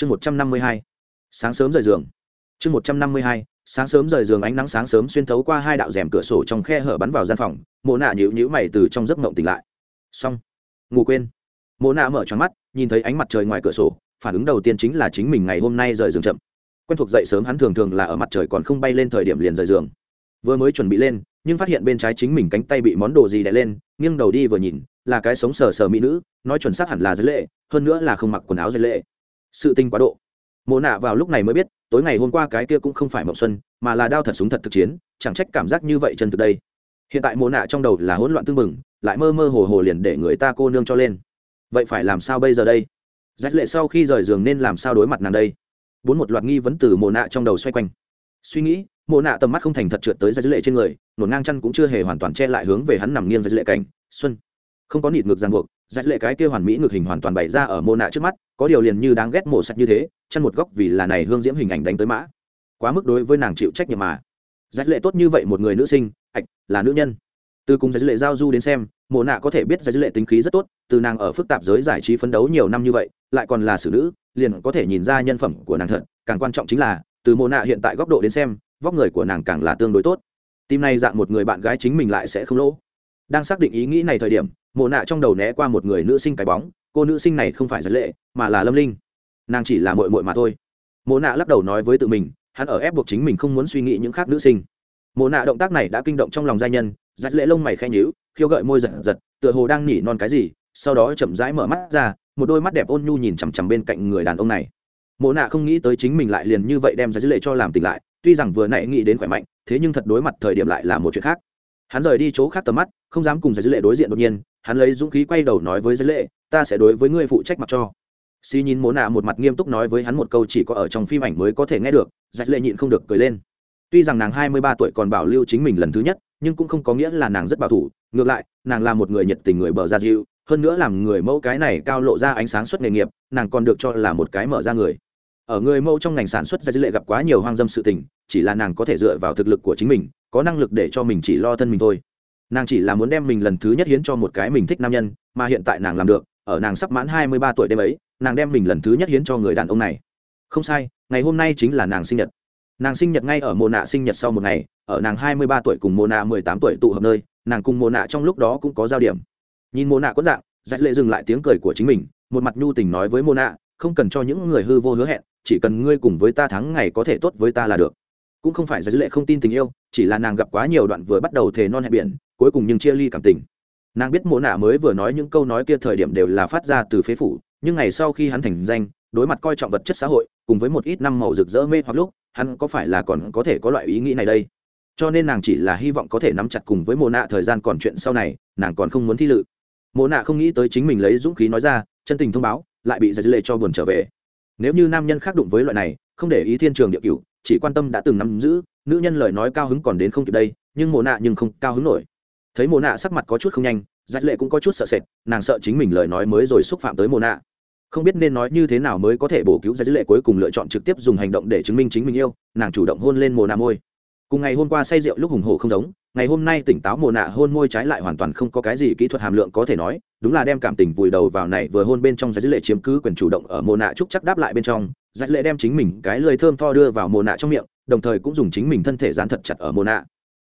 chương một trăm năm mươi hai, sáng sớm rời giường. Chương một trăm năm mươi hai, sáng sớm rời giường, ánh nắng sáng sớm xuyên thấu qua hai đạo rèm cửa sổ trong khe hở bắn vào gian phòng, mộ nạ nhịu nhữ mày từ trong giấc mộng tỉnh lại. Xong, ngủ quên. Mộ nạ mở tròn mắt, nhìn thấy ánh mặt trời ngoài cửa sổ, phản ứng đầu tiên chính là chính mình ngày hôm nay rời giường chậm. Quen thuộc dậy sớm hắn thường thường là ở mặt trời còn không bay lên thời điểm liền rời giường. Vừa mới chuẩn bị lên, nhưng phát hiện bên trái chính mình cánh tay bị món đồ gì đè lên, nghiêng đầu đi vừa nhìn, là cái sống sờ sờ mỹ nữ, nói chuẩn xác hẳn là giới lệ, hơn nữa là không mặc quần áo giới lệ sự tinh quá độ. Mộ nạ vào lúc này mới biết, tối ngày hôm qua cái kia cũng không phải mộng xuân, mà là đao thật súng thật thực chiến, chẳng trách cảm giác như vậy chân thực đây. Hiện tại mộ nạ trong đầu là hỗn loạn tương mừng lại mơ mơ hồ hồ liền để người ta cô nương cho lên. Vậy phải làm sao bây giờ đây? Rách lệ sau khi rời giường nên làm sao đối mặt nàng đây? Bốn một loạt nghi vấn từ mộ nạ trong đầu xoay quanh. Suy nghĩ, mộ nạ tầm mắt không thành thật trượt tới rách lệ trên người, nổn ngang chăn cũng chưa hề hoàn toàn che lại hướng về hắn nằm nghiêng rách lệ cảnh xuân. Không có nịt ngược ràng buộc rách lệ cái kia hoàn mỹ ngược hình hoàn toàn bày ra ở mô nạ trước mắt, có điều liền như đáng ghét mổ sạch như thế, chăn một góc vì là này hương diễm hình ảnh đánh tới mã. Quá mức đối với nàng chịu trách nhiệm mà. Rách lệ tốt như vậy một người nữ sinh, ạch, là nữ nhân. Từ cùng giải lệ giao du đến xem mộ nạ có thể biết giải lệ tính khí rất tốt, từ nàng ở phức tạp giới giải trí phấn đấu nhiều năm như vậy, lại còn là xử nữ, liền có thể nhìn ra nhân phẩm của nàng thật, càng quan trọng chính là, từ mộ nạ hiện tại góc độ đến xem, vóc người của nàng càng là tương đối tốt. Tim này dạng một người bạn gái chính mình lại sẽ không lỗ đang xác định ý nghĩ này thời điểm, mộ nạ trong đầu né qua một người nữ sinh cái bóng, cô nữ sinh này không phải giật lệ, mà là lâm linh. Nàng chỉ là mội mội mà thôi. Mộ nạ lắc đầu nói với tự mình, hắn ở ép buộc chính mình không muốn suy nghĩ những khác nữ sinh. Mộ nạ động tác này đã kinh động trong lòng gia nhân, giật lệ lông mày khen nhữ khiêu gợi môi giật giật, tựa hồ đang nhỉ non cái gì, sau đó chậm rãi mở mắt ra, một đôi mắt đẹp ôn nhu nhìn chằm chằm bên cạnh người đàn ông này. Mộ nạ không nghĩ tới chính mình lại liền như vậy đem ra dữ lệ cho làm tỉnh lại, tuy rằng vừa nãy nghĩ đến khỏe mạnh, thế nhưng thật đối mặt thời điểm lại là một chuyện khác hắn rời đi chỗ khác tầm mắt, không dám cùng giải dữ lệ đối diện đột nhiên, hắn lấy dũng khí quay đầu nói với giải lệ, ta sẽ đối với ngươi phụ trách mặc cho. Xi nhìn mộ nạ một mặt nghiêm túc nói với hắn một câu chỉ có ở trong phim ảnh mới có thể nghe được giải lệ nhịn không được cười lên. Tuy rằng nàng hai mươi ba tuổi còn bảo lưu chính mình lần thứ nhất, nhưng cũng không có nghĩa là nàng rất bảo thủ, ngược lại, nàng là một người nhiệt tình người bờ ra dịu, hơn nữa làm người mẫu cái này cao lộ ra ánh sáng suốt nghề nghiệp, nàng còn được cho là một cái mở ra người ở người mẫu trong ngành sản xuất ra dữ lệ gặp quá nhiều hoang dâm sự tình, chỉ là nàng có thể dựa vào thực lực của chính mình, có năng lực để cho mình chỉ lo thân mình thôi. Nàng chỉ là muốn đem mình lần thứ nhất hiến cho một cái mình thích nam nhân, mà hiện tại nàng làm được, ở nàng sắp mãn hai mươi ba tuổi đêm ấy, nàng đem mình lần thứ nhất hiến cho người đàn ông này. Không sai, ngày hôm nay chính là nàng sinh nhật. Nàng sinh nhật ngay ở mồ nạ sinh nhật sau một ngày, ở nàng hai mươi ba tuổi cùng mồ nạ mười tám tuổi tụ hợp nơi, nàng cùng mồ nạ trong lúc đó cũng có giao điểm. Nhìn mồ nạ có dạng dạy lệ dừng lại tiếng cười của chính mình, một mặt nhu tình nói với mồ nạ, không cần cho những người hư vô hứa hẹn chỉ cần ngươi cùng với ta thắng ngày có thể tốt với ta là được. Cũng không phải dạch lệ không tin tình yêu, chỉ là nàng gặp quá nhiều đoạn vừa bắt đầu thề non hẹn biển, cuối cùng nhưng chia ly cảm tình. Nàng biết Mộ nạ mới vừa nói những câu nói kia thời điểm đều là phát ra từ phế phủ, nhưng ngày sau khi hắn thành danh, đối mặt coi trọng vật chất xã hội, cùng với một ít năm màu rực rỡ mê hoặc lúc, hắn có phải là còn có thể có loại ý nghĩ này đây? Cho nên nàng chỉ là hy vọng có thể nắm chặt cùng với Mộ nạ thời gian còn chuyện sau này, nàng còn không muốn thi lự. Mộ nạ không nghĩ tới chính mình lấy dũng khí nói ra, chân tình thông báo, lại bị giải dữ lệ cho buồn trở về nếu như nam nhân khác đụng với loại này, không để ý thiên trường địa cửu, chỉ quan tâm đã từng nắm giữ, nữ nhân lời nói cao hứng còn đến không kịp đây, nhưng mồ nạ nhưng không cao hứng nổi. Thấy mồ nạ sắc mặt có chút không nhanh giải lệ cũng có chút sợ sệt, nàng sợ chính mình lời nói mới rồi xúc phạm tới mồ nạ. Không biết nên nói như thế nào mới có thể bổ cứu ra lệ cuối cùng lựa chọn trực tiếp dùng hành động để chứng minh chính mình yêu, nàng chủ động hôn lên mồ nạ môi cùng ngày hôm qua say rượu lúc hùng hổ không giống, ngày hôm nay tỉnh táo mồ nạ hôn môi trái lại hoàn toàn không có cái gì kỹ thuật hàm lượng có thể nói, đúng là đem cảm tình vùi đầu vào này vừa hôn bên trong giải dữ lệ chiếm cứ quyền chủ động ở mồ nạ trúc chắc đáp lại bên trong, giải lệ đem chính mình cái lưỡi thơm tho đưa vào mồ nạ trong miệng, đồng thời cũng dùng chính mình thân thể dán thật chặt ở mồ nạ.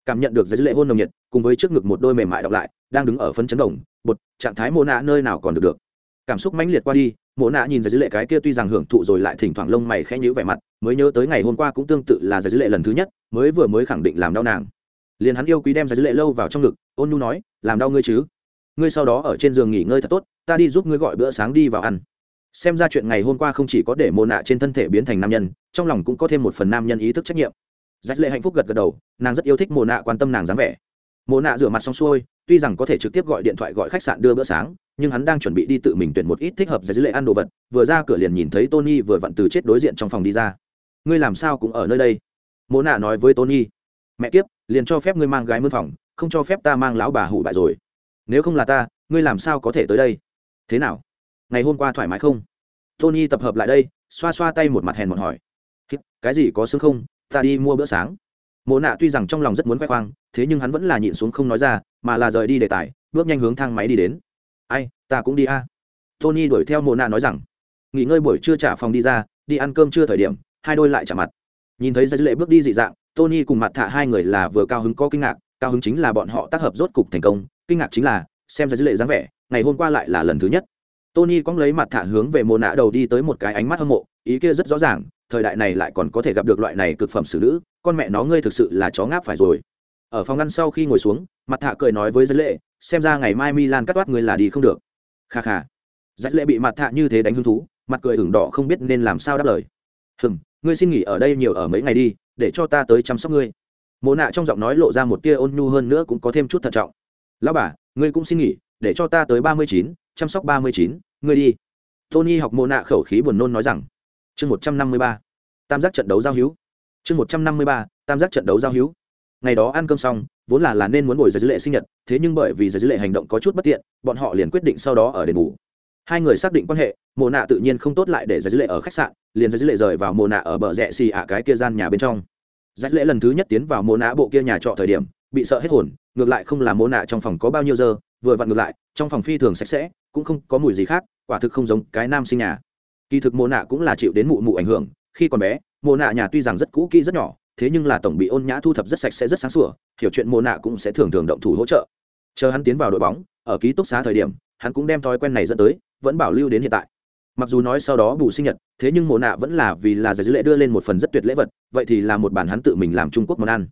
Cảm nhận được giải dữ lệ hôn nồng nhiệt, cùng với trước ngực một đôi mềm mại đọc lại, đang đứng ở phân chấn đồng, bột, trạng thái mồ nạ nơi nào còn được được. Cảm xúc mãnh liệt qua đi mộ nạ nhìn ra dữ lệ cái kia tuy rằng hưởng thụ rồi lại thỉnh thoảng lông mày khẽ nhíu vẻ mặt, mới nhớ tới ngày hôm qua cũng tương tự là ra dữ lệ lần thứ nhất, mới vừa mới khẳng định làm đau nàng. Liền hắn yêu quý đem ra dữ lệ lâu vào trong ngực, ôn nhu nói, làm đau ngươi chứ? Ngươi sau đó ở trên giường nghỉ ngơi thật tốt, ta đi giúp ngươi gọi bữa sáng đi vào ăn. Xem ra chuyện ngày hôm qua không chỉ có để mồ nạ trên thân thể biến thành nam nhân, trong lòng cũng có thêm một phần nam nhân ý thức trách nhiệm. Dạch lệ hạnh phúc gật gật đầu, nàng rất yêu thích mồ nạ quan tâm nàng dáng vẻ. Mồ nạ rửa mặt xong xuôi, tuy rằng có thể trực tiếp gọi điện thoại gọi khách sạn đưa bữa sáng nhưng hắn đang chuẩn bị đi tự mình tuyển một ít thích hợp giải dữ lệ ăn đồ vật, vừa ra cửa liền nhìn thấy tony vừa vặn từ chết đối diện trong phòng đi ra. Ngươi làm sao cũng ở nơi đây? Mỗ nạ nói với tony. Mẹ kiếp, liền cho phép ngươi mang gái mướn phòng, không cho phép ta mang lão bà hủ bại rồi. Nếu không là ta, ngươi làm sao có thể tới đây? Thế nào? Ngày hôm qua thoải mái không? Tony tập hợp lại đây, xoa xoa tay một mặt hèn một hỏi. Cái gì có sướng không? Ta đi mua bữa sáng. Mộ nạ tuy rằng trong lòng rất muốn khoe khoang, thế nhưng hắn vẫn là nhịn xuống không nói ra, mà là rời đi đề tài, bước nhanh hướng thang máy đi đến ai, ta cũng đi a. Tony đuổi theo mồ nạ nói rằng, nghỉ ngơi buổi trưa trả phòng đi ra, đi ăn cơm chưa thời điểm, hai đôi lại trả mặt. Nhìn thấy giải lệ bước đi dị dạng, tony cùng mặt thả hai người là vừa cao hứng có kinh ngạc, cao hứng chính là bọn họ tác hợp rốt cục thành công. Kinh ngạc chính là, xem giải lệ dáng vẻ, ngày hôm qua lại là lần thứ nhất. Tony cóng lấy mặt thả hướng về mồ nạ đầu đi tới một cái ánh mắt hâm mộ, ý kia rất rõ ràng, thời đại này lại còn có thể gặp được loại này cực phẩm xử nữ, con mẹ nó ngươi thực sự là chó ngáp phải rồi. Ở phòng ngăn sau khi ngồi xuống, mặt thạ cười nói với giới lệ xem ra ngày mai milan cắt toát người là đi không được. Kha kha. Dật lệ bị mặt thạ như thế đánh hứng thú, mặt cười ửng đỏ không biết nên làm sao đáp lời. Hừm, ngươi xin nghỉ ở đây nhiều ở mấy ngày đi, để cho ta tới chăm sóc ngươi. Mộ nạ trong giọng nói lộ ra một tia ôn nhu hơn nữa cũng có thêm chút thận trọng. Lão bà, ngươi cũng xin nghỉ, để cho ta tới ba mươi chín, chăm sóc ba mươi chín, ngươi đi. Tony học mộ nạ khẩu khí buồn nôn nói rằng, chương một trăm năm mươi ba, tam giác trận đấu giao hữu. Chương một trăm năm mươi ba, tam giác trận đấu giao hữu. Ngày đó ăn cơm xong vốn là là nên muốn buổi giải dữ lệ sinh nhật, thế nhưng bởi vì giải dữ lệ hành động có chút bất tiện, bọn họ liền quyết định sau đó ở đền bù. Hai người xác định quan hệ mồ nạ tự nhiên không tốt lại để giải dữ lệ ở khách sạn, liền giải dữ lệ rời vào mồ nạ ở bờ rẽ xì ả cái kia gian nhà bên trong. Giải lệ lần thứ nhất tiến vào mồ nạ bộ kia nhà trọ thời điểm, bị sợ hết hồn, ngược lại không là mồ nạ trong phòng có bao nhiêu giờ, vừa vặn ngược lại, trong phòng phi thường sạch sẽ, cũng không có mùi gì khác, quả thực không giống cái nam sinh nhà. Kỳ thực mồ nạ cũng là chịu đến mụ mụ ảnh hưởng, khi còn bé mồ nạ nhà tuy rằng rất cũ kỹ rất nhỏ thế nhưng là tổng bị ôn nhã thu thập rất sạch sẽ rất sáng sủa, hiểu chuyện mồ nạ cũng sẽ thường thường động thủ hỗ trợ. Chờ hắn tiến vào đội bóng, ở ký túc xá thời điểm, hắn cũng đem thói quen này dẫn tới, vẫn bảo lưu đến hiện tại. Mặc dù nói sau đó bù sinh nhật, thế nhưng mồ nạ vẫn là vì là giải dữ lệ đưa lên một phần rất tuyệt lễ vật, vậy thì là một bản hắn tự mình làm trung quốc món ăn.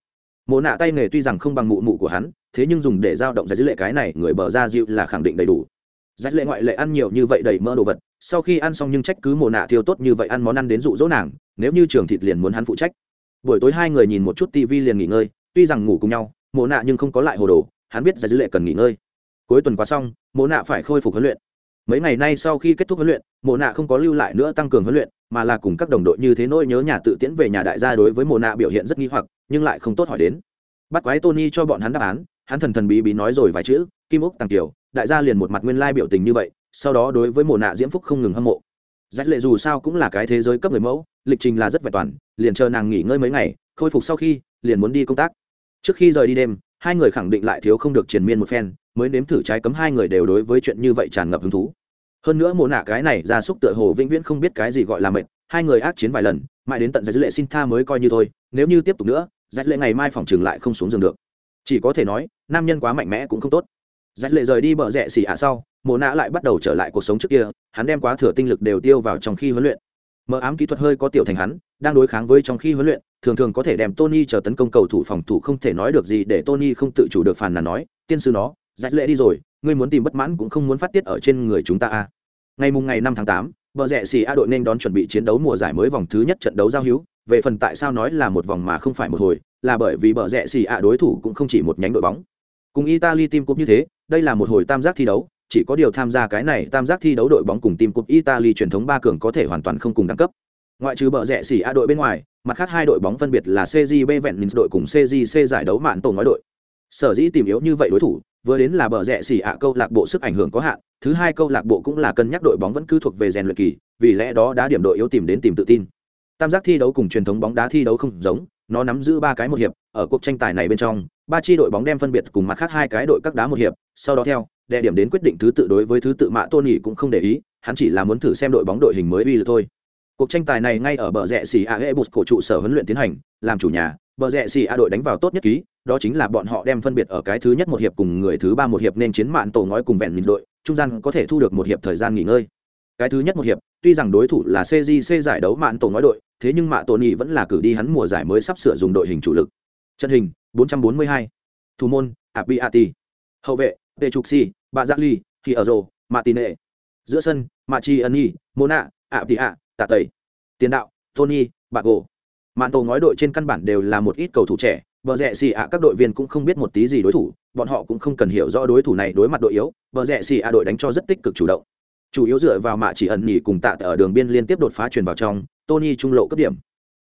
Mồ nạ tay nghề tuy rằng không bằng mụ mụ của hắn, thế nhưng dùng để giao động giải dữ lệ cái này, người bờ ra dịu là khẳng định đầy đủ. Giải lệ ngoại lệ ăn nhiều như vậy đầy mỡ đồ vật, sau khi ăn xong nhưng trách cứ mồ nạ thiêu tốt như vậy ăn món ăn đến dụ dỗ nàng, nếu như trường thịt liền muốn hắn phụ trách buổi tối hai người nhìn một chút tv liền nghỉ ngơi, tuy rằng ngủ cùng nhau, Mộ nạ nhưng không có lại hồ đồ, hắn biết giải dữ lệ cần nghỉ ngơi. Cuối tuần qua xong, Mộ nạ phải khôi phục huấn luyện. Mấy ngày nay sau khi kết thúc huấn luyện, Mộ nạ không có lưu lại nữa tăng cường huấn luyện, mà là cùng các đồng đội như thế nỗi nhớ nhà tự tiễn về nhà đại gia đối với Mộ nạ biểu hiện rất nghi hoặc, nhưng lại không tốt hỏi đến. Bắt quái tony cho bọn hắn đáp án, hắn thần thần bí bí nói rồi vài chữ, kim úc tàng tiểu đại gia liền một mặt nguyên lai biểu tình như vậy, sau đó đối với Mộ nạ diễm phúc không ngừng hâm mộ. Dắt lệ dù sao cũng là cái thế giới cấp người mẫu, lịch trình là rất vẹn toàn, liền chờ nàng nghỉ ngơi mấy ngày, khôi phục sau khi, liền muốn đi công tác. Trước khi rời đi đêm, hai người khẳng định lại thiếu không được triền miên một phen, mới nếm thử trái cấm hai người đều đối với chuyện như vậy tràn ngập hứng thú. Hơn nữa mồ nạ cái này ra súc tựa hồ vĩnh viễn không biết cái gì gọi là mệt, hai người ác chiến vài lần, mãi đến tận giải dữ lệ xin tha mới coi như thôi, nếu như tiếp tục nữa giải lệ ngày mai phòng trường lại không xuống giường được. Chỉ có thể nói, nam nhân quá mạnh mẽ cũng không tốt dắt lệ rời đi bờ rẽ xỉ ạ sau mồ nạ lại bắt đầu trở lại cuộc sống trước kia, hắn đem quá thừa tinh lực đều tiêu vào trong khi huấn luyện. Mờ ám kỹ thuật hơi có tiểu thành hắn, đang đối kháng với trong khi huấn luyện, thường thường có thể đem tony chờ tấn công cầu thủ phòng thủ không thể nói được gì để tony không tự chủ được phản là nói, tiên sư nó, dắt lệ đi rồi, ngươi muốn tìm bất mãn cũng không muốn phát tiết ở trên người chúng ta a ngày mùng ngày năm tháng tám, bờ rẽ xì a đội nên đón chuẩn bị chiến đấu mùa giải mới vòng thứ nhất trận đấu giao hữu, về phần tại sao nói là một vòng mà không phải một hồi, là bởi vì bờ rẽ xì a đối thủ cũng không chỉ một nhánh đội bóng cùng italy team cup như thế, đây là một hồi tam giác thi đấu, chỉ có điều tham gia cái này tam giác thi đấu đội bóng cùng team cup italy truyền thống ba cường có thể hoàn toàn không cùng đẳng cấp. Ngoại trừ bờ rẽ xỉ a đội bên ngoài, mặt khác hai đội bóng phân biệt là cgb vẹn đội cùng cgc giải đấu mạn tổ ngói đội. Sở dĩ tìm yếu như vậy đối thủ, vừa đến là bờ rẽ xỉ ạ câu lạc bộ sức ảnh hưởng có hạn, thứ hai câu lạc bộ cũng là cân nhắc đội bóng vẫn cứ thuộc về rèn luyện kỳ, vì lẽ đó đã điểm đội yếu tìm đến tìm tự tin. Tam giác thi đấu cùng truyền thống bóng đá thi đấu không giống, nó nắm giữ ba cái một hiệp, ở cuộc tranh tài này bên trong ba chi đội bóng đem phân biệt cùng mặt khác hai cái đội các đá một hiệp, sau đó theo, đệ điểm đến quyết định thứ tự đối với thứ tự mạ tôn nghỉ cũng không để ý, hắn chỉ là muốn thử xem đội bóng đội hình mới uy lực thôi. Cuộc tranh tài này ngay ở bờ rẽ xì a e bus cổ trụ sở huấn luyện tiến hành, làm chủ nhà, bờ rẽ xì a đội đánh vào tốt nhất ký, đó chính là bọn họ đem phân biệt ở cái thứ nhất một hiệp cùng người thứ ba một hiệp nên chiến mạn tổ ngói cùng vẹn nhìn đội, trung gian có thể thu được một hiệp thời gian nghỉ ngơi. Cái thứ nhất một hiệp, tuy rằng đối thủ là cgc giải đấu mạn tổ ngói đội, thế nhưng mạ tổ nhị vẫn là cử đi hắn mùa giải mới sắp sửa dùng đội hình chủ lực trận hình 442. thủ môn abiati. Hậu vệ petruxi bà giác ly khi ở rồ martine giữa sân machi ân mona Abdia, tạ tẩy tiền đạo tony bà Gồ. mạn tổ ngói đội trên căn bản đều là một ít cầu thủ trẻ. Bờ rẽ xì ạ các đội viên cũng không biết một tí gì đối thủ. Bọn họ cũng không cần hiểu rõ đối thủ này đối mặt đội yếu. Bờ rẽ xì ạ đội đánh cho rất tích cực chủ động. Chủ yếu dựa vào mạ chỉ ẩn nhỉ cùng tạ ở đường biên liên tiếp đột phá truyền vào trong. Tony trung lộ cấp điểm.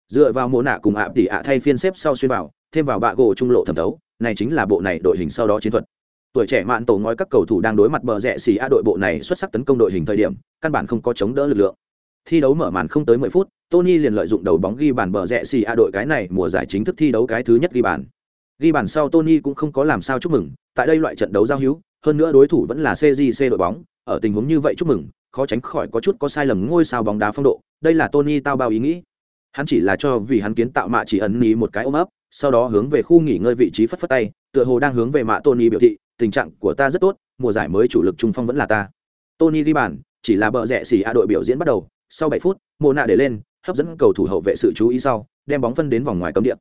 Dựa vào mồ nạ cùng ạ tỷ ạ thay phiên xếp sau xuyên vào thêm vào bạ gỗ trung lộ thẩm thấu, này chính là bộ này đội hình sau đó chiến thuật. Tuổi trẻ mạn tổ ngói các cầu thủ đang đối mặt bờ rẽ xì a đội bộ này xuất sắc tấn công đội hình thời điểm, căn bản không có chống đỡ lực lượng. Thi đấu mở màn không tới mười phút, tony liền lợi dụng đầu bóng ghi bàn bờ rẽ xì a đội cái này mùa giải chính thức thi đấu cái thứ nhất ghi bàn. Ghi bàn sau tony cũng không có làm sao chúc mừng, tại đây loại trận đấu giao hữu, hơn nữa đối thủ vẫn là cgc đội bóng, ở tình huống như vậy chúc mừng, khó tránh khỏi có chút có sai lầm ngôi sao bóng đá phong độ, đây là tony tao bao ý nghĩ. Hắn chỉ là cho vì hắn kiến tạo mạ chỉ ấn ní một cái ôm ấp sau đó hướng về khu nghỉ ngơi vị trí phất phất tay, tựa hồ đang hướng về mạ tony biểu thị, tình trạng của ta rất tốt, mùa giải mới chủ lực trung phong vẫn là ta. Tony ghi bàn, chỉ là bờ rẽ xỉ a đội biểu diễn bắt đầu, sau bảy phút mồ nạ để lên, hấp dẫn cầu thủ hậu vệ sự chú ý sau, đem bóng phân đến vòng ngoài cấm địa.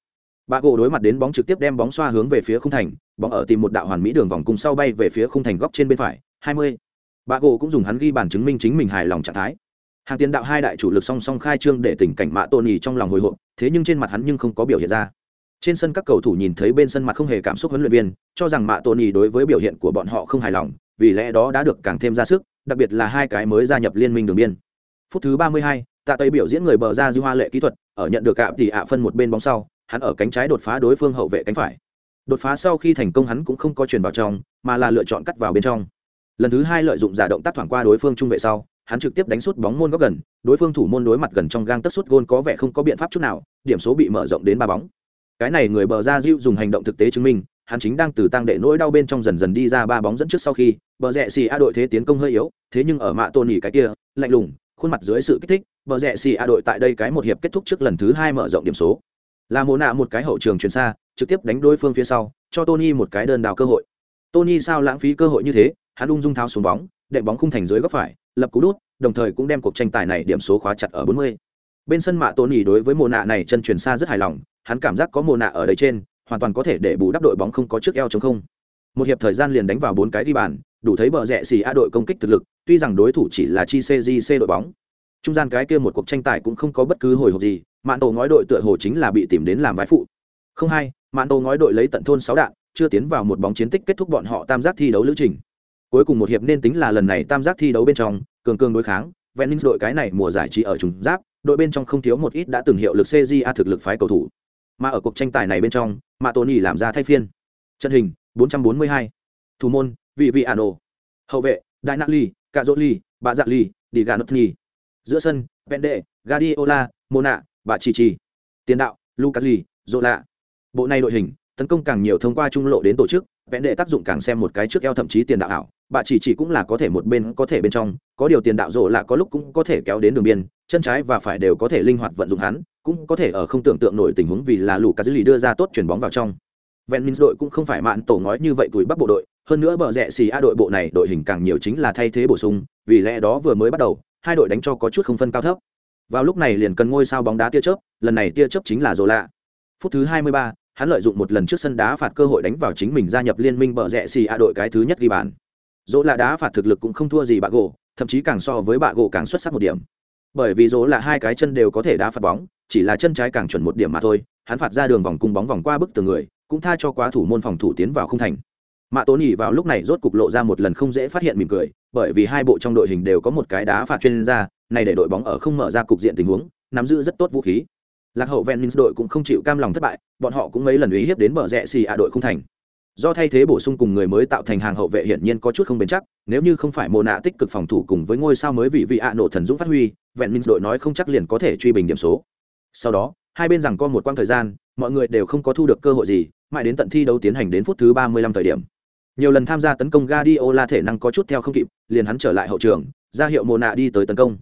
Bà gỗ đối mặt đến bóng trực tiếp đem bóng xoa hướng về phía khung thành, bóng ở tìm một đạo hoàn mỹ đường vòng cùng sau bay về phía khung thành góc trên bên phải 20. bà gỗ cũng dùng hắn ghi bàn chứng minh chính mình hài lòng trạng thái. Hàng tiền đạo hai đại chủ lực song song khai trương để tình cảnh mạ tony trong lòng hồi hộp, thế nhưng trên mặt hắn nhưng không có biểu hiện ra trên sân các cầu thủ nhìn thấy bên sân mặt không hề cảm xúc huấn luyện viên cho rằng mạ tony đối với biểu hiện của bọn họ không hài lòng vì lẽ đó đã được càng thêm ra sức đặc biệt là hai cái mới gia nhập liên minh đường biên. Phút thứ 32, tạ tây biểu diễn người bờ ra dư hoa lệ kỹ thuật ở nhận được cạm thì ạ phân một bên bóng sau hắn ở cánh trái đột phá đối phương hậu vệ cánh phải. Đột phá sau khi thành công hắn cũng không có truyền vào trong mà là lựa chọn cắt vào bên trong. Lần thứ hai lợi dụng giả động tác thoảng qua đối phương trung vệ sau hắn trực tiếp đánh sút bóng môn góc gần đối phương thủ môn đối mặt gần trong gang tất sút gôn có vẻ không có biện pháp chút nào điểm số bị mở rộng đến ba bóng cái này người bờ ra diệu dùng hành động thực tế chứng minh, hắn chính đang từ tăng đệ nỗi đau bên trong dần dần đi ra ba bóng dẫn trước sau khi, bờ rẽ xì a đội thế tiến công hơi yếu, thế nhưng ở mạ tôn nỉ cái kia, lạnh lùng, khuôn mặt dưới sự kích thích, bờ rẽ xì a đội tại đây cái một hiệp kết thúc trước lần thứ hai mở rộng điểm số là mồ nạ một cái hậu trường chuyển xa, trực tiếp đánh đối phương phía sau, cho tony một cái đơn đào cơ hội tony sao lãng phí cơ hội như thế, hắn ung dung tháo xuống bóng, đệm bóng khung thành dưới góc phải, lập cú đút, đồng thời cũng đem cuộc tranh tài này điểm số khóa chặt ở 40. bên sân mạ tony đối với mồ nạ này chân chuyển xa rất hài lòng hắn cảm giác có mồ nạ ở đây trên hoàn toàn có thể để bù đắp đội bóng không có trước eo chống không. Một hiệp thời gian liền đánh vào bốn cái đi bàn đủ thấy bờ rẽ xì a đội công kích thực lực tuy rằng đối thủ chỉ là chi CJC đội bóng. Trung gian cái kia một cuộc tranh tài cũng không có bất cứ hồi hộp gì mạn tổ ngói đội tựa hồ chính là bị tìm đến làm vai phụ. Không hay, mạn tổ ngói đội lấy tận thôn sáu đạn chưa tiến vào một bóng chiến tích kết thúc bọn họ tam giác thi đấu lữ trình. Cuối cùng một hiệp nên tính là lần này tam giác thi đấu bên trong cường cường đối kháng Venice đội cái này mùa giải trí ở trùng giáp đội bên trong không thiếu một ít đã từng hiệu lực CJA thực lực phái cầu thủ mà ở cuộc tranh tài này bên trong mà Tony làm ra thay phiên trận hình 442. thủ môn vị vị ano hậu vệ đại nạ ly cạ dỗ ly bà dạ ly đi gà nốt nhi giữa sân Pende, Guardiola, Mona, bà Chi Chi. Tiền đạo, Lucas ly, Lee, lạ, Bộ này đội hình, tấn công càng nhiều thông qua trung lộ đến tổ chức, Pende tác dụng càng xem một cái trước eo thậm chí tiền đạo ảo. Bà chỉ chỉ cũng là có thể một bên có thể bên trong, có điều tiền đạo rộ là có lúc cũng có thể kéo đến đường biên, chân trái và phải đều có thể linh hoạt vận dụng hắn, cũng có thể ở không tưởng tượng nổi tình huống vì là Lucas Lee đưa ra tốt chuyển bóng vào trong. Venmins đội cũng không phải mạn tổ ngói như vậy tuổi bắt bộ đội, hơn nữa bờ rẽ xì a đội bộ này đội hình càng nhiều chính là thay thế bổ sung, vì lẽ đó vừa mới bắt đầu, hai đội đánh cho có chút không phân cao thấp vào lúc này liền cần ngôi sao bóng đá tia chớp lần này tia chớp chính là Zola. lạ phút thứ 23, hắn lợi dụng một lần trước sân đá phạt cơ hội đánh vào chính mình gia nhập liên minh bờ rẽ xì a đội cái thứ nhất ghi bàn dỗ đá phạt thực lực cũng không thua gì bạ gỗ thậm chí càng so với bạ gỗ càng xuất sắc một điểm bởi vì dỗ là hai cái chân đều có thể đá phạt bóng, chỉ là chân trái càng chuẩn một điểm mà thôi, hắn phạt ra đường vòng cung bóng vòng qua bức tường người, cũng tha cho quá thủ môn phòng thủ tiến vào không thành. Mạ tố nhỉ vào lúc này rốt cục lộ ra một lần không dễ phát hiện mỉm cười, bởi vì hai bộ trong đội hình đều có một cái đá phạt chuyên gia, này để đội bóng ở không mở ra cục diện tình huống, nắm giữ rất tốt vũ khí. Lạc hậu venice đội cũng không chịu cam lòng thất bại, bọn họ cũng mấy lần uy hiếp đến bờ rẽ xì ạ đội không thành. Do thay thế bổ sung cùng người mới tạo thành hàng hậu vệ hiển nhiên có chút không bền chắc, nếu như không phải mồ nạ tích cực phòng thủ cùng với ngôi sao mới vị vị ạ nổ thần dũng phát huy vẹn minh đội nói không chắc liền có thể truy bình điểm số. Sau đó, hai bên rằng có một quãng thời gian, mọi người đều không có thu được cơ hội gì, mãi đến tận thi đấu tiến hành đến phút thứ ba mươi lăm thời điểm. Nhiều lần tham gia tấn công Guardiola thể năng có chút theo không kịp, liền hắn trở lại hậu trường, ra hiệu mồ nạ đi tới tấn công.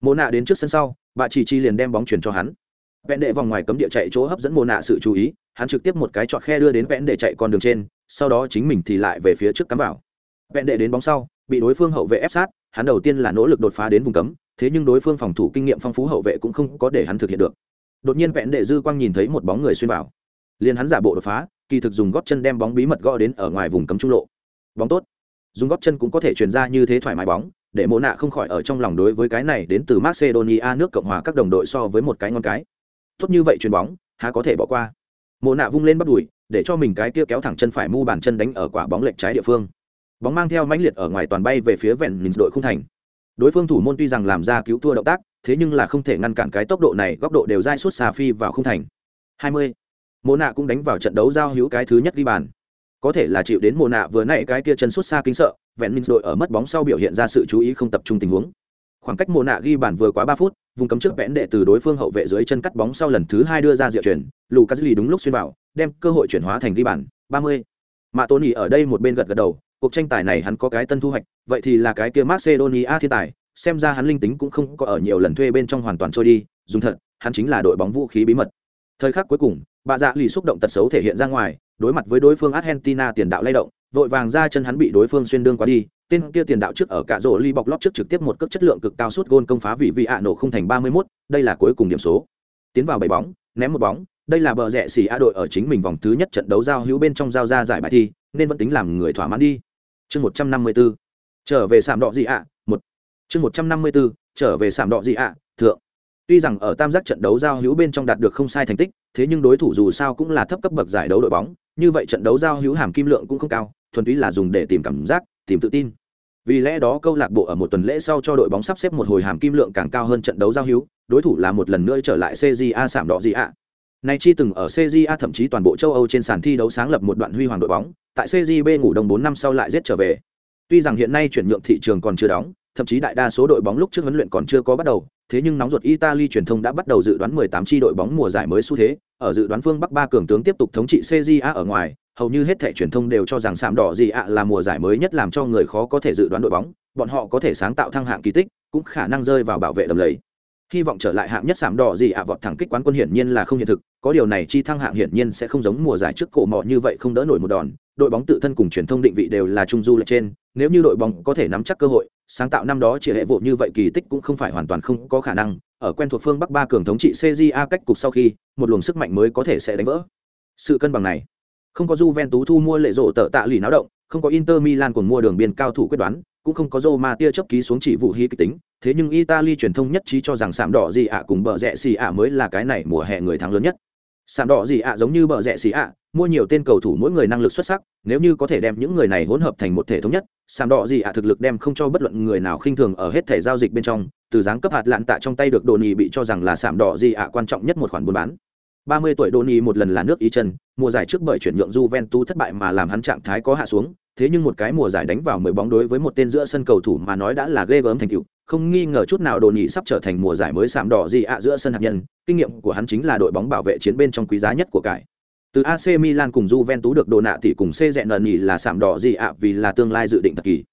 Mồ nạ đến trước sân sau, bà chỉ chi liền đem bóng chuyển cho hắn. Vẹn đệ vòng ngoài cấm địa chạy chỗ hấp dẫn mồ nạ sự chú ý, hắn trực tiếp một cái chọn khe đưa đến vẹn đệ chạy con đường trên, sau đó chính mình thì lại về phía trước cắm vào. Vẹn đệ đến bóng sau, bị đối phương hậu vệ ép sát, hắn đầu tiên là nỗ lực đột phá đến vùng cấm thế nhưng đối phương phòng thủ kinh nghiệm phong phú hậu vệ cũng không có để hắn thực hiện được. Đột nhiên vẹn đệ dư quang nhìn thấy một bóng người xuyên vào. Liền hắn giả bộ đột phá, kỳ thực dùng gót chân đem bóng bí mật gõ đến ở ngoài vùng cấm trung lộ. Bóng tốt. Dùng gót chân cũng có thể truyền ra như thế thoải mái bóng, để mộ nạ không khỏi ở trong lòng đối với cái này đến từ macedonia nước cộng hòa các đồng đội so với một cái ngon cái. Tốt như vậy chuyền bóng, há có thể bỏ qua. Mộ nạ vung lên bắt đùi, để cho mình cái kia kéo thẳng chân phải mu bàn chân đánh ở quả bóng lệch trái địa phương. Bóng mang theo mãnh liệt ở ngoài toàn bay về phía vẹn nhìn đội khung thành đối phương thủ môn tuy rằng làm ra cứu thua động tác, thế nhưng là không thể ngăn cản cái tốc độ này, góc độ đều dai suốt xà phi vào không thành. 20. mộ nạ cũng đánh vào trận đấu giao hữu cái thứ nhất ghi bàn. Có thể là chịu đến mộ nạ vừa nãy cái kia chân suốt xa kinh sợ, vẹn minh đội ở mất bóng sau biểu hiện ra sự chú ý không tập trung tình huống. Khoảng cách mộ nạ ghi bàn vừa quá ba phút, vùng cấm trước vẽn đệ từ đối phương hậu vệ dưới chân cắt bóng sau lần thứ hai đưa ra diệu chuyển, lucas lee đúng lúc xuyên vào, đem cơ hội chuyển hóa thành ghi bàn. Ba mươi. Mạ tony ở đây một bên gật gật đầu, cuộc tranh tài này hắn có cái tân thu hoạch vậy thì là cái kia macedonia thiên tài xem ra hắn linh tính cũng không có ở nhiều lần thuê bên trong hoàn toàn trôi đi dùng thật hắn chính là đội bóng vũ khí bí mật. Thời khắc cuối cùng bà dạ lì xúc động tật xấu thể hiện ra ngoài đối mặt với đối phương argentina tiền đạo lay động vội vàng ra chân hắn bị đối phương xuyên đương qua đi tên kia tiền đạo trước ở cả rổ ly bọc lót trước trực tiếp một cước chất lượng cực cao suốt gôn công phá vị vị ạ nổ không thành ba mươi 31, đây là cuối cùng điểm số. Tiến vào bảy bóng ném một bóng đây là bờ rẽ xì a đội ở chính mình vòng thứ nhất trận đấu giao hữu bên trong giao ra giải bài thi nên vẫn tính làm người thỏa mãn đi. Chương một trăm năm mươi 154 trở về sảm đỏ gì ạ, một. Chương một trăm năm mươi bốn trở về sảm đỏ gì ạ, thượng. Tuy rằng ở tam giác trận đấu giao hữu bên trong đạt được không sai thành tích, thế nhưng đối thủ dù sao cũng là thấp cấp bậc giải đấu đội bóng, như vậy trận đấu giao hữu hàm kim lượng cũng không cao, thuần túy là dùng để tìm cảm giác, tìm tự tin. Vì lẽ đó câu lạc bộ ở một tuần lễ sau cho đội bóng sắp xếp một hồi hàm kim lượng càng cao hơn trận đấu giao hữu, đối thủ là một lần nữa trở lại cja sảm đỏ gì ạ. Này chi từng ở cja thậm chí toàn bộ châu âu trên sàn thi đấu sáng lập một đoạn huy hoàng đội bóng, tại cgb ngủ đông bốn năm sau lại giết trở về tuy rằng hiện nay chuyển nhượng thị trường còn chưa đóng thậm chí đại đa số đội bóng lúc trước huấn luyện còn chưa có bắt đầu thế nhưng nóng ruột italy truyền thông đã bắt đầu dự đoán 18 chi đội bóng mùa giải mới xu thế ở dự đoán phương bắc ba cường tướng tiếp tục thống trị cja ở ngoài hầu như hết thảy truyền thông đều cho rằng sạm đỏ gì ạ là mùa giải mới nhất làm cho người khó có thể dự đoán đội bóng, bọn họ có thể sáng tạo thăng hạng kỳ tích, cũng khả năng rơi vào bảo vệ đầm lầy. Hy vọng trở lại hạng nhất sảm đỏ gì ạ vọt thẳng kích quán quân hiển nhiên là không hiện thực, có điều này chi thăng hạng hiển nhiên sẽ không giống mùa giải trước cổ mọ như vậy không đỡ nổi một đòn, đội bóng tự thân cùng truyền thông định vị đều là trung du lệch trên, nếu như đội bóng có thể nắm chắc cơ hội, sáng tạo năm đó chỉ hệ vụ như vậy kỳ tích cũng không phải hoàn toàn không có khả năng, ở quen thuộc phương Bắc ba cường thống trị CJA cách cục sau khi, một luồng sức mạnh mới có thể sẽ đánh vỡ. Sự cân bằng này không có Juventus thu mua lệ rộ tợ tạ lì náo động, không có Inter Milan còn mua đường biên cao thủ quyết đoán, cũng không có Roma tia chấp ký xuống chỉ vụ hí kịch tính, thế nhưng Italy truyền thông nhất trí cho rằng sạm đỏ gì ạ cùng bờ rẹ xì ạ mới là cái này mùa hè người thắng lớn nhất. Sạm đỏ gì ạ giống như bờ rẹ xì ạ, mua nhiều tên cầu thủ mỗi người năng lực xuất sắc, nếu như có thể đem những người này hỗn hợp thành một thể thống nhất, sạm đỏ gì ạ thực lực đem không cho bất luận người nào khinh thường ở hết thể giao dịch bên trong, từ dáng cấp hạt lạn tạ trong tay được đồ nhì bị cho rằng là sạm đỏ gì ạ quan trọng nhất một khoản buôn bán. 30 tuổi Doni một lần là nước ý chân, mùa giải trước bởi chuyển nhượng Juventus thất bại mà làm hắn trạng thái có hạ xuống, thế nhưng một cái mùa giải đánh vào 10 bóng đối với một tên giữa sân cầu thủ mà nói đã là ghê gớm thành tựu, không nghi ngờ chút nào Doni sắp trở thành mùa giải mới sạm đỏ gì ạ giữa sân hạt nhân, kinh nghiệm của hắn chính là đội bóng bảo vệ chiến bên trong quý giá nhất của cải. Từ AC Milan cùng Juventus được đồ nạ thì cùng C dẹn nhì là sạm đỏ gì ạ vì là tương lai dự định thật kỳ.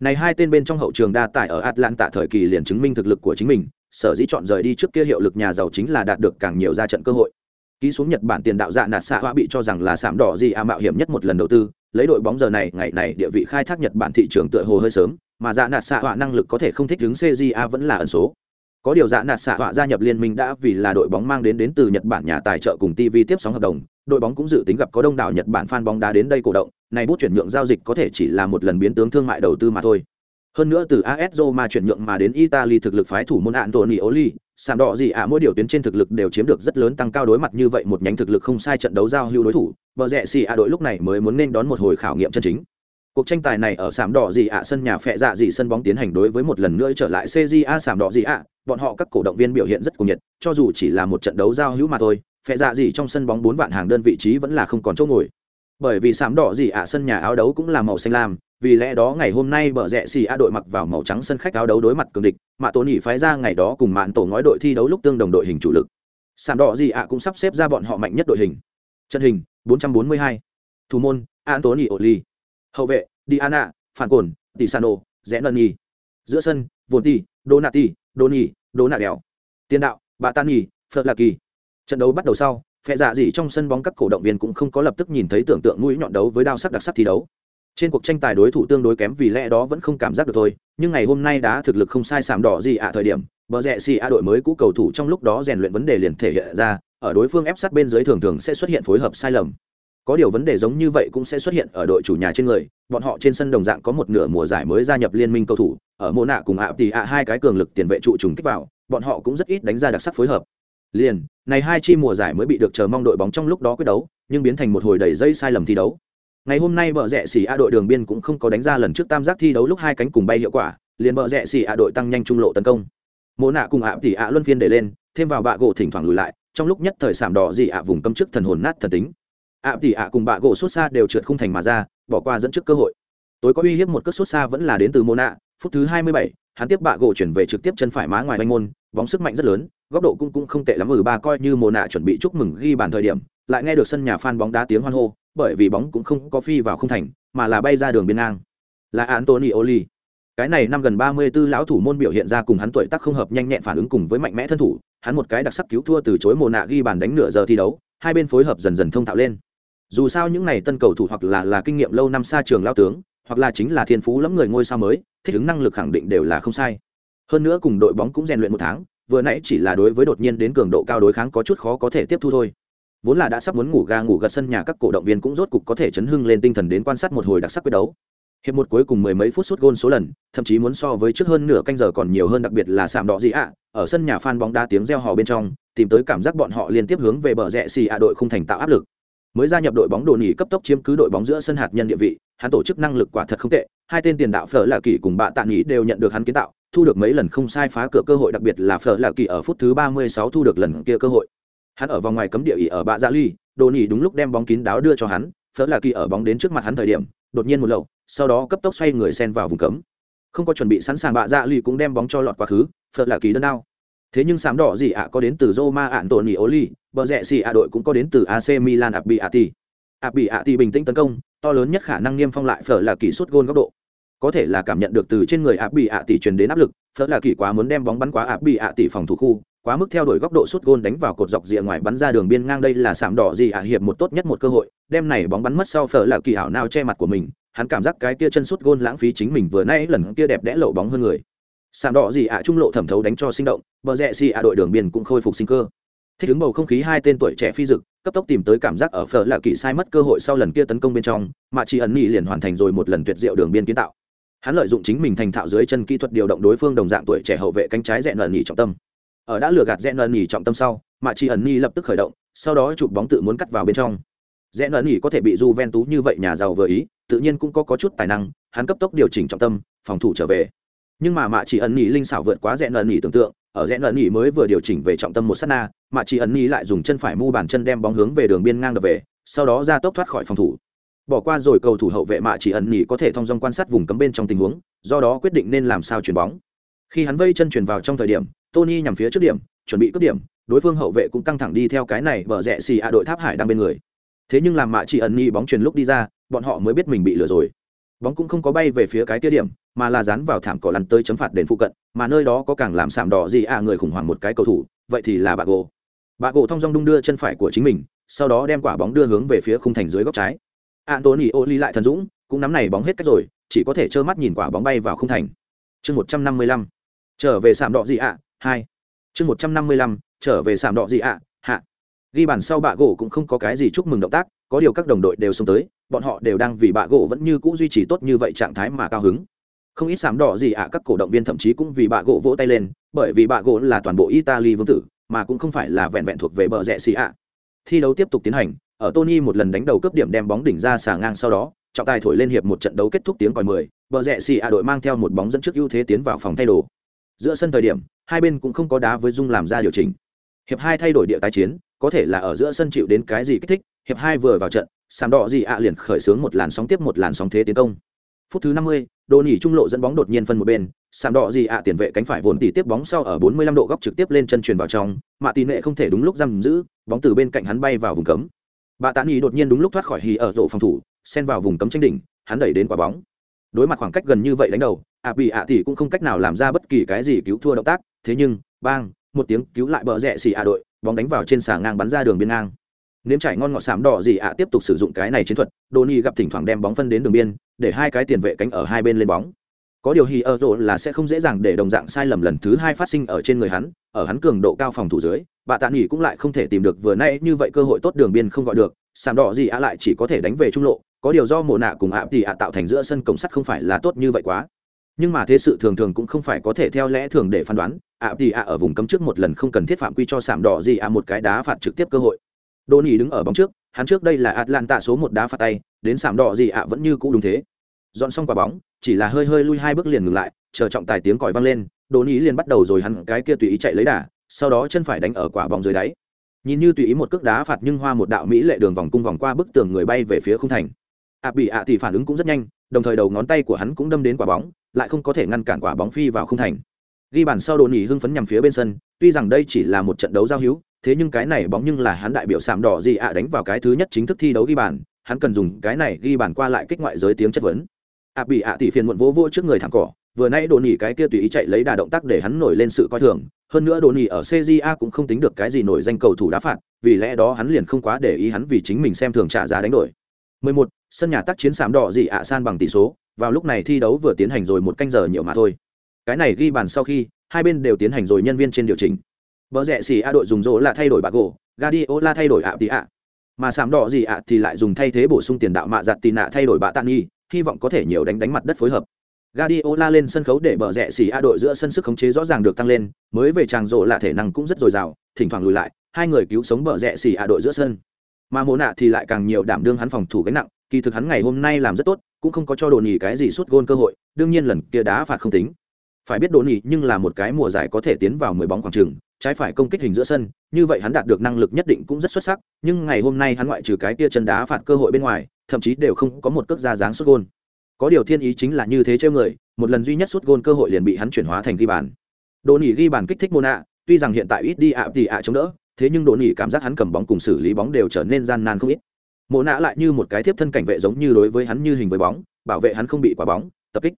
Này hai tên bên trong hậu trường đa tài ở Atlanta thời kỳ liền chứng minh thực lực của chính mình, sở dĩ chọn rời đi trước kia hiệu lực nhà giàu chính là đạt được càng nhiều ra trận cơ hội ký xuống nhật bản tiền đạo dạ nạt xạ hoa bị cho rằng là sảm đỏ gì à mạo hiểm nhất một lần đầu tư lấy đội bóng giờ này ngày này địa vị khai thác nhật bản thị trường tựa hồ hơi sớm mà dạ nạt xạ hoa năng lực có thể không thích ứng cja vẫn là ẩn số. Có điều dạ nạt xạ hoa gia nhập liên minh đã vì là đội bóng mang đến đến từ nhật bản nhà tài trợ cùng tv tiếp sóng hợp đồng đội bóng cũng dự tính gặp có đông đảo nhật bản fan bóng đá đến đây cổ động này bút chuyển nhượng giao dịch có thể chỉ là một lần biến tướng thương mại đầu tư mà thôi. Hơn nữa từ AS Roma chuyển nhượng mà đến Italy thực lực phái thủ môn Antonio Oli, sàn đỏ gì ạ mỗi điều tuyến trên thực lực đều chiếm được rất lớn tăng cao đối mặt như vậy một nhánh thực lực không sai trận đấu giao hữu đối thủ, bờ rẽ xì ạ đội lúc này mới muốn nên đón một hồi khảo nghiệm chân chính. Cuộc tranh tài này ở sàn đỏ gì ạ sân nhà phẹ dạ gì sân bóng tiến hành đối với một lần nữa trở lại CJA sàn đỏ gì ạ, bọn họ các cổ động viên biểu hiện rất cuồng nhiệt, cho dù chỉ là một trận đấu giao hữu mà thôi, phẹ dạ gì trong sân bóng bốn vạn hàng đơn vị trí vẫn là không còn chỗ ngồi. Bởi vì sàn đỏ gì ạ sân nhà áo đấu cũng là màu xanh lam, vì lẽ đó ngày hôm nay bờ rẽ xì a đội mặc vào màu trắng sân khách áo đấu đối mặt cường địch mạ tổ Nỉ phái ra ngày đó cùng mạn tổ ngói đội thi đấu lúc tương đồng đội hình chủ lực. Sàn đỏ gì ạ cũng sắp xếp ra bọn họ mạnh nhất đội hình. Trận hình 442. thủ môn antony oli. Hậu vệ, diana, phản cồn tisano rẽ nân nhi giữa sân vồn ti donati, doni đô đèo tiền đạo bà tan nhi phật lạc kỳ trận đấu bắt đầu sau, phe dạ gì trong sân bóng các cổ động viên cũng không có lập tức nhìn thấy tưởng tượng mũi nhọn đấu với đao sắc đặc sắc thi đấu. Trên cuộc tranh tài đối thủ tương đối kém vì lẽ đó vẫn không cảm giác được thôi nhưng ngày hôm nay đã thực lực không sai sảm đỏ gì ạ thời điểm, bờ rẽ xì a đội mới cũ cầu thủ trong lúc đó rèn luyện vấn đề liền thể hiện ra, ở đối phương ép sát bên dưới thường thường sẽ xuất hiện phối hợp sai lầm. Có điều vấn đề giống như vậy cũng sẽ xuất hiện ở đội chủ nhà trên người, bọn họ trên sân đồng dạng có một nửa mùa giải mới gia nhập liên minh cầu thủ, ở mô nạ cùng ạ thì ạ hai cái cường lực tiền vệ trụ trùng kích vào, bọn họ cũng rất ít đánh ra đặc sắc phối hợp. Liền, này hai chi mùa giải mới bị được chờ mong đội bóng trong lúc đó quyết đấu, nhưng biến thành một hồi đầy dây sai lầm thi đấu ngày hôm nay bờ rẽ xỉ a đội đường biên cũng không có đánh ra lần trước tam giác thi đấu lúc hai cánh cùng bay hiệu quả liền bờ rẽ xỉ a đội tăng nhanh trung lộ tấn công. Mộ nạ cùng ạ tỉ ạ luân phiên để lên thêm vào bạ gỗ thỉnh thoảng lùi lại trong lúc nhất thời sảm đỏ dị ạ vùng cấm trước thần hồn nát thần tính. Ạ tỉ ạ cùng bạ gỗ xuất xa đều trượt khung thành mà ra bỏ qua dẫn trước cơ hội. Tối có uy hiếp một cất xuất xa vẫn là đến từ mộ nạ phút thứ hai mươi bảy, hắn tiếp bạ gỗ chuyển về trực tiếp chân phải má ngoài manh môn bóng sức mạnh rất lớn góc độ cũng cũng không tệ lắm ừ ba coi như mồ nạ chuẩn bị chúc mừng ghi bàn thời điểm lại nghe được sân nhà phan bóng đá tiếng hoan hô bởi vì bóng cũng không có phi vào không thành, mà là bay ra đường biên ngang. Là antony oli. Cái này năm gần ba mươi 34 lão thủ môn biểu hiện ra cùng hắn tuổi tác không hợp, nhanh nhẹn phản ứng cùng với mạnh mẽ thân thủ, hắn một cái đặc sắc cứu thua từ chối mồ nạ ghi bàn đánh nửa giờ thi đấu, hai bên phối hợp dần dần thông thạo lên. Dù sao những này tân cầu thủ hoặc là là kinh nghiệm lâu năm xa trường lao tướng, hoặc là chính là thiên phú lắm người ngôi sao mới, thích ứng năng lực khẳng định đều là không sai. Hơn nữa cùng đội bóng cũng rèn luyện một tháng, vừa nãy chỉ là đối với đột nhiên đến cường độ cao đối kháng có chút khó có thể tiếp thu thôi vốn là đã sắp muốn ngủ ga ngủ gật sân nhà các cổ động viên cũng rốt cục có thể chấn hưng lên tinh thần đến quan sát một hồi đặc sắc quyết đấu. Hiệp một cuối cùng mười mấy phút suốt gôn số lần, thậm chí muốn so với trước hơn nửa canh giờ còn nhiều hơn đặc biệt là sạm đỏ gì ạ, ở sân nhà phan bóng đá tiếng reo hò bên trong, tìm tới cảm giác bọn họ liên tiếp hướng về bờ rẽ xì ạ đội không thành tạo áp lực. Mới gia nhập đội bóng đồ nhỉ cấp tốc chiếm cứ đội bóng giữa sân hạt nhân địa vị, hắn tổ chức năng lực quả thật không tệ, hai tên tiền đạo phở là kỳ cùng bạ tạ nghỉ đều nhận được hắn kiến tạo, thu được mấy lần không sai phá cửa cơ hội, đặc biệt là phở là kỳ ở phút thứ ba mươi sáu thu được lần kia cơ hội hắn ở vòng ngoài cấm địa ỉ ở bạ gia ly đồ nỉ đúng lúc đem bóng kín đáo đưa cho hắn Phớt là kỳ ở bóng đến trước mặt hắn thời điểm đột nhiên một lậu sau đó cấp tốc xoay người sen vào vùng cấm không có chuẩn bị sẵn sàng bạ dạ ly cũng đem bóng cho lọt quá khứ phở là kỳ đơn đao thế nhưng sám đỏ gì ạ có đến từ Roma ạn tổ nỉ Oli, bờ rẽ xì ạ đội cũng có đến từ AC Milan ạp bị ạ tỷ. ạp bị ạ tỷ bình tĩnh tấn công, to lớn nhất khả năng niêm phong lại phở là kỳ suất gôn góc độ. Có thể là cảm nhận được từ trên người ạp bị ạ tỷ truyền đến áp lực, phở là kỳ quá muốn đem bóng bắn quá ạp bị ạ tỷ phòng thủ khu, quá mức theo đuổi góc độ sút gôn đánh vào cột dọc rìa ngoài bắn ra đường biên ngang đây là sạm đỏ gì ạ hiệp một tốt nhất một cơ hội, đem này bóng bắn mất sau phở là kỳ ảo nào che mặt của mình, hắn cảm giác cái kia chân sút gôn lãng phí chính mình vừa nãy lần kia đẹp đẽ lộ bóng hơn người. Sạm đỏ gì ạ trung lộ thẩm thấu đánh cho sinh động bờ rẽ xì ạ đội đường biên cũng khôi phục sinh cơ. Thích ứng bầu không khí hai tên tuổi trẻ phi dực cấp tốc tìm tới cảm giác ở phở là kỳ sai mất cơ hội sau lần kia tấn công bên trong mà chỉ ẩn nhị liền hoàn thành rồi một lần tuyệt diệu đường biên kiến tạo. Hắn lợi dụng chính mình thành thạo dưới chân kỹ thuật điều động đối phương đồng dạng tuổi trẻ hậu vệ cánh trái rẽ nợn nhị trọng tâm ở đã lừa gạt rẽ nợn nhị trọng tâm sau mà chỉ ẩn Nhi lập tức khởi động sau đó chụp bóng tự muốn cắt vào bên trong. Rẽ nợn nhị có thể bị Juventus như vậy nhà giàu vừa ý tự nhiên cũng có, có chút tài năng hắn cấp tốc điều chỉnh trọng tâm phòng thủ trở về. Nhưng mà mạ chỉ ẩn Nhi linh xảo vượt quá rẽ nợn nhị tưởng tượng ở rẽ nợn nhị mới vừa điều chỉnh về trọng tâm một sát na mạ chỉ ẩn Nhi lại dùng chân phải mu bàn chân đem bóng hướng về đường biên ngang đập về sau đó ra tốc thoát khỏi phòng thủ. Bỏ qua rồi cầu thủ hậu vệ mạ chỉ ẩn nhị có thể thông dong quan sát vùng cấm bên trong tình huống do đó quyết định nên làm sao chuyển bóng. Khi hắn vây chân chuyển vào trong thời điểm tony nhằm phía trước điểm, chuẩn bị cướp điểm, đối phương hậu vệ cũng căng thẳng đi theo cái này bờ rẽ xì ạ đội tháp hải đang bên người. Thế nhưng làm mạ chỉ ẩn nhị bóng truyền lúc đi ra, bọn họ mới biết mình bị lừa rồi. Bóng cũng không có bay về phía cái kia điểm, mà là dán vào thảm cỏ lăn tới chấm phạt đền phụ cận, mà nơi đó có càng làm sạm đỏ gì à người khủng hoảng một cái cầu thủ, vậy thì là bà Bago bà thong dong đung đưa chân phải của chính mình, sau đó đem quả bóng đưa hướng về phía khung thành dưới góc trái. Antony ô ly lại thần dũng, cũng nắm này bóng hết cách rồi, chỉ có thể trơ mắt nhìn quả bóng bay vào khung thành. Chương một trăm năm mươi lăm. Trở về sạm đỏ gì ạ hai. Chương một trăm năm mươi lăm, trở về sảm đỏ gì ạ? Hạ. Ghi bàn sau bạ gỗ cũng không có cái gì chúc mừng động tác, có điều các đồng đội đều xông tới, bọn họ đều đang vì bạ gỗ vẫn như cũ duy trì tốt như vậy trạng thái mà cao hứng. Không ít sảm đỏ gì ạ, các cổ động viên thậm chí cũng vì bạ gỗ vỗ tay lên, bởi vì bạ gỗ là toàn bộ italy vương tử, mà cũng không phải là vẹn vẹn thuộc về bờ rẽ xì ạ. Thi đấu tiếp tục tiến hành, ở tony một lần đánh đầu cướp điểm đem bóng đỉnh ra xà ngang sau đó, trọng tài thổi lên hiệp một trận đấu kết thúc tiếng còi mười, bờ rẽ xì ạ đội mang theo một bóng dẫn trước ưu thế tiến vào phòng thay đồ. Giữa sân thời điểm hai bên cũng không có đá với dung làm ra điều chỉnh. Hiệp hai thay đổi địa tái chiến, có thể là ở giữa sân chịu đến cái gì kích thích, hiệp hai vừa vào trận sàm đỏ gì ạ liền khởi xướng một làn sóng tiếp một làn sóng thế tiến công. Phút thứ năm mươi đồ nỉ trung lộ dẫn bóng đột nhiên phân một bên sàm đỏ gì ạ tiền vệ cánh phải vốn tỉ tiếp bóng sau ở bốn mươi lăm độ góc trực tiếp lên chân truyền vào trong, mạ tỉ nệ không thể đúng lúc giam giữ, bóng từ bên cạnh hắn bay vào vùng cấm. Bà tạ nỉ đột nhiên đúng lúc thoát khỏi hì ở rổ phòng thủ, xen vào vùng cấm tranh đỉnh, hắn đẩy đến quả bóng. Đối mặt khoảng cách gần như vậy đánh đầu, ạ bị ạ thì cũng không cách nào làm ra bất kỳ cái gì cứu thua động tác thế nhưng, bang, một tiếng cứu lại bờ rẽ xì ạ đội, bóng đánh vào trên xà ngang bắn ra đường biên ngang. Nếm trải ngon ngọt xám đỏ gì ạ tiếp tục sử dụng cái này chiến thuật, Donny gặp thỉnh thoảng đem bóng phân đến đường biên, để hai cái tiền vệ cánh ở hai bên lên bóng. Có điều hì ở rộ là sẽ không dễ dàng để đồng dạng sai lầm lần thứ hai phát sinh ở trên người hắn, ở hắn cường độ cao phòng thủ dưới, bà tạ nghỉ cũng lại không thể tìm được vừa nay như vậy cơ hội tốt đường biên không gọi được sàm đỏ gì ạ lại chỉ có thể đánh về trung lộ, có điều do mồ nạ cùng ạ thì ạ tạo thành giữa sân cổng sắt không phải là tốt như vậy quá nhưng mà thế sự thường thường cũng không phải có thể theo lẽ thường để phán đoán ạ thì ạ ở vùng cấm trước một lần không cần thiết phạm quy cho sảm đỏ gì ạ một cái đá phạt trực tiếp cơ hội đô nỉ đứng ở bóng trước, hắn trước đây là Atlanta số một đá phạt tay, đến sạm đỏ gì ạ vẫn như cũ đúng thế. Dọn xong quả bóng, chỉ là hơi hơi lui hai bước liền ngừng lại, chờ trọng tài tiếng còi vang lên, đô nỉ liền bắt đầu rồi hắn cái kia tùy ý chạy lấy đà, sau đó chân phải đánh ở quả bóng dưới đáy. Nhìn như tùy ý một cước đá phạt nhưng hoa một đạo mỹ lệ đường vòng cung vòng qua bức tường người bay về phía khung thành. ạ bị ạ thì phản ứng cũng rất nhanh, đồng thời đầu ngón tay của hắn cũng đâm đến quả bóng, lại không có thể ngăn cản quả bóng phi vào khung thành. Ghi bàn sau Đồn Nghị hưng phấn nhằm phía bên sân, tuy rằng đây chỉ là một trận đấu giao hữu, thế nhưng cái này bóng nhưng là hắn đại biểu sạm đỏ gì ạ đánh vào cái thứ nhất chính thức thi đấu ghi bàn hắn cần dùng cái này ghi bàn qua lại kích ngoại giới tiếng chất vấn ạ bị ạ tỷ phiền muộn vỗ vỗ trước người thẳng cỏ vừa nãy Đồn Nghị cái kia tùy ý chạy lấy đà động tác để hắn nổi lên sự coi thường hơn nữa Đồn Nghị ở cja cũng không tính được cái gì nổi danh cầu thủ đá phạt vì lẽ đó hắn liền không quá để ý hắn vì chính mình xem thường trả giá đánh đổi 11 sân nhà tác chiến sảm đỏ dị ạ à san bằng tỷ số vào lúc này thi đấu vừa tiến hành rồi một canh giờ nhiều mà thôi cái này ghi bàn sau khi hai bên đều tiến hành rồi nhân viên trên điều chỉnh Bờ rẽ xì A đội dùng rỗ là thay đổi bạc gỗ, Guardiola thay đổi ạ tỷ ạ. Mà sạm đỏ gì ạ thì lại dùng thay thế bổ sung tiền đạo mạ giặt tị nạ thay đổi bạ tạn nghi, hy vọng có thể nhiều đánh đánh mặt đất phối hợp. Guardiola lên sân khấu để bờ rẽ xỉ A đội giữa sân sức khống chế rõ ràng được tăng lên, mới về chàng rộ là thể năng cũng rất dồi dào, thỉnh thoảng lùi lại, hai người cứu sống bờ rẽ xỉ A đội giữa sân. Mà Mộ nạ thì lại càng nhiều đảm đương hắn phòng thủ gánh nặng, kỳ thực hắn ngày hôm nay làm rất tốt, cũng không có cho đồ nhì cái gì suốt gôn cơ hội, đương nhiên lần kia đá phạt không tính. Phải biết đồ nhì nhưng là một cái mùa giải có thể tiến vào 10 bóng khoảng trường, trái phải công kích hình giữa sân, như vậy hắn đạt được năng lực nhất định cũng rất xuất sắc, nhưng ngày hôm nay hắn ngoại trừ cái kia chân đá phạt cơ hội bên ngoài, thậm chí đều không có một cước ra dáng sút gôn. Có điều thiên ý chính là như thế trêu người, một lần duy nhất sút gôn cơ hội liền bị hắn chuyển hóa thành ghi bàn. Đồ nỉ ghi bàn kích thích Mona, tuy rằng hiện tại ít đi ạ thì ạ chống đỡ, thế nhưng Đồ nỉ cảm giác hắn cầm bóng cùng xử lý bóng đều trở nên gian nan không ít. Mona lại như một cái tiếp thân cảnh vệ giống như đối với hắn như hình với bóng, bảo vệ hắn không bị quả bóng tập kích.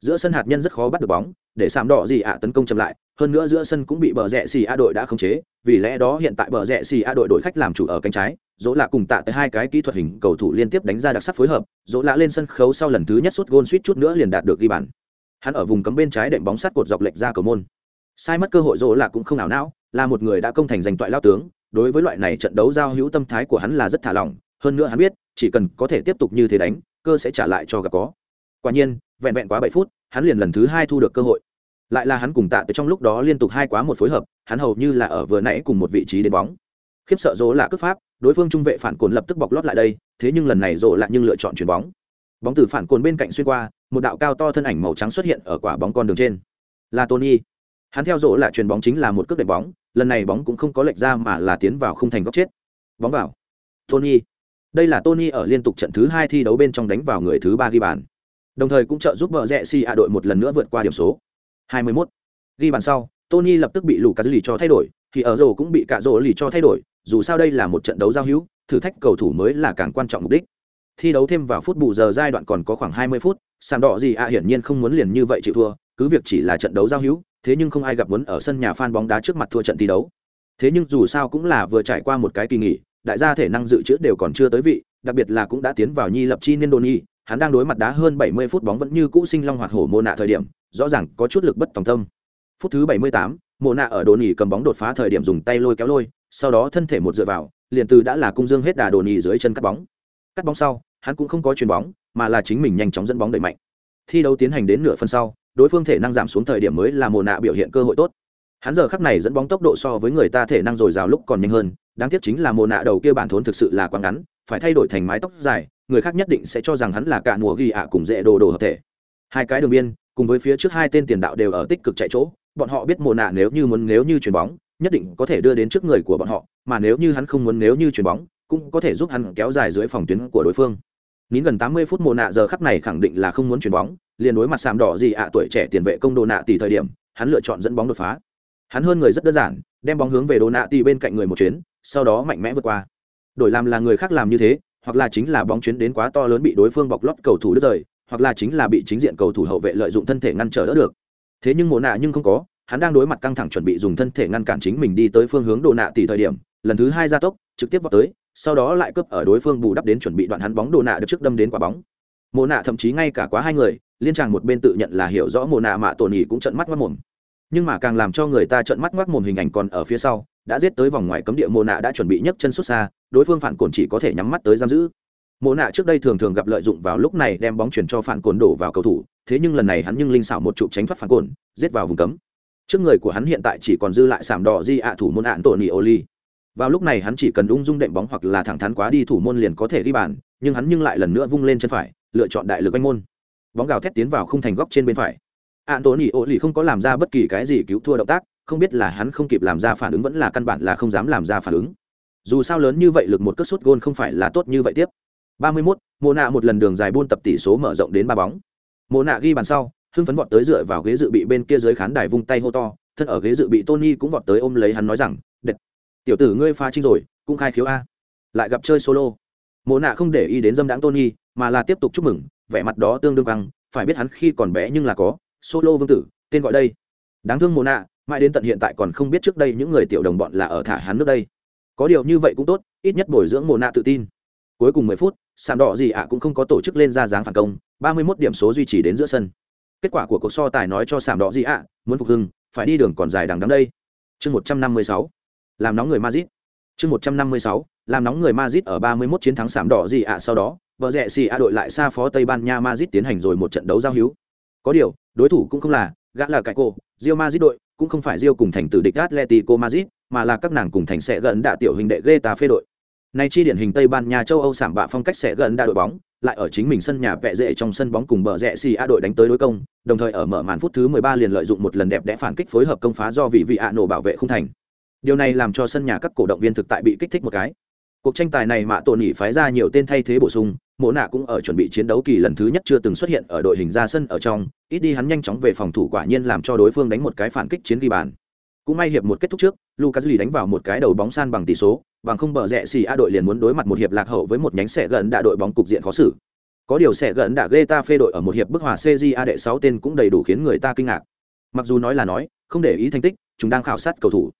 Giữa sân hạt nhân rất khó bắt được bóng, để sàm đỏ gì ạ tấn công chậm lại, hơn nữa giữa sân cũng bị bờ rẽ xì a đội đã khống chế vì lẽ đó hiện tại bờ rẽ xì a đội đội khách làm chủ ở cánh trái dỗ lạ cùng tạ tới hai cái kỹ thuật hình cầu thủ liên tiếp đánh ra đặc sắc phối hợp dỗ lạ lên sân khấu sau lần thứ nhất suốt gôn suýt chút nữa liền đạt được ghi bàn hắn ở vùng cấm bên trái đệm bóng sát cột dọc lệch ra cầu môn sai mất cơ hội dỗ lạ cũng không nào não là một người đã công thành giành toại lao tướng đối với loại này trận đấu giao hữu tâm thái của hắn là rất thả lỏng hơn nữa hắn biết, chỉ cần có thể tiếp tục như thế đánh, cơ sẽ trả lại cho gặp có. Quả nhiên, vẹn vẹn quá bảy phút, hắn liền lần thứ hai thu được cơ hội. Lại là hắn cùng tạ tới trong lúc đó liên tục hai quá một phối hợp, hắn hầu như là ở vừa nãy cùng một vị trí đến bóng. Khiếp sợ dỗ là cướp pháp, đối phương trung vệ phản cồn lập tức bọc lót lại đây, thế nhưng lần này dỗ lại nhưng lựa chọn chuyền bóng. Bóng từ phản cồn bên cạnh xuyên qua, một đạo cao to thân ảnh màu trắng xuất hiện ở quả bóng con đường trên. Là tony. Hắn theo dỗ là chuyền bóng chính là một cước đệm bóng, lần này bóng cũng không có lệch ra mà là tiến vào khung thành góc chết. Bóng vào. Tony đây là tony ở liên tục trận thứ hai thi đấu bên trong đánh vào người thứ ba ghi bàn đồng thời cũng trợ giúp vợ rẽ si a đội một lần nữa vượt qua điểm số 21. Ghi bàn sau, Tony lập tức bị Lucas lì cho thay đổi, thì ở rổ cũng bị cả rổ lì cho thay đổi, dù sao đây là một trận đấu giao hữu, thử thách cầu thủ mới là càng quan trọng mục đích. Thi đấu thêm vào phút bù giờ giai đoạn còn có khoảng 20 phút, sàn đỏ gì à hiển nhiên không muốn liền như vậy chịu thua, cứ việc chỉ là trận đấu giao hữu, thế nhưng không ai gặp muốn ở sân nhà fan bóng đá trước mặt thua trận thi đấu. Thế nhưng dù sao cũng là vừa trải qua một cái kỳ nghỉ, đại gia thể năng dự trữ đều còn chưa tới vị, đặc biệt là cũng đã tiến vào nhi lập chi niên đồn nhi, hắn đang đối mặt đá hơn 70 phút bóng vẫn như cũ sinh long hoạt hổ mô nạ thời điểm, rõ ràng có chút lực bất tòng tâm. Phút thứ 78, mô nạ ở đồ nỉ cầm bóng đột phá thời điểm dùng tay lôi kéo lôi sau đó thân thể một dựa vào liền từ đã là cung dương hết đà đồ nỉ dưới chân cắt bóng. Cắt bóng sau hắn cũng không có chuyền bóng mà là chính mình nhanh chóng dẫn bóng đẩy mạnh. Thi đấu tiến hành đến nửa phần sau đối phương thể năng giảm xuống thời điểm mới là mộ nạ biểu hiện cơ hội tốt hắn giờ khắc này dẫn bóng tốc độ so với người ta thể năng dồi dào lúc còn nhanh hơn, đáng tiếc chính là mồ nạ đầu kia bản thốn thực sự là quá ngắn, phải thay đổi thành mái tóc dài, người khác nhất định sẽ cho rằng hắn là cả mùa ghi ạ cùng dễ đồ đồ hợp thể. Hai cái đường biên, cùng với phía trước hai tên tiền đạo đều ở tích cực chạy chỗ, bọn họ biết mồ nạ nếu như muốn nếu như chuyền bóng, nhất định có thể đưa đến trước người của bọn họ, mà nếu như hắn không muốn nếu như chuyền bóng, cũng có thể giúp hắn kéo dài dưới phòng tuyến của đối phương. Nín gần tám mươi phút mồ nạ giờ khắc này khẳng định là không muốn chuyền bóng, liền đối mặt sàm đỏ gì ạ tuổi trẻ tiền vệ công đồ nạ tỷ thời điểm, hắn lựa chọn dẫn bóng đột phá hắn hơn người rất đơn giản, đem bóng hướng về đồ nạ tì bên cạnh người một chuyến, sau đó mạnh mẽ vượt qua. Đổi làm là người khác làm như thế, hoặc là chính là bóng chuyến đến quá to lớn bị đối phương bọc lót cầu thủ đứt rời, hoặc là chính là bị chính diện cầu thủ hậu vệ lợi dụng thân thể ngăn trở đỡ được. Thế nhưng mồ nạ nhưng không có, hắn đang đối mặt căng thẳng chuẩn bị dùng thân thể ngăn cản chính mình đi tới phương hướng đồ nạ tỷ thời điểm, lần thứ hai gia tốc, trực tiếp vào tới, sau đó lại cướp ở đối phương bù đắp đến chuẩn bị đoạn hắn bóng đồ nạ được trước đâm đến quả bóng. Mồ nạ thậm chí ngay cả quá hai người, liên tràng một bên tự nhận là hiểu rõ mồ nạ mạ tổ nhì cũng trận mắt mất mồm nhưng mà càng làm cho người ta trợn mắt ngoác mồm hình ảnh còn ở phía sau, đã giết tới vòng ngoài cấm địa mồ nạ đã chuẩn bị nhấc chân xuất xa, đối phương phản cồn chỉ có thể nhắm mắt tới giam giữ. Mồ nạ trước đây thường thường gặp lợi dụng vào lúc này đem bóng chuyển cho phản cồn đổ vào cầu thủ, thế nhưng lần này hắn nhưng linh xảo một trụ tránh thoát phản cồn, giết vào vùng cấm. Trước người của hắn hiện tại chỉ còn dư lại sảm đỏ di ạ thủ môn ạn tổ nỉ ly vào lúc này hắn chỉ cần ung dung đệm bóng hoặc là thẳng thắn quá đi thủ môn liền có thể ghi bàn, nhưng hắn nhưng lại lần nữa vung lên chân phải, lựa chọn đại lực anh môn. Bóng gào thét tiến vào khung thành góc trên bên phải ạn tổ nỉ oli không có làm ra bất kỳ cái gì cứu thua động tác không biết là hắn không kịp làm ra phản ứng vẫn là căn bản là không dám làm ra phản ứng dù sao lớn như vậy lực một cất sút gôn không phải là tốt như vậy tiếp 31, Mộ nạ một lần đường dài buôn tập tỷ số mở rộng đến ba bóng. Mộ nạ ghi bàn sau, hưng phấn vọt tới dựa vào ghế dự bị bên kia dưới khán đài vung tay hô to, thân ở ghế dự bị Tony cũng vọt tới ôm lấy hắn nói rằng, "Đệt, tiểu tử ngươi pha trinh rồi, cũng khai khiếu a." Lại gặp chơi solo. Mộ nạ không để ý đến dâm đãng Tony, mà là tiếp tục chúc mừng, vẻ mặt đó tương đương căng, phải biết hắn khi còn bé nhưng là có, solo vương tử, tên gọi đây. Đáng thương mồ nạ mãi đến tận hiện tại còn không biết trước đây những người tiểu đồng bọn là ở thả hắn nước đây. Có điều như vậy cũng tốt, ít nhất bồi dưỡng mồ nạ tự tin. Cuối cùng mười phút sàn đỏ gì ạ cũng không có tổ chức lên ra dáng phản công, ba mươi 31 điểm số duy trì đến giữa sân. Kết quả của cuộc so tài nói cho sàn đỏ gì ạ, muốn phục hưng, phải đi đường còn dài đằng đắng đây. Chương một trăm năm mươi sáu, làm nóng người Madrid. Chương một trăm năm mươi sáu, làm nóng người Madrid ở ba mươi 31 chiến thắng sàn đỏ gì ạ sau đó, vợ rẻ xì a đội lại xa phó tây ban nha Madrid tiến hành rồi một trận đấu giao hữu. Có điều đối thủ cũng không là gã là cạnh cô Real Madrid đội cũng không phải Rio cùng thành tử địch Atletico Madrid, mà là các nàng cùng thành sẽ gần đạ tiểu hình đệ Getafe đội. Nay chi điển hình Tây Ban Nha châu Âu sảm bạ phong cách sẽ gần đa đội bóng, lại ở chính mình sân nhà vẽ dễ trong sân bóng cùng bờ rẽ xì a đội đánh tới đối công, đồng thời ở mở màn phút thứ 13 liền lợi dụng một lần đẹp đẽ phản kích phối hợp công phá do vị vị ạ nổ bảo vệ không thành. Điều này làm cho sân nhà các cổ động viên thực tại bị kích thích một cái. Cuộc tranh tài này mạ tổ nỉ phái ra nhiều tên thay thế bổ sung, mộ nạ cũng ở chuẩn bị chiến đấu kỳ lần thứ nhất chưa từng xuất hiện ở đội hình ra sân ở trong, ít đi hắn nhanh chóng về phòng thủ quả nhiên làm cho đối phương đánh một cái phản kích chiến ghi bàn. Cũng may hiệp một kết thúc trước, Lucas Lee đánh vào một cái đầu bóng san bằng tỷ số, bằng không bờ rẽ xì A đội liền muốn đối mặt một hiệp lạc hậu với một nhánh xẻ gần đã đội bóng cục diện khó xử. Có điều xẻ gần đã ta phê đội ở một hiệp bức hòa CJA đệ sáu tên cũng đầy đủ khiến người ta kinh ngạc. Mặc dù nói là nói, không để ý thành tích, chúng đang khảo sát cầu thủ.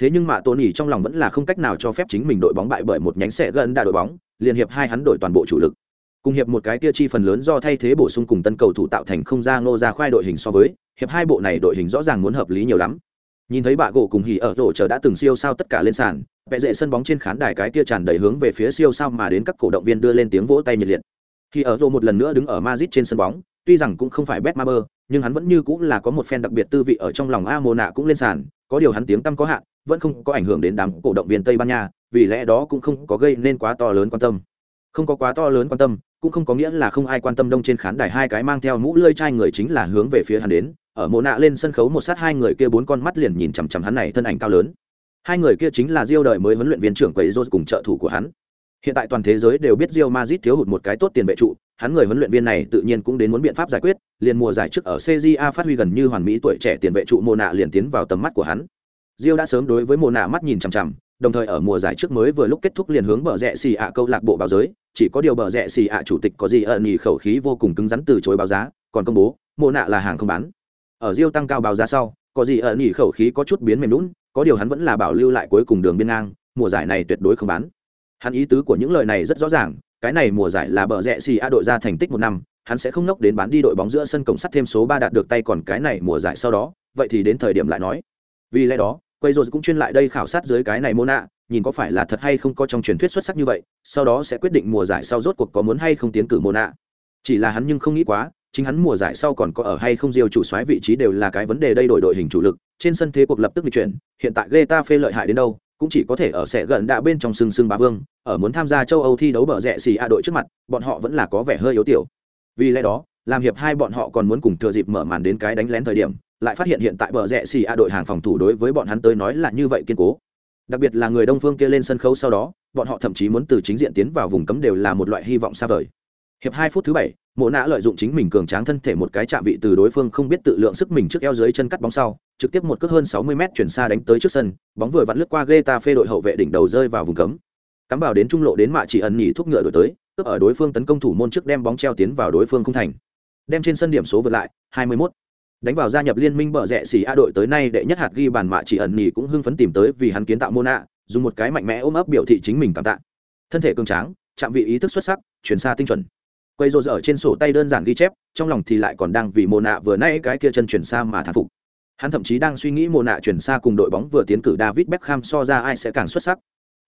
Thế nhưng mà ỉ trong lòng vẫn là không cách nào cho phép chính mình đội bóng bại bởi một nhánh xẻ gần đã đội bóng, liền hiệp hai hắn đội toàn bộ chủ lực. Cùng hiệp một cái kia chi phần lớn do thay thế bổ sung cùng tân cầu thủ tạo thành không ra ngô ra khoai đội hình so với, hiệp hai bộ này đội hình rõ ràng muốn hợp lý nhiều lắm nhìn thấy bạ gỗ cùng hỉ ở rổ chờ đã từng siêu sao tất cả lên sàn vẽ dệ sân bóng trên khán đài cái kia tràn đầy hướng về phía siêu sao mà đến các cổ động viên đưa lên tiếng vỗ tay nhiệt liệt hỉ ở rổ một lần nữa đứng ở mazit trên sân bóng tuy rằng cũng không phải bet ma nhưng hắn vẫn như cũng là có một fan đặc biệt tư vị ở trong lòng a mô nạ cũng lên sàn, có điều hắn tiếng tăm có hạn, vẫn không có ảnh hưởng đến đám cổ động viên tây ban nha, vì lẽ đó cũng không có gây nên quá to lớn quan tâm. Không có quá to lớn quan tâm, cũng không có nghĩa là không ai quan tâm đông trên khán đài hai cái mang theo mũ lơi chai người chính là hướng về phía hắn đến. Ở mồ nạ lên sân khấu một sát hai người kia bốn con mắt liền nhìn chằm chằm hắn này thân ảnh cao lớn. Hai người kia chính là diêu đời mới huấn luyện viên trưởng quầy Rose cùng trợ thủ của hắn. Hiện tại toàn thế giới đều biết Real Madrid thiếu hụt một cái tốt tiền vệ trụ hắn người huấn luyện viên này tự nhiên cũng đến muốn biện pháp giải quyết liền mùa giải trước ở CJA phát huy gần như hoàn mỹ tuổi trẻ tiền vệ trụ mộ nạ liền tiến vào tầm mắt của hắn Rio đã sớm đối với mộ nạ mắt nhìn chằm chằm đồng thời ở mùa giải trước mới vừa lúc kết thúc liền hướng bờ rẽ xì ạ câu lạc bộ báo giới chỉ có điều bờ rẽ xì ạ chủ tịch có gì ẩn nhì khẩu khí vô cùng cứng rắn từ chối báo giá còn công bố mộ nạ là hàng không bán ở Rio tăng cao báo giá sau, có gì ở nhì khẩu khí có chút biến mềm nhũn, có điều hắn vẫn là bảo lưu lại cuối cùng đường biên ngang, mùa giải này tuyệt đối không bán. Hắn ý tứ của những lời này rất rõ ràng, cái này mùa giải là bờ rẽ xì a đội ra thành tích một năm, hắn sẽ không nốc đến bán đi đội bóng giữa sân cổng sắt thêm số ba đạt được tay còn cái này mùa giải sau đó, vậy thì đến thời điểm lại nói. Vì lẽ đó, quay rồi cũng chuyên lại đây khảo sát dưới cái này mô nạ, nhìn có phải là thật hay không có trong truyền thuyết xuất sắc như vậy, sau đó sẽ quyết định mùa giải sau rốt cuộc có muốn hay không tiến cử mô nạ. Chỉ là hắn nhưng không nghĩ quá, chính hắn mùa giải sau còn có ở hay không diêu chủ soái vị trí đều là cái vấn đề đây đổi đội hình chủ lực trên sân thế cuộc lập tức bị chuyển hiện tại Geta phê lợi hại đến đâu cũng chỉ có thể ở sẽ gần đã bên trong sưng sưng bá vương, ở muốn tham gia châu Âu thi đấu bờ rẽ xì a đội trước mặt, bọn họ vẫn là có vẻ hơi yếu tiểu. Vì lẽ đó, làm hiệp hai bọn họ còn muốn cùng thừa dịp mở màn đến cái đánh lén thời điểm, lại phát hiện hiện tại bờ rẽ xì a đội hàng phòng thủ đối với bọn hắn tới nói là như vậy kiên cố. Đặc biệt là người đông phương kia lên sân khấu sau đó, bọn họ thậm chí muốn từ chính diện tiến vào vùng cấm đều là một loại hy vọng xa vời. Hiệp hai phút thứ bảy mộ nã lợi dụng chính mình cường tráng thân thể một cái chạm vị từ đối phương không biết tự lượng sức mình trước eo dưới chân cắt bóng sau, trực tiếp một cước hơn sáu mươi m chuyển xa đánh tới trước sân, bóng vừa vặn lướt qua ghê ta phê đội hậu vệ đỉnh đầu rơi vào vùng cấm. Cắm vào đến trung lộ đến mạ chỉ ẩn nhỉ thúc ngựa đổi tới, cướp ở đối phương tấn công thủ môn trước đem bóng treo tiến vào đối phương không thành. Đem trên sân điểm số vượt lại, hai mươi 21. đánh vào gia nhập liên minh bờ rẽ xỉ a đội tới nay đệ nhất hạt ghi bàn mạ chỉ ẩn nhỉ cũng hưng phấn tìm tới vì hắn kiến tạo môn nạ dùng một cái mạnh mẽ ôm ấp biểu thị chính mình cảm tạ. Thân thể cường tráng, chạm vị ý thức xuất sắc, chuyển xa tinh chuẩn quay rô ở trên sổ tay đơn giản ghi chép, trong lòng thì lại còn đang vì mồ nạ vừa nay cái kia chân chuyển xa mà thán phục. Hắn thậm chí đang suy nghĩ mồ nạ chuyển xa cùng đội bóng vừa tiến cử david beckham so ra ai sẽ càng xuất sắc.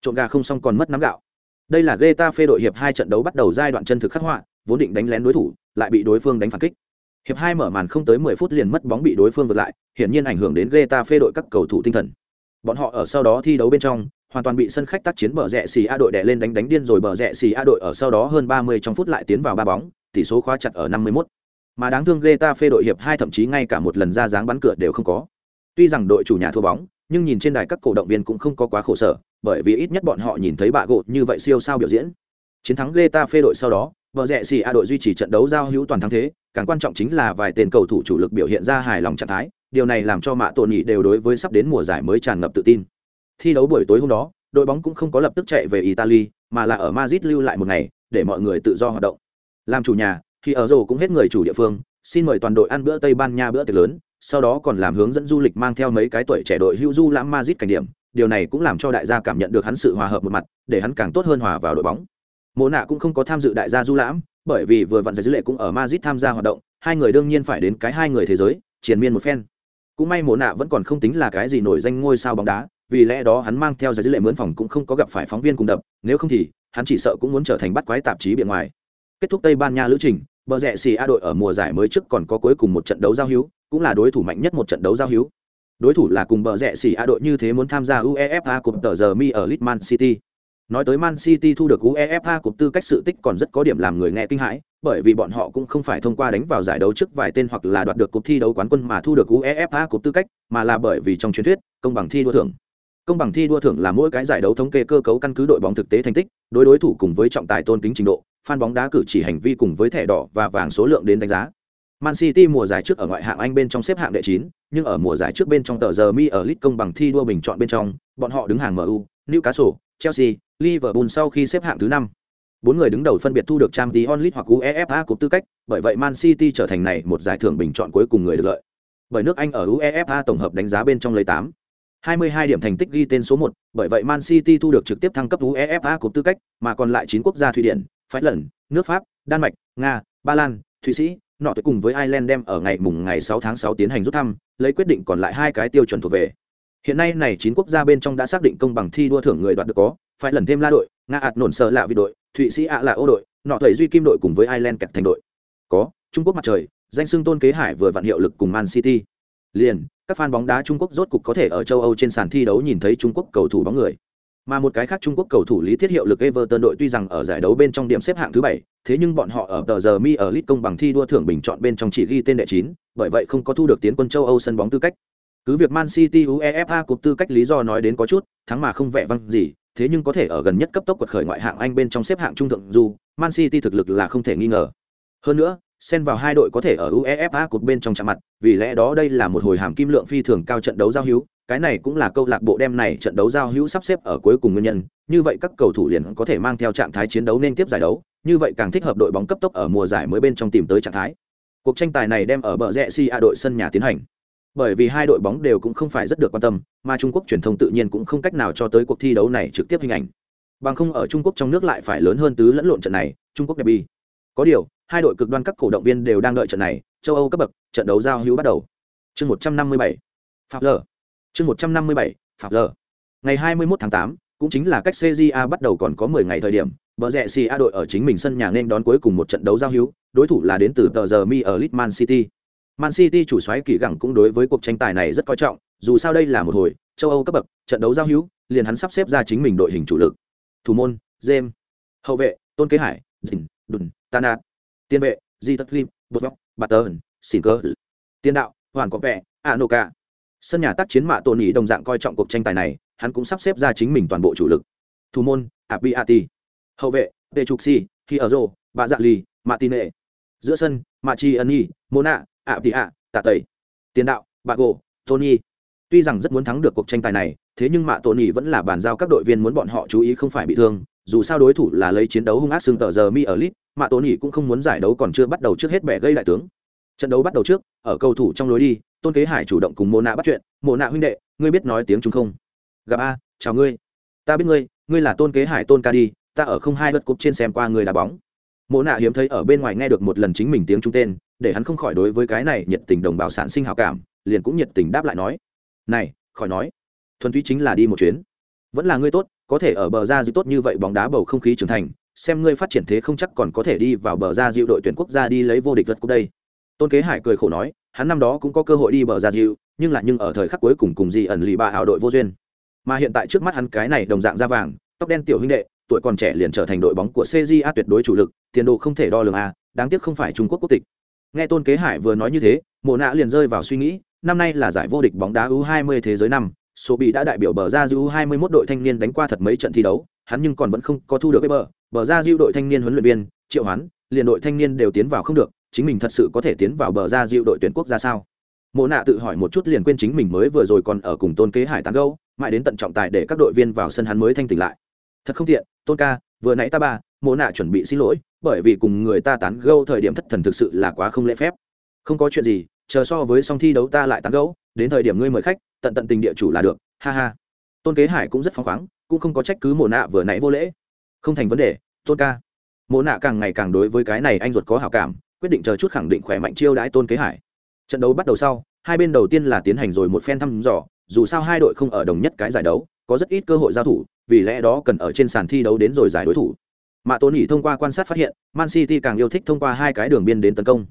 Trộn gà không xong còn mất nắm gạo. Đây là Geta phê đội hiệp hai trận đấu bắt đầu giai đoạn chân thực khắc họa, vốn định đánh lén đối thủ, lại bị đối phương đánh phản kích. Hiệp hai mở màn không tới mười phút liền mất bóng bị đối phương vượt lại, hiển nhiên ảnh hưởng đến Geta phê đội các cầu thủ tinh thần. Bọn họ ở sau đó thi đấu bên trong hoàn toàn bị sân khách tác chiến bờ rẽ xì a đội đè lên đánh đánh điên rồi bờ rẽ xì a đội ở sau đó hơn 30 trong phút lại tiến vào ba bóng, tỷ số khóa chặt ở 51. mà đáng thương Getafe phê đội hiệp hai thậm chí ngay cả một lần ra dáng bắn cửa đều không có. Tuy rằng đội chủ nhà thua bóng, nhưng nhìn trên đài các cổ động viên cũng không có quá khổ sở, bởi vì ít nhất bọn họ nhìn thấy bạ gột như vậy siêu sao biểu diễn. Chiến thắng Getafe phê đội sau đó, bờ rẽ xì a đội duy trì trận đấu giao hữu toàn thắng thế, càng quan trọng chính là vài tên cầu thủ chủ lực biểu hiện ra hài lòng trạng thái, điều này làm cho mạ tổ nhị đều đối với sắp đến mùa giải mới tràn ngập tự tin thi đấu buổi tối hôm đó, đội bóng cũng không có lập tức chạy về italy, mà là ở madrid lưu lại một ngày, để mọi người tự do hoạt động. Làm chủ nhà, thì ở rổ cũng hết người chủ địa phương, xin mời toàn đội ăn bữa tây ban nha bữa tiệc lớn, sau đó còn làm hướng dẫn du lịch mang theo mấy cái tuổi trẻ đội hữu du lãm Madrid cảnh điểm. Điều này cũng làm cho đại gia cảm nhận được hắn sự hòa hợp một mặt, để hắn càng tốt hơn hòa vào đội bóng. Mộ nạ cũng không có tham dự đại gia du lãm, bởi vì vừa vặn giải dữ lệ cũng ở Madrid tham gia hoạt động, hai người đương nhiên phải đến cái hai người thế giới, triền miên một phen. Cũng may mộ nạ vẫn còn không tính là cái gì nổi danh ngôi sao bóng đá vì lẽ đó hắn mang theo giải dữ lệ mướn phòng cũng không có gặp phải phóng viên cùng đập, nếu không thì, hắn chỉ sợ cũng muốn trở thành bắt quái tạp chí bề ngoài. Kết thúc tây ban nha lữ trình, bờ rẽ xì a đội ở mùa giải mới trước còn có cuối cùng một trận đấu giao hữu, cũng là đối thủ mạnh nhất một trận đấu giao hữu. Đối thủ là cùng bờ rẽ xì a đội như thế muốn tham gia uefa cùng tờ giờ mi ở litman city. Nói tới man city thu được uefa cụm tư cách sự tích còn rất có điểm làm người nghe kinh hãi, bởi vì bọn họ cũng không phải thông qua đánh vào giải đấu trước vài tên hoặc là đoạt được cuộc thi đấu quán quân mà thu được uefa cụm tư cách, mà là bởi vì trong truyền thuyết, công bằng thi đua thưởng công bằng thi đua thưởng là mỗi cái giải đấu thống kê cơ cấu căn cứ đội bóng thực tế thành tích đối đối thủ cùng với trọng tài tôn kính trình độ fan bóng đá cử chỉ hành vi cùng với thẻ đỏ và vàng số lượng đến đánh giá Man City mùa giải trước ở ngoại hạng Anh bên trong xếp hạng đệ 9, nhưng ở mùa giải trước bên trong tờ giờ mi ở League công bằng thi đua bình chọn bên trong, bọn họ đứng hàng MU, Newcastle, Chelsea, Liverpool sau khi xếp hạng thứ 5. Bốn người đứng đầu phân biệt thu được Champions League hoặc UEFA Cup tư cách, bởi vậy Man City trở thành này một giải thưởng bình chọn cuối cùng người được lợi. Bởi nước Anh ở UEFA tổng hợp đánh giá bên trong lấy 8. 22 điểm thành tích ghi tên số 1, bởi vậy Man City thu được trực tiếp thăng cấp UEFA Cup tư cách, mà còn lại 9 quốc gia Thụy Điển, Phái lần, nước Pháp, Đan Mạch, Nga, Ba Lan, Thụy Sĩ, nọ tới cùng với Ireland đem ở ngày mùng ngày 6 tháng 6 tiến hành rút thăm, lấy quyết định còn lại hai cái tiêu chuẩn thuộc về. Hiện nay này 9 quốc gia bên trong đã xác định công bằng thi đua thưởng người đoạt được có, Phái lần thêm La đội, Nga ạt nổn sợ lạ vị đội, Thụy Sĩ ạ là ô đội, nọ thầy duy kim đội cùng với Ireland kẹt thành đội. Có, Trung Quốc mặt trời, danh xưng tôn kế hải vừa vạn hiệu lực cùng Man City. Liền, các fan bóng đá Trung Quốc rốt cục có thể ở châu Âu trên sàn thi đấu nhìn thấy Trung Quốc cầu thủ bóng người. Mà một cái khác Trung Quốc cầu thủ lý thiết hiệu lực Everton đội tuy rằng ở giải đấu bên trong điểm xếp hạng thứ bảy, thế nhưng bọn họ ở tờ giờ mi ở lit công bằng thi đua thưởng bình chọn bên trong chỉ ghi tên đệ chín, bởi vậy không có thu được tiến quân châu Âu sân bóng tư cách. Cứ việc Man City UEFA cục tư cách lý do nói đến có chút, thắng mà không vẻ vang gì, thế nhưng có thể ở gần nhất cấp tốc quật khởi ngoại hạng Anh bên trong xếp hạng trung thượng dù, Man City thực lực là không thể nghi ngờ. Hơn nữa, xen vào hai đội có thể ở UEFA cột bên trong chạm mặt, vì lẽ đó đây là một hồi hàm kim lượng phi thường cao trận đấu giao hữu, cái này cũng là câu lạc bộ đem này trận đấu giao hữu sắp xếp ở cuối cùng nguyên nhân, như vậy các cầu thủ liền có thể mang theo trạng thái chiến đấu nên tiếp giải đấu, như vậy càng thích hợp đội bóng cấp tốc ở mùa giải mới bên trong tìm tới trạng thái. Cuộc tranh tài này đem ở bờ rẽ si a đội sân nhà tiến hành. Bởi vì hai đội bóng đều cũng không phải rất được quan tâm, mà Trung Quốc truyền thông tự nhiên cũng không cách nào cho tới cuộc thi đấu này trực tiếp hình ảnh. Bằng không ở Trung Quốc trong nước lại phải lớn hơn tứ lẫn lộn trận này, Trung Quốc derby. Có điều, hai đội cực đoan các cổ động viên đều đang đợi trận này, châu Âu cấp bậc, trận đấu giao hữu bắt đầu. Chương 157. Phạm lở. Chương 157. Phạm lở. Ngày 21 tháng 8, cũng chính là cách CJA bắt đầu còn có 10 ngày thời điểm, bờ rẹ xì A đội ở chính mình sân nhà nên đón cuối cùng một trận đấu giao hữu, đối thủ là đến từ tờ giờ Mi ở Litman City. Man City chủ soái kỳ gẳng cũng đối với cuộc tranh tài này rất coi trọng, dù sao đây là một hồi châu Âu cấp bậc, trận đấu giao hữu, liền hắn sắp xếp ra chính mình đội hình chủ lực. Thủ môn, James. Hậu vệ, Tôn Kế Hải, Đỉnh, Đùn, Tanat tiền vệ, di tất lim bột vóc bà tơn xin cơ tiền đạo, hoàn có vẻ a nô ca. Sân nhà tác chiến mạ tôn nhị đồng dạng coi trọng cuộc tranh tài này, hắn cũng sắp xếp ra chính mình toàn bộ chủ lực. Thủ môn, abiati. Hậu vệ tê trục si khi ở rô bà dạ lì mạ tì nệ giữa sân mạ chi ân nhi mona ạ tị ạ tạ tẩy tiền đạo bà gồ tony. Tuy rằng rất muốn thắng được cuộc tranh tài này, thế nhưng mạ tôn nhị vẫn là bàn giao các đội viên muốn bọn họ chú ý không phải bị thương, dù sao đối thủ là lấy chiến đấu hung ác xương tờ giờ mi ở lit mạ tổ nhỉ cũng không muốn giải đấu còn chưa bắt đầu trước hết bẻ gây đại tướng. Trận đấu bắt đầu trước, ở cầu thủ trong lối đi, tôn kế hải chủ động cùng mô nạ bắt chuyện mô nạ huynh đệ, ngươi biết nói tiếng chúng không? Gặp a, chào ngươi. Ta biết ngươi ngươi là tôn kế hải tôn ca đi, ta ở không hai lượt cúp trên xem qua người đá bóng. Mô nạ hiếm thấy ở bên ngoài nghe được một lần chính mình tiếng trung tên, để hắn không khỏi đối với cái này nhiệt tình đồng bào sản sinh hào cảm, liền cũng nhiệt tình đáp lại nói, này, khỏi nói, thuần túy chính là đi một chuyến. Vẫn là ngươi tốt, có thể ở bờ ra dịu tốt như vậy bóng đá bầu không khí trưởng thành xem ngươi phát triển thế không chắc còn có thể đi vào bờ ra dịu đội tuyển quốc gia đi lấy vô địch vật cúp đây. Tôn kế hải cười khổ nói, hắn năm đó cũng có cơ hội đi bờ ra dịu nhưng lại nhưng ở thời khắc cuối cùng cùng gì ẩn lì bà hảo đội vô duyên. Mà hiện tại trước mắt hắn cái này đồng dạng da vàng, tóc đen tiểu huynh đệ, tuổi còn trẻ liền trở thành đội bóng của CJA tuyệt đối chủ lực, tiền đồ không thể đo lường a đáng tiếc không phải trung quốc quốc tịch. Nghe tôn kế hải vừa nói như thế, mộ nạ liền rơi vào suy nghĩ, năm nay là giải vô địch bóng đá u 20 thế giới năm, số bị đã đại biểu bờ ra u 21 đội thanh niên đánh qua thật mấy trận thi đấu, hắn nhưng còn vẫn không có thu được cái bờ bờ ra diệu đội thanh niên huấn luyện viên, triệu hoán, liền đội thanh niên đều tiến vào không được, chính mình thật sự có thể tiến vào bờ ra diệu đội tuyển quốc ra sao? Mộ nạ tự hỏi một chút liền quên chính mình mới vừa rồi còn ở cùng tôn kế hải tán gâu mãi đến tận trọng tài để các đội viên vào sân hắn mới thanh tỉnh lại. Thật không tiện, tôn ca, vừa nãy ta ba, mộ nạ chuẩn bị xin lỗi, bởi vì cùng người ta tán gâu thời điểm thất thần thực sự là quá không lễ phép. Không có chuyện gì, chờ so với song thi đấu ta lại tán gẫu, đến thời điểm ngươi mời khách, tận tận tình địa chủ là được, ha ha. Tôn kế hải cũng rất phóng khoáng, cũng không có trách cứ mồ nạ vừa nãy vô lễ không thành vấn đề, tôn ca. Mộ nạ càng ngày càng đối với cái này anh ruột có hảo cảm, quyết định chờ chút khẳng định khỏe mạnh chiêu đãi tôn kế hải. Trận đấu bắt đầu sau, hai bên đầu tiên là tiến hành rồi một phen thăm dò, dù sao hai đội không ở đồng nhất cái giải đấu, có rất ít cơ hội giao thủ, vì lẽ đó cần ở trên sàn thi đấu đến rồi giải đối thủ. Mạ tôn nhỉ thông qua quan sát phát hiện, man city càng yêu thích thông qua hai cái đường biên đến tấn công.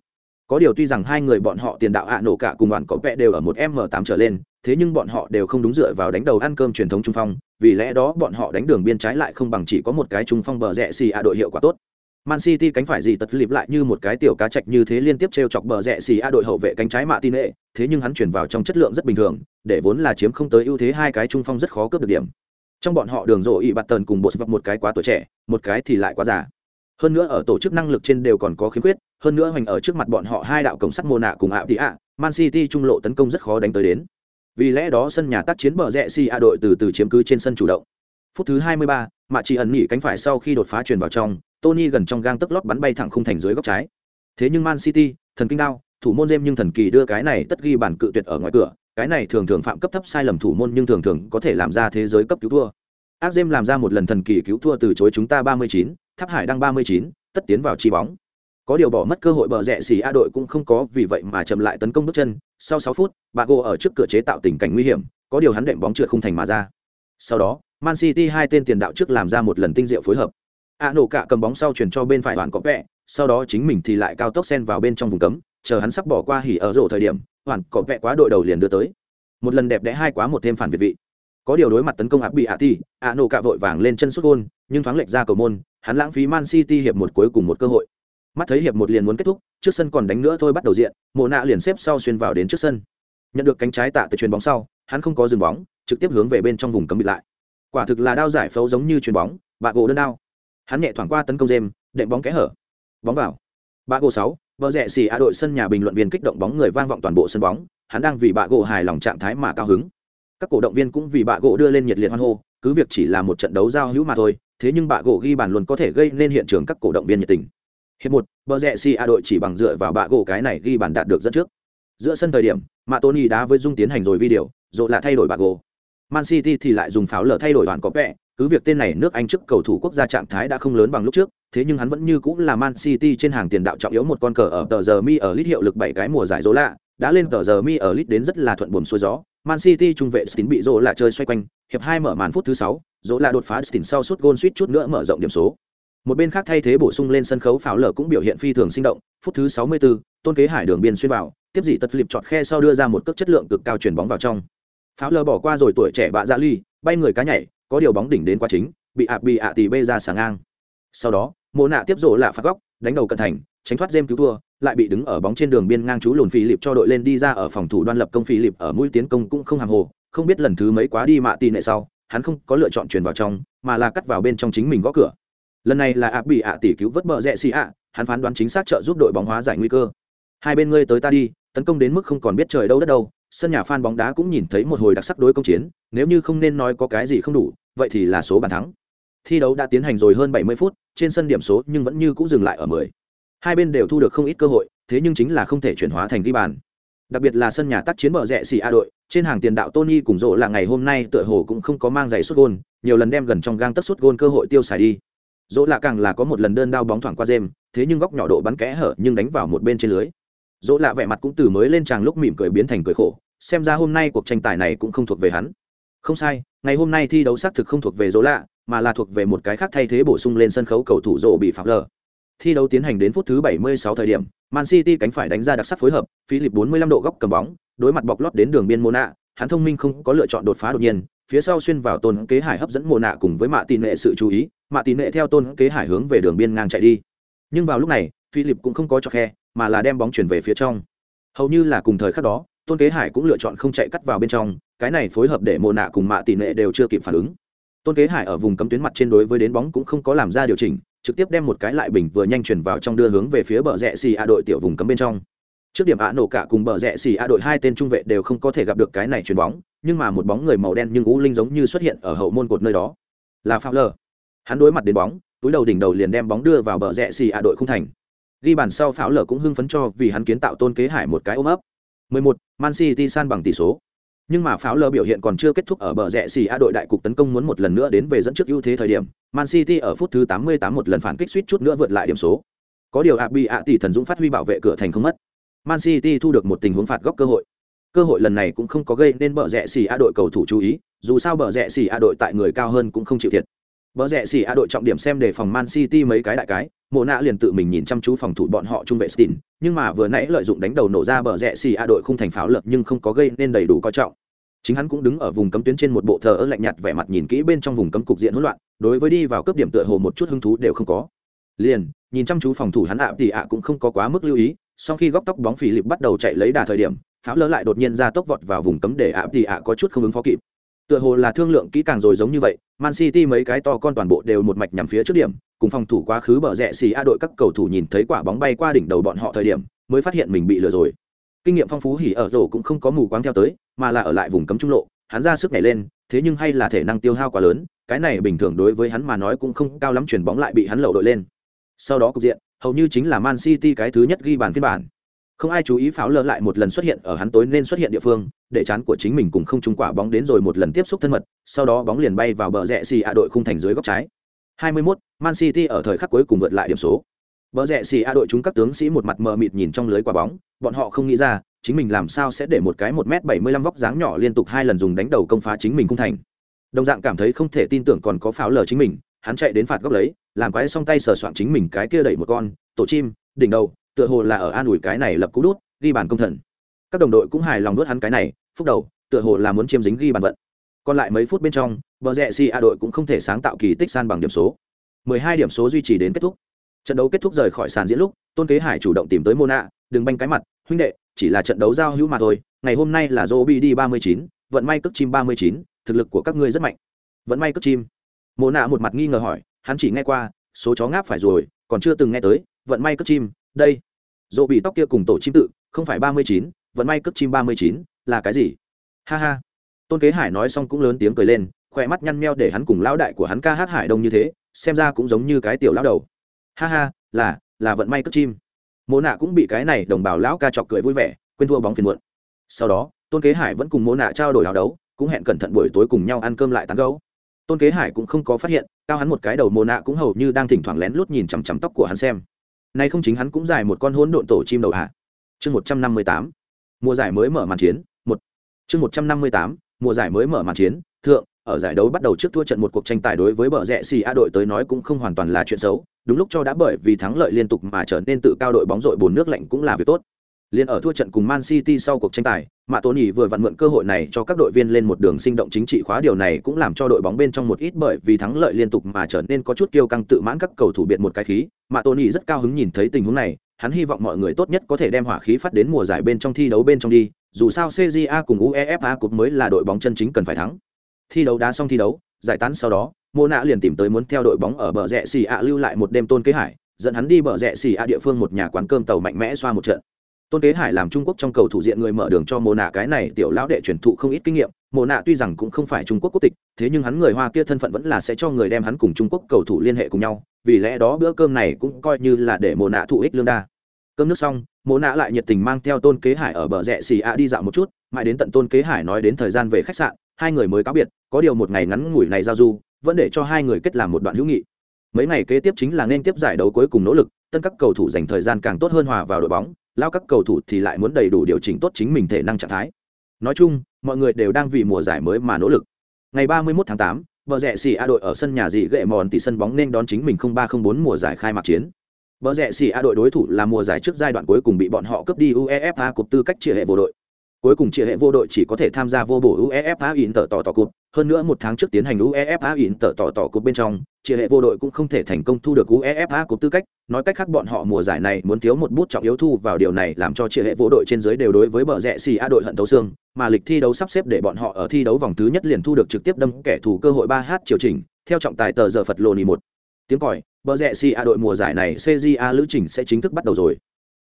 Có điều tuy rằng hai người bọn họ tiền đạo ạ nổ cả cùng đoàn có vẽ đều ở một m 8 trở lên, thế nhưng bọn họ đều không đúng dựa vào đánh đầu ăn cơm truyền thống trung phong vì lẽ đó bọn họ đánh đường biên trái lại không bằng chỉ có một cái trung phong bờ rẽ xì ạ đội hiệu quả tốt Man City cánh phải gì tật lịp lại như một cái tiểu cá chạch như thế liên tiếp treo chọc bờ rẽ xì a đội hậu vệ cánh trái mạ tin ệ thế nhưng hắn chuyển vào trong chất lượng rất bình thường, để vốn là chiếm không tới ưu thế hai cái trung phong rất khó cướp được điểm. Trong bọn họ đường rộ ỵ bạt tần cùng bộ vật một cái quá tuổi trẻ, một cái thì lại quá già. Hơn nữa ở tổ chức năng lực trên đều còn có khiếm khuyết, hơn nữa hoành ở trước mặt bọn họ hai đạo cổng sắt mô nạ cùng ạ tị ạ, Man City trung lộ tấn công rất khó đánh tới đến. Vì lẽ đó sân nhà tác chiến bờ rẽ si a đội từ từ chiếm cứ trên sân chủ động. Phút thứ 23, Mạ Chỉ ẩn nghỉ cánh phải sau khi đột phá truyền vào trong, Tony gần trong gang tức lót bắn bay thẳng khung thành dưới góc trái. Thế nhưng Man City, thần kinh đao, thủ môn James nhưng thần kỳ đưa cái này tất ghi bản cự tuyệt ở ngoài cửa, cái này thường thường phạm cấp thấp sai lầm thủ môn nhưng thường thường có thể làm ra thế giới cấp cứu thua. Ác James làm ra một lần thần kỳ cứu thua từ chối chúng ta 39, Tháp Hải đang 39, tất tiến vào chi bóng. Có điều bỏ mất cơ hội bờ rẽ xì A đội cũng không có vì vậy mà chậm lại tấn công bước chân, sau 6 phút, bà gô ở trước cửa chế tạo tình cảnh nguy hiểm, có điều hắn đệm bóng trượt khung thành mà ra. Sau đó, Man City hai tên tiền đạo trước làm ra một lần tinh diệu phối hợp. A nổ cả cầm bóng sau chuyển cho bên phải hoàn có vẹ sau đó chính mình thì lại cao tốc sen vào bên trong vùng cấm chờ hắn sắp bỏ qua hỉ ở rổ thời điểm hoàn có vẹ quá đội đầu liền đưa tới. Một lần đẹp đẽ hai quá một thêm phản việt vị. Có điều đối mặt tấn công áp bị ạ ti a nổ cả vội vàng lên chân xuất gôn nhưng thoáng lệch ra cầu môn hắn lãng phí man city hiệp một cuối cùng một cơ hội mắt thấy hiệp một liền muốn kết thúc, trước sân còn đánh nữa thôi bắt đầu diện, mộ nạ liền xếp sau xuyên vào đến trước sân. Nhận được cánh trái tạ từ chuyền bóng sau, hắn không có dừng bóng, trực tiếp hướng về bên trong vùng cấm bị lại. Quả thực là đao giải phẫu giống như chuyền bóng, bạ gỗ đơn đao. Hắn nhẹ thoảng qua tấn công dêm đệm bóng kẽ hở. Bóng vào. Bạ gỗ sáu, vợ rẻ xì a đội sân nhà bình luận viên kích động bóng người vang vọng toàn bộ sân bóng, hắn đang vì bạ gỗ hài lòng trạng thái mà cao hứng. Các cổ động viên cũng vì bạ gỗ đưa lên nhiệt liệt hoan hô, cứ việc chỉ là một trận đấu giao hữu mà thôi, thế nhưng bạ gỗ ghi bàn luôn có thể gây nên hiện trường các cổ động viên nhiệt tình hiệp một Bờ rẽ si a đội chỉ bằng dựa vào bạ gỗ cái này ghi bàn đạt được dẫn trước giữa sân thời điểm mạ tony đá với dung tiến hành rồi video rồi là thay đổi bạ gỗ man city thì lại dùng pháo lở thay đổi đoàn có vẽ cứ việc tên này nước Anh trước cầu thủ quốc gia trạng thái đã không lớn bằng lúc trước, thế nhưng hắn vẫn như cũng là Man City trên hàng tiền đạo trọng yếu một con cờ ở tờ giờ mi ở lít hiệu lực bảy cái mùa giải dỗ lạ, đã lên tờ giờ mi ở lít đến rất là thuận buồm xuôi gió. Man City trung vệ Stin bị dỗ lạ chơi xoay quanh, hiệp hai mở màn phút thứ sáu, dỗ lạ đột phá Stin sau suốt gôn suýt chút nữa mở rộng điểm số. Một bên khác thay thế bổ sung lên sân khấu pháo lở cũng biểu hiện phi thường sinh động, phút thứ 64, Tôn Kế Hải đường biên xuyên vào, tiếp dị tật lịp chọt khe sau đưa ra một cước chất lượng cực cao chuyển bóng vào trong. Pháo lở bỏ qua rồi tuổi trẻ bạ dạ ly, bay người cá nhảy, có điều bóng đỉnh đến quá chính, bị ạ bị ạ tì bê ra sáng ngang sau đó mộ nạ tiếp rộ lạ phạt góc đánh đầu cận thành tránh thoát dêm cứu thua lại bị đứng ở bóng trên đường biên ngang chú lùn phi lịp cho đội lên đi ra ở phòng thủ đoan lập công phi lịp ở mũi tiến công cũng không hàng hồ không biết lần thứ mấy quá đi mạ tì nệ sau hắn không có lựa chọn truyền vào trong mà là cắt vào bên trong chính mình gõ cửa lần này là ạ bị ạ tỷ cứu vớt bờ rẽ xì ạ, hắn phán đoán chính xác trợ giúp đội bóng hóa giải nguy cơ. Hai bên ngươi tới ta đi, tấn công đến mức không còn biết trời đâu đất đâu, sân nhà fan bóng đá cũng nhìn thấy một hồi đặc sắc đối công chiến, nếu như không nên nói có cái gì không đủ, vậy thì là số bàn thắng. Thi đấu đã tiến hành rồi hơn 70 phút, trên sân điểm số nhưng vẫn như cũ dừng lại ở 10. hai bên đều thu được không ít cơ hội, thế nhưng chính là không thể chuyển hóa thành ghi bàn. Đặc biệt là sân nhà tác chiến bờ rẽ xì a đội, trên hàng tiền đạo tony cùng rộ là ngày hôm nay tựa hồ cũng không có mang giày sút gôn, nhiều lần đem gần trong gang tất sút gôn cơ hội tiêu xài đi dỗ lạ càng là có một lần đơn đao bóng thoảng qua dêm thế nhưng góc nhỏ độ bắn kẽ hở nhưng đánh vào một bên trên lưới. Dỗ lạ vẻ mặt cũng từ mới lên tràng lúc mỉm cười biến thành cười khổ, xem ra hôm nay cuộc tranh tài này cũng không thuộc về hắn. Không sai, ngày hôm nay thi đấu xác thực không thuộc về dỗ lạ, mà là thuộc về một cái khác thay thế bổ sung lên sân khấu cầu thủ rộ bị phạm lờ. Thi đấu tiến hành đến phút thứ 76 thời điểm, man city cánh phải đánh ra đặc sắc phối hợp, philip 45 độ góc cầm bóng, đối mặt bọc lót đến đường biên mona hắn thông minh không có lựa chọn đột phá đột nhiên, phía sau xuyên vào tôn kế hải hấp dẫn mồ nạ cùng với mạ tỷ nệ sự chú ý, mạ tỷ nệ theo tôn kế hải hướng về đường biên ngang chạy đi. Nhưng vào lúc này, philip cũng không có cho khe, mà là đem bóng chuyển về phía trong. Hầu như là cùng thời khắc đó, tôn kế hải cũng lựa chọn không chạy cắt vào bên trong, cái này phối hợp để mồ nạ cùng mạ tỷ nệ đều chưa kịp phản ứng. Tôn kế hải ở vùng cấm tuyến mặt trên đối với đến bóng cũng không có làm ra điều chỉnh, trực tiếp đem một cái lại bình vừa nhanh chuyển vào trong đưa hướng về phía bờ rẽ xì a đội tiểu vùng cấm bên trong trước điểm ạ nổ cả cùng bờ rẽ xì a đội hai tên trung vệ đều không có thể gặp được cái này chuyền bóng nhưng mà một bóng người màu đen nhưng ú linh giống như xuất hiện ở hậu môn cột nơi đó là phạm lờ hắn đối mặt đến bóng túi đầu đỉnh đầu liền đem bóng đưa vào bờ rẽ xì a đội không thành Ghi bàn sau pháo lở cũng hưng phấn cho vì hắn kiến tạo tôn kế hải một cái ôm ấp. 11, Man City san bằng tỷ số. Nhưng mà pháo lở biểu hiện còn chưa kết thúc ở bờ rẽ xì A đội đại cục tấn công muốn một lần nữa đến về dẫn trước ưu thế thời điểm, Man City ở phút thứ 88 một lần phản kích suýt chút nữa vượt lại điểm số. Có điều Abi ạ tỷ thần dũng phát huy bảo vệ cửa thành không mất. Man City thu được một tình huống phạt góc cơ hội. Cơ hội lần này cũng không có gây nên bờ rẽ xì A đội cầu thủ chú ý, dù sao bờ rẽ xì A đội tại người cao hơn cũng không chịu thiệt. Bờ rẽ xì A đội trọng điểm xem đề phòng Man City mấy cái đại cái, Mộ nạ liền tự mình nhìn chăm chú phòng thủ bọn họ trung vệ Stin, nhưng mà vừa nãy lợi dụng đánh đầu nổ ra bờ rẽ xì A đội không thành pháo lực nhưng không có gây nên đầy đủ coi trọng. Chính hắn cũng đứng ở vùng cấm tuyến trên một bộ thờ ơ lạnh nhạt vẻ mặt nhìn kỹ bên trong vùng cấm cục diện hỗn loạn, đối với đi vào cấp điểm tựa hồ một chút hứng thú đều không có. Liền, nhìn chăm chú phòng thủ hắn ạ thì ạ cũng không có quá mức lưu ý, sau khi góc tóc bóng phì lịp bắt đầu chạy lấy đà thời điểm, pháo lỡ lại đột nhiên ra tốc vọt vào vùng cấm để ạ thì ạ có chút không ứng phó kịp. Tựa hồ là thương lượng kỹ càng rồi giống như vậy man city mấy cái to con toàn bộ đều một mạch nhằm phía trước điểm cùng phòng thủ quá khứ bờ rẽ xì a đội các cầu thủ nhìn thấy quả bóng bay qua đỉnh đầu bọn họ thời điểm mới phát hiện mình bị lừa rồi. Kinh nghiệm phong phú hỉ ở rổ cũng không có mù quáng theo tới mà là ở lại vùng cấm trung lộ hắn ra sức nhảy lên thế nhưng hay là thể năng tiêu hao quá lớn cái này bình thường đối với hắn mà nói cũng không cao lắm chuyển bóng lại bị hắn lậu đội lên. Sau đó cục diện hầu như chính là man city cái thứ nhất ghi bàn phiên bản. Không ai chú ý pháo lơ lại một lần xuất hiện ở hắn tối nên xuất hiện địa phương để chán của chính mình cùng không trúng quả bóng đến rồi một lần tiếp xúc thân mật sau đó bóng liền bay vào bờ rẽ xì a đội khung thành dưới góc trái. 21, Man City ở thời khắc cuối cùng vượt lại điểm số. Bờ rẽ xì a đội chúng các tướng sĩ một mặt mờ mịt nhìn trong lưới quả bóng bọn họ không nghĩ ra chính mình làm sao sẽ để một cái 1m75 vóc dáng nhỏ liên tục hai lần dùng đánh đầu công phá chính mình khung thành. Đồng dạng cảm thấy không thể tin tưởng còn có pháo lờ chính mình hắn chạy đến phạt góc lấy làm quái xong tay sờ soạn chính mình cái kia đẩy một con tổ chim đỉnh đầu tựa hồ là ở an ủi cái này lập cú đút ghi bàn công thần. Các đồng đội cũng hài lòng đốt hắn cái này phúc đầu tựa hồ là muốn chiếm dính ghi bàn vận. Còn lại mấy phút bên trong bờ rẽ si a đội cũng không thể sáng tạo kỳ tích san bằng điểm số. 12 điểm số duy trì đến kết thúc. Trận đấu kết thúc rời khỏi sàn diễn lúc tôn kế hải chủ động tìm tới mona đừng banh cái mặt huynh đệ chỉ là trận đấu giao hữu mà thôi ngày hôm nay là jobi đi 39, vận may cất chim 39, thực lực của các ngươi rất mạnh. Vận may cất chim? Mona một mặt nghi ngờ hỏi hắn chỉ nghe qua, số chó ngáp phải rồi, còn chưa từng nghe tới, vận may cất chim, đây. Dỗ bị tóc kia cùng tổ chim tự, không phải ba mươi chín, vận may cất chim ba mươi chín, là cái gì? Ha ha. Tôn kế hải nói xong cũng lớn tiếng cười lên, khỏe mắt nhăn meo để hắn cùng lão đại của hắn ca hát hải đông như thế, xem ra cũng giống như cái tiểu lão đầu. Ha ha, là là vận may cất chim. Mô nạ cũng bị cái này đồng bào lão ca chọc cười vui vẻ, quên thua bóng phiền muộn. Sau đó, tôn kế hải vẫn cùng mô nạ trao đổi hào đấu, cũng hẹn cẩn thận buổi tối cùng nhau ăn cơm lại tán gấu tôn kế hải cũng không có phát hiện, cao hắn một cái đầu mồ nạ cũng hầu như đang thỉnh thoảng lén lút nhìn chằm chằm tóc của hắn xem. Nay không chính hắn cũng dài một con hỗn độn tổ chim đầu hạ chương một trăm năm mươi tám, mùa giải mới mở màn chiến, một. Chương một trăm năm mươi tám, mùa giải mới mở màn chiến, thượng, ở giải đấu bắt đầu trước thua trận một cuộc tranh tài đối với bờ rẽ xì a đội tới nói cũng không hoàn toàn là chuyện xấu, đúng lúc cho đã bởi vì thắng lợi liên tục mà trở nên tự cao đội bóng rội bồn nước lạnh cũng là việc tốt. Liên ở thua trận cùng Man City sau cuộc tranh tài, Mạ Tony vừa vặn mượn cơ hội này cho các đội viên lên một đường sinh động chính trị khóa điều này cũng làm cho đội bóng bên trong một ít bởi vì thắng lợi liên tục mà trở nên có chút kiêu căng tự mãn các cầu thủ biệt một cái khí. Mạ Tony rất cao hứng nhìn thấy tình huống này, hắn hy vọng mọi người tốt nhất có thể đem hỏa khí phát đến mùa giải bên trong thi đấu bên trong đi, dù sao CJA cùng UEFA cũng mới là đội bóng chân chính cần phải thắng. Thi đấu đá xong thi đấu, giải tán sau đó, Mona liền tìm tới muốn theo đội bóng ở bờ rẽ xì ạ lưu lại một đêm tôn kế hải, dẫn hắn đi bờ rẽ xì ạ địa phương một nhà quán cơm tàu mạnh mẽ xoa một trận tôn kế hải làm trung quốc trong cầu thủ diện người mở đường cho mồ nạ cái này tiểu lão đệ truyền thụ không ít kinh nghiệm. Mồ nạ tuy rằng cũng không phải trung quốc quốc tịch, thế nhưng hắn người hoa kia thân phận vẫn là sẽ cho người đem hắn cùng trung quốc cầu thủ liên hệ cùng nhau, vì lẽ đó bữa cơm này cũng coi như là để mồ nạ thụ ích lương đa. Cơm nước xong mồ nạ lại nhiệt tình mang theo tôn kế hải ở bờ rẽ xì a đi dạo một chút, mãi đến tận tôn kế hải nói đến thời gian về khách sạn, hai người mới cáo biệt, có điều một ngày ngắn ngủi này giao du, vẫn để cho hai người kết làm một đoạn hữu nghị. Mấy ngày kế tiếp chính là nên tiếp giải đấu cuối cùng nỗ lực, tân các cầu thủ dành thời gian càng tốt hơn hòa vào đội bóng lao các cầu thủ thì lại muốn đầy đủ điều chỉnh tốt chính mình thể năng trạng thái. Nói chung mọi người đều đang vì mùa giải mới mà nỗ lực. Ngày 31 tháng 8, bờ rẽ xì a đội ở sân nhà dị gệ mòn tỷ sân bóng nên đón chính mình không ba không bốn mùa giải khai mạc chiến. Bờ rẽ xì a đội đối thủ là mùa giải trước giai đoạn cuối cùng bị bọn họ cướp đi uefa cục tư cách chia hệ vô đội. Cuối cùng chia hệ vô đội chỉ có thể tham gia vô bổ uefa in tờ tỏ tỏ cục hơn nữa một tháng trước tiến hành uefa in tờ tỏ tỏ cục bên trong chia hệ vô đội cũng không thể thành công thu được uefa cục tư cách. Nói cách khác, bọn họ mùa giải này muốn thiếu một bút trọng yếu thu vào điều này làm cho chia hệ vô đội trên dưới đều đối với bờ rẽ xì a đội hận thấu xương. Mà lịch thi đấu sắp xếp để bọn họ ở thi đấu vòng thứ nhất liền thu được trực tiếp đâm kẻ thù cơ hội ba h chiều chỉnh. theo trọng tài tờ giờ phật lô nì một. Tiếng còi, bờ rẽ xì a đội mùa giải này cja lữ trình sẽ chính thức bắt đầu rồi.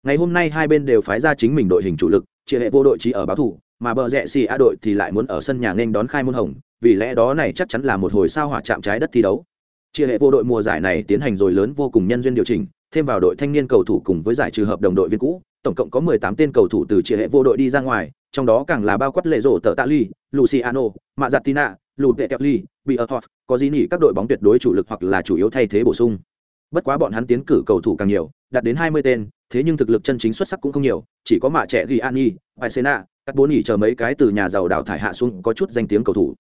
Ngày hôm nay hai bên đều phái ra chính mình đội hình chủ lực chia hệ vô đội chỉ ở báo thủ, mà bờ rẽ xì a đội thì lại muốn ở sân nhà nên đón khai môn hồng. Vì lẽ đó này chắc chắn là một hồi sao hỏa chạm trái đất thi đấu chia hệ vô đội mùa giải này tiến hành rồi lớn vô cùng nhân duyên điều chỉnh, thêm vào đội thanh niên cầu thủ cùng với giải trừ hợp đồng đội viên cũ, tổng cộng có 18 tên cầu thủ từ chia hệ vô đội đi ra ngoài, trong đó càng là bao quát lệ rổ tờ tạ ly, luciano mạ giặt tina lụt vệ kẹo ly bị ở có gì nhỉ các đội bóng tuyệt đối chủ lực hoặc là chủ yếu thay thế bổ sung. Bất quá bọn hắn tiến cử cầu thủ càng nhiều, đạt đến 20 tên, thế nhưng thực lực chân chính xuất sắc cũng không nhiều, chỉ có mạ trẻ ghi an nhi bài sena các bốn nhỉ chờ mấy cái từ nhà giàu đào thải hạ xuống có chút danh tiếng cầu thủ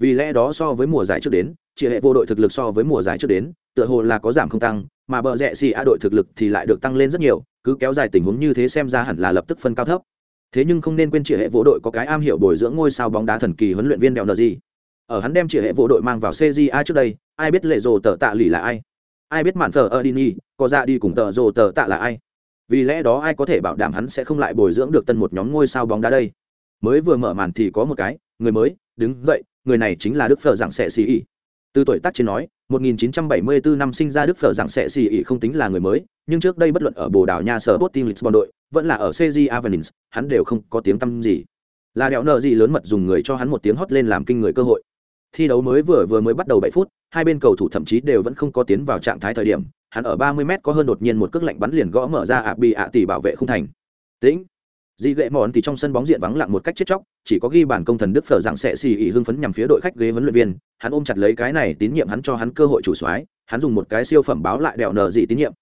vì lẽ đó so với mùa giải trước đến chỉ hệ vô đội thực lực so với mùa giải trước đến, tựa hồ là có giảm không tăng, mà bờ rẽ xì a đội thực lực thì lại được tăng lên rất nhiều, cứ kéo dài tình huống như thế xem ra hẳn là lập tức phân cao thấp. Thế nhưng không nên quên chỉ hệ vô đội có cái am hiểu bồi dưỡng ngôi sao bóng đá thần kỳ huấn luyện viên đèo nờ gì ở hắn đem chỉ hệ vô đội mang vào cja trước đây, ai biết lệ rồ tờ tạ lì là ai? Ai biết mạn thờ ở đi có ra đi cùng tờ rồ tờ tạ là ai? Vì lẽ đó ai có thể bảo đảm hắn sẽ không lại bồi dưỡng được tân một nhóm ngôi sao bóng đá đây? Mới vừa mở màn thì có một cái, người mới, đứng dậy người này chính là đức phở giảng sẻ xì ỉ từ tuổi tác trên nói 1974 năm sinh ra đức phở giảng sẻ xì ỉ không tính là người mới, nhưng trước đây bất luận ở bồ đào nha, sở bot team lisbon đội, vẫn là ở cg avenins, hắn đều không có tiếng tăm gì. Là đẹo nợ gì lớn mật dùng người cho hắn một tiếng hót lên làm kinh người cơ hội. Thi đấu mới vừa vừa mới bắt đầu 7 phút, hai bên cầu thủ thậm chí đều vẫn không có tiến vào trạng thái thời điểm, hắn ở 30 m có hơn đột nhiên một cước lạnh bắn liền gõ mở ra ạ bị ạ tỷ bảo vệ không thành. Tĩnh. Di gệ mòn thì trong sân bóng diện vắng lặng một cách chết chóc, chỉ có ghi bản công thần Đức Phở dạng sẽ xì ỉ hưng phấn nhằm phía đội khách ghế huấn luyện viên, hắn ôm chặt lấy cái này tín nhiệm hắn cho hắn cơ hội chủ soái, hắn dùng một cái siêu phẩm báo lại đèo nợ dị tín nhiệm.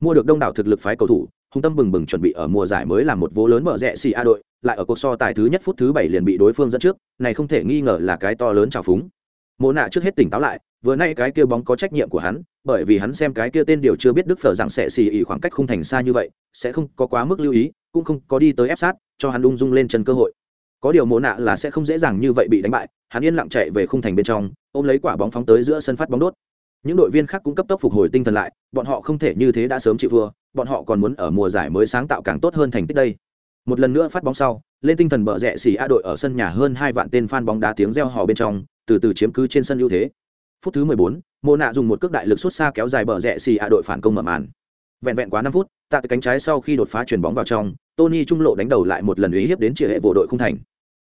Mua được đông đảo thực lực phái cầu thủ, hung tâm bừng bừng chuẩn bị ở mùa giải mới làm một vố lớn mở rẽ xì a đội, lại ở cuộc so tài thứ nhất phút thứ bảy liền bị đối phương dẫn trước, này không thể nghi ngờ là cái to lớn trào phúng. Mộ nạ trước hết tỉnh táo lại, vừa nay cái kia bóng có trách nhiệm của hắn, bởi vì hắn xem cái kia tên điều chưa biết Đức Phở rằng sẽ xì ỉ khoảng cách không thành xa như vậy, sẽ không có quá mức lưu ý, cũng không có đi tới ép sát, cho hắn ung dung lên chân cơ hội. Có điều mộ nạ là sẽ không dễ dàng như vậy bị đánh bại hắn yên lặng chạy về khung thành bên trong ôm lấy quả bóng phóng tới giữa sân phát bóng đốt. Những đội viên khác cũng cấp tốc phục hồi tinh thần lại bọn họ không thể như thế đã sớm chịu thua bọn họ còn muốn ở mùa giải mới sáng tạo càng tốt hơn thành tích đây. Một lần nữa phát bóng sau lên tinh thần bờ rẽ xỉ a đội ở sân nhà hơn hai vạn tên fan bóng đá tiếng reo hò bên trong từ từ chiếm cứ trên sân ưu thế. Phút thứ 14, mộ nạ dùng một cước đại lực xuất xa kéo dài bờ rẽ xỉ a đội phản công mở màn. Vẹn vẹn quá năm phút tạ cánh trái sau khi đột phá chuyền bóng vào trong, tony trung lộ đánh đầu lại một lần uy hiếp đến chia hệ vô đội không thành.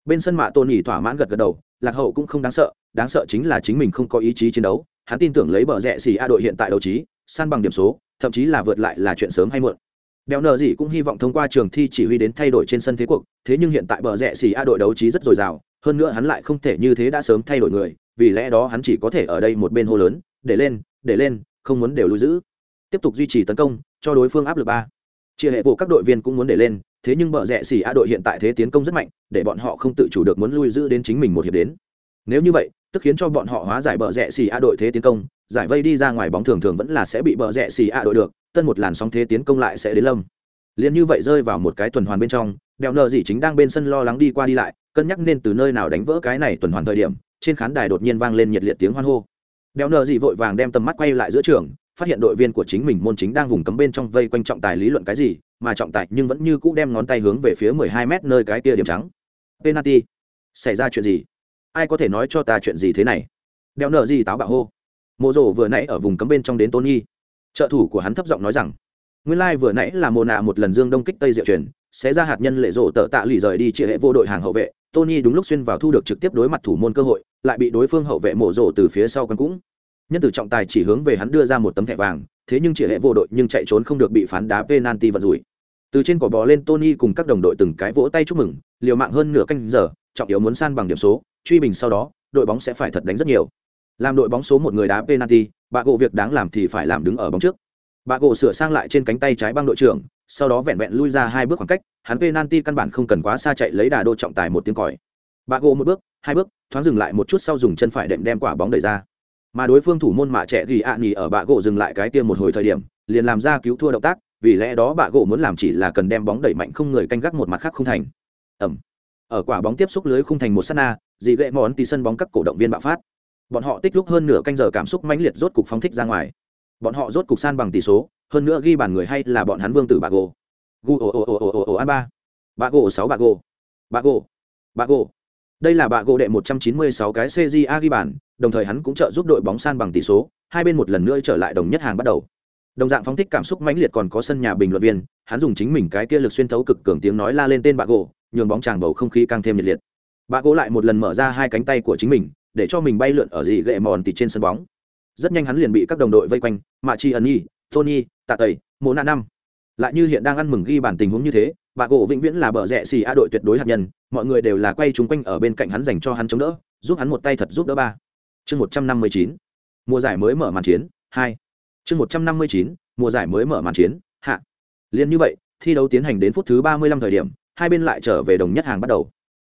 Bên sân mạ tony thỏa mãn gật gật đầu, lạc hậu cũng không đáng sợ đáng sợ chính là chính mình không có ý chí chiến đấu, hắn tin tưởng lấy bờ rẽ xì a đội hiện tại đấu trí, san bằng điểm số, thậm chí là vượt lại là chuyện sớm hay muộn. Đèo nở gì cũng hy vọng thông qua trường thi chỉ huy đến thay đổi trên sân thế cuộc, thế nhưng hiện tại bờ rẽ xì a đội đấu trí rất dồi dào, hơn nữa hắn lại không thể như thế đã sớm thay đổi người, vì lẽ đó hắn chỉ có thể ở đây một bên hô lớn, để lên để lên, không muốn đều lưu giữ. Tiếp tục duy trì tấn công cho đối phương áp lực ba. Chia hệ vụ các đội viên cũng muốn để lên, thế nhưng bờ rẽ xỉ a đội hiện tại thế tiến công rất mạnh, để bọn họ không tự chủ được muốn lui giữ đến chính mình một hiệp đến. Nếu như vậy, tức khiến cho bọn họ hóa giải bờ rẽ xỉ a đội thế tiến công, giải vây đi ra ngoài bóng thường thường vẫn là sẽ bị bờ rẽ xỉ a đội được, tân một làn sóng thế tiến công lại sẽ đến lâm. Liền như vậy rơi vào một cái tuần hoàn bên trong đèo nợ gì chính đang bên sân lo lắng đi qua đi lại, cân nhắc nên từ nơi nào đánh vỡ cái này tuần hoàn thời điểm, trên khán đài đột nhiên vang lên nhiệt liệt tiếng hoan hô. Đèo nợ gì vội vàng đem tầm mắt quay lại giữa trường phát hiện đội viên của chính mình môn chính đang vùng cấm bên trong vây quanh trọng tài lý luận cái gì, mà trọng tài nhưng vẫn như cũ đem ngón tay hướng về phía 12 mét nơi cái kia điểm trắng. Penalty. Xảy ra chuyện gì? Ai có thể nói cho ta chuyện gì thế này? Đeo nợ gì táo bạo hô. Mộ rổ vừa nãy ở vùng cấm bên trong đến tony. Trợ thủ của hắn thấp giọng nói rằng, nguyên lai vừa nãy là mồ nạ một lần dương đông kích tây diệu truyền, sẽ ra hạt nhân lệ rổ tợ tạ lì rời đi chia hệ vô đội hàng hậu vệ. Tony đúng lúc xuyên vào thu được trực tiếp đối mặt thủ môn cơ hội, lại bị đối phương hậu vệ mộ rổ từ phía sau quăng cũng nhân từ trọng tài chỉ hướng về hắn đưa ra một tấm thẻ vàng, thế nhưng chỉ hệ vô đội nhưng chạy trốn không được bị phán đá penalty vật rủi. Từ trên cỏ bò lên tony cùng các đồng đội từng cái vỗ tay chúc mừng, liều mạng hơn nửa canh giờ, trọng yếu muốn san bằng điểm số, truy bình sau đó, đội bóng sẽ phải thật đánh rất nhiều. Làm đội bóng số một người đá penalty, bà gộ việc đáng làm thì phải làm đứng ở bóng trước. Bà gộ sửa sang lại trên cánh tay trái băng đội trưởng, sau đó vẹn vẹn lui ra hai bước khoảng cách, hắn penalty căn bản không cần quá xa chạy lấy đà đô trọng tài một tiếng còi. Bà gộ một bước, hai bước, thoáng dừng lại một chút sau dùng chân phải đệm đem quả bóng đẩy ra mà đối phương thủ môn mạ trẻ ghi ạ à nghỉ ở bạ gỗ dừng lại cái tiêm một hồi thời điểm, liền làm ra cứu thua động tác, vì lẽ đó bạ gỗ muốn làm chỉ là cần đem bóng đẩy mạnh không người canh gác một mặt khác không thành. Ẩm. Ở quả bóng tiếp xúc lưới không thành một sát na dị gậy món tí sân bóng các cổ động viên bạo phát. Bọn họ tích lúc hơn nửa canh giờ cảm xúc mãnh liệt rốt cục phóng thích ra ngoài. Bọn họ rốt cục san bằng tỷ số, hơn nữa ghi bàn người hay là bọn hắn vương tử bạ gỗ. Gu ồ ồ ồ ồ ồ ồ an ba. Bạ gỗ sáu bạ gỗ. Bạ gỗ. Bạ gỗ đây là bạ gỗ đệ một trăm chín mươi sáu cái cja ghi bàn đồng thời hắn cũng trợ giúp đội bóng san bằng tỷ số, hai bên một lần nữa trở lại đồng nhất hàng bắt đầu. Đồng dạng phóng thích cảm xúc mãnh liệt còn có sân nhà bình luận viên, hắn dùng chính mình cái kia lực xuyên thấu cực cường tiếng nói la lên tên bạ gỗ, nhường bóng chàng bầu không khí càng thêm nhiệt liệt. Bạ gỗ lại một lần mở ra hai cánh tay của chính mình, để cho mình bay lượn ở dị gệ mòn tịt trên sân bóng. Rất nhanh hắn liền bị các đồng đội vây quanh, Mạ Chi Ân Nhi, Tony, Tạ Tẩy, mộ Na năm lại như hiện đang ăn mừng ghi bản tình huống như thế, bà gỗ vĩnh viễn là bờ rẽ xì a đội tuyệt đối hạt nhân, mọi người đều là quay chung quanh ở bên cạnh hắn dành cho hắn chống đỡ, giúp hắn một tay thật giúp đỡ ba. Chương một trăm năm mươi chín, mùa giải mới mở màn chiến, hai. Chương một trăm năm mươi chín, mùa giải mới mở màn chiến, hạ. Liền như vậy, thi đấu tiến hành đến phút thứ ba mươi lăm thời điểm, hai bên lại trở về đồng nhất hàng bắt đầu.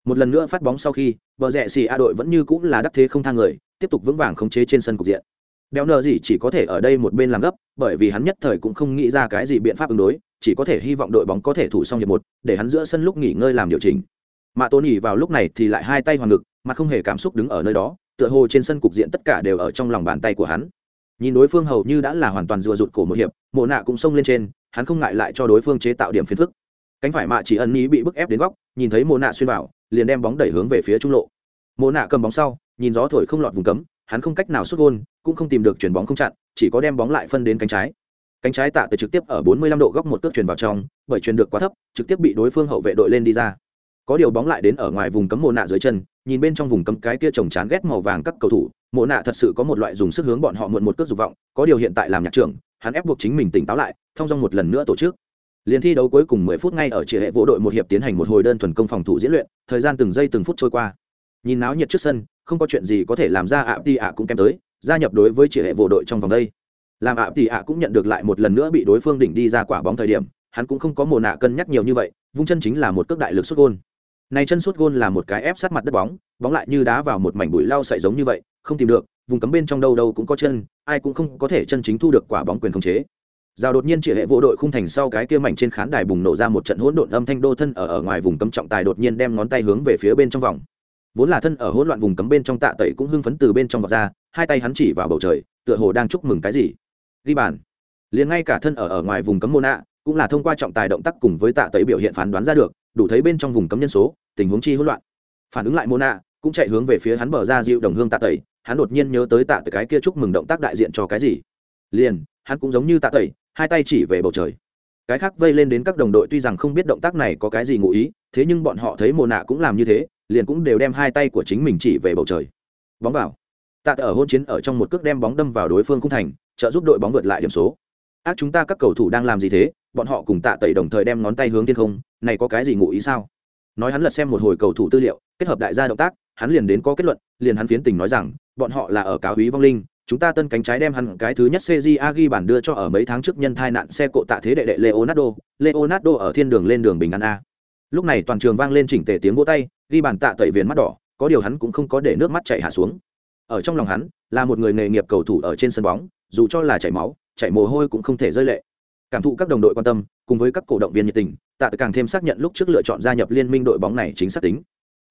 Một lần nữa phát bóng sau khi, bờ rẽ xì a đội vẫn như cũng là đắc thế không thang người, tiếp tục vững vàng khống chế trên sân cục diện đeo nợ gì chỉ có thể ở đây một bên làm gấp, bởi vì hắn nhất thời cũng không nghĩ ra cái gì biện pháp ứng đối, chỉ có thể hy vọng đội bóng có thể thủ xong hiệp một, để hắn giữa sân lúc nghỉ ngơi làm điều chỉnh. Mà tôn nhỉ vào lúc này thì lại hai tay hoàng ngực, mà không hề cảm xúc đứng ở nơi đó, tựa hồ trên sân cục diện tất cả đều ở trong lòng bàn tay của hắn. Nhìn đối phương hầu như đã là hoàn toàn rùa rụt cổ một hiệp, mộ nạ cũng xông lên trên, hắn không ngại lại cho đối phương chế tạo điểm phiền phức. Cánh phải mạ chỉ ẩn ý bị bức ép đến góc, nhìn thấy mộ nạ xuyên vào, liền đem bóng đẩy hướng về phía trung lộ. Mộ nạ cầm bóng sau, nhìn gió thổi không lọt vùng cấm hắn không cách nào xuất gôn cũng không tìm được chuyển bóng không chặn chỉ có đem bóng lại phân đến cánh trái. Cánh trái tạ từ trực tiếp ở 45 độ góc một cước chuyển vào trong bởi chuyển được quá thấp trực tiếp bị đối phương hậu vệ đội lên đi ra. Có điều bóng lại đến ở ngoài vùng cấm mồ nạ dưới chân nhìn bên trong vùng cấm cái kia trồng chán ghét màu vàng các cầu thủ mồ nạ thật sự có một loại dùng sức hướng bọn họ muộn một cước dục vọng có điều hiện tại làm nhạc trưởng hắn ép buộc chính mình tỉnh táo lại thông dong một lần nữa tổ chức. Liên thi đấu cuối cùng 10 phút ngay ở chỉ hệ vỗ đội một hiệp tiến hành một hồi đơn thuần công phòng thủ diễn luyện, thời gian từng giây từng phút trôi qua. Nhìn náo nhiệt trước sân, không có chuyện gì có thể làm ra ạ tị ạ cũng kém tới, gia nhập đối với chỉ hệ vô đội trong vòng đây. Làm ạ tị ạ cũng nhận được lại một lần nữa bị đối phương đỉnh đi ra quả bóng thời điểm, hắn cũng không có mồ nạ cân nhắc nhiều như vậy, vung chân chính là một cước đại lực xuất gôn. Này chân sút gôn là một cái ép sát mặt đất bóng, bóng lại như đá vào một mảnh bụi lau sậy giống như vậy, không tìm được, vùng cấm bên trong đâu đâu cũng có chân, ai cũng không có thể chân chính thu được quả bóng quyền khống chế. Giao đột nhiên chỉ hệ vô đội khung thành sau cái kia mảnh trên khán đài bùng nổ ra một trận hỗn độn âm thanh đô thân ở ở ngoài vùng cấm trọng tài đột nhiên đem ngón tay hướng về phía bên trong vòng. Vốn là thân ở hỗn loạn vùng cấm bên trong tạ tẩy cũng hưng phấn từ bên trong vọt ra, hai tay hắn chỉ vào bầu trời, tựa hồ đang chúc mừng cái gì. Ghi bàn. Liền ngay cả thân ở ở ngoài vùng cấm môn nạ, cũng là thông qua trọng tài động tác cùng với tạ tẩy biểu hiện phán đoán ra được, đủ thấy bên trong vùng cấm nhân số, tình huống chi hỗn loạn. Phản ứng lại môn nạ, cũng chạy hướng về phía hắn bờ ra dịu đồng hương tạ tẩy, hắn đột nhiên nhớ tới tạ tẩy cái kia chúc mừng động tác đại diện cho cái gì. Liền, hắn cũng giống như tạ tẩy, hai tay chỉ về bầu trời cái khác vây lên đến các đồng đội tuy rằng không biết động tác này có cái gì ngụ ý thế nhưng bọn họ thấy mồ nạ cũng làm như thế liền cũng đều đem hai tay của chính mình chỉ về bầu trời. Bóng vào. Tạ ở hôn chiến ở trong một cước đem bóng đâm vào đối phương khung thành trợ giúp đội bóng vượt lại điểm số. Ác chúng ta các cầu thủ đang làm gì thế? Bọn họ cùng tạ tẩy đồng thời đem ngón tay hướng thiên không này có cái gì ngụ ý sao? Nói hắn lật xem một hồi cầu thủ tư liệu kết hợp đại gia động tác hắn liền đến có kết luận liền hắn phiến tình nói rằng bọn họ là ở cáo húy vong linh chúng ta tân cánh trái đem hắn cái thứ nhất CJA ghi bản đưa cho ở mấy tháng trước nhân thai nạn xe cộ tạ thế đệ đệ Leonardo, Leonardo ở thiên đường lên đường bình an a. Lúc này toàn trường vang lên chỉnh tề tiếng vỗ tay, ghi bàn tạ tẩy viền mắt đỏ, có điều hắn cũng không có để nước mắt chảy hạ xuống. Ở trong lòng hắn, là một người nghề nghiệp cầu thủ ở trên sân bóng, dù cho là chảy máu, chảy mồ hôi cũng không thể rơi lệ. Cảm thụ các đồng đội quan tâm, cùng với các cổ động viên nhiệt tình, tạ càng thêm xác nhận lúc trước lựa chọn gia nhập liên minh đội bóng này chính xác tính.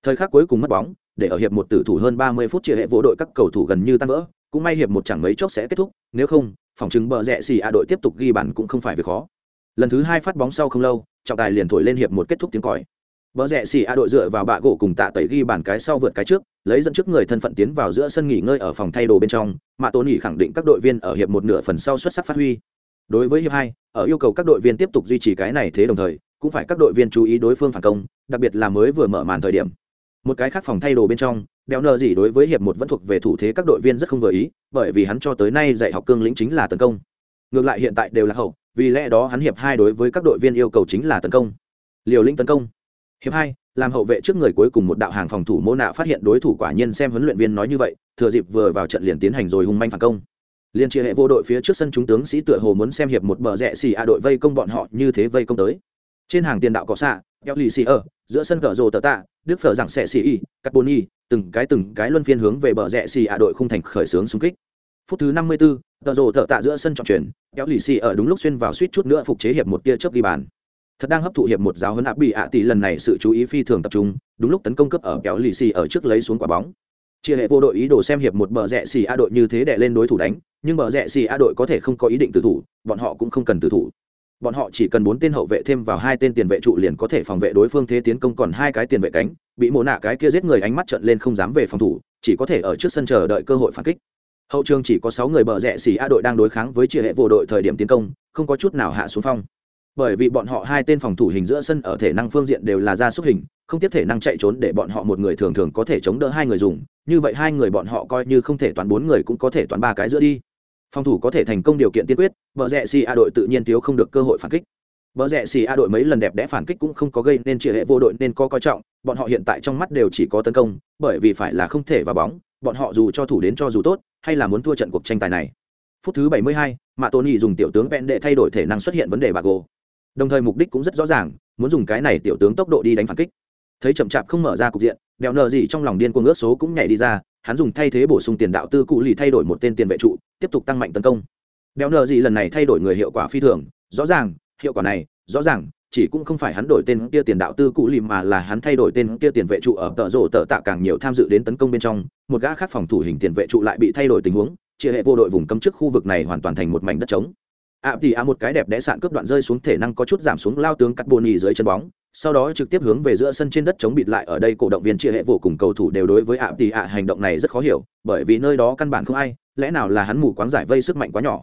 Thời khắc cuối cùng mất bóng, để ở hiệp một tử thủ hơn 30 phút chia hệ vỗ đội các cầu thủ gần như tan vỡ, cũng may hiệp một chẳng mấy chốc sẽ kết thúc nếu không phòng chứng bờ rẽ xì a đội tiếp tục ghi bàn cũng không phải việc khó lần thứ hai phát bóng sau không lâu, trọng tài liền thổi lên hiệp một kết thúc tiếng còi. Bờ rẽ xì a đội dựa vào bạ gỗ cùng tạ tẩy ghi bàn cái sau vượt cái trước, lấy dẫn trước người thân phận tiến vào giữa sân nghỉ ngơi ở phòng thay đồ bên trong, mà tôn nghỉ khẳng định các đội viên ở hiệp một nửa phần sau xuất sắc phát huy. Đối với hiệp hai, ở yêu cầu các đội viên tiếp tục duy trì cái này thế đồng thời, cũng phải các đội viên chú ý đối phương phản công, đặc biệt là mới vừa mở màn thời điểm. Một cái khác phòng thay đồ bên trong, béo nờ gì đối với hiệp một vẫn thuộc về thủ thế các đội viên rất không vừa ý, bởi vì hắn cho tới nay dạy học cương lĩnh chính là tấn công. Ngược lại hiện tại đều là hậu vì lẽ đó hắn hiệp hai đối với các đội viên yêu cầu chính là tấn công. Liều lĩnh tấn công. Hiệp hai làm hậu vệ trước người cuối cùng một đạo hàng phòng thủ mô nạ phát hiện đối thủ quả nhiên xem huấn luyện viên nói như vậy thừa dịp vừa vào trận liền tiến hành rồi hung manh phản công. Liên chia hệ vô đội phía trước sân chúng tướng sĩ tựa hồ muốn xem hiệp một bờ rẽ xì a đội vây công bọn họ như thế vây công tới. Trên hàng tiền đạo có xạ eo lì xì ở giữa sân cờ rồ tờ tạ đức phở giảng xẻ xì y carboni từng cái từng cái luân phiên hướng về bờ rẽ xì a đội khung thành khởi xướng xung kích. Phút thứ năm mươi 54, tờ rồ tờ tạ giữa sân trọng chuyển, kéo lì xì ở đúng lúc xuyên vào suýt chút nữa phục chế hiệp một tia chớp ghi bàn. Thật đang hấp thụ hiệp một giáo huấn áp bị ạ tỷ lần này sự chú ý phi thường tập trung, đúng lúc tấn công cấp ở kéo lì xì ở trước lấy xuống quả bóng. Chia hệ vô đội ý đồ xem hiệp một bờ rẽ xì a đội như thế để lên đối thủ đánh, nhưng bờ rẽ xì a đội có thể không có ý định tử thủ, bọn họ cũng không cần tử thủ. Bọn họ chỉ cần bốn tên hậu vệ thêm vào hai tên tiền vệ trụ liền có thể phòng vệ đối phương thế tiến công còn hai cái tiền vệ cánh, bị mồ nạ cái kia giết người ánh mắt trận lên không dám về phòng thủ, chỉ có thể ở trước sân chờ đợi cơ hội phản kích hậu trường chỉ có sáu người bờ rẽ xỉ a đội đang đối kháng với chia hệ vô đội thời điểm tiến công, không có chút nào hạ xuống phong. Bởi vì bọn họ hai tên phòng thủ hình giữa sân ở thể năng phương diện đều là ra xúc hình, không tiếp thể năng chạy trốn để bọn họ một người thường thường có thể chống đỡ hai người dùng, như vậy hai người bọn họ coi như không thể toán bốn người cũng có thể toán ba cái giữa đi. Phòng thủ có thể thành công điều kiện tiên quyết, bờ rẽ xì a đội tự nhiên thiếu không được cơ hội phản kích. Bờ rẽ xì a đội mấy lần đẹp đẽ phản kích cũng không có gây nên chia hệ vô đội nên có coi trọng, bọn họ hiện tại trong mắt đều chỉ có tấn công, bởi vì phải là không thể vào bóng, bọn họ dù cho thủ đến cho dù tốt hay là muốn thua trận cuộc tranh tài này? Phút thứ 72, mạ tony dùng tiểu tướng vẹn để thay đổi thể năng xuất hiện vấn đề bà gồ. Đồng thời mục đích cũng rất rõ ràng muốn dùng cái này tiểu tướng tốc độ đi đánh phản kích. Thấy chậm chạp không mở ra cục diện đèo nợ gì trong lòng điên cuồng ước số cũng nhảy đi ra hắn dùng thay thế bổ sung tiền đạo tư cụ lì thay đổi một tên tiền vệ trụ tiếp tục tăng mạnh tấn công. Đèo nợ gì lần này thay đổi người hiệu quả phi thường rõ ràng hiệu quả này rõ ràng chỉ cũng không phải hắn đổi tên kia tiền đạo tư cụ lì mà là hắn thay đổi tên kia tiền vệ trụ ở tợ rổ tợ tạ càng nhiều tham dự đến tấn công bên trong, một gã khác phòng thủ hình tiền vệ trụ lại bị thay đổi tình huống, chia hệ vô đội vùng cấm trước khu vực này hoàn toàn thành một mảnh đất trống. Ạ thì ạ một cái đẹp đẽ sạn cướp đoạn rơi xuống thể năng có chút giảm xuống lao tướng cắt bồn nhì dưới chân bóng, sau đó trực tiếp hướng về giữa sân trên đất chống bịt lại ở đây cổ động viên chia hệ vô cùng cầu thủ đều đối với ạ thì ạ hành động này rất khó hiểu, bởi vì nơi đó căn bản không ai, lẽ nào là hắn mù quáng giải vây sức mạnh quá nhỏ.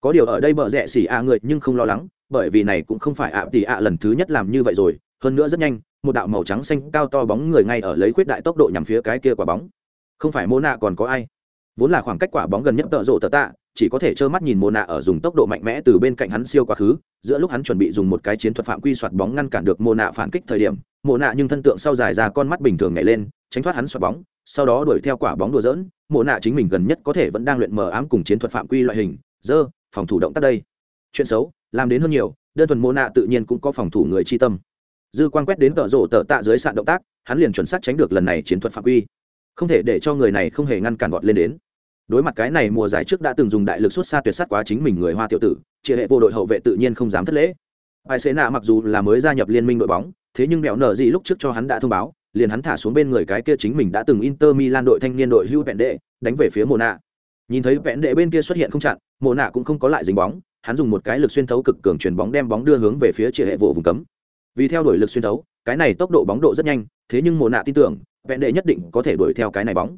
Có điều ở đây bợ rẽ xỉ ạ người nhưng không lo lắng bởi vì này cũng không phải ạ, thì ạ lần thứ nhất làm như vậy rồi. Hơn nữa rất nhanh, một đạo màu trắng xanh cao to bóng người ngay ở lấy khuyết đại tốc độ nhằm phía cái kia quả bóng. Không phải mô nạ còn có ai? Vốn là khoảng cách quả bóng gần nhất tợ rộ tợ tạ, chỉ có thể trơ mắt nhìn mô nạ ở dùng tốc độ mạnh mẽ từ bên cạnh hắn siêu quá khứ. Giữa lúc hắn chuẩn bị dùng một cái chiến thuật phạm quy soạt bóng ngăn cản được mô nạ phản kích thời điểm mô nạ nhưng thân tượng sau dài ra con mắt bình thường nhảy lên, tránh thoát hắn soạt bóng, sau đó đuổi theo quả bóng đùa dỡn mô nạ chính mình gần nhất có thể vẫn đang luyện mờ ám cùng chiến thuật phạm quy loại hình. Dơ, phòng thủ động tác đây. Chuyện xấu làm đến hơn nhiều, đơn thuần mô nạ tự nhiên cũng có phòng thủ người chi tâm. Dư quan quét đến tợ rổ tợ tạ dưới sạn động tác, hắn liền chuẩn xác tránh được lần này chiến thuật phạm quy. Không thể để cho người này không hề ngăn cản vọt lên đến. Đối mặt cái này mùa giải trước đã từng dùng đại lực xuất xa tuyệt sát quá chính mình người hoa tiểu tử, chia hệ vô đội hậu vệ tự nhiên không dám thất lễ. Ai xế nạ mặc dù là mới gia nhập liên minh đội bóng, thế nhưng mẹo nở gì lúc trước cho hắn đã thông báo, liền hắn thả xuống bên người cái kia chính mình đã từng inter milan đội thanh niên đội hưu vẹn đệ, đánh về phía mồ nạ nhìn thấy vẹn đệ bên kia xuất hiện không chặn mồ nạ cũng không có lại dính bóng hắn dùng một cái lực xuyên thấu cực cường chuyền bóng đem bóng đưa hướng về phía chia hệ vụ vùng cấm. Vì theo đuổi lực xuyên thấu cái này tốc độ bóng độ rất nhanh thế nhưng mồ nạ tin tưởng vẹn đệ nhất định có thể đuổi theo cái này bóng.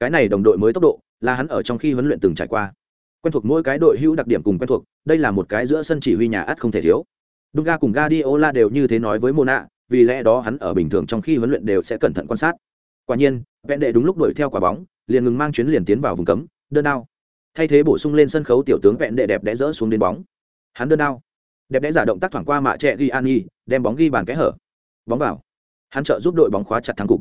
Cái này đồng đội mới tốc độ là hắn ở trong khi huấn luyện từng trải qua. Quen thuộc mỗi cái đội hữu đặc điểm cùng quen thuộc đây là một cái giữa sân chỉ huy nhà ắt không thể thiếu. Dunga cùng Guardiola đều như thế nói với Mona, vì lẽ đó hắn ở bình thường trong khi huấn luyện đều sẽ cẩn thận quan sát. Quả nhiên, vẹn đệ đúng lúc đuổi theo quả bóng, liền ngừng mang chuyến liền tiến vào vùng cấm, đơn đao. Thay thế bổ sung lên sân khấu tiểu tướng vẹn đệ đẹp đẽ dỡ xuống đến bóng. Hắn đơn đao. Đẹp đẽ giả động tác thoảng qua mạ trẻ Gianni, đem bóng ghi bàn kẽ hở. Bóng vào. Hắn trợ giúp đội bóng khóa chặt thắng cục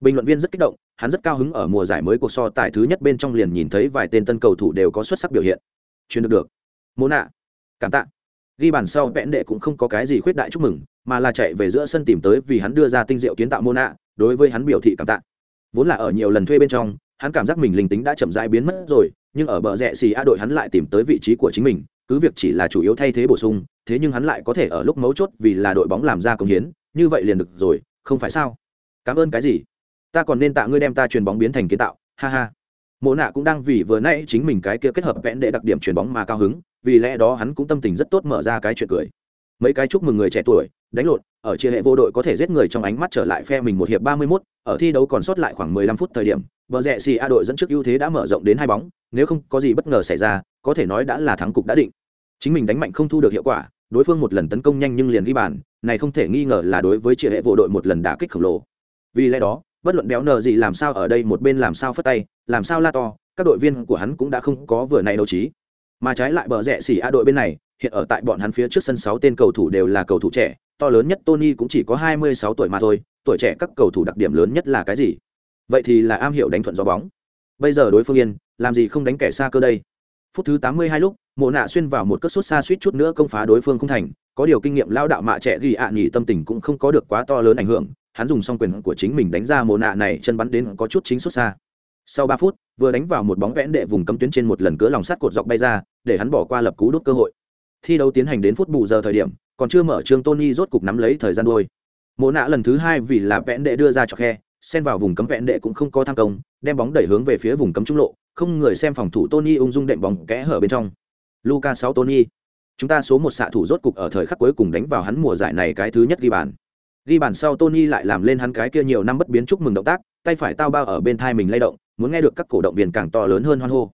bình luận viên rất kích động hắn rất cao hứng ở mùa giải mới cuộc so tài thứ nhất bên trong liền nhìn thấy vài tên tân cầu thủ đều có xuất sắc biểu hiện truyền được được mô nạ cảm tạ ghi bàn sau vẽn đệ cũng không có cái gì khuyết đại chúc mừng mà là chạy về giữa sân tìm tới vì hắn đưa ra tinh diệu kiến tạo mô nạ đối với hắn biểu thị cảm tạ vốn là ở nhiều lần thuê bên trong hắn cảm giác mình linh tính đã chậm rãi biến mất rồi nhưng ở bờ rẽ xì a đội hắn lại tìm tới vị trí của chính mình, cứ việc chỉ là chủ yếu thay thế bổ sung, thế nhưng hắn lại có thể ở lúc mấu chốt vì là đội bóng làm ra công hiến, như vậy liền được rồi, không phải sao? Cảm ơn cái gì? Ta còn nên tạ ngươi đem ta chuyền bóng biến thành kiến tạo, ha ha. Mộ nạ cũng đang vì vừa nãy chính mình cái kia kết hợp vẽn để đặc điểm chuyền bóng mà cao hứng, vì lẽ đó hắn cũng tâm tình rất tốt mở ra cái chuyện cười. Mấy cái chúc mừng người trẻ tuổi đánh lộn ở chia hệ vô đội có thể giết người trong ánh mắt trở lại phe mình một hiệp ba mươi 31, ở thi đấu còn sót lại khoảng mười lăm phút thời điểm bờ rẽ xì a đội dẫn trước ưu thế đã mở rộng đến hai bóng nếu không có gì bất ngờ xảy ra có thể nói đã là thắng cục đã định. Chính mình đánh mạnh không thu được hiệu quả đối phương một lần tấn công nhanh nhưng liền ghi bàn này không thể nghi ngờ là đối với chia hệ vô đội một lần đả kích khổng lồ. Vì lẽ đó bất luận béo nờ gì làm sao ở đây một bên làm sao phất tay làm sao la to các đội viên của hắn cũng đã không có vừa này đấu trí. Mà trái lại bờ rẽ xỉ a đội bên này hiện ở tại bọn hắn phía trước sân sáu tên cầu thủ đều là cầu thủ trẻ to lớn nhất tony cũng chỉ có hai mươi sáu tuổi mà thôi, tuổi trẻ các cầu thủ đặc điểm lớn nhất là cái gì? Vậy thì là am hiểu đánh thuận gió bóng. Bây giờ đối phương yên, làm gì không đánh kẻ xa cơ đây? Phút thứ tám mươi hai lúc, mộ nạ xuyên vào một cất sút xa suýt chút nữa công phá đối phương không thành. Có điều kinh nghiệm lao đạo mạ trẻ ghi ạ à nghỉ tâm tình cũng không có được quá to lớn ảnh hưởng. Hắn dùng xong quyền của chính mình đánh ra mộ nạ này chân bắn đến có chút chính xuất xa. Sau ba phút, vừa đánh vào một bóng vẽn đệ vùng cấm tuyến trên một lần cỡ lòng sắt cột dọc bay ra, để hắn bỏ qua lập cú đốt cơ hội. Thi đấu tiến hành đến phút bù giờ thời điểm còn chưa mở trường tony rốt cục nắm lấy thời gian đôi. Mộ nạ lần thứ hai vì là vẹn đệ đưa ra cho khe, xen vào vùng cấm vẹn đệ cũng không có tham công, đem bóng đẩy hướng về phía vùng cấm trung lộ, không người xem phòng thủ tony ung dung đệm bóng kẽ hở bên trong. Luca 6 tony. Chúng ta số một xạ thủ rốt cục ở thời khắc cuối cùng đánh vào hắn mùa giải này cái thứ nhất ghi bàn. Ghi bàn sau tony lại làm lên hắn cái kia nhiều năm bất biến chúc mừng động tác, tay phải tao bao ở bên thai mình lay động, muốn nghe được các cổ động viên càng to lớn hơn hoan hô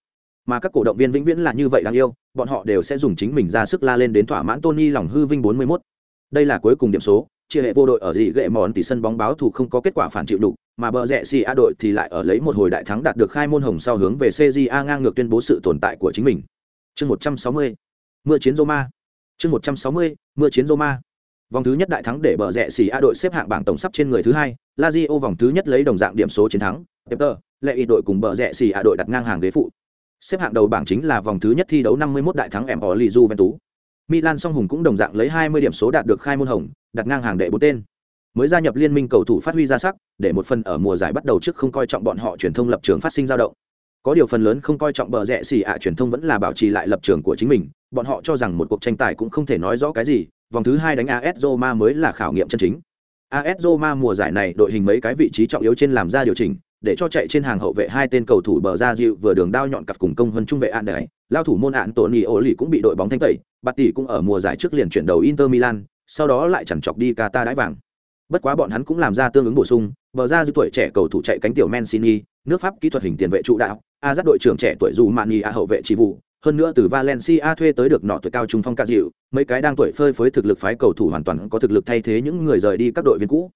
mà các cổ động viên vĩnh viễn là như vậy đáng yêu, bọn họ đều sẽ dùng chính mình ra sức la lên đến thỏa mãn tony lòng hư vinh 41. đây là cuối cùng điểm số, chia hệ vô đội ở dị gệ mòn tỷ sân bóng báo thủ không có kết quả phản chịu đủ mà bờ rẽ si a đội thì lại ở lấy một hồi đại thắng đạt được khai môn hồng sau hướng về cja ngang ngược tuyên bố sự tồn tại của chính mình. Chương một trăm sáu mươi, mưa chiến roma. Chương một trăm sáu mươi, mưa chiến roma. Vòng thứ nhất đại thắng để bờ rẽ xì a đội xếp hạng bảng tổng sắp trên người thứ hai, lazio vòng thứ nhất lấy đồng dạng điểm số chiến thắng. Peter lệ y đội cùng bờ rẽ xì a đội đặt ngang hàng ghế phụ xếp hạng đầu bảng chính là vòng thứ nhất thi đấu 51 đại thắng Empoli Juventus. Milan song hùng cũng đồng dạng lấy 20 điểm số đạt được khai môn hồng, đặt ngang hàng đệ bốn tên. Mới gia nhập liên minh cầu thủ phát huy ra sắc, để một phần ở mùa giải bắt đầu trước không coi trọng bọn họ truyền thông lập trường phát sinh dao động. Có điều phần lớn không coi trọng bờ rẽ xì ạ truyền thông vẫn là bảo trì lại lập trường của chính mình, bọn họ cho rằng một cuộc tranh tài cũng không thể nói rõ cái gì, vòng thứ hai đánh AS Roma mới là khảo nghiệm chân chính. AS Roma mùa giải này đội hình mấy cái vị trí trọng yếu trên làm ra điều chỉnh, để cho chạy trên hàng hậu vệ hai tên cầu thủ bờ ra dịu vừa đường đao nhọn cặp cùng công hơn trung vệ an đấy lao thủ môn ạn tổn nghỉ ổ lì cũng bị đội bóng thanh tẩy, bạt tỷ cũng ở mùa giải trước liền chuyển đầu inter milan, sau đó lại chẳng chọc đi qatar đái vàng. Bất quá bọn hắn cũng làm ra tương ứng bổ sung, bờ ra dịu tuổi trẻ cầu thủ chạy cánh tiểu mancini nước pháp kỹ thuật hình tiền vệ trụ đạo a dắt đội trưởng trẻ tuổi dù mani a hậu vệ chỉ vụ, hơn nữa từ valencia thuê tới được nọ tuổi cao trung phong ca dịu, mấy cái đang tuổi phơi phới thực lực phái cầu thủ hoàn toàn có thực lực thay thế những người rời đi các đội viên cũ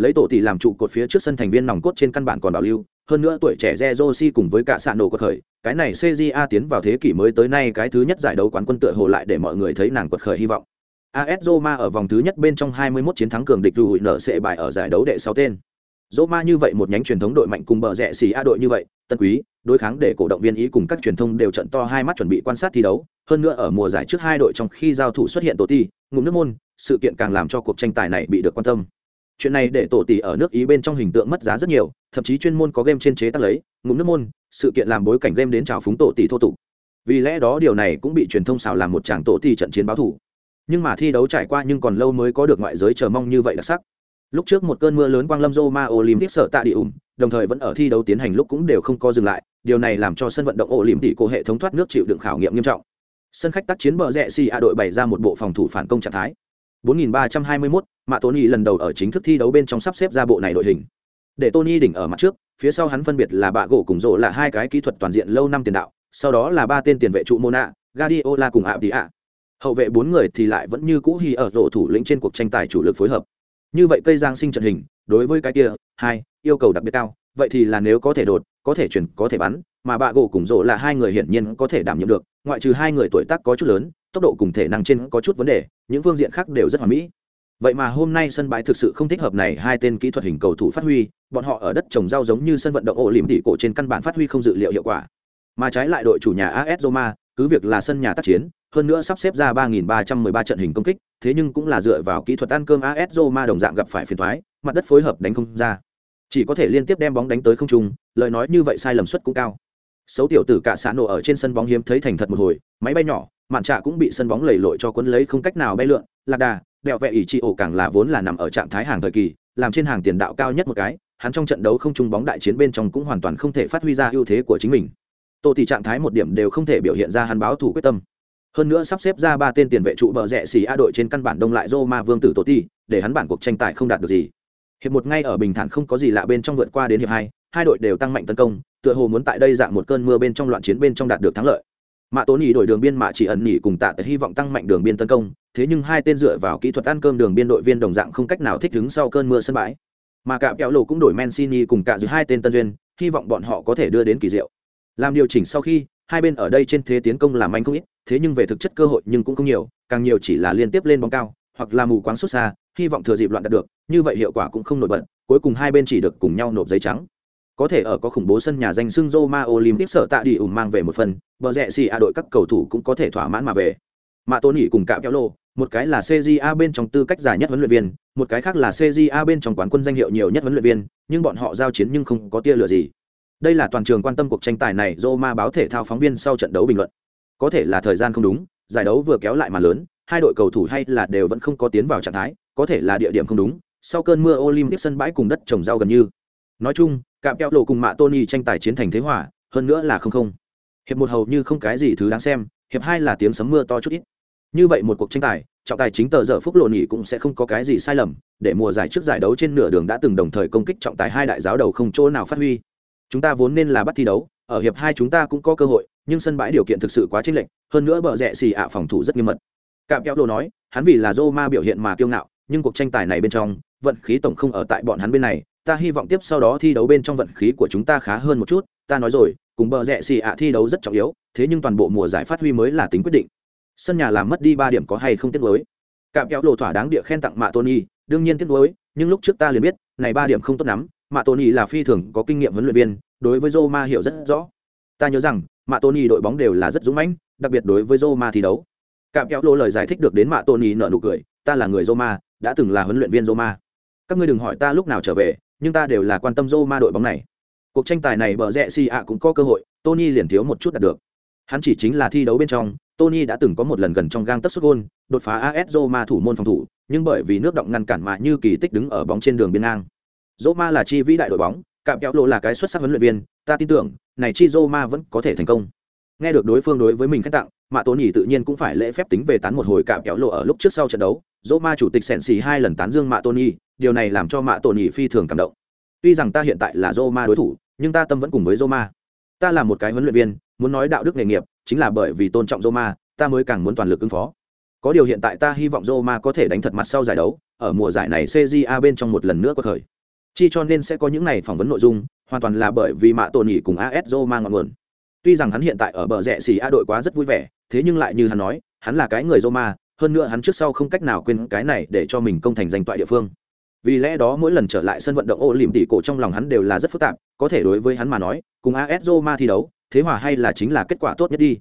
lấy tổ tỷ làm trụ cột phía trước sân thành viên nòng cốt trên căn bản còn bảo lưu, hơn nữa tuổi trẻ Jerosi cùng với cả sạn nổ quật khởi, cái này CJA tiến vào thế kỷ mới tới nay cái thứ nhất giải đấu quán quân tựa hồ lại để mọi người thấy nàng quật khởi hy vọng. AS Roma ở vòng thứ nhất bên trong 21 chiến thắng cường địch rủi nở sẽ bài ở giải đấu đệ 6 tên. Roma như vậy một nhánh truyền thống đội mạnh cùng bờ rẽ xì A đội như vậy, tân quý, đối kháng để cổ động viên ý cùng các truyền thông đều trận to hai mắt chuẩn bị quan sát thi đấu, hơn nữa ở mùa giải trước hai đội trong khi giao thủ xuất hiện tổ ti, ngụm nước môn, sự kiện càng làm cho cuộc tranh tài này bị được quan tâm chuyện này để tổ tỷ ở nước ý bên trong hình tượng mất giá rất nhiều thậm chí chuyên môn có game trên chế tác lấy ngụm nước môn sự kiện làm bối cảnh game đến trào phúng tổ tỷ thô tục. Vì lẽ đó điều này cũng bị truyền thông xào làm một tràng tổ tỷ trận chiến báo thủ. Nhưng mà thi đấu trải qua nhưng còn lâu mới có được ngoại giới chờ mong như vậy đặc sắc. Lúc trước một cơn mưa lớn quang lâm roma olympic sợ tạ địa ủng đồng thời vẫn ở thi đấu tiến hành lúc cũng đều không có dừng lại điều này làm cho sân vận động olympic cô hệ thống thoát nước chịu đựng khảo nghiệm nghiêm trọng. Sân khách tác chiến bờ rẽ si a đội bày ra một bộ phòng thủ phản công trạng thái. 4321, Mạ Tony lần đầu ở chính thức thi đấu bên trong sắp xếp ra bộ này đội hình. Để Tony đỉnh ở mặt trước, phía sau hắn phân biệt là bạ gỗ cùng rộ là hai cái kỹ thuật toàn diện lâu năm tiền đạo, sau đó là ba tên tiền vệ trụ Mona, Guardiola cùng Abdia. Hậu vệ bốn người thì lại vẫn như cũ hy ở rộ thủ lĩnh trên cuộc tranh tài chủ lực phối hợp. Như vậy cây giang sinh trận hình, đối với cái kia, hai, yêu cầu đặc biệt cao, vậy thì là nếu có thể đột, có thể chuyển, có thể bắn, mà bạ gỗ cùng rộ là hai người hiển nhiên có thể đảm nhiệm được, ngoại trừ hai người tuổi tác có chút lớn, tốc độ cùng thể năng trên có chút vấn đề, những phương diện khác đều rất hoàn mỹ vậy mà hôm nay sân bãi thực sự không thích hợp này, hai tên kỹ thuật hình cầu thủ phát huy, bọn họ ở đất trồng rau giống như sân vận động ổ lỉm tỉ cổ trên căn bản phát huy không dự liệu hiệu quả. Mà trái lại đội chủ nhà as roma, cứ việc là sân nhà tác chiến, hơn nữa sắp xếp ra 3.313 trận hình công kích, thế nhưng cũng là dựa vào kỹ thuật ăn cơm as roma đồng dạng gặp phải phiền thoái mặt đất phối hợp đánh không ra. Chỉ có thể liên tiếp đem bóng đánh tới không trung, lời nói như vậy sai lầm suất cũng cao. Xấu tiểu tử cả xã nổ ở trên sân bóng hiếm thấy thành thật một hồi, máy bay nhỏ, mạn trạ cũng bị sân bóng lầy lội cho quấn lấy không cách nào bay lượn, lạc đà đẹo vẹ ỷ trị ổ càng là vốn là nằm ở trạng thái hàng thời kỳ, làm trên hàng tiền đạo cao nhất một cái, hắn trong trận đấu không chung bóng đại chiến bên trong cũng hoàn toàn không thể phát huy ra ưu thế của chính mình. Tổ thì trạng thái một điểm đều không thể biểu hiện ra hắn báo thủ quyết tâm. Hơn nữa sắp xếp ra ba tên tiền vệ trụ bờ rẽ xì a đội trên căn bản đông lại Roma vương tử tổ ti để hắn bản cuộc tranh tài không đạt được gì. Hiệp một ngay ở bình thản không có gì lạ bên trong vượt qua đến hiệp hai hai đội đều tăng mạnh tấn công, tựa hồ muốn tại đây dạng một cơn mưa bên trong loạn chiến bên trong đạt được thắng lợi mạ tố nhì đổi đường biên mạ chỉ ẩn nhì cùng tạ tới hy vọng tăng mạnh đường biên tấn công, thế nhưng hai tên dựa vào kỹ thuật ăn cơm đường biên đội viên đồng dạng không cách nào thích ứng sau cơn mưa sân bãi. Mà cả kéo lộ cũng đổi mancini cùng cả giữ hai tên tân duyên, hy vọng bọn họ có thể đưa đến kỳ diệu. Làm điều chỉnh sau khi, hai bên ở đây trên thế tiến công làm anh không ít, thế nhưng về thực chất cơ hội nhưng cũng không nhiều, càng nhiều chỉ là liên tiếp lên bóng cao, hoặc là mù quáng xuất xa, hy vọng thừa dịp loạn đạt được, như vậy hiệu quả cũng không nổi bật, cuối cùng hai bên chỉ được cùng nhau nộp giấy trắng có thể ở có khủng bố sân nhà danh xưng Roma Olympic sở tạ đi ủng mang về một phần, bờ rẽ xì a đội các cầu thủ cũng có thể thỏa mãn mà về. mà Tôn Nghị cùng cạm kéo lô, một cái là CJA bên trong tư cách giải nhất huấn luyện viên, một cái khác là CJA bên trong quán quân danh hiệu nhiều nhất huấn luyện viên, nhưng bọn họ giao chiến nhưng không có tia lửa gì. Đây là toàn trường quan tâm cuộc tranh tài này, Roma báo thể thao phóng viên sau trận đấu bình luận. Có thể là thời gian không đúng, giải đấu vừa kéo lại mà lớn, hai đội cầu thủ hay là đều vẫn không có tiến vào trạng thái, có thể là địa điểm không đúng, sau cơn mưa Olympic sân bãi cùng đất trồng rau gần như. Nói chung, cạm kẹo lộ cùng mạ tony tranh tài chiến thành thế hòa, hơn nữa là không không. Hiệp một hầu như không cái gì thứ đáng xem hiệp hai là tiếng sấm mưa to chút ít. Như vậy một cuộc tranh tài trọng tài chính tờ giờ phúc lộ nhị cũng sẽ không có cái gì sai lầm để mùa giải trước giải đấu trên nửa đường đã từng đồng thời công kích trọng tài hai đại giáo đầu không chỗ nào phát huy. Chúng ta vốn nên là bắt thi đấu ở hiệp hai chúng ta cũng có cơ hội nhưng sân bãi điều kiện thực sự quá chênh lệch hơn nữa bờ rẽ xì ạ phòng thủ rất nghiêm mật. Cạm kéo đồ nói hắn vì là Roma biểu hiện mà kiêu ngạo nhưng cuộc tranh tài này bên trong vận khí tổng không ở tại bọn hắn bên này ta hy vọng tiếp sau đó thi đấu bên trong vận khí của chúng ta khá hơn một chút, ta nói rồi, cùng bờ rẽ xì ạ thi đấu rất trọng yếu, thế nhưng toàn bộ mùa giải phát huy mới là tính quyết định. Sân nhà làm mất đi ba điểm có hay không tiếc nuối. Cạm kéo lộ thỏa đáng địa khen tặng mạ tony đương nhiên tiếc nuối, nhưng lúc trước ta liền biết, này ba điểm không tốt lắm mạ tony là phi thường có kinh nghiệm huấn luyện viên, đối với Roma hiểu rất rõ. Ta nhớ rằng mạ tony đội bóng đều là rất dũng mãnh, đặc biệt đối với Roma thi đấu. Cạm kéo lộ lời giải thích được đến mạ tony nợ nụ cười, ta là người Roma, đã từng là huấn luyện viên Roma. Các ngươi đừng hỏi ta lúc nào trở về nhưng ta đều là quan tâm Roma đội bóng này. Cuộc tranh tài này bờ rẽ si ạ cũng có cơ hội, tony liền thiếu một chút đạt được. Hắn chỉ chính là thi đấu bên trong, tony đã từng có một lần gần trong gang tấc xuất gôn, đột phá as roma thủ môn phòng thủ, nhưng bởi vì nước động ngăn cản mà như kỳ tích đứng ở bóng trên đường biên ngang. Roma là chi vĩ đại đội bóng, cạm kéo lộ là cái xuất sắc huấn luyện viên, ta tin tưởng, này chi roma vẫn có thể thành công. Nghe được đối phương đối với mình khen tặng mạ Tốn nhỉ tự nhiên cũng phải lễ phép tính về tán một hồi cạm kéo lộ ở lúc trước sau trận đấu dỗ ma chủ tịch sẻn xì hai lần tán dương mạ tôn nhi điều này làm cho mạ tôn nhi phi thường cảm động. Tuy rằng ta hiện tại là dỗ ma đối thủ, nhưng ta tâm vẫn cùng với dỗ ma. Ta là một cái huấn luyện viên, muốn nói đạo đức nghề nghiệp, chính là bởi vì tôn trọng dỗ ma, ta mới càng muốn toàn lực ứng phó. Có điều hiện tại ta hy vọng dỗ ma có thể đánh thật mặt sau giải đấu, ở mùa giải này cja bên trong một lần nữa có thời. Chi cho nên sẽ có những này phỏng vấn nội dung, hoàn toàn là bởi vì mạ tôn nhì cùng as dỗ ma ngọn nguồn. Tuy rằng hắn hiện tại ở bờ rẽ xì a đội quá rất vui vẻ, thế nhưng lại như hắn nói, hắn là cái người Roma. ma hơn nữa hắn trước sau không cách nào quên cái này để cho mình công thành danh toại địa phương. Vì lẽ đó mỗi lần trở lại sân vận động ô lìm tỉ cổ trong lòng hắn đều là rất phức tạp có thể đối với hắn mà nói cùng as roma thi đấu thế hòa hay là chính là kết quả tốt nhất đi.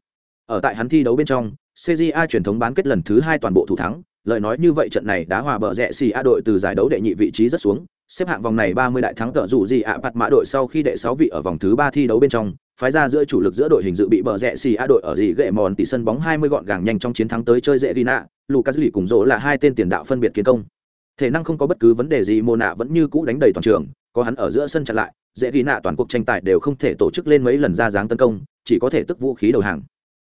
Ở tại hắn thi đấu bên trong cja truyền thống bán kết lần thứ hai toàn bộ thủ thắng lời nói như vậy trận này đã hòa bờ rẽ xì a đội từ giải đấu đệ nhị vị trí rất xuống xếp hạng vòng này 30 đại thắng tợ dù gì ạ bạt mã đội sau khi đệ 6 vị ở vòng thứ ba thi đấu bên trong, phái ra giữa chủ lực giữa đội hình dự bị bờ rẽ xì a đội ở gì gậy mòn tỷ sân bóng 20 gọn gàng nhanh trong chiến thắng tới chơi dễ Rina, Lucas lì cùng rỗ là hai tên tiền đạo phân biệt kiến công. Thể năng không có bất cứ vấn đề gì Mona vẫn như cũ đánh đầy toàn trường, có hắn ở giữa sân chặn lại, dễ Rina toàn cuộc tranh tài đều không thể tổ chức lên mấy lần ra dáng tấn công, chỉ có thể tức vũ khí đầu hàng.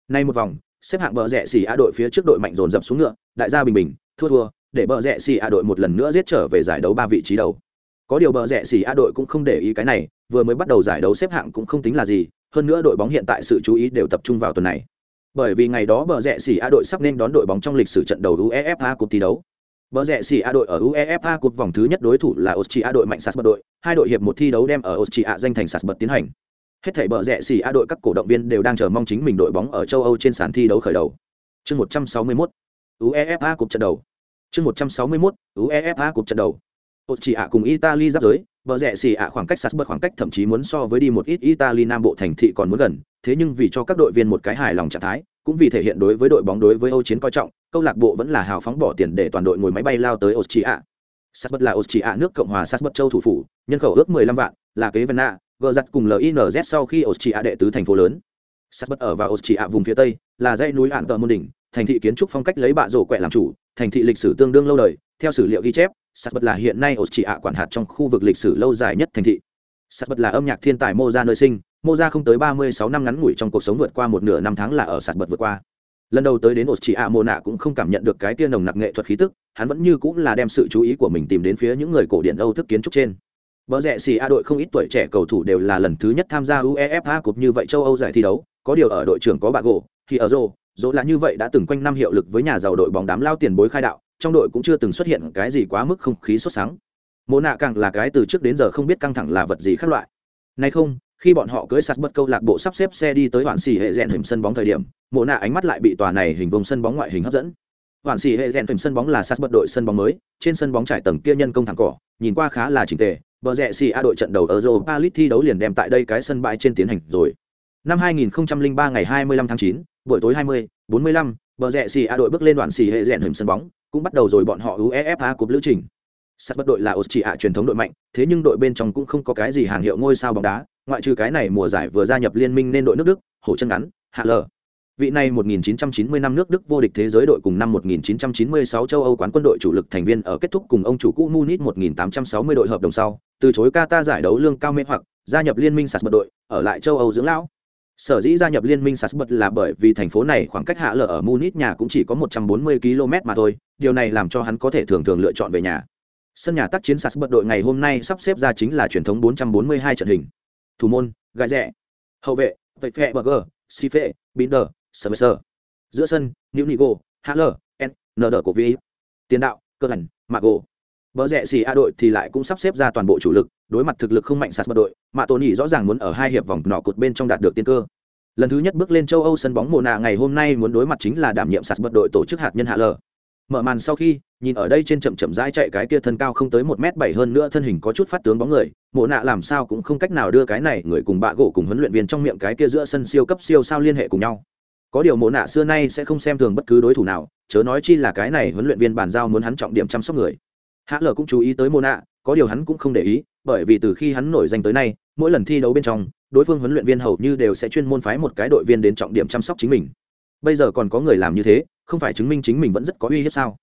Nay một vòng, xếp hạng bờ rẽ xì a đội phía trước đội mạnh dồn dập xuống ngựa, đại gia bình bình, thua thua, để bờ rẽ xì a đội một lần nữa giết trở về giải đấu ba vị trí đầu có điều bờ rẽ xì a đội cũng không để ý cái này vừa mới bắt đầu giải đấu xếp hạng cũng không tính là gì hơn nữa đội bóng hiện tại sự chú ý đều tập trung vào tuần này. Bởi vì ngày đó bờ rẹ xỉ a đội sắp nên đón đội bóng trong lịch sử trận đầu uefa cup thi đấu. Bờ rẹ xỉ a đội ở uefa cup vòng thứ nhất đối thủ là austria đội mạnh sas đội. Hai đội hiệp một thi đấu đem ở austria danh thành sas tiến hành. Hết thảy bờ rẹ xỉ a đội các cổ động viên đều đang chờ mong chính mình đội bóng ở châu âu trên sàn thi đấu khởi đầu. Chương 161 uefa cup trận đầu. Chương 161 uefa cup trận đầu. Ôt chỉ ạ cùng Italy giáp giới, bờ rẽ xì ạ khoảng cách sạt bớt khoảng cách thậm chí muốn so với đi một ít Italy nam bộ thành thị còn muốn gần, thế nhưng vì cho các đội viên một cái hài lòng trạng thái, cũng vì thể hiện đối với đội bóng đối với Âu chiến coi trọng, câu lạc bộ vẫn là hào phóng bỏ tiền để toàn đội ngồi máy bay lao tới Austria. Sát là Austria nước Cộng hòa Sát châu thủ phủ, nhân khẩu ước 15 vạn, là kế Vienna, gờ giặt cùng LINZ sau khi Austria đệ tứ thành phố lớn. Sát ở vào Austria vùng phía tây, là dãy núi ạn Tờ Môn đỉnh, thành thị kiến trúc phong cách lấy bạ rổ quẹ làm chủ, thành thị lịch sử tương đương lâu đời, theo sử liệu ghi chép, sắt bật là hiện nay ổ chỉ ạ quản hạt trong khu vực lịch sử lâu dài nhất thành thị. Sắt bật là âm nhạc thiên tài mô ra nơi sinh mô ra không tới ba mươi sáu năm ngắn ngủi trong cuộc sống vượt qua một nửa năm tháng là ở sạt bật vượt qua. Lần đầu tới đến ổ chỉ ạ mô nạ cũng không cảm nhận được cái tia nồng nặc nghệ thuật khí tức hắn vẫn như cũng là đem sự chú ý của mình tìm đến phía những người cổ điển âu thức kiến trúc trên. Bờ rẽ xì A đội không ít tuổi trẻ cầu thủ đều là lần thứ nhất tham gia UEFA Cup như vậy châu Âu giải thi đấu, có điều ở đội trưởng có bà gỗ, thì ở rô, dỗ là như vậy đã từng quanh năm hiệu lực với nhà giàu đội bóng đám lao tiền bối khai đạo, trong đội cũng chưa từng xuất hiện cái gì quá mức không khí sốt sáng. Mộ nạ càng là cái từ trước đến giờ không biết căng thẳng là vật gì khác loại. Nay không khi bọn họ cưới sạt bất câu lạc bộ sắp xếp xe đi tới hoạn xỉ hệ rèn hình sân bóng thời điểm mộ nạ ánh mắt lại bị tòa này hình vùng sân bóng ngoại hình hấp dẫn. Hoạn xỉ hệ rèn hình sân bóng là sạt bất đội sân bóng mới trên sân bóng trải tầng kia nhân công thẳng cỏ nhìn qua khá là chỉnh tề bờ rẽ xỉ a đội trận đầu ở Europa League thi đấu liền đem tại đây cái sân bãi trên tiến hành rồi. Năm 2003 ngày 25 tháng 9, buổi tối 20, 45, bờ rẽ xỉ a đội bước lên đoạn xì hệ rèn hình sân bóng cũng bắt đầu rồi bọn họ uefa cúp lữ trình. Sắt bất đội là austria truyền thống đội mạnh, thế nhưng đội bên trong cũng không có cái gì hàng hiệu ngôi sao bóng đá, ngoại trừ cái này mùa giải vừa gia nhập liên minh nên đội nước đức hổ chân ngắn, hạ lờ. Vị này 1990 năm nước đức vô địch thế giới đội cùng năm 1996 châu âu quán quân đội chủ lực thành viên ở kết thúc cùng ông chủ cũ munich 1860 đội hợp đồng sau, từ chối qatar giải đấu lương cao mê hoặc, gia nhập liên minh sạt bật đội, ở lại châu âu dưỡng lão sở dĩ gia nhập liên minh sas bật là bởi vì thành phố này khoảng cách hạ lở ở munich nhà cũng chỉ có 140 km mà thôi điều này làm cho hắn có thể thường thường lựa chọn về nhà. Sân nhà tác chiến sas bật đội ngày hôm nay sắp xếp ra chính là truyền thống 442 trận hình. Thủ môn gai rẻ, hậu vệ vệ phẹ burger sife binder sơ giữa sân new nigo hl n nờ của vi tiền đạo cơ hẳn mago. Bờ rẹ xì A đội thì lại cũng sắp xếp ra toàn bộ chủ lực, đối mặt thực lực không mạnh sạt bật đội, mà Tony rõ ràng muốn ở hai hiệp vòng nọ cột bên trong đạt được tiên cơ. lần thứ nhất bước lên châu âu sân bóng mùa nạ ngày hôm nay muốn đối mặt chính là đảm nhiệm sạt bật đội tổ chức hạt nhân hạ lở mở màn sau khi nhìn ở đây trên chậm chậm rãi chạy cái kia thân cao không tới một m bảy hơn nữa thân hình có chút phát tướng bóng người mộ nạ làm sao cũng không cách nào đưa cái này người cùng bạ gỗ cùng huấn luyện viên trong miệng cái kia giữa sân siêu cấp siêu sao liên hệ cùng nhau. Có điều mộ nạ xưa nay sẽ không xem thường bất cứ đối thủ nào chớ nói chi là cái này huấn luyện viên bàn giao muốn hắn trọng điểm chăm sóc người hạ lờ cũng chú ý tới môn ạ có điều hắn cũng không để ý, bởi vì từ khi hắn nổi danh tới nay, mỗi lần thi đấu bên trong, đối phương huấn luyện viên hầu như đều sẽ chuyên môn phái một cái đội viên đến trọng điểm chăm sóc chính mình. Bây giờ còn có người làm như thế, không phải chứng minh chính mình vẫn rất có uy hiếp sao?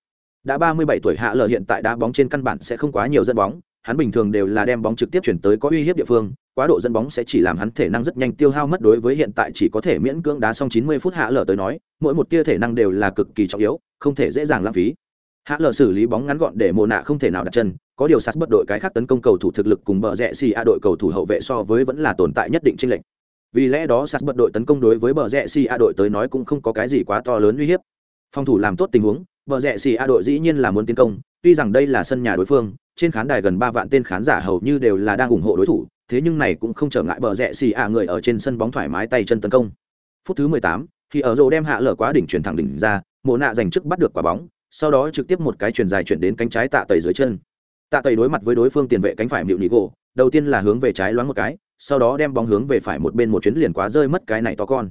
Đã ba mươi bảy tuổi hạ lờ hiện tại đá bóng trên căn bản sẽ không quá nhiều dẫn bóng, hắn bình thường đều là đem bóng trực tiếp chuyển tới có uy hiếp địa phương, quá độ dẫn bóng sẽ chỉ làm hắn thể năng rất nhanh tiêu hao mất đối với hiện tại chỉ có thể miễn cưỡng đá xong chín mươi phút hạ lờ tới nói, mỗi một tia thể năng đều là cực kỳ trọng yếu, không thể dễ dàng lãng phí hạ lờ xử lý bóng ngắn gọn để mồ nạ không thể nào đặt chân, có điều sạt bất đội cái khác tấn công cầu thủ thực lực cùng bờ rẽ xì a đội cầu thủ hậu vệ so với vẫn là tồn tại nhất định tranh lệch. Vì lẽ đó sạt bất đội tấn công đối với bờ rẽ xì a đội tới nói cũng không có cái gì quá to lớn uy hiếp. Phòng thủ làm tốt tình huống, bờ rẽ xì a đội dĩ nhiên là muốn tiến công, tuy rằng đây là sân nhà đối phương, trên khán đài gần ba vạn tên khán giả hầu như đều là đang ủng hộ đối thủ, thế nhưng này cũng không trở ngại bờ rẽ xì a người ở trên sân bóng thoải mái tay chân tấn công. Phút thứ mười tám, khi ở rổ đem hạ lở quá đỉnh chuyển thẳng đỉnh ra, mộ nạ giành trước bắt được quả bóng sau đó trực tiếp một cái chuyền dài chuyển đến cánh trái tạ tẩy dưới chân. Tạ tẩy đối mặt với đối phương tiền vệ cánh phải mịu nhị gỗ, đầu tiên là hướng về trái loáng một cái, sau đó đem bóng hướng về phải một bên một chuyến liền quá rơi mất cái này to con.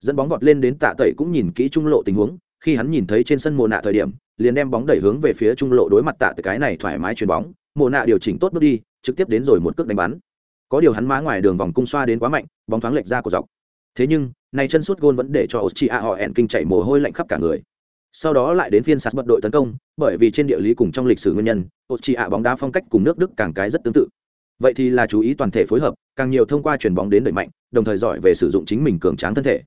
Dẫn bóng vọt lên đến tạ tẩy cũng nhìn kỹ trung lộ tình huống, khi hắn nhìn thấy trên sân mồ nạ thời điểm, liền đem bóng đẩy hướng về phía trung lộ đối mặt tạ tẩy cái này thoải mái chuyền bóng. Mồ nạ điều chỉnh tốt bước đi, trực tiếp đến rồi một cước đánh bắn. Có điều hắn má ngoài đường vòng cung xoa đến quá mạnh, bóng thoáng lệch ra của dọc. Thế nhưng này chân suốt gôn vẫn để cho Ochi A họ ẹn kinh chạy mồ hôi lạnh khắp cả người sau đó lại đến phiên sạt bật đội tấn công, bởi vì trên địa lý cùng trong lịch sử nguyên nhân ột chỉ ạ bóng đá phong cách cùng nước Đức càng cái rất tương tự. Vậy thì là chú ý toàn thể phối hợp, càng nhiều thông qua chuyền bóng đến đẩy mạnh, đồng thời giỏi về sử dụng chính mình cường tráng thân thể.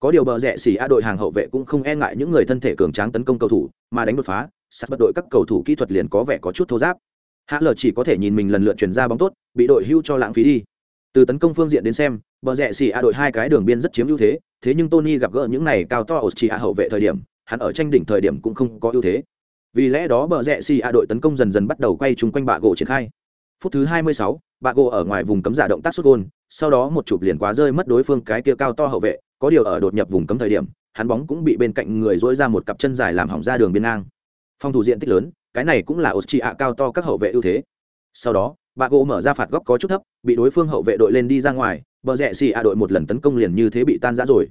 Có điều bờ rẽ xỉ a đội hàng hậu vệ cũng không e ngại những người thân thể cường tráng tấn công cầu thủ, mà đánh đột phá, sạt bất đội các cầu thủ kỹ thuật liền có vẻ có chút thô giáp. Hạ lờ chỉ có thể nhìn mình lần lượt chuyển ra bóng tốt, bị đội hưu cho lãng phí đi. Từ tấn công phương diện đến xem, bờ rẽ xỉ a đội hai cái đường biên rất chiếm ưu thế thế nhưng tony gặp gỡ những này cao to ở chỉ a hậu vệ thời điểm hắn ở tranh đỉnh thời điểm cũng không có ưu thế. Vì lẽ đó bờ rẽ xì a đội tấn công dần dần bắt đầu quay chung quanh bạ gỗ triển khai. Phút thứ 26, bạ gỗ ở ngoài vùng cấm giả động tác xuất gôn sau đó một chụp liền quá rơi mất đối phương cái kia cao to hậu vệ có điều ở đột nhập vùng cấm thời điểm hắn bóng cũng bị bên cạnh người dỗi ra một cặp chân dài làm hỏng ra đường biên ngang. Phòng thủ diện tích lớn cái này cũng là ột trị ạ cao to các hậu vệ ưu thế. Sau đó bà gỗ mở ra phạt góc có chút thấp bị đối phương hậu vệ đội lên đi ra ngoài bờ rẽ xì ạ đội một lần tấn công liền như thế bị tan rã rồi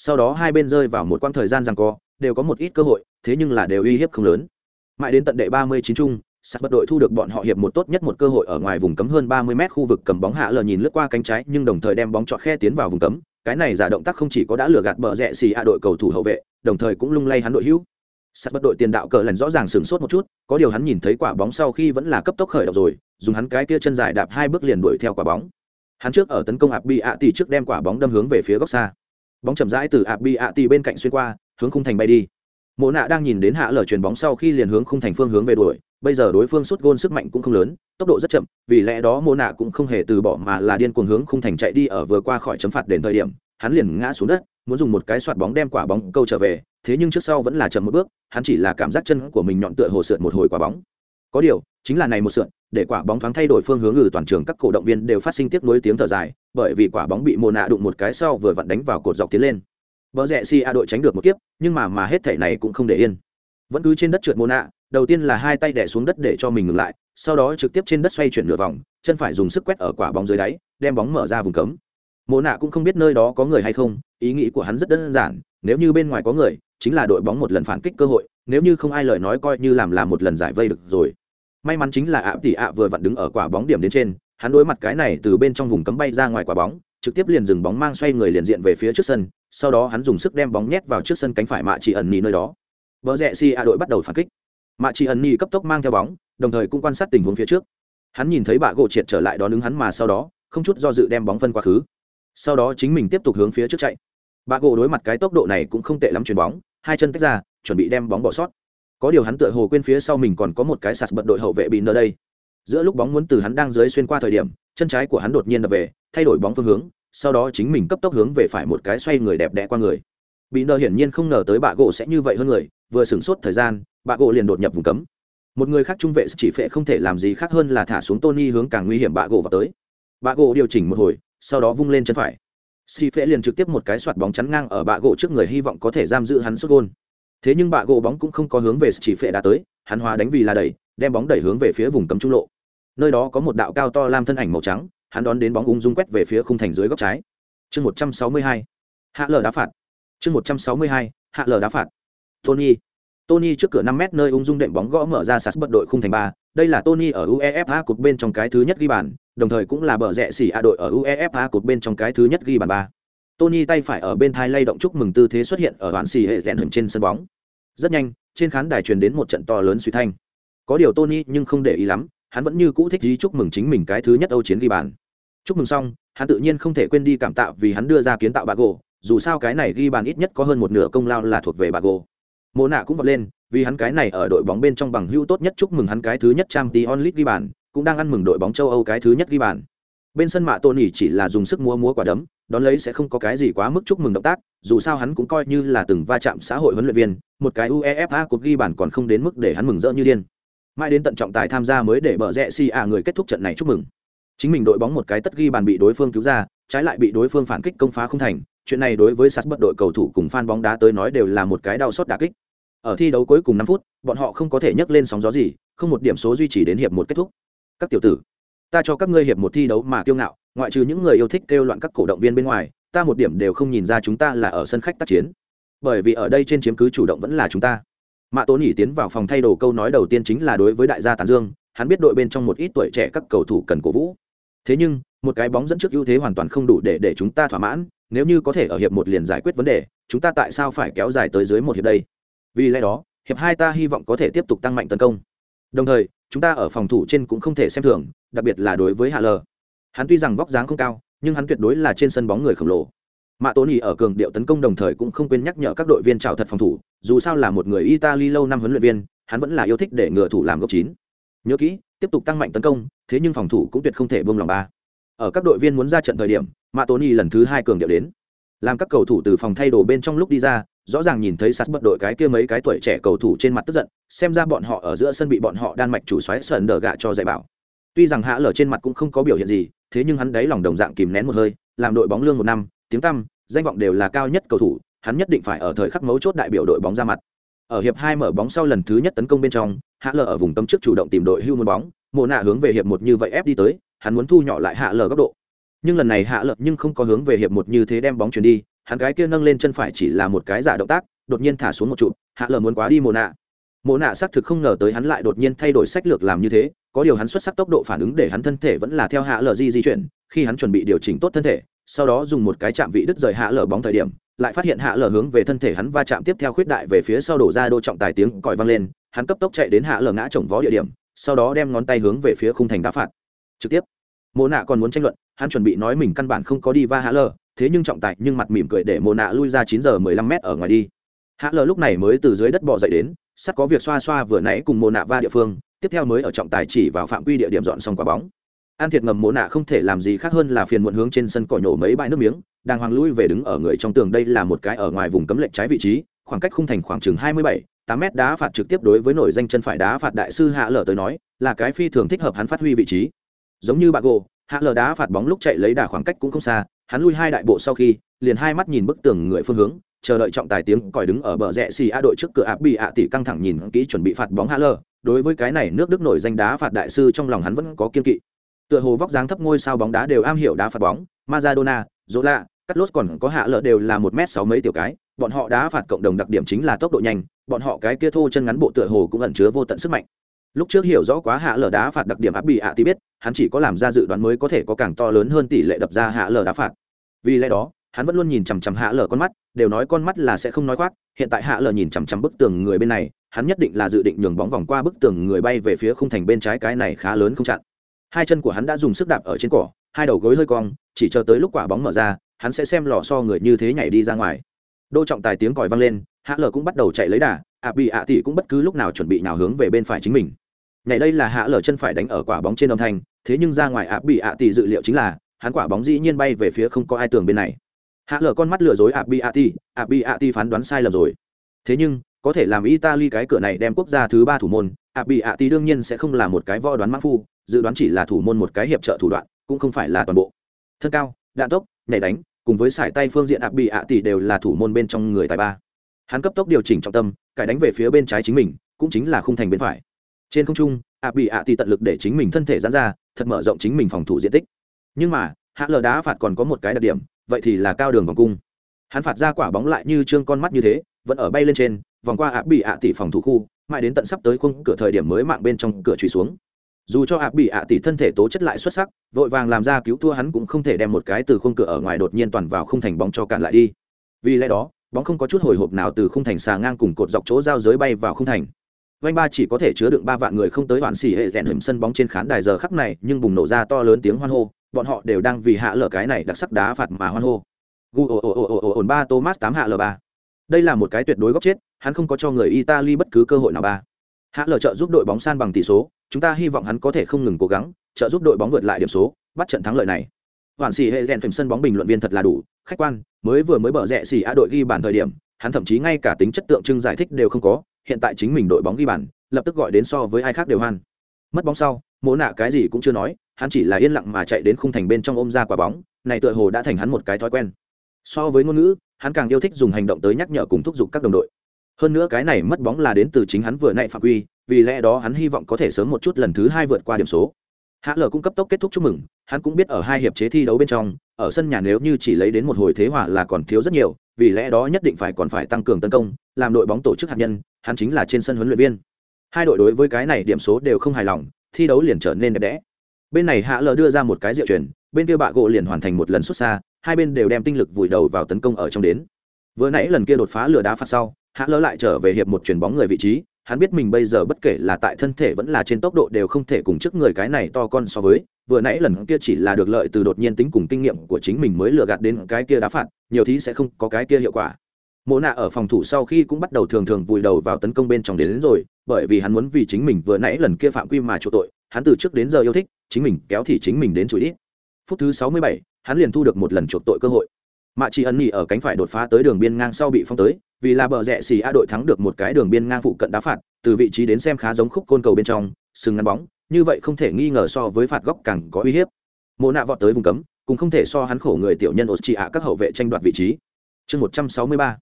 sau đó hai bên rơi vào một quãng thời gian rằng co, đều có một ít cơ hội, thế nhưng là đều uy hiếp không lớn. Mãi đến tận đệ ba mươi chín chung sạt bất đội thu được bọn họ hiệp một tốt nhất một cơ hội ở ngoài vùng cấm hơn ba mươi mét khu vực cầm bóng hạ lờ nhìn lướt qua cánh trái, nhưng đồng thời đem bóng trọt khe tiến vào vùng cấm. Cái này giả động tác không chỉ có đã lừa gạt bờ rẽ xì hạ đội cầu thủ hậu vệ, đồng thời cũng lung lay hắn đội hữu. Sắt bất đội tiền đạo cờ lần rõ ràng sửng sốt một chút, có điều hắn nhìn thấy quả bóng sau khi vẫn là cấp tốc khởi động rồi, dùng hắn cái kia chân dài đạp hai bước liền đuổi theo quả bóng. Hắn trước ở tấn công hạp bị ạ tỷ trước đem quả bóng đâm hướng về phía góc xa bóng chậm rãi từ ạp bi ạ bên cạnh xuyên qua, hướng khung thành bay đi. Mộ nạ đang nhìn đến hạ lở chuyền bóng sau khi liền hướng khung thành phương hướng về đuổi, bây giờ đối phương sút gôn sức mạnh cũng không lớn, tốc độ rất chậm, vì lẽ đó mộ nạ cũng không hề từ bỏ mà là điên cuồng hướng khung thành chạy đi ở vừa qua khỏi chấm phạt đến thời điểm, hắn liền ngã xuống đất, muốn dùng một cái xoạt bóng đem quả bóng câu trở về, thế nhưng trước sau vẫn là chậm một bước, hắn chỉ là cảm giác chân của mình nhọn tựa hồ sượt một hồi quả bóng. Có điều chính là này một sượn, để quả bóng thoáng thay đổi phương hướng ngừ toàn trường các cổ động viên đều phát sinh tiếc nuối tiếng thở dài, bởi vì quả bóng bị mồ nạ đụng một cái sau vừa vặn đánh vào cột dọc tiến lên. Vợ rẽ si a đội tránh được một kiếp, nhưng mà mà hết thể này cũng không để yên. Vẫn cứ trên đất trượt mồ nạ, đầu tiên là hai tay đẻ xuống đất để cho mình ngừng lại, sau đó trực tiếp trên đất xoay chuyển nửa vòng, chân phải dùng sức quét ở quả bóng dưới đáy, đem bóng mở ra vùng cấm. Mộ nạ cũng không biết nơi đó có người hay không, ý nghĩ của hắn rất đơn giản, nếu như bên ngoài có người, chính là đội bóng một lần phản kích cơ hội, nếu như không ai lời nói coi như làm là một lần giải vây được rồi may mắn chính là ạ tỷ ạ vừa vặn đứng ở quả bóng điểm đến trên, hắn đối mặt cái này từ bên trong vùng cấm bay ra ngoài quả bóng, trực tiếp liền dừng bóng mang xoay người liền diện về phía trước sân, sau đó hắn dùng sức đem bóng nhét vào trước sân cánh phải mạ chị ẩn nhì nơi đó. Vợ rẽ si ạ đội bắt đầu phản kích. Mạ chị ẩn nhì cấp tốc mang theo bóng, đồng thời cũng quan sát tình huống phía trước. Hắn nhìn thấy bạ gỗ triệt trở lại đó đứng hắn mà sau đó, không chút do dự đem bóng phân quá khứ. Sau đó chính mình tiếp tục hướng phía trước chạy. Bà gỗ đối mặt cái tốc độ này cũng không tệ lắm chuyền bóng, hai chân tách ra, chuẩn bị đem bóng bỏ sót có điều hắn tựa hồ quên phía sau mình còn có một cái sạt bật đội hậu vệ bị nơ đây. Giữa lúc bóng muốn từ hắn đang dưới xuyên qua thời điểm, chân trái của hắn đột nhiên đập về, thay đổi bóng phương hướng, sau đó chính mình cấp tốc hướng về phải một cái xoay người đẹp đẽ qua người. Bị nơ hiển nhiên không ngờ tới bạ gỗ sẽ như vậy hơn người, vừa sửng sốt thời gian, bạ gỗ liền đột nhập vùng cấm. Một người khác trung vệ chỉ phệ không thể làm gì khác hơn là thả xuống tony hướng càng nguy hiểm bạ gỗ vào tới. Bạ gỗ điều chỉnh một hồi, sau đó vung lên chân phải. Chỉ phệ liền trực tiếp một cái soạt bóng chắn ngang ở bạ gỗ trước người, hy vọng có thể giam giữ hắn xuất gôn thế nhưng bạ gỗ bóng cũng không có hướng về chỉ phệ đã tới, hắn hóa đánh vì là đẩy, đem bóng đẩy hướng về phía vùng cấm trung lộ. Nơi đó có một đạo cao to lam thân ảnh màu trắng, hắn đón đến bóng ung dung quét về phía khung thành dưới góc trái. Chương một trăm sáu mươi hai, hạ lờ đá phạt. Chương một trăm sáu mươi hai, hạ lờ đá phạt. Tony. Tony trước cửa năm mét nơi ung dung đệm bóng gõ mở ra sạt bật đội khung thành ba, đây là tony ở uefa cột bên trong cái thứ nhất ghi bàn, đồng thời cũng là bờ rẽ xỉ a đội ở uefa cột bên trong cái thứ nhất ghi bàn ba tony tay phải ở bên thai lay động chúc mừng tư thế xuất hiện ở đoạn xì hệ rèn hưởng trên sân bóng. Rất nhanh, trên khán đài truyền đến một trận to lớn suy thanh. Có điều tony nhưng không để ý lắm, hắn vẫn như cũ thích ý chúc mừng chính mình cái thứ nhất âu chiến ghi bàn. Chúc mừng xong, hắn tự nhiên không thể quên đi cảm tạ vì hắn đưa ra kiến tạo bà gỗ dù sao cái này ghi bàn ít nhất có hơn một nửa công lao là thuộc về bà gỗ mộ nạ cũng vọt lên, vì hắn cái này ở đội bóng bên trong bằng hữu tốt nhất chúc mừng hắn cái thứ nhất Champions League onlit ghi bàn, cũng đang ăn mừng đội bóng châu âu cái thứ nhất ghi bàn bên sân mạ tôn nhỉ chỉ là dùng sức múa múa quả đấm, đón lấy sẽ không có cái gì quá mức chúc mừng động tác, dù sao hắn cũng coi như là từng va chạm xã hội huấn luyện viên, một cái uefa cuộc ghi bàn còn không đến mức để hắn mừng rỡ như điên. Mãi đến tận trọng tài tham gia mới để bờ rẽ si à người kết thúc trận này chúc mừng. Chính mình đội bóng một cái tất ghi bàn bị đối phương cứu ra, trái lại bị đối phương phản kích công phá không thành, chuyện này đối với sas bất đội cầu thủ cùng fan bóng đá tới nói đều là một cái đau xót đả kích. Ở thi đấu cuối cùng năm phút, bọn họ không có thể nhấc lên sóng gió gì, không một điểm số duy trì đến hiệp một kết thúc. Các tiểu tử ta cho các ngươi hiệp một thi đấu mà kiêu ngạo, ngoại trừ những người yêu thích kêu loạn các cổ động viên bên ngoài, ta một điểm đều không nhìn ra chúng ta là ở sân khách tác chiến. Bởi vì ở đây trên chiếm cứ chủ động vẫn là chúng ta. Mạ tố nhỉ tiến vào phòng thay đồ câu nói đầu tiên chính là đối với đại gia tàn dương, hắn biết đội bên trong một ít tuổi trẻ các cầu thủ cần cổ vũ. Thế nhưng, một cái bóng dẫn trước ưu thế hoàn toàn không đủ để để chúng ta thỏa mãn, nếu như có thể ở hiệp một liền giải quyết vấn đề, chúng ta tại sao phải kéo dài tới dưới một hiệp đây? Vì lẽ đó, hiệp hai ta hy vọng có thể tiếp tục tăng mạnh tấn công. Đồng thời chúng ta ở phòng thủ trên cũng không thể xem thường, đặc biệt là đối với hạ lờ. Hắn tuy rằng vóc dáng không cao, nhưng hắn tuyệt đối là trên sân bóng người khổng lồ. Mạ tố nhì ở cường điệu tấn công đồng thời cũng không quên nhắc nhở các đội viên trào thật phòng thủ, dù sao là một người italy lâu năm huấn luyện viên, hắn vẫn là yêu thích để ngừa thủ làm gốc chín. Nhớ kỹ, tiếp tục tăng mạnh tấn công, thế nhưng phòng thủ cũng tuyệt không thể bông lòng ba. Ở các đội viên muốn ra trận thời điểm, mạ tố nhì lần thứ hai cường điệu đến. Làm các cầu thủ từ phòng thay đồ bên trong lúc đi ra rõ ràng nhìn thấy sạt bất đội cái kia mấy cái tuổi trẻ cầu thủ trên mặt tức giận, xem ra bọn họ ở giữa sân bị bọn họ đan mạch chủ xoáy sờn đờ gạ cho dạy bảo. Tuy rằng hạ lở trên mặt cũng không có biểu hiện gì, thế nhưng hắn đáy lòng đồng dạng kìm nén một hơi, làm đội bóng lương một năm, tiếng tăm, danh vọng đều là cao nhất cầu thủ, hắn nhất định phải ở thời khắc mấu chốt đại biểu đội bóng ra mặt. Ở hiệp hai mở bóng sau lần thứ nhất tấn công bên trong, hạ lở ở vùng cấm trước chủ động tìm đội hưu muốn bóng mồ nạ hướng về hiệp một như vậy ép đi tới, hắn muốn thu nhỏ lại hạ lở góc độ. Nhưng lần này hạ lở nhưng không có hướng về hiệp một như thế đem bóng chuyển đi hắn cái kia nâng lên chân phải chỉ là một cái giả động tác, đột nhiên thả xuống một chụp hạ lờ muốn quá đi mồ nạ. Mồ nạ xác thực không ngờ tới hắn lại đột nhiên thay đổi sách lược làm như thế, có điều hắn xuất sắc tốc độ phản ứng để hắn thân thể vẫn là theo hạ lờ di di chuyển, khi hắn chuẩn bị điều chỉnh tốt thân thể, sau đó dùng một cái chạm vị đứt rời hạ lờ bóng thời điểm, lại phát hiện hạ lờ hướng về thân thể hắn va chạm tiếp theo khuyết đại về phía sau đổ ra đô trọng tài tiếng còi vang lên, hắn cấp tốc chạy đến hạ lờ ngã trồng vó địa điểm, sau đó đem ngón tay hướng về phía khung thành đá phạt. Trực tiếp. Mồ nạ còn muốn tranh luận hắn chuẩn bị nói mình căn bản không có đi va hạ lờ thế nhưng trọng tài nhưng mặt mỉm cười để mồ nạ lui ra chín giờ mười lăm mét ở ngoài đi. Hạ lờ lúc này mới từ dưới đất bò dậy đến sắp có việc xoa xoa vừa nãy cùng mồ nạ va địa phương, tiếp theo mới ở trọng tài chỉ vào phạm quy địa điểm dọn xong quả bóng. An thiệt ngầm mồ nạ không thể làm gì khác hơn là phiền muộn hướng trên sân cỏ nhổ mấy bãi nước miếng đang hoàng lui về đứng ở người trong tường đây là một cái ở ngoài vùng cấm lệnh trái vị trí, khoảng cách khung thành khoảng chừng hai mươi bảy, tám mét đá phạt trực tiếp đối với nổi danh chân phải đá phạt đại sư hạ lờ tới nói, là cái phi thường thích hợp hắn phát huy vị trí. Giống như bà gồ hạ lờ đá phạt bóng lúc chạy lấy đà khoảng cách cũng không xa hắn lui hai đại bộ sau khi liền hai mắt nhìn bức tường người phương hướng chờ đợi trọng tài tiếng còi đứng ở bờ rẽ xì a đội trước cửa áp bị ạ tỷ căng thẳng nhìn kỹ chuẩn bị phạt bóng hạ lờ. Đối với cái này nước đức nổi danh đá phạt đại sư trong lòng hắn vẫn có kiên kỵ. Tựa hồ vóc dáng thấp ngôi sao bóng đá đều am hiểu đá phạt bóng Maradona, Zola, Carlos còn có hạ lờ đều là một m sáu mấy tiểu cái bọn họ đá phạt cộng đồng đặc điểm chính là tốc độ nhanh bọn họ cái kia thô chân ngắn bộ tựa hồ cũng ẩn chứa vô tận sức mạnh lúc trước hiểu rõ quá hạ lờ đá phạt đặc điểm áp bị ạ thì biết, hắn chỉ có làm ra dự đoán mới có thể có càng to lớn hơn tỷ lệ đập ra hạ lờ đá phạt. Vì lẽ đó, hắn vẫn luôn nhìn chằm chằm hạ lờ con mắt, đều nói con mắt là sẽ không nói khoác, hiện tại hạ lờ nhìn chằm chằm bức tường người bên này, hắn nhất định là dự định nhường bóng vòng qua bức tường người bay về phía khung thành bên trái cái này khá lớn không chặn. Hai chân của hắn đã dùng sức đạp ở trên cỏ, hai đầu gối hơi cong, chỉ chờ tới lúc quả bóng mở ra, hắn sẽ xem lò so người như thế nhảy đi ra ngoài. Đô trọng tài tiếng còi vang lên hạ lờ cũng bắt đầu chạy lấy đà, ạ bị ạ tỷ cũng bất cứ lúc nào chuẩn bị nào hướng về bên phải chính mình. Nhảy đây là hạ lờ chân phải đánh ở quả bóng trên âm thanh, thế nhưng ra ngoài ạ bị ạ tỷ dự liệu chính là, hắn quả bóng dĩ nhiên bay về phía không có ai tường bên này. Hạ lờ con mắt lừa dối ạ bị ạ tỷ, ạ bị ạ tỷ phán đoán sai lầm rồi. Thế nhưng, có thể làm italy cái cửa này đem quốc gia thứ ba thủ môn, ạ bị ạ tỷ đương nhiên sẽ không là một cái võ đoán mã phu, dự đoán chỉ là thủ môn một cái hiệp trợ thủ đoạn, cũng không phải là toàn bộ. Thân cao, đạn tốc, nhảy đánh, cùng với sải tay phương diện ạ bị ạ tỷ đều là thủ môn bên trong người tài ba hắn cấp tốc điều chỉnh trọng tâm, cải đánh về phía bên trái chính mình, cũng chính là khung thành bên phải. Trên không trung, ạ bị ạ tỷ tận lực để chính mình thân thể giãn ra, thật mở rộng chính mình phòng thủ diện tích. Nhưng mà, hạ lờ đá phạt còn có một cái đặc điểm, vậy thì là cao đường vòng cung. Hắn phạt ra quả bóng lại như trương con mắt như thế, vẫn ở bay lên trên, vòng qua ạ bị ạ tỷ phòng thủ khu, mãi đến tận sắp tới khung cửa thời điểm mới mạng bên trong cửa trùy xuống. Dù cho ạ bị ạ tỷ thân thể tố chất lại xuất sắc, vội vàng làm ra cứu thua hắn cũng không thể đem một cái từ khung cửa ở ngoài đột nhiên toàn vào khung thành bóng cho cản lại đi. Vì lẽ đó bóng không có chút hồi hộp nào từ khung thành xà ngang cùng cột dọc chỗ giao giới bay vào khung thành. Vanh ba chỉ có thể chứa đựng ba vạn người không tới hoàn xỉ hệ rèn hầm sân bóng trên khán đài giờ khắc này, nhưng bùng nổ ra to lớn tiếng hoan hô, bọn họ đều đang vì hạ lở cái này đặc sắc đá phạt mà hoan hô. Gu ồ ồ ồ ồ ồn ba thomas tám hạ lở ba. Đây là một cái tuyệt đối góc chết, hắn không có cho người italy bất cứ cơ hội nào ba. Hạ lở trợ giúp đội bóng san bằng tỷ số, chúng ta hy vọng hắn có thể không ngừng cố gắng, trợ giúp đội bóng vượt lại điểm số, bắt trận thắng lợi này hoàn xì hệ rèn thềm sân bóng bình luận viên thật là đủ, khách quan, mới vừa mới bở rẽ xì a đội ghi bàn thời điểm, hắn thậm chí ngay cả tính chất tượng trưng giải thích đều không có, hiện tại chính mình đội bóng ghi bàn, lập tức gọi đến so với ai khác đều hoan. Mất bóng sau, mỗ nạ cái gì cũng chưa nói, hắn chỉ là yên lặng mà chạy đến khung thành bên trong ôm ra quả bóng, này tựa hồ đã thành hắn một cái thói quen. So với ngôn ngữ, hắn càng yêu thích dùng hành động tới nhắc nhở cùng thúc giục các đồng đội. Hơn nữa cái này mất bóng là đến từ chính hắn vừa nãy phạm quy, vì lẽ đó hắn hy vọng có thể sớm một chút lần thứ hai vượt qua điểm số hạ lờ cũng cấp tốc kết thúc chúc mừng hắn cũng biết ở hai hiệp chế thi đấu bên trong ở sân nhà nếu như chỉ lấy đến một hồi thế hỏa là còn thiếu rất nhiều vì lẽ đó nhất định phải còn phải tăng cường tấn công làm đội bóng tổ chức hạt nhân hắn chính là trên sân huấn luyện viên. Hai đội đối với cái này điểm số đều không hài lòng thi đấu liền trở nên đẹp đẽ. Bên này hạ lờ đưa ra một cái diệu chuyển, bên kia bạ gỗ liền hoàn thành một lần xuất xa hai bên đều đem tinh lực vùi đầu vào tấn công ở trong đến. Vừa nãy lần kia đột phá lửa đá phạt sau hạ lờ lại trở về hiệp một chuyền bóng người vị trí hắn biết mình bây giờ bất kể là tại thân thể vẫn là trên tốc độ đều không thể cùng trước người cái này to con so với vừa nãy lần kia chỉ là được lợi từ đột nhiên tính cùng kinh nghiệm của chính mình mới lừa gạt đến cái kia đá phạt nhiều thí sẽ không có cái kia hiệu quả. Mộ nạ ở phòng thủ sau khi cũng bắt đầu thường thường vùi đầu vào tấn công bên trong đến, đến rồi bởi vì hắn muốn vì chính mình vừa nãy lần kia phạm quy mà chỗ tội hắn từ trước đến giờ yêu thích chính mình kéo thì chính mình đến chùi đi. Phút thứ sáu mươi bảy, hắn liền thu được một lần chuộc tội cơ hội mạ chỉ ẩn nhị ở cánh phải đột phá tới đường biên ngang sau bị phong tới, vì là bờ rẽ xì a đội thắng được một cái đường biên ngang phụ cận đá phạt, từ vị trí đến xem khá giống khúc côn cầu bên trong, sừng ngắn bóng, như vậy không thể nghi ngờ so với phạt góc càng có uy hiếp. Mộ nạ vọt tới vùng cấm, cũng không thể so hắn khổ người tiểu nhân ột trị ạ các hậu vệ tranh đoạt vị trí. Chương một trăm sáu mươi ba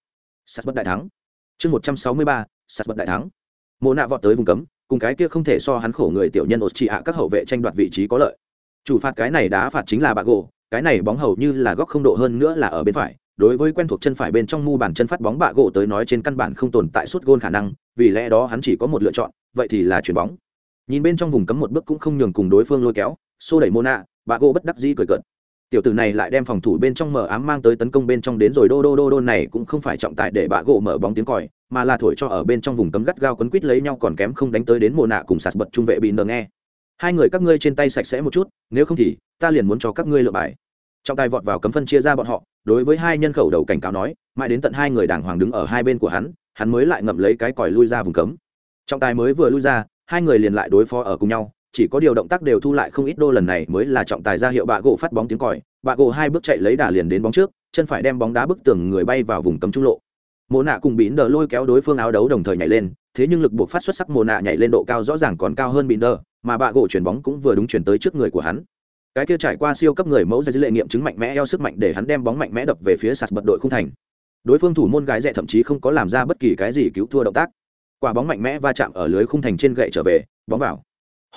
sắt bất đại thắng. Chương một trăm sáu mươi ba sắt bất đại thắng. Mộ nạ vọt tới vùng cấm, cùng cái kia không thể so hắn khổ người tiểu nhân ột trị ạ các hậu vệ tranh đoạt vị trí có lợi. Chủ phạt cái này đá phạt chính là bà gỗ cái này bóng hầu như là góc không độ hơn nữa là ở bên phải, đối với quen thuộc chân phải bên trong mu bàn chân phát bóng bạ gỗ tới nói trên căn bản không tồn tại suốt gôn khả năng, vì lẽ đó hắn chỉ có một lựa chọn, vậy thì là chuyền bóng. Nhìn bên trong vùng cấm một bước cũng không nhường cùng đối phương lôi kéo, xô đẩy mona, bạ gỗ bất đắc dĩ cười cợt. Tiểu tử này lại đem phòng thủ bên trong mở ám mang tới tấn công bên trong đến rồi đô đô đô đô này cũng không phải trọng tài để bạ gỗ mở bóng tiếng còi, mà là thổi cho ở bên trong vùng cấm gắt gao quấn quít lấy nhau còn kém không đánh tới đến mồ nạ cùng sạt bật trung vệ bị nờ nghe. Hai người các ngươi trên tay sạch sẽ một chút, nếu không thì ta liền muốn cho các ngươi lựa bài. Trọng tài vọt vào cấm phân chia ra bọn họ, đối với hai nhân khẩu đầu cảnh cáo nói, mãi đến tận hai người đàng hoàng đứng ở hai bên của hắn hắn mới lại ngậm lấy cái còi lui ra vùng cấm. Trọng tài mới vừa lui ra, hai người liền lại đối phó ở cùng nhau, chỉ có điều động tác đều thu lại không ít đô lần này mới là trọng tài ra hiệu bạ gỗ phát bóng tiếng còi, bạ gỗ hai bước chạy lấy đà liền đến bóng trước, chân phải đem bóng đá bức tường người bay vào vùng cấm trung lộ. Mồ nạ cùng bỉn đờ lôi kéo đối phương áo đấu đồng thời nhảy lên, thế nhưng lực buộc phát xuất sắc mồ nạ nhảy lên độ cao rõ ràng còn cao hơn bỉn đờ mà bạ gỗ chuyển bóng cũng vừa đúng chuyển tới trước người của hắn cái kia trải qua siêu cấp người mẫu ra dữ lệ nghiệm chứng mạnh mẽ, eo sức mạnh để hắn đem bóng mạnh mẽ đập về phía sạt bật đội không thành. Đối phương thủ môn gái rẻ thậm chí không có làm ra bất kỳ cái gì cứu thua động tác. Quả bóng mạnh mẽ va chạm ở lưới khung thành trên gậy trở về, bóng vào.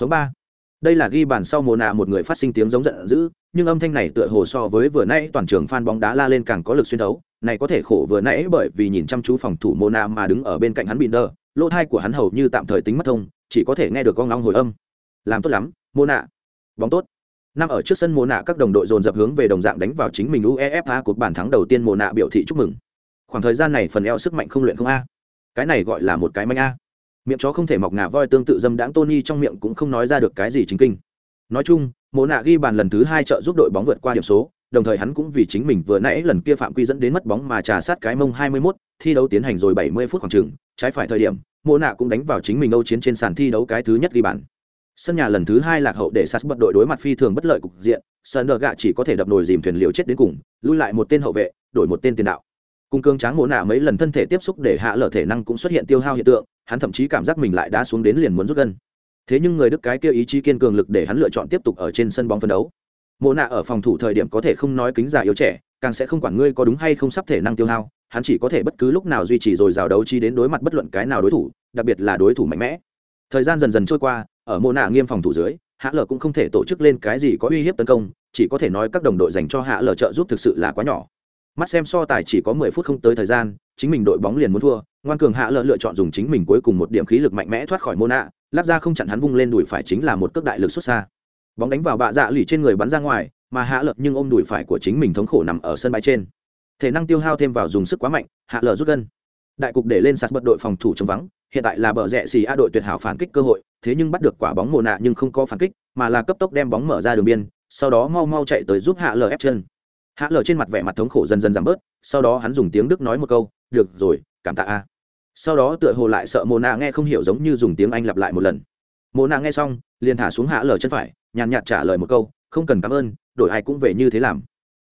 Hướng ba. Đây là ghi bàn sau mồ nạ một người phát sinh tiếng giống giận dữ, nhưng âm thanh này tựa hồ so với vừa nãy toàn trường fan bóng đá la lên càng có lực xuyên thấu, này có thể khổ vừa nãy bởi vì nhìn chăm chú phòng thủ mồ nạ mà đứng ở bên cạnh hắn bị đơ lỗ thai của hắn hầu như tạm thời tính mất thông, chỉ có thể nghe được con ngóng hồi âm. Làm tốt lắm mồ nạ. Bóng tốt. Năm ở trước sân mồ nạ các đồng đội dồn dập hướng về đồng dạng đánh vào chính mình UEFA cột bàn thắng đầu tiên mồ nạ biểu thị chúc mừng. Khoảng thời gian này phần eo sức mạnh không luyện không a. Cái này gọi là một cái manh a. Miệng chó không thể mọc ngà voi tương tự dâm đãng Tony trong miệng cũng không nói ra được cái gì chính kinh. Nói chung, mồ nạ ghi bàn lần thứ hai trợ giúp đội bóng vượt qua điểm số, đồng thời hắn cũng vì chính mình vừa nãy lần kia phạm quy dẫn đến mất bóng mà trà sát cái mông 21, thi đấu tiến hành rồi 70 phút khoảng chừng, trái phải thời điểm, Mộ Nạ cũng đánh vào chính mình Âu chiến trên sàn thi đấu cái thứ nhất ghi bàn sân nhà lần thứ hai lạc hậu để sas bật đội đối mặt phi thường bất lợi cục diện sân đờ gạ chỉ có thể đập nồi dìm thuyền liều chết đến cùng, lui lại một tên hậu vệ, đổi một tên tiền đạo. Cung cương tráng mộ nạ mấy lần thân thể tiếp xúc để hạ lở thể năng cũng xuất hiện tiêu hao hiện tượng, hắn thậm chí cảm giác mình lại đã xuống đến liền muốn rút gân. Thế nhưng người đức cái kia ý chí kiên cường lực để hắn lựa chọn tiếp tục ở trên sân bóng phân đấu. Mộ nạ ở phòng thủ thời điểm có thể không nói kính giả yếu trẻ, càng sẽ không quản ngươi có đúng hay không sắp thể năng tiêu hao, hắn chỉ có thể bất cứ lúc nào duy trì rồi rào đấu chi đến đối mặt bất luận cái nào đối thủ, đặc biệt là đối thủ mạnh mẽ. Thời gian dần dần trôi qua ở mô nạ nghiêm phòng thủ dưới, hạ lờ cũng không thể tổ chức lên cái gì có uy hiếp tấn công, chỉ có thể nói các đồng đội dành cho hạ lờ trợ giúp thực sự là quá nhỏ. Mắt xem so tài chỉ có mười phút không tới thời gian, chính mình đội bóng liền muốn thua, ngoan cường hạ lờ lựa chọn dùng chính mình cuối cùng một điểm khí lực mạnh mẽ thoát khỏi mô nạ, lắp ra không chặn hắn vung lên đùi phải chính là một cước đại lực xuất xa. Bóng đánh vào bạ dạ lì trên người bắn ra ngoài, mà hạ lợt nhưng ôm đùi phải của chính mình thống khổ nằm ở sân bãi trên. Thể năng tiêu hao thêm vào dùng sức quá mạnh, hạ lờ rút gân đại cục để lên sạt bật đội phòng thủ trống vắng, hiện tại là bờ rẽ xì a đội tuyệt hảo phản kích cơ hội, thế nhưng bắt được quả bóng mồ nạ nhưng không có phản kích, mà là cấp tốc đem bóng mở ra đường biên, sau đó mau mau chạy tới giúp hạ lờ ép chân. Hạ lờ trên mặt vẻ mặt thống khổ dần dần giảm bớt, sau đó hắn dùng tiếng đức nói một câu, được rồi, cảm tạ a. Sau đó tựa hồ lại sợ mồ nạ nghe không hiểu giống như dùng tiếng anh lặp lại một lần. Mồ nạ nghe xong, liền thả xuống hạ lờ chân phải, nhàn nhạt trả lời một câu, không cần cảm ơn, đổi ai cũng về như thế làm.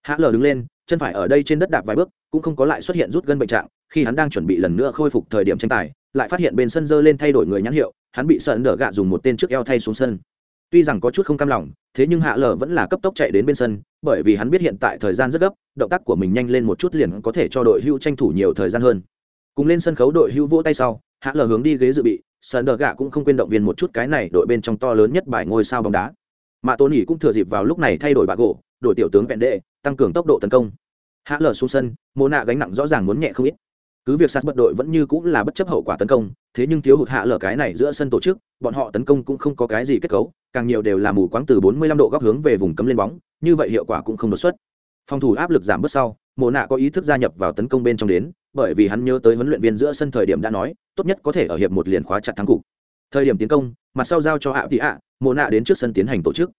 Hạ lờ đứng lên chân phải ở đây trên đất đạp vài bước, cũng không có lại xuất hiện rút gân bệnh trạng, khi hắn đang chuẩn bị lần nữa khôi phục thời điểm tranh tài, lại phát hiện bên sân dơ lên thay đổi người nhãn hiệu, hắn bị sợ nở gạ dùng một tên trước eo thay xuống sân. Tuy rằng có chút không cam lòng, thế nhưng hạ lờ vẫn là cấp tốc chạy đến bên sân, bởi vì hắn biết hiện tại thời gian rất gấp, động tác của mình nhanh lên một chút liền có thể cho đội hưu tranh thủ nhiều thời gian hơn. Cùng lên sân khấu đội hưu vỗ tay sau, hạ lờ hướng đi ghế dự bị, sợ nở gạ cũng không quên động viên một chút cái này đội bên trong to lớn nhất bài ngôi sao bóng đá. Mạ tôn ỉ cũng thừa dịp vào lúc này thay đổi bạc gỗ đội tiểu tướng vẹn đệ tăng cường tốc độ tấn công. Hạ lờ xuống sân mô nạ gánh nặng rõ ràng muốn nhẹ không ít. Cứ việc sạt bật đội vẫn như cũng là bất chấp hậu quả tấn công thế nhưng thiếu hụt hạ lờ cái này giữa sân tổ chức bọn họ tấn công cũng không có cái gì kết cấu càng nhiều đều là mù quáng từ 45 độ góc hướng về vùng cấm lên bóng như vậy hiệu quả cũng không đột xuất. Phòng thủ áp lực giảm bớt sau mộ nạ có ý thức gia nhập vào tấn công bên trong đến bởi vì hắn nhớ tới huấn luyện viên giữa sân thời điểm đã nói tốt nhất có thể ở hiệp một liền khóa chặt thắng cục. Thời điểm tiến công mặt sau giao cho hạ tị ạ mộ nạ đến trước sân tiến hành tổ chức.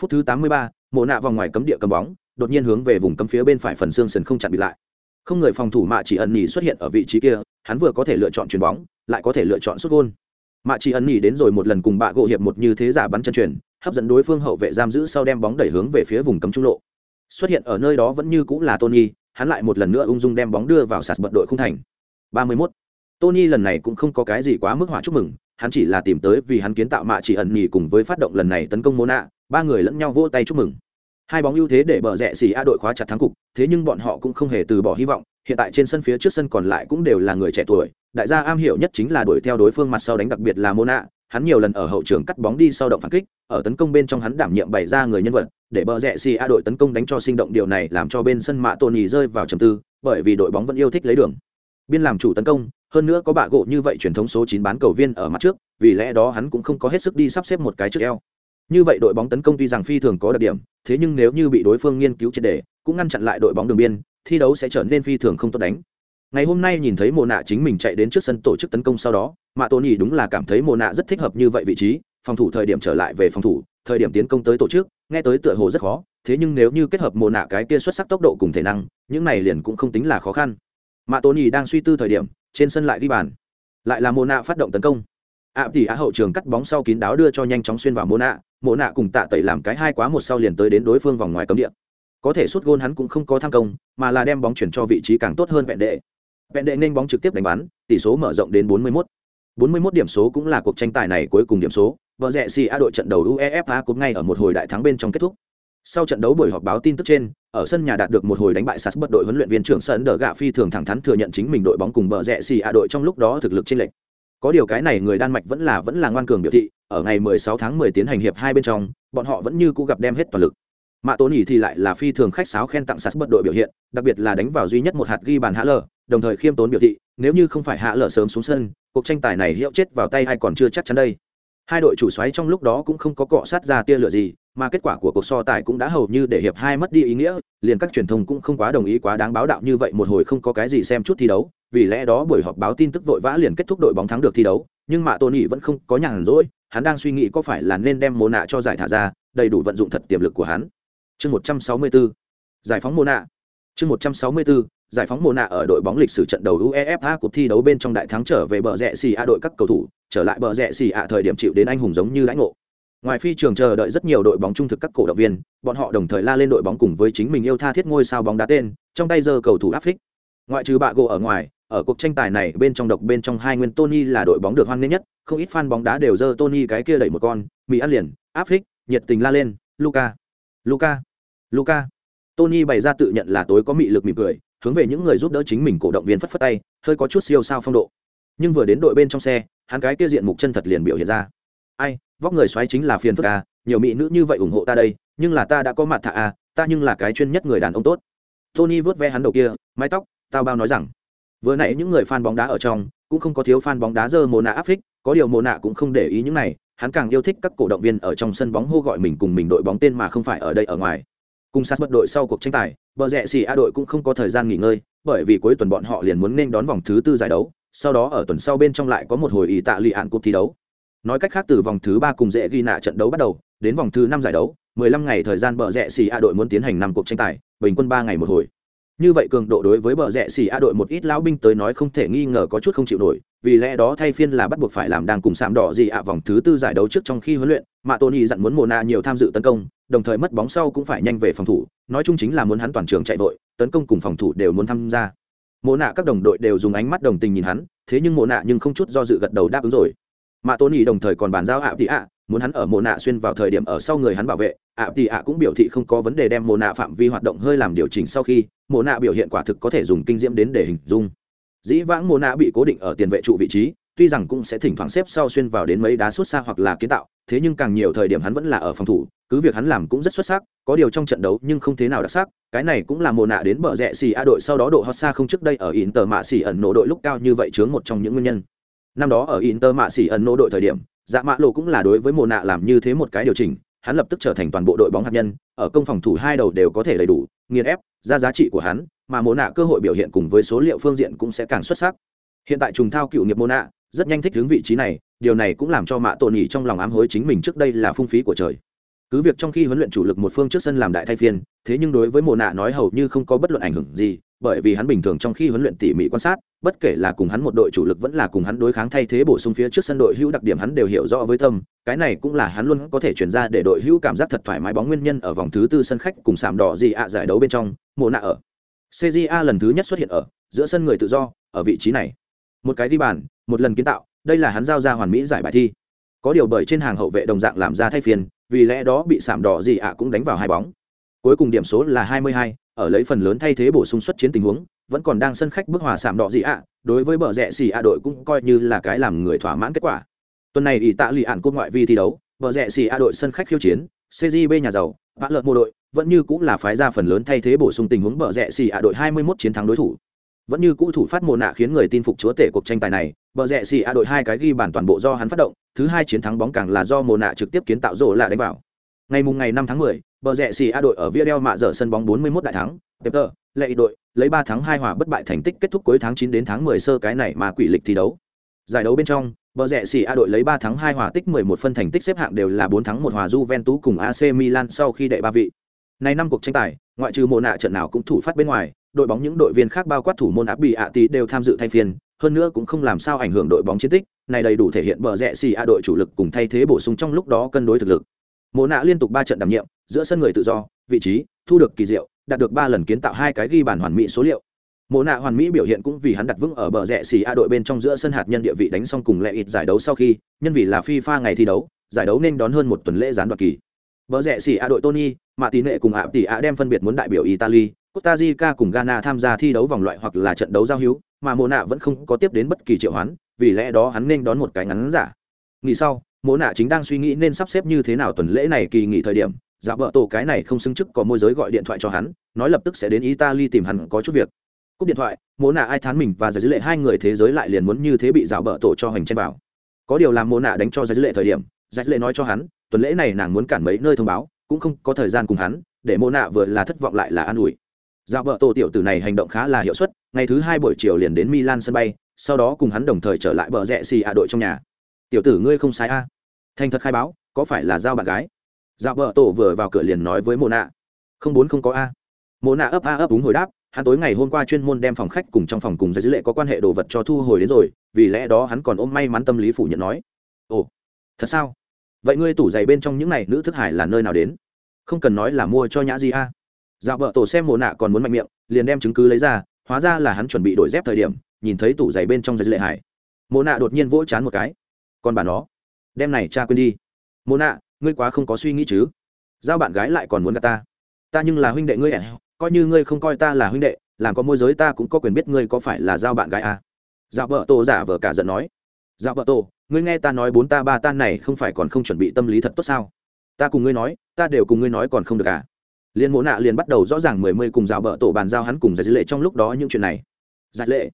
Phút thứ 83, mộ nạ vòng ngoài cấm địa cầm bóng, đột nhiên hướng về vùng cấm phía bên phải phần xương sườn không chặn bị lại. Không người phòng thủ mạ chỉ ẩn nhì xuất hiện ở vị trí kia, hắn vừa có thể lựa chọn chuyền bóng, lại có thể lựa chọn xuất gôn. Mạ chỉ ẩn nhì đến rồi một lần cùng bạ gỗ hiệp một như thế giả bắn chân truyền, hấp dẫn đối phương hậu vệ giam giữ sau đem bóng đẩy hướng về phía vùng cấm trung lộ. Xuất hiện ở nơi đó vẫn như cũng là tony, hắn lại một lần nữa ung dung đem bóng đưa vào sạt bật đội không thành. 31. tony lần này cũng không có cái gì quá mức hỏa chúc mừng, hắn chỉ là tìm tới vì hắn kiến tạo mạ chỉ ẩn nhì cùng với phát động lần này tấn công mô nạ ba người lẫn nhau vỗ tay chúc mừng hai bóng ưu thế để bờ rẽ xì a đội khóa chặt thắng cục, thế nhưng bọn họ cũng không hề từ bỏ hy vọng, hiện tại trên sân phía trước sân còn lại cũng đều là người trẻ tuổi, đại gia am hiểu nhất chính là đuổi theo đối phương mặt sau đánh đặc biệt là mona, hắn nhiều lần ở hậu trường cắt bóng đi sau động phản kích, ở tấn công bên trong hắn đảm nhiệm bày ra người nhân vật, để bờ rẽ xì a đội tấn công đánh cho sinh động, điều này làm cho bên sân mạ tony rơi vào trầm tư, bởi vì đội bóng vẫn yêu thích lấy đường. Biên làm chủ tấn công, hơn nữa có bạ gỗ như vậy truyền thống số chín bán cầu viên ở mặt trước, vì lẽ đó hắn cũng không có hết sức đi sắp xếp một cái trước eo như vậy đội bóng tấn công tuy rằng phi thường có đặc điểm, thế nhưng nếu như bị đối phương nghiên cứu triệt đề cũng ngăn chặn lại đội bóng đường biên, thi đấu sẽ trở nên phi thường không tốt đánh. Ngày hôm nay nhìn thấy mồ nạ chính mình chạy đến trước sân tổ chức tấn công sau đó, mạ tôn nhì đúng là cảm thấy mồ nạ rất thích hợp như vậy vị trí, phòng thủ thời điểm trở lại về phòng thủ, thời điểm tiến công tới tổ chức, nghe tới tựa hồ rất khó, thế nhưng nếu như kết hợp mồ nạ cái kia xuất sắc tốc độ cùng thể năng, những này liền cũng không tính là khó khăn. Mạ tôn nhì đang suy tư thời điểm, trên sân lại ghi bàn. Lại là mồ nạ phát động tấn công. Ạ tỷ á hậu trường cắt bóng sau kín đáo đưa cho nhanh chóng xuyên vào mồ nạ mộ nạ cùng tạ tẩy làm cái hai quá một sau liền tới đến đối phương vòng ngoài cấm địa. Có thể suốt gôn hắn cũng không có tham công, mà là đem bóng chuyển cho vị trí càng tốt hơn vẹn đệ. Vẹn đệ nên bóng trực tiếp đánh bắn, tỷ số mở rộng đến 41. 41 điểm số cũng là cuộc tranh tài này cuối cùng điểm số, vợ rẽ si a đội trận đầu uefa cũng ngay ở một hồi đại thắng bên trong kết thúc. Sau trận đấu buổi họp báo tin tức trên, ở sân nhà đạt được một hồi đánh bại sas bất đội huấn luyện viên trưởng sơn đờ gạ phi thường thẳng thắn thừa nhận chính mình đội bóng cùng bờ rẽ xì a đội trong lúc đó thực lực trên lệch có điều cái này người đan mạch vẫn là vẫn là ngoan cường biểu thị, ở ngày 16 tháng 10 tiến hành hiệp hai bên trong, bọn họ vẫn như cũ gặp đem hết toàn lực. Mạ tố nhỉ thì lại là phi thường khách sáo khen tặng sas bất đội biểu hiện, đặc biệt là đánh vào duy nhất một hạt ghi bàn hạ lờ đồng thời khiêm tốn biểu thị, nếu như không phải hạ lờ sớm xuống sân, cuộc tranh tài này hiệu chết vào tay hay còn chưa chắc chắn đây. Hai đội chủ xoáy trong lúc đó cũng không có cọ sát ra tia lửa gì, mà kết quả của cuộc so tài cũng đã hầu như để hiệp hai mất đi ý nghĩa, liền các truyền thông cũng không quá đồng ý quá đáng báo đạo như vậy, một hồi không có cái gì xem chút thi đấu vì lẽ đó buổi họp báo tin tức vội vã liền kết thúc đội bóng thắng được thi đấu, nhưng mạ tony vẫn không có nhàn rỗi, hắn đang suy nghĩ có phải là nên đem mô nạ cho giải thả ra, đầy đủ vận dụng thật tiềm lực của hắn. Chương một trăm sáu mươi bốn giải phóng mô nạ chương một trăm sáu mươi bốn giải phóng mô nạ ở đội bóng lịch sử trận đầu uefa cuộc thi đấu bên trong đại thắng trở về bờ rẽ xì a đội các cầu thủ, trở lại bờ rẽ xì a thời điểm chịu đến anh hùng giống như lãnh ngộ. Ngoài phi trường chờ đợi rất nhiều đội bóng trung thực các cổ động viên, bọn họ đồng thời la lên đội bóng cùng với chính mình yêu tha thiết ngôi sao bóng đá tên, trong tay giơ cầu thủ áp phích ngoại trừ bạ gỗ ở ngoài ở cuộc tranh tài này bên trong độc bên trong hai nguyên Tony là đội bóng được hoan nghênh nhất, không ít fan bóng đá đều giơ Tony cái kia đẩy một con, mì ăn liền, áp thích nhiệt tình la lên, Luca, Luca, Luca. tony bày ra tự nhận là tối có mị lực mỉm cười hướng về những người giúp đỡ chính mình cổ động viên phất phất tay hơi có chút siêu sao phong độ. Nhưng vừa đến đội bên trong xe hắn cái kia diện mục chân thật liền biểu hiện ra. Ai vóc người xoáy chính là phiền phức à nhiều mỹ nữ như vậy ủng hộ ta đây nhưng là ta đã có mặt thạ à ta nhưng là cái chuyên nhất người đàn ông tốt. Tony vớt ve hắn đầu kia mái tóc tao bao nói rằng vừa nãy những người fan bóng đá ở trong, cũng không có thiếu fan bóng đá dơ mồ nạ áp phích, có điều mồ nạ cũng không để ý những này, hắn càng yêu thích các cổ động viên ở trong sân bóng hô gọi mình cùng mình đội bóng tên mà không phải ở đây ở ngoài. Cùng sát bật đội sau cuộc tranh tài, bờ rẽ xì a đội cũng không có thời gian nghỉ ngơi, bởi vì cuối tuần bọn họ liền muốn nên đón vòng thứ tư giải đấu, sau đó ở tuần sau bên trong lại có một hồi ý tạ lụy hạn cuộc thi đấu. Nói cách khác từ vòng thứ ba cùng dễ ghi nạ trận đấu bắt đầu, đến vòng thứ năm giải đấu 15 ngày thời gian bờ rẽ xì a đội muốn tiến hành năm cuộc tranh tài, bình quân ba ngày một hồi như vậy cường độ đối với bờ rẽ xì a đội một ít lão binh tới nói không thể nghi ngờ có chút không chịu nổi, vì lẽ đó thay phiên là bắt buộc phải làm đang cùng sạm đỏ gì ạ vòng thứ tư giải đấu trước trong khi huấn luyện, mà tony dặn muốn mồ na nhiều tham dự tấn công, đồng thời mất bóng sau cũng phải nhanh về phòng thủ, nói chung chính là muốn hắn toàn trường chạy vội, tấn công cùng phòng thủ đều muốn tham gia. Mồ nạ các đồng đội đều dùng ánh mắt đồng tình nhìn hắn, thế nhưng mồ nạ nhưng không chút do dự gật đầu đáp ứng rồi. Mà tony đồng thời còn bàn giao ạ thì ạ muốn hắn ở mồ nạ xuyên vào thời điểm ở sau người hắn bảo vệ, ạ thì ạ cũng biểu thị không có vấn đề đem mồ nạ phạm vi hoạt động hơi làm điều chỉnh sau khi mồ nạ biểu hiện quả thực có thể dùng kinh diễm đến để hình dung. Dĩ vãng mồ nạ bị cố định ở tiền vệ trụ vị trí, tuy rằng cũng sẽ thỉnh thoảng xếp sau xuyên vào đến mấy đá xuất xa hoặc là kiến tạo, thế nhưng càng nhiều thời điểm hắn vẫn là ở phòng thủ, cứ việc hắn làm cũng rất xuất sắc, có điều trong trận đấu nhưng không thế nào đặc sắc, cái này cũng là mồ nạ đến bờ rẽ xì a đội sau đó độ hot xa không trước đây ở inter mạ xì ẩn nổ đội lúc cao như vậy chướng một trong những nguyên nhân. Năm đó ở inter mạ xì ẩn nô đội thời điểm dạ mạ lộ cũng là đối với mồ nạ làm như thế một cái điều chỉnh, hắn lập tức trở thành toàn bộ đội bóng hạt nhân, ở công phòng thủ hai đầu đều có thể đầy đủ, nghiền ép, ra giá trị của hắn, mà mồ nạ cơ hội biểu hiện cùng với số liệu phương diện cũng sẽ càng xuất sắc. Hiện tại trùng thao cựu nghiệp mồ nạ, rất nhanh thích hướng vị trí này, điều này cũng làm cho mạ tổ nhỉ trong lòng ám hối chính mình trước đây là phung phí của trời. Cứ việc trong khi huấn luyện chủ lực một phương trước sân làm đại thay phiên, thế nhưng đối với mồ nạ nói hầu như không có bất luận ảnh hưởng gì bởi vì hắn bình thường trong khi huấn luyện tỉ mỉ quan sát bất kể là cùng hắn một đội chủ lực vẫn là cùng hắn đối kháng thay thế bổ sung phía trước sân đội hữu đặc điểm hắn đều hiểu rõ với tâm cái này cũng là hắn luôn có thể chuyển ra để đội hữu cảm giác thật thoải mái bóng nguyên nhân ở vòng thứ tư sân khách cùng sạm đỏ gì ạ giải đấu bên trong mùa nạ ở. Cja lần thứ nhất xuất hiện ở giữa sân người tự do ở vị trí này. Một cái đi bàn một lần kiến tạo đây là hắn giao ra hoàn mỹ giải bài thi. Có điều bởi trên hàng hậu vệ đồng dạng làm ra thay phiên vì lẽ đó bị sạm đỏ gì ạ cũng đánh vào hai bóng. Cuối cùng điểm số là 22, ở lấy phần lớn thay thế bổ sung xuất chiến tình huống, vẫn còn đang sân khách bước hòa sạm đỏ gì ạ, đối với bờ rẽ xì ạ đội cũng coi như là cái làm người thỏa mãn kết quả. Tuần này ỷ tạ lì ạn cốt ngoại vi thi đấu, bờ rẽ xì ạ đội sân khách khiêu chiến cgb nhà giàu, vã lợn mua đội, vẫn như cũng là phái ra phần lớn thay thế bổ sung tình huống bờ rẽ xì ạ đội 21 chiến thắng đối thủ. Vẫn như cũ thủ phát mồ nạ khiến người tin phục chúa tể cuộc tranh tài này, bờ rẽ xì a đội hai cái ghi bản toàn bộ do hắn phát động, thứ hai chiến thắng bóng càng là do mồ nạ trực tiếp kiến tạo rổ lạ đánh vào ngày mùng ngày 5 tháng 10, bờ rẹ xì a đội ở via mạ dở sân bóng 41 đại thắng Peter, lệ đội lấy ba thắng hai hòa bất bại thành tích kết thúc cuối tháng 9 đến tháng 10 sơ cái này mà quỷ lịch thi đấu. Giải đấu bên trong bờ rẹ xì a đội lấy ba thắng hai hòa tích 11 phân thành tích xếp hạng đều là bốn thắng một hòa Juventus cùng AC Milan sau khi đệ ba vị. Này năm cuộc tranh tài ngoại trừ mùa nạ trận nào cũng thủ phát bên ngoài đội bóng những đội viên khác bao quát thủ môn áp bị ạ tí đều tham dự thay phiên hơn nữa cũng không làm sao ảnh hưởng đội bóng chiến tích này đầy đủ thể hiện bờ rẹ xì a đội chủ lực cùng thay thế bổ sung trong lúc đó cân đối thực lực mồ nạ liên tục ba trận đảm nhiệm giữa sân người tự do vị trí thu được kỳ diệu đạt được ba lần kiến tạo hai cái ghi bàn hoàn mỹ số liệu mồ nạ hoàn mỹ biểu hiện cũng vì hắn đặt vững ở bờ rẽ xì a đội bên trong giữa sân hạt nhân địa vị đánh xong cùng lệ ít giải đấu sau khi nhân vì là fifa ngày thi đấu giải đấu nên đón hơn một tuần lễ gián đoạn kỳ bờ rẽ xì a đội tony mạ tỷ nệ cùng ạ tỷ a đem phân biệt muốn đại biểu italy Costa Rica cùng Ghana tham gia thi đấu vòng loại hoặc là trận đấu giao hữu, mà mồ Nạ vẫn không có tiếp đến bất kỳ triệu hoán, vì lẽ đó hắn nên đón một cái ngắn giả. Nghỉ sau, mỗ Nạ chính đang suy nghĩ nên sắp xếp như thế nào tuần lễ này kỳ nghỉ thời điểm, giả vợ tổ cái này không xứng chức có môi giới gọi điện thoại cho hắn, nói lập tức sẽ đến Italy tìm hắn có chút việc. Cúp điện thoại, mỗ Nạ ai thán mình và giải dữ lệ hai người thế giới lại liền muốn như thế bị giả vợ tổ cho hành trên vào. Có điều làm mỗ Nạ đánh cho giải dữ lệ thời điểm, giải dữ lệ nói cho hắn, tuần lễ này nàng muốn cản mấy nơi thông báo, cũng không có thời gian cùng hắn, để mỗ Nạ vừa là thất vọng lại là an ủi Dạo vợ tổ tiểu tử này hành động khá là hiệu suất, ngày thứ hai buổi chiều liền đến Milan sân bay, sau đó cùng hắn đồng thời trở lại bờ rẽ xì hạ đội trong nhà. Tiểu tử ngươi không sai a. Thành thật khai báo, có phải là giao bạn gái? Dạo vợ tổ vừa vào cửa liền nói với Mona. Không bốn không có a. Mona ấp a ấp đúng hồi đáp, hắn tối ngày hôm qua chuyên môn đem phòng khách cùng trong phòng cùng giấy dữ lệ có quan hệ đồ vật cho thu hồi đến rồi, vì lẽ đó hắn còn ôm may mắn tâm lý phủ nhận nói. Ồ, thật sao? Vậy ngươi tủ giày bên trong những này nữ thức hải là nơi nào đến? Không cần nói là mua cho nhã gì a dạo vợ tổ xem mồ nạ còn muốn mạnh miệng liền đem chứng cứ lấy ra hóa ra là hắn chuẩn bị đổi dép thời điểm nhìn thấy tủ giày bên trong giấy lệ hải mồ nạ đột nhiên vỗ chán một cái còn bà nó đem này cha quên đi. Mô nạ, ngươi quá không có suy nghĩ chứ? Giao bạn gái lại còn muốn gặp ta. Ta nhưng là huynh đệ ngươi ẻ coi như ngươi không coi ta là huynh đệ, làm có môi giới ta cũng có quyền biết ngươi có phải là giao bạn gái à. dạo vợ tổ giả vờ cả giận nói. Dạo vợ tổ, ngươi nghe ta nói bốn ta ba tan này không phải còn không chuẩn bị tâm lý thật tốt sao? Ta cùng ngươi nói, ta đều cùng ngươi nói còn không được à? Liên mộ nạ liền bắt đầu rõ ràng mười mươi cùng dạo vợ tổ bàn giao hắn cùng giải lệ trong lúc đó những chuyện này. Giải lệ,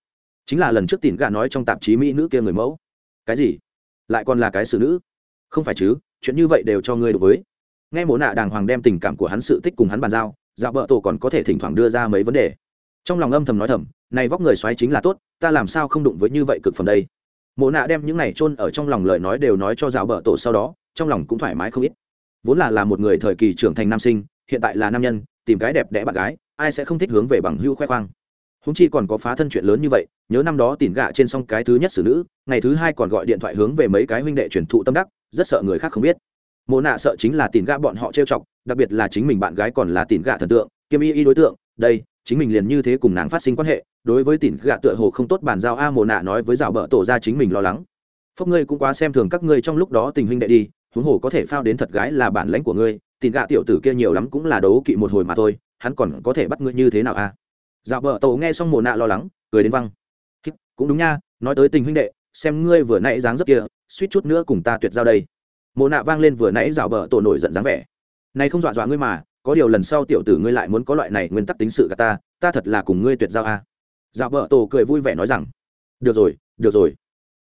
chính là lần trước tìm gà nói trong tạp chí mỹ nữ kia người mẫu. Cái gì? Lại còn là cái xử nữ. Không phải chứ, chuyện như vậy đều cho ngươi đối với. Nghe mộ nạ đàng hoàng đem tình cảm của hắn sự tích cùng hắn bàn giao dạo bợ tổ còn có thể thỉnh thoảng đưa ra mấy vấn đề. Trong lòng âm thầm nói thầm, này vóc người xoáy chính là tốt, ta làm sao không đụng với như vậy cực phẩm đây? Mộ nạ đem những này chôn ở trong lòng lời nói đều nói cho dạo bợ tổ sau đó, trong lòng cũng thoải mái không ít. Vốn là là một người thời kỳ trưởng thành nam sinh, hiện tại là nam nhân, tìm cái đẹp đẽ bạn gái, ai sẽ không thích hướng về bằng hưu khoe khoang húng chi còn có phá thân chuyện lớn như vậy, nhớ năm đó tìm gạ trên song cái thứ nhất xử nữ, ngày thứ hai còn gọi điện thoại hướng về mấy cái huynh đệ truyền thụ tâm đắc, rất sợ người khác không biết. Mộ nạ sợ chính là tìm gạ bọn họ trêu chọc, đặc biệt là chính mình bạn gái còn là tìm gạ thần tượng, kiêm y y đối tượng, đây, chính mình liền như thế cùng nàng phát sinh quan hệ, đối với tìm gạ tựa hồ không tốt bàn giao a, mộ nạ nói với rào bợ tổ ra chính mình lo lắng. Phúc ngươi cũng quá xem thường các ngươi trong lúc đó tình huynh đệ đi, huống hồ có thể phao đến thật gái là bản lãnh của ngươi tìm gạ tiểu tử kia nhiều lắm cũng là đấu kỵ một hồi mà thôi, hắn còn có thể bắt ngươi như thế nào a? Dạo bợ tổ nghe xong mồ nạ lo lắng, cười đến văng. Cũng đúng nha, nói tới tình huynh đệ, xem ngươi vừa nãy dáng rất kia, suýt chút nữa cùng ta tuyệt giao đây. Mồ nạ vang lên vừa nãy dạo bợ tổ nổi giận dáng vẻ. Này không dọa dọa ngươi mà, có điều lần sau tiểu tử ngươi lại muốn có loại này nguyên tắc tính sự gà ta ta thật là cùng ngươi tuyệt giao a à. dạo bợ tổ cười vui vẻ nói rằng, được rồi được rồi.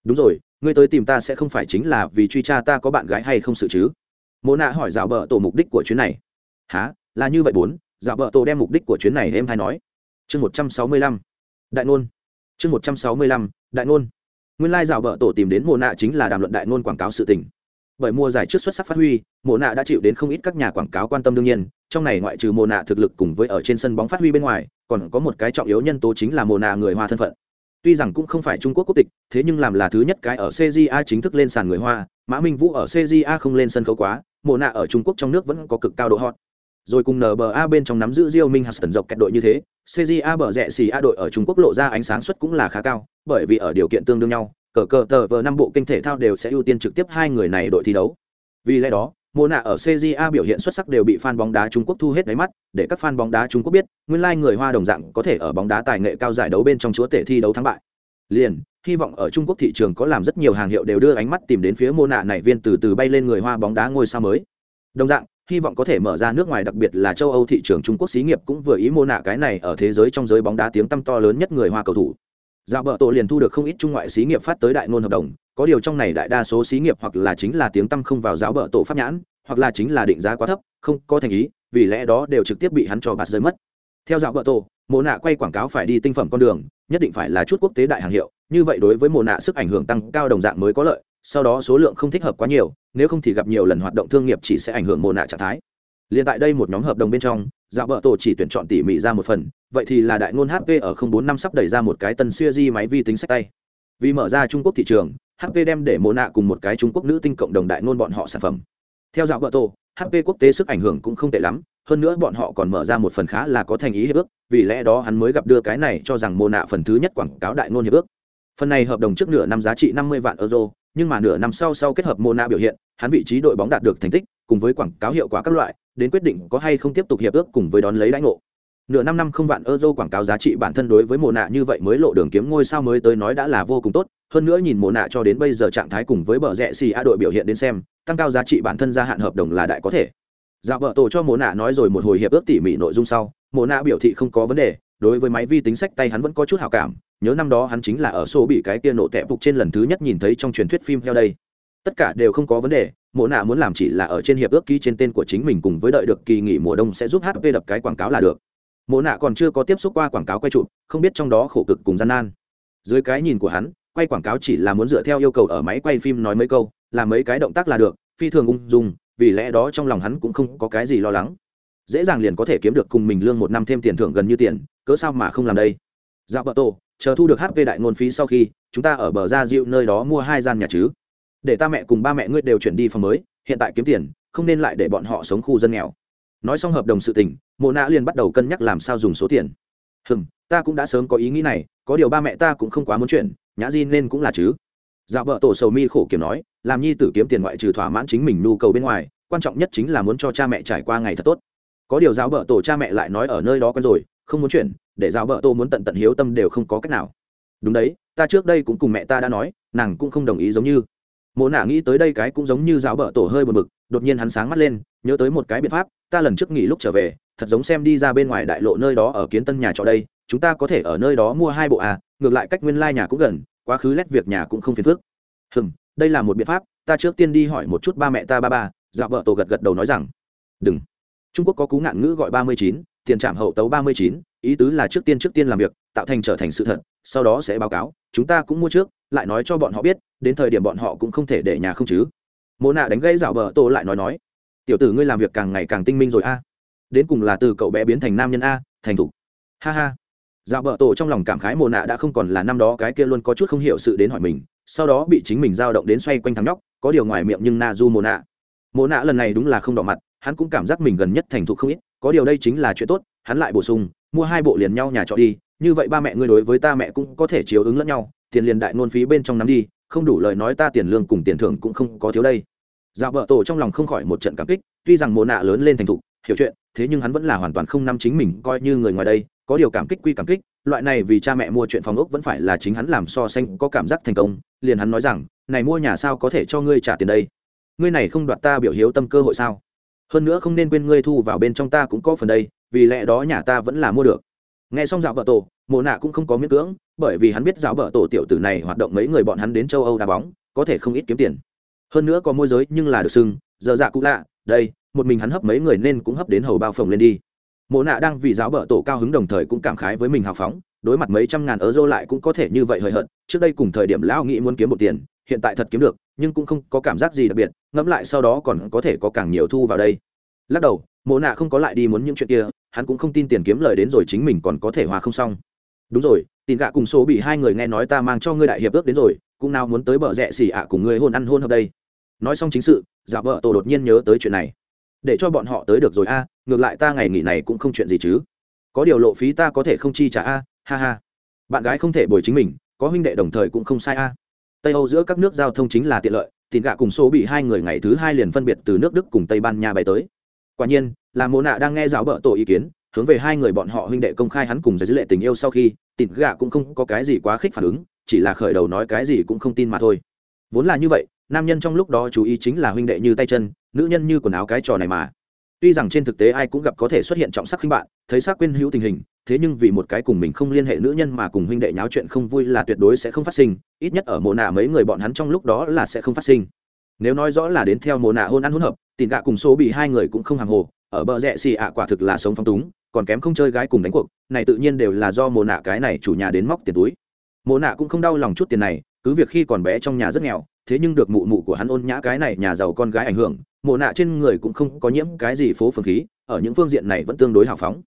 Đúng rồi, ngươi tới tìm ta sẽ không phải chính là vì truy tra ta có bạn gái hay không sự chứ? Mồ nạ hỏi dạo bợ tổ mục đích của chuyến này. Há là như vậy bốn. Dạo bợ tổ đem mục đích của chuyến này em hay nói chương một trăm sáu mươi lăm. Đại ngôn. Chương một trăm sáu mươi lăm, đại ngôn. Nguyên lai dạo bợ tổ tìm đến mồ nạ chính là đàm luận đại ngôn quảng cáo sự tình. Bởi mùa giải trước xuất sắc phát huy mồ nạ đã chịu đến không ít các nhà quảng cáo quan tâm đương nhiên, trong này ngoại trừ mồ nạ thực lực cùng với ở trên sân bóng phát huy bên ngoài, còn có một cái trọng yếu nhân tố chính là mồ nạ người hoa thân phận. Tuy rằng cũng không phải trung quốc quốc tịch, thế nhưng làm là thứ nhất cái ở cja chính thức lên sàn người hoa, mã minh vũ ở cja không lên sân khấu quá mồ nạ ở trung quốc trong nước vẫn có cực cao độ hot rồi cùng nba bên trong nắm giữ Rio Minh Huston dọc kẹt đội như thế, CJA bờ rẹ xì A đội ở Trung Quốc lộ ra ánh sáng suất cũng là khá cao, bởi vì ở điều kiện tương đương nhau, cờ cờ tờ vờ năm bộ kinh thể thao đều sẽ ưu tiên trực tiếp hai người này đội thi đấu. Vì lẽ đó, Mona ở CJA biểu hiện xuất sắc đều bị fan bóng đá Trung Quốc thu hết đáy mắt, để các fan bóng đá Trung Quốc biết, nguyên lai người Hoa đồng dạng có thể ở bóng đá tài nghệ cao giải đấu bên trong chúa tể thi đấu thắng bại. Liền, hy vọng ở Trung Quốc thị trường có làm rất nhiều hàng hiệu đều đưa ánh mắt tìm đến phía Mona này viên từ từ bay lên người Hoa bóng đá ngôi sao mới. Đồng dạng, hy vọng có thể mở ra nước ngoài đặc biệt là châu Âu thị trường Trung Quốc xí nghiệp cũng vừa ý mô nạ cái này ở thế giới trong giới bóng đá tiếng tăm to lớn nhất người Hoa cầu thủ. Dạ bờ tổ liền thu được không ít trung ngoại xí nghiệp phát tới đại ngôn hợp đồng, có điều trong này đại đa số xí nghiệp hoặc là chính là tiếng tăm không vào giáo bờ tổ pháp nhãn, hoặc là chính là định giá quá thấp, không có thành ý, vì lẽ đó đều trực tiếp bị hắn cho bạt rơi mất. Theo dạ giáo bờ tổ, mô nạ quay quảng cáo phải đi tinh phẩm con đường, nhất định phải là chút quốc tế đại hàng hiệu, như vậy đối với mô nạ sức ảnh hưởng tăng cao đồng dạng mới có lợi, sau đó số lượng không thích hợp quá nhiều, nếu không thì gặp nhiều lần hoạt động thương nghiệp chỉ sẽ ảnh hưởng mô nạ trạng thái. Liền tại đây một nhóm hợp đồng bên trong dạo bờ tổ chỉ tuyển chọn tỉ mỉ ra một phần vậy thì là đại ngôn hp ở bốn năm sắp đẩy ra một cái tân siêu di máy vi tính sách tay. Vì mở ra trung quốc thị trường hp đem để mô nạ cùng một cái trung quốc nữ tinh cộng đồng đại ngôn bọn họ sản phẩm. Theo dạo bờ tổ hp quốc tế sức ảnh hưởng cũng không tệ lắm hơn nữa bọn họ còn mở ra một phần khá là có thành ý hiệp ước vì lẽ đó hắn mới gặp đưa cái này cho rằng mô nạ phần thứ nhất quảng cáo đại ngôn hiệp ước. Phần này hợp đồng trước nửa năm giá trị năm mươi vạn euro nhưng mà nửa năm sau sau kết hợp Mona biểu hiện, hắn vị trí đội bóng đạt được thành tích, cùng với quảng cáo hiệu quả các loại, đến quyết định có hay không tiếp tục hiệp ước cùng với đón lấy lãnh ngộ. Nửa năm năm không vạn euro quảng cáo giá trị bản thân đối với Mona như vậy mới lộ đường kiếm ngôi sao mới tới nói đã là vô cùng tốt, hơn nữa nhìn Mona cho đến bây giờ trạng thái cùng với bờ rẽ xì a đội biểu hiện đến xem, tăng cao giá trị bản thân gia hạn hợp đồng là đại có thể. Dạo vợ tổ cho Mona nói rồi một hồi hiệp ước tỉ mỉ nội dung sau, Mona biểu thị không có vấn đề, đối với máy vi tính sách tay hắn vẫn có chút hảo cảm nhớ năm đó hắn chính là ở số bị cái kia nổ tẹp phục trên lần thứ nhất nhìn thấy trong truyền thuyết phim theo đây. Tất cả đều không có vấn đề, mộ nạ muốn làm chỉ là ở trên hiệp ước ký trên tên của chính mình cùng với đợi được kỳ nghỉ mùa đông sẽ giúp hp đập cái quảng cáo là được. Mộ nạ còn chưa có tiếp xúc qua quảng cáo quay trụ không biết trong đó khổ cực cùng gian nan. Dưới cái nhìn của hắn, quay quảng cáo chỉ là muốn dựa theo yêu cầu ở máy quay phim nói mấy câu, làm mấy cái động tác là được, phi thường ung dung, vì lẽ đó trong lòng hắn cũng không có cái gì lo lắng. Dễ dàng liền có thể kiếm được cùng mình lương một năm thêm tiền thưởng gần như tiền, cớ sao mà không làm đây? Dạo bờ tô chờ thu được hp đại ngôn phí sau khi, chúng ta ở bờ ra diệu nơi đó mua hai gian nhà chứ. Để ta mẹ cùng ba mẹ ngươi đều chuyển đi phòng mới, hiện tại kiếm tiền, không nên lại để bọn họ sống khu dân nghèo. Nói xong hợp đồng sự tình, mộ nạ liền bắt đầu cân nhắc làm sao dùng số tiền. Hừm, ta cũng đã sớm có ý nghĩ này, có điều ba mẹ ta cũng không quá muốn chuyển, nhã di nên cũng là chứ. Dạo vợ tổ sầu mi khổ kiểm nói, làm nhi tử kiếm tiền ngoại trừ thỏa mãn chính mình nhu cầu bên ngoài, quan trọng nhất chính là muốn cho cha mẹ trải qua ngày thật tốt. Có điều giáo vợ tổ cha mẹ lại nói ở nơi đó quen rồi, không muốn chuyển để giáo bợ tô muốn tận tận hiếu tâm đều không có cách nào. Đúng đấy, ta trước đây cũng cùng mẹ ta đã nói, nàng cũng không đồng ý giống như. Mộ nạ nghĩ tới đây cái cũng giống như giáo bợ tổ hơi buồn bực, đột nhiên hắn sáng mắt lên, nhớ tới một cái biện pháp, ta lần trước nghỉ lúc trở về, thật giống xem đi ra bên ngoài đại lộ nơi đó ở kiến tân nhà trọ đây, chúng ta có thể ở nơi đó mua hai bộ à ngược lại cách nguyên lai nhà cũng gần, quá khứ lét việc nhà cũng không phiền phức. Hừm, đây là một biện pháp, ta trước tiên đi hỏi một chút ba mẹ ta ba ba dạo vợ tổ gật gật đầu nói rằng, đừng. Trung quốc có cú ngạn ngữ gọi ba mươi chín, tiền trạm hậu tấu ba mươi chín ý tứ là trước tiên trước tiên làm việc, tạo thành trở thành sự thật, sau đó sẽ báo cáo, chúng ta cũng mua trước, lại nói cho bọn họ biết, đến thời điểm bọn họ cũng không thể để nhà không chứ. Mô nạ đánh gây rảo bờ tô lại nói nói, tiểu tử ngươi làm việc càng ngày càng tinh minh rồi a. Đến cùng là từ cậu bé biến thành nam nhân a, thành thục. Ha ha. Dạo bờ tổ trong lòng cảm khái mồ nạ đã không còn là năm đó cái kia luôn có chút không hiểu sự đến hỏi mình, sau đó bị chính mình dao động đến xoay quanh thắng nhóc, có điều ngoài miệng nhưng na du mồ nạ. Mồ nạ lần này đúng là không đỏ mặt, hắn cũng cảm giác mình gần nhất thành thục không ít, có điều đây chính là chuyện tốt, hắn lại bổ sung mua hai bộ liền nhau nhà trọ đi, như vậy ba mẹ ngươi đối với ta mẹ cũng có thể chiếu ứng lẫn nhau, tiền liền đại nôn phí bên trong nắm đi, không đủ lời nói ta tiền lương cùng tiền thưởng cũng không có thiếu đây. Dạo vợ tổ trong lòng không khỏi một trận cảm kích, tuy rằng mồ nạ lớn lên thành thục, hiểu chuyện, thế nhưng hắn vẫn là hoàn toàn không nắm chính mình coi như người ngoài đây, có điều cảm kích quy cảm kích, loại này vì cha mẹ mua chuyện phòng ốc vẫn phải là chính hắn làm so sánh có cảm giác thành công, liền hắn nói rằng, này mua nhà sao có thể cho ngươi trả tiền đây? Ngươi này không đoạt ta biểu hiếu tâm cơ hội sao? Hơn nữa không nên quên ngươi thu vào bên trong ta cũng có phần đây vì lẽ đó nhà ta vẫn là mua được. Nghe xong dạo bờ tổ, mộ nạ cũng không có miễn cưỡng, bởi vì hắn biết dạo bờ tổ tiểu tử này hoạt động mấy người bọn hắn đến châu âu đá bóng, có thể không ít kiếm tiền. Hơn nữa có môi giới, nhưng là được sưng giờ dạ cũng lạ, đây, một mình hắn hấp mấy người nên cũng hấp đến hầu bao phồng lên đi. Mộ nạ đang vì giáo bợ tổ cao hứng đồng thời cũng cảm khái với mình hào phóng, đối mặt mấy trăm ngàn euro lại cũng có thể như vậy hời hợt, trước đây cùng thời điểm lão nghĩ muốn kiếm một tiền, hiện tại thật kiếm được, nhưng cũng không có cảm giác gì đặc biệt, ngẫm lại sau đó còn có thể có càng nhiều thu vào đây. Lắc đầu, mộ nạ không có lại đi muốn những chuyện kia hắn cũng không tin tiền kiếm lời đến rồi chính mình còn có thể hòa không xong. Đúng rồi tin gạ cùng số bị hai người nghe nói ta mang cho ngươi đại hiệp ước đến rồi, cũng nào muốn tới bờ rẽ xì ạ cùng ngươi hôn ăn hôn hợp đây. Nói xong chính sự, giả vợ tổ đột nhiên nhớ tới chuyện này. Để cho bọn họ tới được rồi a, ngược lại ta ngày nghỉ này cũng không chuyện gì chứ. Có điều lộ phí ta có thể không chi trả a, ha ha. Bạn gái không thể bồi chính mình, có huynh đệ đồng thời cũng không sai a. Tây âu giữa các nước giao thông chính là tiện lợi tin gạ cùng số bị hai người ngày thứ hai liền phân biệt từ nước đức cùng tây ban nha bay tới. Quả nhiên là mồ nạ đang nghe giáo bợ tổ ý kiến, hướng về hai người bọn họ huynh đệ công khai hắn cùng giải dữ lệ tình yêu sau khi, tịt gạ cũng không có cái gì quá khích phản ứng, chỉ là khởi đầu nói cái gì cũng không tin mà thôi. Vốn là như vậy, nam nhân trong lúc đó chú ý chính là huynh đệ như tay chân, nữ nhân như quần áo cái trò này mà. Tuy rằng trên thực tế ai cũng gặp có thể xuất hiện trọng sắc khinh bạn, thấy xác quên hữu tình hình, thế nhưng vì một cái cùng mình không liên hệ nữ nhân mà cùng huynh đệ nháo chuyện không vui là tuyệt đối sẽ không phát sinh, ít nhất ở mồ nạ mấy người bọn hắn trong lúc đó là sẽ không phát sinh. Nếu nói rõ là đến theo mồ nạ hôn ăn hôn hợp tìm gạ cùng số bị hai người cũng không hàng hồ ở bờ rẽ xì ạ quả thực là sống phong túng còn kém không chơi gái cùng đánh cuộc này tự nhiên đều là do mồ nạ cái này chủ nhà đến móc tiền túi. Mồ nạ cũng không đau lòng chút tiền này cứ việc khi còn bé trong nhà rất nghèo thế nhưng được mụ mụ của hắn ôn nhã cái này nhà giàu con gái ảnh hưởng mồ nạ trên người cũng không có nhiễm cái gì phố phường khí ở những phương diện này vẫn tương đối hào phóng.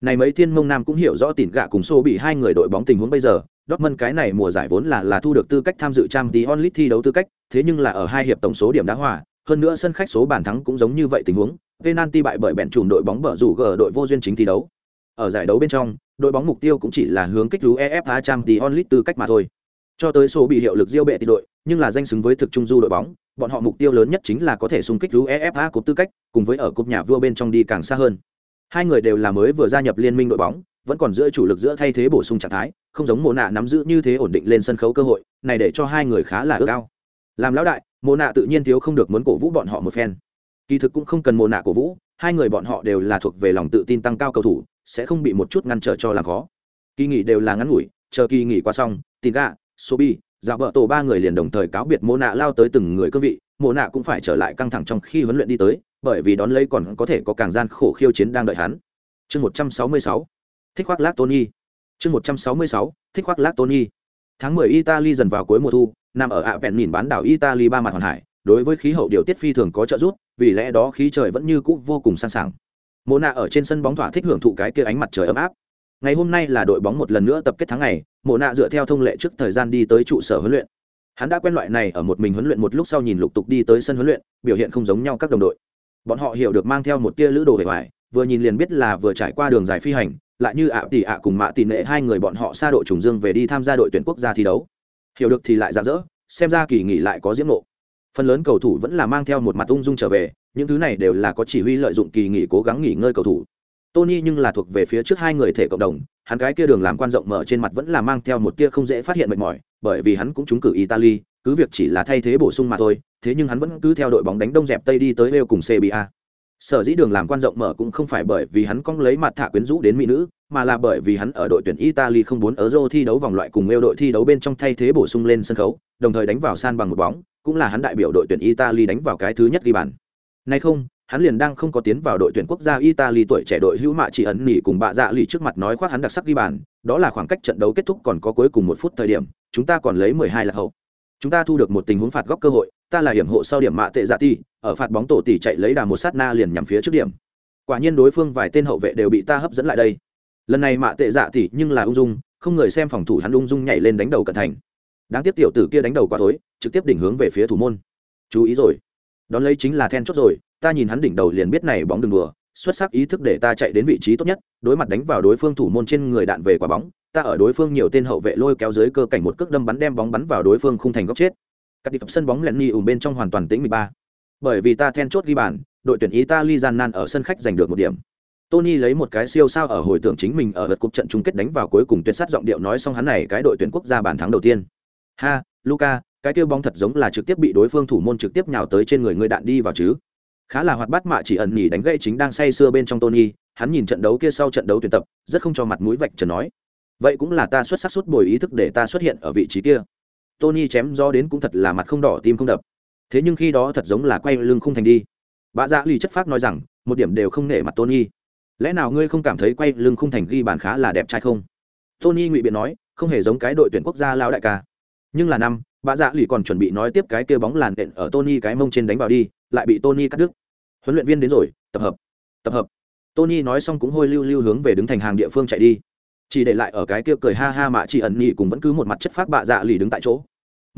Này mấy thiên mông nam cũng hiểu rõ tỉn gạ cùng xô bị hai người đội bóng tình huống bây giờ Dortmund cái này mùa giải vốn là là thu được tư cách tham dự Champions League thi đấu tư cách, thế nhưng là ở hai hiệp tổng số điểm đá hòa, hơn nữa sân khách số bàn thắng cũng giống như vậy tình huống, penalty bại bởi bèn chùm đội bóng bở rủ gờ đội vô duyên chính thi đấu. Ở giải đấu bên trong, đội bóng mục tiêu cũng chỉ là hướng kích rú EFA Champions League tư cách mà thôi. Cho tới số bị hiệu lực diêu bệ tỷ đội, nhưng là danh xứng với thực trung du đội bóng, bọn họ mục tiêu lớn nhất chính là có thể xung kích UEFA cúp tư cách, cùng với ở cúp nhà vua bên trong đi càng xa hơn. Hai người đều là mới vừa gia nhập liên minh đội bóng, vẫn còn giữa chủ lực giữa thay thế bổ sung trạng thái, không giống Mộ Nạ nắm giữ như thế ổn định lên sân khấu cơ hội, này để cho hai người khá là ước ao. Làm lão đại, mồ Nạ tự nhiên thiếu không được muốn cổ vũ bọn họ một phen. Kỳ thực cũng không cần mồ Nạ cổ vũ, hai người bọn họ đều là thuộc về lòng tự tin tăng cao cầu thủ, sẽ không bị một chút ngăn trở cho làm khó. Kỳ nghỉ đều là ngắn ngủi, chờ kỳ nghỉ qua xong, Tinga, Sobi, giả vợ tổ ba người liền đồng thời cáo biệt mô nạ lao tới từng người cương vị mô nạ cũng phải trở lại căng thẳng trong khi huấn luyện đi tới bởi vì đón lấy còn có thể có càng gian khổ khiêu chiến đang đợi hắn chương một trăm sáu mươi sáu thích khoác lác tony chương một trăm sáu mươi sáu thích khoác lác tony tháng mười italy dần vào cuối mùa thu nằm ở ạ vẹn nhìn bán đảo italy ba mặt hoàn hải đối với khí hậu điều tiết phi thường có trợ giúp vì lẽ đó khí trời vẫn như cũ vô cùng sẵn sàng. Mô nạ ở trên sân bóng thỏa thích hưởng thụ cái kia ánh mặt trời ấm áp. Ngày hôm nay là đội bóng một lần nữa tập kết tháng ngày mộ nạ dựa theo thông lệ trước thời gian đi tới trụ sở huấn luyện. Hắn đã quen loại này ở một mình huấn luyện một lúc sau nhìn lục tục đi tới sân huấn luyện biểu hiện không giống nhau các đồng đội. Bọn họ hiểu được mang theo một tia lữ đồ hề hoài, vừa nhìn liền biết là vừa trải qua đường dài phi hành lại như ạ tỷ ạ cùng mạ tỷ nệ hai người bọn họ xa đội trùng dương về đi tham gia đội tuyển quốc gia thi đấu hiểu được thì lại ra rỡ, xem ra kỳ nghỉ lại có diễm nộ. Phần lớn cầu thủ vẫn là mang theo một mặt ung dung trở về những thứ này đều là có chỉ huy lợi dụng kỳ nghỉ cố gắng nghỉ ngơi cầu thủ. Tony nhưng là thuộc về phía trước hai người thể cộng đồng hắn cái kia đường làm quan rộng mở trên mặt vẫn là mang theo một kia không dễ phát hiện mệt mỏi bởi vì hắn cũng trúng cử italy cứ việc chỉ là thay thế bổ sung mà thôi thế nhưng hắn vẫn cứ theo đội bóng đánh đông dẹp tây đi tới lêu cùng cba sở dĩ đường làm quan rộng mở cũng không phải bởi vì hắn cong lấy mặt thả quyến rũ đến mỹ nữ, mà là bởi vì hắn ở đội tuyển italy không muốn ở euro thi đấu vòng loại cùng lêu đội thi đấu bên trong thay thế bổ sung lên sân khấu, đồng thời đánh vào san bằng một bóng, cũng là hắn đại biểu đội tuyển italy đánh vào cái thứ nhất ghi bàn. Nay không, hắn liền đang không có tiến vào đội tuyển quốc gia italy tuổi trẻ đội hữu mạ chỉ ấn nỉ cùng bạ dạ lì trước mặt nói khoác hắn đặc sắc ghi bàn, đó là khoảng cách trận đấu kết thúc còn có cuối cùng một phút thời điểm, chúng ta còn lấy mười hai là hậu. Chúng ta thu được một tình huống phạt góc cơ hội ta là hiểm hộ sau điểm mạ tệ dạ ti, ở phạt bóng tổ tỷ chạy lấy đà một sát na liền nhằm phía trước điểm. Quả nhiên đối phương vài tên hậu vệ đều bị ta hấp dẫn lại đây. Lần này mạ tệ dạ tỷ nhưng là ung dung, không người xem phòng thủ hắn ung dung nhảy lên đánh đầu cẩn thành. Đáng tiếc tiểu tử kia đánh đầu quá thối trực tiếp đỉnh hướng về phía thủ môn. Chú ý rồi. Đón lấy chính là then chốt rồi, ta nhìn hắn đỉnh đầu liền biết này bóng đừng đùa, xuất sắc ý thức để ta chạy đến vị trí tốt nhất, đối mặt đánh vào đối phương thủ môn trên người đạn về quả bóng, ta ở đối phương nhiều tên hậu vệ lôi kéo dưới cơ cảnh một cước đâm bắn đem bóng bắn vào đối phương khung thành góc chết các đi phẩm sân bóng lenny nghi ủng bên trong hoàn toàn tĩnh 13. bởi vì ta then chốt ghi bàn đội tuyển italy gian nan ở sân khách giành được một điểm Tony lấy một cái siêu sao ở hồi tưởng chính mình ở lượt cúp trận chung kết đánh vào cuối cùng tuyệt sát giọng điệu nói xong hắn này cái đội tuyển quốc gia bàn thắng đầu tiên. Ha, Luca, cái kia bóng thật giống là trực tiếp bị đối phương thủ môn trực tiếp nhào tới trên người người đạn đi vào chứ. Khá là hoạt bát mạ chỉ ẩn nhỉ đánh gãy chính đang say sưa bên trong Tony, hắn nhìn trận đấu kia sau trận đấu tuyển tập, rất không cho mặt mũi vạch trần nói. Vậy cũng là ta xuất sắc suốt bồi ý thức để ta xuất hiện ở vị trí kia. Tony chém do đến cũng thật là mặt không đỏ tim không đập. Thế nhưng khi đó thật giống là quay lưng không thành đi. Bạ Dạ lì chất phác nói rằng, một điểm đều không nể mặt Tony. Lẽ nào ngươi không cảm thấy quay lưng khung thành ghi bàn khá là đẹp trai không? Tony ngụy biện nói không hề giống cái đội tuyển quốc gia lao đại ca. Nhưng là năm bà dạ lì còn chuẩn bị nói tiếp cái kia bóng làn đện ở tony cái mông trên đánh vào đi lại bị tony cắt đứt. Huấn luyện viên đến rồi tập hợp tập hợp. Tony nói xong cũng hôi lưu lưu hướng về đứng thành hàng địa phương chạy đi. Chỉ để lại ở cái kia cười ha ha mạ chỉ ẩn nhị cùng vẫn cứ một mặt chất phác bạ dạ lì đứng tại chỗ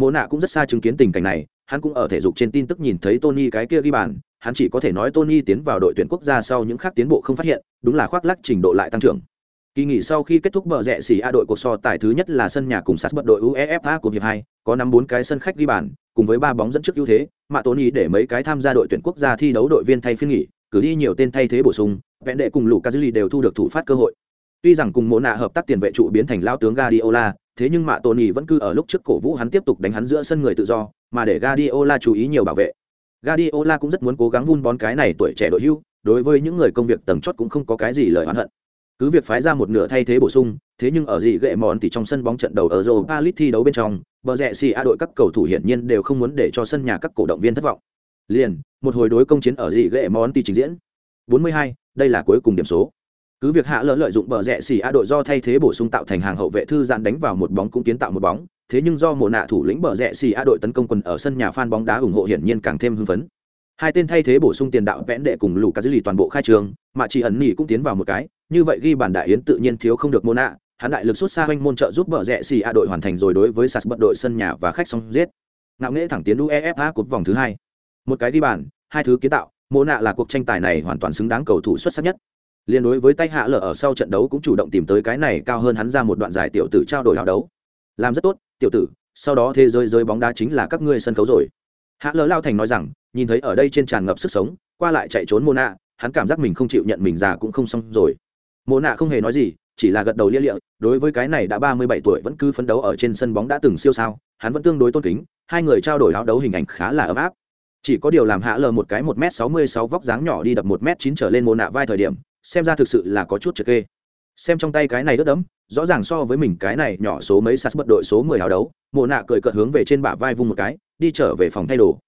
mộ nạ cũng rất xa chứng kiến tình cảnh này hắn cũng ở thể dục trên tin tức nhìn thấy tony cái kia ghi bàn hắn chỉ có thể nói Tony tiến vào đội tuyển quốc gia sau những khác tiến bộ không phát hiện, đúng là khoác lác trình độ lại tăng trưởng. Kỳ nghỉ sau khi kết thúc bờ rẽ xỉ A đội cuộc so tài thứ nhất là sân nhà cùng sát bật đội UEFA của hiệp hai có năm bốn cái sân khách ghi bàn, cùng với ba bóng dẫn trước ưu thế, mà Tony để mấy cái tham gia đội tuyển quốc gia thi đấu đội viên thay phiên nghỉ, cử đi nhiều tên thay thế bổ sung, vẹn đệ cùng lũ kazili đều thu được thủ phát cơ hội. Tuy rằng cùng Mộ Na hợp tác tiền vệ trụ biến thành lao tướng Guardiola, thế nhưng mạ Tony vẫn cứ ở lúc trước cổ vũ hắn tiếp tục đánh hắn giữa sân người tự do, mà để Guardiola chú ý nhiều bảo vệ, Guardiola cũng rất muốn cố gắng vun bón cái này tuổi trẻ đội hưu, đối với những người công việc tầng chót cũng không có cái gì lời oán hận. Cứ việc phái ra một nửa thay thế bổ sung, thế nhưng ở gì gệ mòn thì trong sân bóng trận đầu ở Europa League thi đấu bên trong, bờ rẹ xì a đội các cầu thủ hiển nhiên đều không muốn để cho sân nhà các cổ động viên thất vọng. Liền, một hồi đối công chiến ở gì gệ mòn thì trình diễn. 42, đây là cuối cùng điểm số. Cứ việc hạ lỡ lợi dụng bờ rẽ xỉ a đội do thay thế bổ sung tạo thành hàng hậu vệ thư giãn đánh vào một bóng cũng kiến tạo một bóng, thế nhưng do mùa nạ thủ lĩnh bờ rẽ xỉ a đội tấn công quần ở sân nhà phan bóng đá ủng hộ hiển nhiên càng thêm hưng phấn. Hai tên thay thế bổ sung tiền đạo vẽn đệ cùng lù cá dư lì toàn bộ khai trường mà chỉ ẩn nỉ cũng tiến vào một cái như vậy ghi bàn đại yến tự nhiên thiếu không được mô nạ hắn đại lực xuất xa quanh môn trợ giúp bờ rẽ xì a đội hoàn thành rồi đối với sạt bật đội sân nhà và khách xong giết. Ngạo nghễ thẳng tiến uefa cột vòng thứ hai. Một cái ghi bàn hai thứ kiến tạo mô nạ là cuộc tranh tài này hoàn toàn xứng đáng cầu thủ xuất sắc nhất liên đối với tay hạ lở ở sau trận đấu cũng chủ động tìm tới cái này cao hơn hắn ra một đoạn giải tiểu tử trao đổi hào đấu. Làm rất tốt, tiểu tử, sau đó thế giới giới bóng đá chính là các ngươi sân khấu rồi. Hạ lở lao thành nói rằng, nhìn thấy ở đây trên tràn ngập sức sống, qua lại chạy trốn mô nạ hắn cảm giác mình không chịu nhận mình già cũng không xong rồi. Mô nạ không hề nói gì, chỉ là gật đầu lia lịa, đối với cái này đã ba mươi bảy tuổi vẫn cứ phấn đấu ở trên sân bóng đã từng siêu sao, hắn vẫn tương đối tôn kính, hai người trao đổi áo đấu hình ảnh khá là ấm áp. Chỉ có điều làm hạ lờ một cái một m sáu mươi sáu vóc dáng nhỏ đi đập một m chín trở lên mô nạ vai thời điểm xem ra thực sự là có chút trượt kê. Xem trong tay cái này đứt đẫm rõ ràng so với mình cái này nhỏ số mấy sas bất đội số mười hào đấu, mộ nạ cười cợt hướng về trên bả vai vung một cái, đi trở về phòng thay đồ.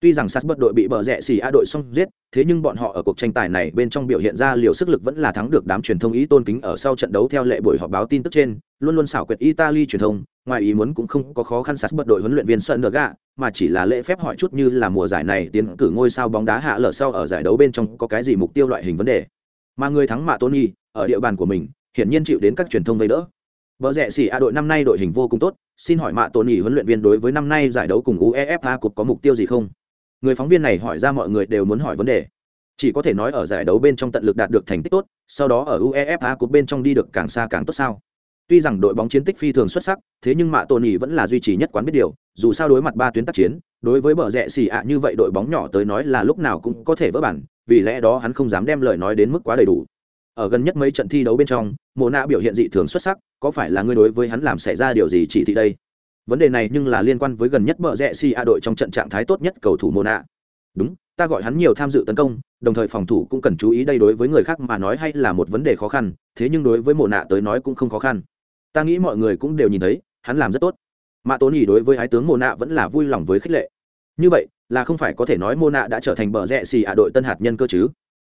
Tuy rằng sas bất đội bị bờ rẽ xì a đội xong giết, thế nhưng bọn họ ở cuộc tranh tài này bên trong biểu hiện ra liều sức lực vẫn là thắng được đám truyền thông ý tôn kính ở sau trận đấu theo lệ buổi họp báo tin tức trên, luôn luôn xảo quyệt italy truyền thông, ngoài ý muốn cũng không có khó khăn sas bất đội huấn luyện viên sơn nở gạ mà chỉ là lễ phép hỏi chút như là mùa giải này tiến cử ngôi sao bóng đá hạ lở sau ở giải đấu bên trong có cái gì mục tiêu loại hình vấn đề mà người thắng mạ tony ở địa bàn của mình hiển nhiên chịu đến các truyền thông vây đỡ. Bờ rẽ xỉ A đội năm nay đội hình vô cùng tốt, xin hỏi Mạ Tony huấn luyện viên đối với năm nay giải đấu cùng UEFA Cup có mục tiêu gì không? Người phóng viên này hỏi ra mọi người đều muốn hỏi vấn đề. Chỉ có thể nói ở giải đấu bên trong tận lực đạt được thành tích tốt, sau đó ở UEFA Cup bên trong đi được càng xa càng tốt sao? Tuy rằng đội bóng chiến tích phi thường xuất sắc, thế nhưng Mạ Tony vẫn là duy trì nhất quán biết điều, dù sao đối mặt ba tuyến tác chiến, đối với bờ rẽ xì ạ như vậy đội bóng nhỏ tới nói là lúc nào cũng có thể vỡ bản vì lẽ đó hắn không dám đem lời nói đến mức quá đầy đủ. Ở gần nhất mấy trận thi đấu bên trong, Mộ nạ biểu hiện dị thường xuất sắc, có phải là ngươi đối với hắn làm xảy ra điều gì chỉ thị đây? Vấn đề này nhưng là liên quan với gần nhất bờ rẽ si a đội trong trận trạng thái tốt nhất cầu thủ Mộ nạ đúng, ta gọi hắn nhiều tham dự tấn công, đồng thời phòng thủ cũng cần chú ý đây đối với người khác mà nói hay là một vấn đề khó khăn, thế nhưng đối với Mộ nạ tới nói cũng không khó khăn. Ta nghĩ mọi người cũng đều nhìn thấy, hắn làm rất tốt. Mạ tốn nhỉ đối với ái tướng Mộ nạ vẫn là vui lòng với khích lệ như vậy, là không phải có thể nói mô nạ đã trở thành bờ rẽ xì ạ đội tân hạt nhân cơ chứ?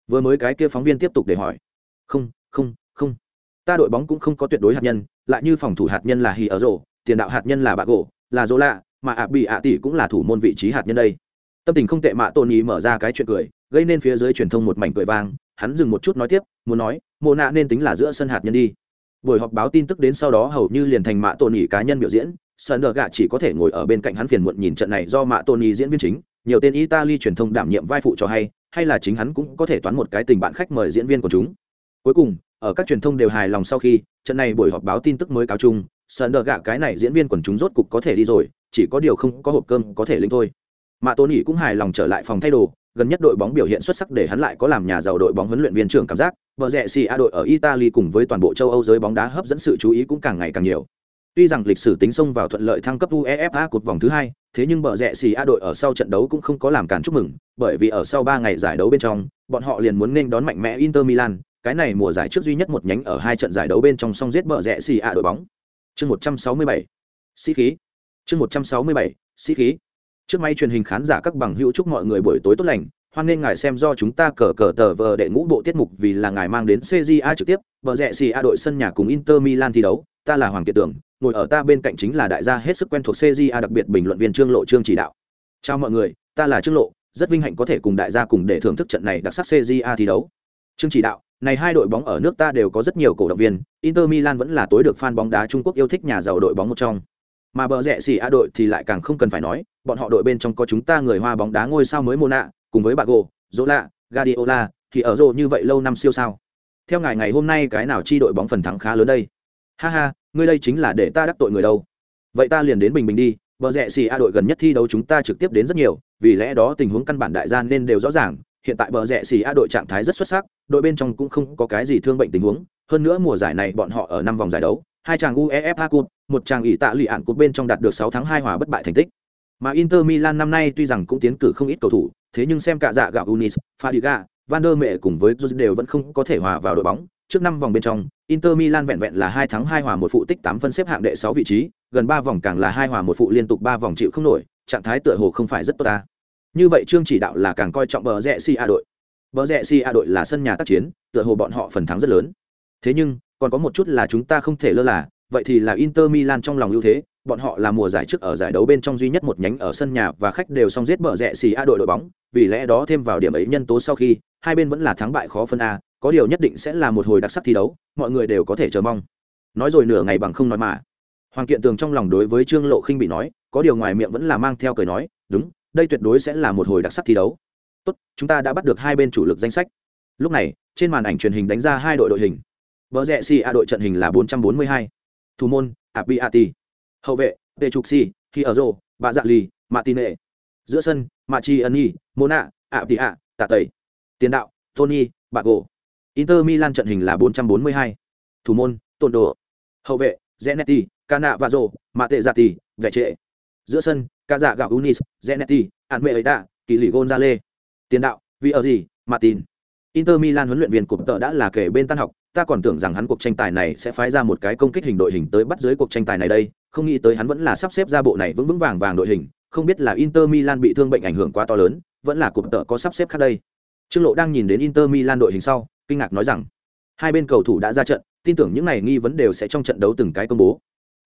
Vừa mới cái kia phóng viên tiếp tục để hỏi. Không không không. Ta đội bóng cũng không có tuyệt đối hạt nhân, lại như phòng thủ hạt nhân là hì ở rổ tiền đạo hạt nhân là bạ gỗ là dỗ lạ mà ạ bị ạ tỷ cũng là thủ môn vị trí hạt nhân đây. Tâm tình không tệ mạ tôn ý mở ra cái chuyện cười, gây nên phía dưới truyền thông một mảnh cười vang, hắn dừng một chút nói tiếp, muốn nói mô nạ nên tính là giữa sân hạt nhân đi. Buổi họp báo tin tức đến sau đó hầu như liền thành mạ tôn ý cá nhân biểu diễn sơn đờ gạ chỉ có thể ngồi ở bên cạnh hắn phiền muộn nhìn trận này do mạ tony diễn viên chính. Nhiều tên italy truyền thông đảm nhiệm vai phụ cho hay hay là chính hắn cũng có thể toán một cái tình bạn khách mời diễn viên của chúng. Cuối cùng, ở các truyền thông đều hài lòng sau khi, trận này buổi họp báo tin tức mới cáo chung, sơn đờ gạ cái này diễn viên quần chúng rốt cục có thể đi rồi, chỉ có điều không có hộp cơm có thể linh thôi. Mạ tony cũng hài lòng trở lại phòng thay đồ, gần nhất đội bóng biểu hiện xuất sắc để hắn lại có làm nhà giàu đội bóng huấn luyện viên trưởng cảm giác. Vợ rẻ xì a đội ở italy cùng với toàn bộ châu âu giới bóng đá hấp dẫn sự chú ý cũng càng ngày càng nhiều tuy rằng lịch sử tính xông vào thuận lợi thăng cấp uefa cột vòng thứ hai thế nhưng bờ rẽ xì a đội ở sau trận đấu cũng không có làm cản chúc mừng bởi vì ở sau ba ngày giải đấu bên trong bọn họ liền muốn nên đón mạnh mẽ inter milan cái này mùa giải trước duy nhất một nhánh ở hai trận giải đấu bên trong song giết bờ rẽ xì a đội bóng. Chương một trăm sáu mươi bảy sĩ khí. Chương một trăm sáu mươi bảy sĩ khí. Trước máy truyền hình khán giả các bằng hữu chúc mọi người buổi tối tốt lành hoan nên ngài xem do chúng ta cờ cờ tờ vờ đệ ngũ bộ tiết mục vì là ngài mang đến CJA trực tiếp, bờ rẹ xì A đội sân nhà cùng Inter Milan thi đấu, ta là Hoàng Kiệt Tưởng, ngồi ở ta bên cạnh chính là đại gia hết sức quen thuộc CJA đặc biệt bình luận viên Trương Lộ Trương chỉ đạo. Chào mọi người, ta là Trương Lộ, rất vinh hạnh có thể cùng đại gia cùng để thưởng thức trận này đặc sắc CJA thi đấu. Trương chỉ đạo, này hai đội bóng ở nước ta đều có rất nhiều cổ động viên, Inter Milan vẫn là tối được fan bóng đá Trung Quốc yêu thích nhà giàu đội bóng một trong. Mà bờ rẽ xỉ A đội thì lại càng không cần phải nói, bọn họ đội bên trong có chúng ta người Hoa bóng đá ngôi sao mới Mona, cùng với Bago, Zola, Guardiola, thì ở rồ như vậy lâu năm siêu sao. Theo ngài ngày hôm nay cái nào chi đội bóng phần thắng khá lớn đây? Ha ha, ngươi đây chính là để ta đắc tội người đâu. Vậy ta liền đến bình bình đi, bờ rẽ xì A đội gần nhất thi đấu chúng ta trực tiếp đến rất nhiều, vì lẽ đó tình huống căn bản đại gian nên đều rõ ràng, hiện tại bờ rẽ xì A đội trạng thái rất xuất sắc, đội bên trong cũng không có cái gì thương bệnh tình huống, hơn nữa mùa giải này bọn họ ở năm vòng giải đấu, hai chàng UEFA Cup, một chàng ỷ tạ lụy ạn cột bên trong đạt được 6 tháng 2 hòa bất bại thành tích. Mà Inter Milan năm nay tuy rằng cũng tiến cử không ít cầu thủ, thế nhưng xem cả dạ gạo Unis, Fadiga, Van der Mẹ cùng với Jose đều vẫn không có thể hòa vào đội bóng. Trước năm vòng bên trong, Inter Milan vẹn vẹn là 2 thắng 2 hòa một phụ tích 8 phân xếp hạng đệ 6 vị trí, gần 3 vòng càng là 2 hòa một phụ liên tục 3 vòng chịu không nổi, trạng thái tựa hồ không phải rất tốt ta. Như vậy Trương chỉ đạo là càng coi trọng bờ rẽ si A đội. Bờ rẽ si A đội là sân nhà tác chiến, tựa hồ bọn họ phần thắng rất lớn. Thế nhưng, còn có một chút là chúng ta không thể lơ là, vậy thì là Inter Milan trong lòng ưu thế, bọn họ là mùa giải trước ở giải đấu bên trong duy nhất một nhánh ở sân nhà và khách đều song giết bờ rẽ xì A đội đội bóng, vì lẽ đó thêm vào điểm ấy nhân tố sau khi, hai bên vẫn là thắng bại khó phân a, có điều nhất định sẽ là một hồi đặc sắc thi đấu, mọi người đều có thể chờ mong. Nói rồi nửa ngày bằng không nói mà. Hoàng Kiện Tường trong lòng đối với Trương Lộ Khinh bị nói, có điều ngoài miệng vẫn là mang theo cười nói, đúng, đây tuyệt đối sẽ là một hồi đặc sắc thi đấu. Tốt, chúng ta đã bắt được hai bên chủ lực danh sách. Lúc này, trên màn ảnh truyền hình đánh ra hai đội đội hình. vợ rẽ si A đội trận hình là 442. Thủ môn, Abiati hậu vệ tê trục si khi ở rô bà dạ lì mạ tin nệ giữa sân mạ chi ân y mô nạ ạ tị ạ tạ tẩy tiền đạo tony bạc gỗ inter milan trận hình là 442. thủ môn tôn đồ hậu vệ zenetti cana và rô vẻ trệ giữa sân Caza Gaunis, unis zenetti ạn mệ kỳ lì gonzale tiền đạo vì ở gì martin. Inter milan huấn luyện viên của tợ đã là kể bên tan học. Ta còn tưởng rằng hắn cuộc tranh tài này sẽ phái ra một cái công kích hình đội hình tới bắt dưới cuộc tranh tài này đây. Không nghĩ tới hắn vẫn là sắp xếp ra bộ này vững vững vàng vàng đội hình. Không biết là inter milan bị thương bệnh ảnh hưởng quá to lớn vẫn là cụm tợ có sắp xếp khác đây. Trương lộ đang nhìn đến inter milan đội hình sau kinh ngạc nói rằng, hai bên cầu thủ đã ra trận, tin tưởng những này nghi vấn đều sẽ trong trận đấu từng cái công bố.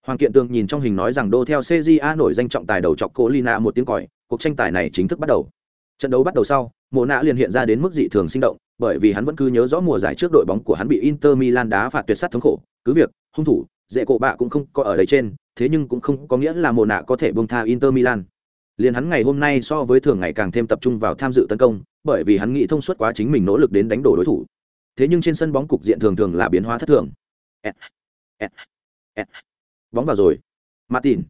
Hoàng kiện tường nhìn trong hình nói rằng đô theo cja nổi danh trọng tài đầu chọc cố lina một tiếng còi, cuộc tranh tài này chính thức bắt đầu. Trận đấu bắt đầu sau, mộ nạ liền hiện ra đến mức dị thường sinh động, bởi vì hắn vẫn cứ nhớ rõ mùa giải trước đội bóng của hắn bị inter milan đá phạt tuyệt sát thống khổ, cứ việc, hung thủ, dễ cổ bạ cũng không có ở đây trên, thế nhưng cũng không có nghĩa là mộ nạ có thể bông tha inter milan. Liền hắn ngày hôm nay so với thường ngày càng thêm tập trung vào tham dự tấn công, bởi vì hắn nghĩ thông suốt quá chính mình nỗ lực đến đánh đổ đối thủ thế nhưng trên sân bóng cục diện thường thường là biến hóa thất thường bóng vào rồi martin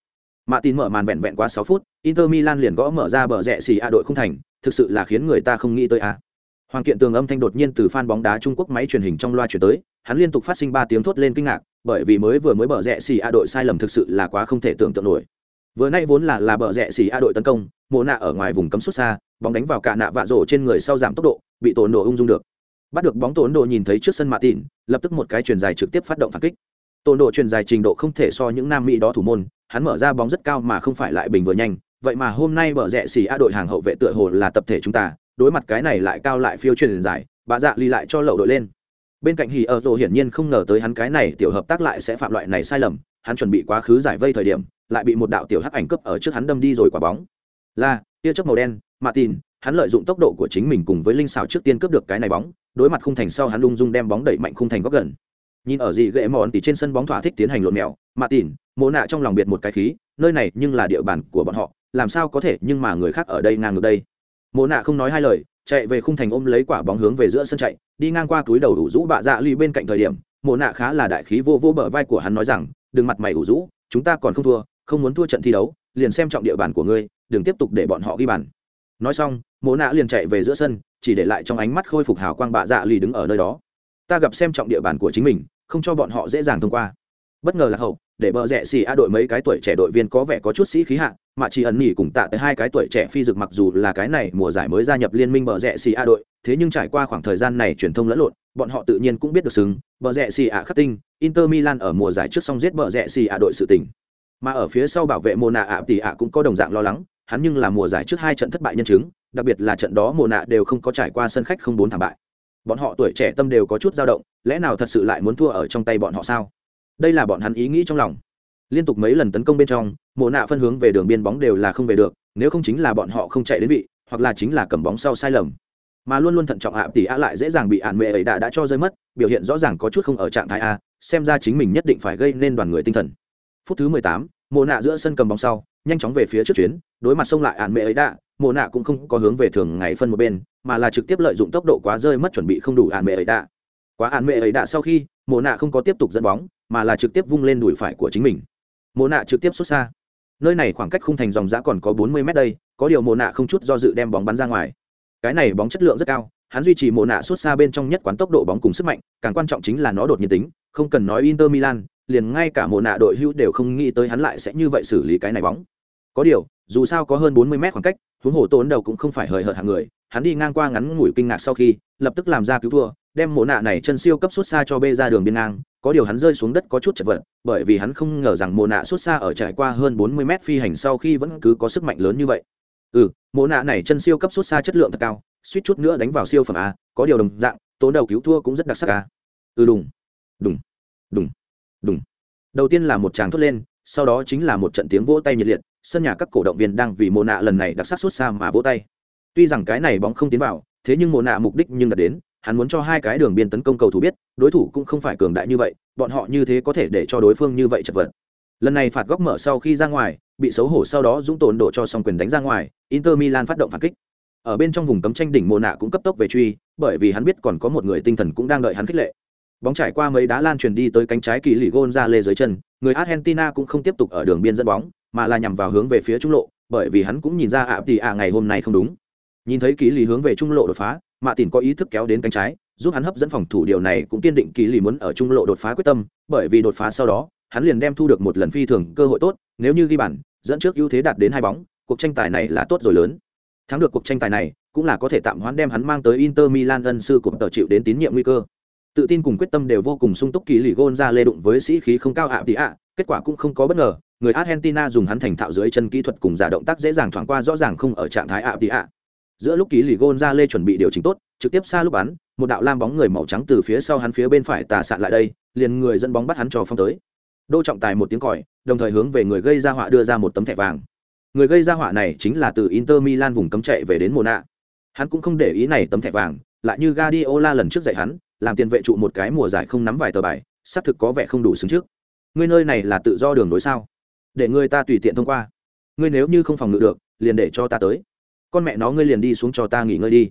Mạ tin mở màn vẹn vẹn qua sáu phút, Inter Milan liền gõ mở ra bờ rẽ xì a đội không thành, thực sự là khiến người ta không nghĩ tới a. Hoàng kiện tường âm thanh đột nhiên từ fan bóng đá Trung Quốc máy truyền hình trong loa truyền tới, hắn liên tục phát sinh ba tiếng thốt lên kinh ngạc, bởi vì mới vừa mới bờ rẽ xì a đội sai lầm thực sự là quá không thể tưởng tượng nổi. Vừa nay vốn là là bờ rẽ xì a đội tấn công, mồ nạ ở ngoài vùng cấm xuất xa, bóng đánh vào cả nạ vạ rổ trên người sau giảm tốc độ, bị tổ nổ ung dung được. Bắt được bóng tổn độ nhìn thấy trước sân mạ tịn, lập tức một cái truyền dài trực tiếp phát động phản kích. Tổn độ truyền dài trình độ không thể so những nam mỹ đó thủ môn, hắn mở ra bóng rất cao mà không phải lại bình vừa nhanh, vậy mà hôm nay bờ rẽ xì a đội hàng hậu vệ tựa hồ là tập thể chúng ta, đối mặt cái này lại cao lại phiêu truyền dài, bà dạ ly lại cho lậu đội lên. Bên cạnh hì ở rồ hiển nhiên không ngờ tới hắn cái này tiểu hợp tác lại sẽ phạm loại này sai lầm hắn chuẩn bị quá khứ giải vây thời điểm lại bị một đạo tiểu hắc ảnh cướp ở trước hắn đâm đi rồi quả bóng. Là tia chớp màu đen martin hắn lợi dụng tốc độ của chính mình cùng với linh xào trước tiên cướp được cái này bóng đối mặt khung thành sau hắn lung dung đem bóng đẩy mạnh khung thành góc gần. Nhìn ở gì ghệ mòn thì trên sân bóng thỏa thích tiến hành lộn mèo martin mồ nạ trong lòng biệt một cái khí, nơi này nhưng là địa bàn của bọn họ, làm sao có thể nhưng mà người khác ở đây ngang ngược đây? Mồ nạ không nói hai lời, chạy về khung thành ôm lấy quả bóng hướng về giữa sân chạy, đi ngang qua túi đầu ủ rũ bạ dạ lì bên cạnh thời điểm, mộ nạ khá là đại khí vô vô bờ vai của hắn nói rằng, đừng mặt mày ủ rũ, chúng ta còn không thua, không muốn thua trận thi đấu, liền xem trọng địa bàn của ngươi, đừng tiếp tục để bọn họ ghi bàn. Nói xong mộ nạ liền chạy về giữa sân, chỉ để lại trong ánh mắt khôi phục hào quang bạ dạ lì đứng ở nơi đó. Ta gặp xem trọng địa bàn của chính mình, không cho bọn họ dễ dàng thông qua. Bất ngờ là hậu, để bờ rẽ xì a đội mấy cái tuổi trẻ đội viên có vẻ có chút sĩ khí hạ, mà chỉ ẩn nhỉ cùng tạ tới hai cái tuổi trẻ phi dực mặc dù là cái này mùa giải mới gia nhập liên minh bờ rẽ xì a đội, thế nhưng trải qua khoảng thời gian này truyền thông lẫn lộn, bọn họ tự nhiên cũng biết được xứng, bờ rẽ xì a khắc tinh, inter milan ở mùa giải trước xong giết bờ rẽ xì a đội sự tình. Mà ở phía sau bảo vệ Mona nạ ạ tỷ ạ cũng có đồng dạng lo lắng, hắn nhưng là mùa giải trước hai trận thất bại nhân chứng đặc biệt là trận đó mồ nạ đều không có trải qua sân khách không bốn thảm bại. Bọn họ tuổi trẻ tâm đều có chút dao động lẽ nào thật sự lại muốn thua ở trong tay bọn họ sao? Đây là bọn hắn ý nghĩ trong lòng. Liên tục mấy lần tấn công bên trong mộ nạ phân hướng về đường biên bóng đều là không về được nếu không chính là bọn họ không chạy đến vị hoặc là chính là cầm bóng sau sai lầm. Mà luôn luôn thận trọng ạ tỷ ạ lại dễ dàng bị ạn mệ ấy đã đã cho rơi mất biểu hiện rõ ràng có chút không ở trạng thái a xem ra chính mình nhất định phải gây nên đoàn người tinh thần. Phút thứ mười tám, mộ nạ giữa sân cầm bóng sau nhanh chóng về phía trước chuyến đối mặt xông lại ạn mệ ấy đã mộ nạ cũng không có hướng về thường ngày phân một bên, mà là trực tiếp lợi dụng tốc độ quá rơi mất chuẩn bị không đủ ạn mệ ấy đã. Quá ạn mệ ấy đã sau khi, mộ nạ không có tiếp tục dẫn bóng, mà là trực tiếp vung lên đùi phải của chính mình. Mộ nạ trực tiếp xuất xa. Nơi này khoảng cách khung thành dòng giã còn có bốn mươi mét đây, có điều mộ nạ không chút do dự đem bóng bắn ra ngoài. Cái này bóng chất lượng rất cao, hắn duy trì mộ nạ xuất xa bên trong nhất quán tốc độ bóng cùng sức mạnh, càng quan trọng chính là nó đột nhiên tính, không cần nói inter milan, liền ngay cả mộ nạ đội hữu đều không nghĩ tới hắn lại sẽ như vậy xử lý cái này bóng. Có điều, dù sao có hơn bốn mươi mét khoảng cách huống hồ tốn đầu cũng không phải hời hợt hàng người, hắn đi ngang qua ngắn ngủi kinh ngạc sau khi, lập tức làm ra cứu thua, đem mộ nạ này chân siêu cấp xuất xa cho bê ra đường biên ngang, có điều hắn rơi xuống đất có chút chật vật, bởi vì hắn không ngờ rằng mộ nạ xuất xa ở trải qua hơn bốn mươi mét phi hành sau khi vẫn cứ có sức mạnh lớn như vậy. Ừ mộ nạ này chân siêu cấp xuất xa chất lượng thật cao, suýt chút nữa đánh vào siêu phẩm a, có điều đồng dạng, tốn đầu cứu thua cũng rất đặc sắc a. Ừ đùng. Đùng. Đùng. Đùng. Đầu tiên là một tràng thốt lên sau đó chính là một trận tiếng vỗ tay nhiệt liệt, sân nhà các cổ động viên đang vì mồ nạ lần này đặc sắc xuất xa mà vỗ tay. Tuy rằng cái này bóng không tiến vào, thế nhưng mồ nạ mục đích nhưng đã đến, hắn muốn cho hai cái đường biên tấn công cầu thủ biết, đối thủ cũng không phải cường đại như vậy, bọn họ như thế có thể để cho đối phương như vậy chật vật. Lần này phạt góc mở sau khi ra ngoài, bị xấu hổ sau đó dũng tồn đổ cho xong quyền đánh ra ngoài, inter milan phát động phản kích. Ở bên trong vùng cấm tranh đỉnh mồ nạ cũng cấp tốc về truy, bởi vì hắn biết còn có một người tinh thần cũng đang đợi hắn khích lệ bóng trải qua mấy đá lan truyền đi tới cánh trái kỳ lì gôn ra lê dưới chân, người argentina cũng không tiếp tục ở đường biên dẫn bóng, mà là nhằm vào hướng về phía trung lộ, bởi vì hắn cũng nhìn ra ạ thì ạ ngày hôm nay không đúng. Nhìn thấy kỳ lì hướng về trung lộ đột phá, mạ tìn có ý thức kéo đến cánh trái, giúp hắn hấp dẫn phòng thủ, điều này cũng kiên định kỳ lì muốn ở trung lộ đột phá quyết tâm, bởi vì đột phá sau đó, hắn liền đem thu được một lần phi thường cơ hội tốt, nếu như ghi bàn, dẫn trước ưu thế đạt đến hai bóng, cuộc tranh tài này là tốt rồi lớn. Thắng được cuộc tranh tài này, cũng là có thể tạm hoãn đem hắn mang tới inter milan ân sư của tờ chịu đến tín nhiệm nguy cơ tự tin cùng quyết tâm đều vô cùng sung túc kỳ lì gôn ra lê đụng với sĩ khí không cao ạ tí ạ, kết quả cũng không có bất ngờ, người argentina dùng hắn thành thạo dưới chân kỹ thuật cùng giả động tác dễ dàng thoảng qua rõ ràng không ở trạng thái ạ tí ạ. Giữa lúc kỳ lì gôn ra lê chuẩn bị điều chỉnh tốt, trực tiếp xa lúc bắn, một đạo lam bóng người màu trắng từ phía sau hắn phía bên phải tà sạn lại đây, liền người dẫn bóng bắt hắn cho phong tới. Đô trọng tài một tiếng còi, đồng thời hướng về người gây ra họa đưa ra một tấm thẻ vàng. Người gây ra họa này chính là từ inter milan vùng cấm chạy về đến mùa nạ hắn cũng không để ý này tấm thẻ vàng, lại như Guardiola lần trước dạy hắn làm tiền vệ trụ một cái mùa giải không nắm vài tờ bài, xác thực có vẻ không đủ xứng trước. Ngươi nơi này là tự do đường đối sao? Để ngươi ta tùy tiện thông qua. Ngươi nếu như không phòng ngự được, liền để cho ta tới. Con mẹ nó ngươi liền đi xuống cho ta nghỉ ngơi đi.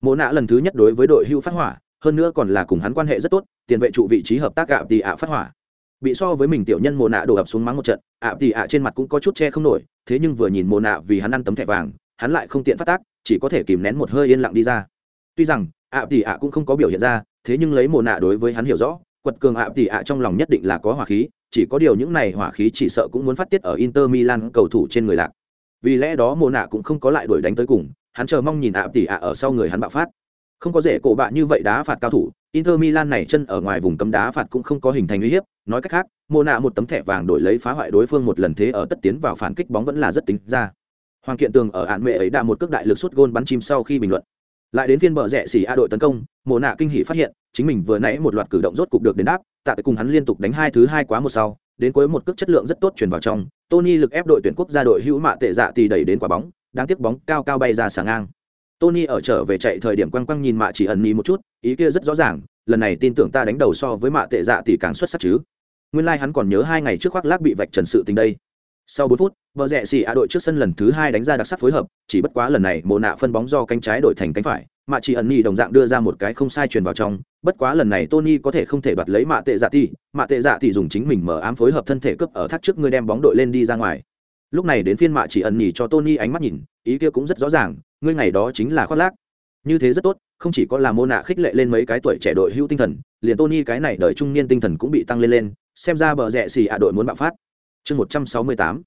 Mộ nạ lần thứ nhất đối với đội hưu phát hỏa, hơn nữa còn là cùng hắn quan hệ rất tốt, tiền vệ trụ vị trí hợp tác gạo tì ạ phát hỏa. Bị so với mình tiểu nhân mồ nạ đổ ập xuống mắng một trận, ạ thì ạ trên mặt cũng có chút che không nổi, thế nhưng vừa nhìn mồ nạ vì hắn ăn tấm thẻ vàng, hắn lại không tiện phát tác, chỉ có thể kìm nén một hơi yên lặng đi ra. Tuy rằng, ạ thì ạ cũng không có biểu hiện ra thế nhưng lấy mồ nạ đối với hắn hiểu rõ, quật cường ạ thì ạ trong lòng nhất định là có hỏa khí, chỉ có điều những này hỏa khí chỉ sợ cũng muốn phát tiết ở inter milan cầu thủ trên người lạc. Vì lẽ đó mồ nạ cũng không có lại đuổi đánh tới cùng, hắn chờ mong nhìn ạ thì ạ ở sau người hắn bạo phát. Không có dễ cổ bạ như vậy đá phạt cao thủ, inter milan này chân ở ngoài vùng cấm đá phạt cũng không có hình thành uy hiếp, nói cách khác mồ nạ một tấm thẻ vàng đổi lấy phá hoại đối phương một lần thế ở tất tiến vào phản kích bóng vẫn là rất tính ra. Hoàng kiện tường ở ạn mệ ấy đã một cước đại lực suốt gôn bắn chim sau khi bình luận lại đến phiên bờ rẽ xỉ a đội tấn công mồ nạ kinh hỉ phát hiện, chính mình vừa nãy một loạt cử động rốt cục được đến đáp tạ tới cùng hắn liên tục đánh hai thứ hai quá một sau, đến cuối một cước chất lượng rất tốt chuyển vào trong, tony lực ép đội tuyển quốc gia đội hữu mạ tệ dạ thì đẩy đến quả bóng, đáng tiếc bóng cao cao bay ra sáng ngang. Tony ở trở về chạy thời điểm quăng quăng nhìn mạ chỉ ẩn nhì một chút, ý kia rất rõ ràng, lần này tin tưởng ta đánh đầu so với mạ tệ dạ thì càng xuất sắc chứ. Nguyên lai、like、hắn còn nhớ hai ngày trước khoác lác bị vạch trần sự tình đây sau bốn phút vợ rẽ xỉ a đội trước sân lần thứ hai đánh ra đặc sắc phối hợp, chỉ bất quá lần này mồ nạ phân bóng do cánh trái đổi thành cánh phải mạ chỉ ẩn nhị đồng dạng đưa ra một cái không sai truyền vào trong, bất quá lần này tony có thể không thể đoạt lấy mạ tệ dạ thì mạ tệ dạ thì dùng chính mình mở ám phối hợp thân thể cướp ở thắt trước người đem bóng đội lên đi ra ngoài. Lúc này đến phiên mạ chỉ ẩn nhị cho tony ánh mắt nhìn, ý kia cũng rất rõ ràng, ngươi ngày đó chính là khoác lác. Như thế rất tốt, không chỉ có là mô nạ khích lệ lên mấy cái tuổi trẻ đội hữu tinh thần, liền tony cái này đợi trung niên tinh thần cũng bị tăng lên lên, xem ra bờ rẽ xỉ A đội muốn bạo phát chương một trăm sáu mươi tám,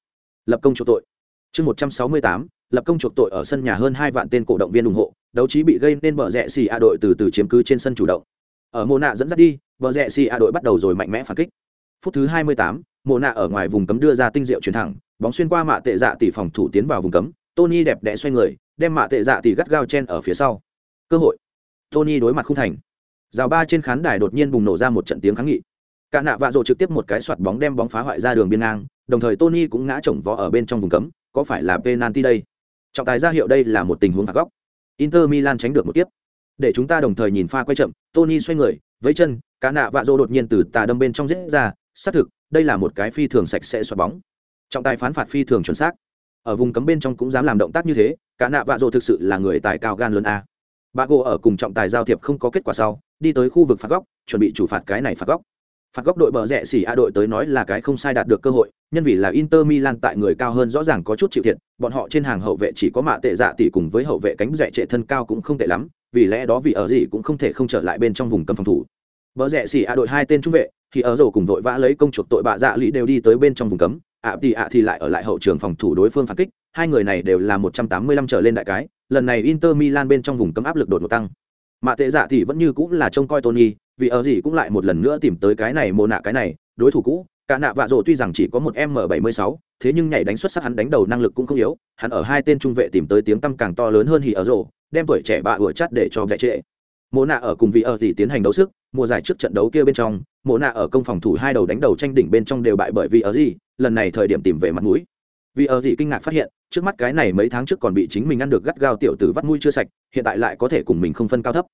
lập công chuộc tội. Chương một trăm sáu mươi tám, lập công chuộc tội ở sân nhà hơn hai vạn tên cổ động viên ủng hộ, đấu trí bị gây nên bờ rẽ xì a đội từ từ chiếm cứ trên sân chủ động. Ở mô nạ dẫn dắt đi, bờ rẽ xì a đội bắt đầu rồi mạnh mẽ phản kích. Phút thứ hai mươi tám, mô nạ ở ngoài vùng cấm đưa ra tinh diệu chuyển thẳng, bóng xuyên qua mạ tệ dạ tỷ phòng thủ tiến vào vùng cấm, tony đẹp đẽ xoay người, đem mạ tệ dạ tỷ gắt gao chen ở phía sau. Cơ hội. Tony đối mặt không thành. Rào ba trên khán đài đột nhiên bùng nổ ra một trận tiếng kháng nghị cả nạ vạ rộ trực tiếp một cái soạt bóng đem bóng phá hoại ra đường biên ngang, đồng thời tony cũng ngã chồng vó ở bên trong vùng cấm, có phải là penalty đây? Trọng tài ra hiệu đây là một tình huống phạt góc. Inter milan tránh được một tiếp để chúng ta đồng thời nhìn pha quay chậm, tony xoay người, với chân, cả nạ vạ rộ đột nhiên từ tà đâm bên trong giết ra, xác thực, đây là một cái phi thường sạch sẽ xoạt bóng. Trọng tài phán phạt phi thường chuẩn xác. Ở vùng cấm bên trong cũng dám làm động tác như thế, cả nạ vạ rộ thực sự là người tài cao gan lớn a. Bà gỗ ở cùng trọng tài giao thiệp không có kết quả sau, đi tới khu vực phạt góc, chuẩn bị chủ phạt cái này phạt góc phạt góc đội bờ rẽ xỉ a đội tới nói là cái không sai đạt được cơ hội, nhân vì là inter milan tại người cao hơn rõ ràng có chút chịu thiệt, bọn họ trên hàng hậu vệ chỉ có mạ tệ dạ tỷ cùng với hậu vệ cánh rẽ trệ thân cao cũng không tệ lắm, vì lẽ đó vì ở gì cũng không thể không trở lại bên trong vùng cấm phòng thủ. Bờ rẽ xỉ a đội hai tên trung vệ, thì ở rổ cùng vội vã lấy công chuộc tội bạ dạ lý đều đi tới bên trong vùng cấm, ạ thì ạ thì lại ở lại hậu trường phòng thủ đối phương phản kích, hai người này đều là một trăm tám mươi lăm trở lên đại cái, lần này inter milan bên trong vùng cấm áp lực đột ngột tăng. Mạ tệ dạ thì vẫn như cũng là trông coi tony vì ở gì cũng lại một lần nữa tìm tới cái này mồ nạ cái này, đối thủ cũ, cả nạ vạ rộ tuy rằng chỉ có một m bảy mươi sáu, thế nhưng nhảy đánh xuất sắc hắn đánh đầu năng lực cũng không yếu, hắn ở hai tên trung vệ tìm tới tiếng tăm càng to lớn hơn hì ở rộ đem tuổi trẻ bạ ủa chắt để cho vệ trệ mồ nạ ở cùng vị ở gì tiến hành đấu sức, mùa giải trước trận đấu kia bên trong mồ nạ ở công phòng thủ hai đầu đánh đầu tranh đỉnh bên trong đều bại bởi vì ở gì, lần này thời điểm tìm về mặt mũi. Vì ở gì kinh ngạc phát hiện, trước mắt cái này mấy tháng trước còn bị chính mình ăn được gắt gao tiểu tử vắt mũi chưa sạch, hiện tại lại có thể cùng mình không phân cao thấp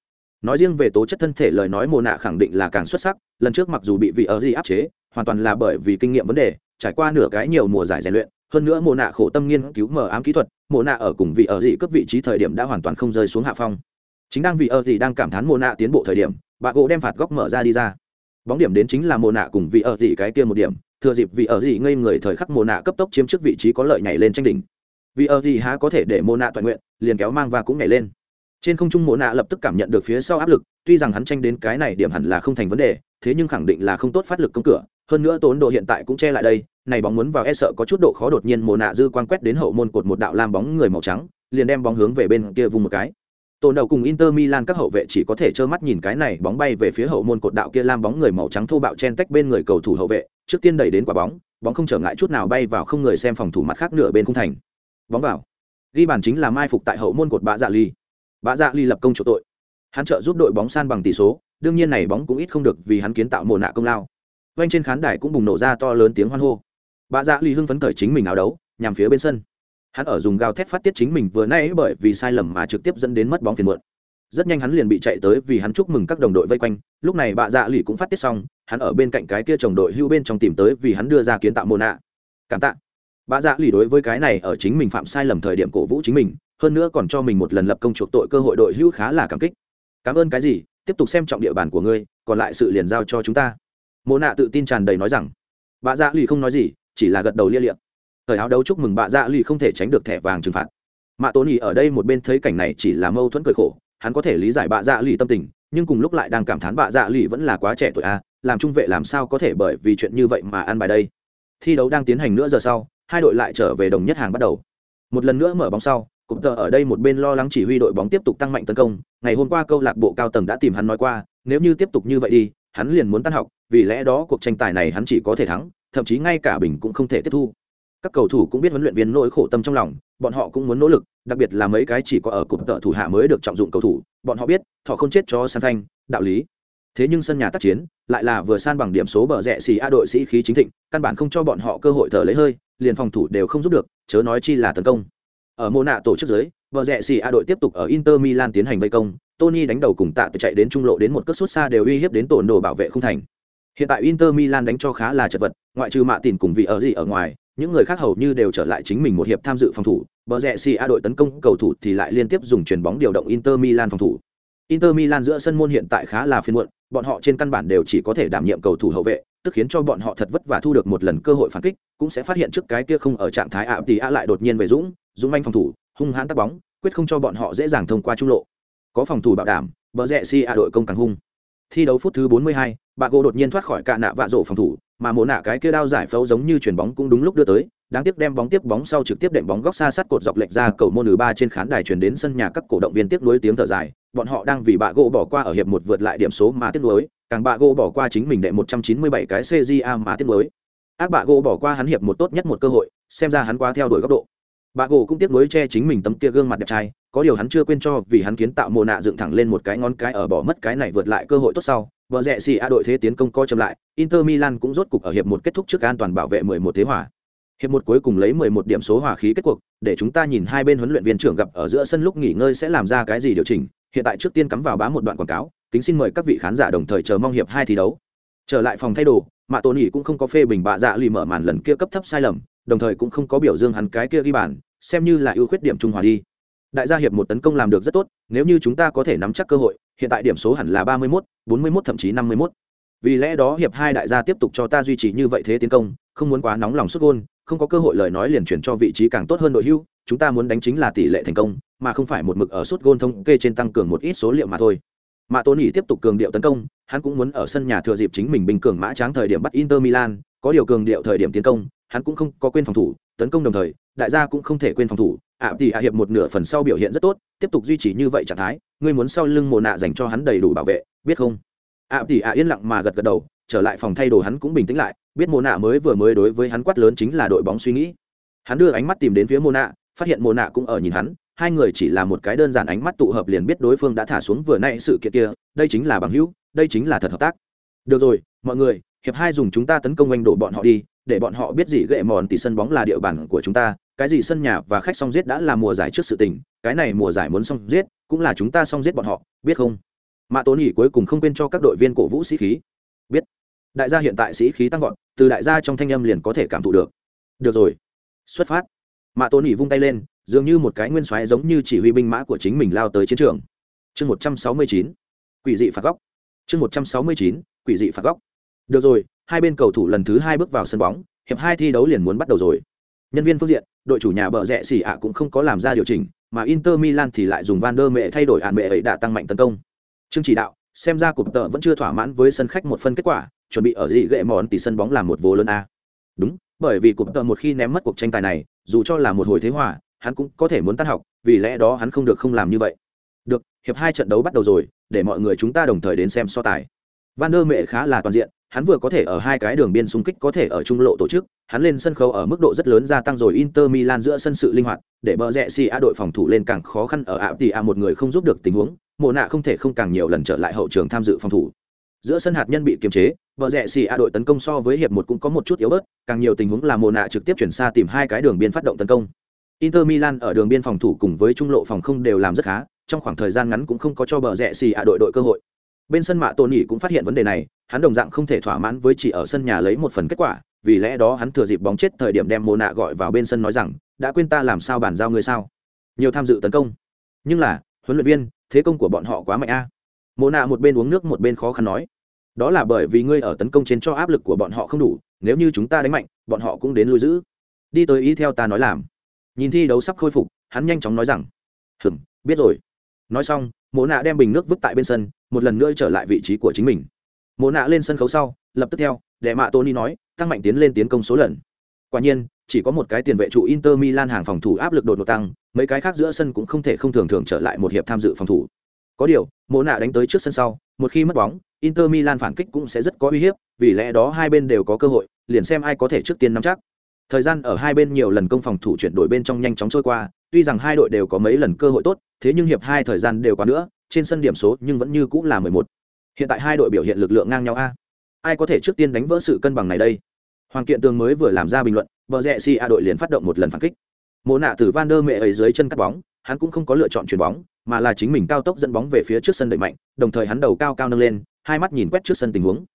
nói riêng về tố chất thân thể lời nói mồ nạ khẳng định là càng xuất sắc, lần trước mặc dù bị vị ở gì áp chế, hoàn toàn là bởi vì kinh nghiệm vấn đề, trải qua nửa cái nhiều mùa giải rèn luyện, hơn nữa mồ nạ khổ tâm nghiên cứu mở ám kỹ thuật mồ nạ ở cùng vị ở gì cấp vị trí thời điểm đã hoàn toàn không rơi xuống hạ phong. Chính đang vị ở gì đang cảm thán mồ nạ tiến bộ thời điểm, bà gỗ đem phạt góc mở ra đi ra. Bóng điểm đến chính là mồ nạ cùng vị ở gì cái kia một điểm, thừa dịp vị ở gì ngây người thời khắc mồ nạ cấp tốc chiếm trước vị trí có lợi nhảy lên tranh đỉnh. Vì ở gì há có thể để mồ nạ toàn nguyện, liền kéo mang và cũng nhảy lên trên không trung mộ nạ lập tức cảm nhận được phía sau áp lực, tuy rằng hắn tranh đến cái này điểm hẳn là không thành vấn đề, thế nhưng khẳng định là không tốt phát lực công cửa. Hơn nữa tốn độ hiện tại cũng che lại đây, này bóng muốn vào e sợ có chút độ khó đột nhiên mộ nạ dư quan quét đến hậu môn cột một đạo lam bóng người màu trắng, liền đem bóng hướng về bên kia vùng một cái. Tồn đầu cùng inter milan các hậu vệ chỉ có thể trơ mắt nhìn cái này bóng bay về phía hậu môn cột đạo kia lam bóng người màu trắng thô bạo chen tách bên người cầu thủ hậu vệ, trước tiên đẩy đến quả bóng bóng không trở ngại chút nào bay vào không người xem phòng thủ mặt khác nửa bên khung thành. Bóng vào. Ghi bàn chính là mai phục tại hậu môn cột bạ dạ ly bã dạ ly lập công chỗ tội. Hắn trợ giúp đội bóng san bằng tỷ số, đương nhiên này bóng cũng ít không được vì hắn kiến tạo mồ nạ công lao. Quanh trên khán đài cũng bùng nổ ra to lớn tiếng hoan hô. Bã dạ ly hưng phấn cởi chính mình áo đấu, nhằm phía bên sân. Hắn ở dùng gào thét phát tiết chính mình vừa nay bởi vì sai lầm mà trực tiếp dẫn đến mất bóng phiền muộn. Rất nhanh hắn liền bị chạy tới vì hắn chúc mừng các đồng đội vây quanh. Lúc này bạ dạ lì cũng phát tiết xong, hắn ở bên cạnh cái kia chồng đội hưu bên trong tìm tới vì hắn đưa ra kiến tạo mồ nạ. Cảm tạ. Bà dạ lì đối với cái này ở chính mình phạm sai lầm thời điểm cổ vũ chính mình, hơn nữa còn cho mình một lần lập công chuộc tội cơ hội đội hưu khá là cảm kích. Cảm ơn cái gì? Tiếp tục xem trọng địa bàn của ngươi, còn lại sự liền giao cho chúng ta. Mộ nạ tự tin tràn đầy nói rằng. Bà dạ lì không nói gì, chỉ là gật đầu lia liệm thời áo đấu chúc mừng bà dạ lì không thể tránh được thẻ vàng trừng phạt. Mạ tony ở đây một bên thấy cảnh này chỉ là mâu thuẫn cười khổ, hắn có thể lý giải bà dạ lì tâm tình, nhưng cùng lúc lại đang cảm thán bà dạ lì vẫn là quá trẻ tuổi a, làm trung vệ làm sao có thể bởi vì chuyện như vậy mà ăn bài đây. Thi đấu đang tiến hành nữa giờ sau hai đội lại trở về đồng nhất hàng bắt đầu. Một lần nữa mở bóng sau cụm tờ ở đây một bên lo lắng chỉ huy đội bóng tiếp tục tăng mạnh tấn công. Ngày hôm qua câu lạc bộ cao tầng đã tìm hắn nói qua, nếu như tiếp tục như vậy đi, hắn liền muốn tan học, vì lẽ đó cuộc tranh tài này hắn chỉ có thể thắng, thậm chí ngay cả bình cũng không thể tiếp thu. Các cầu thủ cũng biết huấn luyện viên nỗi khổ tâm trong lòng, bọn họ cũng muốn nỗ lực, đặc biệt là mấy cái chỉ có ở cụm tợ thủ hạ mới được trọng dụng cầu thủ. Bọn họ biết, thọ không chết cho san thanh đạo lý thế nhưng sân nhà tác chiến lại là vừa san bằng điểm số bờ rẽ xì a đội sĩ khí chính thịnh, căn bản không cho bọn họ cơ hội thở lấy hơi, liền phòng thủ đều không giúp được, chớ nói chi là tấn công. Ở mô nạ tổ chức giới bờ rẽ xì a đội tiếp tục ở inter milan tiến hành vây công, tony đánh đầu cùng tạ tự chạy đến trung lộ đến một cất xuất xa đều uy hiếp đến tổn đồ bảo vệ không thành. Hiện tại inter milan đánh cho khá là chật vật, ngoại trừ mạ tìm cùng vị ở gì ở ngoài, những người khác hầu như đều trở lại chính mình một hiệp tham dự phòng thủ, bờ rẽ xì a đội tấn công cầu thủ thì lại liên tiếp dùng chuyền bóng điều động inter milan phòng thủ. Inter milan giữa sân môn hiện tại khá là phiên muộn bọn họ trên căn bản đều chỉ có thể đảm nhiệm cầu thủ hậu vệ tức khiến cho bọn họ thật vất vả thu được một lần cơ hội phản kích cũng sẽ phát hiện trước cái kia không ở trạng thái ạ thì ạ lại đột nhiên về dũng dũng manh phòng thủ hung hãn tắc bóng quyết không cho bọn họ dễ dàng thông qua trung lộ. Có phòng thủ bảo đảm bờ rẽ si a đội công càng hung. Thi đấu phút thứ 42, bà gỗ đột nhiên thoát khỏi cả nạ vạ rổ phòng thủ mà mồ nạ cái kia đao giải phẫu giống như chuyển bóng cũng đúng lúc đưa tới đáng tiếc đem bóng tiếp bóng sau trực tiếp đệm bóng góc xa sát cột dọc lệch ra, cầu môn nửa ba trên khán đài truyền đến sân nhà các cổ động viên tiếp nối tiếng thở dài. Bọn họ đang vì bạ gỗ bỏ qua ở hiệp một vượt lại điểm số mà tiếp nối càng bạ gỗ bỏ qua chính mình đệ 197 cái CJA mà tiếp nối ác bạ gỗ bỏ qua hắn hiệp một tốt nhất một cơ hội, xem ra hắn quá theo đuổi góc độ. Bạ gỗ cũng tiếp nối che chính mình tấm kia gương mặt đẹp trai, có điều hắn chưa quên cho vì hắn kiến tạo mồ nạ dựng thẳng lên một cái ngón cái ở bỏ mất cái này vượt lại cơ hội tốt sau. Vợ rẽ xì a đội thế tiến công co chậm lại, inter milan cũng rốt cục ở hiệp một kết thúc trước an toàn bảo vệ 11 thế hòa hiệp một cuối cùng lấy 11 điểm số hòa khí kết cuộc, để chúng ta nhìn hai bên huấn luyện viên trưởng gặp ở giữa sân lúc nghỉ ngơi sẽ làm ra cái gì điều chỉnh. Hiện tại trước tiên cắm vào bá một đoạn quảng cáo, kính xin mời các vị khán giả đồng thời chờ mong hiệp hai thi đấu. Trở lại phòng thay đồ, mạ tôn ỉ cũng không có phê bình bạ dạ lì mở màn lần kia cấp thấp sai lầm, đồng thời cũng không có biểu dương hắn cái kia ghi bàn, xem như là ưu khuyết điểm trung hòa đi. Đại gia hiệp một tấn công làm được rất tốt, nếu như chúng ta có thể nắm chắc cơ hội, hiện tại điểm số hẳn là ba mươi mốt, bốn mươi mốt thậm chí năm mươi mốt. Vì lẽ đó hiệp hai đại gia tiếp tục cho ta duy trì như vậy thế tiến công, không muốn quá nóng lòng xuất gôn không có cơ hội lời nói liền chuyển cho vị trí càng tốt hơn đội hưu, chúng ta muốn đánh chính là tỷ lệ thành công, mà không phải một mực ở suốt gôn thông kê trên tăng cường một ít số liệu mà thôi. Mà Tony tiếp tục cường điệu tấn công, hắn cũng muốn ở sân nhà thừa dịp chính mình bình cường mã tráng thời điểm bắt Inter Milan, có điều cường điệu thời điểm tiến công, hắn cũng không có quên phòng thủ, tấn công đồng thời, đại gia cũng không thể quên phòng thủ. Ạ thì ạ hiệp một nửa phần sau biểu hiện rất tốt, tiếp tục duy trì như vậy trạng thái, ngươi muốn sau lưng mồ nạ dành cho hắn đầy đủ bảo vệ, biết không? Ạ thì ạ yên lặng mà gật gật đầu trở lại phòng thay đồ hắn cũng bình tĩnh lại, biết mồ nạ mới vừa mới đối với hắn quát lớn chính là đội bóng suy nghĩ. Hắn đưa ánh mắt tìm đến phía mồ nạ, phát hiện mồ nạ cũng ở nhìn hắn, hai người chỉ là một cái đơn giản ánh mắt tụ hợp liền biết đối phương đã thả xuống vừa nay sự kiện kia, đây chính là bằng hữu, đây chính là thật hợp tác. Được rồi, mọi người, hiệp hai dùng chúng ta tấn công anh đổ bọn họ đi, để bọn họ biết gì gậy mòn thì sân bóng là địa bàn của chúng ta, cái gì sân nhà và khách xong giết đã là mùa giải trước sự tình, cái này mùa giải muốn xong giết, cũng là chúng ta xong giết bọn họ, biết không? Mạ tốn nghỉ cuối cùng không quên cho các đội viên cổ vũ sĩ khí. Biết đại gia hiện tại sĩ khí tăng vọt, từ đại gia trong thanh âm liền có thể cảm thụ được. Được rồi. Xuất phát. Mạ tôn ỉ vung tay lên, dường như một cái nguyên soái giống như chỉ huy binh mã của chính mình lao tới chiến trường. Chương một trăm sáu mươi chín. Quỷ dị phạt góc. Chương một trăm sáu mươi chín. Quỷ dị phạt góc. Được rồi, hai bên cầu thủ lần thứ hai bước vào sân bóng, hiệp hai thi đấu liền muốn bắt đầu rồi. Nhân viên phương diện, đội chủ nhà bờ rẽ xỉ ạ cũng không có làm ra điều chỉnh, mà inter milan thì lại dùng van der mẹ thay đổi hạn mẹ ấy đã tăng mạnh tấn công. Chương chỉ đạo, xem ra cục tợ vẫn chưa thỏa mãn với sân khách một phân kết quả chuẩn bị ở dị gệ mòn tỷ sân bóng làm một vô lớn a. Đúng bởi vì cụm tợ một khi ném mất cuộc tranh tài này dù cho là một hồi thế hòa hắn cũng có thể muốn tan học vì lẽ đó hắn không được không làm như vậy. Được hiệp hai trận đấu bắt đầu rồi để mọi người chúng ta đồng thời đến xem so tài. Van der mẹ khá là toàn diện hắn vừa có thể ở hai cái đường biên xung kích có thể ở trung lộ tổ chức, hắn lên sân khấu ở mức độ rất lớn gia tăng rồi Inter Milan giữa sân sự linh hoạt, để bờ rẽ si a đội phòng thủ lên càng khó khăn ở ạ tỷ a một người không giúp được tình huống, mộ nạ không thể không càng nhiều lần trở lại hậu trường tham dự phòng thủ. Giữa sân hạt nhân bị kiềm chế, bờ rẽ xì a đội tấn công so với hiệp một cũng có một chút yếu bớt, càng nhiều tình huống là mồ nạ trực tiếp chuyển xa tìm hai cái đường biên phát động tấn công. Inter Milan ở đường biên phòng thủ cùng với trung lộ phòng không đều làm rất khá, trong khoảng thời gian ngắn cũng không có cho bờ rẽ xì a đội đội cơ hội bên sân mạ tôn nhỉ cũng phát hiện vấn đề này hắn đồng dạng không thể thỏa mãn với chỉ ở sân nhà lấy một phần kết quả vì lẽ đó hắn thừa dịp bóng chết thời điểm đem mồ nạ gọi vào bên sân nói rằng đã quên ta làm sao bàn giao ngươi sao nhiều tham dự tấn công nhưng là huấn luyện viên thế công của bọn họ quá mạnh a à. Mộ nạ một bên uống nước một bên khó khăn nói, đó là bởi vì ngươi ở tấn công trên cho áp lực của bọn họ không đủ, nếu như chúng ta đánh mạnh, bọn họ cũng đến lui giữ. Đi tới ý theo ta nói làm. Nhìn thi đấu sắp khôi phục, hắn nhanh chóng nói rằng, hừm, biết rồi. Nói xong, mộ nạ đem bình nước vứt tại bên sân, một lần nữa trở lại vị trí của chính mình. Mộ nạ lên sân khấu sau, lập tức theo, đệ mạ tony nói, tăng mạnh tiến lên tiến công số lần. Quả nhiên, chỉ có một cái tiền vệ trụ inter milan hàng phòng thủ áp lực đột ngột tăng, mấy cái khác giữa sân cũng không thể không thường thường trở lại một hiệp tham dự phòng thủ có điều, mộ nạ đánh tới trước sân sau, một khi mất bóng, inter milan phản kích cũng sẽ rất có uy hiếp, vì lẽ đó hai bên đều có cơ hội, liền xem ai có thể trước tiên nắm chắc. Thời gian ở hai bên nhiều lần công phòng thủ chuyển đổi bên trong nhanh chóng trôi qua, tuy rằng hai đội đều có mấy lần cơ hội tốt, thế nhưng hiệp hai thời gian đều quá nữa, trên sân điểm số nhưng vẫn như cũng là mười một. Hiện tại hai đội biểu hiện lực lượng ngang nhau a. Ai có thể trước tiên đánh vỡ sự cân bằng này đây? Hoàng kiện tường mới vừa làm ra bình luận, vợ rẽ si a đội liền phát động một lần phản kích. Mộ nạ từ van der mẹ ấy dưới chân cắt bóng hắn cũng không có lựa chọn chuyền bóng, mà là chính mình cao tốc dẫn bóng về phía trước sân đẩy mạnh, đồng thời hắn đầu cao cao nâng lên, hai mắt nhìn quét trước sân tình huống.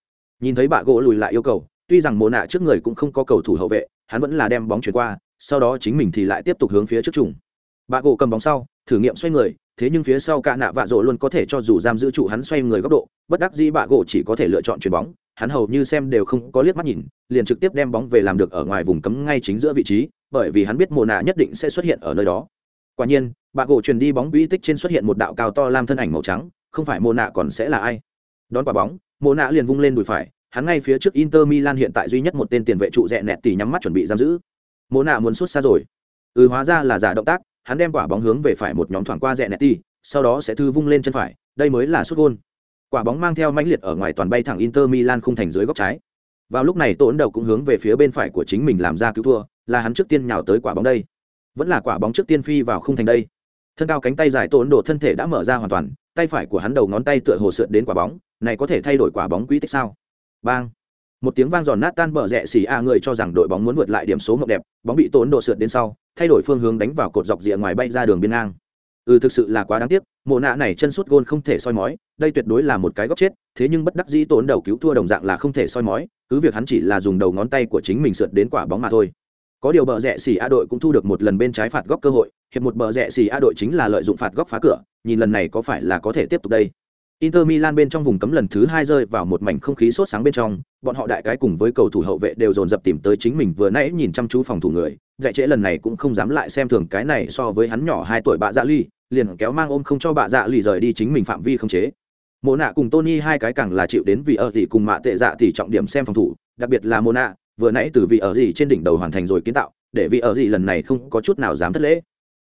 Nhìn thấy bạ gỗ lùi lại yêu cầu, tuy rằng mộ nạ trước người cũng không có cầu thủ hậu vệ, hắn vẫn là đem bóng chuyển qua, sau đó chính mình thì lại tiếp tục hướng phía trước trùng. Bạ gỗ cầm bóng sau, thử nghiệm xoay người, thế nhưng phía sau cả nạ vạ rộ luôn có thể cho dù giam giữ trụ hắn xoay người góc độ, bất đắc dĩ bạ gỗ chỉ có thể lựa chọn chuyền bóng, hắn hầu như xem đều không có liếc mắt nhìn, liền trực tiếp đem bóng về làm được ở ngoài vùng cấm ngay chính giữa vị trí, bởi vì hắn biết Mộ nạ nhất định sẽ xuất hiện ở nơi đó quả nhiên, bà gỗ truyền đi bóng quỹ tích trên xuất hiện một đạo cao to lam thân ảnh màu trắng, không phải Mô nạ còn sẽ là ai? Đón quả bóng Mô nạ liền vung lên đùi phải, hắn ngay phía trước inter milan hiện tại duy nhất một tên tiền vệ trụ rẽ nẹt tỉ nhắm mắt chuẩn bị giam giữ. Mô nạ muốn xuất xa rồi. Ừ hóa ra là giả động tác, hắn đem quả bóng hướng về phải một nhóm thoảng qua rẽ nẹt tỉ, sau đó sẽ thư vung lên chân phải, đây mới là xuất gôn. Quả bóng mang theo mãnh liệt ở ngoài toàn bay thẳng inter milan khung thành dưới góc trái. Vào lúc này tổn đầu cũng hướng về phía bên phải của chính mình làm ra cứu thua, là hắn trước tiên nhào tới quả bóng đây vẫn là quả bóng trước tiên phi vào khung thành đây. Thân cao cánh tay dài tổn độ thân thể đã mở ra hoàn toàn, tay phải của hắn đầu ngón tay tựa hồ sượt đến quả bóng, này có thể thay đổi quả bóng quỹ tích sao? Bang! Một tiếng vang giòn nát tan bờ rẽ xì a người cho rằng đội bóng muốn vượt lại điểm số mộng đẹp, bóng bị tổn độ sượt đến sau, thay đổi phương hướng đánh vào cột dọc rìa ngoài bay ra đường biên ngang. Ừ thực sự là quá đáng tiếc, mộ nạ này chân sút gôn không thể soi mói, đây tuyệt đối là một cái góc chết, thế nhưng bất đắc dĩ tổn đầu cứu thua đồng dạng là không thể soi mói, cứ việc hắn chỉ là dùng đầu ngón tay của chính mình sượt đến quả bóng mà thôi có điều bờ rẽ xỉ a đội cũng thu được một lần bên trái phạt góc cơ hội hiệp một bờ rẽ xỉ a đội chính là lợi dụng phạt góc phá cửa nhìn lần này có phải là có thể tiếp tục đây Inter Milan bên trong vùng cấm lần thứ hai rơi vào một mảnh không khí sốt sáng bên trong, bọn họ đại cái cùng với cầu thủ hậu vệ đều dồn dập tìm tới chính mình vừa nãy nhìn chăm chú phòng thủ người, dạy trễ lần này cũng không dám lại xem thường cái này so với hắn nhỏ hai tuổi bạ dạ ly, liền kéo mang ôm không cho bạ dạ ly rời đi chính mình phạm vi không chế. Mộ nạ cùng Tony hai cái càng là chịu đến vì ở gì cùng mạ tệ dạ thì trọng điểm xem phòng thủ, đặc biệt là Mộ nạ, vừa nãy từ vị ở gì trên đỉnh đầu hoàn thành rồi kiến tạo, để vị ở gì lần này không có chút nào dám thất lễ.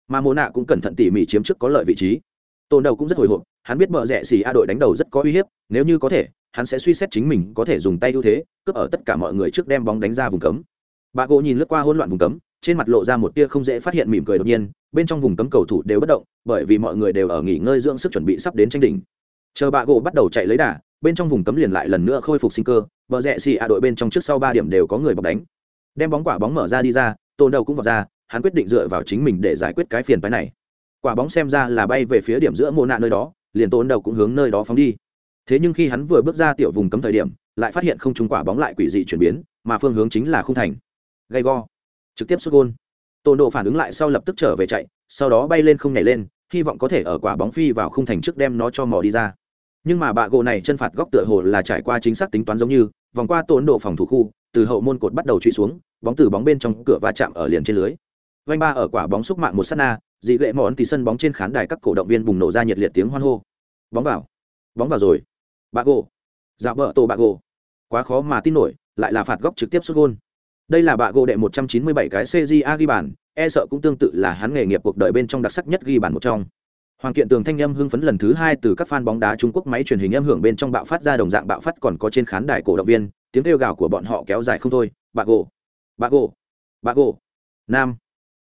Mà Mộ nạ cũng cẩn thận tỉ mỉ chiếm trước có lợi vị trí. Tôn đầu cũng rất hồi hộp hắn biết bờ rẽ xì a đội đánh đầu rất có uy hiếp nếu như có thể hắn sẽ suy xét chính mình có thể dùng tay ưu thế cướp ở tất cả mọi người trước đem bóng đánh ra vùng cấm. Bà gỗ nhìn lướt qua hỗn loạn vùng cấm trên mặt lộ ra một tia không dễ phát hiện mỉm cười đột nhiên bên trong vùng cấm cầu thủ đều bất động bởi vì mọi người đều ở nghỉ ngơi dưỡng sức chuẩn bị sắp đến tranh đỉnh. Chờ bà gỗ bắt đầu chạy lấy đà bên trong vùng cấm liền lại lần nữa khôi phục sinh cơ bờ rẽ xì ạ đội bên trong trước sau ba điểm đều có người bọc đánh. Đem bóng quả bóng mở ra đi ra tôn đầu cũng vào ra, hắn quyết định dựa vào chính mình để giải quyết cái phiền phái này. Quả bóng xem ra là bay về phía điểm giữa mô nạ nơi đó, liền Tôn đầu cũng hướng nơi đó phóng đi. Thế nhưng khi hắn vừa bước ra tiểu vùng cấm thời điểm, lại phát hiện không trúng quả bóng lại quỷ dị chuyển biến, mà phương hướng chính là khung thành. Gay go. Trực tiếp xuất gôn. Tôn độ phản ứng lại sau lập tức trở về chạy, sau đó bay lên không nhảy lên, hy vọng có thể ở quả bóng phi vào khung thành trước đem nó cho mò đi ra. Nhưng mà bạ gỗ này chân phạt góc tựa hồ là trải qua chính xác tính toán giống như vòng qua tổn độ phòng thủ khu, từ hậu môn cột bắt đầu truy xuống, bóng từ bóng bên trong cửa va chạm ở liền trên lưới. Vanh ba ở quả bóng xúc mạng một sát na, dị gậy món thì sân bóng trên khán đài các cổ động viên bùng nổ ra nhiệt liệt tiếng hoan hô. Bóng vào. Bóng vào rồi. Bà gỗ. Dạo vợ tổ bà gỗ. Quá khó mà tin nổi, lại là phạt góc trực tiếp xuất gôn. Đây là bà gỗ đệ một trăm chín mươi bảy cái cja ghi bàn e sợ cũng tương tự là hắn nghề nghiệp cuộc đời bên trong đặc sắc nhất ghi bàn một trong. Hoàng kiện tường thanh âm hưng phấn lần thứ hai từ các fan bóng đá Trung Quốc máy truyền hình âm hưởng bên trong bạo phát ra đồng dạng bạo phát còn có trên khán đài cổ động viên, tiếng kêu gào của bọn họ kéo dài không thôi, "Bà gỗ, bà gỗ, bà gỗ." Nam.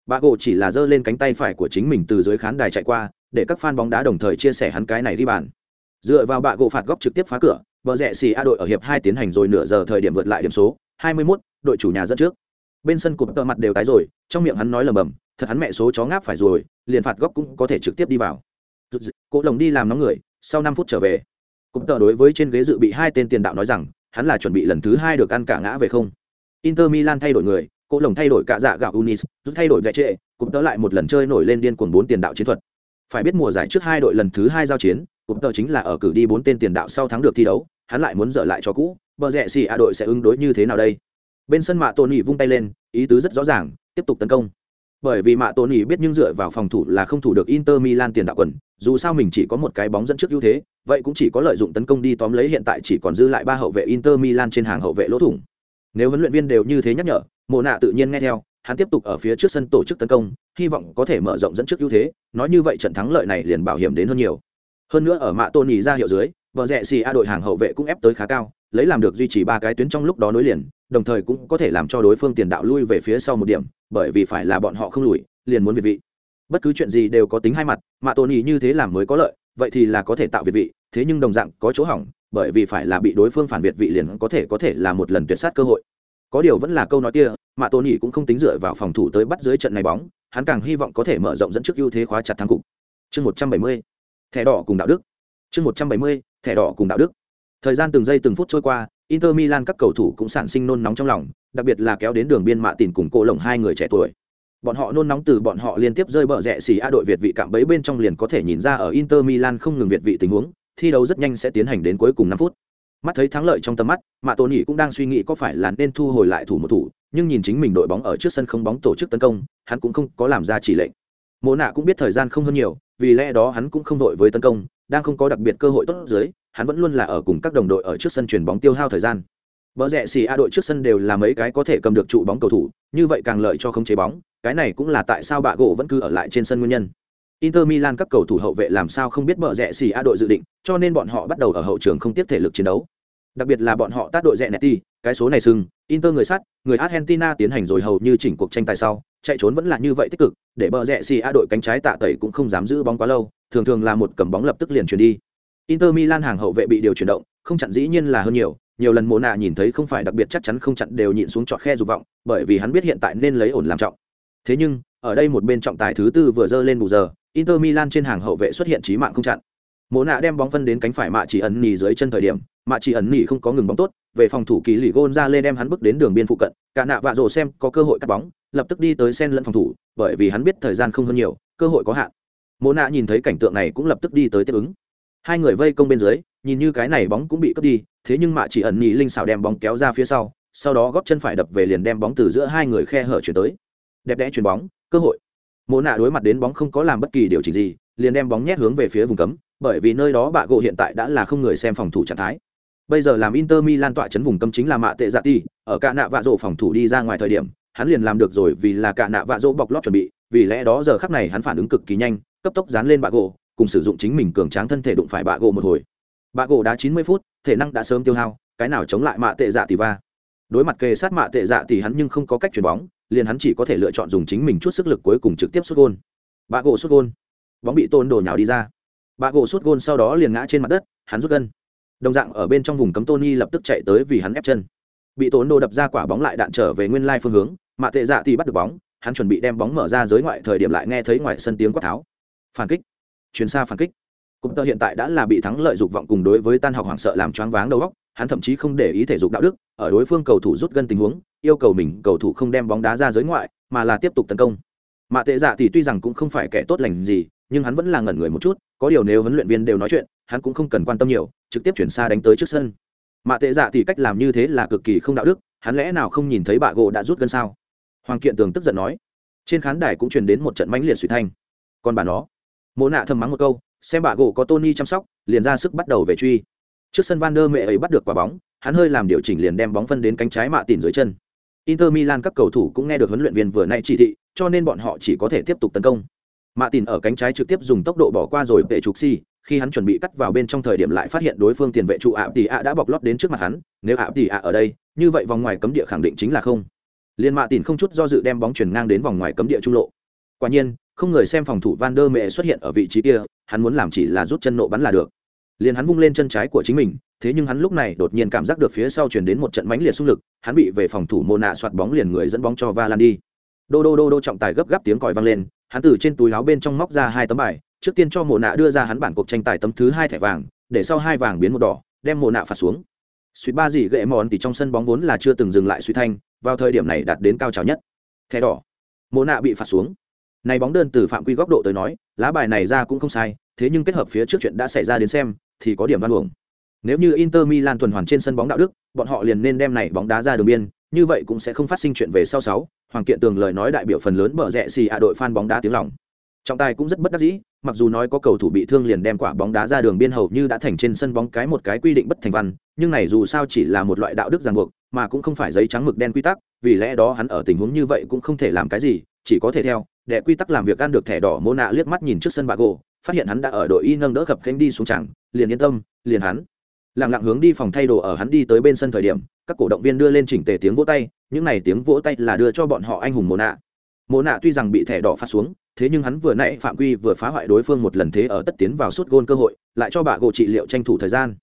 Bà gỗ chỉ là giơ lên cánh tay phải của chính mình từ dưới khán đài chạy qua để các fan bóng đá đồng thời chia sẻ hắn cái này đi bàn. Dựa vào bạ gỗ phạt góc trực tiếp phá cửa bờ rẽ xì a đội ở hiệp hai tiến hành rồi nửa giờ thời điểm vượt lại điểm số 21, đội chủ nhà dẫn trước. Bên sân cụp tờ mặt đều tái rồi trong miệng hắn nói lầm bầm thật hắn mẹ số chó ngáp phải rồi liền phạt góc cũng có thể trực tiếp đi vào cỗ lồng đi làm nóng người, sau năm phút trở về cũng tờ đối với trên ghế dự bị hai tên tiền đạo nói rằng, hắn là chuẩn bị lần thứ hai được ăn cả ngã về không. Inter milan thay đổi người, cỗ lồng thay đổi cả dạ gạo unis, rút thay đổi vẽ trệ cũng tớ lại một lần chơi nổi lên điên cuồng bốn tiền đạo chiến thuật. Phải biết mùa giải trước hai đội lần thứ hai giao chiến cũng tờ chính là ở cử đi bốn tên tiền đạo sau thắng được thi đấu, hắn lại muốn dở lại cho cũ, bờ rẽ xì a đội sẽ ứng đối như thế nào đây? Bên sân mạ tôn nhị vung tay lên, ý tứ rất rõ ràng, tiếp tục tấn công. Bởi vì mạ tôn nhị biết nhưng dựa vào phòng thủ là không thủ được inter milan tiền đạo quần dù sao mình chỉ có một cái bóng dẫn trước ưu thế, vậy cũng chỉ có lợi dụng tấn công đi tóm lấy hiện tại chỉ còn dư lại ba hậu vệ inter milan trên hàng hậu vệ lỗ thủng. Nếu huấn luyện viên đều như thế nhắc nhở, mộ nạ tự nhiên nghe theo, hắn tiếp tục ở phía trước sân tổ chức tấn công, hy vọng có thể mở rộng dẫn trước ưu thế, nói như vậy trận thắng lợi này liền bảo hiểm đến hơn nhiều. Hơn nữa ở mạ Tony ra hiệu dưới, vợ rẽ xì a đội hàng hậu vệ cũng ép tới khá cao, lấy làm được duy trì ba cái tuyến trong lúc đó nối liền, đồng thời cũng có thể làm cho đối phương tiền đạo lui về phía sau một điểm, bởi vì phải là bọn họ không lùi, liền muốn việt vị bất cứ chuyện gì đều có tính hai mặt, mà tôn ý như thế làm mới có lợi, vậy thì là có thể tạo việt vị, thế nhưng đồng dạng có chỗ hỏng, bởi vì phải là bị đối phương phản việt vị liền có thể có thể là một lần tuyệt sát cơ hội. Có điều vẫn là câu nói kia, mà tôn ý cũng không tính dựa vào phòng thủ tới bắt dưới trận này bóng, hắn càng hy vọng có thể mở rộng dẫn trước ưu thế khóa chặt thắng cục. Chương một trăm bảy mươi, thẻ đỏ cùng đạo đức. Chương một trăm bảy mươi, thẻ đỏ cùng đạo đức. Thời gian từng giây từng phút trôi qua, inter milan các cầu thủ cũng sản sinh nôn nóng trong lòng, đặc biệt là kéo đến đường biên mạ tìm cùng cô lồng hai người trẻ tuổi bọn họ nôn nóng từ bọn họ liên tiếp rơi bờ rẽ xì a đội việt vị cạm bấy bên trong liền có thể nhìn ra ở inter milan không ngừng việt vị tình huống thi đấu rất nhanh sẽ tiến hành đến cuối cùng năm phút. Mắt thấy thắng lợi trong tầm mắt mạ tổ nhị cũng đang suy nghĩ có phải là nên thu hồi lại thủ một thủ nhưng nhìn chính mình đội bóng ở trước sân không bóng tổ chức tấn công hắn cũng không có làm ra chỉ lệnh. Mộ nạ cũng biết thời gian không hơn nhiều vì lẽ đó hắn cũng không đội với tấn công đang không có đặc biệt cơ hội tốt dưới hắn vẫn luôn là ở cùng các đồng đội ở trước sân chuyền bóng tiêu hao thời gian. Bờ rẽ xì A đội trước sân đều là mấy cái có thể cầm được trụ bóng cầu thủ, như vậy càng lợi cho không chế bóng, cái này cũng là tại sao bạ gỗ vẫn cứ ở lại trên sân nguyên nhân. Inter Milan các cầu thủ hậu vệ làm sao không biết bờ rẽ xì A đội dự định, cho nên bọn họ bắt đầu ở hậu trường không tiếp thể lực chiến đấu. Đặc biệt là bọn họ tát đội rẽ Netti, cái số này sưng, Inter người sát, người Argentina tiến hành rồi hầu như chỉnh cuộc tranh tài sau, chạy trốn vẫn là như vậy tích cực, để bờ rẽ xì A đội cánh trái tạ tẩy cũng không dám giữ bóng quá lâu, thường thường là một cầm bóng lập tức liền chuyển đi. Inter Milan hàng hậu vệ bị điều chuyển động, không chặn dĩ nhiên là hơn nhiều, nhiều lần mồ nạ nhìn thấy không phải đặc biệt chắc chắn không chặn đều nhịn xuống trọt khe dục vọng, bởi vì hắn biết hiện tại nên lấy ổn làm trọng. Thế nhưng, ở đây một bên trọng tài thứ tư vừa dơ lên bù giờ, Inter Milan trên hàng hậu vệ xuất hiện chí mạng không chặn. Mộ nạ đem bóng phân đến cánh phải mạ chỉ ẩn nhì dưới chân thời điểm, mạ chỉ ẩn nhì không có ngừng bóng tốt, về phòng thủ kỳ lì gôn ra lên đem hắn bước đến đường biên phụ cận, cả nạ vạ rồ xem có cơ hội cắt bóng, lập tức đi tới sen lẫn phòng thủ, bởi vì hắn biết thời gian không hơn nhiều, cơ hội có hạn. Mộ nạ nhìn thấy cảnh tượng này cũng lập tức đi tới tiếp ứng. Hai người vây công bên dưới, nhìn như cái này bóng cũng bị cướp đi, thế nhưng mạ chỉ ẩn nhì linh xảo đem bóng kéo ra phía sau, sau đó góp chân phải đập về liền đem bóng từ giữa hai người khe hở chuyển tới. Đẹp đẽ chuyền bóng, cơ hội. Mộ nạ đối mặt đến bóng không có làm bất kỳ điều chỉnh gì, liền đem bóng nhét hướng về phía vùng cấm, bởi vì nơi đó bạ gỗ hiện tại đã là không người xem phòng thủ trạng thái. Bây giờ làm Inter Milan tọa chấn vùng cấm chính là mạ tệ dạ ti, ở cả nạ vạ rổ phòng thủ đi ra ngoài thời điểm, hắn liền làm được rồi vì là cả nạ vạ rổ bọc lót chuẩn bị, vì lẽ đó giờ khắc này hắn phản ứng cực kỳ nhanh, cấp tốc dán lên bạ gỗ, cùng sử dụng chính mình cường tráng thân thể đụng phải bạ gỗ một hồi. Bạ gỗ đã 90 phút, thể năng đã sớm tiêu hao, cái nào chống lại mạ tệ dạ tỷ va. Đối mặt kề sát mạ tệ dạ tỷ hắn nhưng không có cách chuyển bóng, liền hắn chỉ có thể lựa chọn dùng chính mình chút sức lực cuối cùng trực tiếp xuất gôn. bà gỗ xuất gôn. Bóng bị tôn đồ nhào đi ra. Bà gỗ xuất gôn sau đó liền ngã trên mặt đất, hắn rút gân. Đồng dạng ở bên trong vùng cấm tony lập tức chạy tới vì hắn ép chân. Bị tốn đồ đập ra quả bóng lại đạn trở về nguyên lai phương hướng mạ tệ dạ thì bắt được bóng, hắn chuẩn bị đem bóng mở ra giới ngoại thời điểm lại nghe thấy ngoài sân tiếng quát tháo. Phản kích. Chuyến xa phản kích. Cụm tơ hiện tại đã là bị thắng lợi dục vọng cùng đối với tan học hoảng sợ làm choáng váng đầu óc hắn thậm chí không để ý thể dục đạo đức, ở đối phương cầu thủ rút gân tình huống, yêu cầu mình cầu thủ không đem bóng đá ra giới ngoại, mà là tiếp tục tấn công. Mạ tệ dạ thì tuy rằng cũng không phải kẻ tốt lành gì, nhưng hắn vẫn là ngẩn người một chút, có điều nếu huấn luyện viên đều nói chuyện, hắn cũng không cần quan tâm nhiều, trực tiếp chuyển xa đánh tới trước sân. Mạ tệ dạ thì cách làm như thế là cực kỳ không đạo đức, hắn lẽ nào không nhìn thấy bạ gỗ đã rút gân sao? Hoàng kiện tường tức giận nói. Trên khán đài cũng truyền đến một trận mãnh liệt suy thanh. Còn bà nó. Mộ nạ thầm mắng một câu, xem bạ gỗ có tony chăm sóc, liền ra sức bắt đầu về truy trước sân van der mẹ ấy bắt được quả bóng, hắn hơi làm điều chỉnh liền đem bóng phân đến cánh trái mạ tỉn dưới chân. Inter milan các cầu thủ cũng nghe được huấn luyện viên vừa nay chỉ thị, cho nên bọn họ chỉ có thể tiếp tục tấn công. Mạ tìn ở cánh trái trực tiếp dùng tốc độ bỏ qua rồi vệ trục si, khi hắn chuẩn bị cắt vào bên trong thời điểm lại phát hiện đối phương tiền vệ trụ ạ tỷ ạ đã bọc lót đến trước mặt hắn, nếu ạ tỷ ạ ở đây, như vậy vòng ngoài cấm địa khẳng định chính là không. Liên mạ tìn không chút do dự đem bóng chuyển ngang đến vòng ngoài cấm địa trung lộ. Quả nhiên, không người xem phòng thủ van der mẹ xuất hiện ở vị trí kia, hắn muốn làm chỉ là rút chân nộ bắn là được liền hắn vung lên chân trái của chính mình, thế nhưng hắn lúc này đột nhiên cảm giác được phía sau chuyển đến một trận mãnh liệt xung lực, hắn bị về phòng thủ mô nạ soạt bóng liền người dẫn bóng cho va lan đi. Đô đô đô đô trọng tài gấp gáp tiếng còi vang lên, hắn từ trên túi áo bên trong móc ra hai tấm bài, trước tiên cho mộ nạ đưa ra hắn bản cuộc tranh tài tấm thứ hai thẻ vàng, để sau hai vàng biến một đỏ, đem mộ nạ phạt xuống. Suýt ba gì gậy mòn thì trong sân bóng vốn là chưa từng dừng lại suy thanh, vào thời điểm này đạt đến cao trào nhất. Thẻ đỏ. Mộ nạ bị phạt xuống. Này bóng đơn từ phạm quy góc độ tới nói, lá bài này ra cũng không sai, thế nhưng kết hợp phía trước chuyện đã xảy ra đến xem thì có điểm văn uổng Nếu như Inter Milan tuần hoàn trên sân bóng đạo đức, bọn họ liền nên đem này bóng đá ra đường biên, như vậy cũng sẽ không phát sinh chuyện về sau sáu. Hoàng Kiện Tường lời nói đại biểu phần lớn bờ rẹ xì à đội fan bóng đá tiếng lòng. Trọng tài cũng rất bất đắc dĩ, mặc dù nói có cầu thủ bị thương liền đem quả bóng đá ra đường biên hầu như đã thành trên sân bóng cái một cái quy định bất thành văn, nhưng này dù sao chỉ là một loại đạo đức ràng buộc, mà cũng không phải giấy trắng mực đen quy tắc, vì lẽ đó hắn ở tình huống như vậy cũng không thể làm cái gì, chỉ có thể theo, để quy tắc làm việc ăn được thẻ đỏ mô nạ liếc mắt nhìn trước sân bạc gỗ, phát hiện hắn đã ở đội y nâng đỡ gặp cánh đi xuống chẳng, liền yên tâm, liền hắn. Lặng lặng hướng đi phòng thay đồ ở hắn đi tới bên sân thời điểm các cổ động viên đưa lên chỉnh tề tiếng vỗ tay những này tiếng vỗ tay là đưa cho bọn họ anh hùng mồ nạ. Mồ nạ tuy rằng bị thẻ đỏ phát xuống thế nhưng hắn vừa nãy phạm quy vừa phá hoại đối phương một lần thế ở tất tiến vào suốt gôn cơ hội lại cho bà gỗ trị liệu tranh thủ thời gian.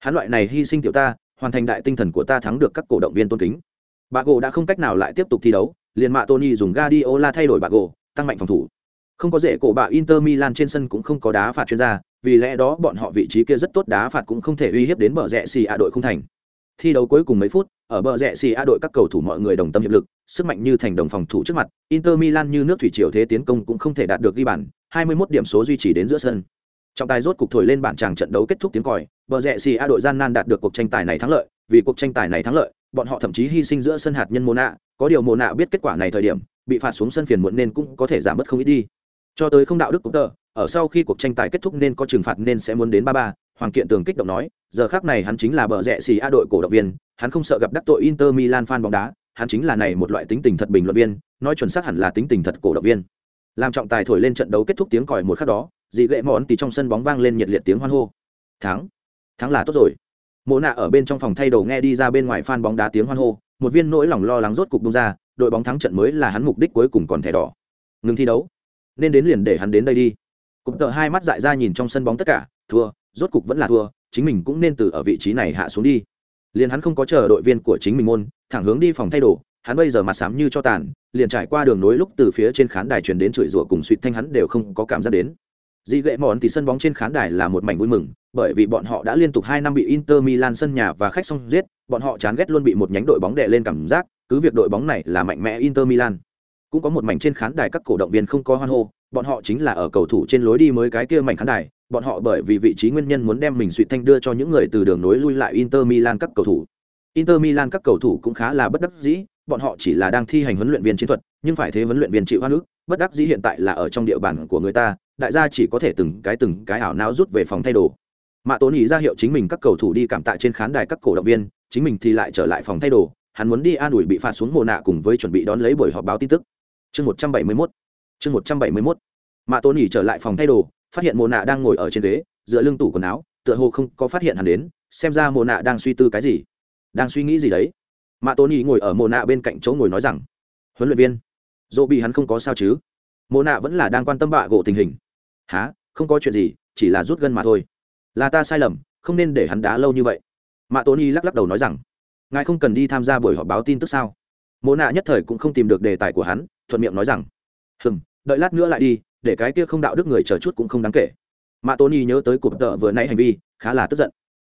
Hắn loại này hy sinh tiểu ta hoàn thành đại tinh thần của ta thắng được các cổ động viên tôn kính. Bà gỗ đã không cách nào lại tiếp tục thi đấu liền mạ tony dùng Guardiola thay đổi bà gỗ tăng mạnh phòng thủ. Không có dễ cổ bạ Inter Milan trên sân cũng không có đá phạt chuyên gia vì lẽ đó bọn họ vị trí kia rất tốt đá phạt cũng không thể uy hiếp đến bờ rẽ xì a đội không thành. Thi đấu cuối cùng mấy phút, ở bờ rẽ xì a đội các cầu thủ mọi người đồng tâm hiệp lực, sức mạnh như thành đồng phòng thủ trước mặt, inter milan như nước thủy triều thế tiến công cũng không thể đạt được ghi bàn 21 điểm số duy trì đến giữa sân. Trọng tài rốt cục thổi lên bản tràng trận đấu kết thúc tiếng còi, bờ rẽ xì a đội gian nan đạt được cuộc tranh tài này thắng lợi, vì cuộc tranh tài này thắng lợi, bọn họ thậm chí hy sinh giữa sân hạt nhân mô nạ có điều mô nạ biết kết quả này thời điểm, bị phạt xuống sân phiền muộn nên cũng có thể giảm bớt không ít đi. Cho tới không đạo đức cũng tờ ở sau khi cuộc tranh tài kết thúc nên có trừng phạt nên sẽ muốn đến ba ba, hoàng kiện tường kích động nói, giờ khác này hắn chính là bờ rẽ xì a đội cổ động viên, hắn không sợ gặp đắc tội inter milan fan bóng đá, hắn chính là này một loại tính tình thật bình luận viên, nói chuẩn xác hẳn là tính tình thật cổ động viên. Làm trọng tài thổi lên trận đấu kết thúc tiếng còi một khắc đó dị gậy món thì trong sân bóng vang lên nhiệt liệt tiếng hoan hô. Thắng thắng là tốt rồi. Mộ nạ ở bên trong phòng thay đồ nghe đi ra bên ngoài fan bóng đá tiếng hoan hô, một viên nỗi lòng lo lắng rốt cục bung ra, đội bóng thắng trận mới là hắn mục đích cuối cùng còn thẻ đỏ. Ngừng thi đấu. Nên đến liền để hắn đến đây đi cụm tợ hai mắt dại ra nhìn trong sân bóng tất cả, thua, rốt cục vẫn là thua, chính mình cũng nên từ ở vị trí này hạ xuống đi. Liền hắn không có chờ đội viên của chính mình môn, thẳng hướng đi phòng thay đồ, hắn bây giờ mặt sám như cho tàn, liền trải qua đường nối lúc từ phía trên khán đài truyền đến chửi rủa cùng suýt thanh hắn đều không có cảm giác đến. Dị gậy mòn thì sân bóng trên khán đài là một mảnh vui mừng, bởi vì bọn họ đã liên tục hai năm bị inter milan sân nhà và khách xong giết, bọn họ chán ghét luôn bị một nhánh đội bóng đệ lên cảm giác, cứ việc đội bóng này là mạnh mẽ inter milan. Cũng có một mảnh trên khán đài các cổ động viên không có hoan hô bọn họ chính là ở cầu thủ trên lối đi mới cái kia mảnh khán đài, bọn họ bởi vì vị trí nguyên nhân muốn đem mình suýt thanh đưa cho những người từ đường nối lui lại Inter Milan các cầu thủ. Inter Milan các cầu thủ cũng khá là bất đắc dĩ, bọn họ chỉ là đang thi hành huấn luyện viên chiến thuật, nhưng phải thế huấn luyện viên chịu hoa nước, bất đắc dĩ hiện tại là ở trong địa bàn của người ta, đại gia chỉ có thể từng cái từng cái ảo não rút về phòng thay đồ. Mạ Tốn ý ra hiệu chính mình các cầu thủ đi cảm tạ trên khán đài các cổ động viên, chính mình thì lại trở lại phòng thay đồ, hắn muốn đi an ủi bị phạt xuống mồ nạ cùng với chuẩn bị đón lấy buổi họp báo tin tức. Chương 171 chương một trăm bảy mươi mốt. Mạ tôn nhỉ trở lại phòng thay đồ, phát hiện mồ nạ đang ngồi ở trên ghế, dựa lưng tủ quần áo, tựa hồ không có phát hiện hắn đến, xem ra mồ nạ đang suy tư cái gì. Đang suy nghĩ gì đấy? Mạ tôn nhỉ ngồi ở mồ nạ bên cạnh chỗ ngồi nói rằng, huấn luyện viên dỗ bị hắn không có sao chứ? Mồ nạ vẫn là đang quan tâm bạ gỗ tình hình. Há không có chuyện gì, chỉ là rút gân mà thôi. Là ta sai lầm, không nên để hắn đá lâu như vậy. Mạ tôn nhỉ lắc lắc đầu nói rằng, ngài không cần đi tham gia buổi họp báo tin tức sao? Mồ nạ nhất thời cũng không tìm được đề tài của hắn, thuận miệng nói rằng hừm, đợi lát nữa lại đi, để cái kia không đạo đức người chờ chút cũng không đáng kể. Mạ tôn nhi nhớ tới cụm tợ vừa nãy hành vi, khá là tức giận.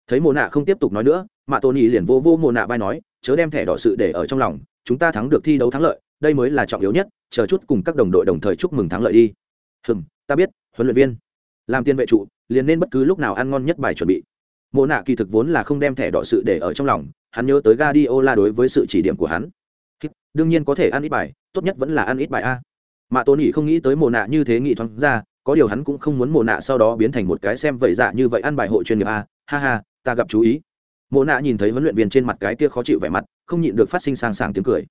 Thấy mồ nạ không tiếp tục nói nữa, mạ tôn nhi liền vô vô mồ nạ vai nói, chớ đem thẻ đỏ sự để ở trong lòng, chúng ta thắng được thi đấu thắng lợi, đây mới là trọng yếu nhất, chờ chút cùng các đồng đội đồng thời chúc mừng thắng lợi đi. Hừm, ta biết, huấn luyện viên. Làm tiên vệ trụ, liền nên bất cứ lúc nào ăn ngon nhất bài chuẩn bị. Mồ nạ kỳ thực vốn là không đem thẻ đỏ sự để ở trong lòng, hắn nhớ tới gadiola đối với sự chỉ điểm của hắn. Đương nhiên có thể ăn ít bài, tốt nhất vẫn là ăn ít bài a mạ tôn nhị không nghĩ tới mồ nạ như thế nghị thoáng ra, có điều hắn cũng không muốn mồ nạ sau đó biến thành một cái xem vậy dạ như vậy ăn bài hội chuyên nghiệp a, ha ha, ta gặp chú ý. Mồ nạ nhìn thấy huấn luyện viên trên mặt cái kia khó chịu vẻ mặt, không nhịn được phát sinh sang sảng tiếng cười.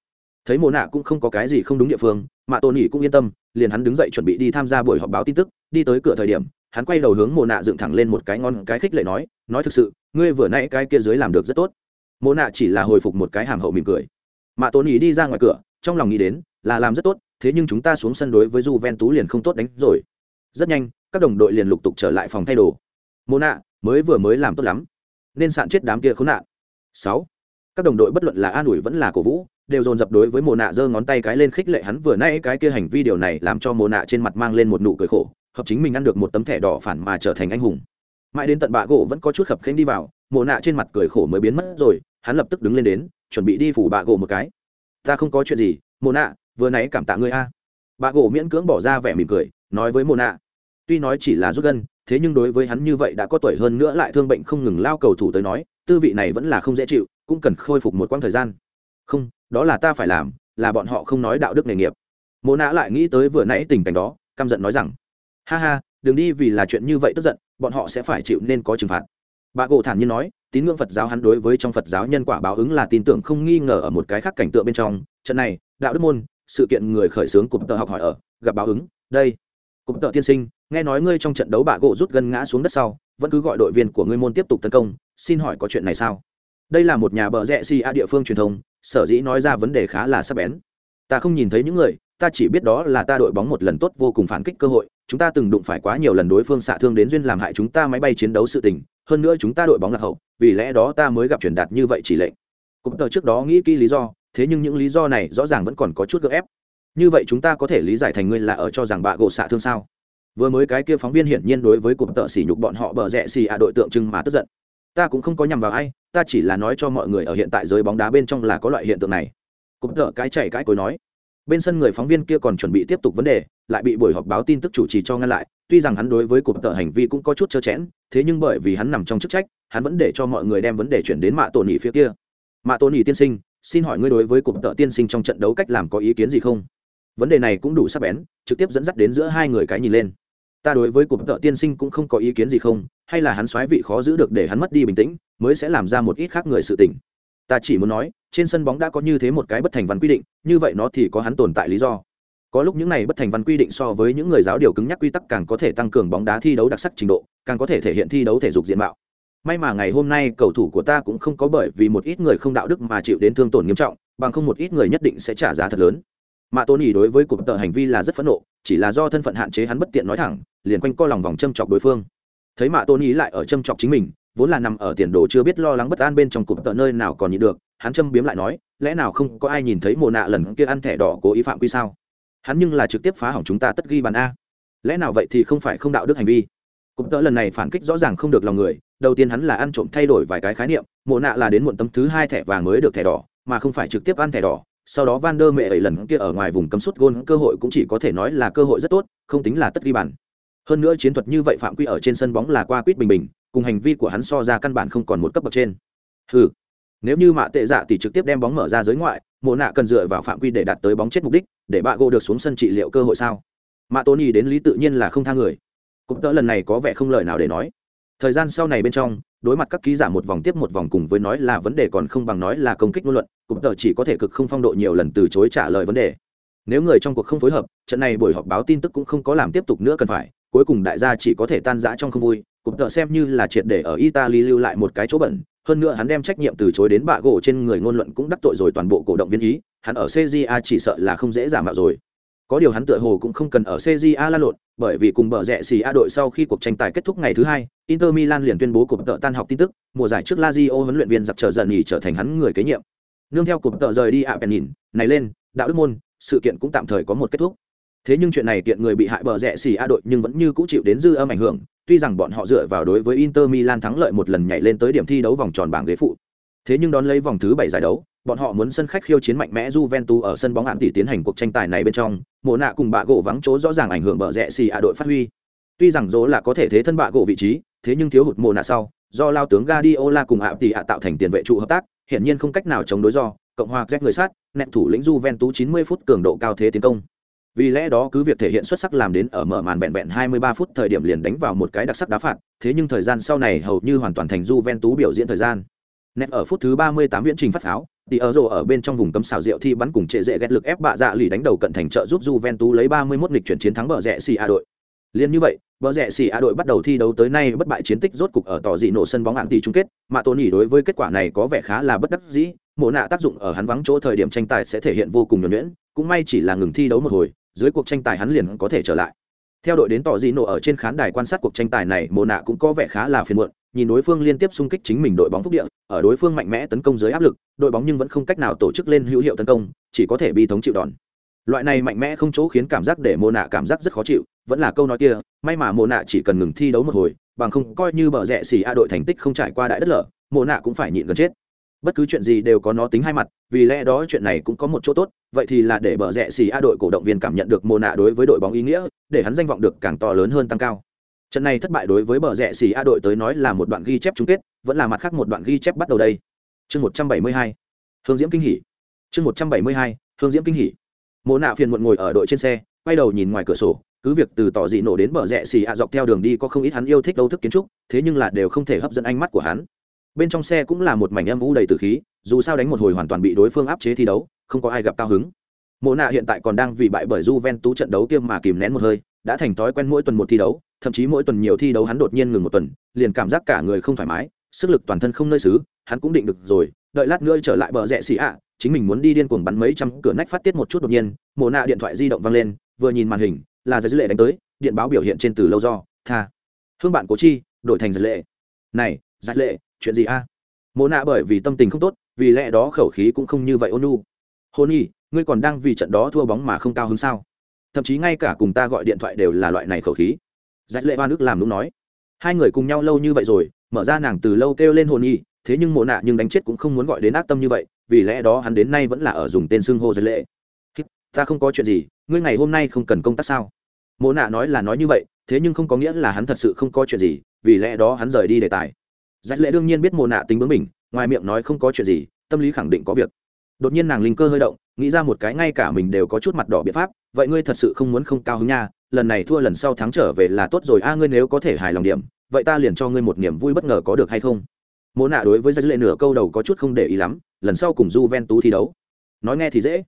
Thấy mồ nạ cũng không có cái gì không đúng địa phương mạ tôn nhị cũng yên tâm, liền hắn đứng dậy chuẩn bị đi tham gia buổi họp báo tin tức, đi tới cửa thời điểm, hắn quay đầu hướng mồ nạ dựng thẳng lên một cái ngon, cái khích lệ nói nói thực sự, ngươi vừa nãy cái kia dưới làm được rất tốt. Mồ nạ chỉ là hồi phục một cái hàm hậu mỉm cười. Mạ tôn nhị đi ra ngoài cửa, trong lòng nghĩ đến, là làm rất tốt thế nhưng chúng ta xuống sân đối với Juventus liền không tốt đánh rồi. Rất nhanh, các đồng đội liền lục tục trở lại phòng thay đồ. Mona mới vừa mới làm tốt lắm, nên sạn chết đám kia khốn nạn. sáu Các đồng đội bất luận là an ủi vẫn là cổ vũ, đều dồn dập đối với Mona giơ ngón tay cái lên khích lệ hắn vừa nãy cái kia hành vi điều này làm cho Mona trên mặt mang lên một nụ cười khổ, hợp chính mình ăn được một tấm thẻ đỏ phản mà trở thành anh hùng. Mãi đến tận bạ gỗ vẫn có chút khập khênh đi vào, Mona trên mặt cười khổ mới biến mất rồi, hắn lập tức đứng lên đến, chuẩn bị đi phủ bạ gỗ một cái. Ta không có chuyện gì, Mona, vừa nãy cảm tạ ngươi a. Bà gỗ miễn cưỡng bỏ ra vẻ mỉm cười, nói với mồ nạ tuy nói chỉ là rút gân, thế nhưng đối với hắn như vậy đã có tuổi hơn nữa lại thương bệnh không ngừng lao cầu thủ tới nói, tư vị này vẫn là không dễ chịu, cũng cần khôi phục một quãng thời gian. Không, đó là ta phải làm, là bọn họ không nói đạo đức nghề nghiệp. Mồ nạ lại nghĩ tới vừa nãy tình cảnh đó, căm giận nói rằng, ha ha, đừng đi vì là chuyện như vậy tức giận, bọn họ sẽ phải chịu nên có trừng phạt. Bà gỗ thản nhiên nói, tín ngưỡng phật giáo hắn đối với trong phật giáo nhân quả báo ứng là tin tưởng không nghi ngờ ở một cái khác cảnh tượng bên trong. Trận này, đạo đức môn sự kiện người khởi xướng cụm tờ học hỏi ở, gặp báo ứng, đây. Cụm tờ tiên sinh, nghe nói ngươi trong trận đấu bạ gỗ rút gân ngã xuống đất sau, vẫn cứ gọi đội viên của ngươi môn tiếp tục tấn công, xin hỏi có chuyện này sao? Đây là một nhà bờ rẽ si a địa phương truyền thông, sở dĩ nói ra vấn đề khá là sắc bén. Ta không nhìn thấy những người, ta chỉ biết đó là ta đội bóng một lần tốt vô cùng phản kích cơ hội, chúng ta từng đụng phải quá nhiều lần đối phương xạ thương đến duyên làm hại chúng ta máy bay chiến đấu sự tình, hơn nữa chúng ta đội bóng lạc hậu, vì lẽ đó ta mới gặp truyền đạt như vậy chỉ lệnh. Cũng tờ trước đó nghĩ kỹ lý do thế nhưng những lý do này rõ ràng vẫn còn có chút gượng ép. Như vậy chúng ta có thể lý giải thành ngươi là ở cho rằng bạ gỗ xạ thương sao? Vừa mới cái kia phóng viên hiển nhiên đối với cụm tợ sỉ nhục bọn họ bờ rẽ xì à đội tượng trưng mà tức giận. Ta cũng không có nhằm vào ai, ta chỉ là nói cho mọi người ở hiện tại giới bóng đá bên trong là có loại hiện tượng này. Cụm tợ cái chảy cái cối nói. Bên sân người phóng viên kia còn chuẩn bị tiếp tục vấn đề, lại bị buổi họp báo tin tức chủ trì cho ngăn lại, tuy rằng hắn đối với cụm tợ hành vi cũng có chút trơ chẽn, thế nhưng bởi vì hắn nằm trong chức trách, hắn vẫn để cho mọi người đem vấn đề chuyển đến mạ tổ nỉ phía kia. Mạ tổ nỉ tiên sinh xin hỏi ngươi đối với cuộc tợ tiên sinh trong trận đấu cách làm có ý kiến gì không? Vấn đề này cũng đủ sắc bén, trực tiếp dẫn dắt đến giữa hai người cái nhìn lên. Ta đối với cuộc tợ tiên sinh cũng không có ý kiến gì không, hay là hắn xoáy vị khó giữ được để hắn mất đi bình tĩnh, mới sẽ làm ra một ít khác người sự tình. Ta chỉ muốn nói, trên sân bóng đã có như thế một cái bất thành văn quy định, như vậy nó thì có hắn tồn tại lý do. Có lúc những này bất thành văn quy định so với những người giáo điều cứng nhắc quy tắc càng có thể tăng cường bóng đá thi đấu đặc sắc trình độ, càng có thể thể hiện thi đấu thể dục diện mạo may mà ngày hôm nay cầu thủ của ta cũng không có bởi vì một ít người không đạo đức mà chịu đến thương tổn nghiêm trọng, bằng không một ít người nhất định sẽ trả giá thật lớn. Mà tôn ý đối với cuộc tờ hành vi là rất phẫn nộ, chỉ là do thân phận hạn chế hắn bất tiện nói thẳng, liền quanh co lòng vòng châm chọc đối phương. Thấy mạ tôn ý lại ở châm chọc chính mình, vốn là nằm ở tiền đồ chưa biết lo lắng bất an bên trong cụm tợ nơi nào còn nhịn được, hắn châm biếm lại nói, lẽ nào không có ai nhìn thấy mồ nạ lần kia ăn thẻ đỏ cố ý phạm quy sao? Hắn nhưng là trực tiếp phá hỏng chúng ta tất ghi bàn a. Lẽ nào vậy thì không phải không đạo đức hành vi? Cũng tớ lần này phản kích rõ ràng không được lòng người, đầu tiên hắn là ăn trộm thay đổi vài cái khái niệm, Mộ nạ là đến muộn tấm thứ hai thẻ vàng mới được thẻ đỏ, mà không phải trực tiếp ăn thẻ đỏ. Sau đó van der mẹ ấy lần kia ở ngoài vùng cấm sút gôn, cơ hội cũng chỉ có thể nói là cơ hội rất tốt, không tính là tất ghi bàn. Hơn nữa chiến thuật như vậy phạm quy ở trên sân bóng là qua quýt bình bình, cùng hành vi của hắn so ra căn bản không còn một cấp bậc trên. Ừ nếu như mạ tệ dạ thì trực tiếp đem bóng mở ra giới ngoại, mộ nạ cần dựa vào phạm quy để đạt tới bóng chết mục đích, để bạ gỗ được xuống sân trị liệu cơ hội sao? Mạ tony đến lý tự nhiên là không tha người cũng tớ lần này có vẻ không lời nào để nói. Thời gian sau này bên trong, đối mặt các ký giả một vòng tiếp một vòng cùng với nói là vấn đề còn không bằng nói là công kích ngôn luận, cũng tờ chỉ có thể cực không phong độ nhiều lần từ chối trả lời vấn đề. Nếu người trong cuộc không phối hợp, trận này buổi họp báo tin tức cũng không có làm tiếp tục nữa cần phải, cuối cùng đại gia chỉ có thể tan rã trong không vui, cũng tờ xem như là triệt để ở italy lưu lại một cái chỗ bẩn, hơn nữa hắn đem trách nhiệm từ chối đến bạ gỗ trên người ngôn luận cũng đắc tội rồi toàn bộ cổ động viên ý, hắn ở cja chỉ sợ là không dễ giảm mạo rồi có điều hắn tựa hồ cũng không cần ở cja la lộn, bởi vì cùng bờ rẹ xì a đội sau khi cuộc tranh tài kết thúc ngày thứ hai, inter milan liền tuyên bố cuộc tợ tan học tin tức, mùa giải trước lazio huấn luyện viên giặc trở dần nghỉ trở thành hắn người kế nhiệm. Nương theo cuộc tợ rời đi ạ bèn nhìn này lên, đạo đức môn, sự kiện cũng tạm thời có một kết thúc. Thế nhưng chuyện này kiện người bị hại bờ rẹ xì a đội nhưng vẫn như cũ chịu đến dư âm ảnh hưởng, tuy rằng bọn họ dựa vào đối với inter milan thắng lợi một lần nhảy lên tới điểm thi đấu vòng tròn bảng ghế phụ. Thế nhưng đón lấy vòng thứ bảy giải đấu bọn họ muốn sân khách khiêu chiến mạnh mẽ Juventus ở sân bóng hạn tỷ tiến hành cuộc tranh tài này bên trong, Mùa nạ cùng bạ gỗ vắng chỗ rõ ràng ảnh hưởng bờ rẽ xì à đội phát huy. Tuy rằng dỗ là có thể thế thân bạ gỗ vị trí, thế nhưng thiếu hụt mùa nạ sau, do lao tướng Guardiola cùng ạ tỷ ạ tạo thành tiền vệ trụ hợp tác, hiện nhiên không cách nào chống đối do, cộng hòa Jack người sát, nẹt thủ lĩnh Juventus 90 phút cường độ cao thế tiến công. Vì lẽ đó cứ việc thể hiện xuất sắc làm đến ở mở màn vẹn vẹn 23 phút thời điểm liền đánh vào một cái đặc sắc đá phạt, thế nhưng thời gian sau này hầu như hoàn toàn thành Juventus biểu diễn thời gian. Nét ở phút thứ 38 viễn trình phát pháo, thì ở rồ ở bên trong vùng cấm xào rượu thi bắn cùng trệ dễ ghét lực ép bạ dạ lì đánh đầu cận thành trợ giúp Juventus lấy 31 nghịch chuyển chiến thắng bờ rẽ xì a đội. Liên như vậy, bờ rẽ xì a đội bắt đầu thi đấu tới nay bất bại chiến tích rốt cục ở tỏ dị nổ sân bóng hạn tỷ chung kết, mà Tony đối với kết quả này có vẻ khá là bất đắc dĩ, mộ nạ tác dụng ở hắn vắng chỗ thời điểm tranh tài sẽ thể hiện vô cùng nhuần nhuyễn, cũng may chỉ là ngừng thi đấu một hồi, dưới cuộc tranh tài hắn liền có thể trở lại. Theo đội đến tỏ dị nổ ở trên khán đài quan sát cuộc tranh tài này, mộ nạ cũng có vẻ khá là phiền muộn, nhìn đối phương liên tiếp xung kích chính mình đội bóng phúc địa, ở đối phương mạnh mẽ tấn công dưới áp lực, đội bóng nhưng vẫn không cách nào tổ chức lên hữu hiệu tấn công, chỉ có thể bi thống chịu đòn. Loại này mạnh mẽ không chỗ khiến cảm giác để Mộ nạ cảm giác rất khó chịu, vẫn là câu nói kia, may mà Mộ nạ chỉ cần ngừng thi đấu một hồi, bằng không coi như bờ rẽ xì a đội thành tích không trải qua đại đất lở, Mộ nạ cũng phải nhịn gần chết. Bất cứ chuyện gì đều có nó tính hai mặt, vì lẽ đó chuyện này cũng có một chỗ tốt, vậy thì là để bờ rẽ xì a đội cổ động viên cảm nhận được Mộ nạ đối với đội bóng ý nghĩa, để hắn danh vọng được càng to lớn hơn tăng cao trận này thất bại đối với bờ rẽ xì a đội tới nói là một đoạn ghi chép chung kết, vẫn là mặt khác một đoạn ghi chép bắt đầu đây. Chương một trăm bảy mươi hai. Hương diễm kinh hỉ. Chương một trăm bảy mươi hai. Hương diễm kinh hỉ. Mộ nạ phiền muộn ngồi ở đội trên xe, quay đầu nhìn ngoài cửa sổ, cứ việc từ tỏ dị nổ đến bờ rẽ xì a dọc theo đường đi có không ít hắn yêu thích đâu thức kiến trúc, thế nhưng là đều không thể hấp dẫn ánh mắt của hắn. Bên trong xe cũng là một mảnh âm u đầy từ khí, dù sao đánh một hồi hoàn toàn bị đối phương áp chế thi đấu, không có ai gặp cao hứng. Mộ nạ hiện tại còn đang vì bại bởi j ven tú trận đấu kia mà kìm nén một hơi đã thành thói quen mỗi tuần một thi đấu, thậm chí mỗi tuần nhiều thi đấu hắn đột nhiên ngừng một tuần, liền cảm giác cả người không thoải mái, sức lực toàn thân không nơi xứ, hắn cũng định được rồi, đợi lát nữa trở lại bờ rẽ xì ạ, chính mình muốn đi điên cuồng bắn mấy trăm cửa nách phát tiết một chút đột nhiên, mồ nạ điện thoại di động vang lên, vừa nhìn màn hình, là giấy dữ lệ đánh tới, điện báo biểu hiện trên từ lâu do, tha. Hương bạn cố chi, đổi thành giấy lệ. Này, giấy lệ, chuyện gì a? À? nạ bởi vì tâm tình không tốt, vì lẽ đó khẩu khí cũng không như vậy ôn nu hôn nhi, ngươi còn đang vì trận đó thua bóng mà không cao hứng sao? Thậm chí ngay cả cùng ta gọi điện thoại đều là loại này khẩu khí. Dạch lệ hoa nước làm đúng nói, hai người cùng nhau lâu như vậy rồi, mở ra nàng từ lâu kêu lên hồn nhi thế nhưng mộ nạ nhưng đánh chết cũng không muốn gọi đến ác tâm như vậy, vì lẽ đó hắn đến nay vẫn là ở dùng tên xưng hô dạch lệ. Ta không có chuyện gì, ngươi ngày hôm nay không cần công tác sao? Mộ nạ nói là nói như vậy, thế nhưng không có nghĩa là hắn thật sự không có chuyện gì, vì lẽ đó hắn rời đi đề tài. Dạch lệ đương nhiên biết mộ nạ tính bướng mình ngoài miệng nói không có chuyện gì, tâm lý khẳng định có việc. Đột nhiên nàng linh cơ hơi động nghĩ ra một cái ngay cả mình đều có chút mặt đỏ biện pháp, vậy ngươi thật sự không muốn không cao hứng nha, lần này thua lần sau thắng trở về là tốt rồi. A, ngươi nếu có thể hài lòng điểm, vậy ta liền cho ngươi một niềm vui bất ngờ có được hay không? Mỗ nạ đối với giấy lệ nửa câu đầu có chút không để ý lắm, lần sau cùng j ven tú thi đấu. Nói nghe thì dễ.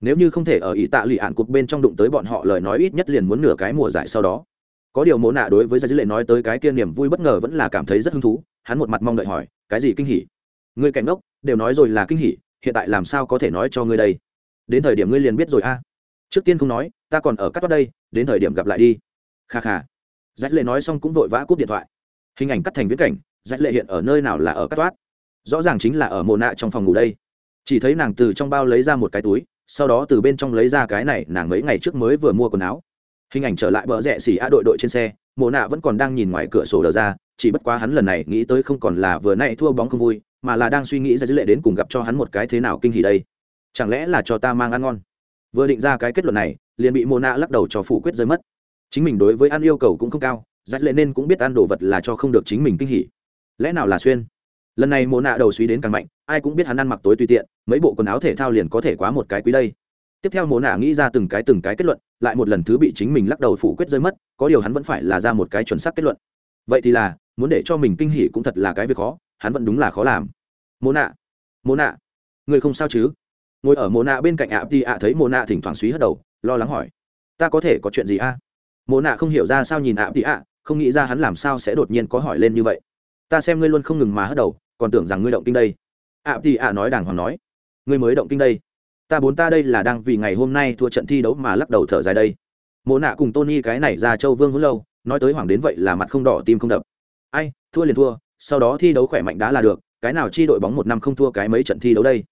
Nếu như không thể ở ý tạ lụy ạn cục bên trong đụng tới bọn họ, lời nói ít nhất liền muốn nửa cái mùa giải sau đó. Có điều mỗ nạ đối với giấy lệ nói tới cái kia niềm vui bất ngờ vẫn là cảm thấy rất hứng thú, hắn một mặt mong đợi hỏi, cái gì kinh hỉ? Ngươi cảnh ngốc đều nói rồi là kinh hỉ, hiện tại làm sao có thể nói cho ngươi đây? Đến thời điểm ngươi liền biết rồi a. Trước tiên không nói, ta còn ở cắt toát đây, đến thời điểm gặp lại đi. Kha kha. Dạch lệ nói xong cũng vội vã cúp điện thoại. Hình ảnh cắt thành viễn cảnh dạch lệ hiện ở nơi nào là ở cắt toát? Rõ ràng chính là ở mồ nạ trong phòng ngủ đây. Chỉ thấy nàng từ trong bao lấy ra một cái túi, sau đó từ bên trong lấy ra cái này, nàng mấy ngày trước mới vừa mua quần áo. Hình ảnh trở lại bờ rẽ xỉ a đội đội trên xe, mồ nạ vẫn còn đang nhìn ngoài cửa sổ đờ ra, chỉ bất quá hắn lần này nghĩ tới không còn là vừa nay thua bóng không vui, mà là đang suy nghĩ ra dữ lệ đến cùng gặp cho hắn một cái thế nào kinh hỉ đây chẳng lẽ là cho ta mang ăn ngon? Vừa định ra cái kết luận này, liền bị mô nạ lắc đầu cho phủ quyết rơi mất. Chính mình đối với ăn yêu cầu cũng không cao, dắt lệ nên cũng biết ăn đồ vật là cho không được chính mình kinh hỉ. Lẽ nào là xuyên? Lần này mô nạ đầu suy đến càng mạnh, ai cũng biết hắn ăn mặc tối tùy tiện, mấy bộ quần áo thể thao liền có thể quá một cái quý đây. Tiếp theo mô nạ nghĩ ra từng cái từng cái kết luận, lại một lần thứ bị chính mình lắc đầu phủ quyết rơi mất, có điều hắn vẫn phải là ra một cái chuẩn xác kết luận. Vậy thì là, muốn để cho mình kinh hỉ cũng thật là cái việc khó, hắn vẫn đúng là khó làm. Mô nạ mô nạ người không sao chứ? Ngồi ở mồ nạ bên cạnh ạ, thì ạ thấy mồ nạ thỉnh thoảng suý hất đầu, lo lắng hỏi, ta có thể có chuyện gì a? À? mô nạ không hiểu ra sao nhìn ạ, thì ạ, không nghĩ ra hắn làm sao sẽ đột nhiên có hỏi lên như vậy. Ta xem ngươi luôn không ngừng mà hất đầu, còn tưởng rằng ngươi động kinh đây. ạ, thì ạ nói đàng hoàng nói, ngươi mới động kinh đây. Ta bốn ta đây là đang vì ngày hôm nay thua trận thi đấu mà lắc đầu thở dài đây. Mồ nạ cùng tony cái này ra châu vương hữu lâu, nói tới hoàng đến vậy là mặt không đỏ tim không đập. Ai, thua liền thua, sau đó thi đấu khỏe mạnh đá là được, cái nào chi đội bóng một năm không thua cái mấy trận thi đấu đây?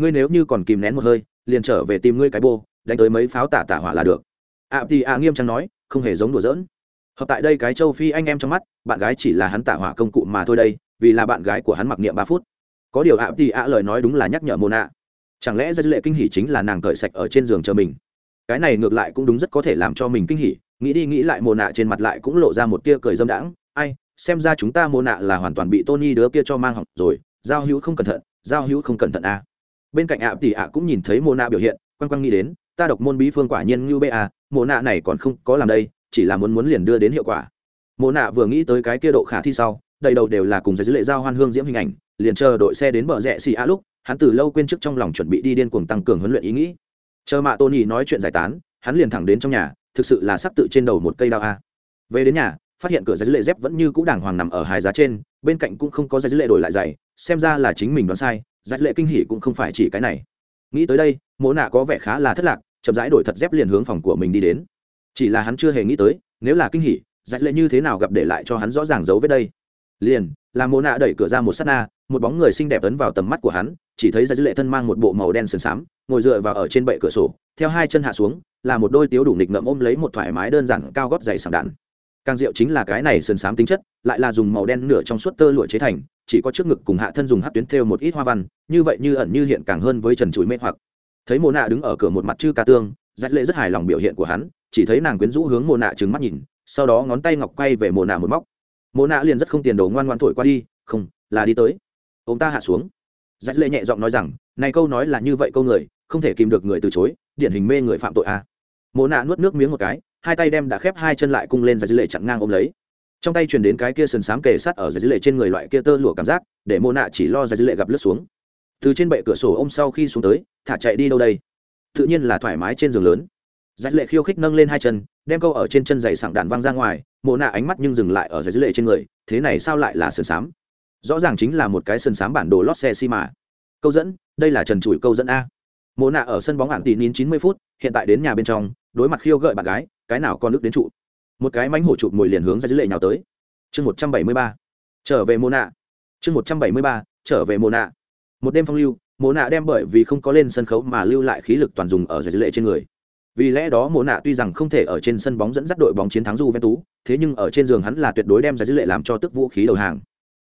Ngươi nếu như còn kìm nén một hơi, liền trở về tìm ngươi cái bô, đánh tới mấy pháo tả tả hỏa là được. Ạ thì ạ nghiêm trang nói, không hề giống đùa giỡn. Hợp tại đây cái châu phi anh em trong mắt, bạn gái chỉ là hắn tả hỏa công cụ mà thôi đây, vì là bạn gái của hắn mặc niệm ba phút. Có điều ạ thì ạ lời nói đúng là nhắc nhở môn ạ chẳng lẽ dư lệ kinh hỉ chính là nàng cởi sạch ở trên giường chờ mình? Cái này ngược lại cũng đúng rất có thể làm cho mình kinh hỉ, nghĩ đi nghĩ lại mồ nạ trên mặt lại cũng lộ ra một tia cười dâm đãng. Ai, xem ra chúng ta mồ nạ là hoàn toàn bị tony đứa kia cho mang hỏng rồi, giao hữu không cẩn thận, giao hữu không cẩn thận à bên cạnh ạ tỷ ạ cũng nhìn thấy mô nạ biểu hiện quan quan nghĩ đến, ta độc môn bí phương quả nhiên như bê a mồ nạ này còn không có làm đây, chỉ là muốn muốn liền đưa đến hiệu quả. Mô nạ vừa nghĩ tới cái kia độ khả thi sau, đầy đầu đều là cùng giấy dữ lệ giao hoan hương diễm hình ảnh, liền chờ đội xe đến bờ rẽ xì a lúc, hắn từ lâu quên trước trong lòng chuẩn bị đi điên cuồng tăng cường huấn luyện ý nghĩ. Chờ mạ tony nói chuyện giải tán, hắn liền thẳng đến trong nhà, thực sự là sắp tự trên đầu một cây đao a. Về đến nhà, phát hiện cửa giấy lệ dép vẫn như cũ đàng hoàng nằm ở hai giá trên, bên cạnh cũng không có giấy lệ đổi lại giày, xem ra là chính mình đoán sai giải lệ kinh hỉ cũng không phải chỉ cái này. Nghĩ tới đây mỗ nạ có vẻ khá là thất lạc, chậm rãi đổi thật dép liền hướng phòng của mình đi đến. Chỉ là hắn chưa hề nghĩ tới, nếu là kinh hỉ giải lệ như thế nào gặp để lại cho hắn rõ ràng giấu vết đây? Liền, là mỗ nạ đẩy cửa ra một s á t na, một bóng người xinh đẹp ấn vào tầm mắt của hắn, chỉ thấy giải lệ thân mang một bộ màu đen sườn xám, ngồi dựa vào ở trên bệ cửa sổ, theo hai chân hạ xuống, là một đôi tiếu đủ nịch ngậm ôm lấy một thoải mái đơn giản cao góp dày sảng đạn. Càng diệu chính là cái này sườn xám tính chất, lại là dùng màu đen nửa trong suốt tơ lụa chế thành chỉ có trước ngực cùng hạ thân dùng hát tuyến thêu một ít hoa văn, như vậy như ẩn như hiện càng hơn với trần trụi mê hoặc. Thấy mồ nạ đứng ở cửa một mặt chư ca tương dắt lệ rất hài lòng biểu hiện của hắn, chỉ thấy nàng quyến rũ hướng mồ nạ trừng mắt nhìn, sau đó ngón tay ngọc quay về mồ nạ một móc. Mồ nạ liền rất không tiền đồ ngoan ngoan thổi qua đi, không, là đi tới. Ông ta hạ xuống. Dạch lệ nhẹ giọng nói rằng, này câu nói là như vậy câu người, không thể kìm được người từ chối, điển hình mê người phạm tội à. mồ nạ nuốt nước miếng một cái, hai tay đem đã khép hai chân lại cung lên dạch lệ chặn ngang ôm lấy trong tay truyền đến cái kia sườn sám kề sát ở dưới lệ trên người loại kia tơ lụa cảm giác, để mô nạ chỉ lo dưới lệ gặp lướt xuống. Từ trên bệ cửa sổ ôm sau khi xuống tới, thả chạy đi đâu đây? Tự nhiên là thoải mái trên giường lớn. Giải lệ khiêu khích nâng lên hai chân, đem câu ở trên chân giày sảng đạn văng ra ngoài, mộ nạ ánh mắt nhưng dừng lại ở giải lệ trên người, thế này sao lại là sườn xám? Rõ ràng chính là một cái sườn xám bản đồ lót xe xi mà. Câu dẫn, đây là trần chùi câu dẫn a. Mộ nạ ở sân bóng ảng tỉ nín chín mươi phút, hiện tại đến nhà bên trong, đối mặt khiêu gợi bạn gái, cái nào còn nước đến trụ? Một cái mánh hổ chụp mồi liền hướng ra dưới lệ nhào tới. Chương một trăm bảy mươi ba, trở về mô nạ chương một trăm bảy mươi ba, trở về mô nạ một đêm phong lưu mô nạ đem bởi vì không có lên sân khấu mà lưu lại khí lực toàn dùng ở giải lệ trên người. Vì lẽ đó mô nạ tuy rằng không thể ở trên sân bóng dẫn dắt đội bóng chiến thắng du ven tú thế nhưng ở trên giường hắn là tuyệt đối đem giải lệ làm cho tức vũ khí đầu hàng.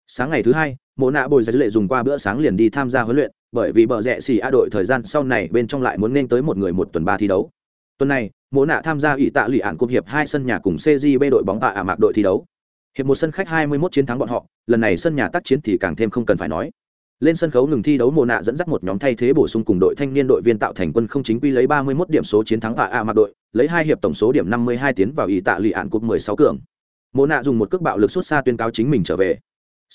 Sáng ngày thứ hai mô nạ bồi giải lệ dùng qua bữa sáng liền đi tham gia huấn luyện, bởi vì bờ rẽ xì a đội thời gian sau này bên trong lại muốn nên tới một người một tuần ba thi đấu tuần này, mộ nạ tham gia ủy tạ lụy ạn cúp hiệp hai sân nhà cùng cgb đội bóng tạ ả mạc đội thi đấu. Hiệp một sân khách 21 chiến thắng bọn họ, lần này sân nhà tác chiến thì càng thêm không cần phải nói. Lên sân khấu ngừng thi đấu mồ nạ dẫn dắt một nhóm thay thế bổ sung cùng đội thanh niên đội viên tạo thành quân không chính quy lấy 31 điểm số chiến thắng và a mạc đội, lấy hai hiệp tổng số điểm 52 tiến vào ủy tạ lụy ạn cúp 16 cường. Mồ nạ dùng một cước bạo lực xuất xa tuyên cáo chính mình trở về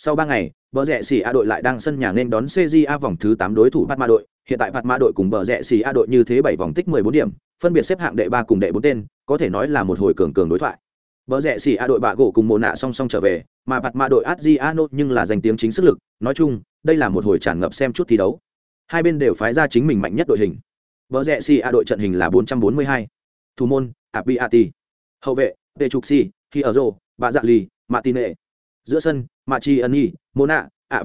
sau ba ngày bờ rẽ xì a đội lại đang sân nhà nên đón cja vòng thứ 8 đối thủ bắt ma đội hiện tại bắt ma đội cùng bờ rẽ xì a đội như thế bảy vòng tích 14 điểm phân biệt xếp hạng đệ ba cùng đệ bốn tên có thể nói là một hồi cường cường đối thoại Bờ rẽ xì a đội bạ gỗ cùng mồ nạ song song trở về, mà bạt mạ đội Adriano nhưng là giành tiếng chính sức lực, nói chung, đây là một hồi tràn ngập xem chút thi đấu. Hai bên đều phái ra chính mình mạnh nhất đội hình. Bờ rẽ xì a đội trận hình là 442. Thủ môn, Abiati. Hậu vệ, Pechuxi, Hiero, Bạ Dạ Lì, Martine. Giữa sân, Machiani, Mona, ạ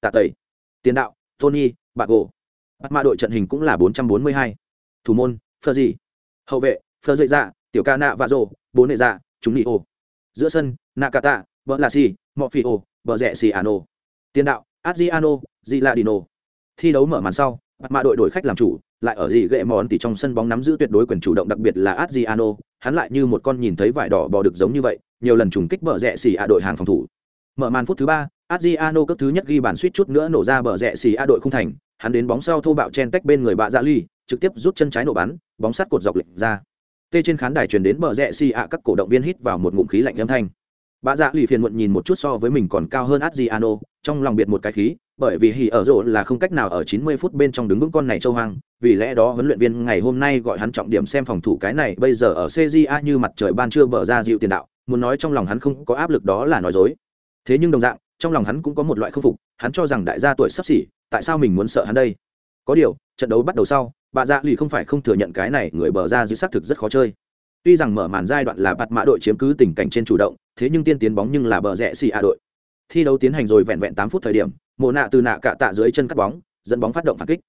Tạ Tẩy. Tiền đạo, Tony, bạc gỗ. bắt mạ đội trận hình cũng là 442. Thủ môn, Fergie. Hậu vệ, Fergie dạ, tiểu ca nạ và rồ, bốn nệ dạ, chúng nị ô giữa sân nakata bờ là si mọ phi ô bờ rẽ si ano tiền đạo adriano di ladino thi đấu mở màn sau bắt mạ đội đổi khách làm chủ lại ở gì gệ mòn thì trong sân bóng nắm giữ tuyệt đối quyền chủ động đặc biệt là adriano hắn lại như một con nhìn thấy vải đỏ bò được giống như vậy nhiều lần trùng kích vợ rẽ xì a đội hàng phòng thủ mở màn phút thứ ba, adriano cấp thứ nhất ghi bàn suýt chút nữa nổ ra bờ rẽ xì a đội không thành, hắn đến bóng sau thô bạo chen tách bên người bạ dạ ly trực tiếp rút chân trái nổ bắn, bóng sắt cột dọc lệch ra. Tê trên khán đài truyền đến bờ rẽ xì A các cổ động viên hít vào một ngụm khí lạnh âm thanh. Bạ dạ Ly phiền muộn nhìn một chút so với mình còn cao hơn adriano, trong lòng biệt một cái khí, bởi vì hỉ ở rộ là không cách nào ở 90 phút bên trong đứng vững con này châu hoang, vì lẽ đó huấn luyện viên ngày hôm nay gọi hắn trọng điểm xem phòng thủ cái này, bây giờ ở CJA như mặt trời ban trưa bờ ra dịu tiền đạo, muốn nói trong lòng hắn không có áp lực đó là nói dối thế nhưng đồng dạng, trong lòng hắn cũng có một loại không phục, hắn cho rằng đại gia tuổi sắp xỉ, tại sao mình muốn sợ hắn đây? Có điều, trận đấu bắt đầu sau, bà dạ lì không phải không thừa nhận cái này người bờ ra giữ xác thực rất khó chơi. Tuy rằng mở màn giai đoạn là bạt mã đội chiếm cứ tình cảnh trên chủ động, thế nhưng tiên tiến bóng nhưng là bờ rẽ xì a đội. Thi đấu tiến hành rồi vẹn vẹn tám phút thời điểm, mộ nạ từ nạ cạ tạ dưới chân cắt bóng, dẫn bóng phát động phản kích.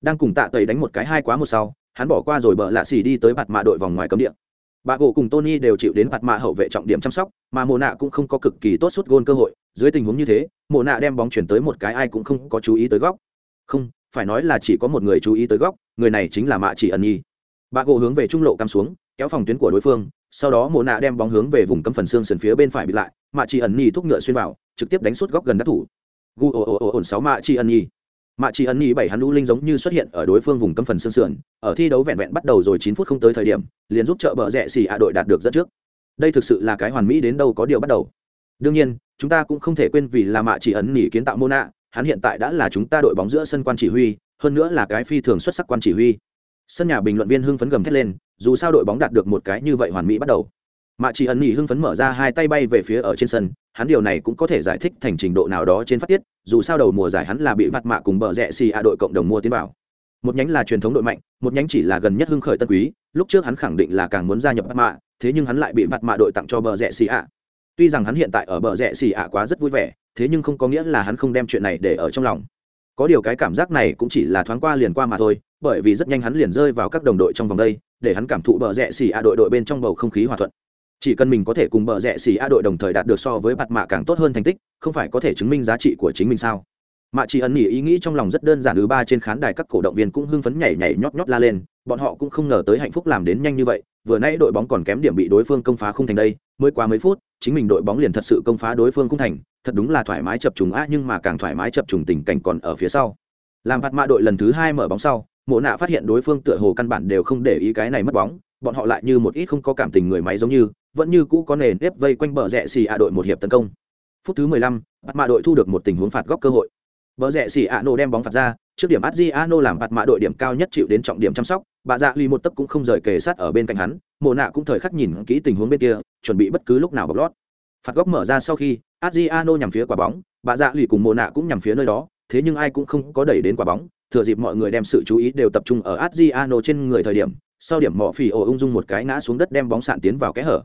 Đang cùng tạ tẩy đánh một cái hai quá một sau, hắn bỏ qua rồi bờ lạ xì đi tới bạt mã đội vòng ngoài cấm địa bà gỗ cùng tony đều chịu đến mặt mạ hậu vệ trọng điểm chăm sóc, mà mồ nạ cũng không có cực kỳ tốt suốt gôn cơ hội. Dưới tình huống như thế mồ nạ đem bóng chuyển tới một cái ai cũng không có chú ý tới góc. Không, phải nói là chỉ có một người chú ý tới góc, người này chính là mạ chỉ ẩn nhi. Bà gỗ hướng về trung lộ cắm xuống, kéo phòng tuyến của đối phương, sau đó mộ nạ đem bóng hướng về vùng cấm phần xương sườn phía bên phải bị lại. Mạ chỉ ẩn nhi thúc ngựa xuyên vào, trực tiếp đánh suốt góc gần đắc thủ. Gu ồ ồ ồ ồn sáu mạ chỉ ẩn nhi mạ chỉ ẩn nhì bảy hắn lũ linh giống như xuất hiện ở đối phương vùng cấm phần xương sườn, ở thi đấu vẹn vẹn bắt đầu rồi chín phút không tới thời điểm, liền giúp trợ bờ rẽ xì ạ đội đạt được dẫn trước. Đây thực sự là cái hoàn mỹ đến đâu có điều bắt đầu. Đương nhiên, chúng ta cũng không thể quên vì là mạ chỉ ẩn nhì kiến tạo mô nạ hắn hiện tại đã là chúng ta đội bóng giữa sân quan chỉ huy, hơn nữa là cái phi thường xuất sắc quan chỉ huy. Sân nhà bình luận viên hưng phấn gầm thét lên, dù sao đội bóng đạt được một cái như vậy hoàn mỹ bắt đầu mạ chỉ ẩn nỉ hưng phấn mở ra hai tay bay về phía ở trên sân, hắn điều này cũng có thể giải thích thành trình độ nào đó trên phát tiết, dù sao đầu mùa giải hắn là bị vặt mạ cùng bờ rẽ xì a đội cộng đồng mua tiến vào. Một nhánh là truyền thống đội mạnh, một nhánh chỉ là gần nhất hưng khởi tân quý, lúc trước hắn khẳng định là càng muốn gia nhập vặt mạ, thế nhưng hắn lại bị vặt mạ đội tặng cho bờ rẽ xì a tuy rằng hắn hiện tại ở bờ rẽ xì a quá rất vui vẻ, thế nhưng không có nghĩa là hắn không đem chuyện này để ở trong lòng. Có điều cái cảm giác này cũng chỉ là thoáng qua liền qua mà thôi, bởi vì rất nhanh hắn liền rơi vào các đồng đội trong vòng đây, để hắn cảm thụ bờ rẽ xì a đội đội bên trong bầu không khí hòa thuận chỉ cần mình có thể cùng bờ rẽ xì a đội đồng thời đạt được so với bạt mạ càng tốt hơn thành tích, không phải có thể chứng minh giá trị của chính mình sao? Mạ chỉ ẩn nỉ ý nghĩ trong lòng rất đơn giản ứ ba trên khán đài các cổ động viên cũng hưng phấn nhảy nhảy nhót nhót la lên, bọn họ cũng không ngờ tới hạnh phúc làm đến nhanh như vậy, vừa nãy đội bóng còn kém điểm bị đối phương công phá không thành đây, mới qua mấy phút, chính mình đội bóng liền thật sự công phá đối phương không thành, thật đúng là thoải mái chập trùng a nhưng mà càng thoải mái chập trùng tình cảnh còn ở phía sau. Làm phạt mạ đội lần thứ hai mở bóng sau, mộ nạ phát hiện đối phương tựa hồ căn bản đều không để ý cái này mất bóng, bọn họ lại như một ít không có cảm tình người máy giống như vẫn như cũ có nền ép vây quanh bờ rẽ xì ạ đội một hiệp tấn công phút thứ 15, bắt mạ đội thu được một tình huống phạt góc cơ hội bờ rẽ xì ạ nô đem bóng phạt ra trước điểm Adriano làm bạt mạ đội điểm cao nhất chịu đến trọng điểm chăm sóc, bà dạ lì một tấc cũng không rời kề sát ở bên cạnh hắn, Mộ nạ cũng thời khắc nhìn kỹ tình huống bên kia, chuẩn bị bất cứ lúc nào bọc lót. Phạt góc mở ra sau khi, Adriano nhằm phía quả bóng, bà dạ lì cùng Mộ nạ cũng nhằm phía nơi đó, thế nhưng ai cũng không có đẩy đến quả bóng, thừa dịp mọi người đem sự chú ý đều tập trung ở Adriano trên người thời điểm, sau điểm mọ phỉ ổ ung dung một cái ngã xuống đất đem bóng sạn tiến vào kẽ hở.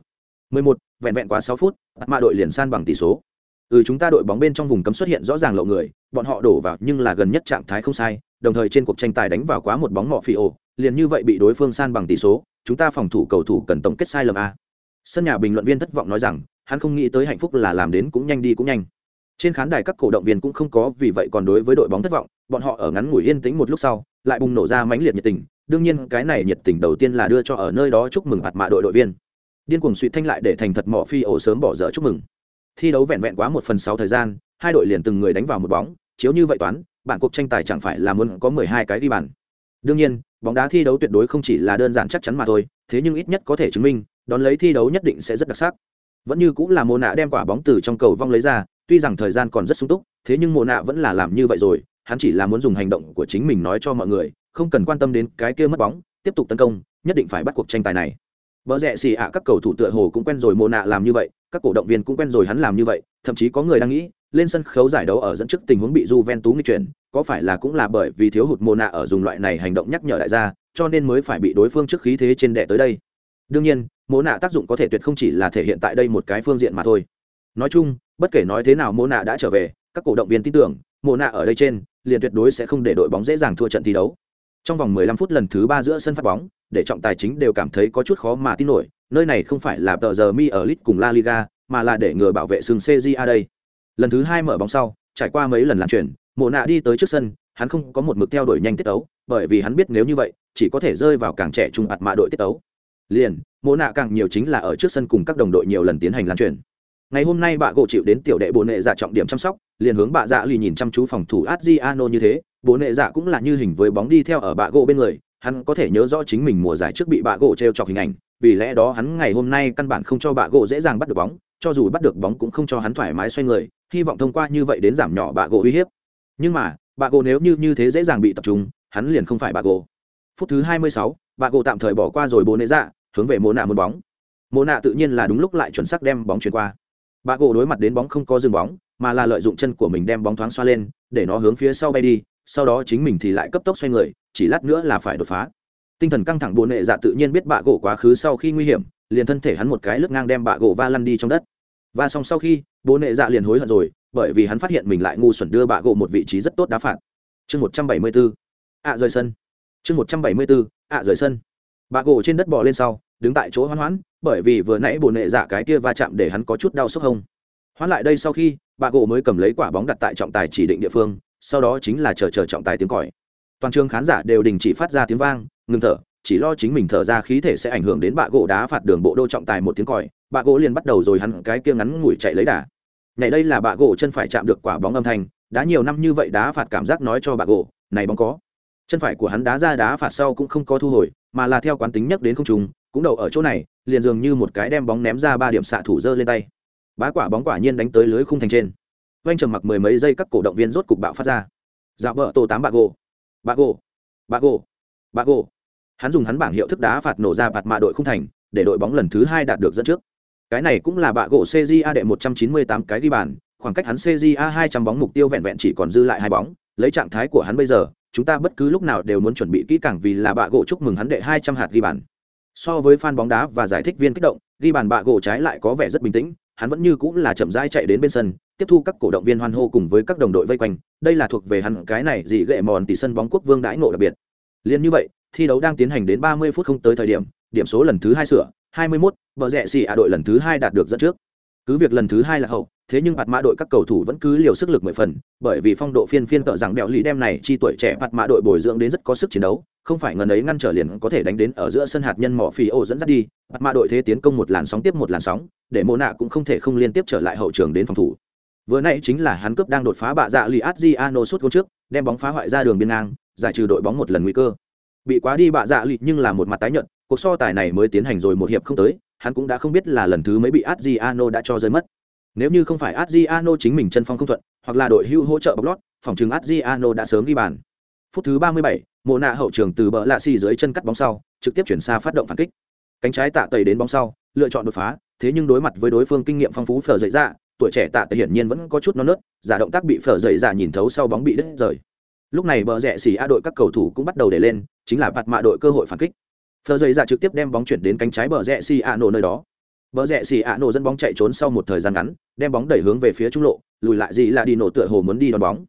11, vẹn vẹn quá 6 phút, mạ đội liền san bằng tỷ số. Ừ chúng ta đội bóng bên trong vùng cấm xuất hiện rõ ràng lộ người, bọn họ đổ vào nhưng là gần nhất trạng thái không sai, đồng thời trên cuộc tranh tài đánh vào quá một bóng mọ phi ổ, liền như vậy bị đối phương san bằng tỷ số chúng ta phòng thủ cầu thủ cần tổng kết sai lầm a. Sân nhà bình luận viên thất vọng nói rằng hắn không nghĩ tới hạnh phúc là làm đến cũng nhanh đi cũng nhanh. Trên khán đài các cổ động viên cũng không có vì vậy còn đối với đội bóng thất vọng bọn họ ở ngắn ngủi yên tĩnh một lúc sau lại bùng nổ ra mãnh liệt nhiệt tình. Đương nhiên cái này nhiệt tình đầu tiên là đưa cho ở nơi đó chúc mừng mặt mạ đội đội viên điên cuồng suy thanh lại để thành thật mỏ phi ổ sớm bỏ dở chúc mừng thi đấu vẹn vẹn quá một phần sáu thời gian hai đội liền từng người đánh vào một bóng chiếu như vậy toán bản cuộc tranh tài chẳng phải là muốn có mười hai cái ghi bàn. Đương nhiên, bóng đá thi đấu tuyệt đối không chỉ là đơn giản chắc chắn mà thôi, thế nhưng ít nhất có thể chứng minh, đón lấy thi đấu nhất định sẽ rất đặc sắc. Vẫn như cũng là Mộ nạ đem quả bóng từ trong cầu vong lấy ra, tuy rằng thời gian còn rất sung túc, thế nhưng Mộ nạ vẫn là làm như vậy rồi, hắn chỉ là muốn dùng hành động của chính mình nói cho mọi người, không cần quan tâm đến cái kia mất bóng, tiếp tục tấn công, nhất định phải bắt cuộc tranh tài này. Bỡ rẹ xì ạ các cầu thủ tựa hồ cũng quen rồi Mộ nạ làm như vậy, các cổ động viên cũng quen rồi hắn làm như vậy, thậm chí có người đang nghĩ, lên sân khấu giải đấu ở dẫn trước tình huống bị Juventus nghi chuyển, có phải là cũng là bởi vì thiếu hụt Mona ở dùng loại này hành động nhắc nhở đại gia, cho nên mới phải bị đối phương trước khí thế trên đệ tới đây. Đương nhiên, Mona tác dụng có thể tuyệt không chỉ là thể hiện tại đây một cái phương diện mà thôi. Nói chung, bất kể nói thế nào Mona đã trở về, các cổ động viên tin tưởng, Mona ở đây trên, liền tuyệt đối sẽ không để đội bóng dễ dàng thua trận thi đấu. Trong vòng 15 phút lần thứ 3 giữa sân phát bóng, để trọng tài chính đều cảm thấy có chút khó mà tin nổi, nơi này không phải là tờ giờ mi ở Lit cùng La Liga, mà là để ngừa bảo vệ sừng CJA đây. Lần thứ hai mở bóng sau trải qua mấy lần lan chuyển mộ nạ đi tới trước sân hắn không có một mực theo đuổi nhanh tiết tấu bởi vì hắn biết nếu như vậy chỉ có thể rơi vào càng trẻ trung ạt mạ đội tiết tấu. Liền mộ nạ càng nhiều chính là ở trước sân cùng các đồng đội nhiều lần tiến hành lan truyền ngày hôm nay bạ gỗ chịu đến tiểu đệ bồ nệ dạ trọng điểm chăm sóc liền hướng bạ dạ lì nhìn chăm chú phòng thủ adriano như thế bồ nệ dạ cũng là như hình với bóng đi theo ở bạ gỗ bên người hắn có thể nhớ rõ chính mình mùa giải trước bị bạ gỗ t r e o chọc hình ảnh vì lẽ đó hắn ngày hôm nay căn bản không cho bạ gỗ dễ dàng bắt được bóng cho dù bắt được bóng cũng không cho hắn thoải mái xoay người hy vọng thông qua như vậy đến giảm nhỏ bạ gỗ uy hiếp. Nhưng mà bạ gỗ nếu như như thế dễ dàng bị tập trung hắn liền không phải bạ gỗ. Phút thứ hai mươi sáu, bạ gỗ tạm thời bỏ qua rồi bố nệ dạ hướng về mô nạ một bóng. Mô nạ tự nhiên là đúng lúc lại chuẩn xác đem bóng chuyển qua. Bạ gỗ đối mặt đến bóng không có dừng bóng mà là lợi dụng chân của mình đem bóng thoáng xoa lên để nó hướng phía sau bay đi sau đó chính mình thì lại cấp tốc xoay người, chỉ lát nữa là phải đột phá. Tinh thần căng thẳng bồn nệ dạ tự nhiên biết bạ gỗ quá khứ sau khi nguy hiểm, liền thân thể hắn một cái lướt ngang đem bạ gỗ va lăn đi trong đất. Và xong sau khi bố nệ dạ liền hối hận rồi, bởi vì hắn phát hiện mình lại ngu xuẩn đưa bạ gỗ một vị trí rất tốt đá phạt. Chương một trăm bảy mươi bốn, ạ rời sân. Chương một trăm bảy mươi bốn, ạ rời sân. Bạ gỗ trên đất bò lên sau, đứng tại chỗ hoán hoãn, bởi vì vừa nãy bồn nệ dạ cái kia va chạm để hắn có chút đau sốc hông hoãn lại đây sau khi, bạ gỗ mới cầm lấy quả bóng đặt tại trọng tài chỉ định địa phương sau đó chính là chờ chờ trọng tài tiếng còi. Toàn trường khán giả đều đình chỉ phát ra tiếng vang, ngừng thở, chỉ lo chính mình thở ra khí thể sẽ ảnh hưởng đến bạ gỗ đá phạt đường bộ đô trọng tài một tiếng còi, bạ gỗ liền bắt đầu rồi hắn cái kia ngắn ngủi chạy lấy đà. Này đây là bạ gỗ chân phải chạm được quả bóng âm thanh đã nhiều năm như vậy đá phạt cảm giác nói cho bạ gỗ, này bóng có. Chân phải của hắn đá ra đá phạt sau cũng không có thu hồi, mà là theo quán tính nhất đến không trùng cũng đậu ở chỗ này, liền dường như một cái đem bóng ném ra ba điểm xạ thủ dơ lên tay. Bá quả bóng quả nhiên đánh tới lưới khung thành trên oanh trầm mặc mười mấy giây các cổ động viên rốt cục bạo phát ra. Dạo bờ tô tám bạ gỗ bạ gỗ bạ gỗ bạ gỗ hắn dùng hắn bảng hiệu thức đá phạt nổ ra bạt mạ đội không thành để đội bóng lần thứ hai đạt được dẫn trước. Cái này cũng là bạ gỗ CJA đệ 198 cái ghi bàn, khoảng cách hắn CJA 200 bóng mục tiêu vẹn vẹn chỉ còn dư lại hai bóng, lấy trạng thái của hắn bây giờ, chúng ta bất cứ lúc nào đều muốn chuẩn bị kỹ càng vì là bạ gỗ chúc mừng hắn đệ 200 hạt ghi bàn. So với fan bóng đá và giải thích viên kích động, ghi bàn bạ gỗ trái lại có vẻ rất bình tĩnh, hắn vẫn như cũng là chậm rãi chạy đến bên sân, tiếp thu các cổ động viên hoan hô cùng với các đồng đội vây quanh, đây là thuộc về hắn cái này gì gệ mòn tỷ sân bóng quốc vương đãi ngộ đặc biệt. Liên như vậy, thi đấu đang tiến hành đến 30 phút không tới thời điểm, điểm số lần thứ hai sửa, 21, bờ rẽ xì ạ đội lần thứ hai đạt được dẫn trước. Cứ việc lần thứ hai là hậu, thế nhưng bạt mã đội các cầu thủ vẫn cứ liều sức lực mười phần, bởi vì phong độ phiên phiên tợ rằng bẹo lì đem này chi tuổi trẻ bạt mã đội bồi dưỡng đến rất có sức chiến đấu, không phải ngần ấy ngăn trở liền có thể đánh đến ở giữa sân hạt nhân mỏ phi ô dẫn dắt đi, bắt mạ đội thế tiến công một làn sóng tiếp một làn sóng, để mô nạ cũng không thể không liên tiếp trở lại hậu trường đến phòng thủ. Vừa nãy chính là hắn cướp đang đột phá bạ dạ li adriano suốt gôn trước, đem bóng phá hoại ra đường biên ngang, giải trừ đội bóng một lần nguy cơ. Bị quá đi bạ dạ li nhưng là một mặt tái nhận cuộc so tài này mới tiến hành rồi một hiệp không tới, hắn cũng đã không biết là lần thứ mấy bị adriano đã cho rơi mất. Nếu như không phải adriano chính mình chân phong không thuận, hoặc là đội hưu hỗ trợ bóc lót, phòng chứng adriano đã sớm ghi bàn phút thứ 37, mộ nạ hậu trường từ bờ lạ xì dưới chân cắt bóng sau trực tiếp chuyển xa phát động phản kích. Cánh trái tạ tẩy đến bóng sau lựa chọn đột phá thế nhưng đối mặt với đối phương kinh nghiệm phong phú phở dậy ra tuổi trẻ tạ tẩy hiển nhiên vẫn có chút non nớt giả động tác bị phở dậy ra nhìn thấu sau bóng bị đứt rời. Lúc này bờ rẽ xì a đội các cầu thủ cũng bắt đầu để lên chính là bạt mạ đội cơ hội phản kích. Phở dậy ra trực tiếp đem bóng chuyển đến cánh trái bờ rẽ xì a nổ nơi đó. Bờ rẽ xì a nổ dẫn bóng chạy trốn sau một thời gian ngắn đem bóng đẩy hướng về phía trung lộ lùi lại gì là đi nổ tựa hồ muốn đi đón bóng.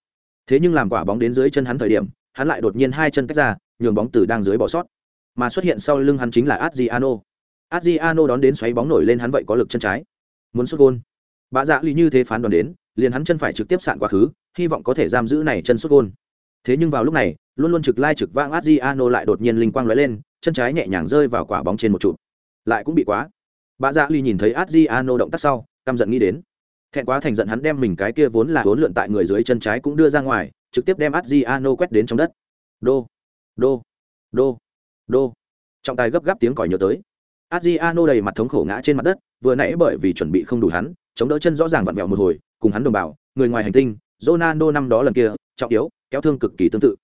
Thế nhưng làm quả bóng đến dưới chân hắn thời điểm hắn lại đột nhiên hai chân tách ra, nhường bóng từ đang dưới bỏ sót. Mà xuất hiện sau lưng hắn chính là adriano. Adriano đón đến xoáy bóng nổi lên hắn vậy có lực chân trái. Muốn xuất gôn. Bà dạ lì như thế phán đoán đến, liền hắn chân phải trực tiếp sạn quá khứ, hy vọng có thể giam giữ này chân xuất gôn. Thế nhưng vào lúc này, luôn luôn trực lai trực vang adriano lại đột nhiên linh quang lóe lên, chân trái nhẹ nhàng rơi vào quả bóng trên một trụ. Lại cũng bị quá. Bà dạ lì nhìn thấy adriano động tác sau, căm giận nghĩ đến. Thẹn quá thành giận hắn đem mình cái kia vốn là vốn lượn tại người dưới chân trái cũng đưa ra ngoài trực tiếp đem adriano quét đến trong đất. Đô đô đô đô. Trọng tài gấp gáp tiếng còi nhớ tới. Adriano đầy mặt thống khổ ngã trên mặt đất, vừa nãy bởi vì chuẩn bị không đủ hắn, chống đỡ chân rõ ràng vặn vẹo một hồi, cùng hắn đồng bào, người ngoài hành tinh, ronaldo năm đó lần kia, trọng yếu, kéo thương cực kỳ tương tự.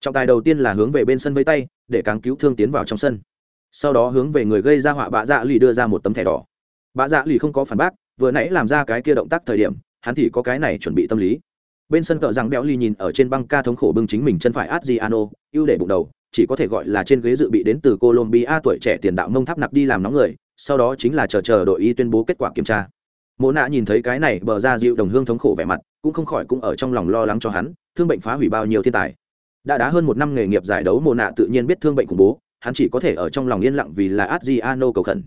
Trọng tài đầu tiên là hướng về bên sân với tay, để càng cứu thương tiến vào trong sân. Sau đó hướng về người gây ra họa bạ dạ lì đưa ra một tấm thẻ đỏ. Bạ dạ lì không có phản bác, vừa nãy làm ra cái kia động tác thời điểm, hắn thì có cái này chuẩn bị tâm lý bên sân cờ rằng béo ly nhìn ở trên băng ca thống khổ bưng chính mình chân phải adriano, ưu để bụng đầu, chỉ có thể gọi là trên ghế dự bị đến từ colombia tuổi trẻ tiền đạo mông tháp nặc đi làm nóng người, sau đó chính là chờ chờ đội y tuyên bố kết quả kiểm tra. Mỗ nạ nhìn thấy cái này bờ ra dịu đồng hương thống khổ vẻ mặt, cũng không khỏi cũng ở trong lòng lo lắng cho hắn, thương bệnh phá hủy bao nhiêu thiên tài. Đã đá hơn một năm nghề nghiệp giải đấu mồ nạ tự nhiên biết thương bệnh khủng bố, hắn chỉ có thể ở trong lòng yên lặng vì là adriano cầu khẩn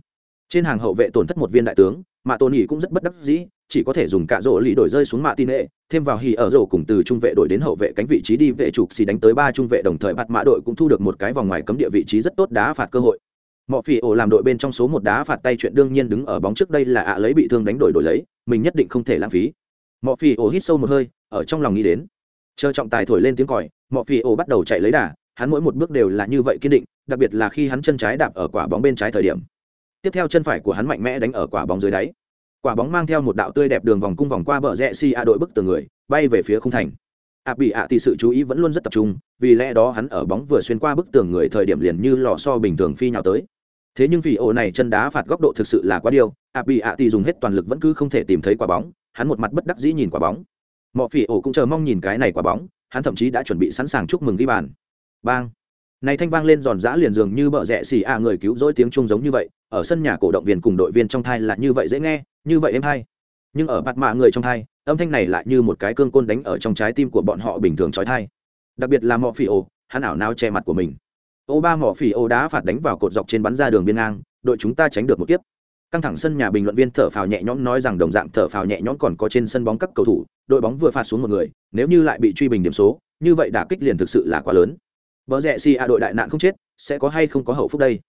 trên hàng hậu vệ tổn thất một viên đại tướng, mạ tôn nhỉ cũng rất bất đắc dĩ, chỉ có thể dùng cả rổ lì đổi rơi xuống mạ tin nệ, thêm vào hì ở rổ cùng từ trung vệ đổi đến hậu vệ cánh vị trí đi vệ trục xì đánh tới ba trung vệ đồng thời bắt mạ đội cũng thu được một cái vòng ngoài cấm địa vị trí rất tốt đá phạt cơ hội. Mọi phi ổ làm đội bên trong số một đá phạt tay chuyện đương nhiên đứng ở bóng trước đây là ạ lấy bị thương đánh đổi đổi lấy, mình nhất định không thể lãng phí. Mọi phi ổ hít sâu một hơi, ở trong lòng nghĩ đến. Chờ trọng tài thổi lên tiếng còi mọi phi ổ bắt đầu chạy lấy đà, hắn mỗi một bước đều là như vậy kiên định, đặc biệt là khi hắn chân trái đạp ở quả bóng bên trái thời điểm tiếp theo chân phải của hắn mạnh mẽ đánh ở quả bóng dưới đáy. Quả bóng mang theo một đạo tươi đẹp đường vòng cung vòng qua bờ rẽ si a đội bức từ người, bay về phía khung thành. Ạ bị ạ thì sự chú ý vẫn luôn rất tập trung, vì lẽ đó hắn ở bóng vừa xuyên qua bức tường người thời điểm liền như lò so bình thường phi nhào tới. Thế nhưng vì ổ này chân đá phạt góc độ thực sự là quá điều ạ bị ạ thì dùng hết toàn lực vẫn cứ không thể tìm thấy quả bóng, hắn một mặt bất đắc dĩ nhìn quả bóng. Mọi phỉ ổ cũng chờ mong nhìn cái này quả bóng, hắn thậm chí đã chuẩn bị sẵn sàng chúc mừng ghi bàn. Bang! Này thanh vang lên giòn giã liền dường như bợ rẽ xì a người cứu rỗi tiếng trung giống như vậy, ở sân nhà cổ động viên cùng đội viên trong thai là như vậy dễ nghe, như vậy em hay. Nhưng ở bạt mạ người trong thai, âm thanh này lại như một cái cương côn đánh ở trong trái tim của bọn họ bình thường trói thai. Đặc biệt là mọ phỉ ô hắn ảo nao che mặt của mình. Ô ba mỏ phỉ ô đá phạt đánh vào cột dọc trên bắn ra đường biên ngang, đội chúng ta tránh được một kiếp. Căng thẳng sân nhà bình luận viên thở phào nhẹ nhõm nói rằng đồng dạng thở phào nhẹ nhõm còn có trên sân bóng các cầu thủ, đội bóng vừa phạt xuống một người, nếu như lại bị truy bình điểm số, như vậy đả kích liền thực sự là quá lớn. Bờ rẽ xì a đội đại nạn không chết, sẽ có hay không có hậu phúc đây?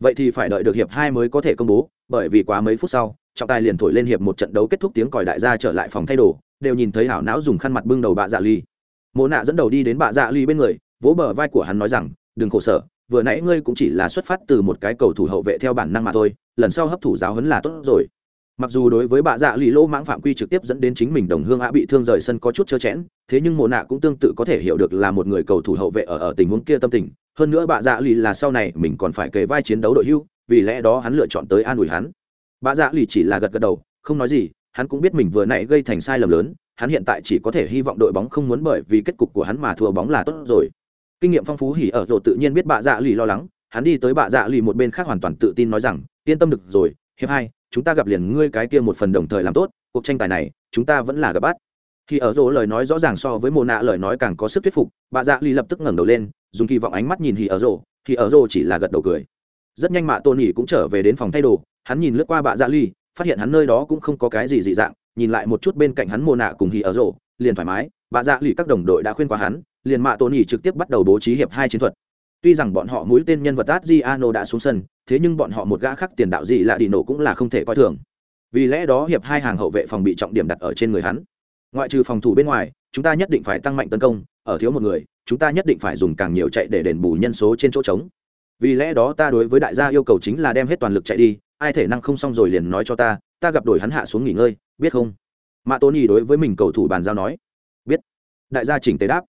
Vậy thì phải đợi được hiệp hai mới có thể công bố, bởi vì quá mấy phút sau, trọng tài liền thổi lên hiệp một trận đấu kết thúc tiếng còi đại gia trở lại phòng thay đồ, đều nhìn thấy hảo não dùng khăn mặt bưng đầu bà dạ ly. Mộ nạ dẫn đầu đi đến bà dạ ly bên người, vỗ bờ vai của hắn nói rằng, đừng khổ sở, vừa nãy ngươi cũng chỉ là xuất phát từ một cái cầu thủ hậu vệ theo bản năng mà thôi, lần sau hấp thụ giáo huấn là tốt rồi mặc dù đối với bạ dạ lì lỗ mãng phạm quy trực tiếp dẫn đến chính mình đồng hương ạ bị thương rời sân có chút trơ chẽn, thế nhưng mộ nạ cũng tương tự có thể hiểu được là một người cầu thủ hậu vệ ở ở tình huống kia tâm tình. Hơn nữa bạ dạ lì là sau này mình còn phải kề vai chiến đấu đội hưu, vì lẽ đó hắn lựa chọn tới an ủi hắn. Bạ dạ lì chỉ là gật gật đầu, không nói gì, hắn cũng biết mình vừa nãy gây thành sai lầm lớn, hắn hiện tại chỉ có thể hy vọng đội bóng không muốn bởi vì kết cục của hắn mà thua bóng là tốt rồi. Kinh nghiệm phong phú hỉ ở rồi tự nhiên biết bạ dạ lì lo lắng, hắn đi tới bạ dạ lì một bên khác hoàn toàn tự tin nói rằng, yên tâm được rồi, hiệp hai chúng ta gặp liền ngươi cái kia một phần đồng thời làm tốt, cuộc tranh tài này, chúng ta vẫn là gặp bắt. Khi ở rỗ lời nói rõ ràng so với mồ nạ lời nói càng có sức thuyết phục, bà dạ ly lập tức ngẩng đầu lên, dùng kỳ vọng ánh mắt nhìn hì ở rỗ thì ở rỗ chỉ là gật đầu cười. Rất nhanh mạ tôn nhỉ cũng trở về đến phòng thay đồ, hắn nhìn lướt qua bà dạ ly, phát hiện hắn nơi đó cũng không có cái gì dị dạng, nhìn lại một chút bên cạnh hắn mồ nạ cùng hì ở rỗ, liền thoải mái, bà dạ ly các đồng đội đã khuyên qua hắn, liền mạ tôn nhỉ trực tiếp bắt đầu bố trí hiệp hai chiến thuật. Tuy rằng bọn họ mũi tên nhân vật adriano đã xuống sân thế nhưng bọn họ một gã khác tiền đạo gì là đi nổ cũng là không thể coi thường. Vì lẽ đó hiệp hai hàng hậu vệ phòng bị trọng điểm đặt ở trên người hắn. Ngoại trừ phòng thủ bên ngoài, chúng ta nhất định phải tăng mạnh tấn công, ở thiếu một người, chúng ta nhất định phải dùng càng nhiều chạy để đền bù nhân số trên chỗ trống. Vì lẽ đó ta đối với đại gia yêu cầu chính là đem hết toàn lực chạy đi, ai thể năng không xong rồi liền nói cho ta ta gặp đổi hắn hạ xuống nghỉ ngơi, biết không? Mạ tôn đối với mình cầu thủ bàn giao nói. Biết. Đại gia chỉnh tế đáp.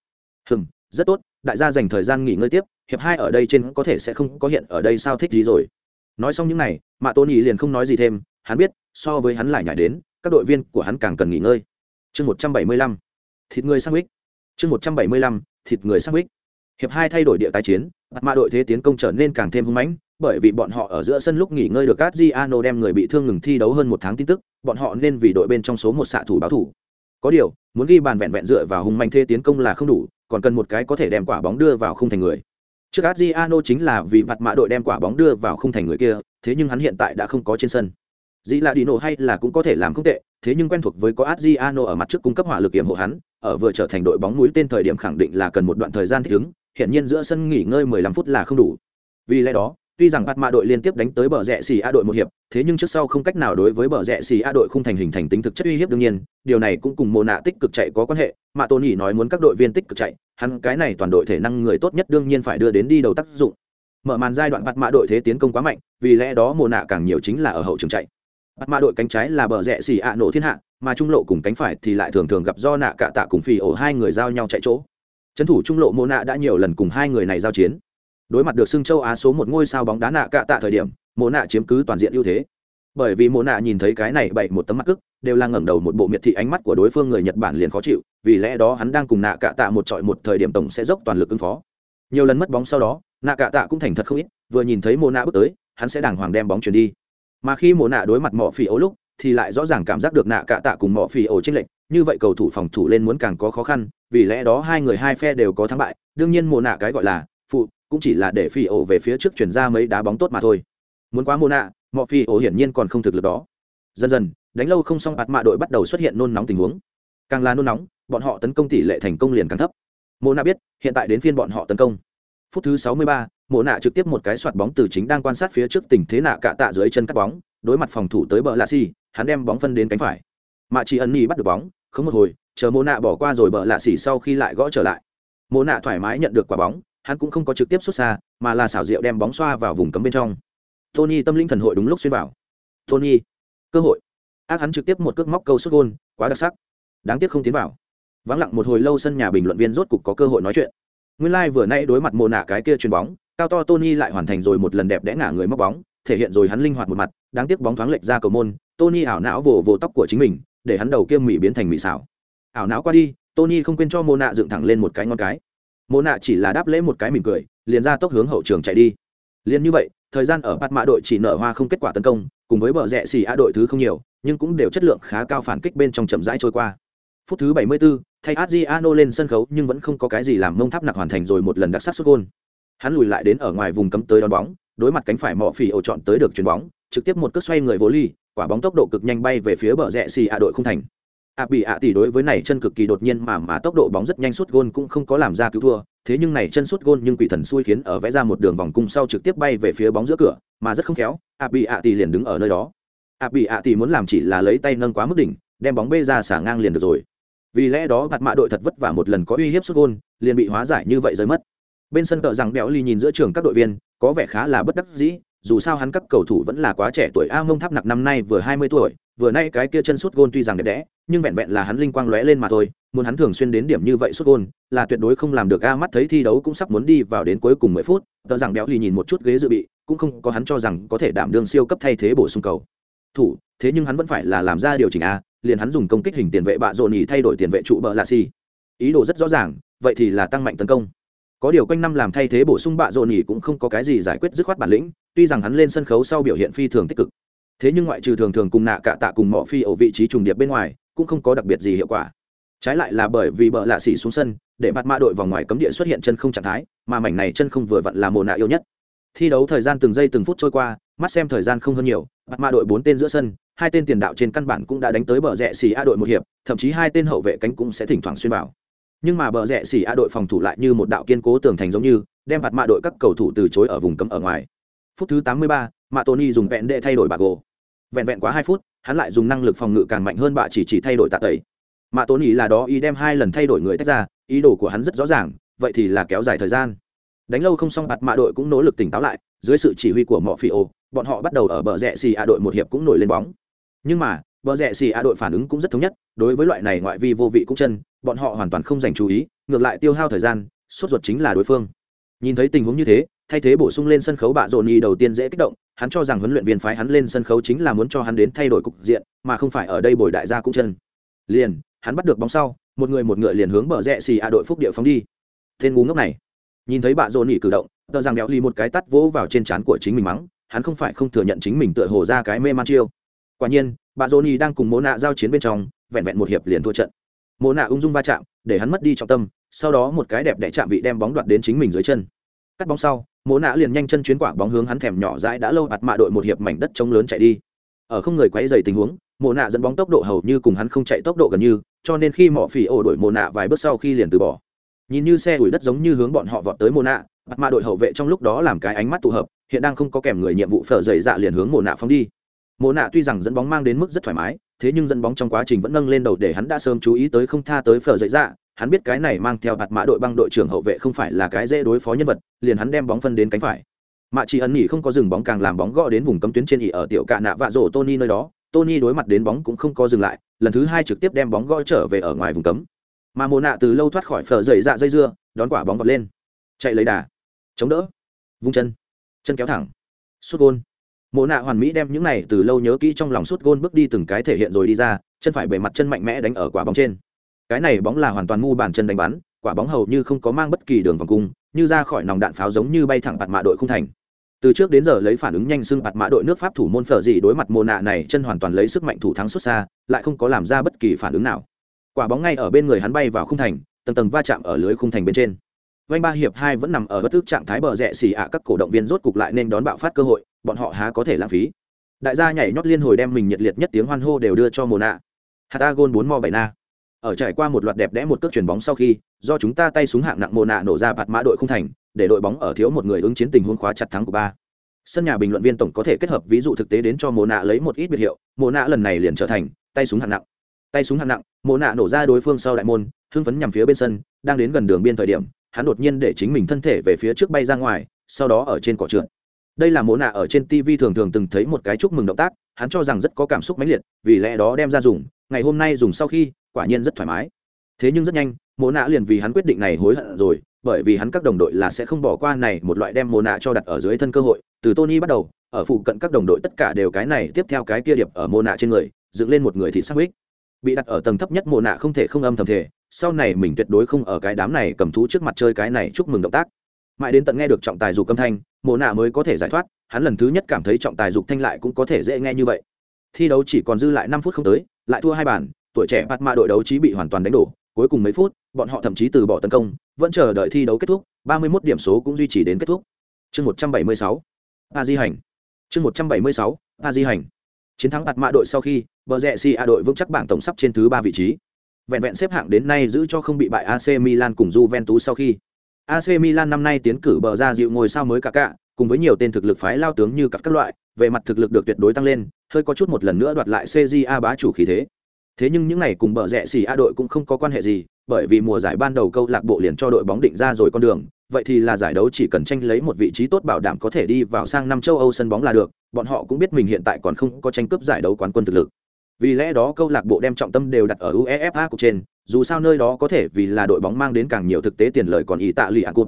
Hừng rất tốt, đại gia dành thời gian nghỉ ngơi tiếp hiệp hai ở đây trên có thể sẽ không có hiện ở đây sao thích gì rồi nói xong những này mạ tôn liền không nói gì thêm hắn biết so với hắn lại nhảy đến các đội viên của hắn càng cần nghỉ ngơi chương một trăm bảy mươi lăm thịt người sang bích chương một trăm bảy mươi lăm thịt người sang bích hiệp hai thay đổi địa tái chiến mặt mạ đội thế tiến công trở nên càng thêm hung mãnh bởi vì bọn họ ở giữa sân lúc nghỉ ngơi được Adriano đem người bị thương ngừng thi đấu hơn một tháng tin tức, bọn họ nên vì đội bên trong số một xạ thủ báo thủ. Có điều, muốn ghi bàn vẹn vẹn dựa vào hung manh thế tiến công là không đủ, còn cần một cái có thể đem quả bóng đưa vào khung thành người. Trước Adriano chính là vì vặt mạ đội đem quả bóng đưa vào khung thành người kia, thế nhưng hắn hiện tại đã không có trên sân. Dĩ là Dino hay là cũng có thể làm không tệ, thế nhưng quen thuộc với có Adriano ở mặt trước cung cấp hỏa lực kiểm hộ hắn, ở vừa trở thành đội bóng núi tên thời điểm khẳng định là cần một đoạn thời gian thích ứng, hiện nhiên giữa sân nghỉ ngơi 15 phút là không đủ. Vì lẽ đó, tuy rằng bắt mạ đội liên tiếp đánh tới bờ rẽ xì a đội một hiệp, thế nhưng trước sau không cách nào đối với bờ rẽ xì a đội không thành hình thành tính thực chất uy hiếp đương nhiên, điều này cũng cùng mồ nạ tích cực chạy có quan hệ. Mạ tôn nhỉ nói muốn các đội viên tích cực chạy, hắn cái này toàn đội thể năng người tốt nhất đương nhiên phải đưa đến đi đầu tác dụng. Mở màn giai đoạn bắt mạ đội thế tiến công quá mạnh, vì lẽ đó mồ nạ càng nhiều chính là ở hậu trường chạy. Bắt mạ đội cánh trái là bờ rẽ xì a nổ thiên hạ, mà trung lộ cùng cánh phải thì lại thường thường gặp do nạ cả tạ cùng phi ổ hai người giao nhau chạy chỗ. Trấn thủ trung lộ mồ nạ đã nhiều lần cùng hai người này giao chiến đối mặt được xưng châu á số một ngôi sao bóng đá nạ cạ tạ thời điểm, mộ nạ chiếm cứ toàn diện ưu thế. Bởi vì mộ nạ nhìn thấy cái này bậy một tấm mắt cức đều là ngẩng đầu một bộ miệt thị ánh mắt của đối phương người nhật bản liền khó chịu, vì lẽ đó hắn đang cùng nạ cạ tạ một trọi một thời điểm tổng sẽ dốc toàn lực ứng phó. Nhiều lần mất bóng sau đó, nạ cạ tạ cũng thành thật không ít, vừa nhìn thấy mộ nạ bước tới, hắn sẽ đàng hoàng đem bóng chuyển đi. Mà khi mộ nạ đối mặt mỏ phỉ ấu lúc, thì lại rõ ràng cảm giác được nạ cạ tạ cùng mỏ phỉ ấu trên lệnh như vậy cầu thủ phòng thủ lên muốn càng có khó khăn, vì lẽ đó hai người hai phe đều có thắng bại, đương nhiên mộ nạ cái gọi là phụ cũng chỉ là để phi ổ về phía trước chuyển ra mấy đá bóng tốt mà thôi. Muốn quá mô nạ mọi phi ổ hiển nhiên còn không thực lực đó. Dần dần đánh lâu không xong bạt mạ đội bắt đầu xuất hiện nôn nóng tình huống. Càng là nôn nóng bọn họ tấn công tỷ lệ thành công liền càng thấp. Mô nạ biết hiện tại đến phiên bọn họ tấn công. Phút thứ sáu mươi ba, mộ nạ trực tiếp một cái soạt bóng từ chính đang quan sát phía trước tình thế nạ cạ tạ dưới chân cắt bóng đối mặt phòng thủ tới bờ lạ xì hắn đem bóng phân đến cánh phải. Mạ chỉ ẩn nhi bắt được bóng không một hồi chờ mộ nạ bỏ qua rồi bờ lạ xì sau khi lại gõ trở lại. Mộ nạ thoải mái nhận được quả bóng hắn cũng không có trực tiếp xuất xa, mà là xảo diệu đem bóng xoa vào vùng cấm bên trong. Tony tâm linh thần hội đúng lúc xuyên vào. Tony, cơ hội. Ác hắn trực tiếp một cước móc câu xuất gôn, quá đặc sắc. Đáng tiếc không tiến vào. Vắng lặng một hồi lâu sân nhà bình luận viên rốt cục có cơ hội nói chuyện. Nguyên lai vừa nay đối mặt mồ nạ cái kia chuyền bóng, cao to tony lại hoàn thành rồi một lần đẹp đẽ ngả người móc bóng, thể hiện rồi hắn linh hoạt một mặt, đáng tiếc bóng thoáng lệch ra cầu môn, tony ảo não vồ vồ tóc của chính mình, để hắn đầu kiêm mỹ biến thành mỹ xảo. Ảo não qua đi, tony không quên cho mồ nạ dựng thẳng lên một cái ngon cái mộ nạ chỉ là đáp lễ một cái mỉm cười liền ra tốc hướng hậu trường chạy đi. Liền như vậy thời gian ở bát mạ đội chỉ nở hoa không kết quả tấn công cùng với bờ rẽ xì a đội thứ không nhiều nhưng cũng đều chất lượng khá cao phản kích bên trong chậm rãi trôi qua. Phút thứ 74, thay Adriano lên sân khấu nhưng vẫn không có cái gì làm mông tháp nặc hoàn thành rồi một lần đặc sắc sút gôn. Hắn lùi lại đến ở ngoài vùng cấm tới đón bóng đối mặt cánh phải mỏ phỉ ổ chọn tới được chuyền bóng trực tiếp một cước xoay người vô ly quả bóng tốc độ cực nhanh bay về phía bờ rẽ xì a đội không thành ạ bị ạ tỷ đối với này chân cực kỳ đột nhiên mà mà tốc độ bóng rất nhanh suốt gôn cũng không có làm ra cứu thua. Thế nhưng này chân suốt gôn nhưng quỷ thần xui khiến ở vẽ ra một đường vòng cung sau trực tiếp bay về phía bóng giữa cửa, mà rất không khéo ạ bị ạ tỷ liền đứng ở nơi đó. Ạ bị ạ tỷ muốn làm chỉ là lấy tay nâng quá mức đỉnh, đem bóng bê ra xả ngang liền được rồi. Vì lẽ đó, mặt mạ đội thật vất vả một lần có uy hiếp suốt gôn, liền bị hóa giải như vậy rơi mất. Bên sân cờ rằng béo ly nhìn giữa trường các đội viên, có vẻ khá là bất đắc dĩ, dù sao hắn các cầu thủ vẫn là quá trẻ tuổi, a mông tháp nặc năm nay vừa hai mươi tuổi vừa nay cái kia chân sút gôn tuy rằng đẹp đẽ, nhưng vẹn vẹn là hắn linh quang lóe lên mà thôi, muốn hắn thường xuyên đến điểm như vậy sút gôn, là tuyệt đối không làm được. A mắt thấy thi đấu cũng sắp muốn đi vào đến cuối cùng mười phút, tờ rằng béo lì nhìn một chút ghế dự bị, cũng không có hắn cho rằng có thể đảm đương siêu cấp thay thế bổ sung cầu. Thủ, thế nhưng hắn vẫn phải là làm ra điều chỉnh a, liền hắn dùng công kích hình tiền vệ bạ rộn nhì thay đổi tiền vệ trụ bờ lạ xi ý đồ rất rõ ràng, vậy thì là tăng mạnh tấn công. Có điều quanh năm làm thay thế bổ sung bạ rộn nhì cũng không có cái gì giải quyết dứt khoát bản lĩnh, tuy rằng hắn lên sân khấu sau biểu hiện phi thường tích cực thế nhưng ngoại trừ thường thường cùng nạ cạ tạ cùng mỏ phi ở vị trí trùng điệp bên ngoài cũng không có đặc biệt gì hiệu quả. Trái lại là bởi vì bờ lạ xỉ xuống sân để mặt mã đội vào ngoài cấm địa xuất hiện chân không trạng thái mà mảnh này chân không vừa vặn là mồ nạ yêu nhất. Thi đấu thời gian từng giây từng phút trôi qua mắt xem thời gian không hơn nhiều mặt mã đội bốn tên giữa sân hai tên tiền đạo trên căn bản cũng đã đánh tới bờ rẽ xỉ a đội một hiệp thậm chí hai tên hậu vệ cánh cũng sẽ thỉnh thoảng xuyên vào. Nhưng mà bờ rẽ xỉ a đội phòng thủ lại như một đạo kiên cố tường thành giống như đem mặt mã đội các cầu thủ từ chối ở vùng cấm ở ngoài. Phút thứ 83, mạ tony dùng vẹn để thay đổi bà gỗ vẹn vẹn quá hai phút, hắn lại dùng năng lực phòng ngự càng mạnh hơn bạ chỉ chỉ thay đổi tạ tẩy. Mạ tony là đó ý đem hai lần thay đổi người tách ra, ý đồ của hắn rất rõ ràng, vậy thì là kéo dài thời gian. Đánh lâu không xong, bạt mạ đội cũng nỗ lực tỉnh táo lại, dưới sự chỉ huy của mọ phi ô, bọn họ bắt đầu ở bờ rẽ xì a đội một hiệp cũng nổi lên bóng. Nhưng mà, bờ rẽ xì a đội phản ứng cũng rất thống nhất, đối với loại này ngoại vi vô vị cũng chân, bọn họ hoàn toàn không dành chú ý, ngược lại tiêu hao thời gian, sốt ruột chính là đối phương. Nhìn thấy tình huống như thế, thay thế bổ sung lên sân khấu bạ rộn y đầu tiên dễ kích động hắn cho rằng huấn luyện viên phái hắn lên sân khấu chính là muốn cho hắn đến thay đổi cục diện, mà không phải ở đây bồi đại gia cũng chân. Liền, hắn bắt được bóng sau, một người một ngựa liền hướng bờ rẽ xì a đội phúc địa phóng đi. Tên ngu ngốc này. Nhìn thấy bạ rộn nỉ cử động, tờ rằng béo ly một cái tắt vỗ vào trên trán của chính mình mắng, hắn không phải không thừa nhận chính mình tựa hồ ra cái mê man chiêu. Quả nhiên bạ rộn nỉ đang cùng mô nạ giao chiến bên trong, vẹn vẹn một hiệp liền thua trận. Mô nạ ung dung va chạm, để hắn mất đi trọng tâm, sau đó một cái đẹp đẽ chạm vị đem bóng đoạt đến chính mình dưới chân. Cắt bóng sau mỗ nạ liền nhanh chân chuyến quả bóng hướng hắn thèm nhỏ dãi đã lâu ạt mạ đội một hiệp mảnh đất trống lớn chạy đi. Ở không người quấy dày tình huống Mộ nạ dẫn bóng tốc độ hầu như cùng hắn không chạy tốc độ gần như, cho nên khi mỏ phỉ ổ đổi Mộ nạ vài bước sau khi liền từ bỏ. Nhìn như xe ủi đất giống như hướng bọn họ vọt tới Mộ nạ ạt mạ đội hậu vệ trong lúc đó làm cái ánh mắt tụ hợp, hiện đang không có kèm người nhiệm vụ phở dày dạ liền hướng Mộ nạ phóng đi. Mộ nạ tuy rằng dẫn bóng mang đến mức rất thoải mái, thế nhưng dẫn bóng trong quá trình vẫn nâng lên đầu để hắn đã sớm chú ý tới không tha tới phở dậy dạ hắn biết cái này mang theo bạt mã đội băng đội trưởng hậu vệ không phải là cái dễ đối phó nhân vật, liền hắn đem bóng phân đến cánh phải. Mạ chỉ ẩn nhỉ không có dừng bóng càng làm bóng gõ đến vùng cấm tuyến trên ỉ ở tiểu cạ nạ vạ rổ tony nơi đó, tony đối mặt đến bóng cũng không có dừng lại, lần thứ hai trực tiếp đem bóng gõ trở về ở ngoài vùng cấm. Mà mồ nạ từ lâu thoát khỏi phở dày dạ dây dưa, đón quả bóng vọt lên. Chạy lấy đà. Chống đỡ. Vung chân. Chân kéo thẳng. Sút gôn. Mộ nạ hoàn mỹ đem những này từ lâu nhớ kỹ trong lòng suốt gôn bước đi từng cái thể hiện rồi đi ra, chân phải bề mặt chân mạnh mẽ đánh ở quả bóng trên cái này bóng là hoàn toàn mu bàn chân đánh bắn, quả bóng hầu như không có mang bất kỳ đường vòng cung, như ra khỏi nòng đạn pháo giống như bay thẳng bạt mạ đội không thành. Từ trước đến giờ lấy phản ứng nhanh xưng bạt mạ đội nước pháp thủ môn phở gì đối mặt mồ nạ này, chân hoàn toàn lấy sức mạnh thủ thắng xuất xa, lại không có làm ra bất kỳ phản ứng nào. Quả bóng ngay ở bên người hắn bay vào khung thành, tầng tầng va chạm ở lưới khung thành bên trên. Vanh ba hiệp hai vẫn nằm ở bất tức trạng thái bờ rẽ xì ạ, các cổ động viên rốt cục lại nên đón bạo phát cơ hội, bọn họ há có thể lãng phí. Đại gia nhảy nhót liên hồi đem mình nhiệt liệt nhất tiếng hoan hô đều đưa cho mồ nạ hạt a gôn bốn mo bảy na ở trải qua một loạt đẹp đẽ một cước chuyển bóng sau khi, do chúng ta tay súng hạng nặng mồ nạ nổ ra bạt mã đội không thành, để đội bóng ở thiếu một người ứng chiến tình huống khóa chặt thắng của ba. Sân nhà bình luận viên tổng có thể kết hợp ví dụ thực tế đến cho mồ nạ lấy một ít biệt hiệu mồ nạ lần này liền trở thành tay súng hạng nặng. Tay súng hạng nặng mồ nạ nổ ra đối phương sau đại môn, hưng phấn nhằm phía bên sân, đang đến gần đường biên thời điểm, hắn đột nhiên để chính mình thân thể về phía trước bay ra ngoài, sau đó ở trên cỏ trượt. Đây là mồ nạ ở trên tv thường thường từng thấy một cái chúc mừng động tác, hắn cho rằng rất có cảm xúc mãnh liệt, vì lẽ đó đem ra dùng, ngày hôm nay dùng sau khi quả nhiên rất thoải mái. Thế nhưng rất nhanh mô nạ liền vì hắn quyết định này hối hận rồi, bởi vì hắn các đồng đội là sẽ không bỏ qua này một loại đem mô nạ cho đặt ở dưới thân cơ hội. Từ tony bắt đầu, ở phụ cận các đồng đội tất cả đều cái này, tiếp theo cái kia điệp ở mô nạ trên người, dựng lên một người thị sắc huyết bị đặt ở tầng thấp nhất mô nạ không thể không âm thầm thể sau này mình tuyệt đối không ở cái đám này cầm thú trước mặt chơi cái này chúc mừng động tác. Mãi đến tận nghe được trọng tài dục âm thanh, mộ nạ mới có thể giải thoát, hắn lần thứ nhất cảm thấy trọng tài dục thanh lại cũng có thể dễ nghe như vậy. Thi đấu chỉ còn dư lại năm phút không tới, lại thua hai bàn tuổi trẻ bạt mạ đội đấu trí bị hoàn toàn đánh đổ cuối cùng mấy phút bọn họ thậm chí từ bỏ tấn công vẫn chờ đợi thi đấu kết thúc 31 điểm số cũng duy trì đến kết thúc. Chương một trăm bảy mươi sáu a di hành. Chương một trăm bảy mươi sáu a di hành. Chiến thắng bạt mạ đội sau khi bờ rẽ si a đội vững chắc bảng tổng sắp trên thứ ba vị trí. Vẹn vẹn xếp hạng đến nay giữ cho không bị bại AC Milan cùng Juventus sau khi. AC Milan năm nay tiến cử bờ ra dịu ngồi sao mới cả cả, cùng với nhiều tên thực lực phái lao tướng như các các loại, về mặt thực lực được tuyệt đối tăng lên, hơi có chút một lần nữa đoạt lại CJA bá chủ khí thế. Thế nhưng những này cùng bờ rẽ xì A đội cũng không có quan hệ gì, bởi vì mùa giải ban đầu câu lạc bộ liền cho đội bóng định ra rồi con đường, vậy thì là giải đấu chỉ cần tranh lấy một vị trí tốt bảo đảm có thể đi vào sang năm châu Âu sân bóng là được, bọn họ cũng biết mình hiện tại còn không có tranh cướp giải đấu quán quân thực lực. Vì lẽ đó câu lạc bộ đem trọng tâm đều đặt ở UEFA cục trên, dù sao nơi đó có thể vì là đội bóng mang đến càng nhiều thực tế tiền lời còn ý tạ lì ạ cụt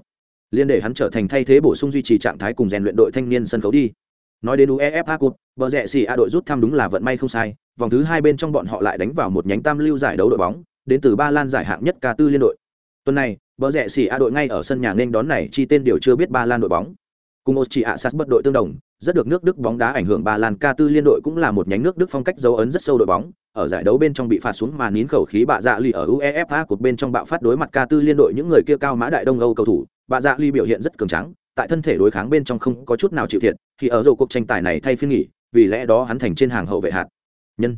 liên để hắn trở thành thay thế bổ sung duy trì trạng thái cùng rèn luyện đội thanh niên sân khấu đi nói đến uefa cup, bờ rẽ xì a đội rút thăm đúng là vận may không sai, vòng thứ hai bên trong bọn họ lại đánh vào một nhánh tam lưu giải đấu đội bóng, đến từ ba lan giải hạng nhất ca tư liên đội. Tuần này, bờ rẽ xì a đội ngay ở sân nhà nên đón này chi tên điều chưa biết ba lan đội bóng. Cùng một chị ạ sát bất đội tương đồng, rất được nước đức bóng đá ảnh hưởng ba lan ca tư liên đội cũng là một nhánh nước đức phong cách dấu ấn rất sâu đội bóng. Ở giải đấu bên trong bị phạt xuống mà nín khẩu khí bạ dạ ly ở uefa cột bên trong bạo phát đối mặt ca tư liên đội những người kia cao mã đại đông âu cầu thủ. Bạ dạ ly biểu hiện rất cường trắng tại thân thể đối kháng bên trong không có chút nào chịu thiệt thì ở dầu cuộc tranh tài này thay phiên nghỉ vì lẽ đó hắn thành trên hàng hậu vệ hạt nhân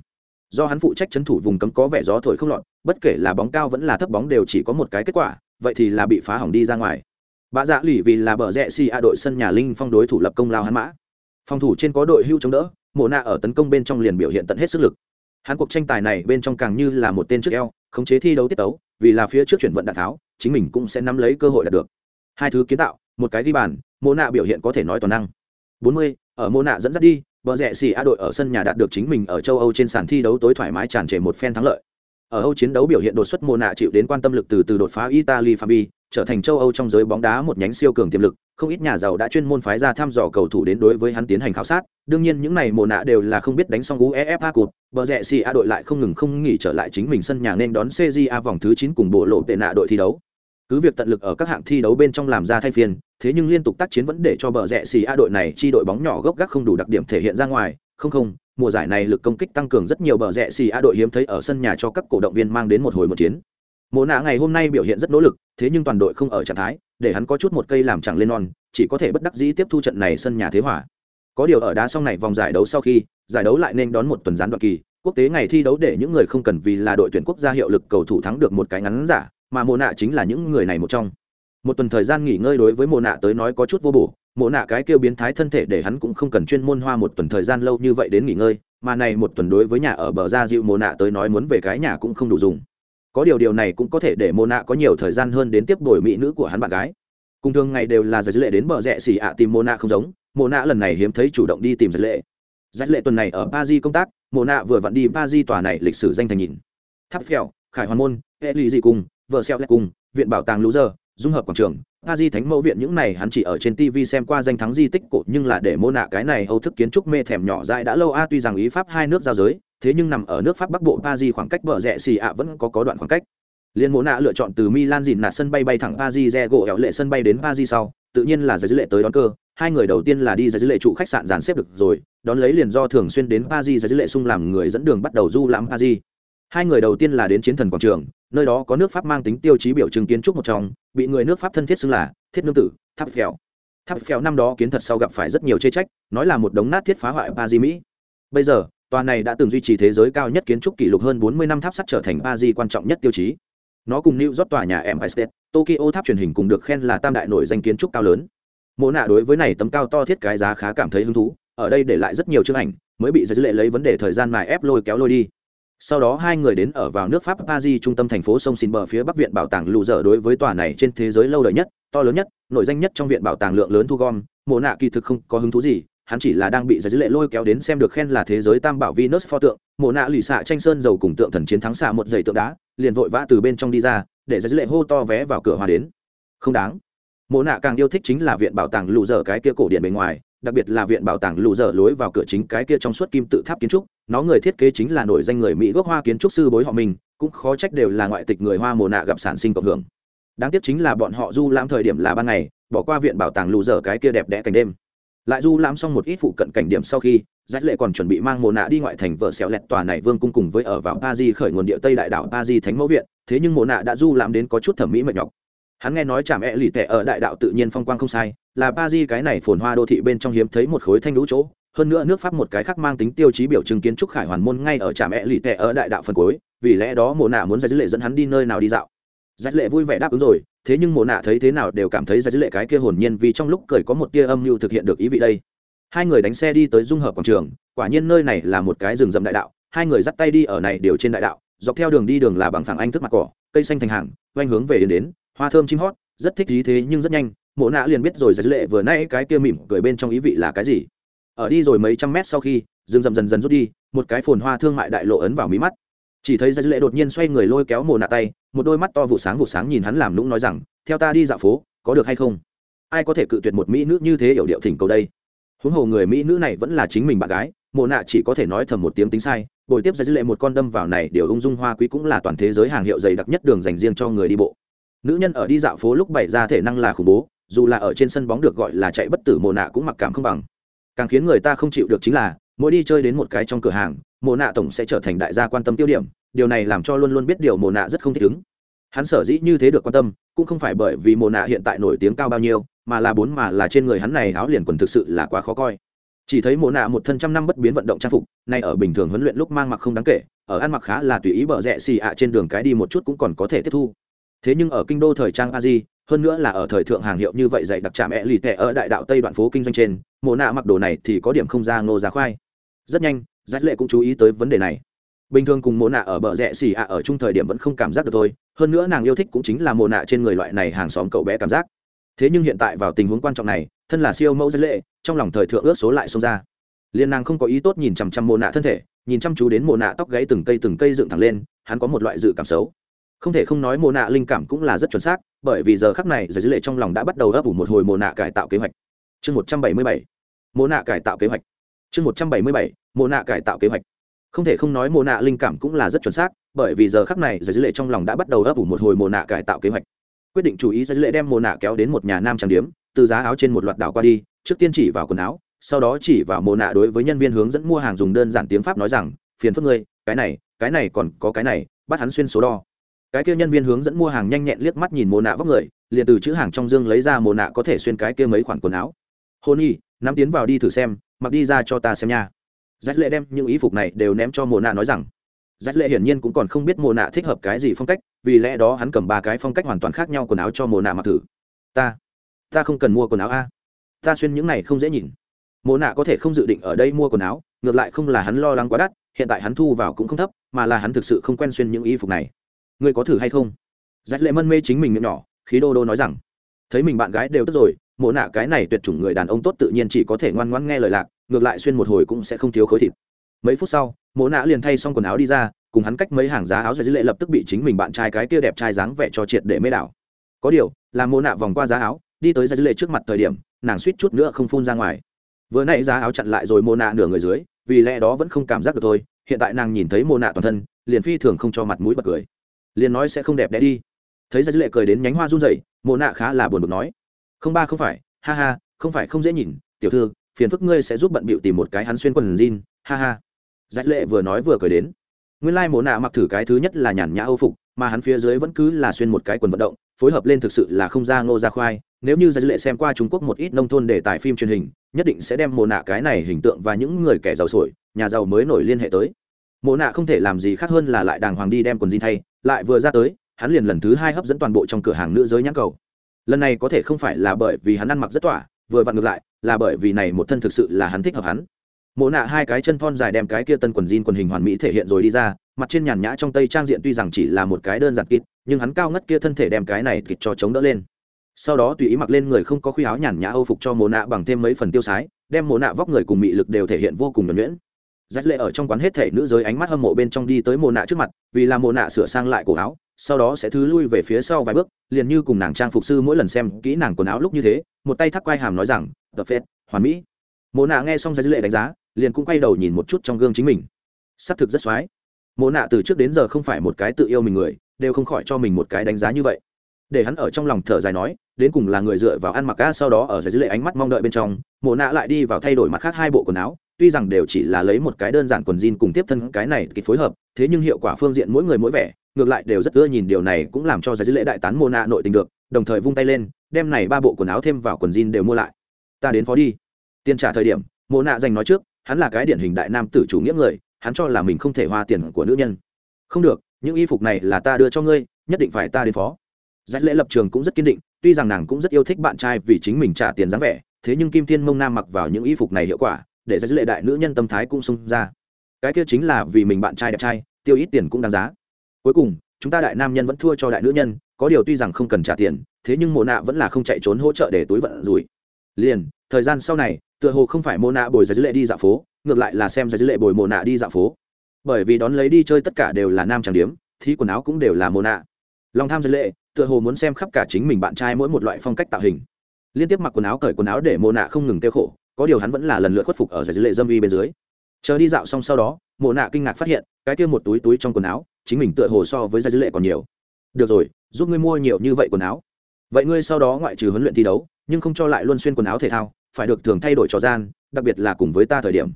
do hắn phụ trách chấn thủ vùng cấm có vẻ gió thổi không lọt bất kể là bóng cao vẫn là thấp bóng đều chỉ có một cái kết quả vậy thì là bị phá hỏng đi ra ngoài Bạ dạ lì vì là bờ rẽ xì a đội sân nhà linh phong đối thủ lập công lao hắn mã. Phòng thủ trên có đội hưu chống đỡ, Mộ nạ ở tấn công bên trong liền biểu hiện tận hết sức lực. Hắn cuộc tranh tài này bên trong càng như là một tên trước eo, khống chế thi đấu tiết tấu, vì là phía trước chuyển vận đạn tháo, chính mình cũng sẽ nắm lấy cơ hội đạt được. Hai thứ kiến tạo, một cái ghi bàn, Mộ nạ biểu hiện có thể nói toàn năng. 40, ở mô nạ dẫn dắt đi, bờ rẹ xì a đội ở sân nhà đạt được chính mình ở châu Âu trên sàn thi đấu tối thoải mái tràn trề một phen thắng lợi. Ở Âu chiến đấu biểu hiện đột xuất mô nạ chịu đến quan tâm lực từ từ đột phá Italy Fabi, trở thành châu Âu trong giới bóng đá một nhánh siêu cường tiềm lực, không ít nhà giàu đã chuyên môn phái ra thăm dò cầu thủ đến đối với hắn tiến hành khảo sát. Đương nhiên những này mồ nạ đều là không biết đánh xong UEFA Cup, bờ rẹ si A đội lại không ngừng không nghỉ trở lại chính mình sân nhà nên đón CJA vòng thứ 9 cùng bộ lộ tệ nạ đội thi đấu. Cứ việc tận lực ở các hạng thi đấu bên trong làm ra thay phiên, thế nhưng liên tục tác chiến vẫn để cho bờ rẽ xì A đội này chi đội bóng nhỏ gốc gác không đủ đặc điểm thể hiện ra ngoài, không không, mùa giải này lực công kích tăng cường rất nhiều bờ rẽ xì A đội hiếm thấy ở sân nhà cho các cổ động viên mang đến một hồi một chiến. Mộ nạ ngày hôm nay biểu hiện rất nỗ lực, thế nhưng toàn đội không ở trạng thái, để hắn có chút một cây làm chẳng lên non, chỉ có thể bất đắc dĩ tiếp thu trận này sân nhà thế hỏa. Có điều ở đá xong này vòng giải đấu sau khi, giải đấu lại nên đón một tuần gián đoạn kỳ, quốc tế ngày thi đấu để những người không cần vì là đội tuyển quốc gia hiệu lực cầu thủ thắng được một cái ngắn giả, mà Mộ nạ chính là những người này một trong. Một tuần thời gian nghỉ ngơi đối với Mộ nạ tới nói có chút vô bổ, Mộ nạ cái kêu biến thái thân thể để hắn cũng không cần chuyên môn hoa một tuần thời gian lâu như vậy đến nghỉ ngơi, mà này một tuần đối với nhà ở bờ ra dịu Mộ nạ tới nói muốn về cái nhà cũng không đủ dùng. Có điều điều này cũng có thể để mộ nạ có nhiều thời gian hơn đến tiếp đổi mỹ nữ của hắn bạn gái. Cùng thường ngày đều là giải lệ đến bờ rẽ xỉ ạ tìm mộ nạ không giống mộ nạ lần này hiếm thấy chủ động đi tìm giải lệ. Giải lệ tuần này ở ba di công tác mộ nạ vừa vặn đi ba di tòa này lịch sử danh thành nhìn tháp phèo khải hoàn môn hệ lụy dị cùng vợ xeo lệ cùng, viện bảo tàng lũ giờ, dung hợp quảng trường. A di thánh mẫu viện những này hắn chỉ ở trên tv xem qua danh thắng di tích cổ, nhưng là để mô nạ cái này âu thức kiến trúc mê thèm nhỏ dại đã lâu. A tuy rằng ý pháp hai nước giao giới, thế nhưng nằm ở nước pháp bắc bộ paris khoảng cách bờ rẽ xì ạ vẫn có có đoạn khoảng cách. Liên mô nạ lựa chọn từ milan dìn nạt sân bay bay thẳng paris re gỗ hẹo lệ sân bay đến paris sau, tự nhiên là giải dữ lệ tới đón cơ. Hai người đầu tiên là đi giải dữ lệ trụ khách sạn dàn xếp được rồi, đón lấy liền do thường xuyên đến paris giải dữ lệ sung làm người dẫn đường bắt đầu du lãm paris hai người đầu tiên là đến chiến thần quảng trường nơi đó có nước pháp mang tính tiêu chí biểu trưng kiến trúc một trong bị người nước pháp thân thiết xưng là thiết nương tử tháp phèo tháp phèo năm đó kiến thật sau gặp phải rất nhiều chê trách nói là một đống nát thiết phá hoại ba di mỹ bây giờ tòa này đã từng duy trì thế giới cao nhất kiến trúc kỷ lục hơn 40 năm tháp sắt trở thành ba di quan trọng nhất tiêu chí. Nó cùng New York tòa nhà Empire State, Tokyo tháp truyền hình cùng được khen là tam đại nổi danh kiến trúc cao lớn. Mộ nạ đối với này tấm cao to thiết cái giá khá cảm thấy hứng thú, ở đây để lại rất nhiều chương ảnh, mới bị giới lệ lấy vấn đề thời gian mài ép lôi kéo lôi đi. Sau đó hai người đến ở vào nước Pháp Paris trung tâm thành phố sông Xin bờ phía bắc viện bảo tàng lù dở đối với tòa này trên thế giới lâu đời nhất, to lớn nhất, nổi danh nhất trong viện bảo tàng lượng lớn thu gom, Mộ nạ kỳ thực không có hứng thú gì, hắn chỉ là đang bị giải dữ lệ lôi kéo đến xem được khen là thế giới tam bảo Venus pho tượng, mộ nạ lì xạ tranh sơn dầu cùng tượng thần chiến thắng xạ một giày tượng đá, liền vội vã từ bên trong đi ra, để giải dữ lệ hô to vé vào cửa hòa đến. Không đáng. Mộ nạ càng yêu thích chính là viện bảo tàng lù dở cái kia cổ điện bên ngoài, đặc biệt là viện bảo tàng lù dở lối vào cửa chính cái kia trong suốt kim tự tháp kiến trúc, nó người thiết kế chính là nổi danh người Mỹ gốc Hoa kiến trúc sư bối họ mình, cũng khó trách đều là ngoại tịch người Hoa mồ nạ gặp sản sinh cộng hưởng. Đáng tiếc chính là bọn họ du lãm thời điểm là ban ngày, bỏ qua viện bảo tàng lù dở cái kia đẹp đẽ cảnh đêm. Lại du lãm xong một ít phụ cận cảnh điểm sau khi rách lệ còn chuẩn bị mang mồ nạ đi ngoại thành vợ xẻo lẹt tòa này vương cung cùng với ở vào pa di khởi nguồn địa tây đại đảo pa di thánh mẫu viện thế nhưng mồ nạ đã du lãm đến có chút thẩm mỹ mệt nhọc. Hắn nghe nói chạm e lì tệ ở đại đạo tự nhiên phong quang không sai là pa di cái này phồn hoa đô thị bên trong hiếm thấy một khối thanh lũ chỗ hơn nữa nước pháp một cái khác mang tính tiêu chí biểu trưng kiến trúc khải hoàn môn ngay ở trạm mẹ lì tệ ở đại đạo phần cuối, vì lẽ đó mộ nạ muốn giải lệ dẫn hắn đi nơi nào đi dạo. Giải lệ vui vẻ đáp ứng rồi, thế nhưng mộ nạ thấy thế nào đều cảm thấy giải lệ cái kia hồn nhiên vì trong lúc cười có một tia âm mưu thực hiện được ý vị đây. Hai người đánh xe đi tới dung hợp quảng trường, quả nhiên nơi này là một cái rừng rậm đại đạo, hai người dắt tay đi ở này đều trên đại đạo, dọc theo đường đi đường là bằng phẳng anh thức mặt cỏ, cây xanh thành hàng, oanh hướng về đến đến, hoa thơm chim hót, rất thích ý thế nhưng rất nhanh, mộ nạ liền biết rồi giải lệ vừa nay cái kia mỉm cười bên trong ý vị là cái gì ở đi rồi mấy trăm mét sau khi, rừng rậm dần dần rút đi, một cái phồn hoa thương mại đại lộ ấn vào mí mắt. Chỉ thấy giải lệ đột nhiên xoay người lôi kéo mồ nạ tay, một đôi mắt to vụ sáng vụ sáng nhìn hắn làm lũng nói rằng, theo ta đi dạo phố, có được hay không? Ai có thể cự tuyệt một mỹ nữ như thế hiểu điệu thỉnh cầu đây? Huống hồ người mỹ nữ này vẫn là chính mình bạn gái mồ nạ chỉ có thể nói thầm một tiếng tính sai, bồi tiếp ra dư lệ một con đâm vào này điều ung dung hoa quý cũng là toàn thế giới hàng hiệu dày đặc nhất đường dành riêng cho người đi bộ. Nữ nhân ở đi dạo phố lúc bày ra thể năng là khủng bố, dù là ở trên sân bóng được gọi là chạy bất tử mồ nạ cũng mặc cảm không bằng càng khiến người ta không chịu được chính là, mỗi đi chơi đến một cái trong cửa hàng mồ nạ tổng sẽ trở thành đại gia quan tâm tiêu điểm, điều này làm cho luôn luôn biết điều mồ nạ rất không thích ứng. Hắn sở dĩ như thế được quan tâm, cũng không phải bởi vì mồ nạ hiện tại nổi tiếng cao bao nhiêu, mà là bốn mà là trên người hắn này áo liền quần thực sự là quá khó coi. Chỉ thấy mồ nạ một thân trăm năm bất biến vận động trang phục, nay ở bình thường huấn luyện lúc mang mặc không đáng kể, ở ăn mặc khá là tùy ý bở rẽ xì ạ trên đường cái đi một chút cũng còn có thể tiếp thu. Thế nhưng ở kinh đô thời trang a di hơn nữa là ở thời thượng hàng hiệu như vậy dạy đặc trạm e lì tệ ở đại đạo tây đoạn phố kinh doanh trên mồ nạ mặc đồ này thì có điểm không ra ngô ra khoai. Rất nhanh, giải lệ cũng chú ý tới vấn đề này. Bình thường cùng mồ nạ ở bờ rẽ xì ạ ở chung thời điểm vẫn không cảm giác được thôi, hơn nữa nàng yêu thích cũng chính là mồ nạ trên người loại này hàng xóm cậu bé cảm giác. Thế nhưng hiện tại vào tình huống quan trọng này, thân là siêu mẫu giải lệ, trong lòng thời thượng ước số lại xông ra. Liên nàng không có ý tốt nhìn chằm chằm mồ nạ thân thể, nhìn chăm chú đến mồ nạ tóc gáy từng cây từng cây dựng thẳng lên, hắn có một loại dự cảm xấu. Không thể không nói mồ nạ linh cảm cũng là rất chuẩn xác, bởi vì giờ khắc này giải lệ trong lòng đã bắt đầu ấp ủ một hồi mồ nạ cải tạo kế hoạch. Chương một trăm bảy mươi bảy. Mô nạ cải tạo kế hoạch. Chương một trăm bảy mươi bảy mô nạ cải tạo kế hoạch. Không thể không nói mô nạ linh cảm cũng là rất chuẩn xác, bởi vì giờ khắc này giải dữ lệ trong lòng đã bắt đầu ấp ủ một hồi mô nạ cải tạo kế hoạch. Quyết định chú ý giải dữ lệ đem mô nạ kéo đến một nhà nam trang điếm, từ giá áo trên một loạt đảo qua đi, trước tiên chỉ vào quần áo, sau đó chỉ vào mô nạ đối với nhân viên hướng dẫn mua hàng dùng đơn giản tiếng pháp nói rằng, phiền phức ngươi, cái này cái này còn có cái này, bắt hắn xuyên số đo. Cái kia nhân viên hướng dẫn mua hàng nhanh nhẹn liếc mắt nhìn mồ nạ vóc người, liền từ chữ hàng trong dương lấy ra mồ nạ có thể xuyên cái kia mấy khoản quần áo. Hôn y nắm tiến vào đi thử xem, mặc đi ra cho ta xem nha. Rách lệ đem những ý phục này đều ném cho mồ nạ nói rằng, rách lệ hiển nhiên cũng còn không biết mồ nạ thích hợp cái gì phong cách, vì lẽ đó hắn cầm ba cái phong cách hoàn toàn khác nhau quần áo cho mồ nạ mặc thử. Ta ta không cần mua quần áo a. Ta xuyên những này không dễ nhìn. Mồ nạ có thể không dự định ở đây mua quần áo, ngược lại không là hắn lo lắng quá đắt, hiện tại hắn thu vào cũng không thấp, mà là hắn thực sự không quen xuyên những y phục này. Ngươi có thử hay không? Rách lệ mân mê chính mình miệng nhỏ, khí đô đô nói rằng, thấy mình bạn gái đều tức rồi mộ nạ cái này tuyệt chủng người đàn ông tốt tự nhiên chỉ có thể ngoan ngoãn nghe lời lạc, ngược lại xuyên một hồi cũng sẽ không thiếu khối thịt. Mấy phút sau, mộ nạ liền thay xong quần áo đi ra, cùng hắn cách mấy hàng giá áo giải lệ lập tức bị chính mình bạn trai cái kia đẹp trai dáng vẻ cho triệt để mê đảo. Có điều, là mộ nạ vòng qua giá áo, đi tới giải lệ trước mặt thời điểm, nàng suýt chút nữa không phun ra ngoài. Vừa nãy giá áo chặn lại rồi mộ nạ nửa người dưới, vì lẽ đó vẫn không cảm giác được thôi, hiện tại nàng nhìn thấy mộ nạ toàn thân, liền phi thường không cho mặt mũi bật cười. Liền nói sẽ không đẹp đẽ đi. Thấy ra dư lệ cười đến nhánh hoa run rẩy, mộ nạ khá là buồn bực nói không ba không phải, ha ha, không phải không dễ nhìn, tiểu thư, phiền phức ngươi sẽ giúp bận bịu tìm một cái hắn xuyên quần jean, ha ha. Giải lệ vừa nói vừa cười đến. Nguyên lai mồ nạ mặc thử cái thứ nhất là nhàn nhã âu phục, mà hắn phía dưới vẫn cứ là xuyên một cái quần vận động, phối hợp lên thực sự là không ra ngô ra khoai. Nếu như giải lệ xem qua trung quốc một ít nông thôn để tài phim truyền hình, nhất định sẽ đem mồ nạ cái này hình tượng và những người kẻ giàu sổi, nhà giàu mới nổi liên hệ tới. Mồ nạ không thể làm gì khác hơn là lại đàng hoàng đi đem quần jean thay, lại vừa ra tới, hắn liền lần thứ hai hấp dẫn toàn bộ trong cửa hàng nữ giới nhãn cầu lần này có thể không phải là bởi vì hắn ăn mặc rất tỏa, vừa vặn ngược lại, là bởi vì này một thân thực sự là hắn thích hợp hắn. Mộ nạ hai cái chân thon dài đem cái kia tân quần jean quần hình hoàn mỹ thể hiện rồi đi ra, mặt trên nhàn nhã trong tây trang diện tuy rằng chỉ là một cái đơn giản kịt, nhưng hắn cao ngất kia thân thể đem cái này kịt cho chống đỡ lên. Sau đó tùy ý mặc lên người không có khuy áo nhàn nhã âu phục cho mồ nạ bằng thêm mấy phần tiêu sái, đem mồ nạ vóc người cùng mị lực đều thể hiện vô cùng nhuẩn nhuyễn. Rách lệ ở trong quán hết thể nữ giới ánh mắt hâm mộ bên trong đi tới mồ nạ trước mặt, vì là mồ nạ sửa sang lại cổ áo sau đó sẽ thứ lui về phía sau vài bước, liền như cùng nàng trang phục sư mỗi lần xem kỹ nàng quần áo lúc như thế, một tay thắc quai hàm nói rằng tập phết hoàn mỹ. Mộ nạ nghe xong rách lệ đánh giá, liền cũng quay đầu nhìn một chút trong gương chính mình. Xác thực rất x o á i mộ nạ từ trước đến giờ không phải một cái tự yêu mình người, đều không khỏi cho mình một cái đánh giá như vậy. Để hắn ở trong lòng thở dài nói, đến cùng là người dựa vào ăn mặc ca sau đó ở dưới lệ ánh mắt mong đợi bên trong, mộ nạ lại đi vào thay đổi mặt khác hai bộ quần áo, tuy rằng đều chỉ là lấy một cái đơn giản quần jean cùng tiếp thân cái này kịp phối hợp, thế nhưng hiệu quả phương diện mỗi người mỗi vẻ ngược lại đều rất ưa nhìn điều này cũng làm cho giải lễ đại tán mô nạ nội tình được, đồng thời vung tay lên, đem này ba bộ quần áo thêm vào quần jean đều mua lại. Ta đến phó đi. Tiền trả thời điểm mô nạ dành nói trước, hắn là cái điển hình đại nam tử chủ nghĩa người, hắn cho là mình không thể hoa tiền của nữ nhân. Không được, những y phục này là ta đưa cho ngươi, nhất định phải ta đến phó. Giải lễ lập trường cũng rất kiên định, tuy rằng nàng cũng rất yêu thích bạn trai vì chính mình trả tiền dáng vẻ, thế nhưng kim thiên mông nam mặc vào những y phục này hiệu quả, để giải lễ đại nữ nhân tâm thái cũng sung ra. Cái kia chính là vì mình bạn trai đẹp trai, tiêu ít tiền cũng đáng giá cuối cùng, chúng ta đại nam nhân vẫn thua cho đại nữ nhân, có điều tuy rằng không cần trả tiền, thế nhưng mồ nạ vẫn là không chạy trốn hỗ trợ để túi vận rủi. Liền, thời gian sau này, tựa hồ không phải mồ nạ bồi giải lệ đi dạo phố, ngược lại là xem giải lệ bồi mồ nạ đi dạo phố. Bởi vì đón lấy đi chơi tất cả đều là nam trang điếm, thì quần áo cũng đều là mồ nạ. Lòng tham giải lệ, tựa hồ muốn xem khắp cả chính mình bạn trai mỗi một loại phong cách tạo hình. Liên tiếp mặc quần áo cởi quần áo để mồ nạ không ngừng tiêu khổ, có điều hắn vẫn là lần lượt khuất phục ở giải lệ dâm vi bên dưới. Chờ đi dạo xong sau đó mồ nạ kinh ngạc phát hiện, cái kia một túi túi trong quần áo chính mình tựa hồ so với gia dư lệ còn nhiều. Được rồi, giúp ngươi mua nhiều như vậy quần áo. Vậy ngươi sau đó ngoại trừ huấn luyện thi đấu, nhưng không cho lại luôn xuyên quần áo thể thao, phải được thường thay đổi trò gian, đặc biệt là cùng với ta thời điểm.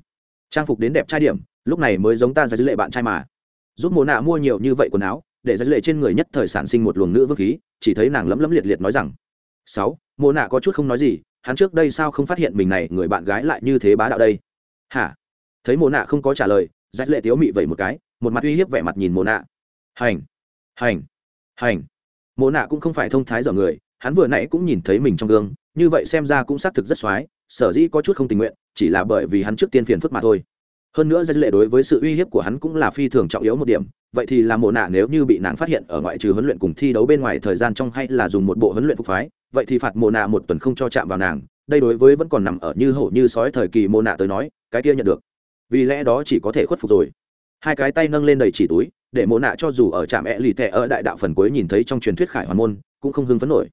Trang phục đến đẹp trai điểm, lúc này mới giống ta giải lệ bạn trai mà. Giúp mồ nạ mua nhiều như vậy quần áo, để giải lệ trên người nhất thời sản sinh một luồng nữ vương khí, chỉ thấy nàng lấm lấm liệt liệt nói rằng, sáu mồ nạ có chút không nói gì, hắn trước đây sao không phát hiện mình này, người bạn gái lại như thế bá đạo đây? Hả? Thấy mồ nạ không có trả lời giải lệ tiếu mị vậy một cái một mặt uy hiếp vẻ mặt nhìn mồ nạ. Hành hành hành. Mồ nạ cũng không phải thông thái dở người, hắn vừa nãy cũng nhìn thấy mình trong gương, như vậy xem ra cũng xác thực rất x sở dĩ có chút không tình nguyện, chỉ là bởi vì hắn trước tiên phiền phức mà thôi. Hơn nữa dây lệ đối với sự uy hiếp của hắn cũng là phi thường trọng yếu một điểm, vậy thì là mồ nạ nếu như bị nàng phát hiện ở ngoại trừ huấn luyện cùng thi đấu bên ngoài thời gian trong hay là dùng một bộ huấn luyện phục phái, vậy thì phạt mồ nạ một tuần không cho chạm vào nàng, đây đối với vẫn còn nằm ở như hổ như sói thời kỳ mồ nạ tới nói, cái kia nhận được. Vì lẽ đó chỉ có thể khuất phục rồi hai cái tay nâng lên đầy chỉ túi, để Mộ nạ cho dù ở trạm e lì tệ ở đại đạo phần cuối nhìn thấy trong truyền thuyết khải hoàn môn, cũng không hưng phấn nổi.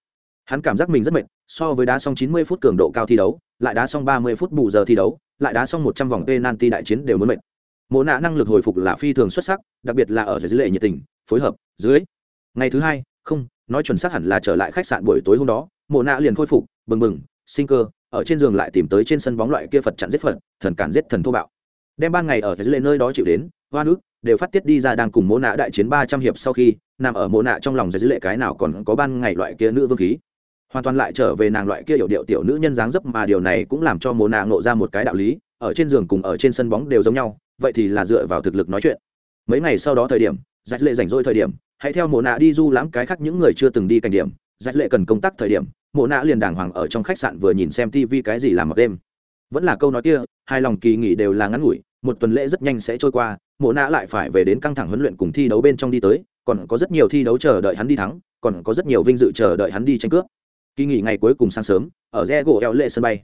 Hắn cảm giác mình rất mệt, so với đá xong 90 phút cường độ cao thi đấu, lại đá xong 30 phút bù giờ thi đấu, lại đá xong 100 vòng penalty đại chiến đều muốn mệt. Mộ nạ năng lực hồi phục là phi thường xuất sắc, đặc biệt là ở dưới lệ nhiệt tình, phối hợp, dưới. Ngày thứ hai, không, nói chuẩn xác hẳn là trở lại khách sạn buổi tối hôm đó, Mộ nạ liền khôi phục, bừng bừng, sinh cơ, ở trên giường lại tìm tới trên sân bóng loại kia phật chặn giết phật, thần cản giết thần thô bạo. Đem ban ngày ở dưới lệ nơi đó chịu đến hoa nước đều phát tiết đi ra đang cùng mỗ nạ đại chiến ba trăm hiệp sau khi nằm ở mỗ nạ trong lòng dưới lệ cái nào còn có ban ngày loại kia nữ vương khí. Hoàn toàn lại trở về nàng loại kia hiểu điệu tiểu nữ nhân dáng dấp mà điều này cũng làm cho mồ nạ ngộ ra một cái đạo lý, ở trên giường cùng ở trên sân bóng đều giống nhau, vậy thì là dựa vào thực lực nói chuyện. Mấy ngày sau đó thời điểm, giải lệ rảnh rỗi thời điểm, hãy theo mồ nạ đi du lãm cái khác những người chưa từng đi cảnh điểm, giải lệ cần công tác thời điểm mồ nạ liền đàng hoàng ở trong khách sạn vừa nhìn xem tv cái gì làm một đêm. Vẫn là câu nói kia, hai lòng kỳ nghỉ đều là ngắn ngủi, một tuần lễ rất nhanh sẽ trôi qua mộ nạ lại phải về đến căng thẳng huấn luyện cùng thi đấu bên trong đi tới, còn có rất nhiều thi đấu chờ đợi hắn đi thắng, còn có rất nhiều vinh dự chờ đợi hắn đi tranh cướp. Kỳ nghỉ ngày cuối cùng sáng sớm, ở re gỗ eo lệ sân bay.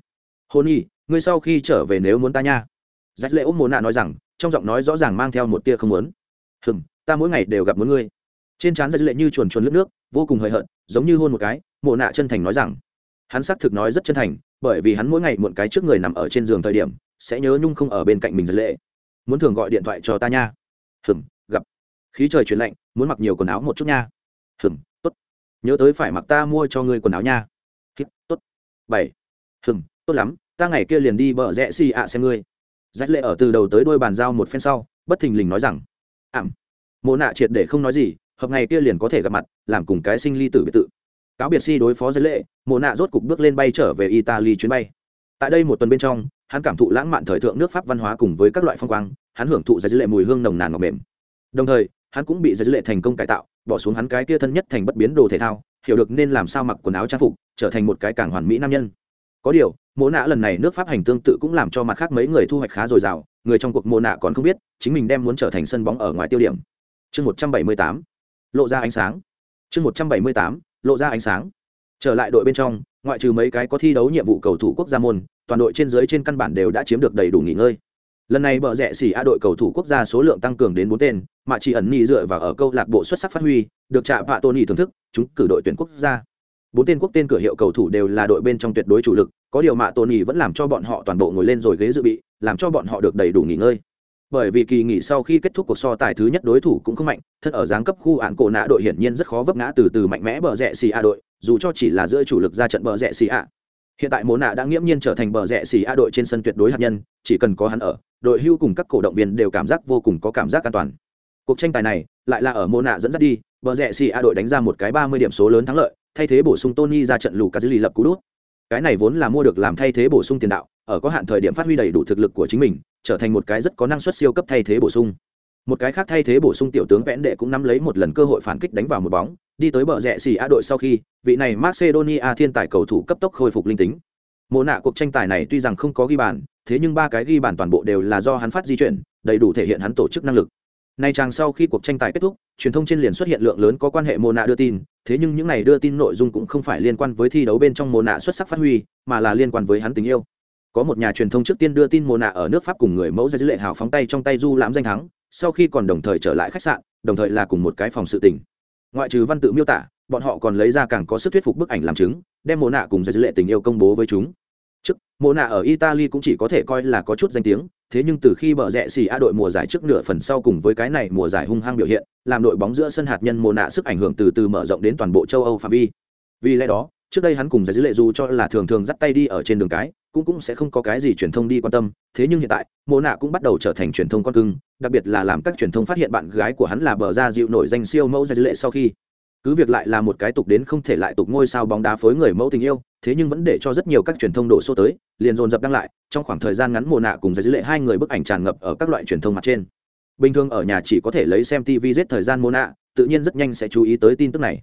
Hôn y ngươi sau khi trở về nếu muốn ta nha. Rách lệ ôm Mộ nạ nói rằng, trong giọng nói rõ ràng mang theo một tia không muốn. Hừm, ta mỗi ngày đều gặp muốn ngươi. Trên trán rách lệ như chuồn chuồn lướt nước, vô cùng hời hợt, giống như hôn một cái, Mộ nạ chân thành nói rằng. Hắn xác thực nói rất chân thành, bởi vì hắn mỗi ngày muộn cái trước người nằm ở trên giường thời điểm, sẽ nhớ nhung không ở bên cạnh mình dạch lệ muốn thường gọi điện thoại cho ta nha. Hừm, gặp. Khí trời chuyển lạnh, muốn mặc nhiều quần áo một chút nha. Hừm, tốt. Nhớ tới phải mặc ta mua cho ngươi quần áo nha. Hít tốt. Bảy. Hừm, tốt lắm, ta ngày kia liền đi bờ rẽ xì ạ xem ngươi. Rách lệ ở từ đầu tới đôi bàn giao một phen sau, bất thình lình nói rằng, ảm. Mộ nạ triệt để không nói gì, hợp ngày kia liền có thể gặp mặt, làm cùng cái sinh ly tử biệt tự. Cáo biệt si đối phó rách lệ, mộ nạ rốt cục bước lên bay trở về italy chuyến bay. Tại đây một tuần bên trong, hắn cảm thụ lãng mạn thời thượng nước pháp văn hóa cùng với các loại phong quang hắn hưởng thụ rách lệ mùi hương nồng nàn ngọt mềm. Đồng thời, hắn cũng bị dư lệ thành công cải tạo, bỏ xuống hắn cái kia thân nhất thành bất biến đồ thể thao, hiểu được nên làm sao mặc quần áo trang phục, trở thành một cái càng hoàn mỹ nam nhân. Có điều mỗ nạ lần này nước pháp hành tương tự cũng làm cho mặt khác mấy người thu hoạch khá dồi dào, người trong cuộc mô nạ còn không biết, chính mình đem muốn trở thành sân bóng ở ngoài tiêu điểm. Chương một trăm bảy mươi tám, lộ ra ánh sáng. Chương một trăm bảy mươi tám, lộ ra ánh sáng. Trở lại đội bên trong, ngoại trừ mấy cái có thi đấu nhiệm vụ cầu thủ quốc gia môn, toàn đội trên dưới trên căn bản đều đã chiếm được đầy đủ nghỉ ngơi lần này bờ rẽ xỉ a đội cầu thủ quốc gia số lượng tăng cường đến bốn tên, mà chỉ ẩn nhi dựa vào ở câu lạc bộ xuất sắc phát huy, được trạ vạ tony thưởng thức, chúng cử đội tuyển quốc gia. Bốn tên quốc tên cửa hiệu cầu thủ đều là đội bên trong tuyệt đối chủ lực, có điều mạ tony vẫn làm cho bọn họ toàn bộ ngồi lên rồi ghế dự bị, làm cho bọn họ được đầy đủ nghỉ ngơi. Bởi vì kỳ nghỉ sau khi kết thúc cuộc so tài thứ nhất đối thủ cũng không mạnh, thân ở giáng cấp khu ạn cổ nạ đội hiển nhiên rất khó vấp ngã từ từ mạnh mẽ bờ rẽ xì a đội, dù cho chỉ là giữa chủ lực ra trận bờ rẽ xì a. Hiện tại mồ nạ đã nghiễm nhiên trở thành bờ rẽ xì a đội trên sân tuyệt đối hạt nhân, chỉ cần có hắn ở đội hưu cùng các cổ động viên đều cảm giác vô cùng có cảm giác an toàn. Cuộc tranh tài này lại là ở mô nạ dẫn dắt đi, bờ rẽ xì a đội đánh ra một cái ba mươi điểm số lớn thắng lợi, thay thế bổ sung tony ra trận lù cá dư lì lập cú đút. Cái này vốn là mua được làm thay thế bổ sung tiền đạo, ở có hạn thời điểm phát huy đầy đủ thực lực của chính mình, trở thành một cái rất có năng suất siêu cấp thay thế bổ sung. Một cái khác thay thế bổ sung tiểu tướng vẽn đệ cũng nắm lấy một lần cơ hội phản kích đánh vào một bóng, đi tới bờ rẽ xì a đội sau khi, vị này macedonia thiên tài cầu thủ cấp tốc khôi phục linh tính. Mồ nạ cuộc tranh tài này tuy rằng không có ghi bàn thế nhưng ba cái ghi bàn toàn bộ đều là do hắn phát di chuyển, đầy đủ thể hiện hắn tổ chức năng lực. Nay chàng sau khi cuộc tranh tài kết thúc, truyền thông trên liền xuất hiện lượng lớn có quan hệ mồ nạ đưa tin, thế nhưng những này đưa tin nội dung cũng không phải liên quan với thi đấu bên trong mồ nạ xuất sắc phát huy, mà là liên quan với hắn tình yêu. Có một nhà truyền thông trước tiên đưa tin mồ nạ ở nước pháp cùng người mẫu ra dữ lệ hào phóng tay trong tay du lãm danh thắng, sau khi còn đồng thời trở lại khách sạn, đồng thời là cùng một cái phòng sự tình. Ngoại trừ văn tự miêu tả, bọn họ còn lấy ra càng có sức thuyết phục bức ảnh làm chứng, đem mồ nạ cùng ra dữ lệ tình yêu công bố với chúng trước, mộ nạ ở italy cũng chỉ có thể coi là có chút danh tiếng, thế nhưng từ khi bờ rẽ xì a đội mùa giải trước nửa phần sau cùng với cái này mùa giải hung hăng biểu hiện, làm đội bóng giữa sân hạt nhân mồ nạ sức ảnh hưởng từ từ mở rộng đến toàn bộ châu âu phạm vi. Vì lẽ đó, trước đây hắn cùng giải dữ lệ dù cho là thường thường dắt tay đi ở trên đường cái, cũng cũng sẽ không có cái gì truyền thông đi quan tâm, thế nhưng hiện tại mồ nạ cũng bắt đầu trở thành truyền thông con cưng, đặc biệt là làm các truyền thông phát hiện bạn gái của hắn là bờ ra dịu nổi danh siêu mẫu giải dữ lệ sau khi cứ việc lại là một cái tục đến không thể lại tục ngôi sao bóng đá phối người mẫu tình yêu, thế nhưng vẫn để cho rất nhiều các truyền thông đổ xô tới, liền dồn dập đăng lại, trong khoảng thời gian ngắn mùa nạ cùng giải dữ lệ hai người bức ảnh tràn ngập ở các loại truyền thông mặt trên. Bình thường ở nhà chỉ có thể lấy xem tv giết thời gian mùa nạ, tự nhiên rất nhanh sẽ chú ý tới tin tức này.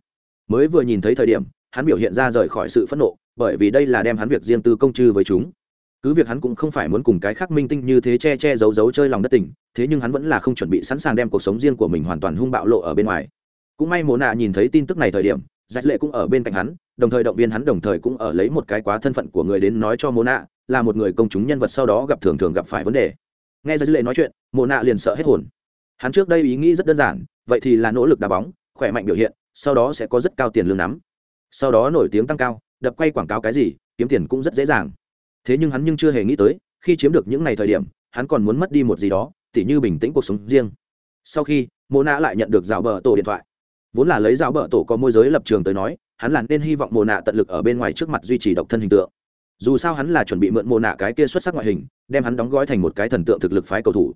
Mới vừa nhìn thấy thời điểm, hắn biểu hiện ra rời khỏi sự phẫn nộ, bởi vì đây là đem hắn việc riêng tư công chư với chúng. Cứ việc hắn cũng không phải muốn cùng cái khác minh tinh như thế che che giấu giấu chơi lòng đất tình, thế nhưng hắn vẫn là không chuẩn bị sẵn sàng đem cuộc sống riêng của mình hoàn toàn hung bạo lộ ở bên ngoài cũng may mồ nạ nhìn thấy tin tức này thời điểm giải lệ cũng ở bên cạnh hắn, đồng thời động viên hắn đồng thời cũng ở lấy một cái quá thân phận của người đến nói cho mồ nạ, là một người công chúng nhân vật sau đó gặp thường thường gặp phải vấn đề. Nghe giải lệ nói chuyện mồ nạ liền sợ hết hồn. Hắn trước đây ý nghĩ rất đơn giản, vậy thì là nỗ lực đá bóng, khỏe mạnh biểu hiện, sau đó sẽ có rất cao tiền lương nắm. Sau đó nổi tiếng tăng cao, đập quay quảng cáo cái gì, kiếm tiền cũng rất dễ dàng. Thế nhưng hắn nhưng chưa hề nghĩ tới, khi chiếm được những ngày thời điểm, hắn còn muốn mất đi một gì đó, tỉ như bình tĩnh cuộc sống riêng. Sau khi mô nạ lại nhận được rào bờ tổ điện thoại vốn là lấy rào bờ tổ có môi giới lập trường tới nói, hắn là nên hy vọng mồ nạ tận lực ở bên ngoài trước mặt duy trì độc thân hình tượng. Dù sao hắn là chuẩn bị mượn mồ nạ cái kia xuất sắc ngoại hình, đem hắn đóng gói thành một cái thần tượng thực lực phái cầu thủ.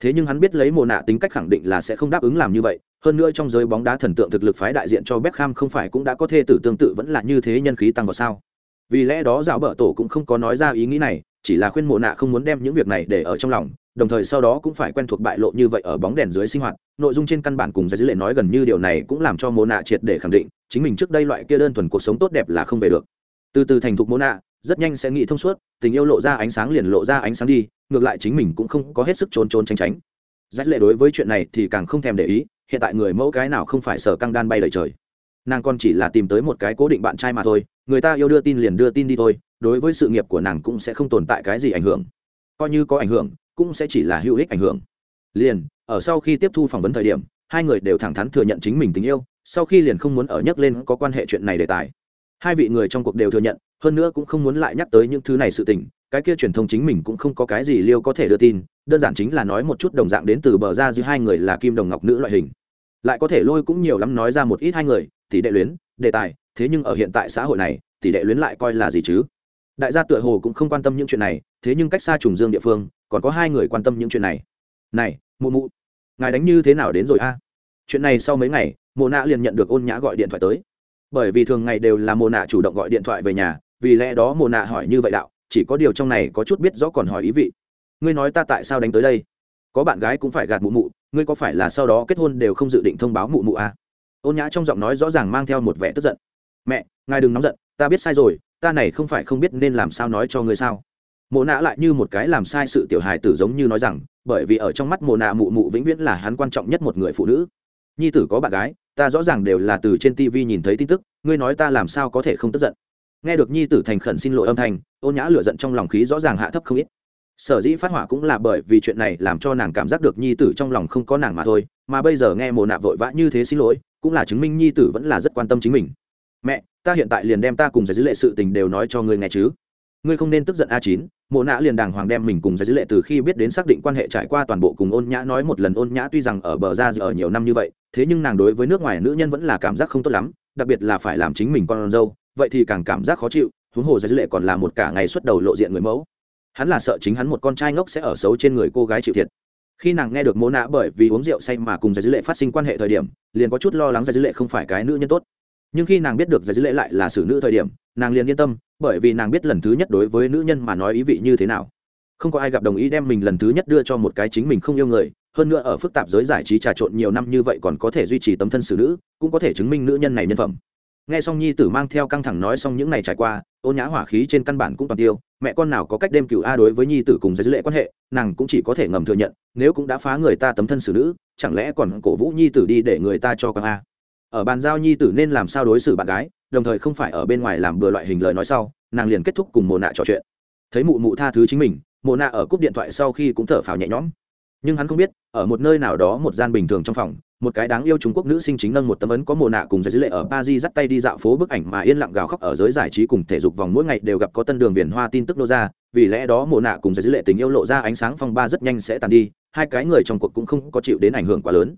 Thế nhưng hắn biết lấy mồ nạ tính cách khẳng định là sẽ không đáp ứng làm như vậy, hơn nữa trong giới bóng đá thần tượng thực lực phái đại diện cho Beckham không phải cũng đã có thê tử tương tự vẫn là như thế nhân khí tăng vào sao? Vì lẽ đó giáo bờ tổ cũng không có nói ra ý nghĩ này, chỉ là khuyên mồ nạ không muốn đem những việc này để ở trong lòng đồng thời sau đó cũng phải quen thuộc bại lộ như vậy ở bóng đèn dưới sinh hoạt. Nội dung trên căn bản cùng giải dữ lệ nói gần như điều này cũng làm cho mô nạ triệt để khẳng định, chính mình trước đây loại kia đơn thuần cuộc sống tốt đẹp là không về được. Từ từ thành thục mô nạ, rất nhanh sẽ nghĩ thông suốt, tình yêu lộ ra ánh sáng liền lộ ra ánh sáng đi, ngược lại chính mình cũng không có hết sức trốn trốn tránh tránh. Giải lệ đối với chuyện này thì càng không thèm để ý, hiện tại người mẫu cái nào không phải sở căng đan bay lời trời. Nàng còn chỉ là tìm tới một cái cố định bạn trai mà thôi, người ta yêu đưa tin liền đưa tin đi thôi, đối với sự nghiệp của nàng cũng sẽ không tồn tại cái gì ảnh hưởng. Coi như có ảnh hưởng cũng sẽ chỉ là hữu ích ảnh hưởng. Liền, ở sau khi tiếp thu phỏng vấn thời điểm, hai người đều thẳng thắn thừa nhận chính mình tình yêu, sau khi liền không muốn ở nhắc lên có quan hệ chuyện này đề tài. Hai vị người trong cuộc đều thừa nhận, hơn nữa cũng không muốn lại nhắc tới những thứ này sự tình, cái kia truyền thông chính mình cũng không có cái gì liêu có thể đưa tin, đơn giản chính là nói một chút đồng dạng đến từ bờ ra giữa hai người là kim đồng ngọc nữ loại hình. Lại có thể lôi cũng nhiều lắm nói ra một ít hai người, tỷ đệ luyến, đề tài, thế nhưng ở hiện tại xã hội này, tỷ đệ luyến lại coi là gì chứ? Đại gia tựa hồ cũng không quan tâm những chuyện này, thế nhưng cách xa trùng dương địa phương còn có hai người quan tâm những chuyện này. Này, mụ mụ, ngài đánh như thế nào đến rồi a? Chuyện này sau mấy ngày mồ nạ liền nhận được ôn nhã gọi điện thoại tới. Bởi vì thường ngày đều là mồ nạ chủ động gọi điện thoại về nhà, vì lẽ đó mồ nạ hỏi như vậy đạo, chỉ có điều trong này có chút biết rõ còn hỏi ý vị. Ngươi nói ta tại sao đánh tới đây? Có bạn gái cũng phải gạt mụ mụ, ngươi có phải là sau đó kết hôn đều không dự định thông báo mụ mụ à? ôn nhã trong giọng nói rõ ràng mang theo một vẻ tức giận. Mẹ, ngài đừng nóng giận, ta biết sai rồi, ta này không phải không biết nên làm sao nói cho ngươi sao mộ nạ lại như một cái làm sai sự tiểu hài tử giống như nói rằng, bởi vì ở trong mắt mộ nạ mụ mụ vĩnh viễn là hắn quan trọng nhất một người phụ nữ. Nhi tử có bạn gái, ta rõ ràng đều là từ trên tv nhìn thấy tin tức, ngươi nói ta làm sao có thể không tức giận. Nghe được nhi tử thành khẩn xin lỗi âm thanh, ôn nhã lựa giận trong lòng khí rõ ràng hạ thấp không ít. Sở dĩ phát hỏa cũng là bởi vì chuyện này làm cho nàng cảm giác được nhi tử trong lòng không có nàng mà thôi, mà bây giờ nghe mồ nạ vội vã như thế xin lỗi, cũng là chứng minh nhi tử vẫn là rất quan tâm chính mình. Mẹ, ta hiện tại liền đem ta cùng giải dữ lệ sự tình đều nói cho ngươi nghe chứ ngươi không nên tức giận a chín, mộ nạ liền đàng hoàng đem mình cùng giải dữ lệ từ khi biết đến xác định quan hệ trải qua toàn bộ cùng ôn nhã nói một lần ôn nhã tuy rằng ở bờ ra ở nhiều năm như vậy, thế nhưng nàng đối với nước ngoài nữ nhân vẫn là cảm giác không tốt lắm, đặc biệt là phải làm chính mình con dâu, vậy thì càng cảm giác khó chịu, huống hồ giải dữ lệ còn là một cả ngày xuất đầu lộ diện người mẫu. Hắn là sợ chính hắn một con trai ngốc sẽ ở xấu trên người cô gái chịu thiệt. Khi nàng nghe được mô nạ bởi vì uống rượu say mà cùng giải dữ lệ phát sinh quan hệ thời điểm, liền có chút lo lắng giải dữ lệ không phải cái nữ nhân tốt. Nhưng khi nàng biết được giải dữ lệ lại là xử nữ thời điểm, nàng liền yên tâm bởi vì nàng biết lần thứ nhất đối với nữ nhân mà nói ý vị như thế nào. Không có ai gặp đồng ý đem mình lần thứ nhất đưa cho một cái chính mình không yêu người, hơn nữa ở phức tạp giới giải trí trà trộn nhiều năm như vậy còn có thể duy trì tấm thân xử nữ, cũng có thể chứng minh nữ nhân này nhân phẩm. Nghe xong nhi tử mang theo căng thẳng nói xong những ngày trải qua, ôn nhã hỏa khí trên căn bản cũng toàn tiêu, mẹ con nào có cách đem cựu a đối với nhi tử cùng giới lệ quan hệ, nàng cũng chỉ có thể ngầm thừa nhận, nếu cũng đã phá người ta tấm thân xử nữ, chẳng lẽ còn cổ vũ nhi tử đi để người ta cho con a? Ở bàn giao nhi tử nên làm sao đối xử bạn gái? Đồng thời không phải ở bên ngoài làm bừa loại hình lời nói sau, nàng liền kết thúc cùng mồ nạ trò chuyện. Thấy mụ mụ tha thứ chính mình mồ nạ ở cúp điện thoại sau khi cũng thở phào nhẹ nhõm. Nhưng hắn không biết, ở một nơi nào đó một gian bình thường trong phòng, một cái đáng yêu trung quốc nữ sinh chính nâng một tấm ấn có mồ nạ cùng giải dữ lệ ở paris dắt tay đi dạo phố bức ảnh mà yên lặng gào khóc ở giới giải trí cùng thể dục vòng mỗi ngày đều gặp có tân đường viền hoa tin tức nô ra, vì lẽ đó mồ nạ cùng giải dữ lệ tình yêu lộ ra ánh sáng phong ba rất nhanh sẽ tàn đi, hai cái người trong cuộc cũng không có chịu đến ảnh hưởng quá lớn.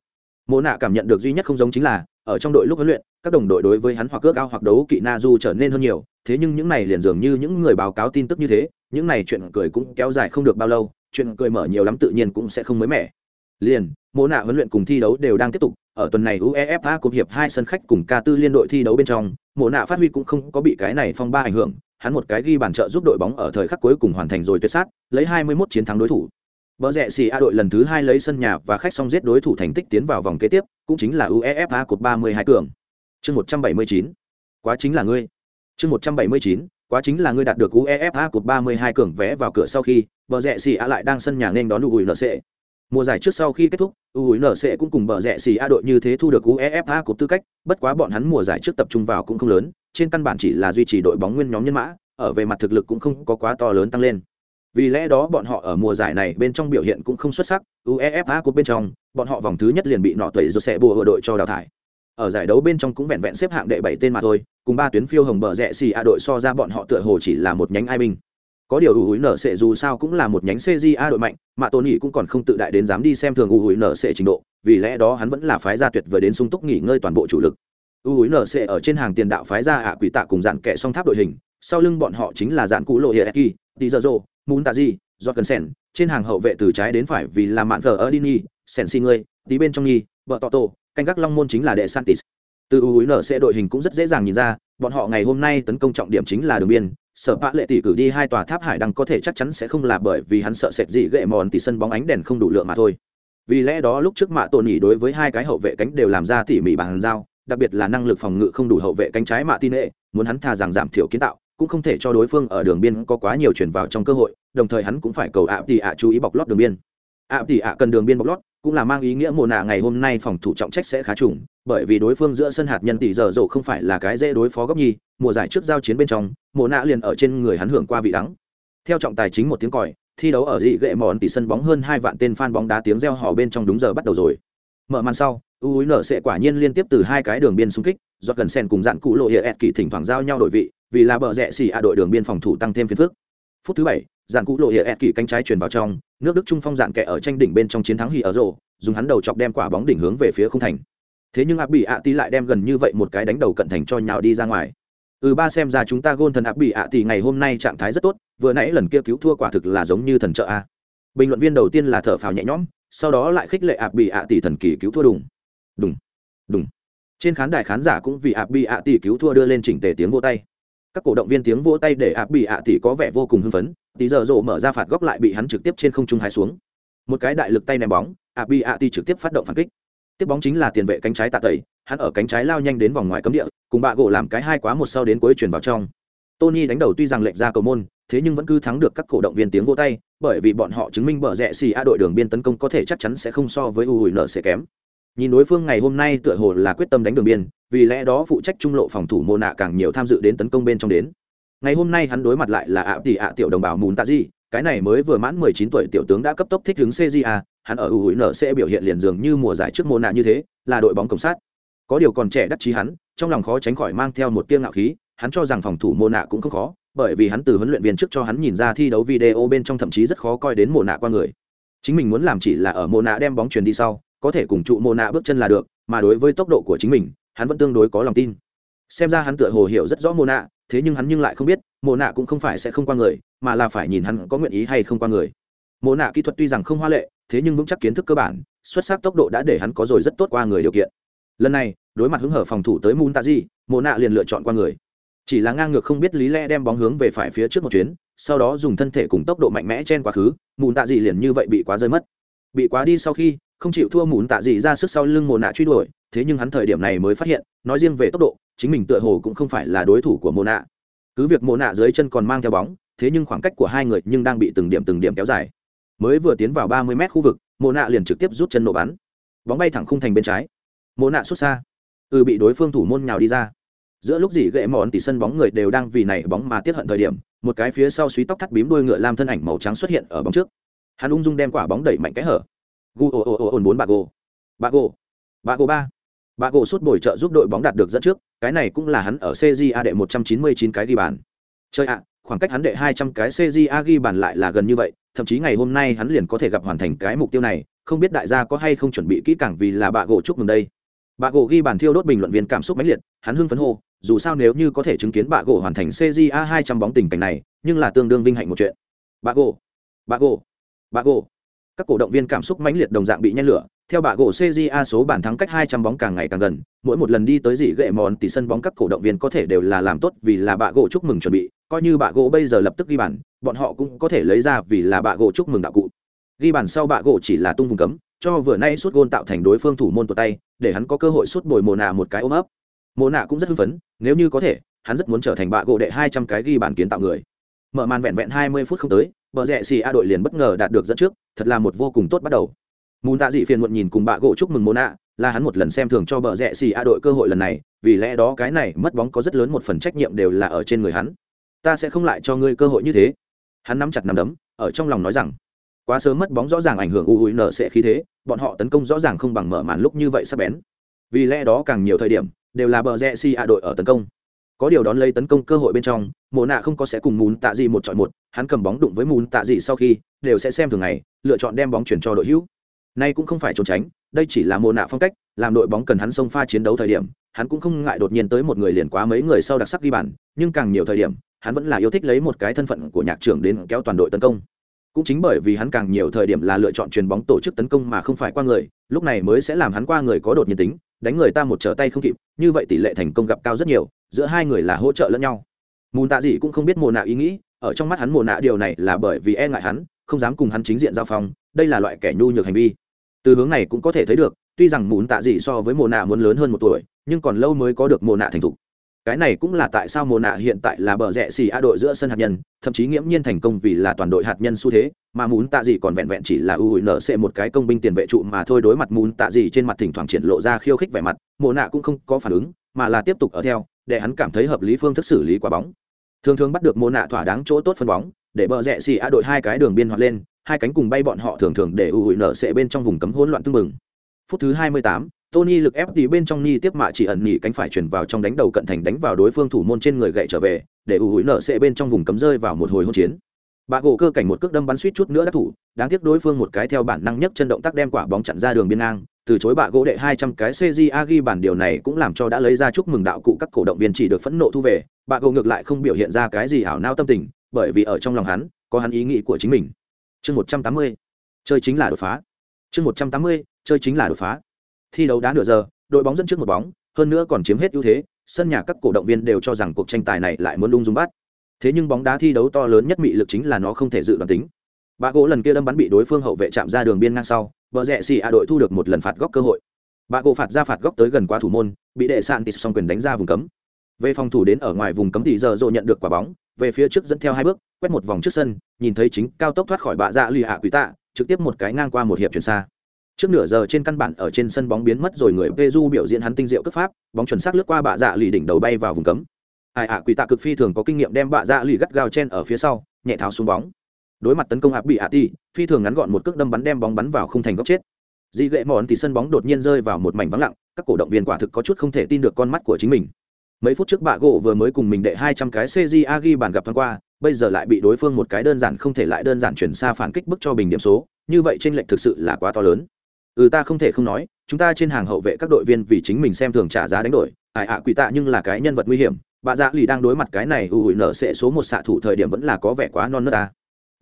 Mồ nạ cảm nhận được duy nhất không giống chính là, ở trong đội lúc huấn luyện các đồng đội đối với hắn hoặc ước ao hoặc đấu kỵ na du trở nên hơn nhiều thế nhưng những này liền dường như những người báo cáo tin tức như thế những này chuyện cười cũng kéo dài không được bao lâu chuyện cười mở nhiều lắm tự nhiên cũng sẽ không mới mẻ liền mô nạ huấn luyện cùng thi đấu đều đang tiếp tục ở tuần này uefa cúp hiệp hai sân khách cùng ca tư liên đội thi đấu bên trong mô nạ phát huy cũng không có bị cái này phong ba ảnh hưởng hắn một cái ghi bàn trợ giúp đội bóng ở thời khắc cuối cùng hoàn thành rồi tuyệt sát lấy 21 chiến thắng đối thủ Bờ rẽ xì A đội lần thứ hai lấy sân nhà và khách song giết đối thủ thành tích tiến vào vòng kế tiếp, cũng chính là UEFA Cup 32 cường. Chương 179. quá chính là ngươi. Chương một trăm bảy mươi chín, quá chính là ngươi đạt được uefa cột ba mươi hai cường vé vào cửa sau khi, bờ rẽ xì a lại đang sân nhà nên đón ủi nc mùa giải trước sau khi kết thúc ủi nc cũng cùng bờ rẽ xì a đội như thế thu được uefa cột tư cách, bất quá bọn hắn mùa giải trước tập trung vào cũng không lớn, trên căn bản chỉ là duy trì đội bóng nguyên nhóm nhân mã, ở về mặt thực lực cũng không có quá to lớn tăng lên. Vì lẽ đó bọn họ ở mùa giải này bên trong biểu hiện cũng không xuất sắc, uefa cột bên trong, bọn họ vòng thứ nhất liền bị nọ tẩy rồi sẽ bùa đội cho đào thải ở giải đấu bên trong cũng vẹn vẹn xếp hạng đệ bảy tên mà thôi, cùng ba tuyến phiêu hồng bờ rẽ xì a đội so ra bọn họ tựa hồ chỉ là một nhánh ai binh. Có điều ủ húi nở sệ dù sao cũng là một nhánh cja đội mạnh, mà tôn nghị cũng còn không tự đại đến dám đi xem thường ủ húi nở sệ trình độ, vì lẽ đó hắn vẫn là phái gia tuyệt vời đến sung túc nghỉ ngơi toàn bộ chủ lực. Ủ húi nở sệ ở trên hàng tiền đạo phái gia ạ quỷ tạ cùng dạn kẻ song tháp đội hình, sau lưng bọn họ chính là dạn cũ lộ hiệa eki tí giờ rô mún tạ di do cần sen trên hàng hậu vệ từ trái đến phải vì là mạn thờ ở đi dini sen si ngươi, tí bên trong nhi vợ tọ tổ canh gác long môn chính là đệ santis. Từ u nở sẽ đội hình cũng rất dễ dàng nhìn ra, bọn họ ngày hôm nay tấn công trọng điểm chính là đường biên. Sở bạ lệ tỷ cử đi hai tòa tháp hải đăng có thể chắc chắn sẽ không là bởi vì hắn sợ sệt gì gậy mòn tỷ sân bóng ánh đèn không đủ lượng mà thôi. Vì lẽ đó lúc trước mạ tổn nhỉ đối với hai cái hậu vệ cánh đều làm ra tỉ mỉ bàn giao, đặc biệt là năng lực phòng ngự không đủ hậu vệ cánh trái mạ tin nệ, muốn hắn thà rằng giảm thiểu kiến tạo, cũng không thể cho đối phương ở đường biên có quá nhiều chuyển vào trong cơ hội, đồng thời hắn cũng phải cầu ạ tỷ ạ chú ý bọc lót đường biên. Ạ tỷ ạ cần đường biên bọc lót cũng là mang ý nghĩa mùa nạ ngày hôm nay phòng thủ trọng trách sẽ khá trùng, bởi vì đối phương giữa sân hạt nhân tỷ giờ dỗ không phải là cái dễ đối phó góc nhi, mùa giải trước giao chiến bên trong, mùa nạ liền ở trên người hắn hưởng qua vị đắng. Theo trọng tài chính một tiếng còi, thi đấu ở dị gệ mòn tỷ sân bóng hơn hai vạn tên fan bóng đá tiếng reo hò bên trong đúng giờ bắt đầu rồi. Mở màn sau, u nở sẽ quả nhiên liên tiếp từ hai cái đường biên xung kích do gần sen cùng dạn cụ lộ hiệa ẹt kỳ thỉnh thoảng giao nhau đổi vị, vì là bờ rẽ xì a đội đường biên phòng thủ tăng thêm phiền phức phút thứ bảy, dàn cụ lộ hiệ ẹt kỳ cánh trái truyền vào trong, nước đức trung phong dạn kẻ ở tranh đỉnh bên trong chiến thắng hì ở rổ dùng hắn đầu chọc đem quả bóng đỉnh hướng về phía không thành. Thế nhưng áp bị ạ tỷ lại đem gần như vậy một cái đánh đầu cận thành cho nhào đi ra ngoài. Ừ ba xem ra chúng ta gôn thần áp bị ạ tỷ ngày hôm nay trạng thái rất tốt, vừa nãy lần kia cứu thua quả thực là giống như thần trợ a. Bình luận viên đầu tiên là thở phào nhẹ nhõm, sau đó lại khích lệ áp bị ạ tỷ thần kỳ cứu thua đùng. Đùng đùng. Trên khán đài khán giả cũng vì áp bị ạ tỷ cứu thua đưa lên chỉnh tề tiếng vô tay các cổ động viên tiếng vỗ tay để ạ bị ạ tỷ có vẻ vô cùng hưng phấn, tí giờ rộ mở ra phạt góc lại bị hắn trực tiếp trên không trung hai xuống. Một cái đại lực tay ném bóng, ạ bị ạ tỷ trực tiếp phát động phản kích. Tiếp bóng chính là tiền vệ cánh trái tạ tẩy, hắn ở cánh trái lao nhanh đến vòng ngoài cấm địa, cùng bạ gỗ làm cái hai quá một sau đến cuối chuyển vào trong. Tony đánh đầu tuy rằng lệnh ra cầu môn, thế nhưng vẫn cứ thắng được các cổ động viên tiếng vỗ tay, bởi vì bọn họ chứng minh bờ rẽ xì a đội đường biên tấn công có thể chắc chắn sẽ không so với u hủi nợ sẽ kém nhìn đối phương ngày hôm nay tựa hồ là quyết tâm đánh đường biên vì lẽ đó phụ trách trung lộ phòng thủ mô nạ càng nhiều tham dự đến tấn công bên trong đến ngày hôm nay hắn đối mặt lại là ạ tỷ ạ tiểu đồng bào mùn tạ di cái này mới vừa mãn 19 tuổi tiểu tướng đã cấp tốc thích ứng CJA, hắn ở ủi nở sẽ biểu hiện liền dường như mùa giải trước mùa nạ như thế, là đội bóng cộng sát. Có điều còn trẻ đắc chí hắn, trong lòng khó tránh khỏi mang theo một tia ngạo khí, hắn cho rằng phòng thủ mùa nạ cũng không khó, bởi vì hắn từ huấn luyện viên trước cho hắn nhìn ra thi đấu video bên trong thậm chí rất khó coi đến mùa nạ qua người. Chính mình muốn làm chỉ là ở mùa nạ đem bóng truyền đi sau, có thể cùng trụ mùa nạ bước chân là được, mà đối với tốc độ của chính mình, hắn vẫn tương đối có lòng tin. Xem ra hắn tựa hồ hiểu rất rõ mùa nạ, thế nhưng hắn nhưng lại không biết, mùa nạ cũng không phải sẽ không qua người, mà là phải nhìn hắn có nguyện ý hay không qua người. Mộ nạ kỹ thuật tuy rằng không hoa lệ thế nhưng vững chắc kiến thức cơ bản xuất sắc tốc độ đã để hắn có rồi rất tốt qua người điều kiện. Lần này đối mặt hứng hở phòng thủ tới mун tạ di mộ nạ liền lựa chọn qua người. Chỉ là ngang ngược không biết lý lẽ đem bóng hướng về phải phía trước một chuyến sau đó dùng thân thể cùng tốc độ mạnh mẽ trên quá khứ mùn tạ dị liền như vậy bị quá rơi mất. Bị quá đi sau khi không chịu thua mùn tạ dị ra sức sau lưng mồ nạ truy đuổi, thế nhưng hắn thời điểm này mới phát hiện, nói riêng về tốc độ, chính mình tựa hồ cũng không phải là đối thủ của mồ nạ. Cứ việc mồ nạ dưới chân còn mang theo bóng, thế nhưng khoảng cách của hai người nhưng đang bị từng điểm từng điểm kéo dài. Mới vừa tiến vào ba mươi mét khu vực, mồ nạ liền trực tiếp rút chân nổ bắn. Bóng bay thẳng khung thành bên trái. Mồ nạ xuất xa. Ừ bị đối phương thủ môn nhào đi ra. Giữa lúc gì gậy mòn thì sân bóng người đều đang vì này bóng mà tiết hận thời điểm, một cái phía sau suý tóc thắt bím đuôi ngựa lam thân ảnh màu trắng xuất hiện ở bóng trước. Hắn ung dung đem quả bóng đẩy mạnh cái hở gu ồ ồ ồ ồn bốn bà gô bà gô bà gô ba bà gô suốt bồi trợ giúp đội bóng đạt được dẫn trước cái này cũng là hắn ở cja đệ một trăm chín mươi chín cái ghi bàn chơi ạ khoảng cách hắn đệ hai trăm cái CJA ghi bàn lại là gần như vậy, thậm chí ngày hôm nay hắn liền có thể gặp hoàn thành cái mục tiêu này, không biết đại gia có hay không chuẩn bị kỹ càng vì là bạ gỗ chúc mừng đây. Bạ gỗ ghi bàn thiêu đốt bình luận viên cảm xúc mãnh liệt, hắn hưng phấn hô, dù sao nếu như có thể chứng kiến bạ gỗ hoàn thành CJA 200 bóng tình cảnh này, nhưng là tương đương vinh hạnh một chuyện. Bạ gỗ, bạ gỗ, bạ gỗ. Các cổ động viên cảm xúc mãnh liệt đồng dạng bị nhen lửa, theo bạ gỗ CJA số bàn thắng cách 200 bóng càng ngày càng gần, mỗi một lần đi tới dị gậy mòn tỷ sân bóng các cổ động viên có thể đều là làm tốt vì là bạ gỗ chúc mừng chuẩn bị, coi như bạ gỗ bây giờ lập tức ghi bàn bọn họ cũng có thể lấy ra vì là bạ gỗ chúc mừng đạo cụ. Ghi bàn sau bạ gỗ chỉ là tung vùng cấm cho vừa nay suốt gôn tạo thành đối phương thủ môn của tay để hắn có cơ hội suốt bồi mồ nạ một cái ôm ấp. Mồ nạ cũng rất hưng phấn nếu như có thể hắn rất muốn trở thành bạ gỗ đệ hai trăm cái ghi bàn kiến tạo người. Mở màn vẹn vẹn hai mươi phút không tới bờ rẽ xì a đội liền bất ngờ đạt được dẫn trước, thật là một vô cùng tốt bắt đầu. Mùn tạ dị phiền muộn nhìn cùng bạ gỗ chúc mừng mô nạ là hắn một lần xem thường cho bờ rẽ xì a đội cơ hội lần này, vì lẽ đó cái này mất bóng có rất lớn một phần trách nhiệm đều là ở trên người hắn. Ta sẽ không lại cho ngươi cơ hội như thế. Hắn nắm chặt nắm đấm, ở trong lòng nói rằng, quá sớm mất bóng rõ ràng ảnh hưởng u hủi nợ sẽ khí thế, bọn họ tấn công rõ ràng không bằng mở màn lúc như vậy sắp bén. Vì lẽ đó càng nhiều thời điểm, đều là bờ rẽ xì a đội ở tấn công có điều đón lấy tấn công cơ hội bên trong, mộ nạ không có sẽ cùng mùn tạ gì một chọi một, hắn cầm bóng đụng với mùn tạ gì sau khi, đều sẽ xem thường ngày, lựa chọn đem bóng chuyển cho đội hữu. Nay cũng không phải trốn tránh, đây chỉ là mộ nạ phong cách, làm đội bóng cần hắn xông pha chiến đấu thời điểm, hắn cũng không ngại đột nhiên tới một người liền quá mấy người sau đặc sắc ghi bàn, nhưng càng nhiều thời điểm, hắn vẫn là yêu thích lấy một cái thân phận của nhạc trưởng đến kéo toàn đội tấn công. Cũng chính bởi vì hắn càng nhiều thời điểm là lựa chọn chuyền bóng tổ chức tấn công mà không phải qua người, lúc này mới sẽ làm hắn qua người có đột nhiên tính, đánh người ta một trở tay không kịp, như vậy tỷ lệ thành công gặp cao rất nhiều giữa hai người là hỗ trợ lẫn nhau. Mùn tạ dị cũng không biết mồ nạ ý nghĩ, ở trong mắt hắn mồ nạ điều này là bởi vì e ngại hắn, không dám cùng hắn chính diện giao phong, đây là loại kẻ nhu nhược hành vi. Từ hướng này cũng có thể thấy được, tuy rằng mùn tạ dị so với mồ nạ muốn lớn hơn một tuổi, nhưng còn lâu mới có được mồ nạ thành thục. Cái này cũng là tại sao mồ nạ hiện tại là bờ rẽ xì a đội giữa sân hạt nhân, thậm chí nghiễm nhiên thành công vì là toàn đội hạt nhân xu thế, mà muốn tạ gì còn vẹn vẹn chỉ là ưu hủy nở sẽ một cái công binh tiền vệ trụ mà thôi đối mặt muốn tạ gì trên mặt thỉnh thoảng triển lộ ra khiêu khích vẻ mặt mồ nạ cũng không có phản ứng, mà là tiếp tục ở theo để hắn cảm thấy hợp lý phương thức xử lý quả bóng thường thường bắt được mồ nạ thỏa đáng chỗ tốt phân bóng để bờ rẽ xì a đội hai cái đường biên hoạt lên hai cánh cùng bay bọn họ thường thường để ưu hủy nở sẽ bên trong vùng cấm hỗn loạn tương mừng phút thứ hai mươi tám Tony lực ép thì bên trong ni tiếp mạ chỉ ẩn nhị cánh phải chuyển vào trong đánh đầu cận thành đánh vào đối phương thủ môn trên người gậy trở về, để u hủi nở sẽ bên trong vùng cấm rơi vào một hồi hỗn chiến. Bạ gỗ cơ cảnh một cước đâm bắn suýt chút nữa đã thủ, đáng tiếc đối phương một cái theo bản năng nhất chân động tác đem quả bóng chặn ra đường biên ngang, từ chối bạ gỗ đệ 200 cái CJA ghi bản điều này cũng làm cho đã lấy ra chúc mừng đạo cụ các cổ động viên chỉ được phẫn nộ thu về, bạ gỗ ngược lại không biểu hiện ra cái gì ảo não tâm tình, bởi vì ở trong lòng hắn, có hắn ý nghĩ của chính mình. Chương 180. Chơi chính là đột phá. Chương 180. Chơi chính là đột phá thi đấu đá nửa giờ đội bóng dẫn trước một bóng hơn nữa còn chiếm hết ưu thế sân nhà các cổ động viên đều cho rằng cuộc tranh tài này lại muốn lung dung bắt thế nhưng bóng đá thi đấu to lớn nhất mị lực chính là nó không thể dự đoán tính bà gỗ lần kia đâm bắn bị đối phương hậu vệ chạm ra đường biên ngang sau, vợ rẽ xì a đội thu được một lần phạt góc cơ hội. Bà gỗ phạt ra phạt góc tới gần quá thủ môn, bị đệ sạn tịt xong quyền đánh ra vùng cấm. Về phòng thủ đến ở ngoài vùng cấm thì giờ dội nhận được quả bóng, về phía trước dẫn theo hai bước, quét một vòng trước sân, nhìn thấy chính cao tốc thoát khỏi bạ dạ lì hạ quỷ tạ, trực tiếp một cái ngang qua một hiệp chuyển xa. Trước nửa giờ trên căn bản ở trên sân bóng biến mất rồi người Peru biểu diễn hắn tinh diệu cấp pháp, bóng chuẩn xác lướt qua bạ dạ lì đỉnh đầu bay vào vùng cấm. Ai ạ, quỷ tạ cực phi thường có kinh nghiệm đem bạ dạ lì gắt gao chen ở phía sau, nhẹ tháo xuống bóng đối mặt tấn công áp bị ạ ti, phi thường ngắn gọn một cước đâm bắn đem bóng bắn vào khung thành góc chết. Dị gậy mòn thì sân bóng đột nhiên rơi vào một mảnh vắng lặng, các cổ động viên quả thực có chút không thể tin được con mắt của chính mình. Mấy phút trước bạ gỗ vừa mới cùng mình đệ hai trăm cái cg ghi bàn gặp thoáng qua, bây giờ lại bị đối phương một cái đơn giản không thể lại đơn giản chuyển xa phản kích bức cho bình điểm số, như vậy trên lệch thực sự là quá to lớn. Ừ ta không thể không nói, chúng ta trên hàng hậu vệ các đội viên vì chính mình xem thường trả giá đánh đổi, ai ạ quỷ tạ nhưng là cái nhân vật nguy hiểm bà dạ lì đang đối mặt cái này ưu hủi nở sẽ số một xạ thủ thời điểm vẫn là có vẻ quá non nớt ta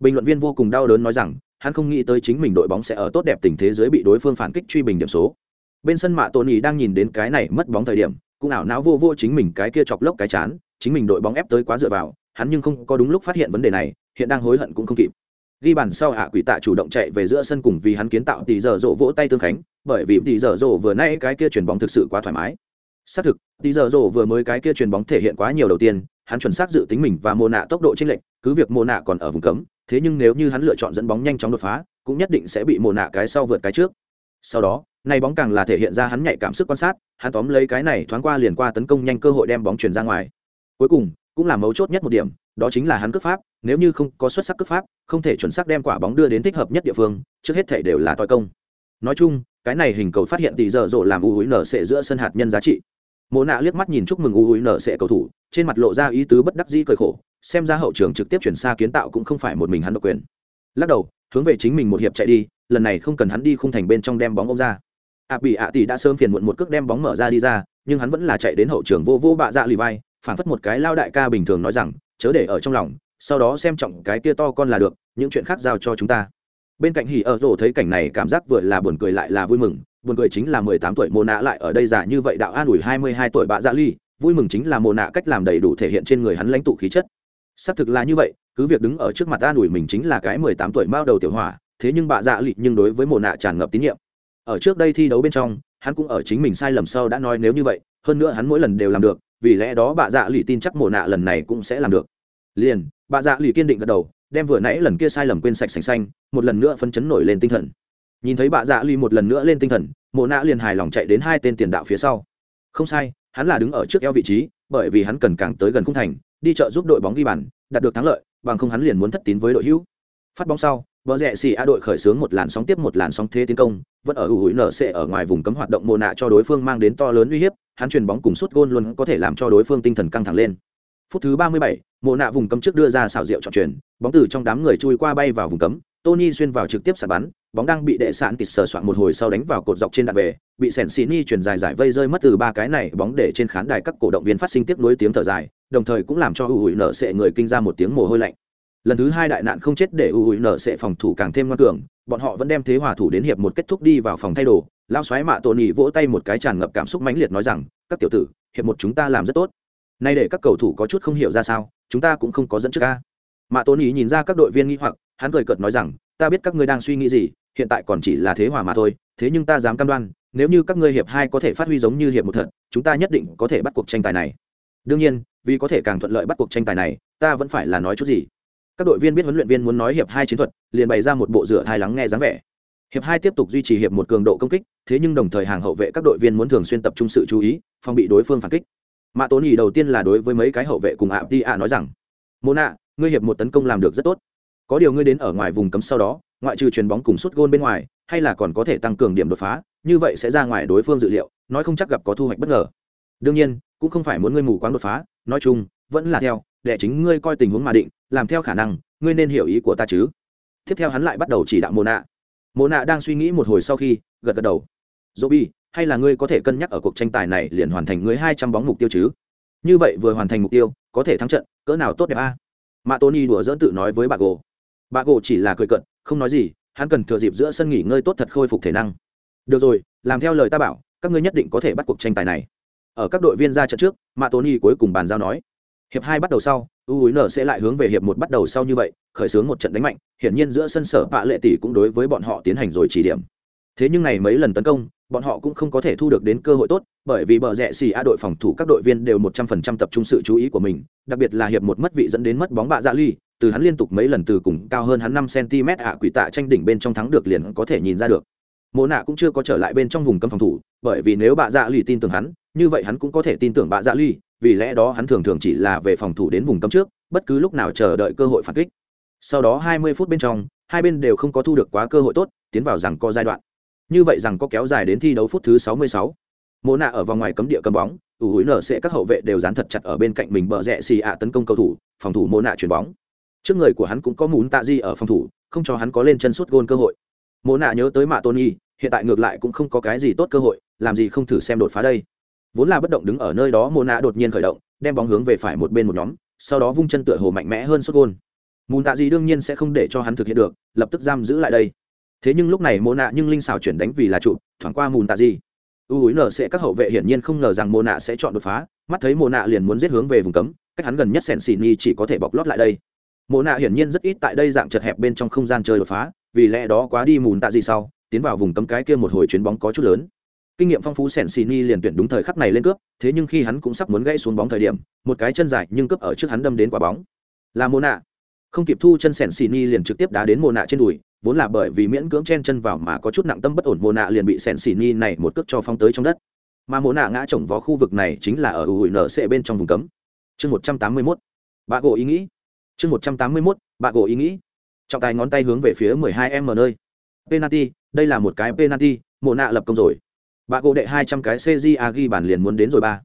bình luận viên vô cùng đau đớn nói rằng, hắn không nghĩ tới chính mình đội bóng sẽ ở tốt đẹp tình thế giới bị đối phương phản kích truy bình điểm số. Bên sân mạ tony đang nhìn đến cái này mất bóng thời điểm, cũng ảo não vô vô chính mình cái kia chọc lốc cái chán, chính mình đội bóng ép tới quá dựa vào, hắn nhưng không có đúng lúc phát hiện vấn đề này, hiện đang hối hận cũng không kịp. Ghi bàn sau hạ quỷ tạ chủ động chạy về giữa sân cùng vì hắn kiến tạo tỷ giờ rộ vỗ tay tương khánh, bởi vì tỷ giờ rộ vừa nay cái kia chuyền bóng thực sự quá thoải mái. Xác thực, tỷ giờ rộ vừa mới cái kia chuyền bóng thể hiện quá nhiều đầu tiên, hắn chuẩn xác dự tính mình và mô nạ tốc độ chênh lệch, cứ việc mô nạ còn ở vùng cấm thế nhưng nếu như hắn lựa chọn dẫn bóng nhanh chóng đột phá, cũng nhất định sẽ bị mồ nạ cái sau vượt cái trước. Sau đó, này bóng càng là thể hiện ra hắn nhạy cảm sức quan sát, hắn tóm lấy cái này thoáng qua liền qua tấn công nhanh cơ hội đem bóng chuyển ra ngoài. Cuối cùng, cũng là mấu chốt nhất một điểm, đó chính là hắn cướp pháp, nếu như không có xuất sắc cướp pháp, không thể chuẩn xác đem quả bóng đưa đến thích hợp nhất địa phương, trước hết thể đều là toi công. Nói chung, cái này hình cầu phát hiện tỷ giờ rộ làm u húi nở sệ giữa sân hạt nhân giá trị mộ nạ liếc mắt nhìn chúc mừng u u nở sẽ cầu thủ, trên mặt lộ ra ý tứ bất đắc dĩ cười khổ, xem ra hậu trường trực tiếp chuyển xa kiến tạo cũng không phải một mình hắn độc quyền. Lắc đầu, hướng về chính mình một hiệp chạy đi, lần này không cần hắn đi khung thành bên trong đem bóng ông ra. Ạ bị ạ tỷ đã sớm phiền muộn một cước đem bóng mở ra đi ra, nhưng hắn vẫn là chạy đến hậu trường vô vô bạ dạ lì vai, phản phất một cái lao đại ca bình thường nói rằng, chớ để ở trong lòng, sau đó xem trọng cái kia to con là được, những chuyện khác giao cho chúng ta. Bên cạnh hỉ ở rổ thấy cảnh này cảm giác vừa là buồn cười lại là vui mừng buồn cười chính là mười tám tuổi mồ nạ lại ở đây giả như vậy đạo an ủi hai mươi hai tuổi bạ dạ ly, vui mừng chính là mồ nạ cách làm đầy đủ thể hiện trên người hắn lãnh tụ khí chất. Xác thực là như vậy, cứ việc đứng ở trước mặt an ủi mình chính là cái mười tám tuổi mao đầu tiểu hỏa, thế nhưng bạ dạ lị nhưng đối với mồ nạ tràn ngập tín nhiệm. Ở trước đây thi đấu bên trong, hắn cũng ở chính mình sai lầm sau đã nói nếu như vậy, hơn nữa hắn mỗi lần đều làm được, vì lẽ đó bà dạ lì tin chắc mồ nạ lần này cũng sẽ làm được. Liền bà dạ lì kiên định gật đầu, đem vừa nãy lần kia sai lầm quên sạch sành xanh, một lần nữa phấn chấn nổi lên tinh thần nhìn thấy bà dạ lì một lần nữa lên tinh thần mộ nạ liền hài lòng chạy đến hai tên tiền đạo phía sau. Không sai hắn là đứng ở trước eo vị trí bởi vì hắn cần càng tới gần khung thành đi chợ giúp đội bóng ghi bàn đạt được thắng lợi bằng không hắn liền muốn thất tín với đội hữu. Phát bóng sau vợ rẽ xì a đội khởi xướng một làn sóng tiếp một làn sóng thế tiến công vẫn ở ủ hủi nở sệ ở ngoài vùng cấm hoạt động mồ nạ cho đối phương mang đến to lớn uy hiếp hắn chuyền bóng cùng suốt gôn luôn có thể làm cho đối phương tinh thần căng thẳng lên. Phút thứ ba mươi bảy, mồ nạ vùng cấm trước đưa ra xào rượu chọn chuyền bóng từ trong đám người chui qua bay vào vùng cấm tony xuyên vào trực tiếp sạt bắn, bóng đang bị đệ sạn tịt sờ soạn một hồi sau đánh vào cột dọc trên đạn về, bị sèn xì ni chuyển dài giải vây rơi mất từ ba cái này bóng để trên khán đài các cổ động viên phát sinh tiếp nối tiếng thở dài, đồng thời cũng làm cho ủ nở sệ người kinh ra một tiếng mồ hôi lạnh lần thứ hai đại nạn không chết để ủ nở sệ phòng thủ càng thêm ngoan cường, bọn họ vẫn đem thế hòa thủ đến hiệp một kết thúc đi vào phòng thay đồ lao xoáy mạ Tony vỗ tay một cái tràn ngập cảm xúc mãnh liệt nói rằng, các tiểu tử, hiệp một chúng ta làm rất tốt nay để các cầu thủ có chút không hiểu ra sao, chúng ta cũng không có dẫn trước a. mạ Tony nhìn ra các đội viên nghi hoặc hắn cười cợt nói rằng, ta biết các ngươi đang suy nghĩ gì, hiện tại còn chỉ là thế hòa mà thôi, thế nhưng ta dám cam đoan, nếu như các ngươi hiệp hai có thể phát huy giống như hiệp một thật, chúng ta nhất định có thể bắt cuộc tranh tài này. Đương nhiên, vì có thể càng thuận lợi bắt cuộc tranh tài này, ta vẫn phải là nói chút gì. Các đội viên biết huấn luyện viên muốn nói hiệp hai chiến thuật, liền bày ra một bộ rửa hai lắng nghe dáng vẻ. Hiệp hai tiếp tục duy trì hiệp một cường độ công kích, thế nhưng đồng thời hàng hậu vệ các đội viên muốn thường xuyên tập trung sự chú ý, phòng bị đối phương phản kích. Mạ tố nhỉ đầu tiên là đối với mấy cái hậu vệ cùng ạ đi ạ nói rằng mô nạ ngươi hiệp một tấn công làm được rất tốt có điều ngươi đến ở ngoài vùng cấm sau đó, ngoại trừ chuyền bóng cùng suốt gôn bên ngoài, hay là còn có thể tăng cường điểm đột phá, như vậy sẽ ra ngoài đối phương dự liệu, nói không chắc gặp có thu hoạch bất ngờ. Đương nhiên, cũng không phải muốn ngươi mù quáng đột phá, nói chung, vẫn là theo, để chính ngươi coi tình huống mà định, làm theo khả năng, ngươi nên hiểu ý của ta chứ. Tiếp theo hắn lại bắt đầu chỉ đạo mồ nạ mồ nạ đang suy nghĩ một hồi sau khi, gật gật đầu. Dỗ bi hay là ngươi có thể cân nhắc ở cuộc tranh tài này liền hoàn thành ngươi hai trăm bóng mục tiêu chứ? Như vậy vừa hoàn thành mục tiêu, có thể thắng trận, cỡ nào tốt đẹp a? À? mạ tony đùa dỡn tự nói với bà gồ bà gỗ chỉ là cười cận không nói gì, hắn cần thừa dịp giữa sân nghỉ ngơi tốt thật khôi phục thể năng. Được rồi, làm theo lời ta bảo, các ngươi nhất định có thể bắt cuộc tranh tài này. Ở các đội viên ra trận trước, mạ tony cuối cùng bàn giao nói, hiệp hai bắt đầu sau, u sẽ lại hướng về hiệp một bắt đầu sau như vậy, khởi xướng một trận đánh mạnh, hiển nhiên giữa sân sở bạ lệ tỷ cũng đối với bọn họ tiến hành rồi chỉ điểm. Thế nhưng này mấy lần tấn công, bọn họ cũng không có thể thu được đến cơ hội tốt, bởi vì bờ rẽ xì a đội phòng thủ các đội viên đều một trăm phần trăm tập trung sự chú ý của mình, đặc biệt là hiệp một mất vị dẫn đến mất bóng bạ dạ ly từ hắn liên tục mấy lần từ cùng cao hơn hắn năm cm ạ quỷ tạ tranh đỉnh bên trong thắng được liền có thể nhìn ra được. Mộ nạ cũng chưa có trở lại bên trong vùng cấm phòng thủ, bởi vì nếu bà dạ ly tin tưởng hắn, như vậy hắn cũng có thể tin tưởng bà dạ ly vì lẽ đó hắn thường thường chỉ là về phòng thủ đến vùng cấm trước, bất cứ lúc nào chờ đợi cơ hội phản kích. Sau đó 20 phút bên trong, hai bên đều không có thu được quá cơ hội tốt, tiến vào rằng có giai đoạn. Như vậy rằng có kéo dài đến thi đấu phút thứ 66. mộ nạ ở vòng ngoài cấm địa cầm bóng, ủ hủi nở sẽ các hậu vệ đều dán thật chặt ở bên cạnh mình bờ rẽ xì ạ tấn công cầu thủ, phòng thủ mộ nạ chuyển bóng trước người của hắn cũng có mún tạ di ở phòng thủ không cho hắn có lên chân suốt gôn cơ hội. Mộ nạ nhớ tới mạ Tôn Y, hiện tại ngược lại cũng không có cái gì tốt cơ hội làm gì không thử xem đột phá đây. Vốn là bất động đứng ở nơi đó mộ nạ đột nhiên khởi động đem bóng hướng về phải một bên một nhóm sau đó vung chân tựa hồ mạnh mẽ hơn suốt gôn. Mùn tạ Di đương nhiên sẽ không để cho hắn thực hiện được lập tức giam giữ lại đây. Thế nhưng lúc này mộ nạ nhưng linh xào chuyển đánh vì là trụ thoảng qua mùn tạ Di, u hối nở sẽ các hậu vệ hiển nhiên không ngờ rằng mộ nạ sẽ chọn đột phá mắt thấy mộ nạ liền muốn giết hướng về vùng cấm cách hắn gần nhất sèn xì ni chỉ có thể bọc lót lại đây mộ nạ hiển nhiên rất ít tại đây dạng chật hẹp bên trong không gian chơi đột phá, vì lẽ đó quá đi mùn tạ gì sau, tiến vào vùng cấm cái kia một hồi chuyến bóng có chút lớn. Kinh nghiệm phong phú sẻn xì ni liền tuyển đúng thời khắc này lên cướp, thế nhưng khi hắn cũng sắp muốn gãy xuống bóng thời điểm, một cái chân dài nhưng cướp ở trước hắn đâm đến quả bóng. Là mô nạ không kịp thu chân sẻn xì ni liền trực tiếp đá đến mô nạ trên đùi, vốn là bởi vì miễn cưỡng chen chân vào mà có chút nặng tâm bất ổn mô nạ liền bị sẻn xì ni này một cước cho phong tới trong đất. Mà mô nạ ngã chồng vó khu vực này chính là ở ủi nở sệ bên trong vùng cấm. Chương một trăm tám mươi mốt. Bà gỗ ý nghĩ chương một trăm tám mươi mốt bà gỗ ý nghĩ. Trọng tài ngón tay hướng về phía mười hai em nơi. Penalty, đây là một cái penalty mô nạ lập công rồi. Bà gỗ đệ hai trăm cái cja ghi bản liền muốn đến rồi ba.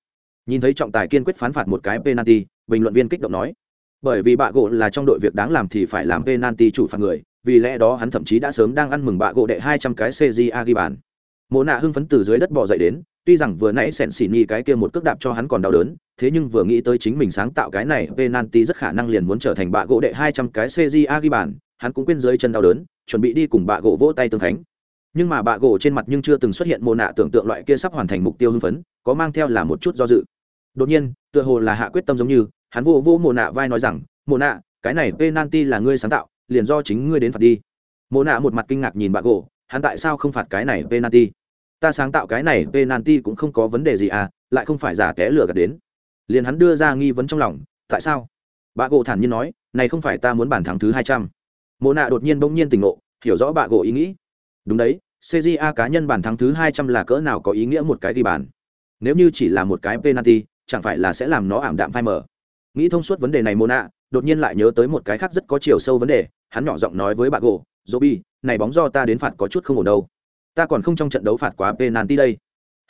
Nhìn thấy trọng tài kiên quyết phán phạt một cái penalty, bình luận viên kích động nói. Bởi vì bạ gỗ là trong đội việc đáng làm thì phải làm penalty chủ phạt người, vì lẽ đó hắn thậm chí đã sớm đang ăn mừng bạ gỗ đệ hai trăm cái cja ghi bản mộ nạ hưng phấn từ dưới đất bỏ dậy đến, tuy rằng vừa nãy sẹn xỉ nhi cái kia một cước đạp cho hắn còn đau đớn thế nhưng vừa nghĩ tới chính mình sáng tạo cái này penalty rất khả năng liền muốn trở thành bạ gỗ đệ hai trăm cái cja ghi bàn, hắn cũng quên dưới chân đau đớn, chuẩn bị đi cùng bạ gỗ vỗ tay tương khánh. Nhưng mà bạ gỗ trên mặt nhưng chưa từng xuất hiện mồ nạ tưởng tượng loại kia sắp hoàn thành mục tiêu hưng phấn, có mang theo là một chút do dự. Đột nhiên, tựa hồ là hạ quyết tâm giống như, hắn vô vô mồ nạ vai nói rằng mồ nạ, cái này penalty là ngươi sáng tạo, liền do chính ngươi đến phạt đi. Mồ nạ một mặt kinh ngạc nhìn bạ gỗ, hắn tại sao không phạt cái này penalty ta sáng tạo cái này penalty cũng không có vấn đề gì à lại không phải giả té lừa gạt đến liền hắn đưa ra nghi vấn trong lòng tại sao? Bà gỗ thản nhiên nói này không phải ta muốn bàn thắng thứ hai trăm. Mộ nạ đột nhiên bỗng nhiên tỉnh ngộ hiểu rõ bà gỗ ý nghĩ. Đúng đấy cja cá nhân bàn thắng thứ hai trăm là cỡ nào có ý nghĩa một cái ghi bàn? Nếu như chỉ là một cái penalty chẳng phải là sẽ làm nó ảm đạm phai mờ? Nghĩ thông suốt vấn đề này mô nạ đột nhiên lại nhớ tới một cái khác rất có chiều sâu vấn đề hắn nhỏ giọng nói với bà gỗ Robi, này bóng do ta đến phạt có chút không ổn đâu. Ta còn không trong trận đấu phạt quá penalty đây.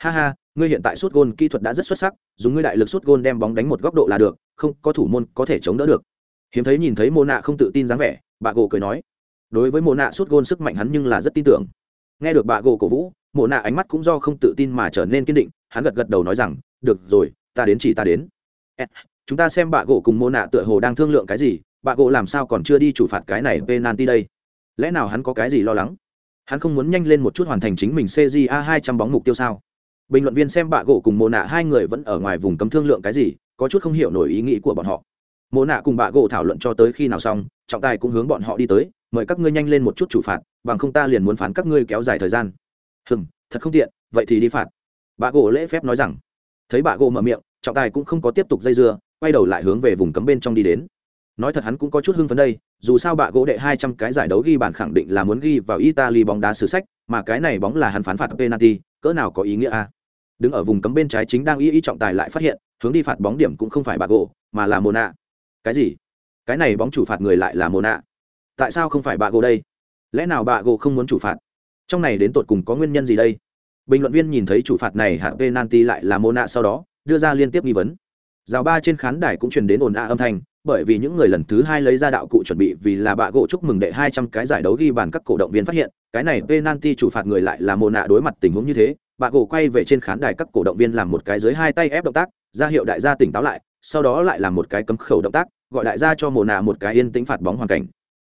Ha ha, ngươi hiện tại sút gôn kỹ thuật đã rất xuất sắc, dùng ngươi đại lực sút gôn đem bóng đánh một góc độ là được, không có thủ môn có thể chống đỡ được. Hiếm thấy nhìn thấy mô nạ không tự tin dáng vẻ, bà gỗ cười nói. Đối với mô nạ sút gôn sức mạnh hắn nhưng là rất tin tưởng. Nghe được bà gỗ cổ vũ, Mộ nạ ánh mắt cũng do không tự tin mà trở nên kiên định, hắn gật gật đầu nói rằng, được rồi, ta đến chỉ ta đến. Eh, chúng ta xem bà gỗ cùng Mộ nạ tựa hồ đang thương lượng cái gì, bà gỗ làm sao còn chưa đi chủ phạt cái này penalty đây lẽ nào hắn có cái gì lo lắng hắn không muốn nhanh lên một chút hoàn thành chính mình cja hai trăm bóng mục tiêu sao bình luận viên xem bạ gỗ cùng mồ nạ, hai người vẫn ở ngoài vùng cấm thương lượng cái gì, có chút không hiểu nổi ý nghĩ của bọn họ. Mồ nạ cùng bạ gỗ thảo luận cho tới khi nào xong, trọng tài cũng hướng bọn họ đi tới, mời các ngươi nhanh lên một chút chủ phạt, bằng không ta liền muốn phán các ngươi kéo dài thời gian. Hừng thật không tiện, vậy thì đi phạt. Bạ gỗ lễ phép nói rằng. Thấy bạ gỗ mở miệng, trọng tài cũng không có tiếp tục dây dưa, quay đầu lại hướng về vùng cấm bên trong đi đến. Nói thật hắn cũng có chút hưng phấn đây, dù sao bạ gỗ đệ hai trăm cái giải đấu ghi bàn khẳng định là muốn ghi vào italy bóng đá sử sách, mà cái này bóng là hắn phán phạt penalty, cỡ nào có ý nghĩa a? Đứng ở vùng cấm bên trái chính đang y y trọng tài lại phát hiện, hướng đi phạt bóng điểm cũng không phải bà gỗ, mà là mona. Cái gì? Cái này bóng chủ phạt người lại là mona. Tại sao không phải bà gỗ đây? Lẽ nào bà gỗ không muốn chủ phạt? Trong này đến tột cùng có nguyên nhân gì đây? Bình luận viên nhìn thấy chủ phạt này hạng penalty lại là mona sau đó, đưa ra liên tiếp nghi vấn. Rào ba trên khán đài cũng truyền đến ồn ào âm thanh, bởi vì những người lần thứ hai lấy ra đạo cụ chuẩn bị vì là bạ gỗ chúc mừng đệ hai trăm cái giải đấu ghi bàn các cổ động viên phát hiện, cái này penalty chủ phạt người lại là mồ nạ đối mặt tình huống như thế bà gỗ quay về trên khán đài các cổ động viên làm một cái dưới hai tay ép động tác, ra hiệu đại gia tỉnh táo lại, sau đó lại làm một cái cấm khẩu động tác, gọi đại gia cho mồ nạ một cái yên tĩnh phạt bóng hoàn cảnh.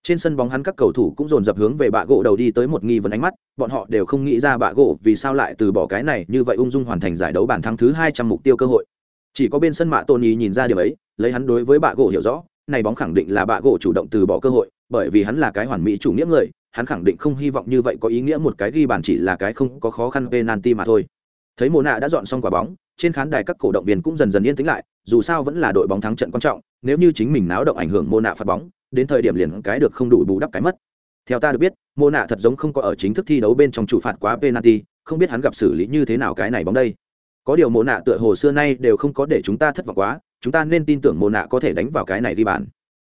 Trên sân bóng hắn các cầu thủ cũng dồn dập hướng về bạ gỗ đầu đi tới một nghi vấn ánh mắt, bọn họ đều không nghĩ ra bạ gỗ vì sao lại từ bỏ cái này, như vậy ung dung hoàn thành giải đấu bàn thắng thứ hai trăm mục tiêu cơ hội. Chỉ có bên sân mạ tony nhìn ra điều ấy, lấy hắn đối với bạ gỗ hiểu rõ, này bóng khẳng định là bạ gỗ chủ động từ bỏ cơ hội bởi vì hắn là cái hoàn mỹ chủ nghĩa người, hắn khẳng định không hy vọng như vậy có ý nghĩa một cái ghi bàn chỉ là cái không có khó khăn penalty mà thôi. Thấy mồ nạ đã dọn xong quả bóng, trên khán đài các cổ động viên cũng dần dần yên tĩnh lại, dù sao vẫn là đội bóng thắng trận quan trọng, nếu như chính mình náo động ảnh hưởng mô nạ phạt bóng, đến thời điểm liền cái được không đủ bù đắp cái mất. Theo ta được biết mô nạ thật giống không có ở chính thức thi đấu bên trong chủ phạt quá penalty, không biết hắn gặp xử lý như thế nào cái này bóng đây. Có điều mồ nạ tựa hồ xưa nay đều không có để chúng ta thất vọng quá, chúng ta nên tin tưởng mồ nạ có thể đánh vào cái này đi bàn.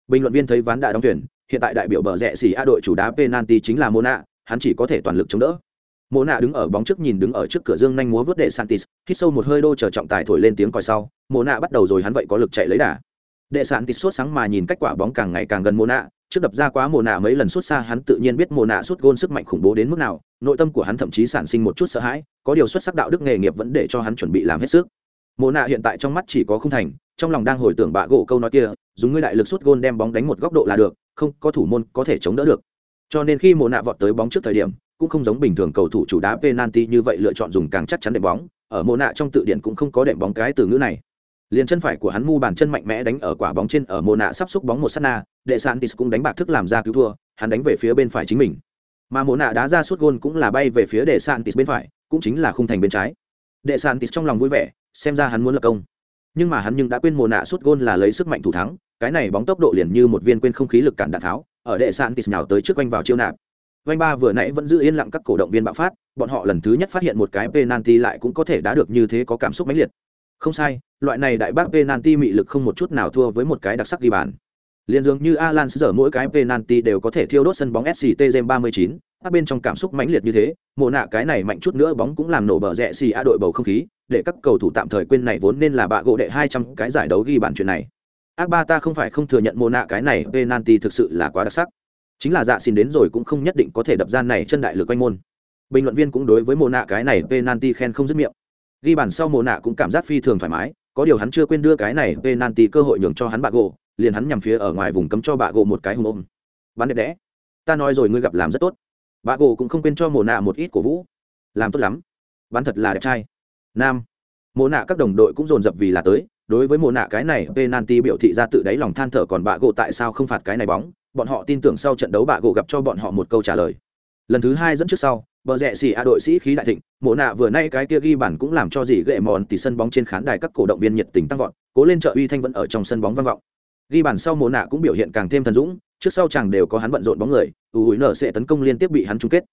Bình luận viên thấy ván đã đóng tuyển hiện tại đại biểu bờ rẽ xỉ a đội chủ đá penalty chính là Mona, hắn chỉ có thể toàn lực chống đỡ. Mona đứng ở bóng trước nhìn đứng ở trước cửa dương nhanh múa vớt đệ santis hít sâu một hơi đô chờ trọng tài thổi lên tiếng còi sau Mona bắt đầu rồi hắn vậy có lực chạy lấy đà. Đệ santis suốt sáng mà nhìn cách quả bóng càng ngày càng gần Mona, trước đập ra quá Mona mấy lần suốt xa hắn tự nhiên biết Mona suốt gôn sức mạnh khủng bố đến mức nào nội tâm của hắn thậm chí sản sinh một chút sợ hãi có điều xuất sắc đạo đức nghề nghiệp vẫn để cho hắn chuẩn bị làm hết sức. Mona hiện tại trong mắt chỉ có không thành trong lòng đang hồi tưởng bạ gỗ câu nói kia dùng ngươi đại lực suốt gôn đem bóng đánh một góc độ là được không có thủ môn có thể chống đỡ được. Cho nên khi mộ nạ vọt tới bóng trước thời điểm, cũng không giống bình thường cầu thủ chủ đá penalty như vậy lựa chọn dùng càng chắc chắn đệm bóng. Ở mộ nạ trong tự điển cũng không có đệm bóng cái từ ngữ này. Liền chân phải của hắn mu bàn chân mạnh mẽ đánh ở quả bóng trên, ở mộ nạ sắp xúc bóng một sát na, đệ santis cũng đánh bạc thức làm ra cứu thua, hắn đánh về phía bên phải chính mình. Mà mộ nạ đá ra suốt gôn cũng là bay về phía đệ santis bên phải, cũng chính là khung thành bên trái. Đệ santis trong lòng vui vẻ, xem ra hắn muốn lập công. Nhưng mà hắn nhưng đã quên mồ nạ suốt gôn là lấy sức mạnh thủ thắng cái này bóng tốc độ liền như một viên quên không khí lực cản đạn tháo ở đệ santis nhào tới trước quanh vào chiêu nạp vanh ba vừa nãy vẫn giữ yên lặng các cổ động viên bạo phát, bọn họ lần thứ nhất phát hiện một cái penalty lại cũng có thể đá được như thế có cảm xúc mãnh liệt. Không sai, loại này đại bác penalty mị lực không một chút nào thua với một cái đặc sắc ghi bàn. Liên dường như Alan giờ mỗi cái penalty đều có thể thiêu đốt sân bóng SCT mươi 39, các bên trong cảm xúc mãnh liệt như thế, mồ nạ cái này mạnh chút nữa bóng cũng làm nổ bờ rẽ xì a đội bầu không khí, để các cầu thủ tạm thời quên này vốn nên là bạ gỗ đệ 200 cái giải đấu ghi bàn chuyện này. Ba ta không phải không thừa nhận mô nạ cái này, penalty thực sự là quá đặc sắc. Chính là dạ xin đến rồi cũng không nhất định có thể đập gian này chân đại lực quanh môn. Bình luận viên cũng đối với mô nạ cái này penalty khen không dứt miệng. Ghi bàn sau mô nạ cũng cảm giác phi thường thoải mái, có điều hắn chưa quên đưa cái này penalty cơ hội nhường cho hắn bạ gỗ, liền hắn nhằm phía ở ngoài vùng cấm cho bạ gỗ một cái hùng ôm. Bắn đẹp đẽ. Ta nói rồi ngươi gặp làm rất tốt. Bạ gỗ cũng không quên cho mồ nạ một ít cổ vũ. Làm tốt lắm. Bắn thật là đẹp trai. Nam. Mồ nạ các đồng đội cũng dồn dập vì là tới đối với mồ nạ cái này, penalty biểu thị ra tự đáy lòng than thở còn bạ gỗ tại sao không phạt cái này bóng, bọn họ tin tưởng sau trận đấu bạ gỗ gặp cho bọn họ một câu trả lời. Lần thứ hai dẫn trước sau, bờ rẽ xì a đội sĩ khí đại thịnh mồ nạ vừa nay cái kia ghi bản cũng làm cho gì gệ mòn tỷ sân bóng trên khán đài các cổ động viên nhiệt tình tăng vọt, cố lên trợ uy thanh vẫn ở trong sân bóng vang vọng. Ghi bản sau mồ nạ cũng biểu hiện càng thêm thần dũng, trước sau chàng đều có hắn bận rộn bóng người ủ hủi nở sẽ tấn công liên tiếp bị hắn chung kết.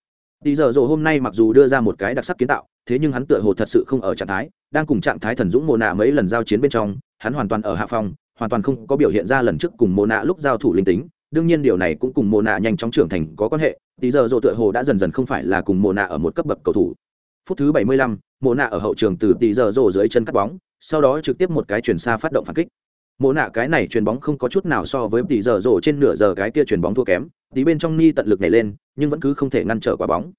Tỷ giờ rồ hôm nay mặc dù đưa ra một cái đặc sắc kiến tạo, thế nhưng hắn tựa hồ thật sự không ở trạng thái, đang cùng trạng thái thần dũng Mộ nạ mấy lần giao chiến bên trong, hắn hoàn toàn ở hạ phòng, hoàn toàn không có biểu hiện ra lần trước cùng Mộ nạ lúc giao thủ linh tính. Đương nhiên điều này cũng cùng Mộ nạ nhanh chóng trưởng thành có quan hệ. Tỷ giờ rồ tựa hồ đã dần dần không phải là cùng Mộ nạ ở một cấp bậc cầu thủ. Phút thứ 75, Mộ nạ ở hậu trường từ tỷ giờ rồ dưới chân cắt bóng, sau đó trực tiếp một cái chuyển xa phát động phản kích mộ nạ cái này chuyền bóng không có chút nào so với tỷ giờ rổ trên nửa giờ cái kia chuyền bóng thua kém, tí bên trong ni tận lực nhảy lên, nhưng vẫn cứ không thể ngăn trở quả bóng.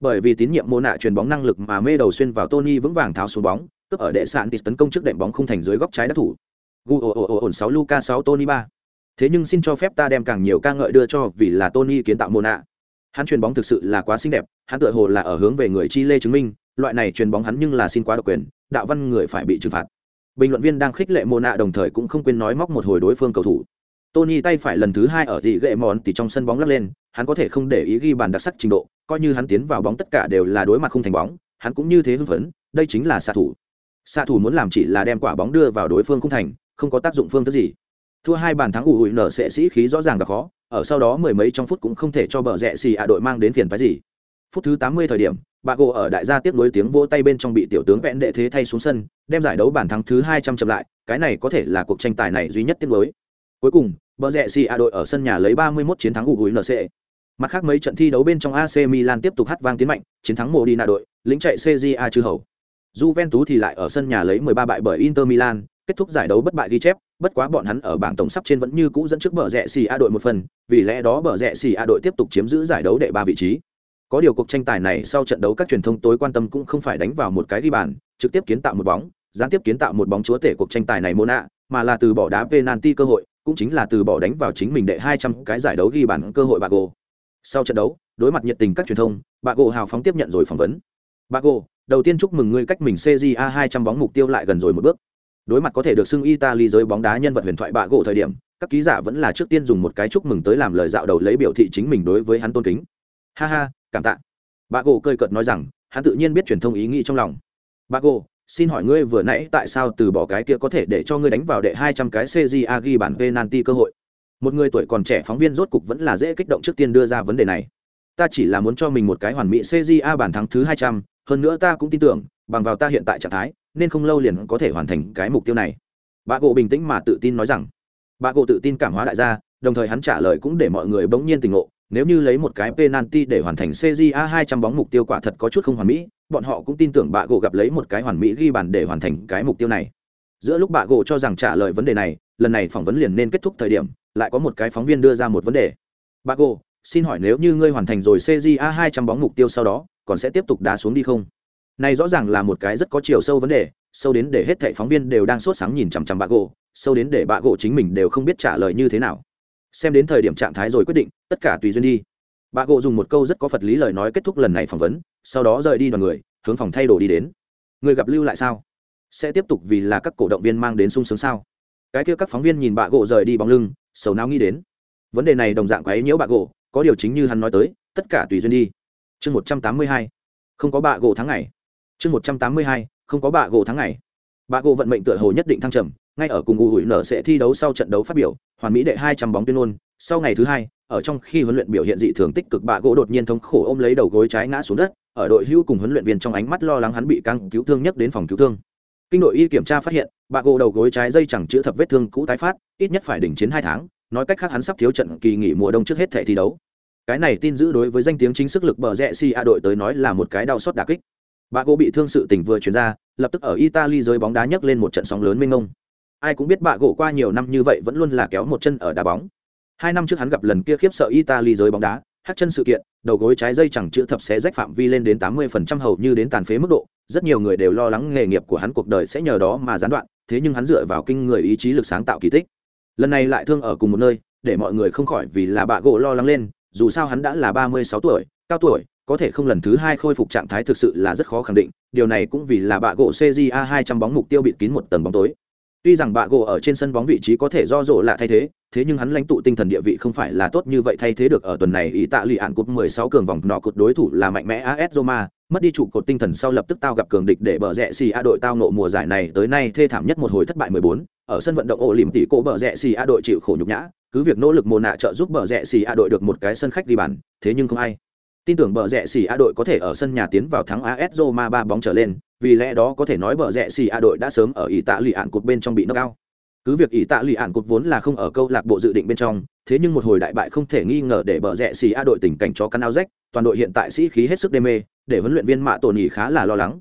Bởi vì tín nhiệm mô nạ chuyền bóng năng lực mà mê đầu xuyên vào tony vững vàng tháo xuống bóng, cướp ở đệ sạn tít tấn công trước đệm bóng không thành dưới góc trái đất thủ. Gu ồ ồ ổn sáu luca sáu tony ba. Thế nhưng xin cho phép ta đem càng nhiều ca ngợi đưa cho vì là tony kiến tạo mô nạ. Hắn chuyền bóng thực sự là quá xinh đẹp, hắn tựa hồ là ở hướng về người chi lê chứng minh, loại này chuyền bóng hắn nhưng là xin quá độc quyền, đạo văn người phải bị trừng phạt bình luận viên đang khích lệ mô nạ đồng thời cũng không quên nói móc một hồi đối phương cầu thủ. Tony tay phải lần thứ hai ở dị gậy mòn thì trong sân bóng lắc lên, hắn có thể không để ý ghi bàn đặc sắc trình độ, coi như hắn tiến vào bóng tất cả đều là đối mặt không thành bóng, hắn cũng như thế hưng phấn, đây chính là xạ thủ. Xạ thủ muốn làm chỉ là đem quả bóng đưa vào đối phương không thành, không có tác dụng phương thức gì. Thua hai bàn thắng ủ hụi nở sẽ sĩ khí rõ ràng gặp khó, ở sau đó mười mấy trong phút cũng không thể cho bờ rẽ xì ạ đội mang đến phiền phái gì phút thứ tám mươi thời điểm bà gỗ ở đại gia tiếp nối tiếng vỗ tay bên trong bị tiểu tướng vẹn đệ thế thay xuống sân đem giải đấu bàn thắng thứ hai trăm chậm lại cái này có thể là cuộc tranh tài này duy nhất tiếp nối cuối cùng bờ rẽ si a đội ở sân nhà lấy ba mươi 31 chiến thắng ủ ủi nở Mặt khác mấy trận thi đấu bên trong AC Milan tiếp tục hát vang tiến mạnh, chiến thắng Modena đội, lính chạy CJA chư hầu. Juventus thì lại ở sân nhà lấy 13 bại bởi Inter Milan, kết thúc giải đấu bất bại ghi chép, bất quá bọn hắn ở bảng tổng sắp trên vẫn như cũ dẫn trước bờ rẽ xì A đội một phần, vì lẽ đó bờ rẽ xì A đội tiếp tục chiếm giữ giải đấu đệ ba vị trí. Có điều cuộc tranh tài này sau trận đấu các truyền thông tối quan tâm cũng không phải đánh vào một cái ghi bàn, trực tiếp kiến tạo một bóng, gián tiếp kiến tạo một bóng chúa tể cuộc tranh tài này Mona, mà là từ bỏ đá penalty cơ hội, cũng chính là từ bỏ đánh vào chính mình đệ 200 cái giải đấu ghi bàn cơ hội bạc gồ sau trận đấu đối mặt nhiệt tình các truyền thông bà gỗ hào phóng tiếp nhận rồi phỏng vấn. Bà gỗ đầu tiên chúc mừng ngươi cách mình cja hai trăm bóng mục tiêu lại gần rồi một bước. Đối mặt có thể được xưng italy giới bóng đá nhân vật huyền thoại bà gỗ thời điểm các ký giả vẫn là trước tiên dùng một cái chúc mừng tới làm lời dạo đầu lấy biểu thị chính mình đối với hắn tôn kính. Ha ha cảm tạ. Bà gỗ cơi cợt nói rằng, hắn tự nhiên biết truyền thông ý nghĩ trong lòng. Bà gỗ, xin hỏi ngươi vừa nãy tại sao từ bỏ cái kia có thể để cho ngươi đánh vào đệ hai trăm cái cja ghi bản penalty cơ hội? Một người tuổi còn trẻ phóng viên rốt cục vẫn là dễ kích động trước tiên đưa ra vấn đề này. Ta chỉ là muốn cho mình một cái hoàn mỹ cja bản thắng thứ hai trăm, hơn nữa ta cũng tin tưởng, bằng vào ta hiện tại trạng thái, nên không lâu liền có thể hoàn thành cái mục tiêu này. Bà gỗ bình tĩnh mà tự tin nói rằng. Bà gỗ tự tin cảm hóa đại gia, đồng thời hắn trả lời cũng để mọi người bỗng nhiên tỉnh ngộ nếu như lấy một cái penalty để hoàn thành CJA 200 bóng mục tiêu quả thật có chút không hoàn mỹ, bọn họ cũng tin tưởng Bạ gỗ gặp lấy một cái hoàn mỹ ghi bàn để hoàn thành cái mục tiêu này. Giữa lúc Bạ gỗ cho rằng trả lời vấn đề này, lần này phỏng vấn liền nên kết thúc thời điểm, lại có một cái phóng viên đưa ra một vấn đề. Bạ Gỗ, xin hỏi nếu như ngươi hoàn thành rồi cja hai trăm bóng mục tiêu sau đó còn sẽ tiếp tục đá xuống đi không? Này rõ ràng là một cái rất có chiều sâu vấn đề sâu đến để hết thảy phóng viên đều đang sốt sáng nhìn chằm chằm Gỗ, sâu đến để Bạ Gỗ chính mình đều không biết trả lời như thế nào xem đến thời điểm trạng thái rồi quyết định, tất cả tùy duyên đi. Bago dùng một câu rất có phật lý lời nói kết thúc lần này phỏng vấn, sau đó rời đi đoàn người, hướng phòng thay đồ đi đến. Người gặp lưu lại sao? Sẽ tiếp tục vì là các cổ động viên mang đến sung sướng sao? Cái kia các phóng viên nhìn bạ gỗ rời đi bóng lưng, sầu não nghĩ đến. Vấn đề này đồng dạng quấy nhiễu bạ gỗ, có điều chính như hắn nói tới, tất cả tùy duyên đi. Chương một trăm tám mươi hai, không có bạ gỗ tháng ngày. Chương một trăm tám mươi hai, không có bạ gỗ tháng ngày. Bạ gỗ vận mệnh tựa hồ nhất định thăng trầm ngay ở cùng u hủi nở sẽ thi đấu sau trận đấu phát biểu, hoàn mỹ đệ hai trăm bóng tuyên ngôn. Sau ngày thứ hai, ở trong khi huấn luyện biểu hiện dị thường tích cực bạ gỗ đột nhiên thống khổ ôm lấy đầu gối trái ngã xuống đất. Ở đội hưu cùng huấn luyện viên trong ánh mắt lo lắng hắn bị căng cứu thương nhất đến phòng cứu thương. Kinh đội y kiểm tra phát hiện bạ gỗ đầu gối trái dây chẳng chữa thập vết thương cũ tái phát, ít nhất phải đỉnh chiến hai tháng. Nói cách khác hắn sắp thiếu trận kỳ nghỉ mùa đông trước hết thể thi đấu. Cái này tin giữ đối với danh tiếng chính sức lực bờ rẽ si a đội tới nói là một cái đau xót đà kích. Bà gỗ bị thương sự tình vừa chuyển ra, lập tức ở italy giới bóng đá nhấc lên một trận sóng lớn mênh mông ai cũng biết bạ gỗ qua nhiều năm như vậy vẫn luôn là kéo một chân ở đá bóng. Hai năm trước hắn gặp lần kia khiếp sợ italy giới bóng đá, hát chân sự kiện, đầu gối trái dây chẳng chữ thập xé rách phạm vi lên đến tám mươi phần trăm hầu như đến tàn phế mức độ, rất nhiều người đều lo lắng nghề nghiệp của hắn cuộc đời sẽ nhờ đó mà gián đoạn, thế nhưng hắn dựa vào kinh người ý chí lực sáng tạo kỳ tích. Lần này lại thương ở cùng một nơi, để mọi người không khỏi vì là bạ gỗ lo lắng lên, dù sao hắn đã là ba mươi sáu tuổi, cao tuổi, có thể không lần thứ hai khôi phục trạng thái thực sự là rất khó khẳng định, điều này cũng vì là bạ gỗ cja hai trăm bóng mục tiêu bịt kín một tầng bóng tối tuy rằng bạ gỗ ở trên sân bóng vị trí có thể do rộ lạ thay thế thế nhưng hắn lãnh tụ tinh thần địa vị không phải là tốt như vậy thay thế được ở tuần này ý tạ lì ạn cúp 16 cường vòng nọ cột đối thủ là mạnh mẽ AS Roma, mất đi trụ cột tinh thần sau lập tức tao gặp cường địch để bờ rẽ xì a đội tao nộ mùa giải này tới nay thê thảm nhất một hồi thất bại 14, ở sân vận động ổ lìm tỷ cổ bờ rẽ xì a đội chịu khổ nhục nhã, cứ việc nỗ lực mồ nạ trợ giúp bờ rẽ xì a đội được một cái sân khách đi bàn, thế nhưng không ai. Tin tưởng bờ rẽ xì a đội có thể ở sân nhà tiến vào thắng AS Roma ba bóng trở lên, vì lẽ đó có thể nói bờ rẽ xì a đội đã sớm ở ý tạ lì ạn cột bên trong bị nâng cao cứ việc ý tạ lì ạn cột vốn là không ở câu lạc bộ dự định bên trong, thế nhưng một hồi đại bại không thể nghi ngờ để bờ rẽ xì a đội tình cảnh cho căn ao rách, toàn đội hiện tại sĩ khí hết sức đê mê, để huấn luyện viên mạ tổ nỉ khá là lo lắng.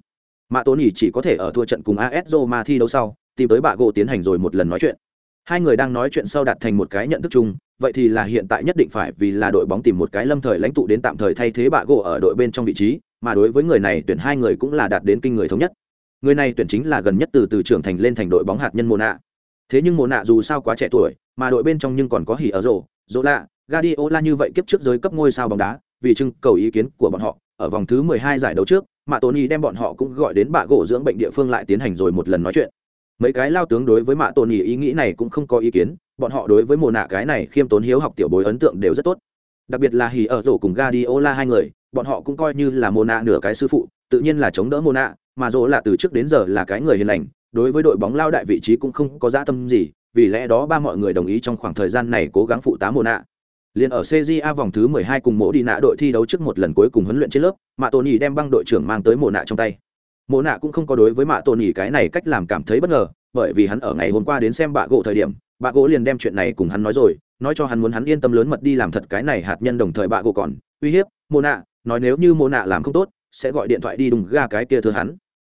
Mạ tổ nỉ chỉ có thể ở thua trận cùng as roma thi đấu sau, tìm tới bạ gỗ tiến hành rồi một lần nói chuyện. Hai người đang nói chuyện sau đạt thành một cái nhận thức chung, vậy thì là hiện tại nhất định phải vì là đội bóng tìm một cái lâm thời lãnh tụ đến tạm thời thay thế bạ gỗ ở đội bên trong vị trí mà đối với người này tuyển hai người cũng là đạt đến kinh người thống nhất. Người này tuyển chính là gần nhất từ từ trưởng thành lên thành đội bóng hạt nhân mồ nạ thế nhưng mồ nạ dù sao quá trẻ tuổi, mà đội bên trong nhưng còn có hỉ ở rổ rỗ lạ gadiola như vậy kiếp trước giới cấp ngôi sao bóng đá, vì trưng cầu ý kiến của bọn họ, ở vòng thứ 12 giải đấu trước, mà Tony đem bọn họ cũng gọi đến bạ gỗ dưỡng bệnh địa phương lại tiến hành rồi một lần nói chuyện. Mấy cái lao tướng đối với mạ Tony ý nghĩ này cũng không có ý kiến, bọn họ đối với mồ nạ cái này khiêm tốn hiếu học tiểu bối ấn tượng đều rất tốt đặc biệt là hỉ ở rổ cùng Guardiola hai người bọn họ cũng coi như là Mona nạ nửa cái sư phụ tự nhiên là chống đỡ Mona, nạ mà rổ là từ trước đến giờ là cái người hiền lành đối với đội bóng lao đại vị trí cũng không có dã tâm gì vì lẽ đó ba mọi người đồng ý trong khoảng thời gian này cố gắng phụ tá Mona. nạ liền ở CJA vòng thứ 12 cùng Mỗ đi nạ đội thi đấu trước một lần cuối cùng huấn luyện trên lớp mạ tony đem băng đội trưởng mang tới mồ nạ trong tay mồ nạ cũng không có đối với mạ tony cái này cách làm cảm thấy bất ngờ bởi vì hắn ở ngày hôm qua đến xem bạ gỗ thời điểm bạ gỗ liền đem chuyện này cùng hắn nói rồi nói cho hắn muốn hắn yên tâm lớn mật đi làm thật cái này hạt nhân đồng thời bạ gỗ còn, uy hiếp mô nạ, nói nếu như mô nạ làm không tốt, sẽ gọi điện thoại đi đùng ga cái kia thưa hắn.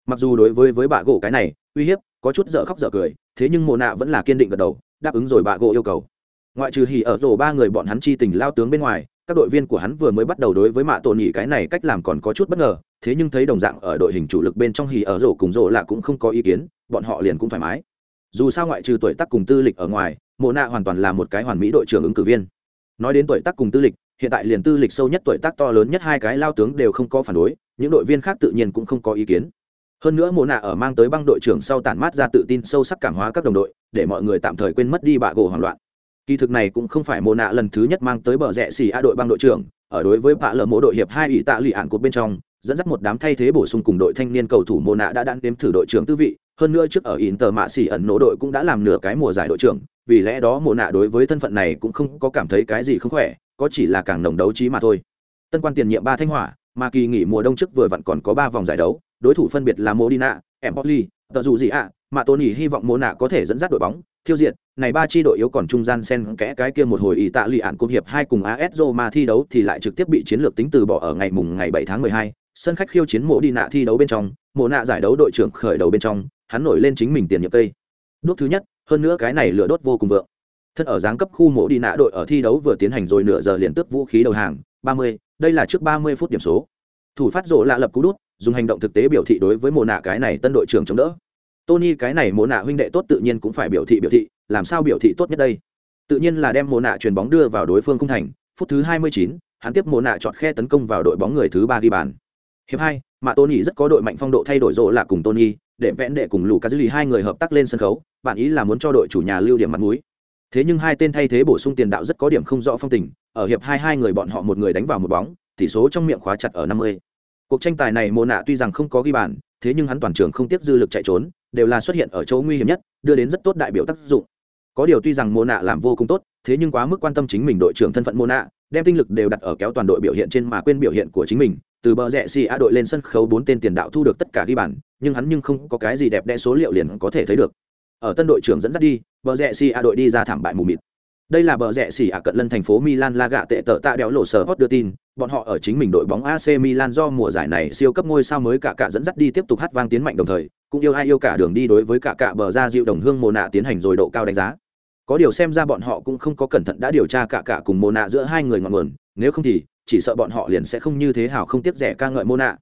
Mặc dù đối với với bạ gỗ cái này, uy hiếp, có chút dở khóc dở cười, thế nhưng mô nạ vẫn là kiên định gật đầu, đáp ứng rồi bạ gỗ yêu cầu. Ngoại trừ hỉ ở rổ ba người bọn hắn chi tình lao tướng bên ngoài, các đội viên của hắn vừa mới bắt đầu đối với mạ tổ nhỉ cái này cách làm còn có chút bất ngờ, thế nhưng thấy đồng dạng ở đội hình chủ lực bên trong hỉ ở rổ cùng rổ là cũng không có ý kiến, bọn họ liền cũng thoải mái. Dù sao ngoại trừ tuổi tác cùng tư lịch ở ngoài mộ nạ hoàn toàn là một cái hoàn mỹ đội trưởng ứng cử viên. Nói đến tuổi tác cùng tư lịch, hiện tại liền tư lịch sâu nhất tuổi tác to lớn nhất hai cái lao tướng đều không có phản đối, những đội viên khác tự nhiên cũng không có ý kiến. Hơn nữa mộ nạ ở mang tới băng đội trưởng sau tản mát ra tự tin sâu sắc cảm hóa các đồng đội, để mọi người tạm thời quên mất đi bạ gỗ hoảng loạn. Kỳ thực này cũng không phải mộ nạ lần thứ nhất mang tới bờ rẽ xì a đội băng đội trưởng, ở đối với bạ lờ mộ đội hiệp hai ủy tạ lụy ạn cột bên trong dẫn dắt một đám thay thế bổ sung cùng đội thanh niên cầu thủ mô nạ đã đan đếm thử đội trưởng tư vị. Hơn nữa trước ở in tờ mạ xỉ ẩn nổ đội cũng đã làm nửa cái mùa giải đội trưởng vì lẽ đó mô nạ đối với thân phận này cũng không có cảm thấy cái gì không khỏe có chỉ là càng nồng đấu trí mà thôi. Tân quan tiền nhiệm ba thanh hỏa mà kỳ nghỉ mùa đông trước vừa vặn còn có ba vòng giải đấu đối thủ phân biệt là modina Empoli, tờ dù gì ạ, mà Tony hy vọng Mona có thể dẫn dắt đội bóng, thiêu diệt, này ba chi đội yếu còn trung gian xen kẽ cái kia một hồi ý tạ lì ạn cúp hiệp hai cùng AS Roma thi đấu thì lại trực tiếp bị chiến lược tính từ bỏ ở ngày mùng ngày 7 tháng 12, sân khách khiêu chiến mũ đi nạ thi đấu bên trong, Mona giải đấu đội trưởng khởi đầu bên trong, hắn nổi lên chính mình tiền nhiệm tây. Đốt thứ nhất, hơn nữa cái này lửa đốt vô cùng vượng. Thân ở giáng cấp khu mộ đi nạ đội ở thi đấu vừa tiến hành rồi nửa giờ liền tước vũ khí đầu hàng, 30, đây là trước 30 phút điểm số. Thủ phát rộ lạ lập cú đút, dùng hành động thực tế biểu thị đối với mộ nạ cái này tân đội trưởng chống đỡ tony cái này mộ nạ huynh đệ tốt tự nhiên cũng phải biểu thị biểu thị làm sao biểu thị tốt nhất đây tự nhiên là đem mộ nạ chuyền bóng đưa vào đối phương không thành phút thứ 29, hắn tiếp mộ nạ chọn khe tấn công vào đội bóng người thứ ba ghi bàn hiệp hai mà tony rất có đội mạnh phong độ thay đổi rộ là cùng tony để vẽn đệ cùng lù cá dư hai người hợp tác lên sân khấu, bạn ý là muốn cho đội chủ nhà lưu điểm mặt mũi. Thế nhưng hai tên thay thế bổ sung tiền đạo rất có điểm không rõ phong tình, ở hiệp hai hai người bọn họ một người đánh vào một bóng, tỷ số trong miệng khóa chặt ở 50 cuộc tranh tài này mồ nạ tuy rằng không có ghi bàn, thế nhưng hắn toàn trường không tiếp dư lực chạy trốn, đều là xuất hiện ở chỗ nguy hiểm nhất, đưa đến rất tốt đại biểu tác dụng. Có điều tuy rằng mồ nạ làm vô cùng tốt, thế nhưng quá mức quan tâm chính mình đội trưởng thân phận mồ nạ, đem tinh lực đều đặt ở kéo toàn đội biểu hiện trên mà quên biểu hiện của chính mình từ bờ rẽ xì a đội lên sân khấu bốn tên tiền đạo thu được tất cả ghi bàn nhưng hắn nhưng không có cái gì đẹp đẽ số liệu liền có thể thấy được ở tân đội trưởng dẫn dắt đi bờ rẽ xì a đội đi ra thảm bại mù mịt đây là bờ rẽ xì a cận lân thành phố Milan la gạ tệ tợ tạ đéo lộ sở hot đưa tin, bọn họ ở chính mình đội bóng AC Milan do mùa giải này siêu cấp ngôi sao mới cả cả dẫn dắt đi tiếp tục hát vang tiến mạnh đồng thời, cũng yêu ai yêu cả đường đi đối với cả cả bờ ra dịu đồng hương mồ nạ tiến hành rồi độ cao đánh giá. Có điều xem ra bọn họ cũng không có cẩn thận đã điều tra cả cả cùng mồ nạ giữa hai người ngọn nguồn, nếu không thì chỉ sợ bọn họ liền sẽ không như thế hảo không tiếc rẻ ca ngợi mô nạ.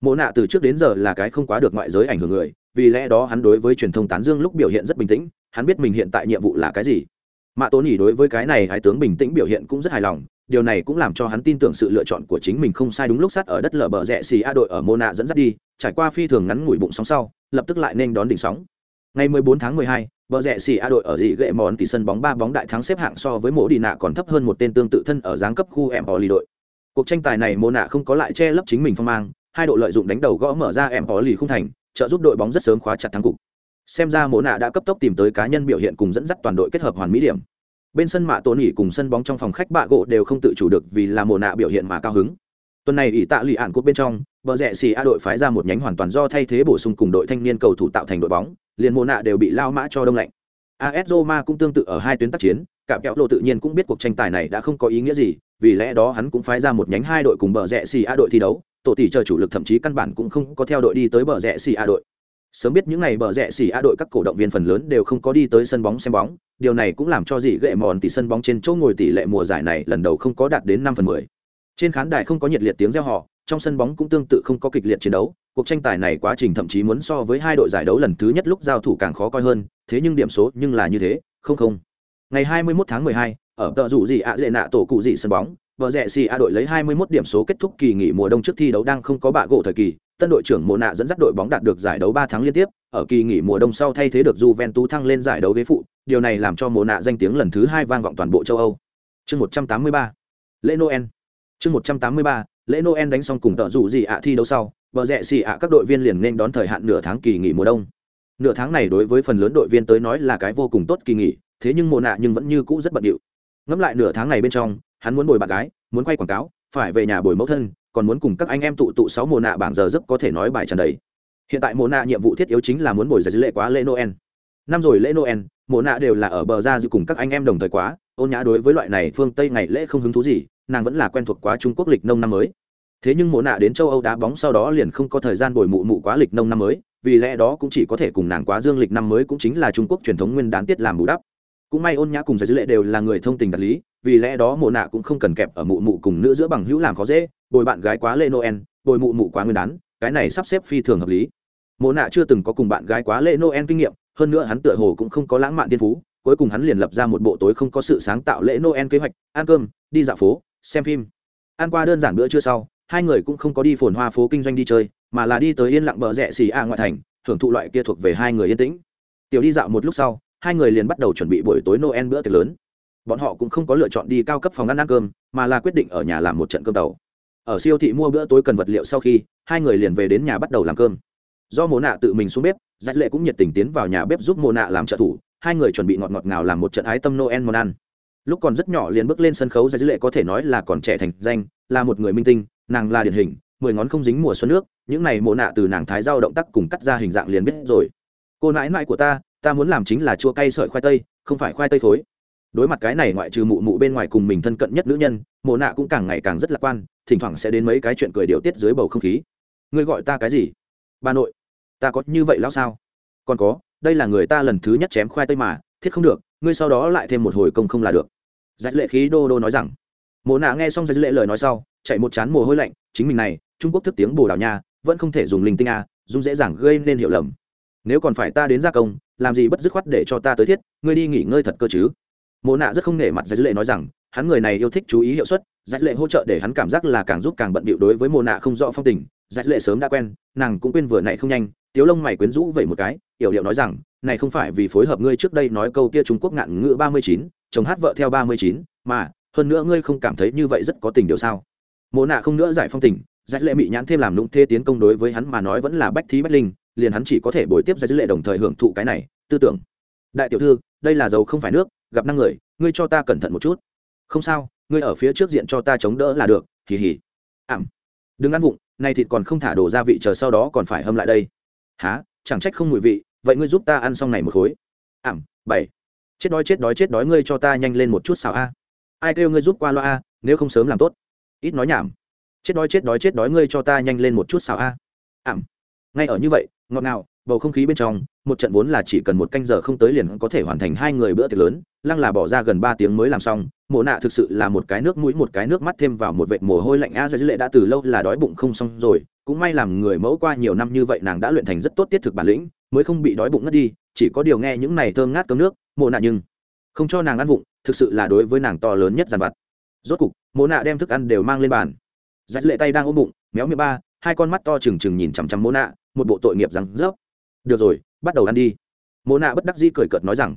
mô nạ từ trước đến giờ là cái không quá được ngoại giới ảnh hưởng người, vì lẽ đó hắn đối với truyền thông tán dương lúc biểu hiện rất bình tĩnh, hắn biết mình hiện tại nhiệm vụ là cái gì mạ tố nhỉ đối với cái này hai tướng bình tĩnh biểu hiện cũng rất hài lòng điều này cũng làm cho hắn tin tưởng sự lựa chọn của chính mình không sai đúng lúc sắt ở đất lở bờ rẽ xì a đội ở mona dẫn dắt đi trải qua phi thường ngắn ngủi bụng sóng sau lập tức lại nên đón đỉnh sóng ngày 14 tháng 12, Bờ rẽ xì A đội ở dị gệ mòn tỷ sân bóng ba bóng đại thắng xếp hạng so với mổ đi nạ còn thấp hơn một tên tương tự thân ở giáng cấp khu em đội. Cuộc tranh tài này mô nạ không có lại che lấp chính mình phong mang, hai đội lợi dụng đánh đầu gõ mở ra em có lì không thành, trợ giúp đội bóng rất sớm khóa chặt thắng cục. Xem ra mô nạ đã cấp tốc tìm tới cá nhân biểu hiện cùng dẫn dắt toàn đội kết hợp hoàn mỹ điểm. Bên sân mạ tổn nghỉ cùng sân bóng trong phòng khách bạ gỗ đều không tự chủ được vì là mồ nạ biểu hiện mà cao hứng. Tuần này ỷ tạ lì ạn cốt bên trong, vợ rẽ xì A đội phái ra một nhánh hoàn toàn do thay thế bổ sung cùng đội thanh niên cầu thủ tạo thành đội bóng, liền mồ nạ đều bị lao mã cho đông lạnh. AS Roma cũng tương tự ở hai tuyến tác chiến, cả kẹo lộ tự nhiên cũng biết cuộc tranh tài này đã không có ý nghĩa gì, vì lẽ đó hắn cũng phái ra một nhánh hai đội cùng bờ rẽ xì A đội thi đấu, tổ tỷ chờ chủ lực thậm chí căn bản cũng không có theo đội đi tới bờ rẽ xì A đội. Sớm biết những ngày bờ rẽ xì A đội các cổ động viên phần lớn đều không có đi tới sân bóng xem bóng, điều này cũng làm cho dị gệ mòn tỷ sân bóng trên chỗ ngồi tỷ lệ mùa giải này lần đầu không có đạt đến năm phần mười. Trên khán đài không có nhiệt liệt tiếng reo hò, trong sân bóng cũng tương tự không có kịch liệt chiến đấu, cuộc tranh tài này quá trình thậm chí muốn so với hai đội giải đấu lần thứ nhất lúc giao thủ càng khó coi hơn, thế nhưng điểm số nhưng là như thế, không không. Ngày 21 tháng 12, ở tờ rủ gì ạ dệ nạ tổ cụ gì sân bóng, vợ rẻ xì a đội lấy 21 điểm số kết thúc kỳ nghỉ mùa đông trước thi đấu đang không có bạ gỗ thời kỳ, tân đội trưởng Mộ nạ dẫn dắt đội bóng đạt được giải đấu 3 tháng liên tiếp, ở kỳ nghỉ mùa đông sau thay thế được Juventus thăng lên giải đấu ghế phụ, điều này làm cho Mộ nạ danh tiếng lần thứ hai vang vọng toàn bộ châu Âu. Chương 183. Lễ Noel. Chương 183. Lễ Noel đánh xong cùng tờ rủ gì ạ thi đấu sau, vợ rẻ xì ạ các đội viên liền nên đón thời hạn nửa tháng kỳ nghỉ mùa đông. Nửa tháng này đối với phần lớn đội viên tới nói là cái vô cùng tốt kỳ nghỉ, thế nhưng Mộ nạ nhưng vẫn như cũ rất bận rộn. Ngẫm lại nửa tháng này bên trong, hắn muốn bồi bạn gái, muốn quay quảng cáo, phải về nhà bồi mẫu thân, còn muốn cùng các anh em tụ tụ sáu mùa nạ bảng giờ giấc có thể nói bài tràn đầy. Hiện tại mùa nạ nhiệm vụ thiết yếu chính là muốn bồi giải dữ lệ quá lễ noel. Năm rồi lễ noel mùa nạ đều là ở bờ ra giữ cùng các anh em đồng thời quá ôn nhã đối với loại này phương tây ngày lễ không hứng thú gì nàng vẫn là quen thuộc quá trung quốc lịch nông năm mới. Thế nhưng mùa nạ đến châu âu đá bóng sau đó liền không có thời gian bồi mụ mụ quá lịch nông năm mới vì lẽ đó cũng chỉ có thể cùng nàng quá dương lịch năm mới cũng chính là trung quốc truyền thống nguyên đán tiết làm bù đắp cũng may ôn nhã cùng giải dữ lệ đều là người thông tình đạt lý, vì lẽ đó mùa nạ cũng không cần kẹp ở mụ mụ cùng nữ giữa bằng hữu làm khó dễ, bồi bạn gái quá lễ noel, bồi mụ mụ quá nguyên đán, cái này sắp xếp phi thường hợp lý. Mộ nạ chưa từng có cùng bạn gái quá lễ noel kinh nghiệm, hơn nữa hắn tựa hồ cũng không có lãng mạn thiên phú, cuối cùng hắn liền lập ra một bộ tối không có sự sáng tạo lễ noel kế hoạch, ăn cơm, đi dạo phố, xem phim. Ăn qua đơn giản bữa trưa sau, hai người cũng không có đi phồn hoa phố kinh doanh đi chơi, mà là đi tới yên lặng bờ rẽ xì a ngoại thành thưởng thụ loại kia thuộc về hai người yên tĩnh. Tiểu đi dạo một lúc sau hai người liền bắt đầu chuẩn bị buổi tối noel bữa tiệc lớn. Bọn họ cũng không có lựa chọn đi cao cấp phòng ăn ăn cơm, mà là quyết định ở nhà làm một trận cơm tàu. Ở siêu thị mua bữa tối cần vật liệu sau khi, hai người liền về đến nhà bắt đầu làm cơm. Do mồ nạ tự mình xuống bếp, dạch lệ cũng nhiệt tình tiến vào nhà bếp giúp mồ nạ làm trợ thủ, hai người chuẩn bị ngọt ngọt ngào làm một trận ái tâm noel món ăn. Lúc còn rất nhỏ liền bước lên sân khấu, dạch lệ có thể nói là còn trẻ thành danh, là một người minh tinh, nàng là điển hình, mười ngón không dính mùa xuân nước, những này mồ nạ từ nàng thái giao động tác cùng cắt ra hình dạng liền biết rồi. Cô nãi nãi của ta ta muốn làm chính là chua cay sợi khoai tây, không phải khoai tây thối. Đối mặt cái này ngoại trừ mụ mụ bên ngoài cùng mình thân cận nhất nữ nhân, mộ nạ cũng càng ngày càng rất lạc quan, thỉnh thoảng sẽ đến mấy cái chuyện cười điều tiết dưới bầu không khí. Ngươi gọi ta cái gì? Bà nội, ta có như vậy lão sao? Còn có, đây là người ta lần thứ nhất chém khoai tây mà, thiết không được, ngươi sau đó lại thêm một hồi công không là được. Giải lệ khí đô đô nói rằng. Mộ nạ nghe xong giải lệ lời nói sau, chạy một chán mồ hôi lạnh, chính mình này, trung quốc thức tiếng bồ đào nha, vẫn không thể dùng linh tinh a, dùng dễ dàng gây nên hiểu lầm. Nếu còn phải ta đến gia công làm gì bất dứt khoát để cho ta tới thiết, ngươi đi nghỉ ngơi thật cơ chứ? Mộ nạ rất không nể mặt giải lệ nói rằng, hắn người này yêu thích chú ý hiệu suất giải lệ hỗ trợ để hắn cảm giác là càng giúp càng bận bịu đối với mộ nạ không rõ phong tình. Giải lệ sớm đã quen, nàng cũng quên vừa này không nhanh, tiếu lông mày quyến rũ vậy một cái yểu điệu nói rằng, này không phải vì phối hợp ngươi trước đây nói câu kia trung quốc ngạn ngữ ba mươi chín, chồng hát vợ theo ba mươi chín, mà, hơn nữa ngươi không cảm thấy như vậy rất có tình điều sao? Mộ nạ không nữa giải phong tình giải lệ bị nhãn thêm làm lũng thê tiến công đối với hắn mà nói vẫn là bách thí bách linh liền hắn chỉ có thể bồi tiếp ra dữ lệ đồng thời hưởng thụ cái này, tư tưởng. Đại tiểu thư, đây là dầu không phải nước, gặp năm người, ngươi cho ta cẩn thận một chút. Không sao, ngươi ở phía trước diện cho ta chống đỡ là được, hì hì. Ảm. Đừng ăn vụng, nay thịt còn không thả đồ gia vị chờ sau đó còn phải hâm lại đây. Há chẳng trách không mùi vị, vậy ngươi giúp ta ăn xong này một khối. Ảm, bảy. Chết đói chết đói chết đói, ngươi cho ta nhanh lên một chút xào a. Ai kêu ngươi giúp qua loa a, nếu không sớm làm tốt. Ít nói nhảm. Chết đói chết đói chết đói, ngươi cho ta nhanh lên một chút xào a. Ảm. Ngay ở như vậy ngọt ngào, bầu không khí bên trong, một trận vốn là chỉ cần một canh giờ không tới liền có thể hoàn thành hai người bữa tiệc lớn, lăng là bỏ ra gần ba tiếng mới làm xong, mộ nạ thực sự là một cái nước mũi, một cái nước mắt thêm vào một vệt mồ hôi lạnh. A dư lệ đã từ lâu là đói bụng không xong rồi, cũng may làm người mẫu qua nhiều năm như vậy nàng đã luyện thành rất tốt tiết thực bản lĩnh, mới không bị đói bụng ngất đi, chỉ có điều nghe những này thơm ngát cơm nước, mộ nạ nhưng không cho nàng ăn vụng, thực sự là đối với nàng to lớn nhất dàn vặt. Rốt cục, mộ nạ đem thức ăn đều mang lên bàn. Dạch lệ tay đang ôm bụng, méo miệng ba, hai con mắt to trừng trừng nhìn chằm chằm mộ nạ một bộ tội nghiệp rằng rớp được rồi, bắt đầu ăn đi. Mộ nạ bất đắc dĩ cười cợt nói rằng,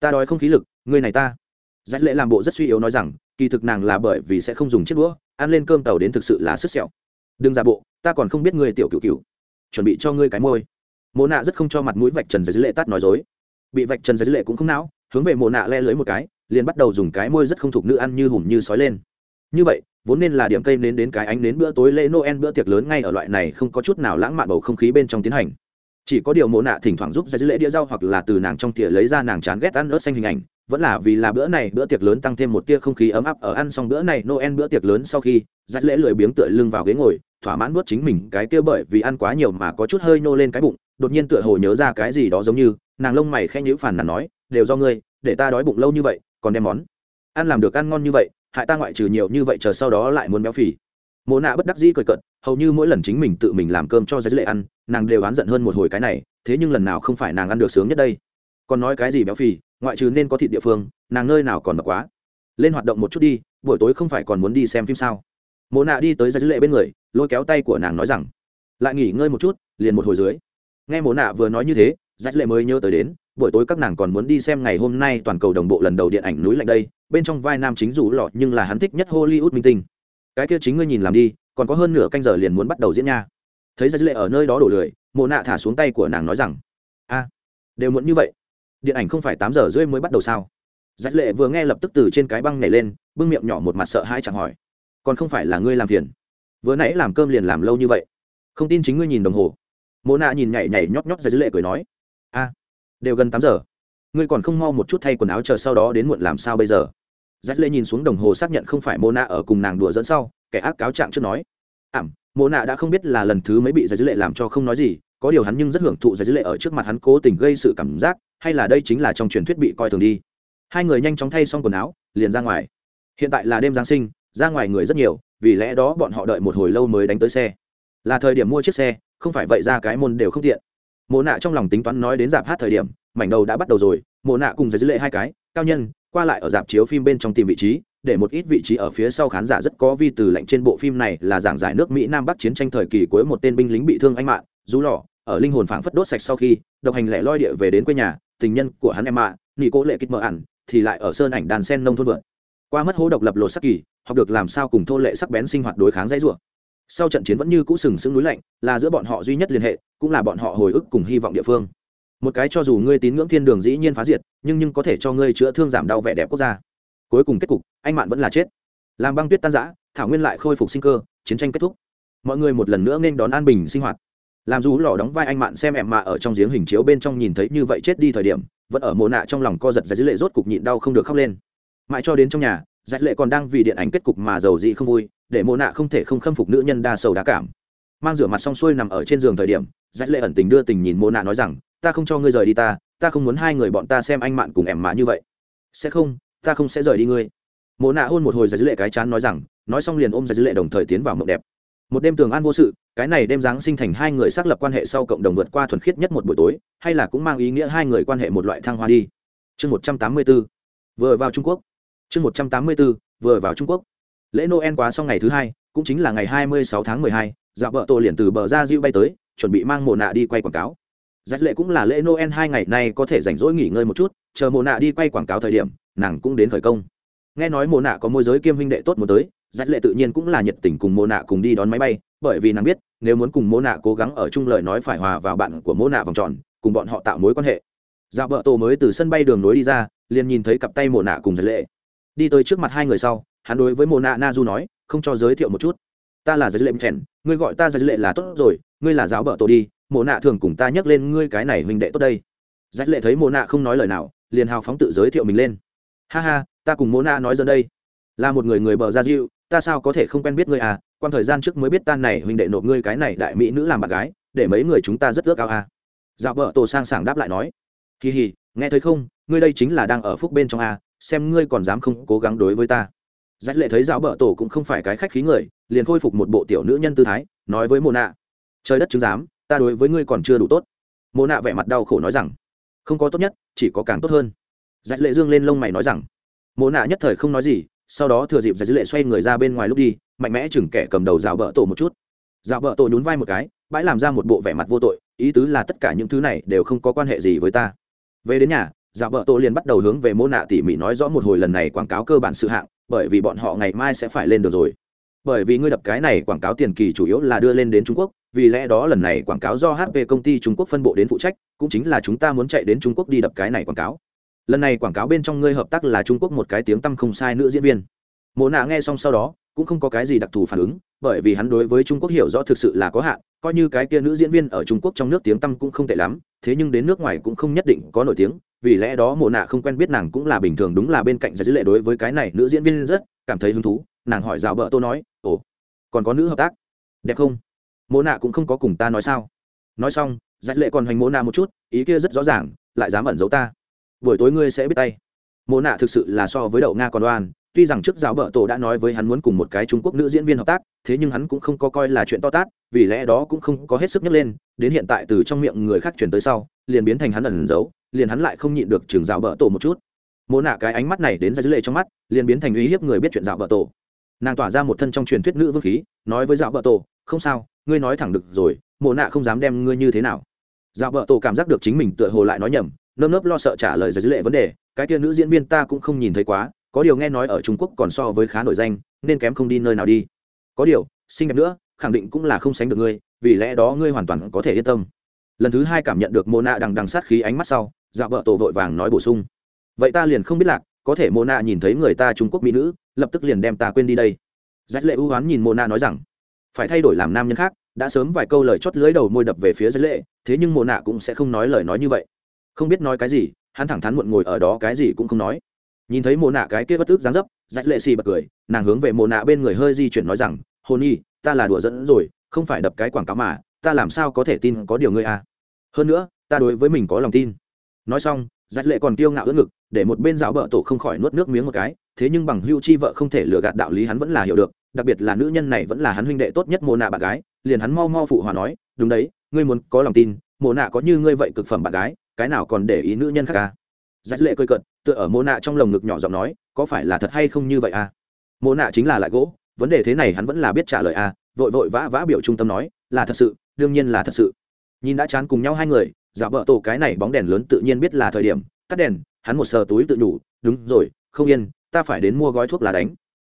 ta đói không khí lực người này ta. Giải lệ làm bộ rất suy yếu nói rằng, kỳ thực nàng là bởi vì sẽ không dùng chiếc đũa, ăn lên cơm tàu đến thực sự là sức sẹo. Đừng giả bộ, ta còn không biết ngươi tiểu cựu cựu chuẩn bị cho ngươi cái môi. Mộ nạ rất không cho mặt mũi vạch trần giải lệ tắt nói dối. Bị vạch trần giải lệ cũng không não hướng về mộ nạ le lưới một cái, liền bắt đầu dùng cái môi rất không thục nữ ăn như hùm như sói lên. Như vậy vốn nên là điểm cây nến đến cái ánh đến bữa tối lễ noel bữa tiệc lớn ngay ở loại này không có chút nào lãng mạn bầu không khí bên trong tiến hành. Chỉ có điều mộ nạ thỉnh thoảng giúp ra dư lễ đĩa rau hoặc là từ nàng trong thìa lấy ra nàng chán ghét ăn ớt xanh hình ảnh, vẫn là vì là bữa này bữa tiệc lớn tăng thêm một tia không khí ấm áp ở ăn xong bữa này noel bữa tiệc lớn sau khi dắt lễ lười biếng tựa lưng vào ghế ngồi, thỏa mãn nuốt chính mình cái kia bởi vì ăn quá nhiều mà có chút hơi nô lên cái bụng, đột nhiên tựa hồ nhớ ra cái gì đó giống như, nàng lông mày khẽ nhíu phản nàn nói, đều do ngươi, để ta đói bụng lâu như vậy, còn đem món ăn làm được ăn ngon như vậy hại ta ngoại trừ nhiều như vậy chờ sau đó lại muốn béo phì. Mộ nạ bất đắc dĩ cười cợt, hầu như mỗi lần chính mình tự mình làm cơm cho giấy lệ ăn, nàng đều oán giận hơn một hồi cái này, thế nhưng lần nào không phải nàng ăn được sướng nhất đây. Còn nói cái gì béo phì, ngoại trừ nên có thịt địa phương, nàng nơi nào còn mặc quá. Lên hoạt động một chút đi, buổi tối không phải còn muốn đi xem phim sao? Mộ nạ đi tới giấy lệ bên người, lôi kéo tay của nàng nói rằng, lại nghỉ ngơi một chút, liền một hồi dưới. Nghe mộ nạ vừa nói như thế, giấy lệ mới nhớ tới đến, buổi tối các nàng còn muốn đi xem ngày hôm nay toàn cầu đồng bộ lần đầu điện ảnh núi lạnh đây bên trong vai nam chính rủ lọ nhưng là hắn thích nhất hollywood minh tinh. Cái kia chính ngươi nhìn làm đi, còn có hơn nửa canh giờ liền muốn bắt đầu diễn nha. Thấy ra lệ ở nơi đó đổ lười, mộ nạ thả xuống tay của nàng nói rằng, a, đều muộn như vậy. Điện ảnh không phải tám giờ rưỡi mới bắt đầu sao? Giải lệ vừa nghe lập tức từ trên cái băng nhảy lên, bưng miệng nhỏ một mặt sợ hãi chẳng hỏi, còn không phải là ngươi làm phiền? Vừa nãy làm cơm liền làm lâu như vậy. Không tin chính ngươi nhìn đồng hồ. Mộ nạ nhìn nhảy nhảy nhót ra dư lệ cười nói, a, đều gần tám giờ. Ngươi còn không mau một chút thay quần áo chờ sau đó đến muộn làm sao bây giờ? Dắt lê nhìn xuống đồng hồ xác nhận không phải mô nạ ở cùng nàng đùa dẫn sau, kẻ ác cáo trạng trước nói. Ảm, mô nạ đã không biết là lần thứ mấy bị giải dữ lệ làm cho không nói gì, có điều hắn nhưng rất hưởng thụ giải dữ lệ ở trước mặt hắn cố tình gây sự cảm giác, hay là đây chính là trong truyền thuyết bị coi thường đi. Hai người nhanh chóng thay xong quần áo, liền ra ngoài. Hiện tại là đêm giáng sinh, ra ngoài người rất nhiều, vì lẽ đó bọn họ đợi một hồi lâu mới đánh tới xe. Là thời điểm mua chiếc xe, không phải vậy ra cái môn đều không tiện. Mộ nạ trong lòng tính toán nói đến giảm hát thời điểm, mảnh đầu đã bắt đầu rồi mộ nạ cùng giải dữ lệ hai cái, cao nhân qua lại ở dạp chiếu phim bên trong tìm vị trí, để một ít vị trí ở phía sau khán giả rất có vi từ lệnh trên bộ phim này là giảng giải nước mỹ nam bắc chiến tranh thời kỳ cuối một tên binh lính bị thương anh mạng rú lò, ở linh hồn phảng phất đốt sạch sau khi, độc hành lẻ loi địa về đến quê nhà, tình nhân của hắn em mạ nghị cố lệ kích mơ ẩn thì lại ở sơn ảnh đàn sen nông thôn vượt. Qua mất hố độc lập lột sắc kỳ, học được làm sao cùng thô lệ sắc bén sinh hoạt đối kháng dãy rủa. Sau trận chiến vẫn như cũ sừng sững núi lạnh, là giữa bọn họ duy nhất liên hệ, cũng là bọn họ hồi ức cùng hy vọng địa phương. Một cái cho dù ngươi tín ngưỡng thiên đường dĩ nhiên phá diệt nhưng nhưng có thể cho ngươi chữa thương giảm đau vẻ đẹp quốc gia. Cuối cùng kết cục, anh mạn vẫn là chết. Làm băng tuyết tan giã thảo nguyên lại khôi phục sinh cơ, chiến tranh kết thúc. Mọi người một lần nữa nên đón an bình sinh hoạt. Làm dù lò đóng vai anh mạn xem em mạ ở trong giếng hình chiếu bên trong nhìn thấy như vậy chết đi thời điểm, vẫn ở mồ nạ trong lòng co giật ra dữ lệ rốt cục nhịn đau không được khóc lên. Mãi cho đến trong nhà, giải lệ còn đang vì điện ảnh kết cục mà giàu dị không vui, để mồ nạ không thể không khâm phục nữ nhân đa sầu đa cảm. Mang rửa mặt xong xuôi nằm ở trên giường thời điểm, giải lệ ẩn tình đưa tình nhìn mồ nạ nói rằng ta không cho ngươi rời đi ta ta không muốn hai người bọn ta xem anh mạn cùng em mã như vậy. Sẽ không, ta không sẽ rời đi ngươi. Mộ nạ hôn một hồi giải dữ lệ cái chán nói rằng, nói xong liền ôm giải dữ lệ đồng thời tiến vào mộng đẹp. Một đêm tường an vô sự, cái này đêm giáng sinh thành hai người xác lập quan hệ sau cộng đồng vượt qua thuần khiết nhất một buổi tối, hay là cũng mang ý nghĩa hai người quan hệ một loại thăng hoa đi. Chương một trăm tám mươi b ố vừa vào trung quốc. Chương một trăm tám mươi b ố vừa vào trung quốc. Lễ noel quá xong ngày thứ hai, cũng chính là ngày hai mươi sáu tháng mười hai dạo vợ tổ liền từ bờ ra diêu bay tới, chuẩn bị mang mộ nạ đi quay quảng cáo. Dát lệ cũng là lễ Noel hai ngày nay có thể rảnh rỗi nghỉ ngơi một chút, chờ Mộ Nạ đi quay quảng cáo thời điểm, nàng cũng đến khởi công. Nghe nói Mộ Nạ có môi giới kiêm huynh đệ tốt muốn tới, Dát lệ tự nhiên cũng là nhiệt tình cùng Mộ Nạ cùng đi đón máy bay, bởi vì nàng biết, nếu muốn cùng Mộ Nạ cố gắng ở chung lời nói phải hòa vào bạn của Mộ Nạ vòng tròn, cùng bọn họ tạo mối quan hệ. Dạ vợ tổ mới từ sân bay đường nối đi ra, liền nhìn thấy cặp tay Mộ Nạ cùng Dát lệ. Đi tới trước mặt hai người sau, hắn đối với Mộ Nạ Na Du nói, không cho giới thiệu một chút. Ta là Dát lệ Chèn, ngươi gọi ta Dát lệ là tốt rồi, ngươi là giáo vợ tổ đi, mộ nạ thường cùng ta nhắc lên ngươi cái này huynh đệ tốt đây. Giác lệ thấy mộ nạ không nói lời nào, liền hào phóng tự giới thiệu mình lên. Ha ha, ta cùng mộ nạ nói giờ đây. Là một người người bờ ra diệu ta sao có thể không quen biết ngươi à? Quan thời gian trước mới biết tan này huynh đệ nộp ngươi cái này đại mỹ nữ làm bạn gái, để mấy người chúng ta rất ước ao à? Dạo vợ tổ sang sảng đáp lại nói. Kỳ hì nghe thấy không? Ngươi đây chính là đang ở phúc bên trong à? Xem ngươi còn dám không cố gắng đối với ta. Giác lệ thấy dạo vợ tổ cũng không phải cái khách khí người, liền khôi phục một bộ tiểu nữ nhân tư thái, nói với mộ nạ. Trời đất chứng giám ta đối với ngươi còn chưa đủ tốt. Mộ nạ vẻ mặt đau khổ nói rằng, không có tốt nhất, chỉ có càng tốt hơn. Dạch lệ dương lên lông mày nói rằng, mộ nạ nhất thời không nói gì, sau đó thừa dịp dạch lệ xoay người ra bên ngoài lúc đi, mạnh mẽ chừng kẻ cầm đầu rào bợ tổ một chút. Rào bợ tổ nhún vai một cái, bãi làm ra một bộ vẻ mặt vô tội, ý tứ là tất cả những thứ này đều không có quan hệ gì với ta. Về đến nhà dạo bợ tổ liền bắt đầu hướng về mô nạ tỉ mỉ nói rõ một hồi lần này quảng cáo cơ bản sự hạng, bởi vì bọn họ ngày mai sẽ phải lên được rồi bởi vì ngươi đập cái này quảng cáo tiền kỳ chủ yếu là đưa lên đến trung quốc, vì lẽ đó lần này quảng cáo do hp công ty trung quốc phân bộ đến phụ trách, cũng chính là chúng ta muốn chạy đến trung quốc đi đập cái này quảng cáo. Lần này quảng cáo bên trong ngươi hợp tác là trung quốc một cái tiếng tăm không sai nữ diễn viên. Mộ nạ nghe xong sau đó, cũng không có cái gì đặc thù phản ứng, bởi vì hắn đối với trung quốc hiểu rõ thực sự là có hạn, coi như cái kia nữ diễn viên ở trung quốc trong nước tiếng tăm cũng không tệ lắm, thế nhưng đến nước ngoài cũng không nhất định có nổi tiếng, vì lẽ đó mộ nạ không quen biết nàng cũng là bình thường, đúng là bên cạnh giải dữ lệ đối với cái này nữ diễn viên rất cảm thấy hứng thú nàng hỏi rào bợ tô nói, ồ, còn có nữ hợp tác, đẹp không? Mô nạ cũng không có cùng ta nói sao? Nói xong giải lệ còn hoành mô nạ một chút, ý kia rất rõ ràng, lại dám ẩn giấu ta. Buổi tối ngươi sẽ biết tay. Mô nạ thực sự là so với đậu nga còn đoan tuy rằng trước giáo bợ tổ đã nói với hắn muốn cùng một cái trung quốc nữ diễn viên hợp tác, thế nhưng hắn cũng không có coi là chuyện to tát, vì lẽ đó cũng không có hết sức nhấc lên, đến hiện tại từ trong miệng người khác chuyển tới sau, liền biến thành hắn ẩn giấu, liền hắn lại không nhịn được trường giáo bợ tổ một chút. Mô nạ cái ánh mắt này đến ra dữ lệ trong mắt, liền biến thành uy hiếp người biết chuyện giáo bợ tổ nàng tỏa ra một thân trong truyền thuyết nữ vương khí, nói với dạo bợ tổ, không sao, ngươi nói thẳng được rồi, mộ nạ không dám đem ngươi như thế nào. Dạo bợ tổ cảm giác được chính mình tựa hồ lại nói nhầm, nơm nớp lo sợ trả lời giải dữ lệ vấn đề, cái kia nữ diễn viên ta cũng không nhìn thấy quá, có điều nghe nói ở trung quốc còn so với khá nổi danh, nên kém không đi nơi nào đi. Có điều, xinh đẹp nữa, khẳng định cũng là không sánh được ngươi, vì lẽ đó ngươi hoàn toàn có thể yên tâm. Lần thứ hai cảm nhận được mô nạ đằng đằng sát khí ánh mắt sau dạ vợ tổ vội vàng nói bổ sung, vậy ta liền không biết lạc có thể mô nạ nhìn thấy người ta trung quốc mỹ nữ, lập tức liền đem ta quên đi đây. Dắt lệ ưu oán nhìn mô nạ nói rằng, phải thay đổi làm nam nhân khác, đã sớm vài câu lời chót lưới đầu môi đập về phía dắt lệ, thế nhưng mô nạ cũng sẽ không nói lời nói như vậy. Không biết nói cái gì, hắn thẳng thắn muộn ngồi ở đó cái gì cũng không nói. Nhìn thấy mô nạ cái kia bất tức dáng dấp dạch lệ xì bật cười, nàng hướng về mô nạ bên người hơi di chuyển nói rằng, hồn nhi ta là đùa dẫn rồi, không phải đập cái quảng cáo mà, ta làm sao có thể tin có điều ngươi à? Hơn nữa, ta đối với mình có lòng tin. Nói xong dạch lệ còn tiêu ngạo ưỡn ngực để một bên dạo bợ tổ không khỏi nuốt nước miếng một cái, thế nhưng bằng hưu chi vợ không thể lừa gạt đạo lý hắn vẫn là hiểu được, đặc biệt là nữ nhân này vẫn là hắn huynh đệ tốt nhất mồ nạ bạn gái, liền hắn mau mau phụ hòa nói, đúng đấy, ngươi muốn có lòng tin, mồ nạ có như ngươi vậy cực phẩm bạn gái, cái nào còn để ý nữ nhân khác à? Dạch lệ cơi cận tựa ở mô nạ trong lồng ngực nhỏ giọng nói, có phải là thật hay không như vậy à? Mô nạ chính là lại gỗ, vấn đề thế này hắn vẫn là biết trả lời à vội vội vã vã biểu trung tâm nói, là thật sự, đương nhiên là thật sự. Nhìn đã chán cùng nhau hai người giả vợ tổ cái này bóng đèn lớn tự nhiên biết là thời điểm, tắt đèn hắn một sờ túi tự nhủ đúng rồi không yên ta phải đến mua gói thuốc lá đánh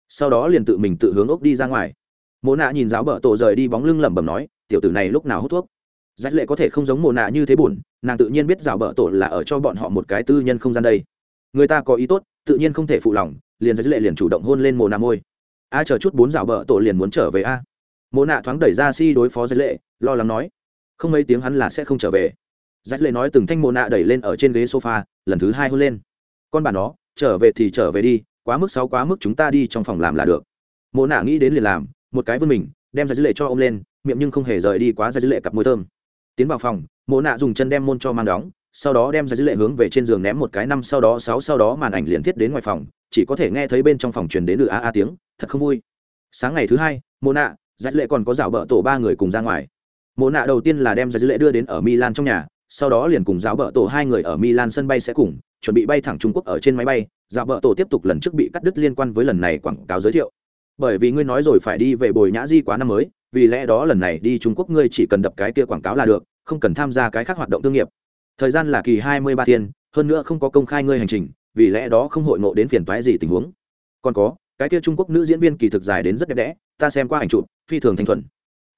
sau đó liền tự mình tự hướng ốc đi ra ngoài mồ nạ nhìn giáo bờ tổ rời đi bóng lưng lẩm bẩm nói tiểu tử này lúc nào hút thuốc rách lệ có thể không giống mồ nạ như thế buồn, nàng tự nhiên biết giáo bợ tổ là ở cho bọn họ một cái tư nhân không gian đây. Người ta có ý tốt, tự nhiên không thể phụ lòng, liền rách lệ liền chủ động hôn lên mồ nạ môi. A chờ chút bốn giáo bợ tổ liền muốn trở về a. Mồ nạ thoáng đẩy ra si đối phó rách lệ, lo lắng nói, không mấy tiếng hắn là sẽ không trở về. Dắt lệ nói từng thanh mồ nạ đẩy lên ở trên ghế sofa, lần thứ hai hôn lên. Con bà nó, trở về thì trở về đi, quá mức sáu quá mức chúng ta đi trong phòng làm là được. Mồ nạ nghĩ đến liền làm, một cái vươn mình, đem giải lệ cho ôm lên, miệng nhưng không hề rời đi quá giải lệ cặp môi thơm tiến vào phòng mồ nạ dùng chân đem môn cho mang đóng sau đó đem ra dữ lệ hướng về trên giường ném một cái năm sau đó sáu sau đó màn ảnh liền thiết đến ngoài phòng chỉ có thể nghe thấy bên trong phòng truyền đến được a a tiếng thật không vui sáng ngày thứ hai mộ nạ giải lệ còn có dạo bợ tổ ba người cùng ra ngoài mộ nạ đầu tiên là đem ra dữ lệ đưa đến ở milan trong nhà sau đó liền cùng giáo bợ tổ hai người ở milan sân bay sẽ cùng, chuẩn bị bay thẳng trung quốc ở trên máy bay. Giáo bợ tổ tiếp tục lần trước bị cắt đứt liên quan với lần này quảng cáo giới thiệu. Bởi vì ngươi nói rồi phải đi về bồi nhã di quá năm mới, vì lẽ đó lần này đi trung quốc ngươi chỉ cần đập cái kia quảng cáo là được, không cần tham gia cái khác hoạt động thương nghiệp. Thời gian là kỳ hai mươi ba thiên, hơn nữa không có công khai ngươi hành trình, vì lẽ đó không hội ngộ đến phiền toái gì tình huống. Còn có, cái kia trung quốc nữ diễn viên kỳ thực dài đến rất đẹp đẽ, ta xem qua ảnh chụp, phi thường thanh thuần.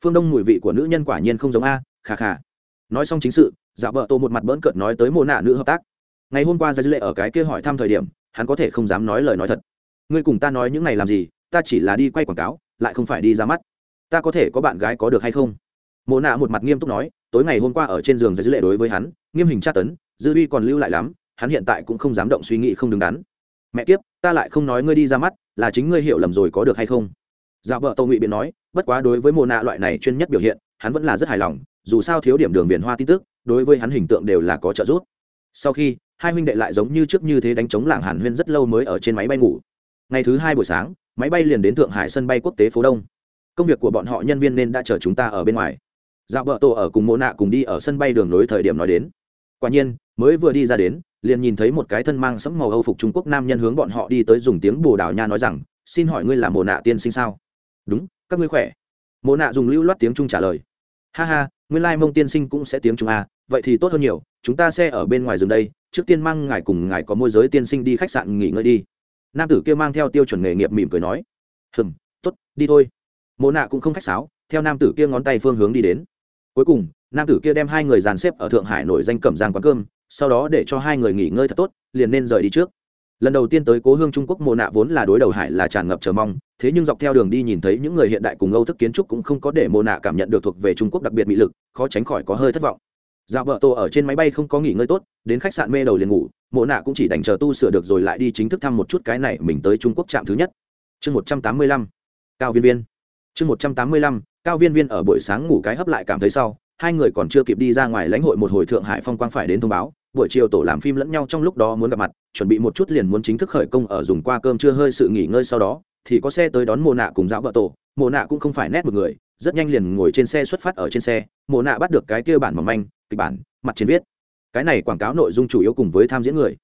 Phương đông mùi vị của nữ nhân quả nhiên không giống a khà khà nói xong chính sự dạo vợ tô một mặt bỡn cợt nói tới mồ nạ nữ hợp tác. Ngày hôm qua ra dư lệ ở cái kia hỏi thăm thời điểm, hắn có thể không dám nói lời nói thật. Ngươi cùng ta nói những này làm gì, ta chỉ là đi quay quảng cáo, lại không phải đi ra mắt. Ta có thể có bạn gái có được hay không? Mộ nạ một mặt nghiêm túc nói, tối ngày hôm qua ở trên giường dư lệ đối với hắn, nghiêm hình tra tấn, dư uy còn lưu lại lắm, hắn hiện tại cũng không dám động suy nghĩ không đứng đắn. Mẹ kiếp, ta lại không nói ngươi đi ra mắt, là chính ngươi hiểu lầm rồi có được hay không? Dạo vợ tô ngụy biện nói, bất quá đối với mồ nạ loại này chuyên nhất biểu hiện, hắn vẫn là rất hài lòng, dù sao thiếu điểm đường viền hoa tin tức đối với hắn hình tượng đều là có trợ giúp. Sau khi, hai huynh đệ lại giống như trước như thế đánh chống làng hàn huyên rất lâu mới ở trên máy bay ngủ. Ngày thứ hai buổi sáng, máy bay liền đến thượng hải sân bay quốc tế phố đông. Công việc của bọn họ nhân viên nên đã chờ chúng ta ở bên ngoài. Dạo bờ tổ ở cùng mộ nạ cùng đi ở sân bay đường nối thời điểm nói đến. Quả nhiên, mới vừa đi ra đến, liền nhìn thấy một cái thân mang sẫm màu âu phục trung quốc nam nhân hướng bọn họ đi tới dùng tiếng bồ đào nha nói rằng, xin hỏi ngươi là mộ nạ tiên sinh sao? Đúng, các ngươi khỏe. Mộ nạ dùng lưu loát tiếng trung trả lời. Ha ha, nguyên lai mông tiên sinh cũng sẽ tiếng trung à vậy thì tốt hơn nhiều, chúng ta xe ở bên ngoài rừng đây, trước tiên mang ngài cùng ngài có môi giới tiên sinh đi khách sạn nghỉ ngơi đi. Nam tử kia mang theo tiêu chuẩn nghề nghiệp mỉm cười nói. Hừm t ố t đi thôi. Mộ nạ cũng không khách sáo, theo nam tử kia ngón tay phương hướng đi đến. Cuối cùng, nam tử kia đem hai người dàn xếp ở thượng hải nổi danh cẩm giang quán cơm, sau đó để cho hai người nghỉ ngơi thật tốt, liền nên rời đi trước. Lần đầu tiên tới cố hương trung quốc, mộ nạ vốn là đối đầu hải là tràn ngập chờ mong, thế nhưng dọc theo đường đi nhìn thấy những người hiện đại cùng âu thức kiến trúc cũng không có để mộ nạ cảm nhận được thuộc về trung quốc đặc biệt mỹ lực, khó tránh khỏi có hơi thất vọng dạo vợ tổ ở trên máy bay không có nghỉ ngơi tốt, đến khách sạn mê đầu liền ngủ, mộ nạ cũng chỉ đành chờ tu sửa được rồi lại đi chính thức thăm một chút cái này mình tới trung quốc trạm thứ nhất. Chương một trăm tám mươi lăm, cao viên viên. Chương một trăm tám mươi lăm, cao viên viên ở buổi sáng ngủ cái hấp lại cảm thấy sau, hai người còn chưa kịp đi ra ngoài lãnh hội một hồi thượng hải phong quang phải đến thông báo, buổi chiều tổ làm phim lẫn nhau trong lúc đó muốn gặp mặt, chuẩn bị một chút liền muốn chính thức khởi công ở dùng qua cơm chưa hơi sự nghỉ ngơi sau đó, thì có xe tới đón mồ nạ cùng dạo vợ tổ. Mồ nạ cũng không phải nét một người, rất nhanh liền ngồi trên xe xuất phát ở trên xe mồ nạ bắt được cái kia bản mỏng manh kịch bản, mặt trên viết. Cái này quảng cáo nội dung chủ yếu cùng với tham diễn người.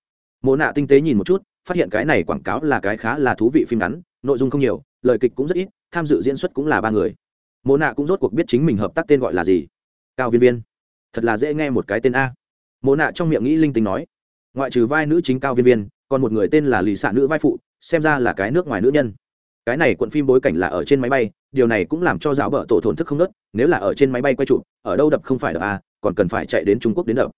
Mộ nạ tinh tế nhìn một chút, phát hiện cái này quảng cáo là cái khá là thú vị phim ngắn, nội dung không nhiều, lời kịch cũng rất ít, tham dự diễn xuất cũng là ba người. Mộ nạ cũng rốt cuộc biết chính mình hợp tác tên gọi là gì. Cao viên viên. Thật là dễ nghe một cái tên a. Mộ nạ trong miệng nghĩ linh tính nói. Ngoại trừ vai nữ chính cao viên viên, còn một người tên là lì xạ nữ vai phụ, xem ra là cái nước ngoài nữ nhân. Cái này cuộn phim bối cảnh là ở trên máy bay, điều này cũng làm cho giáo bờ tổ thổn thức không nớt, nếu là ở trên máy bay quay trụ ở đâu đập không phải đập a còn cần phải chạy đến trung quốc đến đập.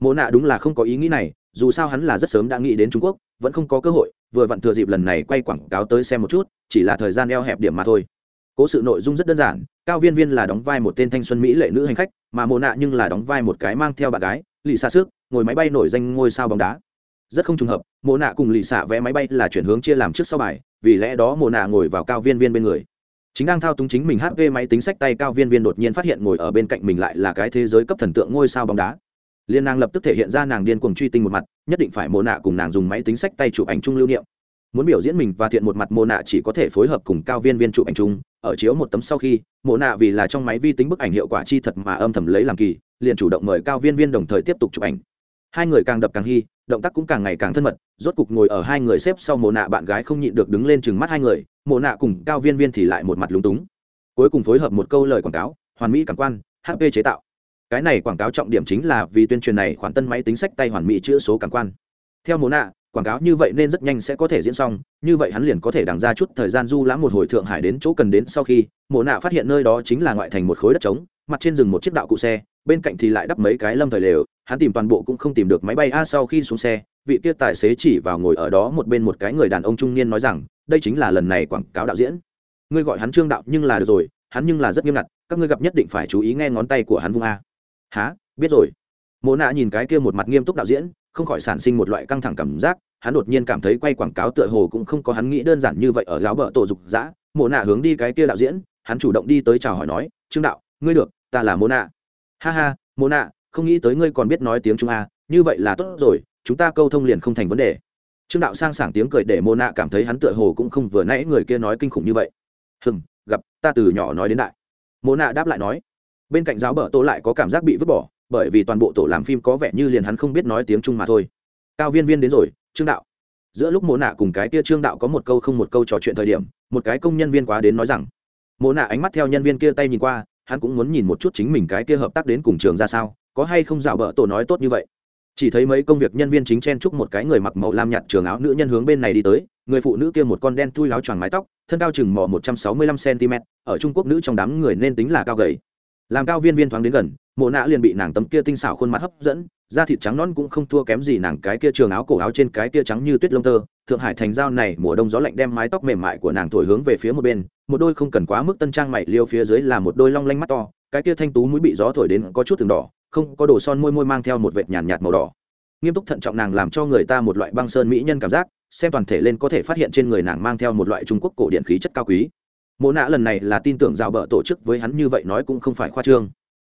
Mộ nạ đúng là không có ý nghĩ này dù sao hắn là rất sớm đã nghĩ đến trung quốc vẫn không có cơ hội vừa vặn thừa dịp lần này quay quảng cáo tới xem một chút chỉ là thời gian eo hẹp điểm mà thôi. Cố sự nội dung rất đơn giản cao viên viên là đóng vai một tên thanh xuân mỹ lệ nữ hành khách mà mộ nạ nhưng là đóng vai một cái mang theo bạn gái lì xa xước, ngồi máy bay nổi danh ngôi sao bóng đá. Rất không trùng hợp mộ nạ cùng lì xạ vé máy bay là chuyển hướng chia làm trước sau bài vì lẽ đó mộ nạ ngồi vào cao viên viên bên người chính đang thao túng chính mình hp máy tính sách tay cao viên viên đột nhiên phát hiện ngồi ở bên cạnh mình lại là cái thế giới cấp thần tượng ngôi sao bóng đá. Liên nàng lập tức thể hiện ra nàng điên cuồng truy tinh một mặt, nhất định phải mộ nạ cùng nàng dùng máy tính sách tay chụp ảnh chung lưu niệm. Muốn biểu diễn mình và thiện một mặt, mộ nạ chỉ có thể phối hợp cùng cao viên viên chụp ảnh chung, ở chiếu một tấm sau khi, mộ nạ vì là trong máy vi tính bức ảnh hiệu quả chi thật mà âm thầm lấy làm kỳ, liền chủ động mời cao viên viên đồng thời tiếp tục chụp ảnh. Hai người càng đập càng hy động tác cũng càng ngày càng thân mật, rốt cục ngồi ở hai người xếp sau mồ nạ bạn gái không nhịn được đứng lên chừng mắt hai người mồ nạ cùng cao viên viên thì lại một mặt lúng túng. Cuối cùng phối hợp một câu lời quảng cáo, hoàn mỹ cảm quan hp chế tạo. Cái này quảng cáo trọng điểm chính là vì tuyên truyền này khoản tân máy tính sách tay hoàn mỹ chữ số cảm quan. Theo mồ nạ, quảng cáo như vậy nên rất nhanh sẽ có thể diễn xong, như vậy hắn liền có thể đằng ra chút thời gian du lãm một hồi thượng hải đến chỗ cần đến sau khi mồ nạ phát hiện nơi đó chính là ngoại thành một khối đất trống, mặt trên rừng một chiếc đạo cụ xe bên cạnh thì lại đắp mấy cái lâm thời lều, hắn tìm toàn bộ cũng không tìm được máy bay. A, sau khi xuống xe, vị kia tài xế chỉ vào ngồi ở đó một bên một cái người đàn ông trung niên nói rằng, đây chính là lần này quảng cáo đạo diễn. Ngươi gọi hắn trương đạo nhưng là được rồi, hắn nhưng là rất nghiêm ngặt, các ngươi gặp nhất định phải chú ý nghe ngón tay của hắn vung a. Há biết rồi. Mộ nạ nhìn cái kia một mặt nghiêm túc đạo diễn, không khỏi sản sinh một loại căng thẳng cảm giác, hắn đột nhiên cảm thấy quay quảng cáo tựa hồ cũng không có hắn nghĩ đơn giản như vậy ở gáo bờ tổ dục dã. Mộ nạ hướng đi cái kia đạo diễn, hắn chủ động đi tới chào hỏi nói, trương đạo, ngươi được, ta là mộ nạ ha ha mô nạ, không nghĩ tới ngươi còn biết nói tiếng trung a, như vậy là tốt rồi, chúng ta câu thông liền không thành vấn đề. Trương đạo sang sảng tiếng cười để mô nạ cảm thấy hắn tựa hồ cũng không vừa nãy người kia nói kinh khủng như vậy. Hừm, gặp, ta từ nhỏ nói đến đại. Mô nạ đáp lại nói, bên cạnh giáo bở tô lại có cảm giác bị vứt bỏ, bởi vì toàn bộ tổ làm phim có vẻ như liền hắn không biết nói tiếng trung mà thôi. Cao viên viên đến rồi, trương đạo. Giữa lúc mô nạ cùng cái kia trương đạo có một câu không một câu trò chuyện thời điểm, một cái công nhân viên quá đến nói rằng mô nạ ánh mắt theo nhân viên kia tay nhìn qua hắn cũng muốn nhìn một chút chính mình cái kia hợp tác đến cùng trường ra sao, có hay không dạo bờ tổ nói tốt như vậy. Chỉ thấy mấy công việc nhân viên chính chen chúc một cái người mặc màu lam nhạt trường áo nữ nhân hướng bên này đi tới, người phụ nữ kia một con đen thui láo choàng mái tóc, thân cao chừng mỏ một trăm sáu mươi lăm cm ở trung quốc nữ trong đám người nên tính là cao gầy làm cao viên viên thoáng đến gần mộ nạ liền bị nàng tấm kia tinh xảo khuôn mặt hấp dẫn da thịt trắng non cũng không thua kém gì nàng cái kia trường áo cổ áo trên cái kia trắng như tuyết lông tơ. Thượng hải thành dao này mùa đông gió lạnh đem mái tóc mềm mại của nàng thổi hướng về phía một bên một đôi không cần quá mức tân trang mày liêu phía dưới là một đôi long lanh mắt to cái kia thanh tú mũi bị gió thổi đến có chút từng đỏ không có đồ son môi môi mang theo một vệt nhàn nhạt, nhạt màu đỏ. Nghiêm túc thận trọng nàng làm cho người ta một loại băng sơn mỹ nhân cảm giác xem toàn thể lên có thể phát hiện trên người nàng mang theo một loại trung quốc cổ điện khí chất cao quý mộ nạ lần này là tin tưởng rào bợ tổ chức với hắn như vậy nói cũng không phải khoa trương.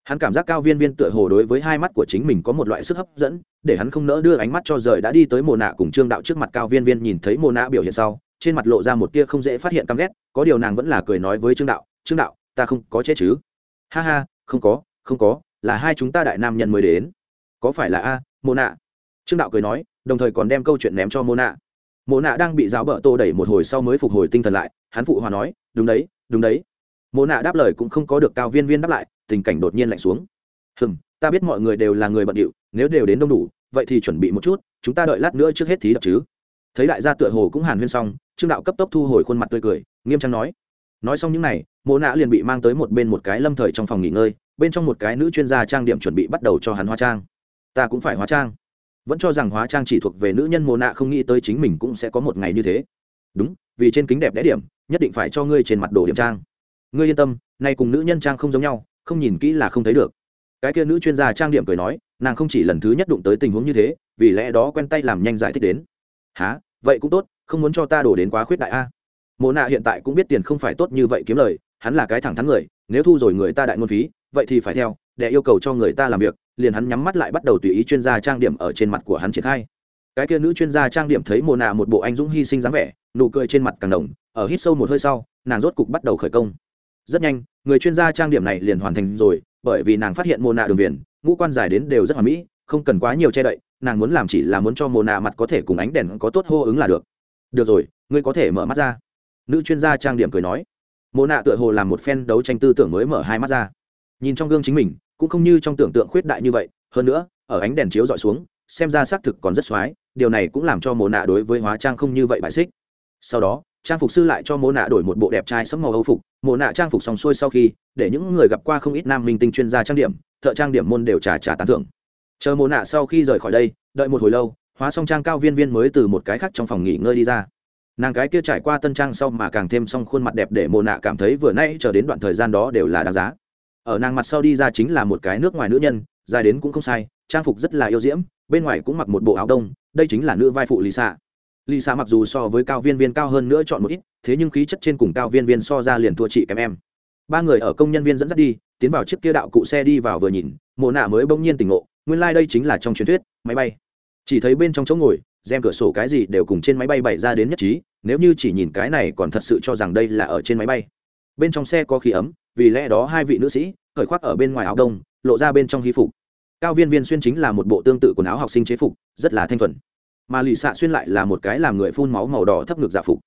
Hắn cảm giác cao viên viên tựa hồ đối với hai mắt của chính mình có một loại sức hấp dẫn, để hắn không nỡ đưa ánh mắt cho rời đã đi tới mồ nạ cùng trương đạo trước mặt cao viên viên nhìn thấy mồ nạ biểu hiện sau, trên mặt lộ ra một tia không dễ phát hiện căm ghét, có điều nàng vẫn là cười nói với trương đạo trương đạo, ta không có chết chứ? Ha ha, không có không có, là hai chúng ta đại nam nhân mới đến. Có phải là a mồ nạ? Trương đạo cười nói, đồng thời còn đem câu chuyện ném cho mồ nạ. Mộ nạ đang bị giáo bợ tô đẩy một hồi sau mới phục hồi tinh thần lại, hắn phụ hòa nói, đúng đấy đúng đấy. Mộ nạ đáp lời cũng không có được cao viên viên đáp lại, tình cảnh đột nhiên lạnh xuống. Hừm, ta biết mọi người đều là người bận điệu, nếu đều đến đông đủ, vậy thì chuẩn bị một chút, chúng ta đợi lát nữa trước hết thí đập chứ. Thấy đại gia tựa hồ cũng hàn huyên xong, trương đạo cấp tốc thu hồi khuôn mặt tươi cười, nghiêm trang nói nói xong những n à y mộ nạ liền bị mang tới một bên một cái lâm thời trong phòng nghỉ ngơi, bên trong một cái nữ chuyên gia trang điểm chuẩn bị bắt đầu cho hắn hóa trang. Ta cũng phải hóa trang vẫn cho rằng hóa trang chỉ thuộc về nữ nhân mồ nạ không nghĩ tới chính mình cũng sẽ có một ngày như thế. Đúng, vì trên kính đẹp đẽ điểm, nhất định phải cho ngươi trên mặt đồ điểm trang. Ngươi yên tâm, nay cùng nữ nhân trang không giống nhau, không nhìn kỹ là không thấy được. Cái kia nữ chuyên gia trang điểm cười nói, nàng không chỉ lần thứ nhất đụng tới tình huống như thế, vì lẽ đó quen tay làm nhanh giải thích đến. Há vậy cũng tốt, không muốn cho ta đổ đến quá khuyết đại a. Mồ nạ hiện tại cũng biết tiền không phải tốt như vậy kiếm lời, hắn là cái thẳng thắn người, nếu thu rồi người ta đại ngôn phí, vậy thì phải theo, để yêu cầu cho người ta làm việc liền hắn nhắm mắt lại bắt đầu tùy ý chuyên gia trang điểm ở trên mặt của hắn triển khai. Cái kia nữ chuyên gia trang điểm thấy mồ nạ một bộ anh dũng hy sinh dáng vẻ, nụ cười trên mặt càng đồng ở hít sâu một hơi sau, nàng rốt cục bắt đầu khởi công. Rất nhanh, người chuyên gia trang điểm này liền hoàn thành rồi, bởi vì nàng phát hiện mồ nạ đường viền, ngũ quan dài đến đều rất hoàn mỹ, không cần quá nhiều che đậy, nàng muốn làm chỉ là muốn cho mồ nạ mặt có thể cùng ánh đèn có tốt hô ứng là được. Được rồi, ngươi có thể mở mắt ra. Nữ chuyên gia trang điểm cười nói. Mồ nạ tựa hồ làm một phen đấu tranh tư tưởng mới mở hai mắt ra. Nhìn trong gương chính mình cũng không như trong tưởng tượng khuyết đại như vậy. Hơn nữa, ở ánh đèn chiếu dọi xuống, xem ra xác thực còn rất x điều này cũng làm cho mồ nạ đối với hóa trang không như vậy bại xích. Sau đó, trang phục sư lại cho mồ nạ đổi một bộ đẹp trai sẫm màu âu phục. Mồ nạ trang phục xong xuôi sau khi, để những người gặp qua không ít nam minh tinh chuyên gia trang điểm, thợ trang điểm môn đều trà trà tán thưởng. Chờ mồ nạ sau khi rời khỏi đây, đợi một hồi lâu, hóa xong trang cao viên viên mới từ một cái khác trong phòng nghỉ ngơi đi ra. Nàng cái kia trải qua tân trang sau mà càng thêm xong khuôn mặt đẹp để mồ nạ cảm thấy vừa nay chờ đến đoạn thời gian đó đều là đáng giá ở nàng mặt sau đi ra chính là một cái nước ngoài nữ nhân, dài đến cũng không sai, trang phục rất là yêu diễm, bên ngoài cũng mặc một bộ áo đông, đây chính là nữ vai phụ lisa. Lisa mặc dù so với cao viên viên cao hơn nữa chọn một ít, thế nhưng khí chất trên cùng cao viên viên so ra liền thua chị kém em. Ba người ở công nhân viên dẫn dắt đi, tiến vào chiếc kia đạo cụ xe đi vào vừa nhìn, mộ nạ mới bỗng nhiên tỉnh ngộ, nguyên lai、like、đây chính là trong truyền thuyết, máy bay. Chỉ thấy bên trong chỗ ngồi, rèm cửa sổ cái gì đều cùng trên máy bay bày ra đến nhất trí, nếu như chỉ nhìn cái này còn thật sự cho rằng đây là ở trên máy bay bên trong xe có khí ấm, vì lẽ đó hai vị nữ sĩ khởi khoác ở bên ngoài áo đông, lộ ra bên trong hy phục. Cao viên viên xuyên chính là một bộ tương tự quần áo học sinh chế phục, rất là thanh thuần. Mà lì xạ xuyên lại là một cái làm người phun máu màu đỏ thấp ngực giả phục.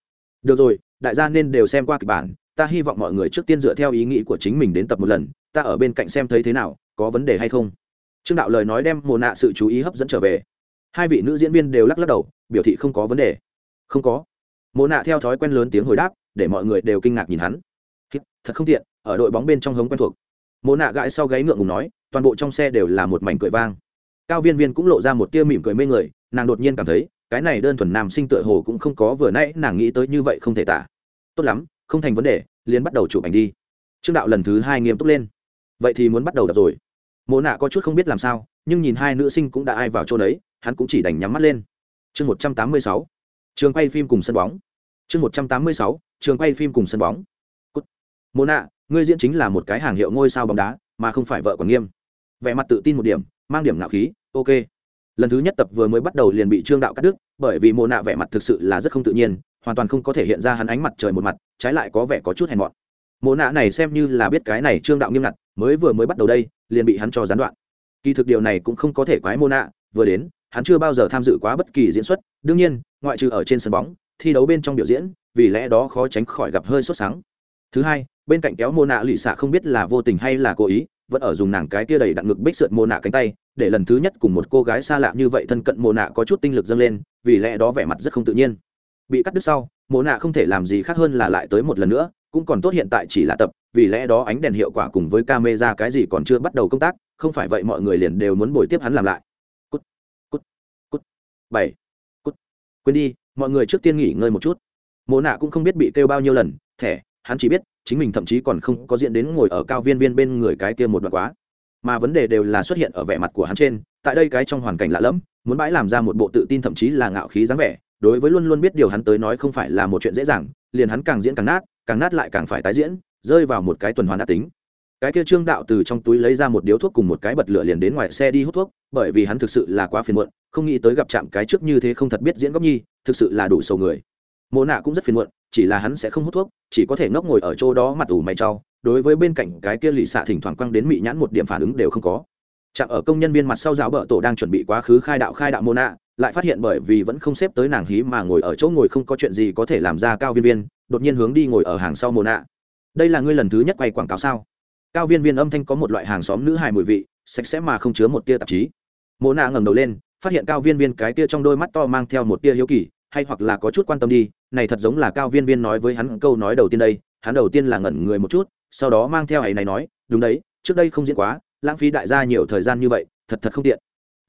Được rồi, đại gia nên đều xem qua kịch bản, ta hy vọng mọi người trước tiên dựa theo ý nghĩ của chính mình đến tập một lần, ta ở bên cạnh xem thấy thế nào, có vấn đề hay không? Trương đạo lời nói đem mồ nạ sự chú ý hấp dẫn trở về. Hai vị nữ diễn viên đều lắc lắc đầu, biểu thị không có vấn đề. Không có. Mồ nạ theo thói quen lớn tiếng hồi đáp, để mọi người đều kinh ngạc nhìn hắn thật không tiện, ở đội bóng bên trong hống quen thuộc. Mồ nạ gãi sau gáy ngượng ngùng nói, toàn bộ trong xe đều là một mảnh cười vang. Cao viên viên cũng lộ ra một tia mỉm cười mê người, nàng đột nhiên cảm thấy, cái này đơn thuần nam sinh tựa hồ cũng không có vừa nãy nàng nghĩ tới như vậy không thể tả. Tốt lắm, không thành vấn đề, liền bắt đầu chụp ảnh đi. Trương đạo lần thứ hai nghiêm túc lên. Vậy thì muốn bắt đầu đập rồi. Mộ nạ có chút không biết làm sao, nhưng nhìn hai nữ sinh cũng đã ai vào chỗ đấy, hắn cũng chỉ đành nhắm mắt lên. Chương một trăm tám mươi sáu. Trường quay phim cùng sân bóng. Chương một trăm tám mươi sáu. Trường quay phim cùng sân bóng mô nạ, ngươi diễn chính là một cái hàng hiệu ngôi sao bóng đá, mà không phải vợ còn nghiêm. Vẻ mặt tự tin một điểm, mang điểm nạo khí, ok. Lần thứ nhất tập vừa mới bắt đầu liền bị trương đạo cắt đứt, bởi vì mô nạ vẻ mặt thực sự là rất không tự nhiên, hoàn toàn không có thể hiện ra hắn ánh mặt trời một mặt, trái lại có vẻ có chút hèn mọn. Mô nạ này xem như là biết cái này trương đạo nghiêm ngặt, mới vừa mới bắt đầu đây, liền bị hắn cho gián đoạn. Kỳ thực điều này cũng không có thể quái mô nạ, vừa đến, hắn chưa bao giờ tham dự quá bất kỳ diễn xuất, đương nhiên, ngoại trừ ở trên sân bóng, thi đấu bên trong biểu diễn, vì lẽ đó khó tránh khỏi gặp hơi sốt sáng. Thứ hai bên cạnh kéo mô nạ lụy xạ không biết là vô tình hay là cố ý, vẫn ở dùng nàng cái kia đầy đặn ngực bích sượt mô nạ cánh tay, để lần thứ nhất cùng một cô gái xa lạ như vậy thân cận mô nạ có chút tinh lực dâng lên, vì lẽ đó vẻ mặt rất không tự nhiên. Bị cắt đứt sau mô nạ không thể làm gì khác hơn là lại tới một lần nữa, cũng còn tốt hiện tại chỉ là tập, vì lẽ đó ánh đèn hiệu quả cùng với ca mê ra cái gì còn chưa bắt đầu công tác, không phải vậy mọi người liền đều muốn bồi tiếp hắn làm lại. Cút cút cút. Bảy, cút. Quên đi, mọi người trước tiên nghỉ ngơi một chút. Mô nạ cũng không biết bị kêu bao nhiêu lần, thẻ, hắn chỉ biết chính mình thậm chí còn không có diễn đến ngồi ở cao viên viên bên người cái kia một đoạn quá. Mà vấn đề đều là xuất hiện ở vẻ mặt của hắn trên, tại đây cái trong hoàn cảnh lạ lẫm, muốn bãi làm ra một bộ tự tin thậm chí là ngạo khí dáng vẻ, đối với luôn luôn biết điều hắn tới nói không phải là một chuyện dễ dàng, liền hắn càng diễn càng nát càng nát lại càng phải tái diễn, rơi vào một cái tuần hoàn đã tính. Cái kia trương đạo từ trong túi lấy ra một điếu thuốc cùng một cái bật lửa liền đến ngoài xe đi hút thuốc, bởi vì hắn thực sự là quá phiền muộn, không nghĩ tới gặp chạm cái trước như thế không thật biết diễn góc nhi, thực sự là đủ sầu người. Mộ nạ cũng rất phiền muộn chỉ là hắn sẽ không hút thuốc, chỉ có thể ngốc ngồi ở chỗ đó mặt ủ mày trau, đối với bên cạnh cái kia lì xạ thỉnh thoảng quăng đến mị nhãn một điểm phản ứng đều không có. Chạm ở công nhân viên mặt sau giáo bờ tổ đang chuẩn bị quá khứ khai đạo khai đạo mô nạ lại phát hiện bởi vì vẫn không xếp tới nàng hí mà ngồi ở chỗ ngồi không có chuyện gì có thể làm ra cao viên viên, đột nhiên hướng đi ngồi ở hàng sau mô nạ đây là ngươi lần thứ nhất quay quảng cáo sao? Cao viên viên âm thanh có một loại hàng xóm nữ hài mùi vị, sạch sẽ mà không chứa một tia tạp chí. Mô nạ ngẩng đầu lên, phát hiện cao viên viên cái kia trong đôi mắt to mang theo một tia hiếu kỳ hay hoặc là có chút quan tâm đi, này thật giống là cao viên viên nói với hắn câu nói đầu tiên đây, hắn đầu tiên là ngẩn người một chút, sau đó mang theo ấy này nói, đúng đấy, trước đây không diễn quá, lãng phí đại gia nhiều thời gian như vậy, thật thật không tiện.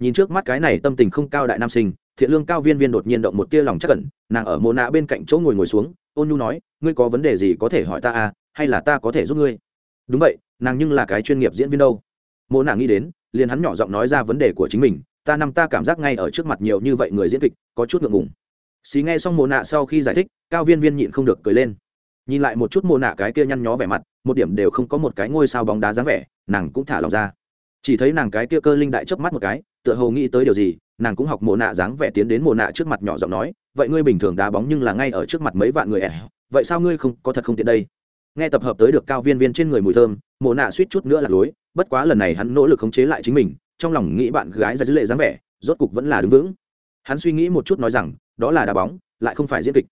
Nhìn trước mắt cái này tâm tình không cao đại nam sinh, thiện lương cao viên viên đột nhiên động một tia lòng chắc cẩn nàng ở mồ nạ bên cạnh chỗ ngồi ngồi xuống, ôn nhu nói, ngươi có vấn đề gì có thể hỏi ta à hay là ta có thể giúp ngươi? Đúng vậy, nàng nhưng là cái chuyên nghiệp diễn viên đâu. Mồ nạ nghĩ đến, liền hắn nhỏ giọng nói ra vấn đề của chính mình, ta năm ta cảm giác ngay ở trước mặt nhiều như vậy người diễn kịch, có chút ngượng ngùng xí nghe xong mồ nạ sau khi giải thích, cao viên viên nhịn không được cười lên. Nhìn lại một chút mồ nạ cái kia nhăn nhó vẻ mặt, một điểm đều không có một cái ngôi sao bóng đá dáng vẻ, nàng cũng thả lòng ra. Chỉ thấy nàng cái kia cơ linh đại chớp mắt một cái, tựa hồ nghĩ tới điều gì, nàng cũng học mồ nạ dáng vẻ tiến đến mồ nạ trước mặt nhỏ giọng nói, vậy ngươi bình thường đá bóng nhưng là ngay ở trước mặt mấy vạn người ẻ vậy sao ngươi không, có thật không tiện đây? Nghe tập hợp tới được cao viên viên trên người mùi thơm mồ nạ suýt chút nữa là lối bất quá lần này hắn nỗ lực khống chế lại chính mình, trong lòng nghĩ bạn gái ra dữ lệ dáng vẻ, rốt cục vẫn là đứng vững. Hắn suy nghĩ một chút nói rằng đó là đá bóng, lại không phải diễn kịch.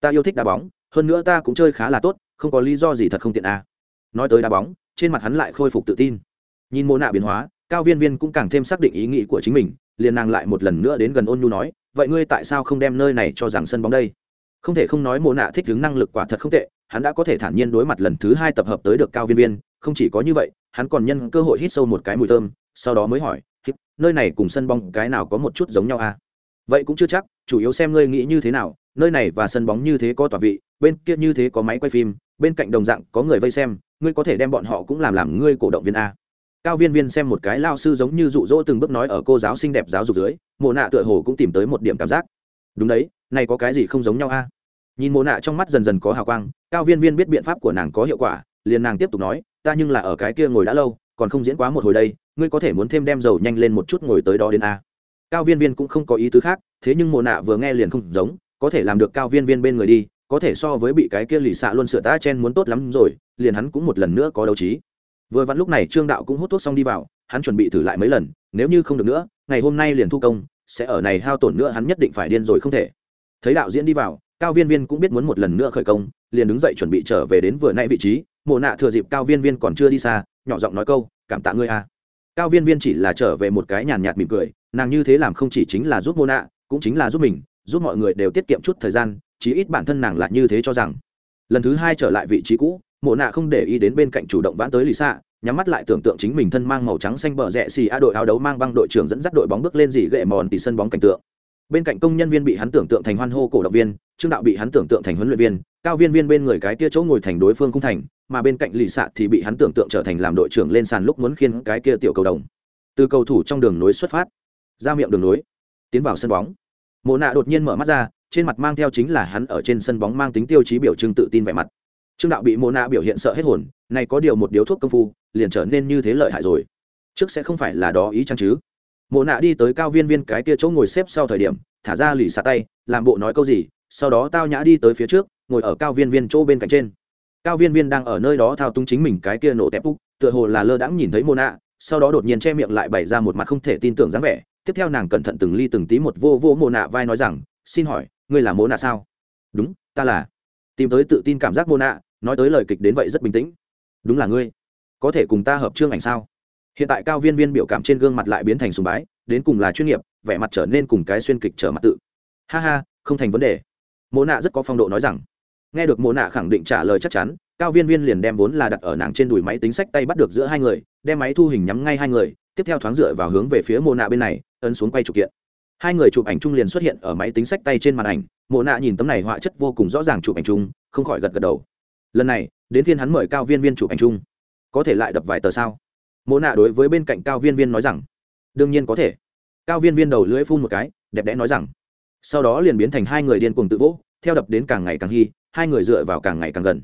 Ta yêu thích đá bóng, hơn nữa ta cũng chơi khá là tốt, không có lý do gì thật không tiện à. nói tới đá bóng, trên mặt hắn lại khôi phục tự tin. Nhìn mô nạ biến hóa, cao viên viên cũng càng thêm xác định ý nghĩ của chính mình, liền nàng lại một lần nữa đến gần ôn nhu nói, vậy ngươi tại sao không đem nơi này cho rằng sân bóng đây? Không thể không nói mô nạ thích đứng năng lực quả thật không tệ, hắn đã có thể thản nhiên đối mặt lần thứ hai tập hợp tới được cao viên viên, không chỉ có như vậy, hắn còn nhân cơ hội hít sâu một cái mùi thơm, sau đó mới hỏi nơi này cùng sân bóng cái nào có một chút giống nhau à? Vậy cũng chưa chắc, chủ yếu xem ngươi nghĩ như thế nào, nơi này và sân bóng như thế có tòa vị, bên kia như thế có máy quay phim, bên cạnh đồng dạng có người vây xem, ngươi có thể đem bọn họ cũng làm làm ngươi cổ động viên a. Cao viên viên xem một cái lao sư giống như dụ dỗ từng bước nói ở cô giáo xinh đẹp giáo dục dưới, mộ nạ tựa hồ cũng tìm tới một điểm cảm giác. Đúng đấy, này có cái gì không giống nhau a? Nhìn mộ nạ trong mắt dần dần có hào quang, cao viên viên biết biện pháp của nàng có hiệu quả, liền nàng tiếp tục nói, ta nhưng là ở cái kia ngồi đã lâu, còn không diễn quá một hồi đây, ngươi có thể muốn thêm đem dầu nhanh lên một chút ngồi tới đó đến a cao viên viên cũng không có ý tứ khác, thế nhưng mộ nạ vừa nghe liền không giống, có thể làm được cao viên viên bên người đi, có thể so với bị cái kia lì xạ luôn sửa ta chen muốn tốt lắm rồi, liền hắn cũng một lần nữa có đấu trí. Vừa vặn lúc này trương đạo cũng hút thuốc xong đi vào, hắn chuẩn bị thử lại mấy lần, nếu như không được nữa, ngày hôm nay liền thu công, sẽ ở này hao tổn nữa hắn nhất định phải điên rồi không thể. Thấy đạo diễn đi vào, cao viên viên cũng biết muốn một lần nữa khởi công, liền đứng dậy chuẩn bị trở về đến vừa nãy vị trí, mộ nạ thừa dịp cao viên viên còn chưa đi xa, nhỏ giọng nói câu, cảm tạ ngươi a. Cao viên viên chỉ là trở về một cái nhàn nhạt mỉm cười nàng như thế làm không chỉ chính là giúp mô nạ cũng chính là giúp mình, giúp mọi người đều tiết kiệm chút thời gian, chí ít bản thân nàng là như thế cho rằng. Lần thứ hai trở lại vị trí cũ mộ nạ không để ý đến bên cạnh chủ động vãn tới lì xạ nhắm mắt lại tưởng tượng chính mình thân mang màu trắng xanh bờ rẽ xì a đội áo đấu mang băng đội trưởng dẫn dắt đội bóng bước lên dì ghệ mòn thì sân bóng cảnh tượng. Bên cạnh công nhân viên bị hắn tưởng tượng thành hoan hô cổ động viên, trương đạo bị hắn tưởng tượng thành huấn luyện viên, cao viên viên bên người cái kia chỗ ngồi thành đối phương khung thành, mà bên cạnh lì xạ thì bị hắn tưởng tượng trở thành làm đội trưởng lên sàn lúc muốn khiên cái kia tiểu cầu đồng. Từ cầu thủ trong đường nối xuất phát ra miệng đường nối, tiến vào sân bóng. Mộ nạ đột nhiên mở mắt ra, trên mặt mang theo chính là hắn ở trên sân bóng mang tính tiêu chí biểu trưng tự tin vẻ mặt. Trương đạo bị mộ nạ biểu hiện sợ hết hồn, này có điều một điếu thuốc công phu, liền trở nên như thế lợi hại rồi. Trước sẽ không phải là đó ý chăng chứ? Mộ nạ đi tới cao viên viên cái kia chỗ ngồi xếp sau thời điểm, thả ra lì xả tay, làm bộ nói câu gì, sau đó tao nhã đi tới phía trước, ngồi ở cao viên viên chỗ bên cạnh trên. Cao viên viên đang ở nơi đó thao túng chính mình cái kia nổ tép úc, tựa hồ là lơ đãng nhìn thấy mộ nạ, sau đó đột nhiên che miệng lại bày ra một mặt không thể tin tưởng dáng vẻ tiếp theo nàng cẩn thận từng ly từng tí một vô vô mồ nạ vai nói rằng, xin hỏi, ngươi là mồ nạ sao? Đúng, ta là. Tìm tới tự tin cảm giác mồ nạ, nói tới lời kịch đến vậy rất bình tĩnh. Đúng là ngươi. Có thể cùng ta hợp chương ảnh sao? Hiện tại cao viên viên biểu cảm trên gương mặt lại biến thành sùng bái, đến cùng là chuyên nghiệp, vẻ mặt trở nên cùng cái xuyên kịch trở mặt tự. Ha ha, không thành vấn đề. Mồ nạ rất có phong độ nói rằng. Nghe được mồ nạ khẳng định trả lời chắc chắn, cao viên viên liền đem vốn là đặt ở nàng trên đùi máy tính sách tay bắt được giữa hai người, đem máy thu hình nhắm ngay hai người, tiếp theo thoáng dựa vào hướng về phía mồ nạ bên này ấn xuống quay chụp kiện. Hai người chụp ảnh chung liền xuất hiện ở máy tính sách tay trên màn ảnh, mộ nạ nhìn tấm này họa chất vô cùng rõ ràng chụp ảnh chung, không khỏi gật gật đầu. Lần này, đến phiên hắn mời cao viên viên chụp ảnh chung. Có thể lại đập vài tờ sao? Mộ nạ đối với bên cạnh cao viên viên nói rằng, đương nhiên có thể. Cao viên viên đầu lưỡi phun một cái, đẹp đẽ nói rằng, sau đó liền biến thành hai người điên cuồng tự vỗ, theo đập đến càng ngày càng hy hai người dựa vào càng ngày càng gần.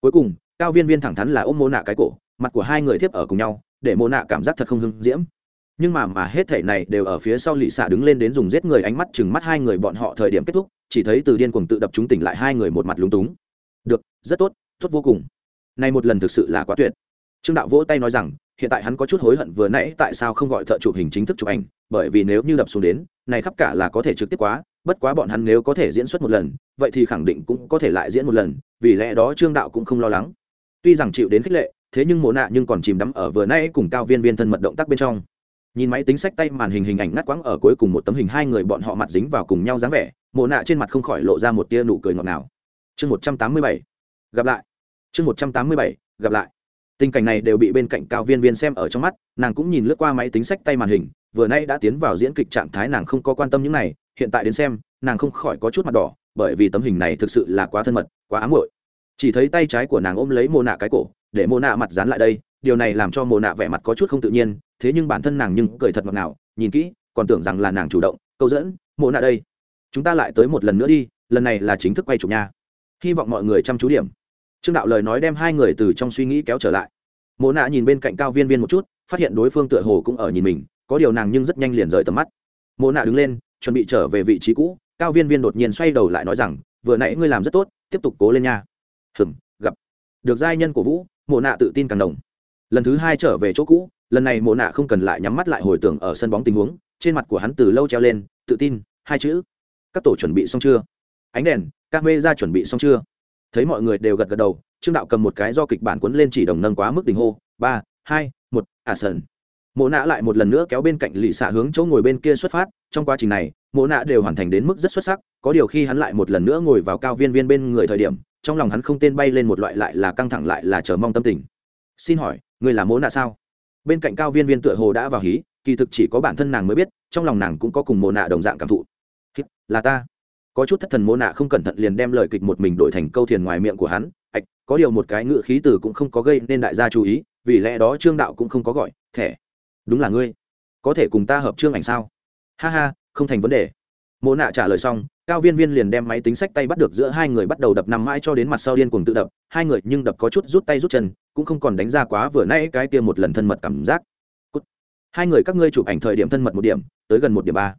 Cuối cùng, cao viên viên thẳng thắn là ôm mô nạ cái cổ, mặt của hai người tiếp ở cùng nhau, để mô nạ cảm giác thật không hưng diễm nhưng mà mà hết thể này đều ở phía sau lì xạ đứng lên đến dùng giết người ánh mắt, chừng mắt hai người bọn họ thời điểm kết thúc, chỉ thấy từ điên cuồng tự đập chúng tỉnh lại hai người một mặt lúng túng. Được, rất tốt tốt vô cùng. Nay một lần thực sự là quá tuyệt. Trương đạo vỗ tay nói rằng, hiện tại hắn có chút hối hận vừa nãy tại sao không gọi thợ chụp hình chính thức chụp ảnh, bởi vì nếu như đập xuống đến, này khắp cả là có thể trực tiếp quá, bất quá bọn hắn nếu có thể diễn xuất một lần, vậy thì khẳng định cũng có thể lại diễn một lần, vì lẽ đó trương đạo cũng không lo lắng. Tuy rằng chịu đến khích lệ, thế nhưng mồ nạ nhưng còn chìm đắm ở vừa nãy cùng cao viên viên thân mật động tác bên trong nhìn máy tính sách tay màn hình hình ảnh ngắt quãng ở cuối cùng một tấm hình hai người bọn họ mặt dính vào cùng nhau dáng vẻ, mộ nạ trên mặt không khỏi lộ ra một tia nụ cười ngọt ngào. Chương một trăm tám mươi bảy, gặp lại. Chương một trăm tám mươi bảy, gặp lại. Tình cảnh này đều bị bên cạnh cao viên viên xem ở trong mắt, nàng cũng nhìn lướt qua máy tính sách tay màn hình, vừa nay đã tiến vào diễn kịch trạng thái nàng không có quan tâm những này, hiện tại đến xem, nàng không khỏi có chút mặt đỏ, bởi vì tấm hình này thực sự là quá thân mật, quá ám hội chỉ thấy tay trái của nàng ôm lấy mồ nạ cái cổ, để mồ nạ mặt dán lại đây điều này làm cho mồ nạ vẻ mặt có chút không tự nhiên, thế nhưng bản thân nàng nhưng cười thật ngọt ngào, nhìn kỹ, còn tưởng rằng là nàng chủ động, câu dẫn mồ nạ đây, chúng ta lại tới một lần nữa đi, lần này là chính thức quay chụp nha. Hy vọng mọi người chăm chú điểm. Trương đạo lời nói đem hai người từ trong suy nghĩ kéo trở lại. Mồ nạ nhìn bên cạnh cao viên viên một chút, phát hiện đối phương tựa hồ cũng ở nhìn mình, có điều nàng nhưng rất nhanh liền rời tầm mắt. Mồ nạ đứng lên, chuẩn bị trở về vị trí cũ, cao viên viên đột nhiên xoay đầu lại nói rằng, vừa nãy ngươi làm rất tốt, tiếp tục cố lên nha. Hừng gặp. Được giai nhân của vũ mồ nạ tự tin càng đồng lần thứ hai trở về chỗ cũ, lần này Mộ nạ không cần lại nhắm mắt lại hồi tưởng ở sân bóng tình huống, trên mặt của hắn từ lâu treo lên, tự tin, hai chữ. Các tổ chuẩn bị xong chưa? Ánh đèn, các mê ra chuẩn bị xong chưa? Thấy mọi người đều gật gật đầu, trương đạo cầm một cái do kịch bản quấn lên chỉ đồng nâng quá mức đỉnh hô, ba, hai, một à sần. Mộ nạ lại một lần nữa kéo bên cạnh lì xạ hướng chỗ ngồi bên kia xuất phát, trong quá trình này, mộ nạ đều hoàn thành đến mức rất xuất sắc, có điều khi hắn lại một lần nữa ngồi vào cao viên viên bên người thời điểm, trong lòng hắn không tên bay lên một loại lại là căng thẳng lại là chờ mong tâm tình xin hỏi, người là mỗ nạ sao? Bên cạnh cao viên viên tựa hồ đã vào hí, kỳ thực chỉ có bản thân nàng mới biết, trong lòng nàng cũng có cùng mộ nạ đồng dạng cảm thụ. Là ta. Có chút thất thần mô nạ không cẩn thận liền đem lời kịch một mình đổi thành câu thiền ngoài miệng của hắn, ạch, có điều một cái ngự khí từ cũng không có gây nên đại gia chú ý, vì lẽ đó trương đạo cũng không có gọi, thẻ. Đúng là ngươi. Có thể cùng ta hợp trương ảnh sao? Ha ha, không thành vấn đề. Mô nạ trả lời xong, cao viên viên liền đem máy tính sách tay bắt được giữa hai người bắt đầu đập nằm mãi cho đến mặt sau điên cuồng tự đập, hai người nhưng đập có chút rút tay rút chân cũng không còn đánh ra quá vừa nãy cái kia một lần thân mật cảm giác. Cút. hai người các ngươi chụp ảnh thời điểm thân mật một điểm tới gần một điểm ba.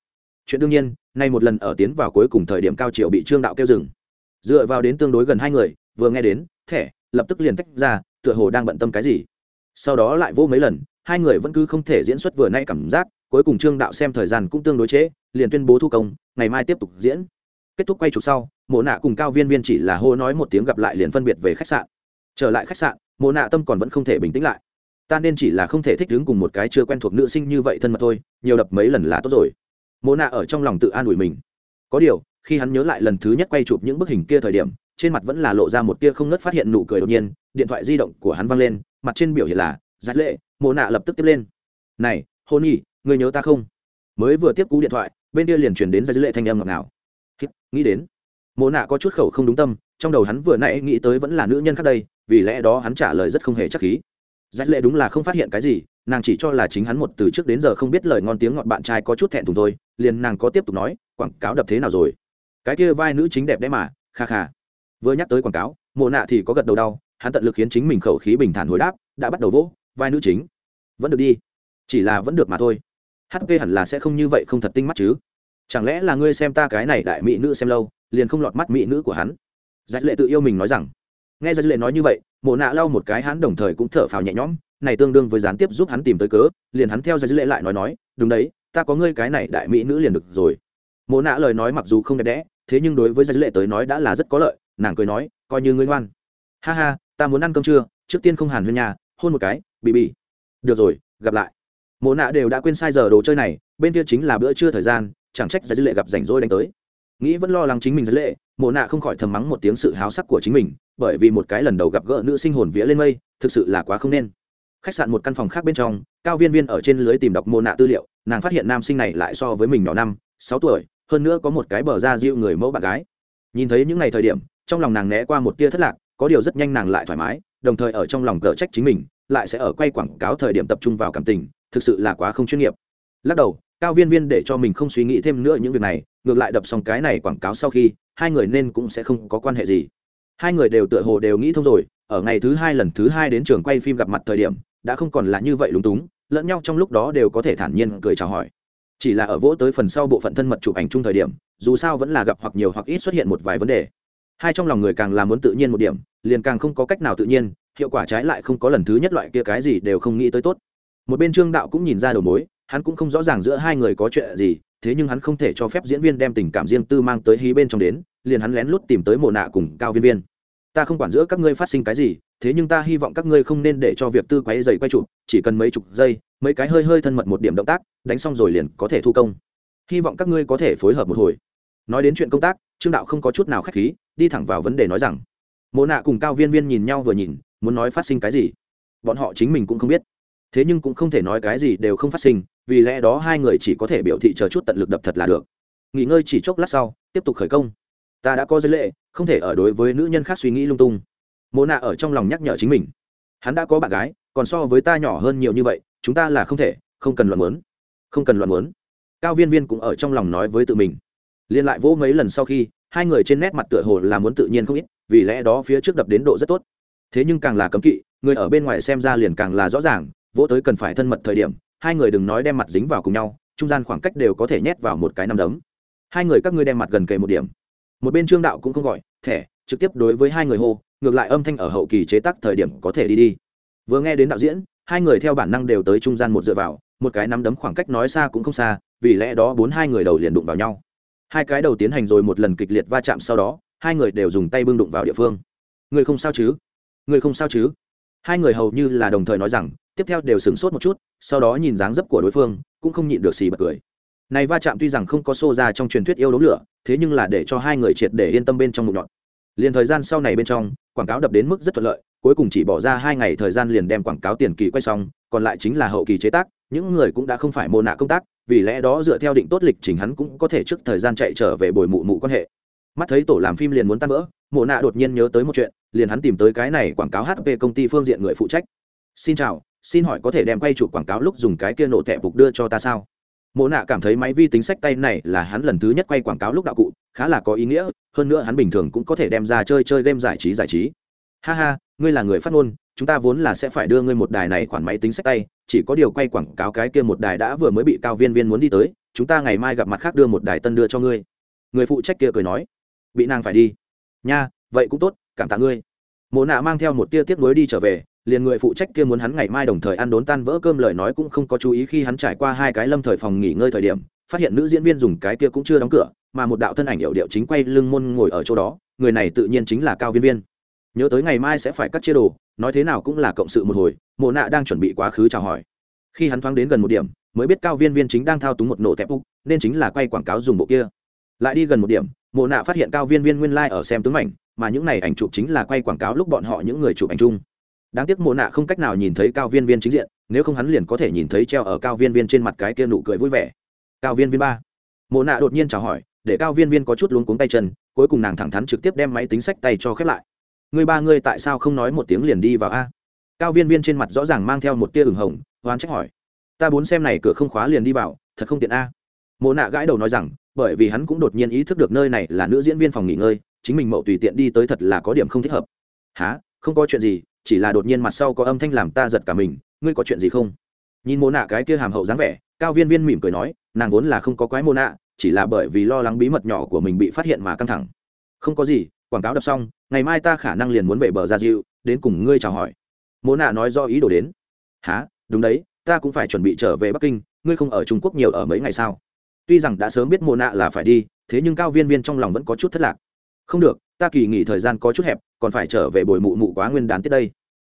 Chuyện đương nhiên nay một lần ở tiến vào cuối cùng thời điểm cao triều bị trương đạo kêu dừng. Dựa vào đến tương đối gần hai người vừa nghe đến thẻ lập tức liền tách ra tựa hồ đang bận tâm cái gì. Sau đó lại vô mấy lần hai người vẫn cứ không thể diễn xuất vừa nay cảm giác cuối cùng trương đạo xem thời gian cũng tương đối chế, liền tuyên bố thu công ngày mai tiếp tục diễn. Kết thúc quay chụp sau mộ nạ cùng cao viên viên chỉ là hô nói một tiếng gặp lại liền phân biệt về khách sạn trở lại khách sạn, mộ nạ tâm còn vẫn không thể bình tĩnh lại. Ta nên chỉ là không thể thích đứng cùng một cái chưa quen thuộc nữ sinh như vậy thân mật thôi, nhiều đập mấy lần là tốt rồi. Mộ nạ ở trong lòng tự an ủi mình. Có điều, khi hắn nhớ lại lần thứ nhất quay chụp những bức hình kia thời điểm, trên mặt vẫn là lộ ra một tia không ngớt phát hiện nụ cười đột nhiên, điện thoại di động của hắn văng lên, mặt trên biểu hiện là, giải lệ. Mộ nạ lập tức tiếp lên. Này, hôn nhi người nhớ ta không? Mới vừa tiếp cú điện thoại, bên kia liền chuyển đến giải lệ thanh âm ngọt ngào. Nghĩ đến mộ nạ có chút khẩu không đúng tâm, trong đầu hắn vừa nãy nghĩ tới vẫn là nữ nhân khác đây, vì lẽ đó hắn trả lời rất không hề chắc khí. Giải lệ đúng là không phát hiện cái gì, nàng chỉ cho là chính hắn một từ trước đến giờ không biết lời ngon tiếng ngọt bạn trai có chút thẹn thùng thôi, liền nàng có tiếp tục nói, quảng cáo đập thế nào rồi? Cái kia vai nữ chính đẹp đẽ mà, kha kha. Vừa nhắc tới quảng cáo, mộ nạ thì có gật đầu đau, hắn tận lực khiến chính mình khẩu khí bình thản hồi đáp, đã bắt đầu vỗ, vai nữ chính. Vẫn được đi, chỉ là vẫn được mà thôi. Hp hẳn là sẽ không như vậy không thật tinh mắt chứ. Chẳng lẽ là ngươi xem ta cái này đại mỹ nữ xem lâu liền không lọt mắt mỹ nữ của hắn. Giải lệ tự yêu mình nói rằng, nghe giải lệ nói như vậy, mộ nạ lau một cái hắn đồng thời cũng thở phào nhẹ nhõm, này tương đương với gián tiếp giúp hắn tìm tới cớ, liền hắn theo giải lệ lại nói nói, đúng đấy, ta có ngươi cái này đại mỹ nữ liền được rồi. Mộ nạ lời nói mặc dù không đẹp đẽ, thế nhưng đối với giải lệ tới nói đã là rất có lợi, nàng cười nói, coi như ngươi ngoan. Ha ha, ta muốn ăn cơm trưa, trước tiên không hàn huyên nhà, hôn một cái bị bị được rồi, gặp lại. Mộ nạ đều đã quên sai giờ đồ chơi này, bên kia chính là bữa trưa thời gian, chẳng trách giải lệ gặp rảnh rỗi đánh tới nghĩ vẫn lo lắng chính mình rất lệ, mộ nạ không khỏi thầm mắng một tiếng sự háo sắc của chính mình, bởi vì một cái lần đầu gặp gỡ nữ sinh hồn vía lên mây, thực sự là quá không nên. Khách sạn một căn phòng khác bên trong, cao viên viên ở trên lưới tìm đọc mô nạ tư liệu, nàng phát hiện nam sinh này lại so với mình nhỏ năm, sáu tuổi, hơn nữa có một cái bờ da dịu người mẫu bạn gái. Nhìn thấy những ngày thời điểm, trong lòng nàng né qua một tia thất lạc, có điều rất nhanh nàng lại thoải mái, đồng thời ở trong lòng cờ trách chính mình, lại sẽ ở quay quảng cáo thời điểm tập trung vào cảm tình, thực sự là quá không chuyên nghiệp. Lắc đầu cao viên viên để cho mình không suy nghĩ thêm nữa những việc này, ngược lại đập xong cái này quảng cáo sau khi, hai người nên cũng sẽ không có quan hệ gì. Hai người đều tựa hồ đều nghĩ thông rồi, ở ngày thứ hai lần thứ hai đến trường quay phim gặp mặt thời điểm, đã không còn là như vậy lúng túng, lẫn nhau trong lúc đó đều có thể thản nhiên cười chào hỏi. Chỉ là ở vỗ tới phần sau bộ phận thân mật chụp ảnh chung thời điểm, dù sao vẫn là gặp hoặc nhiều hoặc ít xuất hiện một vài vấn đề. Hai trong lòng người càng làm muốn tự nhiên một điểm, liền càng không có cách nào tự nhiên, hiệu quả trái lại không có lần thứ nhất loại kia cái gì đều không nghĩ tới tốt. Một bên trương đạo cũng nhìn ra đầu mối hắn cũng không rõ ràng giữa hai người có chuyện gì, thế nhưng hắn không thể cho phép diễn viên đem tình cảm riêng tư mang tới hí bên trong đến, liền hắn lén lút tìm tới mồ nạ cùng cao viên viên. Ta không quản giữa các ngươi phát sinh cái gì, thế nhưng ta hy vọng các ngươi không nên để cho việc tư quáy dày quay chụp, chỉ cần mấy chục giây, mấy cái hơi hơi thân mật một điểm động tác, đánh xong rồi liền có thể thu công. Hy vọng các ngươi có thể phối hợp một hồi. Nói đến chuyện công tác, trương đạo không có chút nào k h á c h khí, đi thẳng vào vấn đề nói rằng, mộ nạ cùng cao viên viên nhìn nhau vừa nhìn, muốn nói phát sinh cái gì? Bọn họ chính mình cũng không biết. Thế nhưng cũng không thể nói cái gì đều không phát sinh vì lẽ đó hai người chỉ có thể biểu thị chờ chút tận lực đập thật là được. Nghỉ ngơi chỉ chốc lát sau, tiếp tục khởi công. Ta đã có giới lệ, không thể ở đối với nữ nhân khác suy nghĩ lung tung. Mộ nạ ở trong lòng nhắc nhở chính mình. Hắn đã có bạn gái, còn so với ta nhỏ hơn nhiều như vậy, chúng ta là không thể, không cần loạn muốn. Không cần loạn muốn. Cao viên viên cũng ở trong lòng nói với tự mình. Liên lại vỗ mấy lần sau khi, hai người trên nét mặt tựa hồ là muốn tự nhiên không ít, vì lẽ đó phía trước đập đến độ rất tốt. Thế nhưng càng là cấm kỵ, người ở bên ngoài xem ra liền càng là rõ ràng, vỗ tới cần phải thân mật thời điểm hai người đừng nói đem mặt dính vào cùng nhau, trung gian khoảng cách đều có thể nhét vào một cái nắm đấm. Hai người các ngươi đem mặt gần kề một điểm. Một bên trương đạo cũng không gọi, thẻ, trực tiếp đối với hai người hô, ngược lại âm thanh ở hậu kỳ chế tác thời điểm có thể đi đi. Vừa nghe đến đạo diễn, hai người theo bản năng đều tới trung gian một dựa vào, một cái nắm đấm khoảng cách nói xa cũng không xa, vì lẽ đó bốn hai người đầu liền đụng vào nhau. Hai cái đầu tiến hành rồi một lần kịch liệt va chạm sau đó, hai người đều dùng tay bưng đụng vào địa phương. Người không sao chứ? Người không sao chứ? Hai người hầu như là đồng thời nói rằng, tiếp theo đều sửng sốt một chút, sau đó nhìn dáng dấp của đối phương, cũng không nhịn được xì bật cười. Này va chạm tuy rằng không có xô ra trong truyền thuyết yêu đấu lửa, thế nhưng là để cho hai người triệt để yên tâm bên trong mục nhọn. Liền thời gian sau này bên trong, quảng cáo đập đến mức rất thuận lợi, cuối cùng chỉ bỏ ra hai ngày thời gian liền đem quảng cáo tiền kỳ quay xong, còn lại chính là hậu kỳ chế tác, những người cũng đã không phải mô nạ công tác, vì lẽ đó dựa theo định tốt lịch trình hắn cũng có thể trước thời gian chạy trở về bồi mụ mụ quan hệ. Mắt thấy tổ làm phim liền muốn tan vỡ, mộ nạ đột nhiên nhớ tới một chuyện liền hắn tìm tới cái này quảng cáo hp công ty phương diện người phụ trách. Xin chào, xin hỏi có thể đem quay chụp quảng cáo lúc dùng cái kia nổ thẻ phục đưa cho ta sao? Mộ nạ cảm thấy máy vi tính sách tay này là hắn lần thứ nhất quay quảng cáo lúc đạo cụ, khá là có ý nghĩa, hơn nữa hắn bình thường cũng có thể đem ra chơi chơi game giải trí giải trí. Ha ha, ngươi là người phát ngôn, chúng ta vốn là sẽ phải đưa ngươi một đài này khoản máy tính sách tay, chỉ có điều quay quảng cáo cái kia một đài đã vừa mới bị cao viên viên muốn đi tới, chúng ta ngày mai gặp mặt khác đưa một đài tân đưa cho ngươi. Người phụ trách kia cười nói, bị nàng phải đi. Nha, vậy cũng tốt cảm tạ ngươi. Mộ nạ mang theo một tia tiếc nuối đi trở về, liền người phụ trách kia muốn hắn ngày mai đồng thời ăn đốn tan vỡ cơm lời nói cũng không có chú ý khi hắn trải qua hai cái lâm thời phòng nghỉ ngơi thời điểm, phát hiện nữ diễn viên dùng cái kia cũng chưa đóng cửa, mà một đạo thân ảnh hiệu điệu chính quay lưng môn ngồi ở chỗ đó, người này tự nhiên chính là cao viên viên. Nhớ tới ngày mai sẽ phải cắt chia đồ, nói thế nào cũng là cộng sự một hồi, mộ nạ đang chuẩn bị quá khứ chào hỏi. Khi hắn thoáng đến gần một điểm, mới biết cao viên viên chính đang thao túng một nổ tép úc, nên chính là quay quảng cáo dùng bộ kia. Lại đi gần một điểm, mộ nạ phát hiện cao viên viên nguyên lai、like、ở xem tướng mảnh mà những này ảnh chụp chính là quay quảng cáo lúc bọn họ những người chụp ảnh chung. Đáng tiếc mộ nạ không cách nào nhìn thấy cao viên viên chính diện, nếu không hắn liền có thể nhìn thấy treo ở cao viên viên trên mặt cái kia nụ cười vui vẻ. Cao viên viên ba. Mộ nạ đột nhiên chào hỏi, để cao viên viên có chút luống cuống tay chân, cuối cùng nàng thẳng thắn trực tiếp đem máy tính sách tay cho khép lại. Người ba ngươi tại sao không nói một tiếng liền đi vào a? Cao viên viên trên mặt rõ ràng mang theo một tia ửng hồng, hoán trách hỏi. Ta muốn xem này cửa không khóa liền đi vào, thật không tiện a. Mộ nạ gãi đầu nói rằng, bởi vì hắn cũng đột nhiên ý thức được nơi này là nữ diễn viên phòng nghỉ ngơi chính mình mậu tùy tiện đi tới thật là có điểm không thích hợp. Há không có chuyện gì, chỉ là đột nhiên mặt sau có âm thanh làm ta giật cả mình, ngươi có chuyện gì không? Nhìn mô nạ cái kia hàm hậu dáng vẻ, cao viên viên mỉm cười nói, nàng vốn là không có quái mô nạ chỉ là bởi vì lo lắng bí mật nhỏ của mình bị phát hiện mà căng thẳng. Không có gì, quảng cáo đập xong, ngày mai ta khả năng liền muốn về bờ ra diệu đến cùng ngươi chào hỏi. Mô nạ nói do ý đồ đến. Há đúng đấy, ta cũng phải chuẩn bị trở về bắc kinh, ngươi không ở trung quốc nhiều ở mấy ngày sao? Tuy rằng đã sớm biết mô nạ là phải đi, thế nhưng cao viên viên trong lòng vẫn có chút thất lạc không được, ta kỳ nghỉ thời gian có chút hẹp, còn phải trở về bồi mụ mụ quá nguyên đán tiết đây.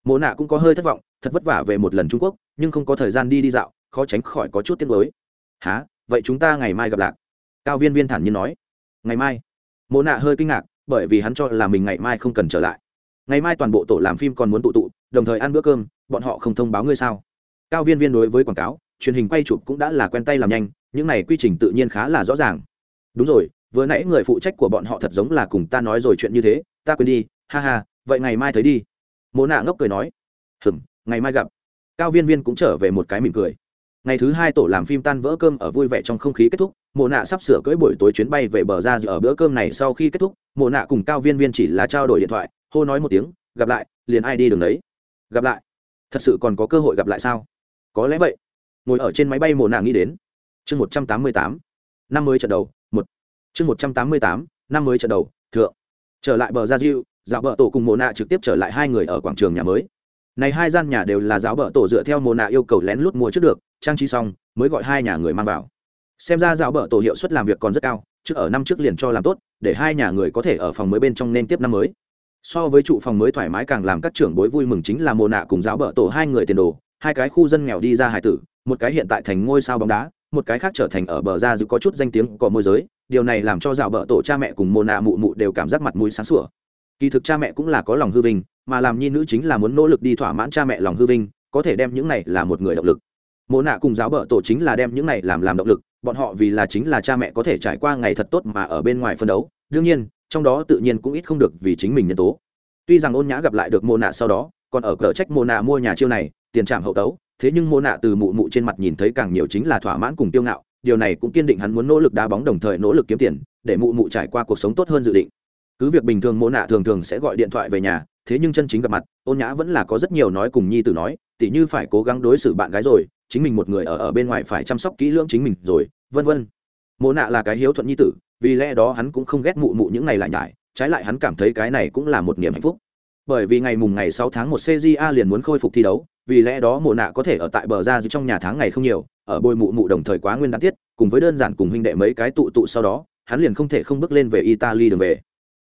Mộ nạ cũng có hơi thất vọng, thật vất vả về một lần trung quốc, nhưng không có thời gian đi đi dạo, khó tránh khỏi có chút tiếc lối há vậy chúng ta ngày mai gặp lại. Cao viên viên thản nhiên nói. Ngày mai? Mộ nạ hơi kinh ngạc, bởi vì hắn cho là mình ngày mai không cần trở lại. Ngày mai toàn bộ tổ làm phim còn muốn tụ tụ, đồng thời ăn bữa cơm, bọn họ không thông báo ngươi sao? Cao viên viên đối với quảng cáo, truyền hình quay chụp cũng đã là quen tay làm nhanh, những này quy trình tự nhiên khá là rõ ràng. Đúng rồi vừa nãy người phụ trách của bọn họ thật giống là cùng ta nói rồi chuyện như thế, ta quên đi, ha ha, vậy ngày mai thấy đi. Mộ nạ ngốc cười nói. Hừm, ngày mai gặp. Cao viên viên cũng trở về một cái mỉm cười. Ngày thứ hai tổ làm phim tan vỡ cơm ở vui vẻ trong không khí kết thúc, mộ nạ sắp sửa cưỡi buổi tối chuyến bay về bờ ra ở bữa cơm này sau khi kết thúc, mộ nạ cùng cao viên viên chỉ là trao đổi điện thoại, hô nói một tiếng, gặp lại, liền ai đi đường đấy? Gặp lại? Thật sự còn có cơ hội gặp lại sao? Có lẽ vậy. Ngồi ở trên máy bay, mộ nạ nghĩ đến. Chương một trăm tám mươi tám. Năm mươi trận đầu chương một trăm tám mươi tám, năm mới trận đầu, thượng. Trở lại bờ gia diêu dạo bờ tổ cùng mồ nạ trực tiếp trở lại hai người ở quảng trường nhà mới. Này hai gian nhà đều là giáo bờ tổ dựa theo mồ nạ yêu cầu lén lút mua trước được, trang trí xong, mới gọi hai nhà người mang vào. Xem ra giáo bờ tổ hiệu suất làm việc còn rất cao, trước ở năm trước liền cho làm tốt, để hai nhà người có thể ở phòng mới bên trong nên tiếp năm mới. So với trụ phòng mới thoải mái càng làm các trưởng bối vui mừng chính là mồ nạ cùng giáo bờ tổ hai người tiền đồ, hai cái khu dân nghèo đi ra hải tử, một cái hiện tại thành ngôi sao bóng đá, một cái khác trở thành ở bờ ra giữ có chút danh tiếng có môi giới điều này làm cho dạo bờ tổ cha mẹ cùng mồ nạ mụ mụ đều cảm giác mặt mũi sáng sủa. Kỳ thực cha mẹ cũng là có lòng hư vinh, mà làm nhi nữ chính là muốn nỗ lực đi thỏa mãn cha mẹ lòng hư vinh, có thể đem những này là một người động lực. Mồ nạ cùng giáo bờ tổ chính là đem những này làm làm động lực, bọn họ vì là chính là cha mẹ có thể trải qua ngày thật tốt mà ở bên ngoài phân đấu. Đương nhiên, trong đó tự nhiên cũng ít không được vì chính mình nhân tố. Tuy rằng ôn nhã gặp lại được mồ nạ sau đó, còn ở cờ trách mồ nạ mua nhà chiêu này, tiền trạm hậu tấu, thế nhưng mồ nạ từ mụ mụ trên mặt nhìn thấy càng nhiều chính là thỏa mãn cùng tiêu ngạo điều này cũng kiên định hắn muốn nỗ lực đá bóng đồng thời nỗ lực kiếm tiền để mụ mụ trải qua cuộc sống tốt hơn dự định. Cứ việc bình thường Mộ nạ thường thường sẽ gọi điện thoại về nhà thế nhưng chân chính gặp mặt ôn nhã vẫn là có rất nhiều nói cùng nhi tử nói tỉ như phải cố gắng đối xử bạn gái rồi chính mình một người ở ở bên ngoài phải chăm sóc kỹ lưỡng chính mình rồi vân vân. Mộ nạ là cái hiếu thuận nhi tử vì lẽ đó hắn cũng không ghét mụ mụ những này lại nhải trái lại hắn cảm thấy cái này cũng là một niềm hạnh phúc. Bởi vì ngày mùng ngày sáu tháng một CJA liền muốn khôi phục thi đấu, vì lẽ đó mộ nạ có thể ở tại bờ ra trong nhà tháng ngày không nhiều, ở bôi mụ mụ đồng thời quá nguyên đáng tiết, cùng với đơn giản cùng huynh đệ mấy cái tụ tụ sau đó, hắn liền không thể không bước lên về Italy đường về.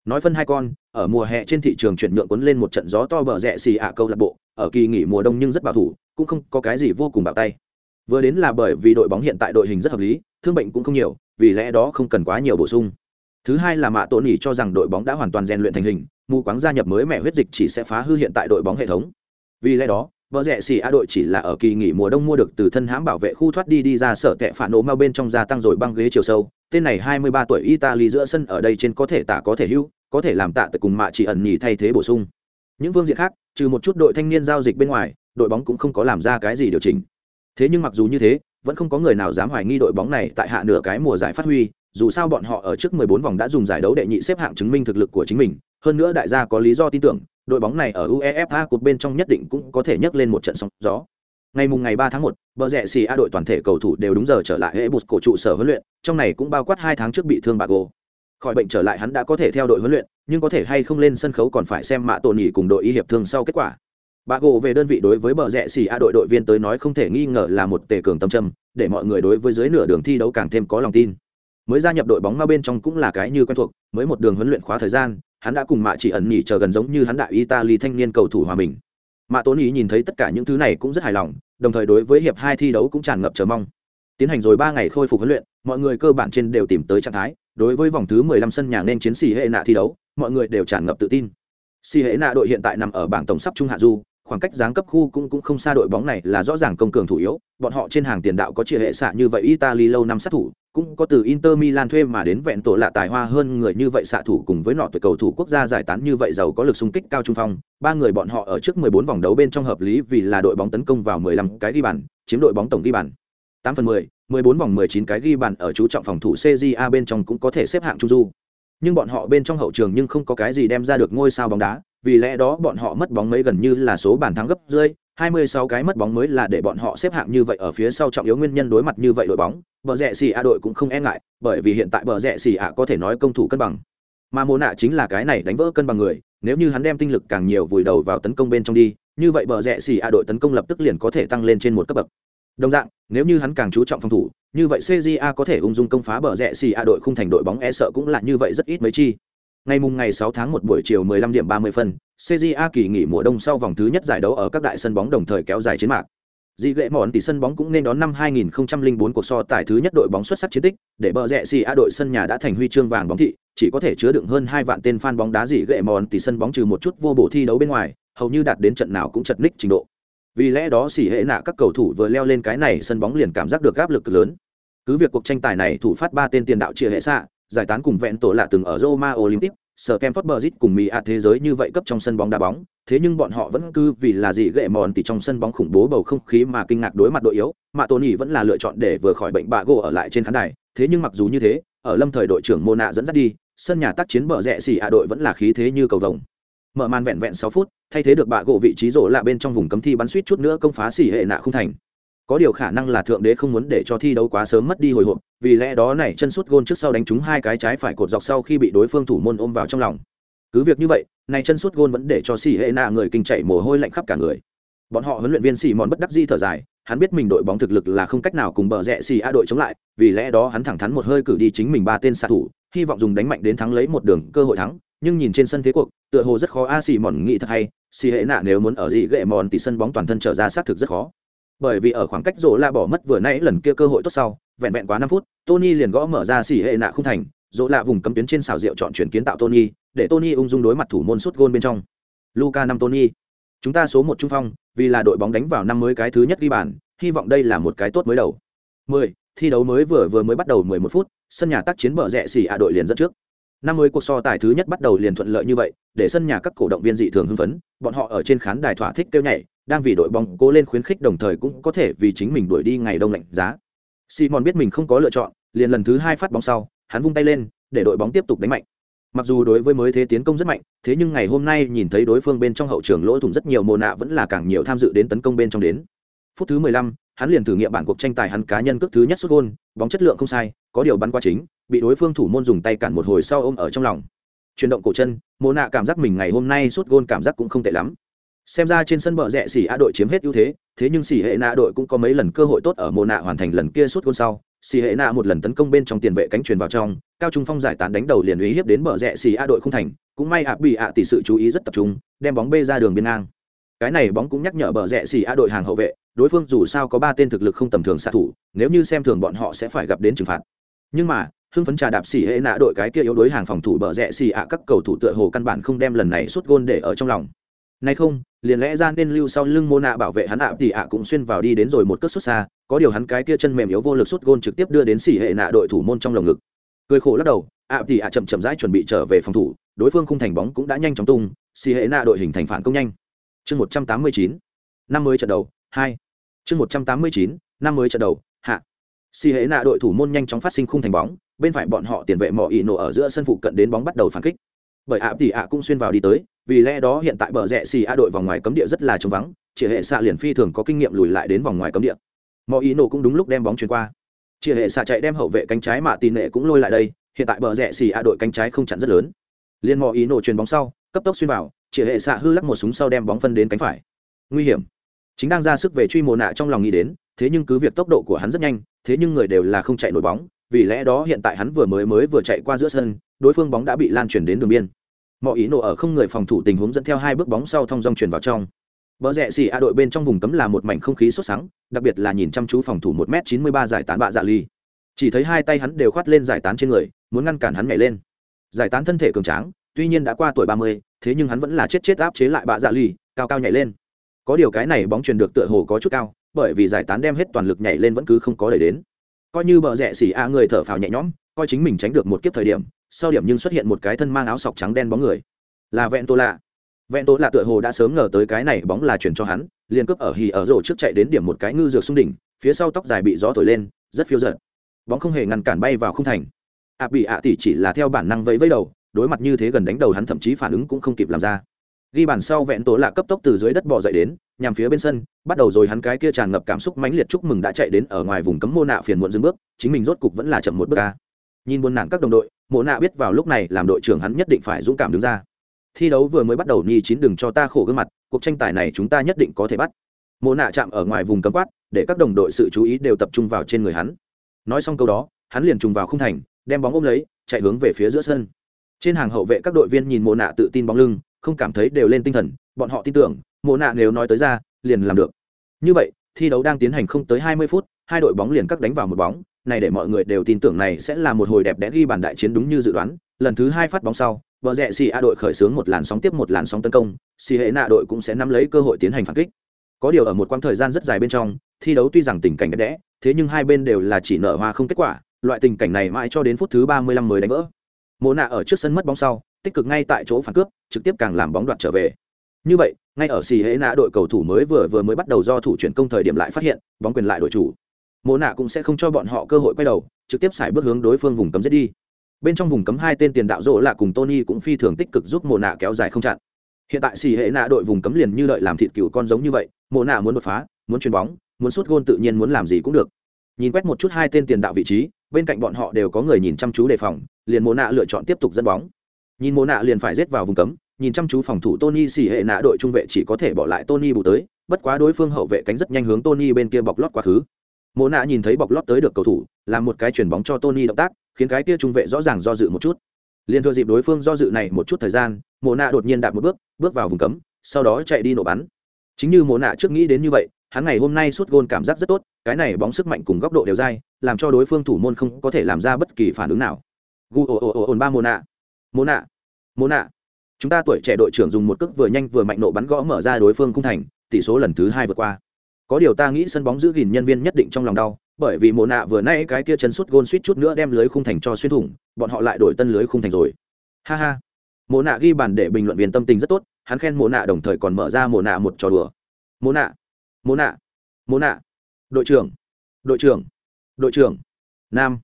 Nói phân hai con, ở mùa hè trên thị trường chuyển nhượng cuốn lên một trận gió to bờ rẽ xì ạ câu lạc bộ, ở kỳ nghỉ mùa đông nhưng rất bảo thủ, cũng không có cái gì vô cùng bảo tay. Vừa đến là bởi vì đội bóng hiện tại đội hình rất hợp lý, thương bệnh cũng không nhiều, vì lẽ đó không cần quá nhiều bổ sung. Thứ hai là Mạ Tổ Nỉ cho rằng đội bóng đã hoàn toàn rèn luyện thành hình, mù quáng gia nhập mới mẹ huyết dịch chỉ sẽ phá hư hiện tại đội bóng hệ thống. Vì lẽ đó, vợ rẻ xì a đội chỉ là ở kỳ nghỉ mùa đông mua được từ thân hãm bảo vệ khu thoát đi đi ra sở tệ phản ố mau bên trong gia tăng rồi băng ghế chiều sâu. Tên này 23 tuổi Italy giữa sân ở đây trên có thể tạ có thể hưu, có thể làm tạ từ cùng mạ chỉ ẩn nhì thay thế bổ sung. Những phương diện khác, trừ một chút đội thanh niên giao dịch bên ngoài, đội bóng cũng không có làm ra cái gì điều chỉnh. Thế nhưng mặc dù như thế, vẫn không có người nào dám hoài nghi đội bóng này tại hạ nửa cái mùa giải phát huy, dù sao bọn họ ở trước 14 vòng đã dùng giải đấu đệ nhị xếp hạng chứng minh thực lực của chính mình, hơn nữa đại gia có lý do tin tưởng, đội bóng này ở UEFA Cup bên trong nhất định cũng có thể nhấc lên một trận sóng gió. Ngày mùng ngày 3 tháng 1, bờ rẹ xì A đội toàn thể cầu thủ đều đúng giờ trở lại hệ bụt cổ trụ sở huấn luyện, trong này cũng bao quát 2 tháng trước bị thương Bago. Khỏi bệnh trở lại hắn đã có thể theo đội huấn luyện, nhưng có thể hay không lên sân khấu còn phải xem mạ tổ nhỉ cùng đội y hiệp thương sau kết quả. Bago về đơn vị đối với bờ rẹ xì A đội đội viên tới nói không thể nghi ngờ là một tề cường tâm châm, để mọi người đối với dưới nửa đường thi đấu càng thêm có lòng tin mới gia nhập đội bóng ma bên trong cũng là cái như quen thuộc mới một đường huấn luyện khóa thời gian hắn đã cùng mạ chỉ ẩn nhỉ chờ gần giống như hắn đại italy thanh niên cầu thủ hòa mình. Mạ tốn ý nhìn thấy tất cả những thứ này cũng rất hài lòng, đồng thời đối với hiệp hai thi đấu cũng tràn ngập chờ mong. Tiến hành rồi ba ngày khôi phục huấn luyện, mọi người cơ bản trên đều tìm tới trạng thái, đối với vòng thứ 15 sân nhà nên chiến sĩ hệ nạ thi đấu, mọi người đều tràn ngập tự tin. Si hệ nạ đội hiện tại nằm ở bảng tổng sắp trung hạ du, khoảng cách giáng cấp khu cũng cũng không xa đội bóng này là rõ ràng công cường thủ yếu, bọn họ trên hàng tiền đạo có chia hệ xạ như vậy italy lâu năm sát thủ cũng có từ Inter Milan thuê mà đến vẹn tổ lạ tài hoa hơn người như vậy xạ thủ cùng với nọ tuổi cầu thủ quốc gia giải tán như vậy giàu có lực xung kích cao trung phong, ba người bọn họ ở trước 14 vòng đấu bên trong hợp lý vì là đội bóng tấn công vào 15 cái ghi bàn, chiếm đội bóng tổng ghi bàn. 8 phần 10, 14 vòng 19 cái ghi bàn ở chú trọng phòng thủ CJA bên trong cũng có thể xếp hạng trung du. Nhưng bọn họ bên trong hậu trường nhưng không có cái gì đem ra được ngôi sao bóng đá, vì lẽ đó bọn họ mất bóng mấy gần như là số bàn thắng gấp rơi, 26 cái mất bóng mới là để bọn họ xếp hạng như vậy ở phía sau trọng yếu nguyên nhân đối mặt như vậy đội bóng, bờ rẹ xì a đội cũng không e ngại, bởi vì hiện tại bờ rẹ xì a có thể nói công thủ cân bằng. Mà Mộ nạ chính là cái này đánh vỡ cân bằng người, nếu như hắn đem tinh lực càng nhiều vùi đầu vào tấn công bên trong đi, như vậy bờ rẹ xì a đội tấn công lập tức liền có thể tăng lên trên một cấp bậc. Đồng dạng, nếu như hắn càng chú trọng phòng thủ, như vậy CJA có thể ung dung công phá bờ rẹ xì a đội không thành đội bóng e sợ cũng là như vậy rất ít mấy chi. Ngày mùng ngày 6 tháng 1 buổi chiều 15 điểm 30 phân, CJA kỳ nghỉ mùa đông sau vòng thứ nhất giải đấu ở các đại sân bóng đồng thời kéo dài chiến mạc. Dị lệ mòn tỷ sân bóng cũng nên đón năm 2004 cuộc so tài thứ nhất đội bóng xuất sắc chiến tích, để bờ rẽ xì a đội sân nhà đã thành huy chương vàng bóng thị, chỉ có thể chứa đựng hơn hai vạn tên fan bóng đá dị lệ mòn tỷ sân bóng trừ một chút vô bổ thi đấu bên ngoài, hầu như đạt đến trận nào cũng chật ních trình độ. Vì lẽ đó xỉ hệ nạ các cầu thủ vừa leo lên cái này sân bóng liền cảm giác được áp lực lớn. Cứ việc cuộc tranh tài này thủ phát ba tên tiền đạo chia hệ xạ, giải tán cùng vẹn tổ lạ từng ở Roma Olympic, sở kem Bridge cùng Mỹ ạ thế giới như vậy cấp trong sân bóng đá bóng, thế nhưng bọn họ vẫn cứ vì là gì gệ mòn thì trong sân bóng khủng bố bầu không khí mà kinh ngạc đối mặt đội yếu, mà Tony vẫn là lựa chọn để vừa khỏi bệnh bạ gỗ ở lại trên khán đài, thế nhưng mặc dù như thế, ở lâm thời đội trưởng Mona dẫn dắt đi, sân nhà tác chiến bờ rẽ xỉ ạ đội vẫn là khí thế như cầu vồng. Mở màn vẹn vẹn 6 phút, thay thế được bạ gỗ vị trí rổ lạ bên trong vùng cấm thi bắn suýt chút nữa công phá xỉ hệ nạ không thành. Có điều khả năng là thượng đế không muốn để cho thi đấu quá sớm mất đi hồi hộp vì lẽ đó này chân sút gôn trước sau đánh trúng hai cái trái phải cột dọc sau khi bị đối phương thủ môn ôm vào trong lòng. Cứ việc như vậy, này chân sút gôn vẫn để cho xì hệ nạ người kinh chạy mồ hôi lạnh khắp cả người. Bọn họ huấn luyện viên xì mòn bất đắc di thở dài, hắn biết mình đội bóng thực lực là không cách nào cùng bờ rẽ xì a đội chống lại, vì lẽ đó hắn thẳng thắn một hơi cử đi chính mình ba tên xạ thủ, hy vọng dùng đánh mạnh đến thắng lấy một đường cơ hội thắng, nhưng nhìn trên sân thế cuộc, tựa hồ rất khó, a xì mòn nghĩ thật hay xì hệ nạ nếu muốn ở dị gệ mòn thì sân bóng toàn thân trở ra xác thực rất khó. Bởi vì ở khoảng cách rỗ la bỏ mất vừa nãy lần kia cơ hội tốt sau vẹn vẹn quá năm phút, tony liền gõ mở ra xỉ hệ nạ không thành, dỗ lạ vùng cấm tuyến trên xào rượu chọn chuyển kiến tạo tony, để tony ung dung đối mặt thủ môn suốt gôn bên trong. Luca năm tony. Chúng ta số một trung phong, vì là đội bóng đánh vào năm mới cái thứ nhất ghi bàn, hy vọng đây là một cái tốt mới đầu. 10. thi đấu mới vừa vừa mới bắt đầu 11 phút, sân nhà tác chiến bờ rẽ xỉ ạ đội liền dẫn trước. Năm mới cuộc so tài thứ nhất bắt đầu liền thuận lợi như vậy, để sân nhà các cổ động viên dị thường hưng phấn, bọn họ ở trên khán đài thỏa thích kêu nhảy, đang vì đội bóng cố lên khuyến khích đồng thời cũng có thể vì chính mình đuổi đi ngày đông lạnh giá simon biết mình không có lựa chọn liền lần thứ hai phát bóng sau hắn vung tay lên để đội bóng tiếp tục đánh mạnh. Mặc dù đối với mới thế tiến công rất mạnh thế nhưng ngày hôm nay nhìn thấy đối phương bên trong hậu trường lỗ thủng rất nhiều mồ nạ vẫn là càng nhiều tham dự đến tấn công bên trong đến. Phút thứ 15, hắn liền thử nghiệm bản cuộc tranh tài hắn cá nhân cước thứ nhất sút gôn bóng chất lượng không sai có điều bắn qua chính bị đối phương thủ môn dùng tay cản một hồi sau ôm ở trong lòng. Chuyển động cổ chân mồ nạ cảm giác mình ngày hôm nay sút gôn cảm giác cũng không tệ lắm xem ra trên sân bờ rẽ xỉ a đội chiếm hết ưu thế thế nhưng xỉ hệ nạ đội cũng có mấy lần cơ hội tốt ở mồ nạ hoàn thành lần kia suốt gôn sau. Xỉ hệ nạ một lần tấn công bên trong tiền vệ cánh truyền vào trong, cao trung phong giải tán đánh đầu liền uy hiếp đến bờ rẽ xỉ a đội không thành. Cũng may ạ bị ạ tỷ sự chú ý rất tập trung, đem bóng bê ra đường biên ngang. Cái này bóng cũng nhắc nhở bờ rẽ xỉ a đội hàng hậu vệ, đối phương dù sao có ba tên thực lực không tầm thường xạ thủ, nếu như xem thường bọn họ sẽ phải gặp đến trừng phạt. Nhưng mà, hưng phấn trà đạp xỉ hệ nạ đội cái kia yếu đối hàng phòng thủ bờ rẽ xỉ ạ các cầu thủ tựa hồ căn bản không đem lần này suốt gôn để ở trong lòng nay không, liền lẽ ra nên lưu sau lưng mô nạ bảo vệ hắn ạ, thì ạ cũng xuyên vào đi đến rồi một cất xuất xa, có điều hắn cái kia chân mềm yếu vô lực suốt gôn trực tiếp đưa đến xỉ hệ nạ đội thủ môn trong lồng ngực. Cười khổ lắc đầu, ạ, thì ạ chậm chậm rãi chuẩn bị trở về phòng thủ, đối phương khung thành bóng cũng đã nhanh chóng tung, xỉ hệ nạ đội hình thành phản công nhanh. Chương một trăm tám mươi chín, năm mới trận đầu, hai. Chương một trăm tám mươi chín, năm mới trận đầu, hạ. Xỉ hệ nạ đội thủ môn nhanh chóng phát sinh khung thành bóng, bên phải bọn họ tiền vệ mỏ ỉ nổ ở giữa sân phụ cận đến bóng bắt đầu phản kích. Bởi ạ, thì ạ cũng xuyên vào đi tới vì lẽ đó hiện tại bờ rẽ xì a đội vòng ngoài cấm địa rất là trống vắng chỉ hệ xạ liền phi thường có kinh nghiệm lùi lại đến vòng ngoài cấm địa. Mọi ý nổ cũng đúng lúc đem bóng chuyền qua. Chỉ hệ xạ chạy đem hậu vệ cánh trái mạ tì nệ cũng lôi lại đây, hiện tại bờ rẽ xì a đội cánh trái không chặn rất lớn. Liên mọi ý nổ chuyền bóng sau, cấp tốc xuyên vào chỉ hệ xạ hư lắc một súng sau đem bóng phân đến cánh phải. Nguy hiểm. Chính đang ra sức về truy mồ nạ trong lòng nghĩ đến, thế nhưng cứ việc tốc độ của hắn rất nhanh, thế nhưng người đều là không chạy nổi bóng, vì lẽ đó hiện tại hắn vừa mới mới vừa chạy qua giữa sân, đối phương bóng đã bị lan truyền đến đường biên mọi ý nổ ở không người phòng thủ tình huống dẫn theo hai bước bóng sau thông dong truyền vào trong Bờ rẽ xì a đội bên trong vùng cấm là một mảnh không khí sốt sắng, đặc biệt là nhìn chăm chú phòng thủ một m chín mươi ba giải tán bạ dạ ly. Chỉ thấy hai tay hắn đều khoát lên giải tán trên người, muốn ngăn cản hắn nhảy lên. Giải tán thân thể cường tráng, tuy nhiên đã qua tuổi ba mươi, thế nhưng hắn vẫn là chết chết áp chế lại bạ dạ ly, cao cao nhảy lên. Có điều cái này bóng truyền được tựa hồ có chút cao, bởi vì giải tán đem hết toàn lực nhảy lên vẫn cứ không có đẩy đến. Coi như bờ rẽ xì a người thở phào nhẹ nhõm, coi chính mình tránh được một kiếp thời điểm, sau điểm nhưng xuất hiện một cái thân mang áo sọc trắng đen bóng người. Là vẹn tô lạ vẹn tô lạ tựa hồ đã sớm ngờ tới cái này bóng là chuyển cho hắn, liền cướp ở hì ở rổ trước chạy đến điểm một cái ngư dược xung đỉnh, phía sau tóc dài bị gió thổi lên, rất phiêu giật bóng không hề ngăn cản bay vào không thành. Ạ bị ạ tỷ chỉ là theo bản năng vẫy vẫy đầu, đối mặt như thế gần đánh đầu hắn thậm chí phản ứng cũng không kịp làm ra. Ghi bàn sau vẹn tố lạ cấp tốc từ dưới đất bò dậy đến, nhằm phía bên sân, bắt đầu rồi hắn cái kia tràn ngập cảm xúc mãnh liệt chúc mừng đã chạy đến ở ngoài vùng cấm mô nạ phiền muộn dừng bước, chính mình rốt cục vẫn là chậm một bước ca nhìn buồn nản các đồng đội, mộ nạ biết vào lúc này làm đội trưởng hắn nhất định phải dũng cảm đứng ra. Thi đấu vừa mới bắt đầu nhi chín đừng cho ta khổ gương mặt, cuộc tranh tài này chúng ta nhất định có thể bắt. Mộ nạ chạm ở ngoài vùng cấm quát, để các đồng đội sự chú ý đều tập trung vào trên người hắn. Nói xong câu đó, hắn liền trùng vào không thành, đem bóng ôm lấy, chạy hướng về phía giữa sân. Trên hàng hậu vệ các đội viên nhìn mộ nạ tự tin bóng lưng, không cảm thấy đều lên tinh thần, bọn họ tin tưởng, mộ nạ nếu nói tới ra, liền làm được. Như vậy, thi đấu đang tiến hành không tới hai mươi phút, hai đội bóng liền cắt đánh vào một bóng này để mọi người đều tin tưởng này sẽ là một hồi đẹp đẽ ghi bàn đại chiến đúng như dự đoán. Lần thứ hai phát bóng sau, vợ rẽ xì a đội khởi xướng một làn sóng tiếp một làn sóng tấn công, xì hệ nạ đội cũng sẽ nắm lấy cơ hội tiến hành phản kích. Có điều ở một quãng thời gian rất dài bên trong, thi đấu tuy rằng tình cảnh đẹp đẽ, thế nhưng hai bên đều là chỉ nở hoa không kết quả, loại tình cảnh này mãi cho đến phút thứ ba mươi lăm mới đánh vỡ. Mộ nạ ở trước sân mất bóng sau, tích cực ngay tại chỗ phản cướp, trực tiếp càng làm bóng đoạt trở về. Như vậy, ngay ở xì hệ nạ đội cầu thủ mới vừa vừa mới bắt đầu do thủ chuyển công thời điểm lại phát hiện, bóng quyền lại đội chủ mộ nạ cũng sẽ không cho bọn họ cơ hội quay đầu, trực tiếp xài bước hướng đối phương vùng cấm giết đi. Bên trong vùng cấm hai tên tiền đạo rỗ là cùng tony cũng phi thường tích cực giúp mộ nạ kéo dài không chặn. Hiện tại xì hệ nạ đội vùng cấm liền như đợi làm thịt cựu con giống như vậy, mộ nạ muốn đột phá, muốn chuyền bóng, muốn sút gôn tự nhiên muốn làm gì cũng được. Nhìn quét một chút hai tên tiền đạo vị trí, bên cạnh bọn họ đều có người nhìn chăm chú đề phòng, liền mộ nạ lựa chọn tiếp tục dẫn bóng. Nhìn mộ nạ liền phải rết vào vùng cấm, nhìn chăm chú phòng thủ tony, xì hệ nạ đội trung vệ chỉ có thể bỏ lại tony bù tới, bất quá đối phương hậu vệ cánh rất nhanh hướng tony bên kia bọc lót quá khứ mộ nạ nhìn thấy bọc lót tới được cầu thủ, làm một cái chuyền bóng cho tony động tác, khiến cái kia trung vệ rõ ràng do dự một chút. Liền thừa dịp đối phương do dự này một chút thời gian, mộ nạ đột nhiên đạp một bước bước vào vùng cấm, sau đó chạy đi nổ bắn. Chính như mộ nạ trước nghĩ đến như vậy, hắn ngày hôm nay suốt gôn cảm giác rất tốt, cái này bóng sức mạnh cùng góc độ đều dai, làm cho đối phương thủ môn không có thể làm ra bất kỳ phản ứng nào. Gu ồ ồ ồ ồn ba mộ nạ. Mộ nạ mộ nạ. Chúng ta tuổi trẻ đội trưởng dùng một cước vừa nhanh vừa mạnh nổ bắn gõ mở ra đối phương không thành, tỷ số lần thứ hai vượt qua có điều ta nghĩ sân bóng giữ gìn nhân viên nhất định trong lòng đau, bởi vì mồ nạ vừa nay cái kia chân suốt gôn suýt chút nữa đem lưới khung thành cho xuyên thủng, bọn họ lại đổi tân lưới khung thành rồi. Ha ha. Mồ nạ ghi bàn để bình luận viên tâm tình rất tốt, hắn khen mồ nạ đồng thời còn mở ra mồ nạ một trò đùa. Mồ nạ. Mồ nạ. Mồ nạ. Đội trưởng. Đội trưởng. Đội trưởng. Nam.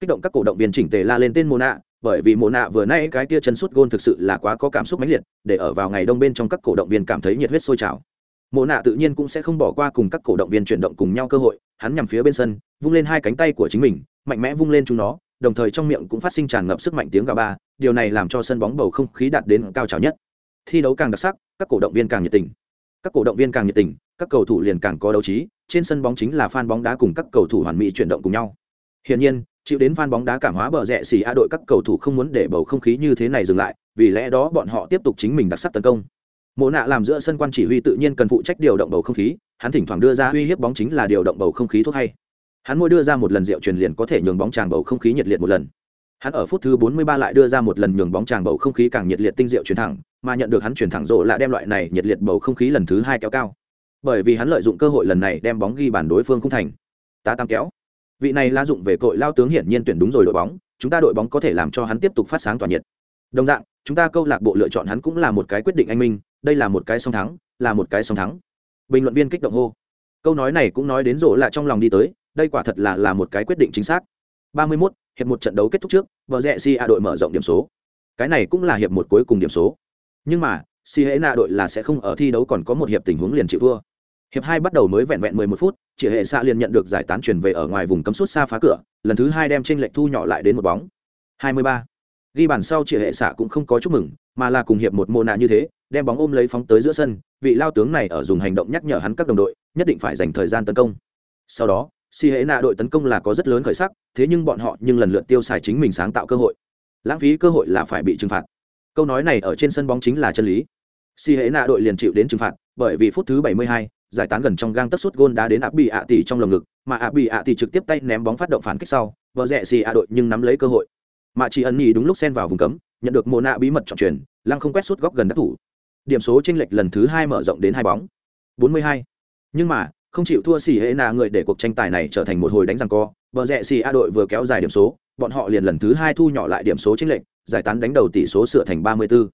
Kích động các cổ động viên chỉnh tề la lên tên mồ nạ, bởi vì mồ nạ vừa nay cái kia chân suốt gôn thực sự là quá có cảm xúc mãnh liệt, để ở vào ngày đông bên trong các cổ động viên cảm thấy nhiệt huyết sôi trào. Mộ nạ tự nhiên cũng sẽ không bỏ qua cùng các cổ động viên chuyển động cùng nhau cơ hội, hắn nhằm phía bên sân, vung lên hai cánh tay của chính mình, mạnh mẽ vung lên chúng nó, đồng thời trong miệng cũng phát sinh tràn ngập sức mạnh tiếng gà ba, điều này làm cho sân bóng bầu không khí đạt đến cao trào nhất. Thi đấu càng đặc sắc, các cổ động viên càng nhiệt tình. Các cổ động viên càng nhiệt tình, các cầu thủ liền càng có đấu trí, trên sân bóng chính là fan bóng đá cùng các cầu thủ hoàn mỹ chuyển động cùng nhau. Hiển nhiên, chịu đến fan bóng đá cảm hóa bờ rẽ xì a đội các cầu thủ không muốn để bầu không khí như thế này dừng lại, vì lẽ đó bọn họ tiếp tục chính mình đặc sắc tấn công mộ nạ làm giữa sân quan chỉ huy tự nhiên cần phụ trách điều động bầu không khí, hắn thỉnh thoảng đưa ra uy hiếp bóng chính là điều động bầu không khí thuốc hay. Hắn mỗi đưa ra một lần rượu truyền liền có thể nhường bóng tràng bầu không khí nhiệt liệt một lần. Hắn ở phút thứ 43 lại đưa ra một lần nhường bóng tràng bầu không khí càng nhiệt liệt tinh rượu truyền thẳng, mà nhận được hắn truyền thẳng rộ là đem loại này nhiệt liệt bầu không khí lần thứ hai kéo cao. Bởi vì hắn lợi dụng cơ hội lần này đem bóng ghi bàn đối phương không thành. Tá tam kéo. Vị này la dụng về cội lao tướng hiển nhiên tuyển đúng rồi đội bóng, chúng ta đội bóng có thể làm cho hắn tiếp tục phát sáng tỏa nhiệt. Đồng dạng, chúng ta câu lạc bộ lựa chọn hắn cũng là một cái quyết định anh minh đây là một cái song thắng là một cái song thắng. Bình luận viên kích động hô. Câu nói này cũng nói đến rộ lạ trong lòng đi tới đây quả thật là là một cái quyết định chính xác. 31, hiệp một trận đấu kết thúc trước vợ rẽ si a đội mở rộng điểm số. Cái này cũng là hiệp một cuối cùng điểm số. Nhưng mà si hễ na đội là sẽ không ở thi đấu còn có một hiệp tình huống liền chịu thua. Hiệp hai bắt đầu mới vẹn vẹn 11 phút chị hệ xạ liền nhận được giải tán truyền về ở ngoài vùng cấm sút xa phá cửa lần thứ hai đem trên lệnh thu nhỏ lại đến một bóng. 23. ghi bàn sau chị hệ xạ cũng không có chúc mừng mà là cùng hiệp một mô nạ như thế đem bóng ôm lấy phóng tới giữa sân vị lao tướng này ở dùng hành động nhắc nhở hắn các đồng đội nhất định phải dành thời gian tấn công. Sau đó si hệ nạ đội tấn công là có rất lớn khởi sắc thế nhưng bọn họ nhưng lần lượt tiêu xài chính mình sáng tạo cơ hội. Lãng phí cơ hội là phải bị trừng phạt. Câu nói này ở trên sân bóng chính là chân lý. Si hệ nạ đội liền chịu đến trừng phạt bởi vì phút thứ 72, giải tán gần trong gang tất suốt gôn đá đến áp bị ạ tỷ trong lồng ngực mà áp bị ạ tỷ trực tiếp tay ném bóng phát động phản kích sau vợ rẽ xì ạ đội nhưng nắm lấy cơ hội. Mà chỉ ẩn nhì đúng lúc xen vào vùng cấm nhận được mồ nạ bí mật chọn truyền lăng không quét suốt góc gần đắc thủ điểm số chênh lệch lần thứ hai mở rộng đến hai bóng 42. nhưng mà không chịu thua xì hệ nạ người để cuộc tranh tài này trở thành một hồi đánh răng co Bờ rẽ xì a đội vừa kéo dài điểm số bọn họ liền lần thứ hai thu nhỏ lại điểm số chênh lệch giải tán đánh đầu tỷ số sửa thành 34.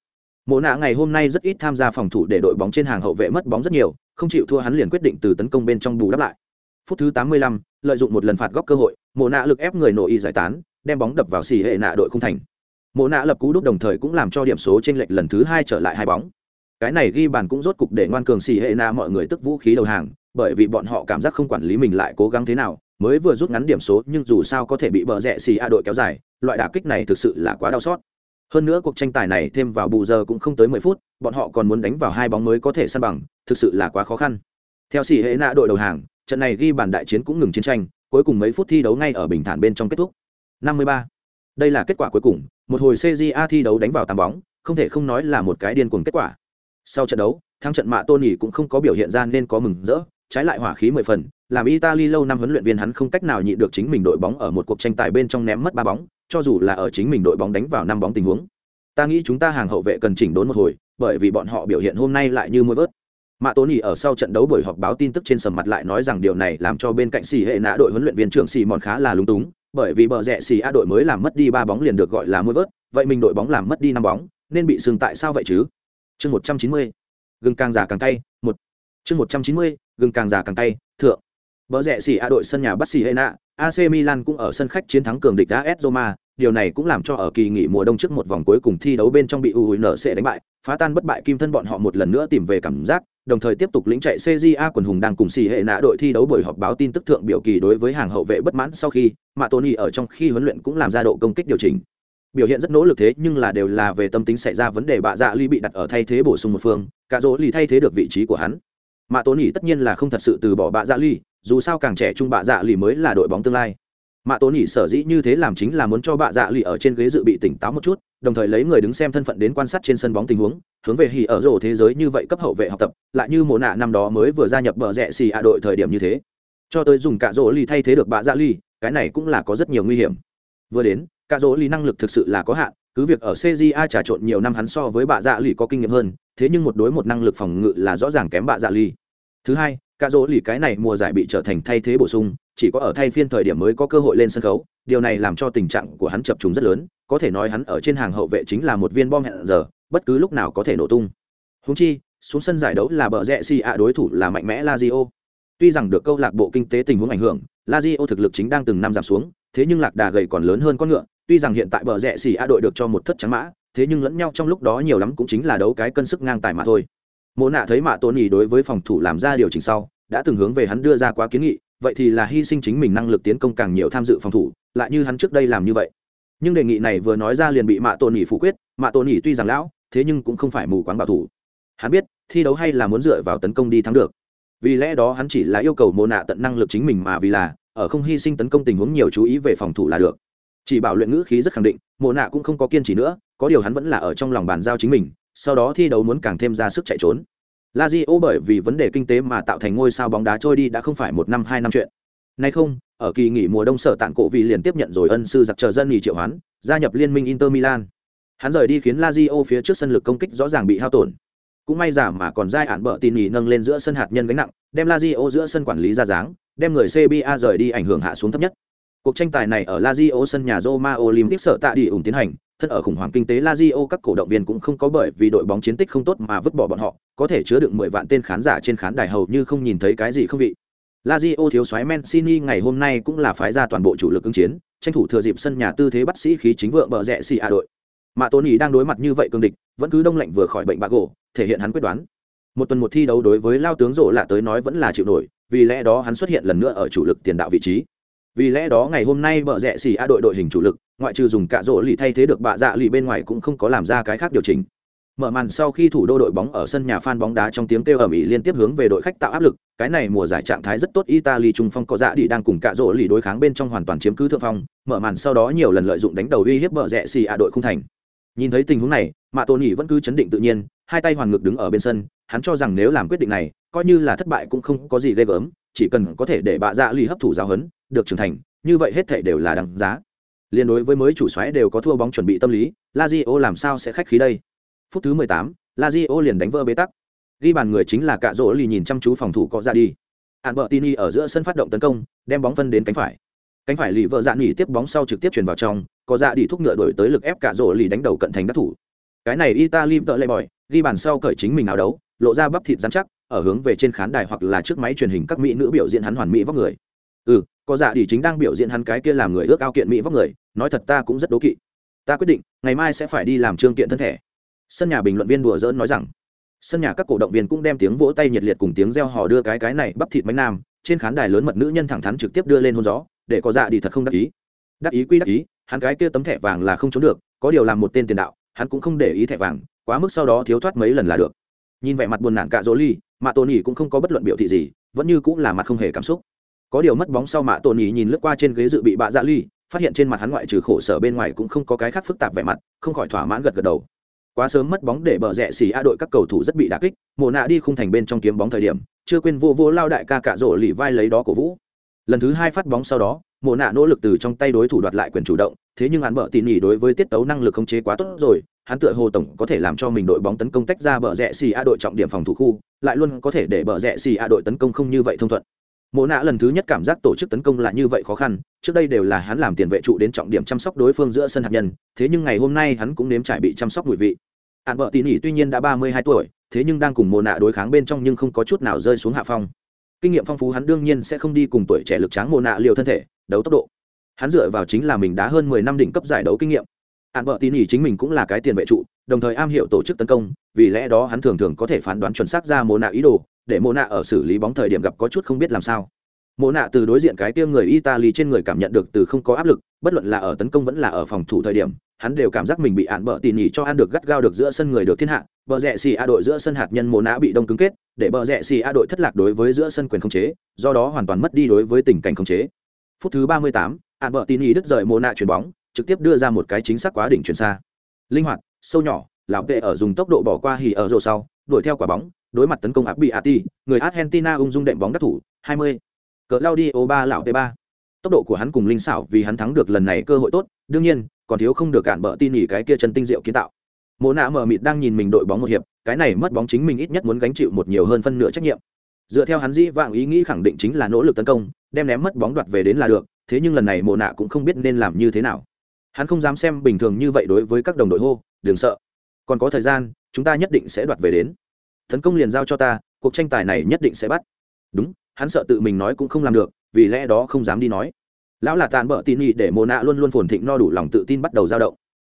Mộ nạ ngày hôm nay rất ít tham gia phòng thủ để đội bóng trên hàng hậu vệ mất bóng rất nhiều, không chịu thua hắn liền quyết định từ tấn công bên trong bù đắp lại. Phút thứ 85, lợi dụng một lần phạt góc cơ hội, Mộ nạ lực ép người nội y giải tán, đem bóng đập vào xì hệ nạ đội không thành. Mộ nạ lập cú đúc đồng thời cũng làm cho điểm số trên lệch lần thứ hai trở lại hai bóng. Cái này ghi bàn cũng rốt cục để ngoan cường xì hệ nạ mọi người tức vũ khí đầu hàng, bởi vì bọn họ cảm giác không quản lý mình lại cố gắng thế nào, mới vừa rút ngắn điểm số nhưng dù sao có thể bị bờ rẽ xì a đội kéo dài, loại đả kích này thực sự là quá đau xót hơn nữa cuộc tranh tài này thêm vào bù giờ cũng không tới mười phút bọn họ còn muốn đánh vào hai bóng mới có thể săn bằng thực sự là quá khó khăn theo xì hệ nạ đội đầu hàng trận này ghi bàn đại chiến cũng ngừng chiến tranh cuối cùng mấy phút thi đấu ngay ở bình thản bên trong kết thúc 53. đây là kết quả cuối cùng một hồi cja thi đấu đánh vào tám bóng, không thể không nói là một cái điên cuồng kết quả. Sau trận đấu, thắng trận mạ tony cũng không có biểu hiện ra nên có mừng rỡ, trái lại hỏa khí mười phần, làm italy lâu năm huấn luyện viên hắn không cách nào nhịn được chính mình đội bóng ở một cuộc tranh tài bên trong ném mất ba bóng, cho dù là ở chính mình đội bóng đánh vào năm bóng tình huống. Ta nghĩ chúng ta hàng hậu vệ cần chỉnh đốn một hồi, bởi vì bọn họ biểu hiện hôm nay lại như mưa vớt. Mạ tố nhì ở sau trận đấu buổi họp báo tin tức trên sầm mặt lại nói rằng điều này làm cho bên cạnh xì hệ nã đội huấn luyện viên trưởng xì mòn khá là lúng túng bởi vì bờ rẽ xì a đội mới làm mất đi ba bóng liền được gọi là mưa vớt vậy mình đội bóng làm mất đi năm bóng nên bị sừng tại sao vậy chứ? Chương một trăm chín mươi gừng càng già càng tay một. Chương một trăm chín mươi gừng càng già càng tay thượng. Bờ rẽ xì a đội sân nhà bắt xì hệ nạ AC Milan cũng ở sân khách chiến thắng cường địch AS Roma, điều này cũng làm cho ở kỳ nghỉ mùa đông trước một vòng cuối cùng thi đấu bên trong bị u n sẽ đánh bại, phá tan bất bại kim thân bọn họ một lần nữa tìm về cảm giác, đồng thời tiếp tục lĩnh chạy CJA quần hùng đang cùng xì hệ nã đội thi đấu buổi họp báo tin tức thượng biểu kỳ đối với hàng hậu vệ bất mãn sau khi, mà Tony ở trong khi huấn luyện cũng làm ra độ công kích điều chỉnh. Biểu hiện rất nỗ lực thế nhưng là đều là về tâm tính xảy ra vấn đề bạ dạ ly bị đặt ở thay thế bổ sung một phương, cả dỗ ly thay thế được vị trí của hắn. Mà Tony tất nhiên là không thật sự từ bỏ bạ dạ ly, dù sao càng trẻ trung bạ dạ ly mới là đội bóng tương lai mạ tố nhỉ sở dĩ như thế làm chính là muốn cho bạ dạ lì ở trên ghế dự bị tỉnh táo một chút đồng thời lấy người đứng xem thân phận đến quan sát trên sân bóng tình huống, hướng về hỉ ở rổ thế giới như vậy cấp hậu vệ học tập, lại như mồ nạ năm đó mới vừa gia nhập bờ rẽ xì ạ đội thời điểm như thế. Cho tới dùng cả rổ ly thay thế được bạ dạ ly cái này cũng là có rất nhiều nguy hiểm. Vừa đến cả rổ ly năng lực thực sự là có hạn, cứ việc ở cja trà trộn nhiều năm hắn so với bạ dạ ly có kinh nghiệm hơn, thế nhưng một đối một năng lực phòng ngự là rõ ràng kém bạ dạ ly thứ hai cả rỗ lì cái này mùa giải bị trở thành thay thế bổ sung, chỉ có ở thay phiên thời điểm mới có cơ hội lên sân khấu, điều này làm cho tình trạng của hắn chập trùng rất lớn có thể nói hắn ở trên hàng hậu vệ chính là một viên bom hẹn giờ, bất cứ lúc nào có thể nổ tung. Húng chi, xuống sân giải đấu là bờ rẽ si ạ đối thủ là mạnh mẽ lazio. Tuy rằng được câu lạc bộ kinh tế tình huống ảnh hưởng, lazio thực lực chính đang từng năm giảm xuống, thế nhưng lạc đà gầy còn lớn hơn con ngựa, tuy rằng hiện tại bờ rẽ si ạ đội được cho một thất trắng mã, thế nhưng lẫn nhau trong lúc đó nhiều lắm cũng chính là đấu cái cân sức ngang tài mà thôi. Mộ nạ thấy mạ tôn ý đối với phòng thủ làm ra điều chỉnh sau, đã từng hướng về hắn đưa ra quá kiến nghị, vậy thì là hy sinh chính mình năng lực tiến công càng nhiều tham dự phòng thủ, lại như hắn trước đây làm như vậy nhưng đề nghị này vừa nói ra liền bị mạ tôn nhỉ phủ quyết. Mạ tôn nhỉ tuy rằng lão thế nhưng cũng không phải mù quáng bảo thủ. Hắn biết thi đấu hay là muốn dựa vào tấn công đi thắng được. Vì lẽ đó hắn chỉ là yêu cầu mồ nạ tận năng lực chính mình mà vì là ở không hy sinh tấn công tình huống nhiều chú ý về phòng thủ là được. Chỉ bảo luyện ngữ khí rất khẳng định mồ nạ cũng không có kiên trì nữa có điều hắn vẫn là ở trong lòng bàn giao chính mình sau đó thi đấu muốn càng thêm ra sức chạy trốn. La Diếu bởi vì vấn đề kinh tế mà tạo thành ngôi sao bóng đá trôi đi đã không phải một năm hai năm chuyện. Nay không, ở kỳ nghỉ mùa đông sở tạng cổ vì liền tiếp nhận rồi ân sư giặc chờ dân nghỉ triệu hoán, gia nhập liên minh Inter Milan. Hắn rời đi khiến Lazio phía trước sân lực công kích rõ ràng bị hao tổn. Cũng may giả mà còn giai ản bợ tin nghỉ nâng lên giữa sân hạt nhân gánh nặng, đem Lazio giữa sân quản lý ra dáng, đem người CBA rời đi ảnh hưởng hạ xuống thấp nhất. Cuộc tranh tài này ở Lazio sân nhà Roma Olympic sở tạ đi ủng tiến hành, thân ở khủng hoảng kinh tế Lazio các cổ động viên cũng không có bởi vì đội bóng chiến tích không tốt mà vứt bỏ bọn họ, có thể chứa được mười vạn tên khán giả trên khán đài hầu như không nhìn thấy cái gì không vị. Lazio thiếu soái Mancini ngày hôm nay cũng là phái ra toàn bộ chủ lực ứng chiến, tranh thủ thừa dịp sân nhà tư thế bắt sĩ khí chính vượng bờ rẽ xì a đội. Mà Tony đang đối mặt như vậy cương địch, vẫn cứ đông lạnh vừa khỏi bệnh bạc gỗ, thể hiện hắn quyết đoán. Một tuần một thi đấu đối với lao tướng rổ lạ tới nói vẫn là chịu nổi, vì lẽ đó hắn xuất hiện lần nữa ở chủ lực tiền đạo vị trí vì lẽ đó ngày hôm nay bờ rẽ xì a đội đội hình chủ lực ngoại trừ dùng cả rổ lì thay thế được bạ dạ lì bên ngoài cũng không có làm ra cái khác điều chỉnh mở màn sau khi thủ đô đội bóng ở sân nhà fan bóng đá trong tiếng kêu ầm ĩ liên tiếp hướng về đội khách tạo áp lực, cái này mùa giải trạng thái rất tốt, italy trung phong có dạ đi đang cùng cả rỗ lì đối kháng bên trong hoàn toàn chiếm cứ thượng phong, mở màn sau đó nhiều lần lợi dụng đánh đầu uy hiếp bờ rẽ xì à đội không thành. Nhìn thấy tình huống này mạ tôn nhỉ vẫn cứ chấn định tự nhiên, hai tay hoàn ngực đứng ở bên sân, hắn cho rằng nếu làm quyết định này, coi như là thất bại cũng không có gì ghê gớm, chỉ cần có thể để bạ dạ lì hấp thụ giáo huấn, được trưởng thành, như vậy hết thảy đều là đằng giá. Liên đối với mới chủ xoáy đều có thua bóng chuẩn bị tâm lý, lazio làm sao sẽ khách khí đây? Phút thứ 18, lazio liền đánh vỡ bế tắc. Ghi bàn người chính là cạ rỗ lì nhìn chăm chú phòng thủ có ra đi. Albertini ở giữa sân phát động tấn công đem bóng phân đến cánh phải. Cánh phải lì vợ dạn nghỉ tiếp bóng sau trực tiếp chuyển vào trong có dạ đi thúc ngựa đổi tới lực ép cạ rỗ lì đánh đầu cận thành đắc thủ. Cái này italy tợ lệ bòi ghi bàn sau cởi chính mình áo đấu lộ ra bắp thịt rắn chắc ở hướng về trên khán đài hoặc là trước máy truyền hình các mỹ nữ biểu diễn hắn hoàn mỹ vóc người. Ừ có dạ đi chính đang biểu diễn hắn cái kia làm người ước ao kiện mỹ vóc người nói thật ta cũng rất đố kỵ. Ta quyết định ngày mai sẽ phải đi làm trương kiện thân thể sân nhà bình luận viên đùa dỡn nói rằng, sân nhà các cổ động viên cũng đem tiếng vỗ tay nhiệt liệt cùng tiếng reo hò đưa cái cái này bắp thịt bánh nam, trên khán đài lớn mật nữ nhân thẳng thắn trực tiếp đưa lên hôn gió, để có dạ đi thật không đắc ý. Đắc ý quy đắc ý, hắn cái kia tấm thẻ vàng là không trốn được, có điều làm một tên tiền đạo, hắn cũng không để ý thẻ vàng, quá mức sau đó thiếu thoát mấy lần là được. Nhìn vẻ mặt buồn nản cạ dỗ ly, mạ tôn nhỉ cũng không có bất luận biểu thị gì, vẫn như cũng là mặt không hề cảm xúc. Có điều mất bóng sau mạ tôn nhỉ nhìn lướt qua trên ghế dự bị bạ dạ ly, phát hiện trên mặt hắn ngoại trừ khổ sở bên ngoài cũng không có cái khác phức tạp vẻ mặt, không khỏi thỏa mãn gật gật đầu quá sớm mất bóng để bờ rẽ xỉ a đội các cầu thủ rất bị đả kích mồ nạ đi khung thành bên trong kiếm bóng thời điểm, chưa quên vô vô lao đại ca cạ rổ lì vai lấy đó cổ vũ. Lần thứ hai phát bóng sau đó mồ nạ nỗ lực từ trong tay đối thủ đoạt lại quyền chủ động, thế nhưng hắn bợ tỉ nỉ đối với tiết tấu năng lực khống chế quá tốt rồi, hắn tựa hồ tổng có thể làm cho mình đội bóng tấn công tách ra bờ rẽ xì a đội trọng điểm phòng thủ khu, lại luôn có thể để bờ rẽ xì a đội tấn công không như vậy thông thuận mộ nạ lần thứ nhất cảm giác tổ chức tấn công là như vậy khó khăn, trước đây đều là hắn làm tiền vệ trụ đến trọng điểm chăm sóc đối phương giữa sân hạt nhân, thế nhưng ngày hôm nay hắn cũng nếm trải bị chăm sóc mùi vị. Hạn vợ tỉ nỉ tuy nhiên đã ba mươi hai tuổi, thế nhưng đang cùng mộ nạ đối kháng bên trong nhưng không có chút nào rơi xuống hạ phong. Kinh nghiệm phong phú hắn đương nhiên sẽ không đi cùng tuổi trẻ lực tráng mộ nạ liều thân thể, đấu tốc độ. Hắn dựa vào chính là mình đã hơn mười năm đỉnh cấp giải đấu kinh nghiệm. Hạn vợ tỉ nỉ chính mình cũng là cái tiền vệ trụ, đồng thời am hiểu tổ chức tấn công, vì lẽ đó hắn thường thường có thể phán đoán chuẩn xác ra mộ nạ ý đồ để mộ nạ ở xử lý bóng thời điểm gặp có chút không biết làm sao. Mộ nạ từ đối diện cái tiêu người italy trên người cảm nhận được từ không có áp lực, bất luận là ở tấn công vẫn là ở phòng thủ thời điểm, hắn đều cảm giác mình bị ạn bợ tỉ nhỉ cho ăn được gắt gao được giữa sân người được thiên hạ, bờ rẽ xì a đội giữa sân hạt nhân mộ nạ bị đông cứng kết, để bờ rẽ xì a đội thất lạc đối với giữa sân quyền khống chế, do đó hoàn toàn mất đi đối với tình cảnh khống chế. Phút thứ ba mươi tám, ạn bợ tỉ nhỉ đứt rời mộ nạ chuyển bóng, trực tiếp đưa ra một cái chính xác quá đỉnh chuyển xa. Linh hoạt, sâu nhỏ, lão vệ ở dùng tốc độ bỏ qua hỉ ở rổ sau, đuổi theo quả bóng đối mặt tấn công áp bị ati người argentina ung dung đệm bóng đắc thủ 20. cỡ laudio ba, lão p ba. Tốc độ của hắn cùng linh xảo vì hắn thắng được lần này cơ hội tốt, đương nhiên, còn thiếu không được cản bỡ tin nhỉ cái kia chân tinh diệu kiến tạo. Mộ nạ mờ mịt đang nhìn mình đội bóng một hiệp, cái này mất bóng chính mình ít nhất muốn gánh chịu một nhiều hơn phân nửa trách nhiệm. Dựa theo hắn dĩ vạng ý nghĩ khẳng định chính là nỗ lực tấn công, đem ném mất bóng đoạt về đến là được, thế nhưng lần này mộ nạ cũng không biết nên làm như thế nào. Hắn không dám xem bình thường như vậy đối với các đồng đội hô, đừng sợ. Còn có thời gian, chúng ta nhất định sẽ đoạt về đến tấn công liền giao cho ta, cuộc tranh tài này nhất định sẽ bắt. Đúng, hắn sợ tự mình nói cũng không làm được, vì lẽ đó không dám đi nói. Lão là tàn bỡ tin nhị để mồ nạ luôn luôn phồn thịnh no đủ lòng tự tin bắt đầu dao động.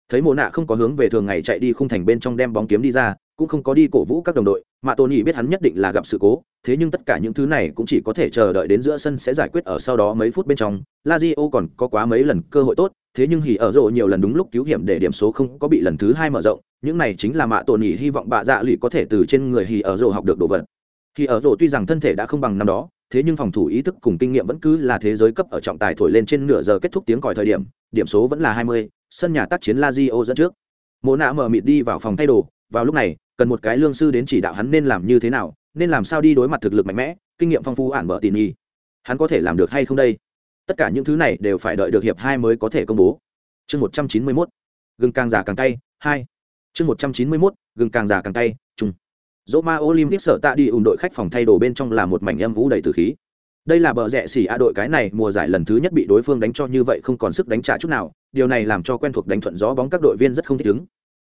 Thấy mồ nạ không có hướng về thường ngày chạy đi khung thành bên trong đem bóng kiếm đi ra cũng không có đi cổ vũ các đồng đội mà tony biết hắn nhất định là gặp sự cố thế nhưng tất cả những thứ này cũng chỉ có thể chờ đợi đến giữa sân sẽ giải quyết ở sau đó mấy phút bên trong lazio còn có quá mấy lần cơ hội tốt thế nhưng hỉ ở rộ nhiều lần đúng lúc cứu hiểm để điểm số không có bị lần thứ hai mở rộng những này chính là mạ tôn nhị hy vọng bạ dạ lụy có thể từ trên người hỉ ở rộ học được đồ vật hỉ ở rộ tuy rằng thân thể đã không bằng năm đó thế nhưng phòng thủ ý thức cùng kinh nghiệm vẫn cứ là thế giới cấp ở trọng tài thổi lên trên nửa giờ kết thúc tiếng còi thời điểm, điểm số vẫn là 20, sân nhà tác chiến Lazio dẫn trước. Mộ nạ mở mịt đi vào phòng thay đồ, vào lúc này, cần một cái lương sư đến chỉ đạo hắn nên làm như thế nào, nên làm sao đi đối mặt thực lực mạnh mẽ, kinh nghiệm phong phú ản bợ tỉ nhi Hắn có thể làm được hay không đây? Tất cả những thứ này đều phải đợi được hiệp hai mới có thể công bố. Chương 191. Gừng càng già càng cay, 2. Chương 191. Gừng càng già càng cay, chung. Roma Olympic sở tạ đi ủng đội khách phòng thay đồ bên trong là một mảnh âm vũ đầy tử khí. Đây là bờ rẽ xỉ a đội cái này mùa giải lần thứ nhất bị đối phương đánh cho như vậy không còn sức đánh trả chút nào, điều này làm cho quen thuộc đánh thuận gió bóng các đội viên rất không thích ứng.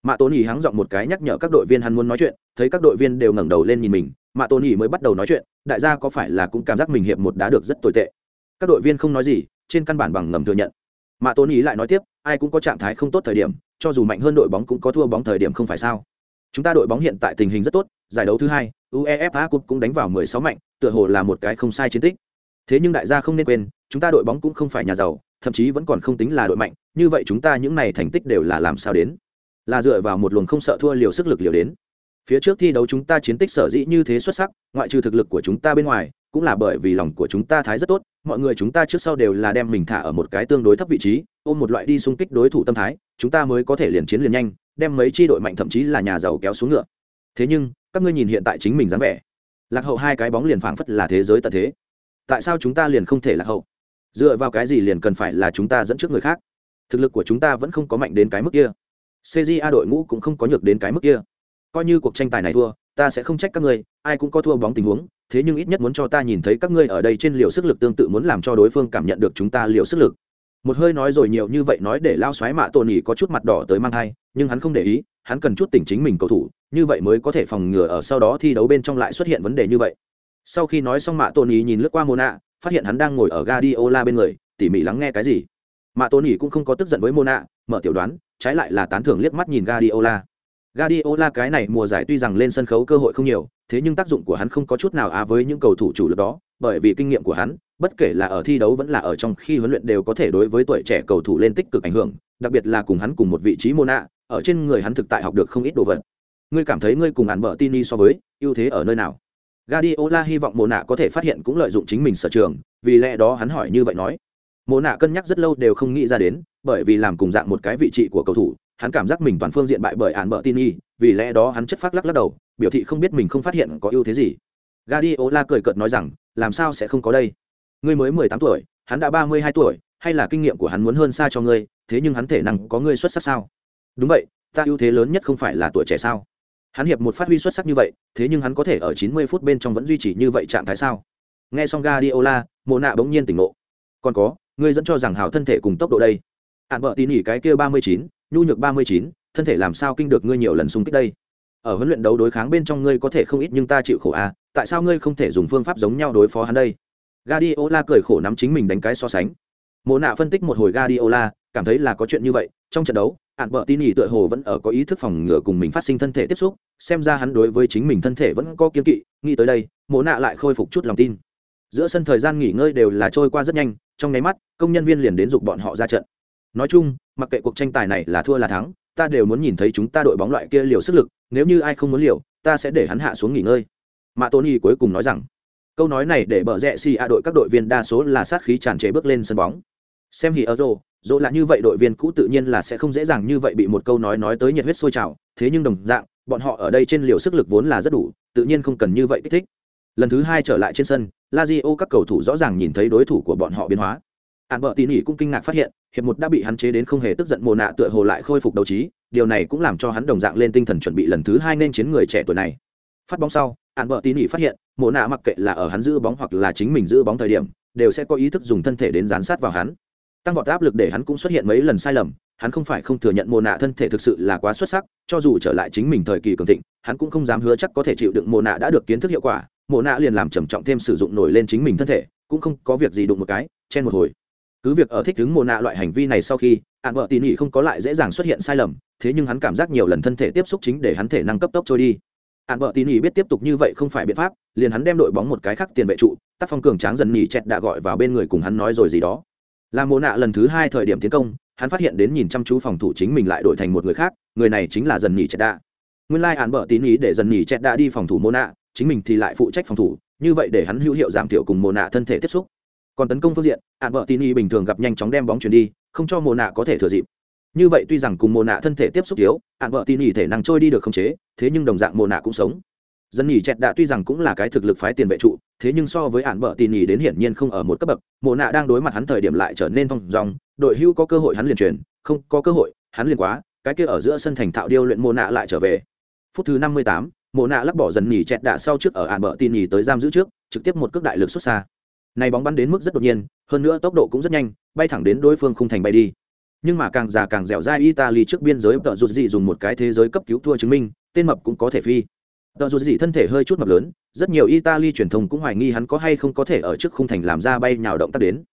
Mạ Tôn Nghị hắng giọng một cái nhắc nhở các đội viên hắn muốn nói chuyện, thấy các đội viên đều ngẩng đầu lên nhìn mình, Mạ Tôn Nghị mới bắt đầu nói chuyện, đại gia có phải là cũng cảm giác mình hiệp một đá được rất tồi tệ. Các đội viên không nói gì, trên căn bản bằng ngầm thừa nhận. Mạ Tôn Nghị lại nói tiếp, ai cũng có trạng thái không tốt thời điểm, cho dù mạnh hơn đội bóng cũng có thua bóng thời điểm không phải sao? Chúng ta đội bóng hiện tại tình hình rất tốt, giải đấu thứ hai, UEFA Cup cũng đánh vào 16 mạnh, tựa hồ là một cái không sai chiến tích. Thế nhưng đại gia không nên quên, chúng ta đội bóng cũng không phải nhà giàu, thậm chí vẫn còn không tính là đội mạnh, như vậy chúng ta những này thành tích đều là làm sao đến? Là dựa vào một luồng không sợ thua liều sức lực liều đến. Phía trước thi đấu chúng ta chiến tích sở dĩ như thế xuất sắc, ngoại trừ thực lực của chúng ta bên ngoài, cũng là bởi vì lòng của chúng ta thái rất tốt, mọi người chúng ta trước sau đều là đem mình thả ở một cái tương đối thấp vị trí, ôm một loại đi xung kích đối thủ tâm thái, chúng ta mới có thể liền chiến liền nhanh, đem mấy chi đội mạnh thậm chí là nhà giàu kéo xuống ngựa. Thế nhưng các ngươi nhìn hiện tại chính mình dáng vẻ lạc hậu hai cái bóng liền phảng phất là thế giới tận thế. Tại sao chúng ta liền không thể lạc hậu? Dựa vào cái gì liền cần phải là chúng ta dẫn trước người khác? Thực lực của chúng ta vẫn không có mạnh đến cái mức kia cja đội ngũ cũng không có nhược đến cái mức kia. Coi như cuộc tranh tài này thua, ta sẽ không trách các ngươi, ai cũng có thua bóng tình huống, thế nhưng ít nhất muốn cho ta nhìn thấy các ngươi ở đây trên liều sức lực tương tự muốn làm cho đối phương cảm nhận được chúng ta liều sức lực. Một hơi nói rồi nhiều như vậy nói để lao xoáy mạ Tony có chút mặt đỏ tới mang thai, nhưng hắn không để ý, hắn cần chút tỉnh chính mình cầu thủ, như vậy mới có thể phòng ngừa ở sau đó thi đấu bên trong lại xuất hiện vấn đề như vậy. Sau khi nói xong mạ Tony nhìn lướt qua mona, phát hiện hắn đang ngồi ở Guardiola bên người, tỉ mỉ lắng nghe cái gì. Mạ Tony cũng không có tức giận với mona, mở tiểu đoán trái lại là tán thưởng liếc mắt nhìn Guardiola. Guardiola cái này mùa giải tuy rằng lên sân khấu cơ hội không nhiều thế nhưng tác dụng của hắn không có chút nào á với những cầu thủ chủ lực đó bởi vì kinh nghiệm của hắn bất kể là ở thi đấu vẫn là ở trong khi huấn luyện đều có thể đối với tuổi trẻ cầu thủ lên tích cực ảnh hưởng đặc biệt là cùng hắn cùng một vị trí Mona, ở trên người hắn thực tại học được không ít đồ vật. Ngươi cảm thấy ngươi cùng hắn bợ tini so với ưu thế ở nơi nào? Guardiola hy vọng Mona có thể phát hiện cũng lợi dụng chính mình sở trường vì lẽ đó hắn hỏi như vậy nói mộ nạ cân nhắc rất lâu đều không nghĩ ra đến bởi vì làm cùng dạng một cái vị trí của cầu thủ hắn cảm giác mình toàn phương diện bại bởi án mờ tin y, vì lẽ đó hắn chất phát lắc lắc đầu biểu thị không biết mình không phát hiện có ưu thế gì. Gadiola cười cợt nói rằng làm sao sẽ không có đây? Ngươi mới mười tám tuổi hắn đã ba mươi hai tuổi hay là kinh nghiệm của hắn muốn hơn xa cho ngươi thế nhưng hắn thể năng có ngươi xuất sắc sao? Đúng vậy ta ưu thế lớn nhất không phải là tuổi trẻ sao? Hắn hiệp một phát huy xuất sắc như vậy thế nhưng hắn có thể ở chín mươi phút bên trong vẫn duy trì như vậy trạng thái sao? Nghe xong gadiola mộ nạ bỗng nhiên tỉnh ngộ. Còn có ngươi dẫn cho rằng hảo thân thể cùng tốc độ đây hạn vợ tỉ nỉ cái kia ba mươi chín nhu nhược ba mươi chín thân thể làm sao kinh được ngươi nhiều lần xung kích đây ở huấn luyện đấu đối kháng bên trong ngươi có thể không ít nhưng ta chịu khổ à tại sao ngươi không thể dùng phương pháp giống nhau đối phó hắn đây Guardiola cười khổ nắm chính mình đánh cái so sánh. Mộ nạ phân tích một hồi Guardiola, cảm thấy là có chuyện như vậy, trong trận đấu, ạn bợ tin tựa hồ vẫn ở có ý thức phòng ngừa cùng mình phát sinh thân thể tiếp xúc, xem ra hắn đối với chính mình thân thể vẫn có kiên kỵ, nghĩ tới đây, mộ nạ lại khôi phục chút lòng tin. Giữa sân thời gian nghỉ ngơi đều là trôi qua rất nhanh, trong nháy mắt, công nhân viên liền đến dục bọn họ ra trận. Nói chung, mặc kệ cuộc tranh tài này là thua là thắng, ta đều muốn nhìn thấy chúng ta đội bóng loại kia liều sức lực, nếu như ai không muốn liều, ta sẽ để hắn hạ xuống nghỉ ngơi. Mạ Tony cuối cùng nói rằng, câu nói này để bờ rẽ si a đội các đội viên đa số là sát khí tràn trề bước lên sân bóng xem hì euro dỗ là như vậy đội viên cũ tự nhiên là sẽ không dễ dàng như vậy bị một câu nói nói tới nhiệt huyết sôi trào thế nhưng đồng dạng bọn họ ở đây trên liều sức lực vốn là rất đủ tự nhiên không cần như vậy kích thích lần thứ hai trở lại trên sân, lazio các cầu thủ rõ ràng nhìn thấy đối thủ của bọn họ biến hóa. Hạn bợ tỉ nỉ cũng kinh ngạc phát hiện, hiệp một đã bị hắn chế đến không hề tức giận mồ nạ tựa hồ lại khôi phục đấu trí, điều này cũng làm cho hắn đồng dạng lên tinh thần chuẩn bị lần thứ hai nên chiến người trẻ tuổi này. Phát bóng sau hạn bợ tỉ nỉ phát hiện mồ nạ mặc kệ là ở hắn giữ bóng hoặc là chính mình giữ bóng thời điểm, đều sẽ có ý thức dùng thân thể đến dán sát vào hắn. Tăng vọt áp lực để hắn cũng xuất hiện mấy lần sai lầm, hắn không phải không thừa nhận mồ nạ thân thể thực sự là quá xuất sắc, cho dù trở lại chính mình thời kỳ cường thịnh, hắn cũng không dám hứa chắc có thể chịu đựng mồ nạ đã được kiến thức hiệu quả Mộ nạ liền làm trầm trọng thêm sử dụng nổi lên chính mình thân thể, cũng không có việc gì đụng một cái, chen một hồi. Cứ việc ở thích ứng mồ nạ loại hành vi này sau khi ạn vợ tỉ nỉ không có lại dễ dàng xuất hiện sai lầm, thế nhưng hắn cảm giác nhiều lần thân thể tiếp xúc chính để hắn thể năng cấp tốc trôi đi. Ạn vợ tỉ nỉ biết tiếp tục như vậy không phải biện pháp, liền hắn đem đội bóng một cái khác tiền vệ trụ, tác phong cường tráng dần nỉ chẹt đã gọi vào bên người cùng hắn nói rồi gì đó. Là mồ nạ lần thứ hai thời điểm tiến công, hắn phát hiện đến nhìn chăm chú phòng thủ chính mình lại đổi thành một người khác, người này chính là dần nỉ chẹt đã. nguyên lai hạn vợ tín ý để dần nỉ chẹt đã đi phòng thủ mồ nạ chính mình thì lại phụ trách phòng thủ như vậy để hắn hữu hiệu giảm thiểu cùng mồ nạ thân thể tiếp xúc. Còn tấn công phương diện ạn vợ tin y bình thường gặp nhanh chóng đem bóng chuyển đi không cho mồ nạ có thể thừa dịp. Như vậy tuy rằng cùng mồ nạ thân thể tiếp xúc yếu ạn vợ tin y thể năng trôi đi được không chế thế nhưng đồng dạng mồ nạ cũng sống. Dân nhì chẹt đạ tuy rằng cũng là cái thực lực phái tiền vệ trụ thế nhưng so với ạn vợ tin y đến hiển nhiên không ở một cấp bậc mồ nạ đang đối mặt hắn thời điểm lại trở nên thong dòng đội hữu có cơ hội hắn liền truyền không có cơ hội hắn liền quá cái kia ở giữa sân thành thạo điêu luyện mồ nạ lại trở về. Phút thứ năm mươi tám, mộ nạ lắc bỏ dần nhì chẹt đạ sau trước ở ạn bờ tin nhì tới giam giữ trước, trực tiếp một cước đại lực xuất xa. Này bóng bắn đến mức rất đột nhiên, hơn nữa tốc độ cũng rất nhanh, bay thẳng đến đối phương không thành bay đi. Nhưng mà càng già càng dẻo dai italy trước biên giới tợ rụt dị dùng một cái thế giới cấp cứu thua chứng minh, tên mập cũng có thể phi. Tợ rụt gì thân thể hơi chút mập lớn, rất nhiều italy truyền thông cũng hoài nghi hắn có hay không có thể ở trước khung thành làm ra bay nhào động tác đến.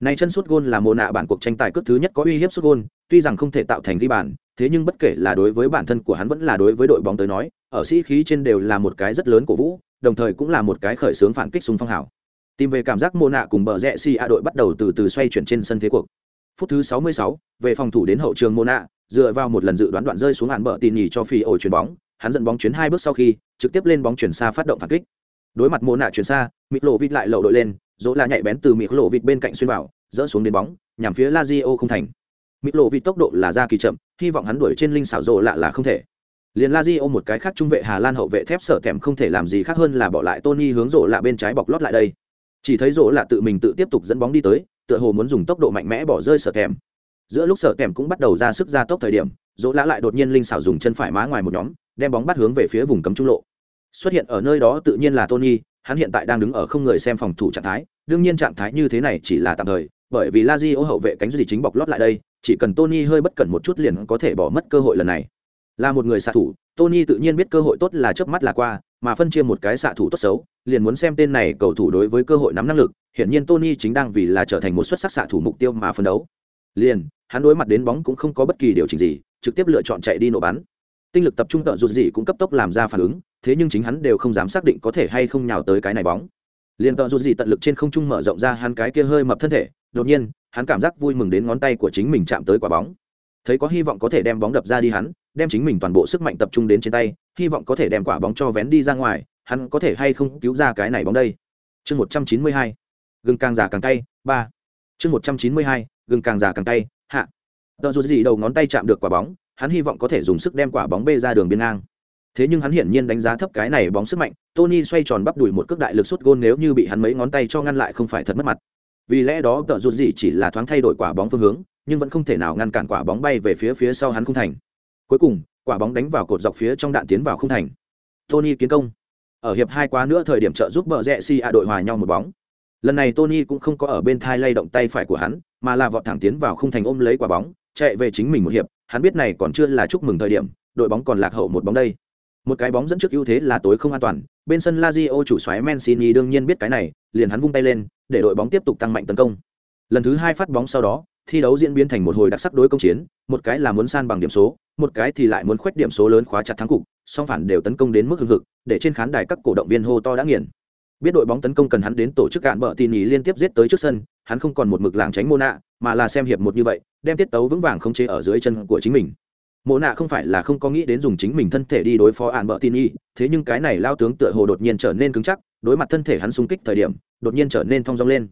Này chân sút gôn là mồ nạ bản cuộc tranh tài cước thứ nhất có uy hiếp sút gôn, tuy rằng không thể tạo thành ghi bàn, thế nhưng bất kể là đối với bản thân của hắn vẫn là đối với đội bóng tới nói ở sĩ khí trên đều là một cái rất lớn của vũ đồng thời cũng là một cái khởi xướng phản kích xung phong hảo. Tìm về cảm giác mô nạ cùng bờ rẽ si a đội bắt đầu từ từ xoay chuyển trên sân thế cuộc. Phút thứ 66, về phòng thủ đến hậu trường mô nạ dựa vào một lần dự đoán đoạn rơi xuống hạn bờ tin nhì cho phi ổ chuyền bóng hắn dẫn bóng chuyến hai bước sau khi trực tiếp lên bóng chuyển xa phát động phản kích. Đối mặt mô nạ chuyển xa mịt lộ vịt lại lậu đội lên dỗ là nhạy bén từ mịt lộ vịt bên cạnh xuyên vào dỡ xuống đến bóng nhằm phía lazio không thành. Mịt lộ vịt tốc độ là ra kỳ chậm hy vọng hắn đuổi trên linh xảo rộ lạ là không thể liền lazio một cái khác trung vệ hà lan hậu vệ thép sở kèm không thể làm gì khác hơn là bỏ lại tony hướng rổ lạ bên trái bọc lót lại đây. chỉ thấy rổ lạ tự mình tự tiếp tục dẫn bóng đi tới, tựa hồ muốn dùng tốc độ mạnh mẽ bỏ rơi sở kèm giữa lúc sở kèm cũng bắt đầu ra sức ra tốc thời điểm, rổ lã lại đột nhiên linh xảo dùng chân phải má ngoài một nhóm, đem bóng bắt hướng về phía vùng cấm trung lộ. xuất hiện ở nơi đó tự nhiên là tony, hắn hiện tại đang đứng ở không người xem phòng thủ trạng thái, đương nhiên trạng thái như thế này chỉ là tạm thời, bởi vì La Rio hậu vệ cánh duy chính bọc lót lại đây, chỉ cần tony hơi bất cẩn một chút liền có thể bỏ mất cơ hội lần này là một người xạ thủ, tony tự nhiên biết cơ hội tốt là chớp mắt là qua, mà phân chia một cái xạ thủ tốt xấu, liền muốn xem tên này cầu thủ đối với cơ hội nắm năng lực, hiển nhiên tony chính đang vì là trở thành một xuất sắc xạ thủ mục tiêu mà phân đấu. Liền, hắn đối mặt đến bóng cũng không có bất kỳ điều chỉnh gì, trực tiếp lựa chọn chạy đi nổ bắn. Tinh lực tập trung tợ rụt gì cũng cấp tốc làm ra phản ứng, thế nhưng chính hắn đều không dám xác định có thể hay không nhào tới cái này bóng. Liền tợ rụt gì tận lực trên không trung mở rộng ra hắn cái kia hơi mập thân thể, đột nhiên, hắn cảm giác vui mừng đến ngón tay của chính mình chạm tới quả bóng thấy có hy vọng có thể đem bóng đập ra đi hắn, đem chính mình toàn bộ sức mạnh tập trung đến trên tay, hy vọng có thể đem quả bóng cho vén đi ra ngoài, hắn có thể hay không cứu ra cái này bóng đây? Chương một trăm chín mươi hai, gừng càng già càng tay ba. Chương một trăm chín mươi hai, gừng càng già càng tay hạ. Tờ dù gì đầu ngón tay chạm được quả bóng, hắn hy vọng có thể dùng sức đem quả bóng bê ra đường biên ngang. Thế nhưng hắn hiển nhiên đánh giá thấp cái này bóng sức mạnh, tony xoay tròn bắp đùi một cước đại lực sút gôn nếu như bị hắn mấy ngón tay cho ngăn lại không phải thật mất mặt. Vì lẽ đó tờ dù gì chỉ là thoáng thay đổi quả bóng phương hướng nhưng vẫn không thể nào ngăn cản quả bóng bay về phía phía sau hắn không thành. Cuối cùng, quả bóng đánh vào cột dọc phía trong đạn tiến vào không thành. Tony kiến công. Ở hiệp hai quá nữa thời điểm trợ giúp bờ rẽ si a đội hòa nhau một bóng. Lần này tony cũng không có ở bên thai lay động tay phải của hắn, mà là vọt thẳng tiến vào khung thành ôm lấy quả bóng, chạy về chính mình một hiệp. Hắn biết này còn chưa là chúc mừng thời điểm, đội bóng còn lạc hậu một bóng đây. Một cái bóng dẫn trước ưu thế là tối không an toàn. Bên sân lazio chủ xoáy mancini đương nhiên biết cái này, liền hắn vung tay lên, để đội bóng tiếp tục tăng mạnh tấn công. Lần thứ hai phát bóng sau đó thi đấu diễn biến thành một hồi đặc sắc đối công chiến, một cái là muốn san bằng điểm số, một cái thì lại muốn khoét điểm số lớn khóa chặt thắng cục, song phản đều tấn công đến mức hưng hực, để trên khán đài các cổ động viên hô to đã nghiền. Biết đội bóng tấn công cần hắn đến tổ chức cạn bờ tin nhì liên tiếp giết tới trước sân, hắn không còn một mực làng tránh mô nạ mà là xem hiệp một như vậy, đem tiết tấu vững vàng không chế ở dưới chân của chính mình. Mộ nạ không phải là không có nghĩ đến dùng chính mình thân thể đi đối phó ạn bờ tin y thế nhưng cái này lao tướng tựa hồ đột nhiên trở nên cứng chắc, đối mặt thân thể hắn xung kích thời điểm, đột nhiên trở nên thong dong lên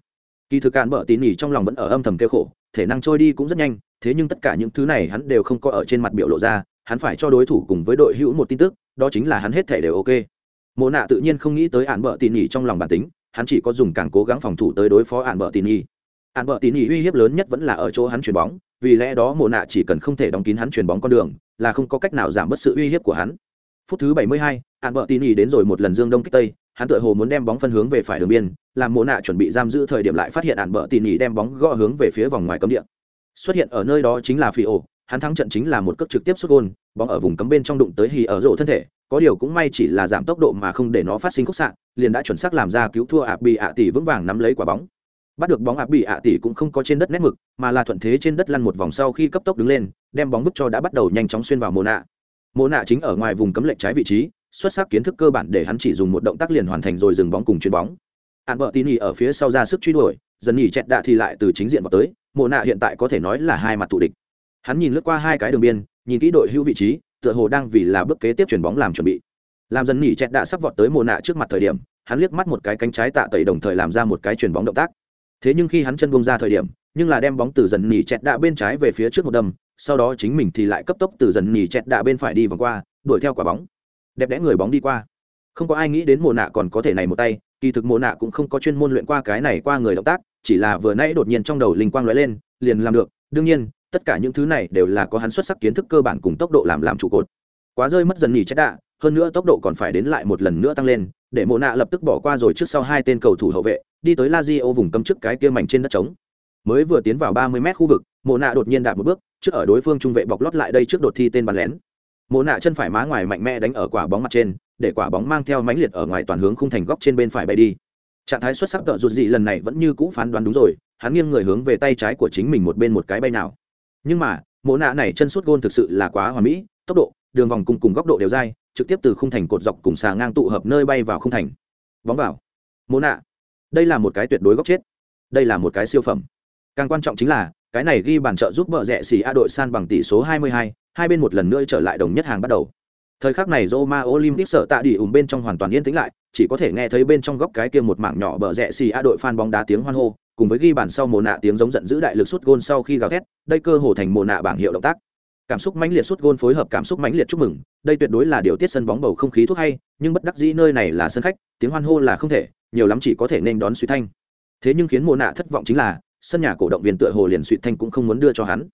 kỳ thực cạn bợ tỉ nỉ trong lòng vẫn ở âm thầm kêu khổ thể năng trôi đi cũng rất nhanh thế nhưng tất cả những thứ này hắn đều không có ở trên mặt biểu lộ ra hắn phải cho đối thủ cùng với đội hữu một tin tức đó chính là hắn hết thể đều ok. Mộ nạ tự nhiên không nghĩ tới ạn bợ tỉ nỉ trong lòng bản tính hắn chỉ có dùng càng cố gắng phòng thủ tới đối phó ạn bợ tỉ nỉ ạn bờ tỉ nỉ uy hiếp lớn nhất vẫn là ở chỗ hắn chuyền bóng vì lẽ đó mộ nạ chỉ cần không thể đóng kín hắn chuyền bóng con đường là không có cách nào giảm bớt sự uy hiếp của hắn. Phút thứ 72, ạn bờ tỉ nỉ đến rồi một lần dương đông kích tây hắn tựa hồ muốn đem bóng phân hướng về phải đường biên, làm mộ nạ chuẩn bị giam giữ thời điểm lại phát hiện ạn bợ tỉ nỉ đem bóng gõ hướng về phía vòng ngoài cấm địa. Xuất hiện ở nơi đó chính là phi ổ, hắn thắng trận chính là một cước trực tiếp xuất gôn, bóng ở vùng cấm bên trong đụng tới hì ở rổ thân thể, có điều cũng may chỉ là giảm tốc độ mà không để nó phát sinh khúc sạn, liền đã chuẩn xác làm ra cứu thua ạ bị ạ tỷ vững vàng nắm lấy quả bóng. Bắt được bóng ạ bị ạ tỷ cũng không có trên đất nét mực, mà là thuận thế trên đất lăn một vòng sau khi cấp tốc đứng lên, đem bóng vứt cho đã bắt đầu nhanh chóng xuyên vào Mộ nạ. Mộ nạ chính ở ngoài vùng cấm lệch trái vị trí xuất sắc kiến thức cơ bản để hắn chỉ dùng một động tác liền hoàn thành rồi dừng bóng cùng chuyền bóng. Hạn bờ tin ở phía sau ra sức truy đuổi, dần nhỉ chẹt đạ thì lại từ chính diện vào tới, Mộ nạ hiện tại có thể nói là hai mặt tụ địch. Hắn nhìn lướt qua hai cái đường biên, nhìn kỹ đội hữu vị trí, tựa hồ đang vì là bước kế tiếp chuyền bóng làm chuẩn bị. Làm dần nhỉ chẹt đã sắp vọt tới Mộ nạ trước mặt thời điểm, hắn liếc mắt một cái cánh trái tạ tẩy đồng thời làm ra một cái chuyền bóng động tác. Thế nhưng khi hắn chân bung ra thời điểm, nhưng là đem bóng từ dần nhỉ chẹt đạ bên trái về phía trước một đâm, sau đó chính mình thì lại cấp tốc từ dần nhỉ chẹt đạ bên phải đi vòng qua, đuổi theo quả bóng đẹp đẽ người bóng đi qua. Không có ai nghĩ đến mồ nạ còn có thể này một tay, kỳ thực mồ nạ cũng không có chuyên môn luyện qua cái này qua người động tác, chỉ là vừa nãy đột nhiên trong đầu linh quang lóe lên, liền làm được. Đương nhiên, tất cả những thứ này đều là có hắn xuất sắc kiến thức cơ bản cùng tốc độ làm làm trụ cột. Quá rơi mất dần nhỉ chết đạ, hơn nữa tốc độ còn phải đến lại một lần nữa tăng lên, để mộ nạ lập tức bỏ qua rồi trước sau hai tên cầu thủ hậu vệ, đi tới la di ô vùng cấm trước cái kia mảnh trên đất trống. Mới vừa tiến vào ba mươi mét khu vực, mộ nạ đột nhiên đạp một bước, trước ở đối phương trung vệ bọc lót lại đây trước đột thi tên bàn lén mộ nạ chân phải má ngoài mạnh mẽ đánh ở quả bóng mặt trên để quả bóng mang theo mánh liệt ở ngoài toàn hướng khung thành góc trên bên phải bay đi. Trạng thái xuất sắc tợ rụt dị lần này vẫn như cũ phán đoán đúng rồi hắn nghiêng người hướng về tay trái của chính mình một bên một cái bay nào. Nhưng mà mộ nạ này chân suốt gôn thực sự là quá hoàn mỹ tốc độ đường vòng cùng cùng góc độ đều dai trực tiếp từ khung thành cột dọc cùng xà ngang tụ hợp nơi bay vào khung thành. Bóng vào. Mộ nạ. Đây là một cái tuyệt đối góc chết. Đây là một cái siêu phẩm. Càng quan trọng chính là cái này ghi bàn trợ giúp vợ rẽ xì a đội san bằng tỷ số 22, hai bên một lần nữa trở lại đồng nhất hàng bắt đầu. Thời khắc này Roma Olympic sợ tạ đi ùm bên trong hoàn toàn yên tĩnh lại, chỉ có thể nghe thấy bên trong góc cái kia một mảng nhỏ bờ rẽ xì a đội fan bóng đá tiếng hoan hô, cùng với ghi bàn sau mồ nạ tiếng giống giận dữ đại lực sút gôn sau khi gào thét, đây cơ hồ thành mồ nạ bảng hiệu động tác. Cảm xúc mãnh liệt sút gôn phối hợp cảm xúc mãnh liệt chúc mừng, đây tuyệt đối là điều tiết sân bóng bầu không khí thuốc hay, nhưng bất đắc dĩ nơi này là sân khách, tiếng hoan hô là không thể, nhiều lắm chỉ có thể nên đón suy thanh. Thế nhưng khiến mồ nạ thất vọng chính là, sân nhà cổ động viên tựa hồ liền suy thanh cũng không muốn đưa cho hắn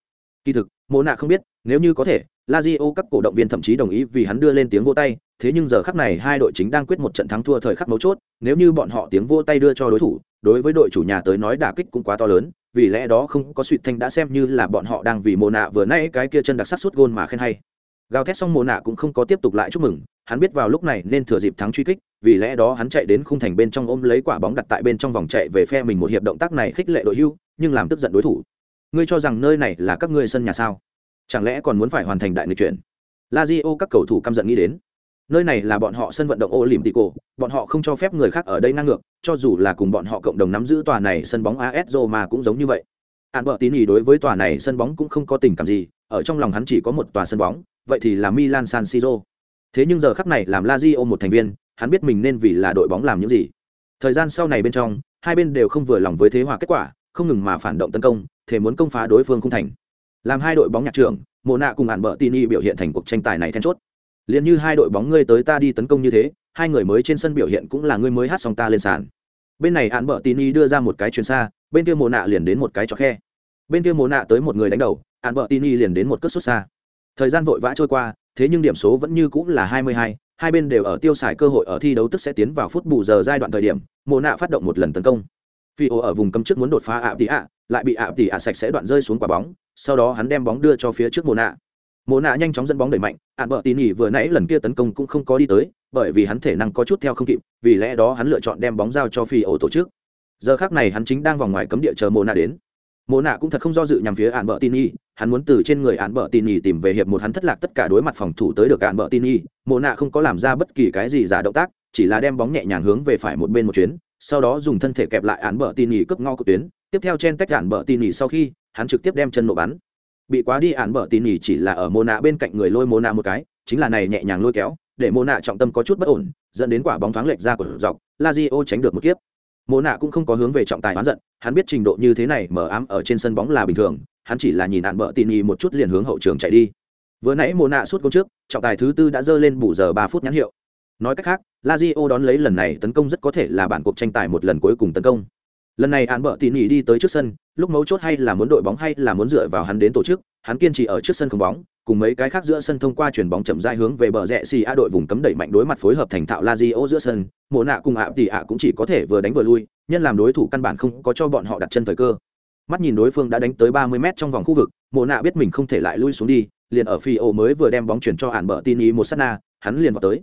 kỳ thực mộ nạ không biết nếu như có thể Lazio các cổ động viên thậm chí đồng ý vì hắn đưa lên tiếng vỗ tay, thế nhưng giờ khắc này hai đội chính đang quyết một trận thắng thua thời khắc mấu chốt, nếu như bọn họ tiếng vỗ tay đưa cho đối thủ, đối với đội chủ nhà tới nói đả kích cũng quá to lớn, vì lẽ đó không có suỵt thanh đã xem như là bọn họ đang vì Mộ nạ vừa nãy cái kia chân đặc sắc suốt gôn mà khen hay. Gào thét xong Mộ nạ cũng không có tiếp tục lại chúc mừng, hắn biết vào lúc này nên thừa dịp thắng truy kích, vì lẽ đó hắn chạy đến khung thành bên trong ôm lấy quả bóng đặt tại bên trong vòng chạy về phe mình một hiệp động tác này khích lệ đội hưu, nhưng làm tức giận đối thủ. Ngươi cho rằng nơi này là các ngươi sân nhà sao? Chẳng lẽ còn muốn phải hoàn thành đại người chuyển? Lazio các cầu thủ căm giận nghĩ đến. Nơi này là bọn họ sân vận động Olympico, bọn họ không cho phép người khác ở đây năng ngược, cho dù là cùng bọn họ cộng đồng nắm giữ tòa này sân bóng AS Roma cũng giống như vậy. Albertini đối với tòa này sân bóng cũng không có tình cảm gì, ở trong lòng hắn chỉ có một tòa sân bóng, vậy thì là Milan San Siro. Thế nhưng giờ khắc này làm Lazio một thành viên, hắn biết mình nên vì là đội bóng làm những gì. Thời gian sau này bên trong, hai bên đều không vừa lòng với thế hòa kết quả, không ngừng mà phản động tấn công, thể muốn công phá đối phương không thành. Làm hai đội bóng nhạc trưởng, Mộ nạ cùng Albertini biểu hiện thành cuộc tranh tài này then chốt. Liên như hai đội bóng ngươi tới ta đi tấn công như thế, hai người mới trên sân biểu hiện cũng là ngươi mới hát xong ta lên sàn. Bên này Albertini đưa ra một cái chuyền xa, bên kia Mộ nạ liền đến một cái cho khe. Bên kia Mộ nạ tới một người đánh đầu, Albertini liền đến một cất sút xa. Thời gian vội vã trôi qua, thế nhưng điểm số vẫn như cũng là 22, hai bên đều ở tiêu xài cơ hội ở thi đấu tức sẽ tiến vào phút bù giờ giai đoạn thời điểm, Mộ nạ phát động một lần tấn công. Phi ở vùng cấm trước muốn đột phá ạ tỉ ạ, lại bị ạ tỉ ạ sạch sẽ đoạn rơi xuống quả bóng, sau đó hắn đem bóng đưa cho phía trước Mộ nạ. Mộ nạ nhanh chóng dẫn bóng đẩy mạnh, ạn bờ tín nỉ vừa nãy lần kia tấn công cũng không có đi tới, bởi vì hắn thể năng có chút theo không kịp, vì lẽ đó hắn lựa chọn đem bóng giao cho phi ổ tổ chức. Giờ khắc này hắn chính đang vòng ngoài cấm địa chờ Mộ nạ đến. Mộ nạ cũng thật không do dự nhằm phía ạn bờ tín nhỉ, hắn muốn từ trên người ạn bờ tín nhỉ tìm về hiệp một hắn thất lạc tất cả đối mặt phòng thủ tới được ạn bờ tín nhỉ. Mộ nạ không có làm ra bất kỳ cái gì giả động tác, chỉ là đem bóng nhẹ nhàng hướng về phải một bên một chuyến, sau đó dùng thân thể kẹp lại án bờ tin nhì cướp ngao của tuyến, tiếp theo chen tách án bờ tin nhì sau khi hắn trực tiếp đem chân nổ bắn. Bị quá đi án bờ tin nhì chỉ là ở mô nạ bên cạnh người lôi mô nạ một cái chính là này nhẹ nhàng lôi kéo để mô nạ trọng tâm có chút bất ổn dẫn đến quả bóng thoáng lệch ra của dọc la di ô tránh được một kiếp. Mô nạ cũng không có hướng về trọng tài oán giận hắn biết trình độ như thế này mở ám ở trên sân bóng là bình thường hắn chỉ là nhìn án bờ tin nhì một chút liền hướng hậu trường chạy đi. Vừa nãy mô nạ suốt câu trước trọng tài thứ tư đã dơ lên bù giờ ba phút nhãn hiệu nói cách khác lazio đón lấy lần này tấn công rất có thể là bản cuộc tranh tài một lần cuối cùng tấn công lần này hắn bợ tỉ nỉ đi tới trước sân lúc mấu chốt hay là muốn đội bóng hay là muốn dựa vào hắn đến tổ chức hắn kiên trì ở trước sân không bóng cùng mấy cái khác giữa sân thông qua chuyển bóng chậm rãi hướng về bờ rẽ xì a đội vùng cấm đẩy mạnh đối mặt phối hợp thành thạo Lazio giữa sân, Mộ nạ cùng ạ tỉ ạ cũng chỉ có thể vừa đánh vừa lui, nhân làm đối thủ căn bản không có cho bọn họ đặt chân thời cơ. Mắt nhìn đối phương đã đánh tới 30 mét trong vòng khu vực, Mộ nạ biết mình không thể lại lui xuống đi, liền ở phi ô mới vừa đem bóng chuyển cho Ản tin ý một sát na, hắn liền vào tới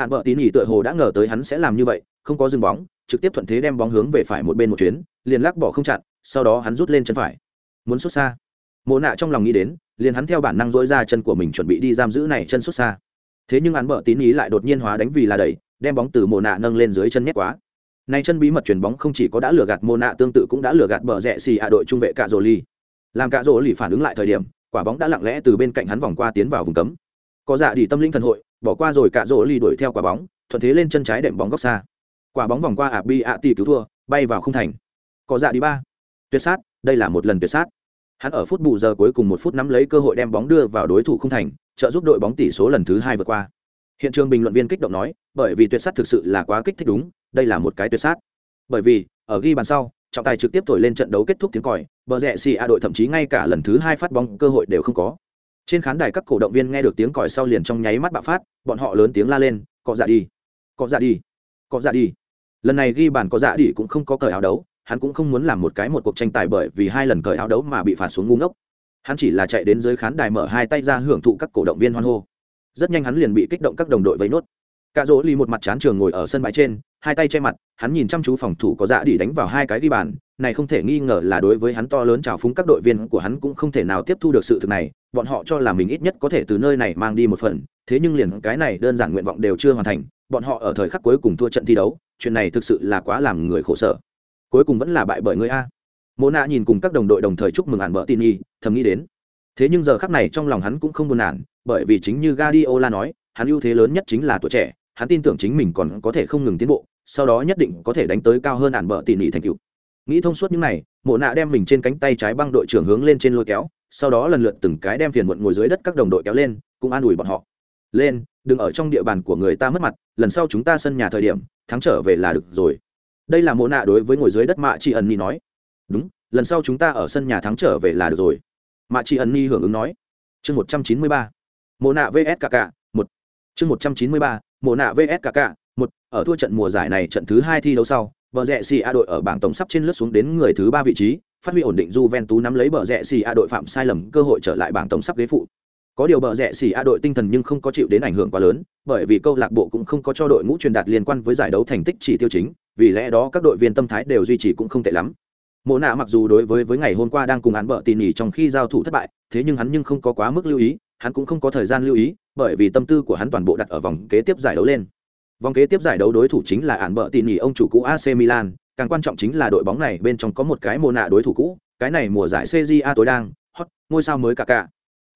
hạn Bợ Tini tựa hồ đã ngờ tới hắn sẽ làm như vậy, không có dừng bóng, trực tiếp thuận thế đem bóng hướng về phải một bên một chuyến, liền lắc bỏ không chặn, sau đó hắn rút lên chân phải. Muốn xuất xa. Mộ nạ trong lòng nghĩ đến, liền hắn theo bản năng dỗi ra chân của mình chuẩn bị đi giam giữ này chân xuất xa thế nhưng hắn bợ tín ý lại đột nhiên hóa đánh vì là đẩy đem bóng từ mộ nạ nâng lên dưới chân nhét quá nay chân bí mật chuyển bóng không chỉ có đã lừa gạt mộ nạ tương tự cũng đã lừa gạt bờ rẽ xì hạ đội trung vệ cạ rồ ly làm cạ rồ ly phản ứng lại thời điểm quả bóng đã lặng lẽ từ bên cạnh hắn vòng qua tiến vào vùng cấm có dạ đi tâm linh thần hội bỏ qua rồi cạ rổ ly đuổi theo quả bóng thuận thế lên chân trái đệm bóng góc xa quả bóng vòng qua ạp bi ạ tỷ cứu thua bay vào không thành có dạ đi ba tuyệt sát đây là một lần tuyệt sát Hắn ở phút bù giờ cuối cùng một phút nắm lấy cơ hội đem bóng đưa vào đối thủ không thành, trợ giúp đội bóng tỷ số lần thứ hai vượt qua. Hiện trường bình luận viên kích động nói, bởi vì tuyệt sát thực sự là quá kích thích đúng, đây là một cái tuyệt sát. Bởi vì, ở ghi bàn sau, trọng tài trực tiếp thổi lên trận đấu kết thúc tiếng còi, bờ rẽ xì a đội thậm chí ngay cả lần thứ hai phát bóng cơ hội đều không có. Trên khán đài các cổ động viên nghe được tiếng còi sau liền trong nháy mắt bạo phát, bọn họ lớn tiếng la lên, "Cọ dạ đi, cọ dạ đi, cọ dạ đi." Lần này ghi bàn cọ dạ đi cũng không có cởi áo đấu, hắn cũng không muốn làm một cái một cuộc tranh tài bởi vì hai lần cởi áo đấu mà bị phạt xuống ngu ngốc. Hắn chỉ là chạy đến dưới khán đài mở hai tay ra hưởng thụ các cổ động viên hoan hô. Rất nhanh hắn liền bị kích động các đồng đội vây nốt. Cạ dỗ ly một mặt chán trường ngồi ở sân bãi trên hai tay che mặt hắn nhìn chăm chú phòng thủ có dạ đi đánh vào hai cái ghi bàn này không thể nghi ngờ là đối với hắn to lớn trào phúng các đội viên của hắn cũng không thể nào tiếp thu được sự thực này bọn họ cho là mình ít nhất có thể từ nơi này mang đi một phần, thế nhưng liền cái này đơn giản nguyện vọng đều chưa hoàn thành, bọn họ ở thời khắc cuối cùng thua trận thi đấu, chuyện này thực sự là quá làm người khổ sở. Cuối cùng vẫn là bại bởi người a. Mô nạ nhìn cùng các đồng đội đồng thời chúc mừng ản bỡ tin y thầm nghĩ đến. Thế nhưng giờ khắc này trong lòng hắn cũng không buồn nản, bởi vì chính như Guardiola nói, hắn ưu thế lớn nhất chính là tuổi trẻ, hắn tin tưởng chính mình còn có thể không ngừng tiến bộ, sau đó nhất định có thể đánh tới cao hơn ản bỡ tỉ nỉ thành cựu nghĩ thông suốt những này, mộ nạ đem mình trên cánh tay trái băng đội trưởng hướng lên trên lôi kéo sau đó lần lượt từng cái đem phiền muộn ngồi dưới đất các đồng đội kéo lên, cũng an ủi bọn họ. Lên, đừng ở trong địa bàn của người ta mất mặt, lần sau chúng ta sân nhà thời điểm, thắng trở về là được rồi. Đây là mộ nạ đối với ngồi dưới đất mạ chị ẩn ni nói. Đúng, lần sau chúng ta ở sân nhà thắng trở về là được rồi. Mạ chị ẩn ni hưởng ứng nói. Chương một trăm chín mươi ba. Mộ nạ vs kk một. Chương một trăm chín mươi ba. Mộ nạ vs kk một. Ở thua trận mùa giải này trận thứ hai thi đấu sau vợ rẽ xì a đội ở bảng tổng sắp trên lướt xuống đến người thứ ba vị trí phát huy ổn định Juventus nắm lấy bờ rẽ xì a đội phạm sai lầm, cơ hội trở lại bảng tổng sắp ghế phụ. Có điều bờ rẽ xì a đội tinh thần nhưng không có chịu đến ảnh hưởng quá lớn, bởi vì câu lạc bộ cũng không có cho đội ngũ truyền đạt liên quan với giải đấu thành tích chỉ tiêu chính, vì lẽ đó các đội viên tâm thái đều duy trì cũng không tệ lắm. Mộ nạ mặc dù đối với với ngày hôm qua đang cùng án bợ tỉ nhỉ trong khi giao thủ thất bại, thế nhưng hắn nhưng không có quá mức lưu ý, hắn cũng không có thời gian lưu ý, bởi vì tâm tư của hắn toàn bộ đặt ở vòng kế tiếp giải đấu lên. Vòng kế tiếp giải đấu đối thủ chính là án bợ tỉ nhỉ ông chủ cũ ac milan càng quan trọng chính là đội bóng này bên trong có một cái mô nạ đối thủ cũ, cái này mùa giải cja tối đang, hot, ngôi sao mới cả cả.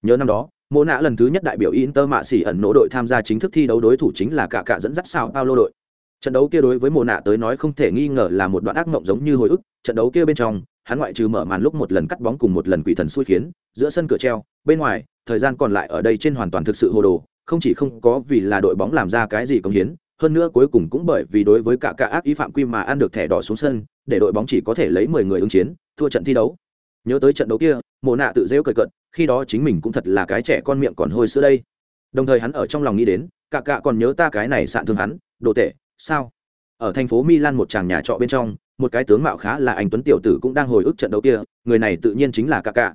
Nhớ năm đó mô nạ lần thứ nhất đại biểu inter mạ xỉ ẩn nỗ đội tham gia chính thức thi đấu đối thủ chính là cả cả dẫn dắt sao paulo đội. Trận đấu kia đối với mô nạ tới nói không thể nghi ngờ là một đoạn ác mộng giống như hồi ức, trận đấu kia bên trong, hắn ngoại trừ mở màn lúc một lần cắt bóng cùng một lần quỷ thần xui khiến, giữa sân cửa treo, bên ngoài, thời gian còn lại ở đây trên hoàn toàn thực sự hồ đồ, không chỉ không có vì là đội bóng làm ra cái gì công hiến hơn nữa cuối cùng cũng bởi vì đối với cả cả ác ý phạm quy mà ăn được thẻ đỏ xuống sân để đội bóng chỉ có thể lấy mười người ứng chiến thua trận thi đấu. Nhớ tới trận đấu kia Mộ nạ tự giễu cười cợt, khi đó chính mình cũng thật là cái trẻ con miệng còn hôi sữa đây. Đồng thời hắn ở trong lòng nghĩ đến cả cả còn nhớ ta cái này sạn thương hắn đồ tệ sao? Ở thành phố milan một chàng nhà trọ bên trong một cái tướng mạo khá là anh tuấn tiểu tử cũng đang hồi ức trận đấu kia người này tự nhiên chính là cả cả.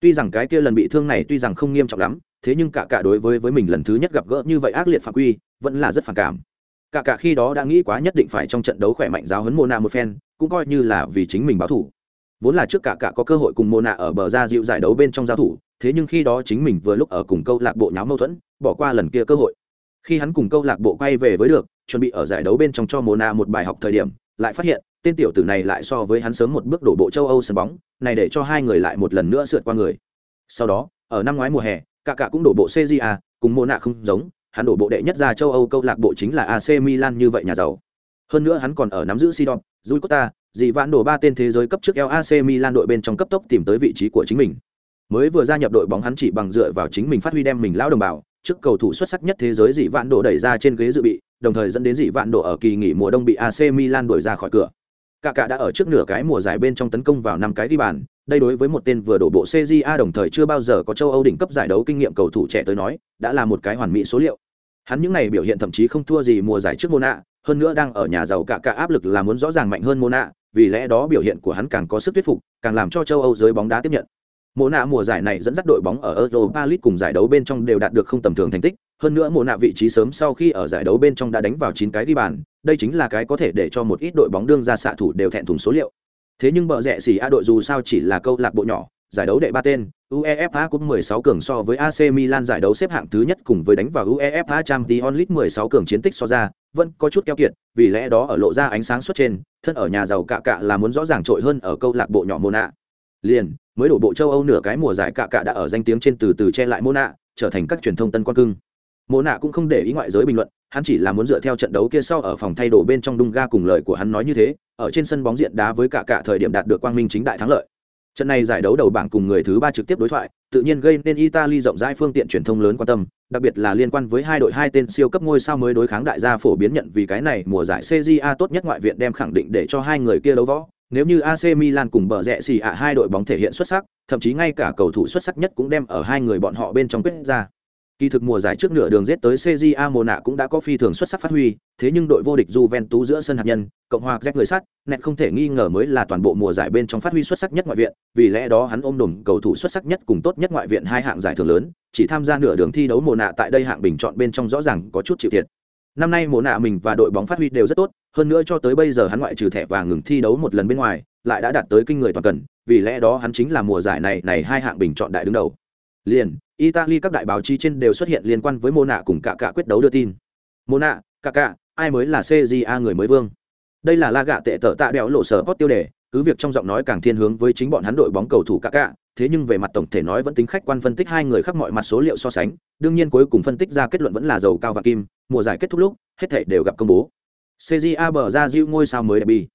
Tuy rằng cái kia lần bị thương này tuy rằng không nghiêm trọng lắm thế nhưng cả cả đối với với mình lần thứ nhất gặp gỡ như vậy ác liệt phạm quy vẫn là rất phản cảm cả cả khi đó đã nghĩ quá nhất định phải trong trận đấu khỏe mạnh giáo huấn Mona một phen, cũng coi như là vì chính mình báo thủ. Vốn là trước cả cả có cơ hội cùng Mona ở bờ ra dịu giải đấu bên trong giao thủ, thế nhưng khi đó chính mình vừa lúc ở cùng câu lạc bộ nháo mâu thuẫn, bỏ qua lần kia cơ hội. Khi hắn cùng câu lạc bộ quay về với được, chuẩn bị ở giải đấu bên trong cho Mona một bài học thời điểm, lại phát hiện, tên tiểu tử này lại so với hắn sớm một bước đổ bộ châu Âu sân bóng, này để cho hai người lại một lần nữa sượt qua người. Sau đó, ở năm ngoái mùa hè, cả cả cũng đổ bộ CJA cùng Mona không giống hắn đổ bộ đệ nhất ra châu Âu câu lạc bộ chính là AC Milan như vậy nhà giàu hơn nữa hắn còn ở nắm giữ Sidon, Rui Costa, dị vạn đổ ba tên thế giới cấp trước LAC Milan đội bên trong cấp tốc tìm tới vị trí của chính mình. Mới vừa gia nhập đội bóng hắn chỉ bằng dựa vào chính mình phát huy đem mình lão đồng bào, trước cầu thủ xuất sắc nhất thế giới dị vạn đổ đẩy ra trên ghế dự bị, đồng thời dẫn đến dị vạn đổ ở kỳ nghỉ mùa đông bị AC Milan đuổi ra khỏi cửa. Cả cả đã ở trước nửa cái mùa giải bên trong tấn công vào năm cái đi bàn, đây đối với một tên vừa đổ bộ CJA đồng thời chưa bao giờ có châu Âu đỉnh cấp giải đấu kinh nghiệm cầu thủ trẻ tới nói, đã là một cái hoàn mỹ số liệu. Hắn những này biểu hiện thậm chí không thua gì mùa giải trước Mona, hơn nữa đang ở nhà giàu cả cả áp lực là muốn rõ ràng mạnh hơn Mona, vì lẽ đó biểu hiện của hắn càng có sức thuyết phục, càng làm cho châu Âu giới bóng đá tiếp nhận. Mona mùa giải này dẫn dắt đội bóng ở Europa League cùng giải đấu bên trong đều đạt được không tầm thường thành tích, hơn nữa Mona vị trí sớm sau khi ở giải đấu bên trong đã đánh vào 9 cái ghi bàn, đây chính là cái có thể để cho một ít đội bóng đương ra xạ thủ đều thẹn thùng số liệu. Thế nhưng bờ rẽ xỉ A đội dù sao chỉ là câu lạc bộ nhỏ, giải đấu đệ ba tên, UEFA cũng 16 cường so với AC Milan giải đấu xếp hạng thứ nhất cùng với đánh vào UEFA Champions League 16 cường chiến tích so ra, vẫn có chút keo kiệt, vì lẽ đó ở lộ ra ánh sáng xuất trên, thân ở nhà giàu cạ cạ là muốn rõ ràng trội hơn ở câu lạc bộ nhỏ Mona. Liền, mới đổ bộ châu Âu nửa cái mùa giải cạ cạ đã ở danh tiếng trên từ từ che lại Mona, trở thành các truyền thông tân quan cưng. Mona cũng không để ý ngoại giới bình luận, hắn chỉ là muốn dựa theo trận đấu kia sau ở phòng thay đồ bên trong đung ga cùng lời của hắn nói như thế, ở trên sân bóng diện đá với cả cả thời điểm đạt được quang minh chính đại thắng lợi. Trận này giải đấu đầu bảng cùng người thứ ba trực tiếp đối thoại, tự nhiên gây nên Italy rộng rãi phương tiện truyền thông lớn quan tâm, đặc biệt là liên quan với hai đội hai tên siêu cấp ngôi sao mới đối kháng đại gia phổ biến nhận vì cái này mùa giải CJA tốt nhất ngoại viện đem khẳng định để cho hai người kia đấu võ. Nếu như AC Milan cùng bờ rẽ xì ạ hai đội bóng thể hiện xuất sắc, thậm chí ngay cả cầu thủ xuất sắc nhất cũng đem ở hai người bọn họ bên trong quyết ra. Kỳ thực mùa giải trước nửa đường giết tới CJA Mona cũng đã có phi thường xuất sắc phát huy, thế nhưng đội vô địch Juventus giữa sân hạt nhân, cộng hòa Jack người sắt, nẹt không thể nghi ngờ mới là toàn bộ mùa giải bên trong phát huy xuất sắc nhất ngoại viện, vì lẽ đó hắn ôm đồn cầu thủ xuất sắc nhất cùng tốt nhất ngoại viện hai hạng giải thưởng lớn, chỉ tham gia nửa đường thi đấu mùa nạ tại đây hạng bình chọn bên trong rõ ràng có chút chịu thiệt. Năm nay mùa nạ mình và đội bóng phát huy đều rất tốt, hơn nữa cho tới bây giờ hắn ngoại trừ thẻ vàng ngừng thi đấu một lần bên ngoài, lại đã đạt tới kinh người toàn cần, vì lẽ đó hắn chính là mùa giải này này hai hạng bình chọn đại đứng đầu. Liền, Italy các đại báo chí trên đều xuất hiện liên quan với Mona cùng cả cả quyết đấu đưa tin. Mona, cả cả, ai mới là CJA người mới vương? Đây là la gạ tệ tở tạ đéo lộ sở hot tiêu đề, cứ việc trong giọng nói càng thiên hướng với chính bọn hắn đội bóng cầu thủ cả cả, thế nhưng về mặt tổng thể nói vẫn tính khách quan phân tích hai người khắp mọi mặt số liệu so sánh, đương nhiên cuối cùng phân tích ra kết luận vẫn là dầu cao và kim, mùa giải kết thúc lúc, hết thảy đều gặp công bố. CJA bờ ra diệu ngôi sao mới đẹp bi.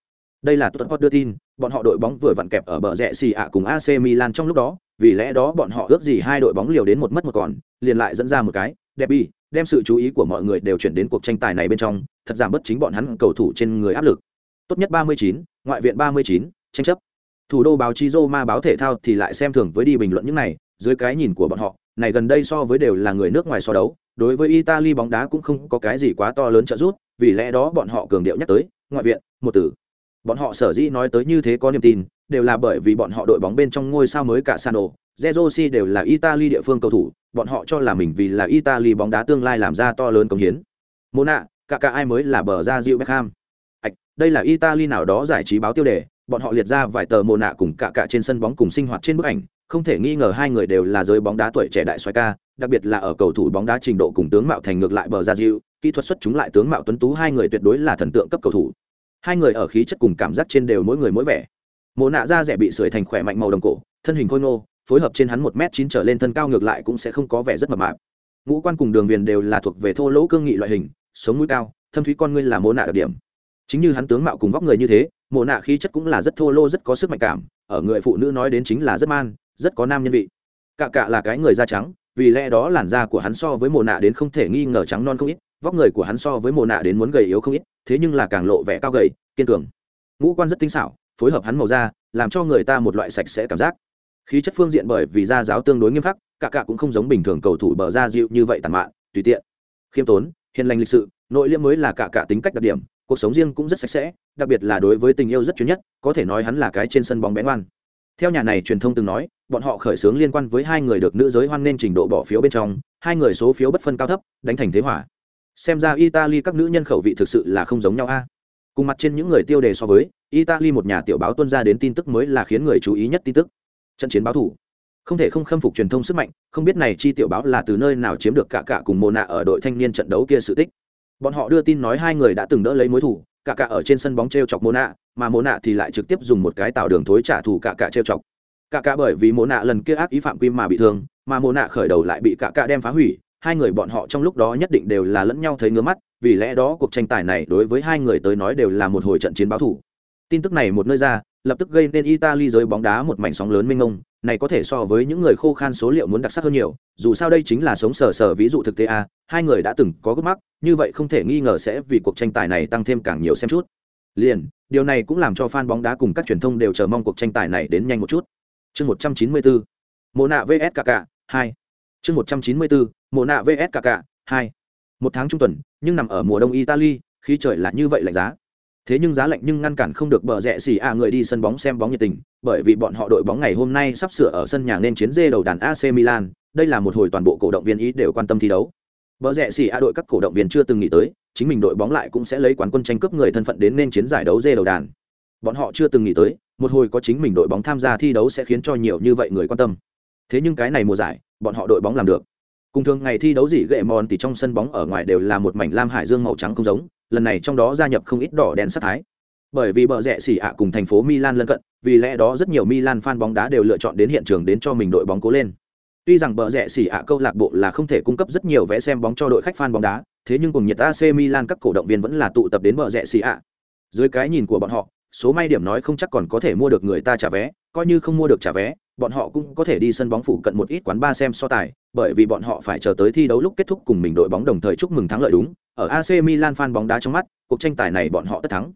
Đây là Tottenham đưa tin, bọn họ đội bóng vừa vặn kẹp ở bờ rẽ xì ạ cùng AC Milan trong lúc đó, vì lẽ đó bọn họ ước gì hai đội bóng liều đến một mất một còn, liền lại dẫn ra một cái, đẹp bi, đem sự chú ý của mọi người đều chuyển đến cuộc tranh tài này bên trong, thật giảm bất chính bọn hắn cầu thủ trên người áp lực. Tốt nhất 39, ngoại viện 39, tranh chấp. Thủ đô báo chí Roma báo thể thao thì lại xem thường với đi bình luận những này, dưới cái nhìn của bọn họ, này gần đây so với đều là người nước ngoài so đấu, đối với Italy bóng đá cũng không có cái gì quá to lớn trợ giúp, vì lẽ đó bọn họ cường điệu nhắc tới, ngoại viện, một từ. Bọn họ sở dĩ nói tới như thế có niềm tin, đều là bởi vì bọn họ đội bóng bên trong ngôi sao mới cả Sano, Zerosi đều là Italy địa phương cầu thủ, bọn họ cho là mình vì là Italy bóng đá tương lai làm ra to lớn công hiến. Mona, cả cả ai mới là bờ ra Gio Beckham. Ảch, đây là Italy nào đó giải trí báo tiêu đề, bọn họ liệt ra vài tờ Mona cùng cả cả trên sân bóng cùng sinh hoạt trên bức ảnh, không thể nghi ngờ hai người đều là giới bóng đá tuổi trẻ đại xoái ca, đặc biệt là ở cầu thủ bóng đá trình độ cùng tướng mạo thành ngược lại bờ ra Gio, kỹ thuật xuất chúng lại tướng mạo tuấn tú hai người tuyệt đối là thần tượng cấp cầu thủ. Hai người ở khí chất cùng cảm giác trên đều mỗi người mỗi vẻ. Mộ nạ da rẻ bị sưởi thành khỏe mạnh màu đồng cổ, thân hình khôi ngô, phối hợp trên hắn một m chín trở lên thân cao ngược lại cũng sẽ không có vẻ rất mập mạp. Ngũ quan cùng đường viền đều là thuộc về thô lỗ cương nghị loại hình sống mũi cao thâm thúy con ngươi là Mộ nạ đặc điểm. Chính như hắn tướng mạo cùng vóc người như thế Mộ nạ khí chất cũng là rất thô lỗ rất có sức mạnh cảm ở người phụ nữ nói đến chính là rất man rất có nam nhân vị. Cạ cạ là cái người da trắng vì lẽ đó làn da của hắn so với mồ nạ đến không thể nghi ngờ trắng non không ít vóc người của hắn so với mồ nạ đến muốn gầy yếu không ít thế nhưng là càng lộ vẻ cao gầy, kiên cường. Ngũ quan rất tinh xảo, phối hợp hắn màu da, làm cho người ta một loại sạch sẽ cảm giác. Khí chất phương diện bởi vì da giáo tương đối nghiêm khắc, cả cả cũng không giống bình thường cầu thủ bờ da dịu như vậy tàn mạn, tùy tiện. Khiêm tốn, hiền lành lịch sự, nội liễm mới là cả cả tính cách đặc điểm, cuộc sống riêng cũng rất sạch sẽ, đặc biệt là đối với tình yêu rất chuyên nhất, có thể nói hắn là cái trên sân bóng bén ngoan. Theo nhà này truyền thông từng nói, bọn họ khởi xướng liên quan với hai người được nữ giới hoan nên trình độ bỏ phiếu bên trong, hai người số phiếu bất phân cao thấp, đánh thành thế hỏa xem ra italy các nữ nhân khẩu vị thực sự là không giống nhau a. Cùng mặt trên những người tiêu đề so với, italy một nhà tiểu báo tuân ra đến tin tức mới là khiến người chú ý nhất tin tức. Trận chiến báo thủ. Không thể không khâm phục truyền thông sức mạnh, không biết này chi tiểu báo là từ nơi nào chiếm được cả cả cùng mồ nạ ở đội thanh niên trận đấu kia sự tích. Bọn họ đưa tin nói hai người đã từng đỡ lấy mối thủ, cả cả ở trên sân bóng t r e o chọc mồ nạ mà mồ nạ thì lại trực tiếp dùng một cái tạo đường thối trả thù cả cả t r e o chọc. Cả cả bởi vì mồ nạ lần kia ác ý phạm quy mà bị thương, mà mồ nạ khởi đầu lại bị cả cả đem phá hủy hai người bọn họ trong lúc đó nhất định đều là lẫn nhau thấy ngứa mắt, vì lẽ đó cuộc tranh tài này đối với hai người tới nói đều là một hồi trận chiến báo thủ. Tin tức này một nơi ra, lập tức gây nên italy giới bóng đá một mảnh sóng lớn mênh mông, này có thể so với những người khô khan số liệu muốn đặc sắc hơn nhiều, dù sao đây chính là sống sờ sờ ví dụ thực tế a, hai người đã từng có gấp mắc như vậy không thể nghi ngờ sẽ vì cuộc tranh tài này tăng thêm càng nhiều xem chút. Liền, điều này cũng làm cho fan bóng đá cùng các truyền thông đều chờ mong cuộc tranh tài này đến nhanh một chút. Chương một trăm chín mươi bốn mộ nạ vs kk hai chương một trăm chín mươi bốn nạ vs hai. Một tháng trung tuần, nhưng nằm ở mùa đông italy khi trời là như vậy lạnh giá. Thế nhưng giá lạnh nhưng ngăn cản không được bờ rẽ xì a người đi sân bóng xem bóng nhiệt tình, bởi vì bọn họ đội bóng ngày hôm nay sắp sửa ở sân nhà nên chiến dê đầu đàn ac milan, đây là một hồi toàn bộ cổ động viên ý đều quan tâm thi đấu. Bờ rẽ xì a đội các cổ động viên chưa từng nghĩ tới, chính mình đội bóng lại cũng sẽ lấy quán quân tranh cướp người thân phận đến nên chiến giải đấu dê đầu đàn. Bọn họ chưa từng nghĩ tới, một hồi có chính mình đội bóng tham gia thi đấu sẽ khiến cho nhiều như vậy người quan tâm thế nhưng cái này mùa giải bọn họ đội bóng làm được cùng thường ngày thi đấu gì gệ mòn thì trong sân bóng ở ngoài đều là một mảnh lam hải dương màu trắng không giống lần này trong đó gia nhập không ít đỏ đen sắc thái bởi vì bờ rẽ xỉ ạ cùng thành phố Milan lân cận, vì lẽ đó rất nhiều Milan fan bóng đá đều lựa chọn đến hiện trường đến cho mình đội bóng cố lên. Tuy rằng bờ rẽ xỉ ạ câu lạc bộ là không thể cung cấp rất nhiều vé xem bóng cho đội khách fan bóng đá, thế nhưng cùng nhiệt AC Milan các cổ động viên vẫn là tụ tập đến bờ rẽ xỉ ạ. Dưới cái nhìn của bọn họ, số may điểm nói không chắc còn có thể mua được người ta trả vé, coi như không mua được trả vé, bọn họ cũng có thể đi sân bóng phủ cận một ít quán ba xem so tài, bởi vì bọn họ phải chờ tới thi đấu lúc kết thúc cùng mình đội bóng đồng thời chúc mừng thắng lợi đúng. Ở AC Milan fan bóng đá trong mắt, cuộc tranh tài này bọn họ tất thắng.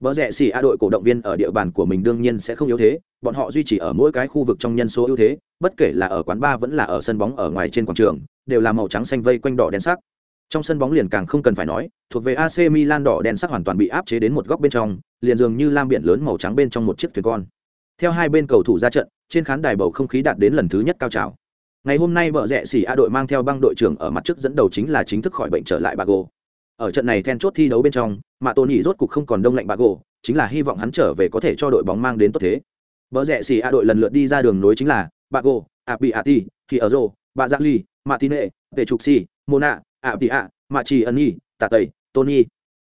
Bờ rẽ xì A đội cổ động viên ở địa bàn của mình đương nhiên sẽ không yếu thế, bọn họ duy trì ở mỗi cái khu vực trong nhân số ưu thế, bất kể là ở quán ba vẫn là ở sân bóng ở ngoài trên quảng trường, đều là màu trắng xanh vây quanh đỏ đen sắc. Trong sân bóng liền càng không cần phải nói, thuộc về AC Milan đỏ đen sắc hoàn toàn bị áp chế đến một góc bên trong, liền dường như lam biển lớn màu trắng bên trong một chiếc thuyền con. Theo hai bên cầu thủ ra trận, trên khán đài bầu không khí đạt đến lần thứ nhất cao trào. Ngày hôm nay vợ rẽ xỉ A đội mang theo băng đội trưởng ở mặt trước dẫn đầu chính là chính thức khỏi bệnh trở lại bà gô Ở trận này then chốt thi đấu bên trong, mà nhị rốt cục không còn đông lạnh bà gô chính là hy vọng hắn trở về có thể cho đội bóng mang đến tốt thế. vợ rẽ xỉ A đội lần lượt đi ra đường nối chính là Bago, môn Kiazo, Bazali, Martine, Petrucci, Mona, trì ân nhi Tạ Tây, Tony.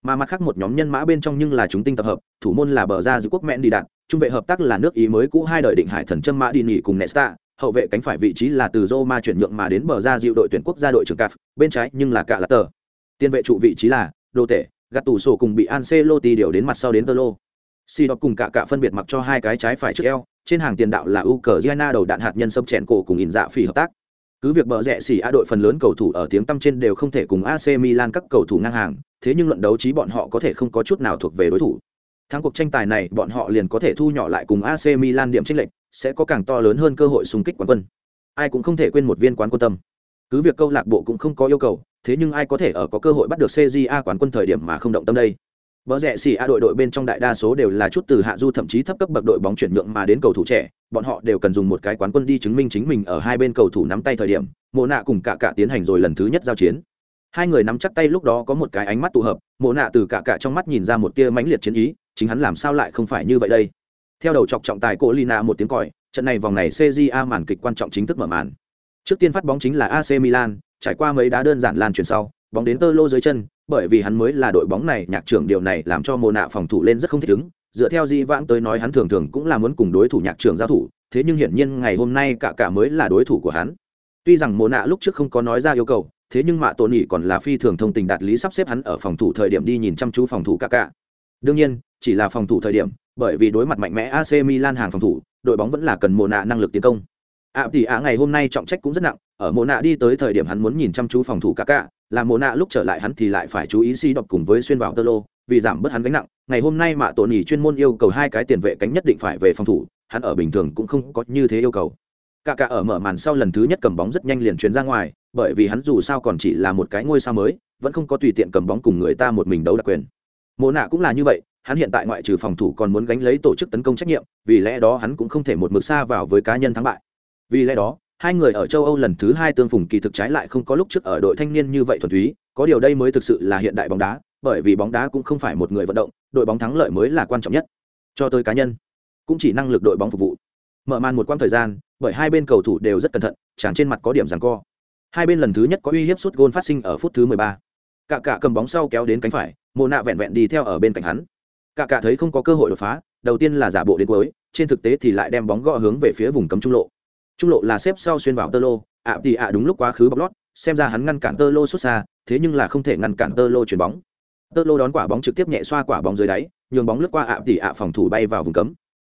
Mà mặt khác một nhóm nhân mã bên trong nhưng là chúng tinh tập hợp, thủ môn là bờ ra giữ quốc mẹn đi đạt trung vệ hợp tác là nước Ý mới cũ hai đời định hải thần châm mã đi nghỉ cùng Nesta, hậu vệ cánh phải vị trí là từ Roma chuyển nhượng mà đến bờ ra dịu đội tuyển quốc gia đội trưởng Caf, bên trái nhưng là cả là tờ. Tiền vệ trụ vị trí là Đô Tể, gạt tủ sổ cùng bị Ancelotti điều đến mặt sau đến Tolo. Si đọc cùng cả cả phân biệt mặc cho hai cái trái phải trước eo, trên hàng tiền đạo là Ukraine đầu đạn hạt nhân sâm chèn cổ cùng in dạ phỉ hợp tác. Cứ việc bờ rẽ xỉ A đội phần lớn cầu thủ ở tiếng tăm trên đều không thể cùng AC Milan các cầu thủ ngang hàng, thế nhưng luận đấu trí bọn họ có thể không có chút nào thuộc về đối thủ. Thắng cuộc tranh tài này, bọn họ liền có thể thu nhỏ lại cùng AC Milan điểm chênh lệch, sẽ có càng to lớn hơn cơ hội xung kích quán quân. Ai cũng không thể quên một viên quán quân tâm. Cứ việc câu lạc bộ cũng không có yêu cầu, thế nhưng ai có thể ở có cơ hội bắt được CJA quán quân thời điểm mà không động tâm đây. Bờ rẻ xỉ A đội đội bên trong đại đa số đều là chút từ hạ du thậm chí thấp cấp bậc đội bóng chuyển nhượng mà đến cầu thủ trẻ, bọn họ đều cần dùng một cái quán quân đi chứng minh chính mình ở hai bên cầu thủ nắm tay thời điểm, Mộ nạ cùng cả cả tiến hành rồi lần thứ nhất giao chiến. Hai người nắm chắc tay lúc đó có một cái ánh mắt tụ hợp, Mộ nạ từ cả cả trong mắt nhìn ra một tia mãnh liệt chiến ý, chính hắn làm sao lại không phải như vậy đây. Theo đầu chọc trọng tài cổ Lina một tiếng còi, trận này vòng này CJA màn kịch quan trọng chính thức mở màn. Trước tiên phát bóng chính là AC Milan, trải qua mấy đá đơn giản lan truyền sau, bóng đến tơ lô dưới chân, bởi vì hắn mới là đội bóng này nhạc trưởng điều này làm cho mồ nạ phòng thủ lên rất không thích ứng dựa theo di vãng tới nói hắn thường thường cũng là muốn cùng đối thủ nhạc trưởng giao thủ thế nhưng hiển nhiên ngày hôm nay cả cả mới là đối thủ của hắn tuy rằng mồ nạ lúc trước không có nói ra yêu cầu thế nhưng mạ tổ nỉ còn là phi thường thông tình đạt lý sắp xếp hắn ở phòng thủ thời điểm đi nhìn chăm chú phòng thủ cả cả đương nhiên chỉ là phòng thủ thời điểm, bởi vì đối mặt mạnh mẽ AC Milan hàng phòng thủ, đội bóng vẫn là cần mồ nạ năng lực tiến công. Ạ thì ạ ngày hôm nay trọng trách cũng rất nặng, ở mồ nạ đi tới thời điểm hắn muốn nhìn chăm chú phòng thủ cả cả là mồ nạ lúc trở lại hắn thì lại phải chú ý si đọc cùng với xuyên vào tơ lô, vì giảm bớt hắn gánh nặng. Ngày hôm nay mạ tổ nhì chuyên môn yêu cầu hai cái tiền vệ cánh nhất định phải về phòng thủ, hắn ở bình thường cũng không có như thế yêu cầu. Cả cả ở mở màn sau lần thứ nhất cầm bóng rất nhanh liền truyền ra ngoài, bởi vì hắn dù sao còn chỉ là một cái ngôi sao mới, vẫn không có tùy tiện cầm bóng cùng người ta một mình đấu đặc quyền. Mồ nạ cũng là như vậy hắn hiện tại ngoại trừ phòng thủ còn muốn gánh lấy tổ chức tấn công trách nhiệm, vì lẽ đó hắn cũng không thể một mực xa vào với cá nhân thắng bại. Vì lẽ đó, hai người ở châu âu lần thứ hai tương phùng kỳ thực trái lại không có lúc trước ở đội thanh niên như vậy thuần túy, có điều đây mới thực sự là hiện đại bóng đá, bởi vì bóng đá cũng không phải một người vận động, đội bóng thắng lợi mới là quan trọng nhất. Cho tới cá nhân, cũng chỉ năng lực đội bóng phục vụ. Mở màn một quãng thời gian, bởi hai bên cầu thủ đều rất cẩn thận chẳng trên mặt có điểm rằng co. Hai bên lần thứ nhất có uy hiếp suốt gôn phát sinh ở phút thứ mười ba. Cả cả cầm bóng sau kéo đến cánh phải mồ nạ vẹn vẹn đi theo ở bên cạnh hắn cả cả thấy không có cơ hội đột phá, đầu tiên là giả bộ đến cuối, trên thực tế thì lại đem bóng gõ hướng về phía vùng cấm trung lộ. Trung lộ là xếp sau xuyên vào tơ lô, ạ thì ạ đúng lúc quá khứ bóc lót, xem ra hắn ngăn cản tơ lô xuất xa, thế nhưng là không thể ngăn cản tơ lô chuyền bóng. Tơ lô đón quả bóng trực tiếp nhẹ xoa quả bóng dưới đáy, nhường bóng lướt qua ạ thì ạ phòng thủ bay vào vùng cấm.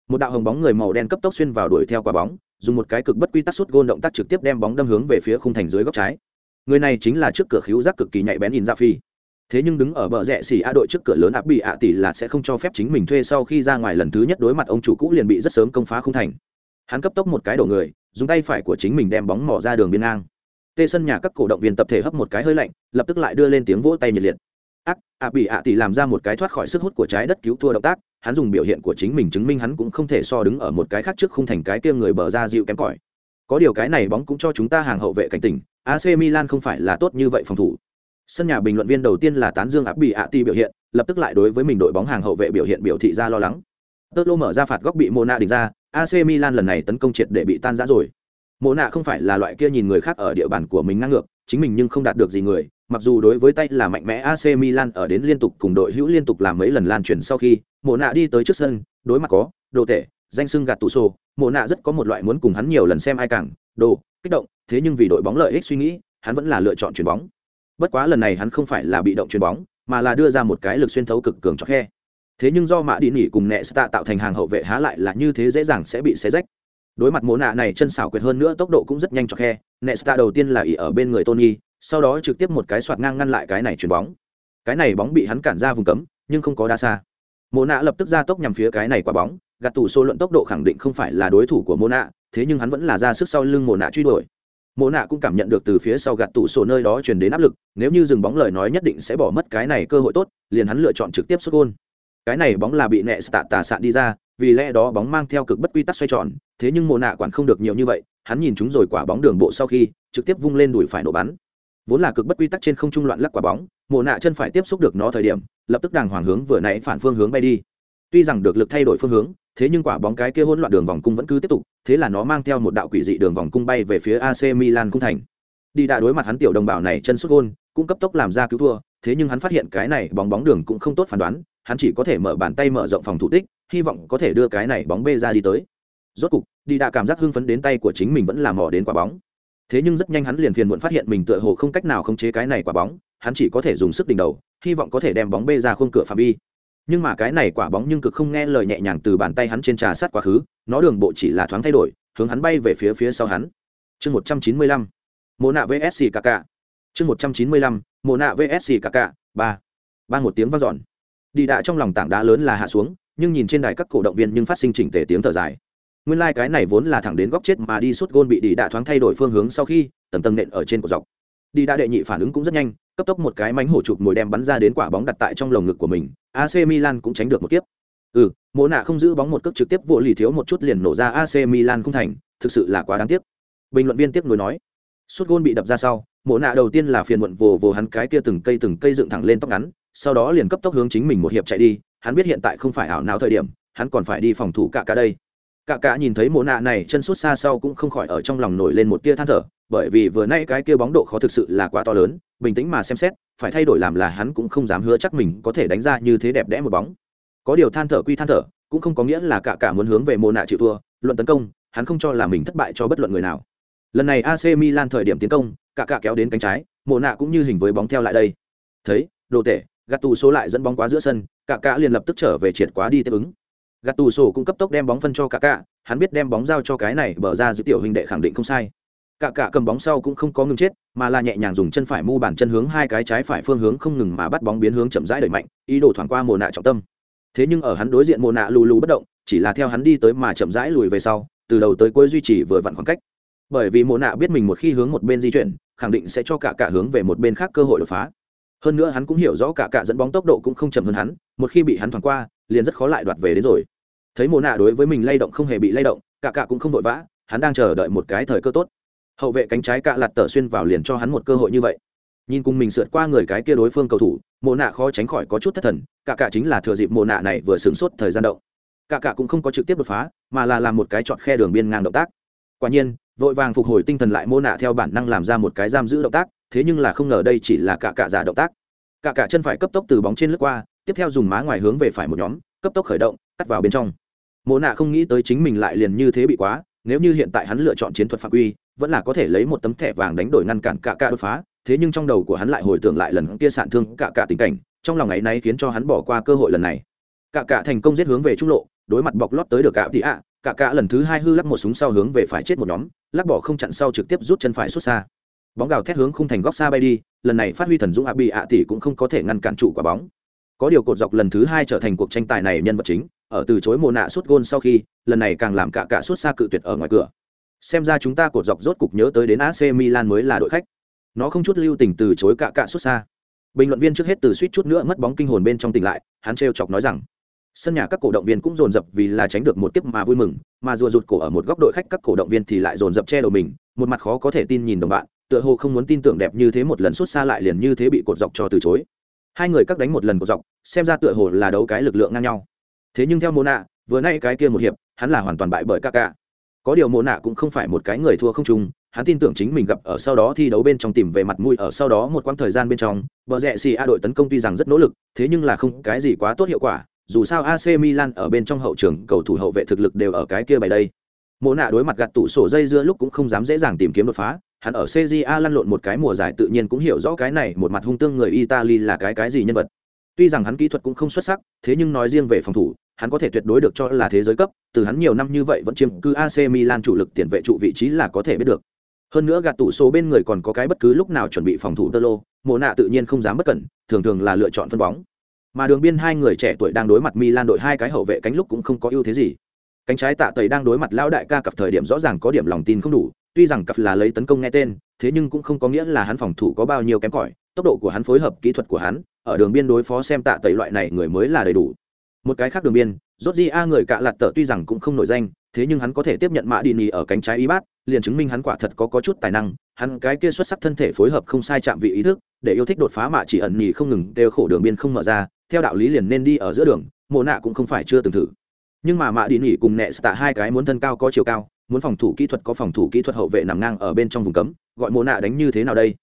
Một đạo hồng bóng người màu đen cấp tốc xuyên vào đuổi theo quả bóng, dùng một cái cực bất quy tắc sút gôn động tác trực tiếp đem bóng đâm hướng về phía khung thành dưới góc trái. Người này chính là trước cửa khíu giác cực kỳ nhạy bén in ra phi thế nhưng đứng ở bờ rẽ xỉ a đội trước cửa lớn áp bị ạ tỷ là sẽ không cho phép chính mình thuê sau khi ra ngoài lần thứ nhất đối mặt ông chủ cũ liền bị rất sớm công phá không thành. Hắn cấp tốc một cái đổ người, dùng tay phải của chính mình đem bóng mỏ ra đường biên ngang. Tê sân nhà các cổ động viên tập thể hấp một cái hơi lạnh, lập tức lại đưa lên tiếng vỗ tay nhiệt liệt. Ác ạ bị ạ tỷ làm ra một cái thoát khỏi sức hút của trái đất cứu thua động tác, hắn dùng biểu hiện của chính mình chứng minh hắn cũng không thể so đứng ở một cái khác trước khung thành cái kia người bờ ra dịu kém cỏi. Có điều cái này bóng cũng cho chúng ta hàng hậu vệ cảnh tỉnh AC Milan không phải là tốt như vậy phòng thủ sân nhà bình luận viên đầu tiên là tán dương áp bị ạ ti biểu hiện, lập tức lại đối với mình đội bóng hàng hậu vệ biểu hiện biểu thị ra lo lắng. Tơ lô mở ra phạt góc bị mona địch ra ac milan lần này tấn công triệt để bị tan rã rồi. Mona không phải là loại kia nhìn người khác ở địa bàn của mình ngang ngược, chính mình nhưng không đạt được gì người, mặc dù đối với tay là mạnh mẽ ac milan ở đến liên tục cùng đội hữu liên tục làm mấy lần lan truyền sau khi, mona đi tới trước sân, đối mặt có, đồ tệ danh sưng gạt tủ sổ. Nạ rất có một loại muốn cùng hắn nhiều lần xem ai càng, đồ, kích động, thế nhưng vì đội bóng lợi ích suy nghĩ, hắn vẫn là lựa chọn chuyền bóng bất quá lần này hắn không phải là bị động chuyền bóng, mà là đưa ra một cái lực xuyên thấu cực cường cho khe. Thế nhưng do mã đi nỉ cùng nẹ stạ tạo thành hàng hậu vệ há lại là như thế dễ dàng sẽ bị xé rách. Đối mặt mố nạ này chân xảo quyệt hơn nữa tốc độ cũng rất nhanh cho khe nẹ stạ đầu tiên là ỉ ở bên người tony, sau đó trực tiếp một cái soạt ngang ngăn lại cái này chuyền bóng. Cái này bóng bị hắn cản ra vùng cấm, nhưng không có đa xa. Mộ nạ lập tức ra tốc nhằm phía cái này quả bóng, gạt tủ số luận tốc độ khẳng định không phải là đối thủ của mô nạ, thế nhưng hắn vẫn là ra sức sau lưng mô nạ truy đuổi mộ nạ cũng cảm nhận được từ phía sau gạt tủ sổ nơi đó truyền đến áp lực, nếu như dừng bóng lời nói nhất định sẽ bỏ mất cái này cơ hội tốt, liền hắn lựa chọn trực tiếp xuất gôn. Cái này bóng là bị nẹ tạ tà sạn đi ra, vì lẽ đó bóng mang theo cực bất quy tắc xoay tròn, thế nhưng mộ nạ quản không được nhiều như vậy, hắn nhìn chúng rồi quả bóng đường bộ sau khi, trực tiếp vung lên đùi phải nổ bắn. Vốn là cực bất quy tắc trên không trung loạn lắc quả bóng, mộ nạ chân phải tiếp xúc được nó thời điểm, lập tức đàng hoàng hướng vừa nãy phản phương hướng bay đi. Tuy rằng được lực thay đổi phương hướng thế nhưng quả bóng cái kia hỗn loạn đường vòng cung vẫn cứ tiếp tục, thế là nó mang theo một đạo quỷ dị đường vòng cung bay về phía AC Milan cung thành. Đi đã đối mặt hắn tiểu đồng bào này chân sút gôn, cũng cấp tốc làm ra cứu thua, thế nhưng hắn phát hiện cái này bóng bóng đường cũng không tốt phán đoán, hắn chỉ có thể mở bàn tay mở rộng phòng thủ tích, hy vọng có thể đưa cái này bóng bê ra đi tới. Rốt cục, đi đã cảm giác hưng phấn đến tay của chính mình vẫn làm mò đến quả bóng. Thế nhưng rất nhanh hắn liền phiền muộn phát hiện mình tựa hồ không cách nào khống chế cái này quả bóng, hắn chỉ có thể dùng sức đỉnh đầu, hy vọng có thể đem bóng bê ra khung cửa phạm vi nhưng mà cái này quả bóng nhưng cực không nghe lời nhẹ nhàng từ bàn tay hắn trên trà sát quá khứ, nó đường bộ chỉ là thoáng thay đổi, hướng hắn bay về phía phía sau hắn. Chương một trăm chín mươi lăm mồ nạ vsc kk chương một trăm chín mươi lăm mồ nạ vsc kk ba. Ba một tiếng v a n giòn đi đạ trong lòng tảng đá lớn là hạ xuống, nhưng nhìn trên đài các cổ động viên nhưng phát sinh chỉnh tề tiếng thở dài. Nguyên lai、like、cái này vốn là thẳng đến góc chết mà đi suốt gôn bị đi đạ thoáng thay đổi phương hướng sau khi, tầng tầng nện ở trên cổ dọc. Đi đạ đệ nhị phản ứng cũng rất nhanh cấp tốc một cái mánh hổ chụp mồi đem bắn ra đến quả bóng đặt tại trong lồng ngực của mình ac milan cũng tránh được một kiếp. Ừ mộ nạ không giữ bóng một cước trực tiếp vỗ lì thiếu một chút liền nổ ra ac milan không thành, thực sự là quá đáng tiếc. Bình luận viên tiếp nối nói suốt gôn bị đập ra sau mộ nạ đầu tiên là phiền muộn vồ vồ hắn cái kia từng cây từng cây dựng thẳng lên tóc ngắn, sau đó liền cấp tốc hướng chính mình một hiệp chạy đi, hắn biết hiện tại không phải ảo nào thời điểm, hắn còn phải đi phòng thủ cả cả đây. Cả cả nhìn thấy mộ nạ này chân sút xa sau cũng không khỏi ở trong lòng nổi lên một tia than thở bởi vì vừa nay cái kia bóng độ khó thực sự là quá to lớn, bình tĩnh mà xem xét, phải thay đổi làm là hắn cũng không dám hứa chắc mình có thể đánh ra như thế đẹp đẽ một bóng. Có điều than thở quy than thở, cũng không có nghĩa là cả cả muốn hướng về mô nạ chịu thua, luận tấn công, hắn không cho là mình thất bại cho bất luận người nào. Lần này ac milan thời điểm tiến công, cả cả kéo đến cánh trái mồ nạ cũng như hình với bóng theo lại đây. Thấy, đồ tệ gạt tù số lại dẫn bóng quá giữa sân, cả cả liền lập tức trở về triệt quá đi tiếp ứng. Gạt tù sổ cũng cấp tốc đem bóng phân cho cả cả, hắn biết đem bóng giao cho cái này bờ ra giữ tiểu hình đệ khẳng định không sai cả cả cầm bóng sau cũng không có ngừng chết, mà là nhẹ nhàng dùng chân phải mu bàn chân hướng hai cái trái phải phương hướng không ngừng mà bắt bóng biến hướng chậm rãi đẩy mạnh, ý đồ thoảng qua mồ nạ trọng tâm. Thế nhưng ở hắn đối diện mồ nạ lù lù bất động, chỉ là theo hắn đi tới mà chậm rãi lùi về sau, từ đầu tới cuối duy trì vừa vặn khoảng cách. Bởi vì mồ nạ biết mình một khi hướng một bên di chuyển, khẳng định sẽ cho cả cả hướng về một bên khác cơ hội đột phá. Hơn nữa hắn cũng hiểu rõ cả cả dẫn bóng tốc độ cũng không chậm hơn hắn, một khi bị hắn thoảng qua, liền rất khó lại đoạt về đến rồi. Thấy mồ nạ đối với mình lay động không hề bị lay động, cả cả cũng không vội vã, hắn đang chờ đợi một cái thời cơ tốt hậu vệ cánh trái cạ lạt tờ xuyên vào liền cho hắn một cơ hội như vậy. Nhìn cùng mình sượt qua người cái kia đối phương cầu thủ mồ nạ khó tránh khỏi có chút thất thần cả cả chính là thừa dịp mồ nạ này vừa sửng sốt thời gian động. Cả cả cũng không có trực tiếp đột phá, mà là làm một cái chọn khe đường biên ngang động tác. Quả nhiên, vội vàng phục hồi tinh thần lại mô nạ theo bản năng làm ra một cái giam giữ động tác, thế nhưng là không ngờ đây chỉ là cả cả giả động tác. Cả cả chân phải cấp tốc từ bóng trên lướt qua, tiếp theo dùng má ngoài hướng về phải một nhóm, cấp tốc khởi động, cắt vào bên trong. Mô nạ không nghĩ tới chính mình lại liền như thế bị quá, nếu như hiện tại hắn lựa chọn chiến thuật phạm quy vẫn là có thể lấy một tấm thẻ vàng đánh đổi ngăn cản cả cả đột phá, thế nhưng trong đầu của hắn lại hồi tưởng lại lần kia sạn thương cả cả tình cảnh, trong lòng ấy nay khiến cho hắn bỏ qua cơ hội lần này. Cả cả thành công giết hướng về trung lộ, đối mặt bọc lót tới được cả thì ạ, cả cả lần thứ hai hư lắc một súng sau hướng về phải chết một nhóm, lắc bỏ không chặn sau trực tiếp rút chân phải xuất xa. Bóng gào thét hướng khung thành góc xa bay đi, lần này phát huy thần dũng ạ bị ạ tỷ cũng không có thể ngăn cản trụ quả bóng. Có điều cột dọc lần thứ hai trở thành cuộc tranh tài này nhân vật chính, ở từ chối mồ nạ suốt gôn sau khi, lần này càng làm cả cả suốt xa cự tuyệt ở ngoài cửa xem ra chúng ta cột dọc rốt cục nhớ tới đến AC Milan mới là đội khách. Nó không chút lưu tình từ chối cạ cạ suốt xa. Bình luận viên trước hết từ suýt chút nữa mất bóng kinh hồn bên trong tỉnh lại hắn trêu chọc nói rằng sân nhà các cổ động viên cũng dồn dập vì là tránh được một kiếp mà vui mừng mà rùa rụt cổ ở một góc đội khách các cổ động viên thì lại dồn dập che đầu mình một mặt khó có thể tin nhìn đồng bạn tựa hồ không muốn tin tưởng đẹp như thế một lần xuất xa lại liền như thế bị cột dọc cho từ chối. Hai người các đánh một lần cột dọc xem ra tựa hồ là đấu cái lực lượng ngang nhau. Thế nhưng theo Mona, vừa nay cái kia một hiệp hắn là hoàn toàn bại bởi các có điều mô nạ cũng không phải một cái người thua không chung, hắn tin tưởng chính mình gặp ở sau đó thi đấu bên trong tìm về mặt mũi ở sau đó một quãng thời gian bên trong, bờ rẽ xì a đội tấn công tuy rằng rất nỗ lực, thế nhưng là không cái gì quá tốt hiệu quả, dù sao AC Milan ở bên trong hậu trường, cầu thủ hậu vệ thực lực đều ở cái kia bài đây. Mộ nạ đối mặt gạt tủ sổ dây dưa lúc cũng không dám dễ dàng tìm kiếm đột phá, hắn ở CJA lăn lộn một cái mùa giải tự nhiên cũng hiểu rõ cái này một mặt hung tương người Italy là cái cái gì nhân vật. Tuy rằng hắn kỹ thuật cũng không xuất sắc, thế nhưng nói riêng về phòng thủ hắn có thể tuyệt đối được cho là thế giới cấp, từ hắn nhiều năm như vậy vẫn chiếm cứ AC Milan chủ lực tiền vệ trụ vị trí là có thể biết được. Hơn nữa gạt tủ số bên người còn có cái bất cứ lúc nào chuẩn bị phòng thủ tơ lô, mộ nạ tự nhiên không dám bất cẩn, thường thường là lựa chọn phân bóng. Mà đường biên hai người trẻ tuổi đang đối mặt Milan đội hai cái hậu vệ cánh lúc cũng không có ưu thế gì. Cánh trái tạ tẩy đang đối mặt lão đại ca cặp thời điểm rõ ràng có điểm lòng tin không đủ, tuy rằng cặp là lấy tấn công nghe tên, thế nhưng cũng không có nghĩa là hắn phòng thủ có bao nhiêu kém cỏi, tốc độ của hắn phối hợp kỹ thuật của hắn, ở đường biên đối phó xem tạ tẩy loại này người mới là đầy đủ một cái khác đường biên, rốt di a người cạ lạt tờ tuy rằng cũng không nổi danh, thế nhưng hắn có thể tiếp nhận mã đi nỉ ở cánh trái y bát, liền chứng minh hắn quả thật có có chút tài năng, hắn cái kia xuất sắc thân thể phối hợp không sai chạm vị ý thức, để yêu thích đột phá mạ chỉ ẩn nhì không ngừng đều khổ đường biên không mở ra, theo đạo lý liền nên đi ở giữa đường, mộ nạ cũng không phải chưa từng thử. Nhưng mà mạ đi nỉ cùng nẹ tạ hai cái muốn thân cao có chiều cao, muốn phòng thủ kỹ thuật có phòng thủ kỹ thuật hậu vệ nằm ngang ở bên trong vùng cấm, gọi mộ nạ đánh như thế nào đây?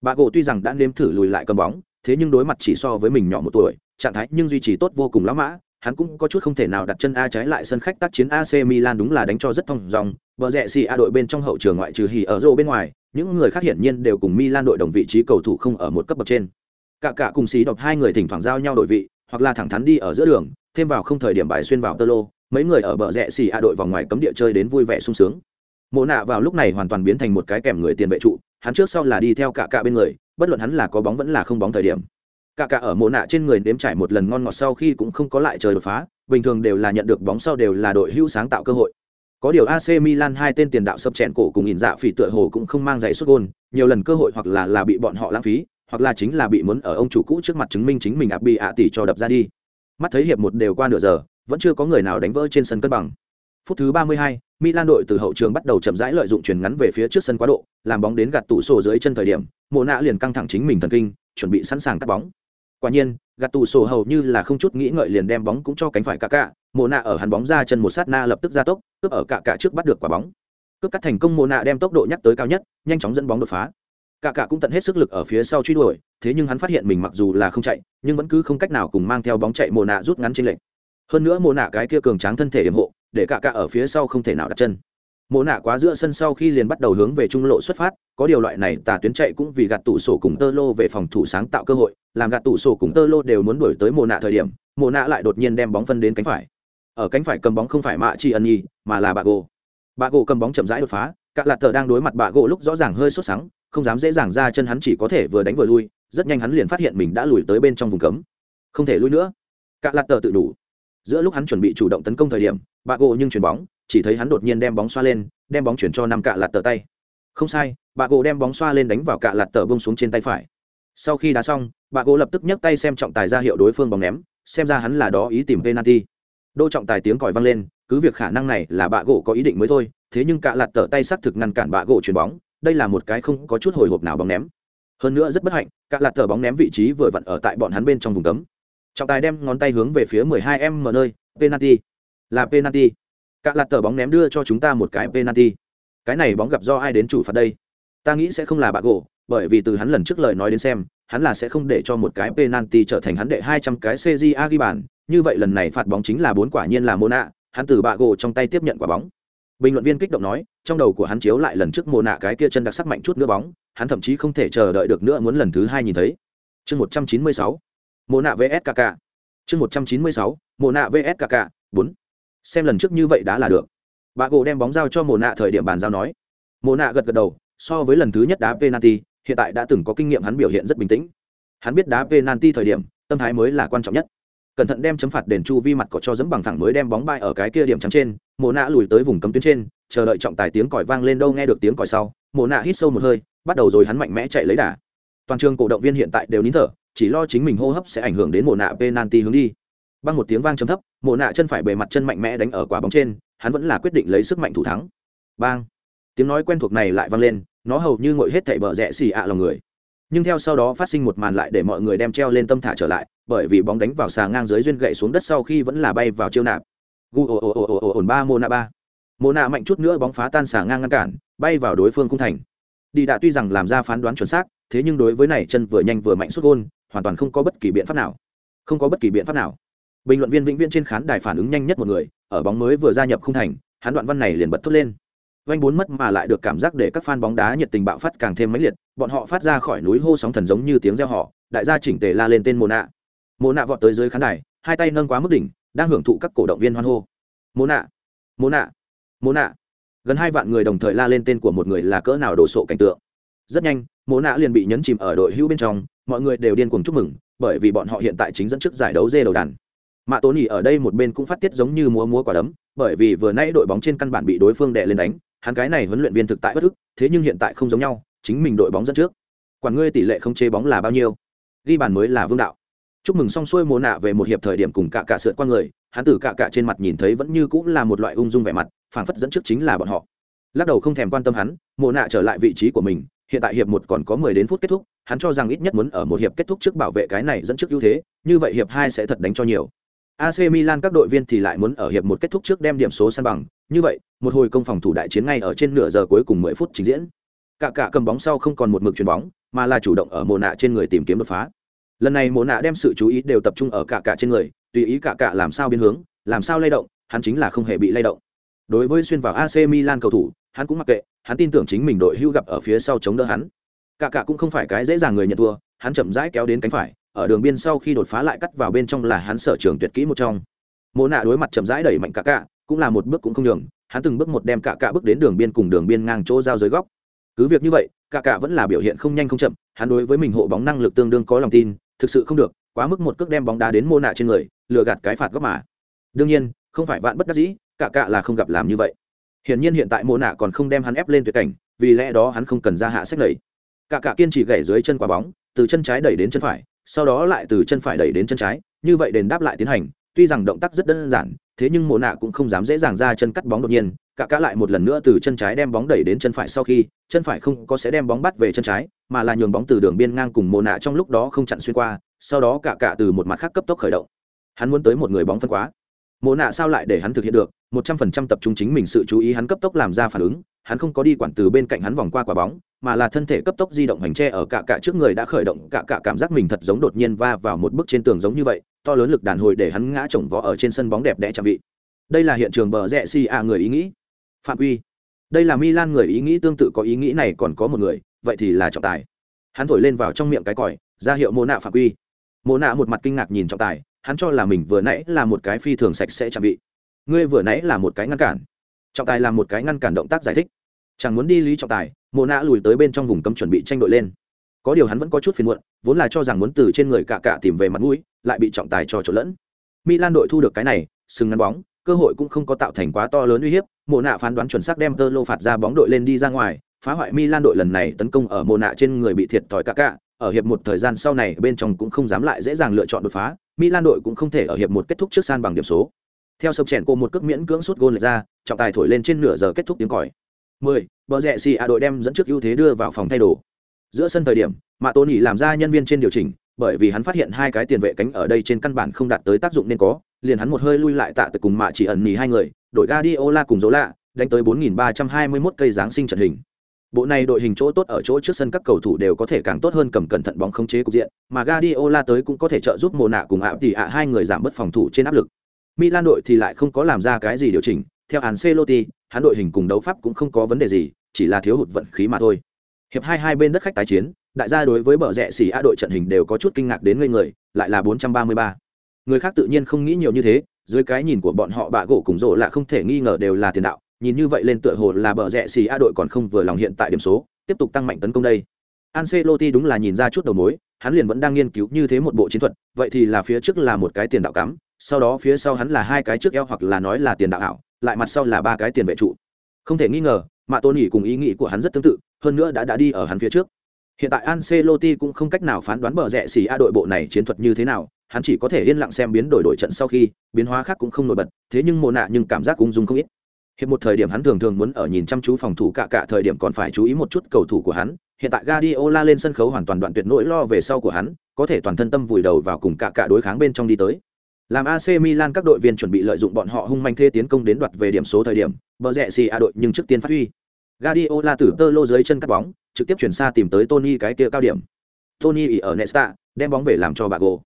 Bà gỗ tuy rằng đã nếm thử lùi lại cầm bóng, thế nhưng đối mặt chỉ so với mình nhỏ một tuổi, trạng thái nhưng duy trì tốt vô cùng lắm mã hắn cũng có chút không thể nào đặt chân a trái lại sân khách tác chiến AC Milan đúng là đánh cho rất thông dòng, bờ rẹ xì a đội bên trong hậu trường ngoại trừ hỉ ở rô bên ngoài, những người khác hiển nhiên đều cùng Milan đội đồng vị trí cầu thủ không ở một cấp bậc trên. Cả cả cùng xí đọc hai người thỉnh thoảng giao nhau đội vị, hoặc là thẳng thắn đi ở giữa đường, thêm vào không thời điểm bài xuyên vào tơ lô, mấy người ở bờ rẹ xì a đội vòng ngoài cấm địa chơi đến vui vẻ sung sướng. Mộ nạ vào lúc này hoàn toàn biến thành một cái kèm người tiền vệ trụ, hắn trước sau là đi theo cả cả bên người, bất luận hắn là có bóng vẫn là không bóng thời điểm cả cả ở mộ nạ trên người nếm trải một lần ngon ngọt sau khi cũng không có lại trời đột phá bình thường đều là nhận được bóng sau đều là đội hữu sáng tạo cơ hội. Có điều AC Milan hai tên tiền đạo sập chèn cổ cùng nhìn dạ phỉ tựa hồ cũng không mang giày xuất gôn nhiều lần cơ hội hoặc là là bị bọn họ lãng phí hoặc là chính là bị muốn ở ông chủ cũ trước mặt chứng minh chính mình ạp bị ạ tỷ cho đập ra đi. Mắt thấy hiệp một đều qua nửa giờ vẫn chưa có người nào đánh vỡ trên sân cân bằng. Phút thứ 32, Milan đội từ hậu trường bắt đầu chậm rãi lợi dụng chuyển ngắn về phía trước sân quá độ làm bóng đến gạt tủ sổ dưới chân thời điểm mộ nạ liền căng thẳng chính mình thần kinh chuẩn bị sẵn sàng cắt bóng quả nhiên, gạt tù sổ hầu như là không chút nghĩ ngợi liền đem bóng cũng cho cánh phải cả cả mồ nạ ở hắn bóng ra chân một sát na lập tức ra tốc, cướp ở cả cả trước bắt được quả bóng. Cướp cắt thành công mồ nạ đem tốc độ nhắc tới cao nhất, nhanh chóng dẫn bóng đột phá. Cả cả cũng tận hết sức lực ở phía sau truy đuổi, thế nhưng hắn phát hiện mình mặc dù là không chạy, nhưng vẫn cứ không cách nào cùng mang theo bóng chạy mồ nạ rút ngắn trên lệnh hơn nữa mồ nạ cái kia cường tráng thân thể hiểm hộ, để cả cả ở phía sau không thể nào đặt chân mộ nạ quá giữa sân sau khi liền bắt đầu hướng về trung lộ xuất phát, có điều loại này tà tuyến chạy cũng vì gạt tủ sổ cùng tơ lô về phòng thủ sáng tạo cơ hội, làm gạt tủ sổ cùng tơ lô đều muốn đuổi tới mộ nạ thời điểm, mộ nạ lại đột nhiên đem bóng phân đến cánh phải. Ở cánh phải cầm bóng không phải mạ chi ân nhi, mà là bà gỗ. Bà gỗ cầm bóng chậm rãi đột phá các lạt thờ đang đối mặt bà gỗ lúc rõ ràng hơi sốt sắng, không dám dễ dàng ra chân hắn chỉ có thể vừa đánh vừa lui, rất nhanh hắn liền phát hiện mình đã lùi tới bên trong vùng cấm. Không thể lui nữa. Các lạt tờ tự đủ. Giữa lúc hắn chuẩn bị chủ động tấn công thời điểm bà gỗ nhưng chuyền bóng chỉ thấy hắn đột nhiên đem bóng xoa lên, đem bóng chuyển cho năm cạ lạt tờ tay. Không sai, bà gỗ đem bóng xoa lên đánh vào cạ lạt tờ bông xuống trên tay phải. Sau khi đá xong, bà gỗ lập tức nhấc tay xem trọng tài ra hiệu đối phương bóng ném, xem ra hắn là đó ý tìm penalty. Đô trọng tài tiếng còi vang lên, cứ việc khả năng này là bà gỗ có ý định mới thôi, thế nhưng cạ lạt tờ tay xác thực ngăn cản bà gỗ chuyền bóng, đây là một cái không có chút hồi hộp nào bóng ném. Hơn nữa rất bất hạnh, cạ lạt tờ bóng ném vị trí vừa vặn ở tại bọn hắn bên trong vùng cấm. Trọng tài đem ngón tay hướng về phía 12 m nơi, penalty. Là penalty. Cả lạt tờ bóng ném đưa cho chúng ta một cái penalty. Cái này bóng gặp do ai đến chủ phạt đây? Ta nghĩ sẽ không là bà gỗ, bởi vì từ hắn lần trước lời nói đến xem, hắn là sẽ không để cho một cái penalty trở thành hắn đệ 200 cái CJA ghi bàn, như vậy lần này phạt bóng chính là bốn quả nhiên là Mona, hắn từ bà gỗ trong tay tiếp nhận quả bóng. bình luận viên kích động nói trong đầu của hắn chiếu lại lần trước Mona nạ cái kia chân đặc sắc mạnh chút nữa bóng hắn thậm chí không thể chờ đợi được nữa muốn lần thứ hai nhìn thấy chương một trăm chín mươi sáu nạ vs kk chương một trăm chín mươi sáu nạ vs kk bốn xem lần trước như vậy đã là được. Bà gỗ đem bóng giao cho mồ nạ thời điểm bàn giao nói. Mồ nạ gật gật đầu, so với lần thứ nhất đá penalty, hiện tại đã từng có kinh nghiệm hắn biểu hiện rất bình tĩnh. Hắn biết đá penalty thời điểm, tâm thái mới là quan trọng nhất. Cẩn thận đem chấm phạt đền chu vi mặt cỏ cho dẫm bằng thẳng mới đem bóng bay ở cái kia điểm trắng trên mồ nạ lùi tới vùng cấm tuyến trên, chờ đợi trọng tài tiếng còi vang lên đâu nghe được tiếng còi sau mồ nạ hít sâu một hơi, bắt đầu rồi hắn mạnh mẽ chạy lấy đà. Toàn trường cổ động viên hiện tại đều nín thở, chỉ lo chính mình hô hấp sẽ ảnh hưởng đến mồ nạ penalty hướng đi. Băng một tiếng vang trầm thấp mộ nạ chân phải bề mặt chân mạnh mẽ đánh ở quả bóng trên, hắn vẫn là quyết định lấy sức mạnh thủ thắng. Bang! Tiếng nói quen thuộc này lại vang lên, nó hầu như ngội hết thảy bờ rẽ xì ạ lòng người. Nhưng theo sau đó phát sinh một màn lại để mọi người đem treo lên tâm thả trở lại, bởi vì bóng đánh vào xà ngang dưới duyên gậy xuống đất sau khi vẫn là bay vào chiêu nạp. Gu ồ ồ ồ ồ ồn ba mô nạ ba. Mô nạ mạnh chút nữa bóng phá tan xà ngang ngăn cản, bay vào đối phương khung thành. Đi đã tuy rằng làm ra phán đoán chuẩn xác, thế nhưng đối với này chân vừa nhanh vừa mạnh xuất gôn, hoàn toàn không có bất kỳ biện pháp nào. Không có bất kỳ biện pháp nào bình luận viên vĩnh viễn trên khán đài phản ứng nhanh nhất một người, ở bóng mới vừa gia nhập khung thành, hắn đoạn văn này liền bật thốt lên. Vanh bốn mất mà lại được cảm giác để các fan bóng đá nhiệt tình bạo phát càng thêm mãnh liệt, bọn họ phát ra khỏi núi hô sóng thần giống như tiếng reo họ đại gia chỉnh tề la lên tên mồ nạ. Mồ nạ vọt tới dưới khán đài, hai tay nâng quá mức đỉnh, đang hưởng thụ các cổ động viên hoan hô. Mồ nạ mồ nạ mồ nạ. Gần hai vạn người đồng thời la lên tên của một người là cỡ nào đồ sộ cảnh tượng. Rất nhanh mồ nạ liền bị nhấn chìm ở đội hữu bên trong, mọi người đều điên cuồng chúc mừng, bởi vì bọn họ hiện tại chính dẫn trước giải đấu dê đầu đàn mạ tố nỉ ở đây một bên cũng phát tiết giống như múa múa quả đấm, bởi vì vừa nay đội bóng trên căn bản bị đối phương đè lên đánh, hắn cái này huấn luyện viên thực tại bất ức, thế nhưng hiện tại không giống nhau, chính mình đội bóng dẫn trước. Quản ngươi tỷ lệ không chế bóng là bao nhiêu? Ghi bàn mới là vương đạo. Chúc mừng xong xuôi mồ nạ về một hiệp thời điểm cùng cả cả sượt qua người, hắn từ cả cả trên mặt nhìn thấy vẫn như cũng là một loại ung dung vẻ mặt, phảng phất dẫn trước chính là bọn họ. Lắc đầu không thèm quan tâm hắn mồ nạ trở lại vị trí của mình, hiện tại hiệp một còn có mười đến phút kết thúc, hắn cho rằng ít nhất muốn ở một hiệp kết thúc trước bảo vệ cái này dẫn trước ưu thế, như vậy hiệp hai sẽ thật đánh cho nhiều. AC Milan các đội viên thì lại muốn ở hiệp một kết thúc trước đem điểm số san bằng, như vậy, một hồi công phòng thủ đại chiến ngay ở trên nửa giờ cuối cùng 10 phút trình diễn. Cả cả cầm bóng sau không còn một mực chuyền bóng, mà là chủ động ở mồ nạ trên người tìm kiếm đột phá. Lần này mồ nạ đem sự chú ý đều tập trung ở cả cả trên người, tùy ý cả cả làm sao biến hướng, làm sao lay động, hắn chính là không hề bị lay động. Đối với xuyên vào AC Milan cầu thủ, hắn cũng mặc kệ, hắn tin tưởng chính mình đội hưu gặp ở phía sau chống đỡ hắn. Cả cả cũng không phải cái dễ dàng người nhận thua, hắn chậm rãi kéo đến cánh phải, ở đường biên sau khi đột phá lại cắt vào bên trong là hắn sở trường tuyệt kỹ một trong. Mô nạ đối mặt chậm rãi đẩy mạnh cả cả cũng là một bước cũng không đường hắn từng bước một đem cả cả bước đến đường biên cùng đường biên ngang chỗ giao giới góc. Cứ việc như vậy, cả cả vẫn là biểu hiện không nhanh không chậm, hắn đối với mình hộ bóng năng lực tương đương có lòng tin, thực sự không được, quá mức một cước đem bóng đá đến mô nạ trên người, lừa gạt cái phạt góc mà. Đương nhiên, không phải vạn bất đắc dĩ, cả cả là không gặp làm như vậy. Hiển nhiên hiện tại mô nạ còn không đem hắn ép lên tuyệt cảnh, vì lẽ đó hắn không cần ra hạ sách lầy. Cả cả kiên trì gảy dưới chân quả bóng, từ chân trái đẩy đến chân phải sau đó lại từ chân phải đẩy đến chân trái, như vậy đền đáp lại tiến hành, tuy rằng động tác rất đơn giản, thế nhưng mồ nạ cũng không dám dễ dàng ra chân cắt bóng đột nhiên, cả cả lại một lần nữa từ chân trái đem bóng đẩy đến chân phải sau khi, chân phải không có sẽ đem bóng bắt về chân trái, mà là nhường bóng từ đường biên ngang cùng mồ nạ trong lúc đó không chặn xuyên qua, sau đó cả cả từ một mặt khác cấp tốc khởi động. Hắn muốn tới một người bóng phân quá. Mồ nạ sao lại để hắn thực hiện được? Một trăm phần trăm tập trung chính mình sự chú ý hắn cấp tốc làm ra phản ứng hắn không có đi quản từ bên cạnh hắn vòng qua quả bóng, mà là thân thể cấp tốc di động hành tre ở cả cả trước người đã khởi động, cả cả cảm giác mình thật giống đột nhiên va vào một bức trên tường giống như vậy, to lớn lực đàn hồi để hắn ngã chồng vó ở trên sân bóng đẹp đẽ chạm vị. Đây là hiện trường bờ rẽ si a người ý nghĩ. Phạm uy. Đây là milan người ý nghĩ tương tự có ý nghĩ này còn có một người, vậy thì là trọng tài. Hắn thổi lên vào trong miệng cái còi, ra hiệu mô nạ phạm uy. Mô nạ một mặt kinh ngạc nhìn trọng tài, hắn cho là mình vừa nãy là một cái phi thường sạch sẽ chạm vị. Ngươi vừa nãy là một cái ngăn cản. Trọng tài làm một cái ngăn cản động tác giải thích chẳng muốn đi lý trọng tài mồ nạ lùi tới bên trong vùng cấm chuẩn bị tranh đội lên. Có điều hắn vẫn có chút phiền muộn, vốn là cho rằng muốn từ trên người cả cả tìm về mặt mũi, lại bị trọng tài cho trộn lẫn. Milan đội thu được cái này, sừng ngắn bóng, cơ hội cũng không có tạo thành quá to lớn uy hiếp mồ nạ phán đoán chuẩn xác đem tơ lô phạt ra bóng đội lên đi ra ngoài, phá hoại milan đội lần này tấn công ở mồ nạ trên người bị thiệt thòi cả cả, ở hiệp một thời gian sau này bên trong cũng không dám lại dễ dàng lựa chọn đột phá, milan đội cũng không thể ở hiệp một kết thúc trước san bằng điểm số. Theo sập chèn cô một cước miễn cưỡng suốt gôn lệch ra, trọng tài thổi lên trên nửa giờ kết thúc tiếng còi. 10. bờ rẽ xì a đội đem dẫn trước ưu thế đưa vào phòng thay đồ giữa sân thời điểm, mạ tôn Nghị làm ra nhân viên trên điều chỉnh, bởi vì hắn phát hiện hai cái tiền vệ cánh ở đây trên căn bản không đạt tới tác dụng nên có, liền hắn một hơi lui lại tạ từ cùng mạ chỉ ẩn nhì hai người, đội Guardiola cùng dỗ lạ đánh tới 4.321 cây giáng sinh trận hình bộ này đội hình chỗ tốt ở chỗ trước sân các cầu thủ đều có thể càng tốt hơn cầm cẩn thận bóng khống chế cục diện, mà Guardiola tới cũng có thể trợ giúp Mộ nạ cùng ạ tỷ ạ hai người giảm bớt phòng thủ trên áp lực Milan đội thì lại không có làm ra cái gì điều chỉnh, theo Ancelotti hắn đội hình cùng đấu pháp cũng không có vấn đề gì, chỉ là thiếu hụt vận khí mà thôi. Hiệp hai hai bên đất khách tái chiến, đại gia đối với bờ rẽ xỉ a đội trận hình đều có chút kinh ngạc đến ngây người, lại là 433. người khác tự nhiên không nghĩ nhiều như thế, dưới cái nhìn của bọn họ, bạ gỗ cùng rộ là không thể nghi ngờ đều là tiền đạo, nhìn như vậy lên tựa hồ là bờ rẽ xỉ a đội còn không vừa lòng hiện tại điểm số, tiếp tục tăng mạnh tấn công đây. Ancelotti đúng là nhìn ra chút đầu mối, hắn liền vẫn đang nghiên cứu như thế một bộ chiến thuật, vậy thì là phía trước là một cái tiền đạo cắm, sau đó phía sau hắn là hai cái trước eo hoặc là nói là tiền đạo ảo lại mặt sau là ba cái tiền vệ trụ. Không thể nghi ngờ, mạ tôn nhỉ cùng ý nghĩ của hắn rất tương tự, hơn nữa đã đã đi ở hắn phía trước. Hiện tại Ancelotti cũng không cách nào phán đoán bờ rẽ xì a đội bộ này chiến thuật như thế nào, hắn chỉ có thể yên lặng xem biến đổi đội trận sau khi, biến hóa khác cũng không nổi bật, thế nhưng mồ nạ nhưng cảm giác cũng dùng không ít. Hiện một thời điểm hắn thường thường muốn ở nhìn chăm chú phòng thủ cả cả thời điểm còn phải chú ý một chút cầu thủ của hắn, hiện tại Guardiola lên sân khấu hoàn toàn đoạn tuyệt nỗi lo về sau của hắn, có thể toàn thân tâm vùi đầu vào cùng cả cả đối kháng bên trong đi tới làm AC Milan các đội viên chuẩn bị lợi dụng bọn họ hung manh thế tiến công đến đoạt về điểm số thời điểm, bờ rẹ xì a đội nhưng trước tiên phát huy. Guardiola từ tơ lô dưới chân cắt bóng, trực tiếp chuyển xa tìm tới Tony cái kia cao điểm. Tony ỉ ở Nesta, đem bóng về làm cho Bago. gỗ.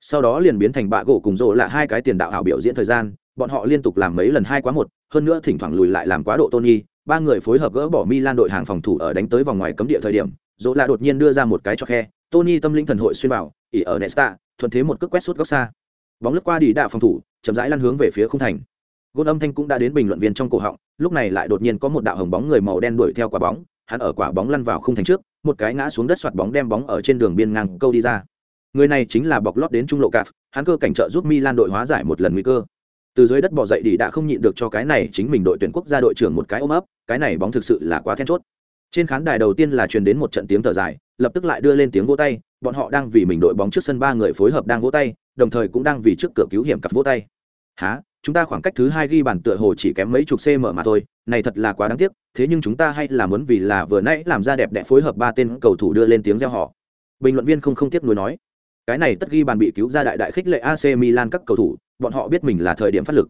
Sau đó liền biến thành bạ gỗ cùng rồ là hai cái tiền đạo hảo biểu diễn thời gian, bọn họ liên tục làm mấy lần hai quá một, hơn nữa thỉnh thoảng lùi lại làm quá độ Tony, ba người phối hợp gỡ bỏ Milan đội hàng phòng thủ ở đánh tới vòng ngoài cấm địa thời điểm, Dỗ là đột nhiên đưa ra một cái cho khe, Tony tâm linh thần hội xuyên vào, ỉ ở Nesta, thuận thế một cước quét sút góc xa bóng lướt qua đi đạo phòng thủ, chậm rãi lăn hướng về phía khung thành. Gôn âm thanh cũng đã đến bình luận viên trong cổ họng, lúc này lại đột nhiên có một đạo hồng bóng người màu đen đuổi theo quả bóng, hắn ở quả bóng lăn vào khung thành trước, một cái ngã xuống đất soạt bóng đem bóng ở trên đường biên ngang câu đi ra. Người này chính là bọc lót đến trung lộ cạp, hắn cơ cảnh trợ giúp milan đội hóa giải một lần nguy cơ. Từ dưới đất bỏ dậy đi đã không nhịn được cho cái này chính mình đội tuyển quốc gia đội trưởng một cái ôm ấp, cái này bóng thực sự là quá then chốt. Trên khán đài đầu tiên là truyền đến một trận tiếng thở dài, lập tức lại đưa lên tiếng vỗ tay, bọn họ đang vì mình đội bóng trước sân ba người phối hợp đang vỗ tay đồng thời cũng đang vì trước cửa cứu hiểm cặp vỗ tay. Há chúng ta khoảng cách thứ hai ghi bàn tựa hồ chỉ kém mấy chục cm mà thôi. Này thật là quá đáng tiếc. Thế nhưng chúng ta hay là muốn vì là vừa nãy làm ra đẹp đẽ phối hợp ba tên cầu thủ đưa lên tiếng reo họ bình luận viên không không tiếc nuối nói. Cái này tất ghi bàn bị cứu ra đại đại khích lệ AC Milan các cầu thủ. Bọn họ biết mình là thời điểm phát lực.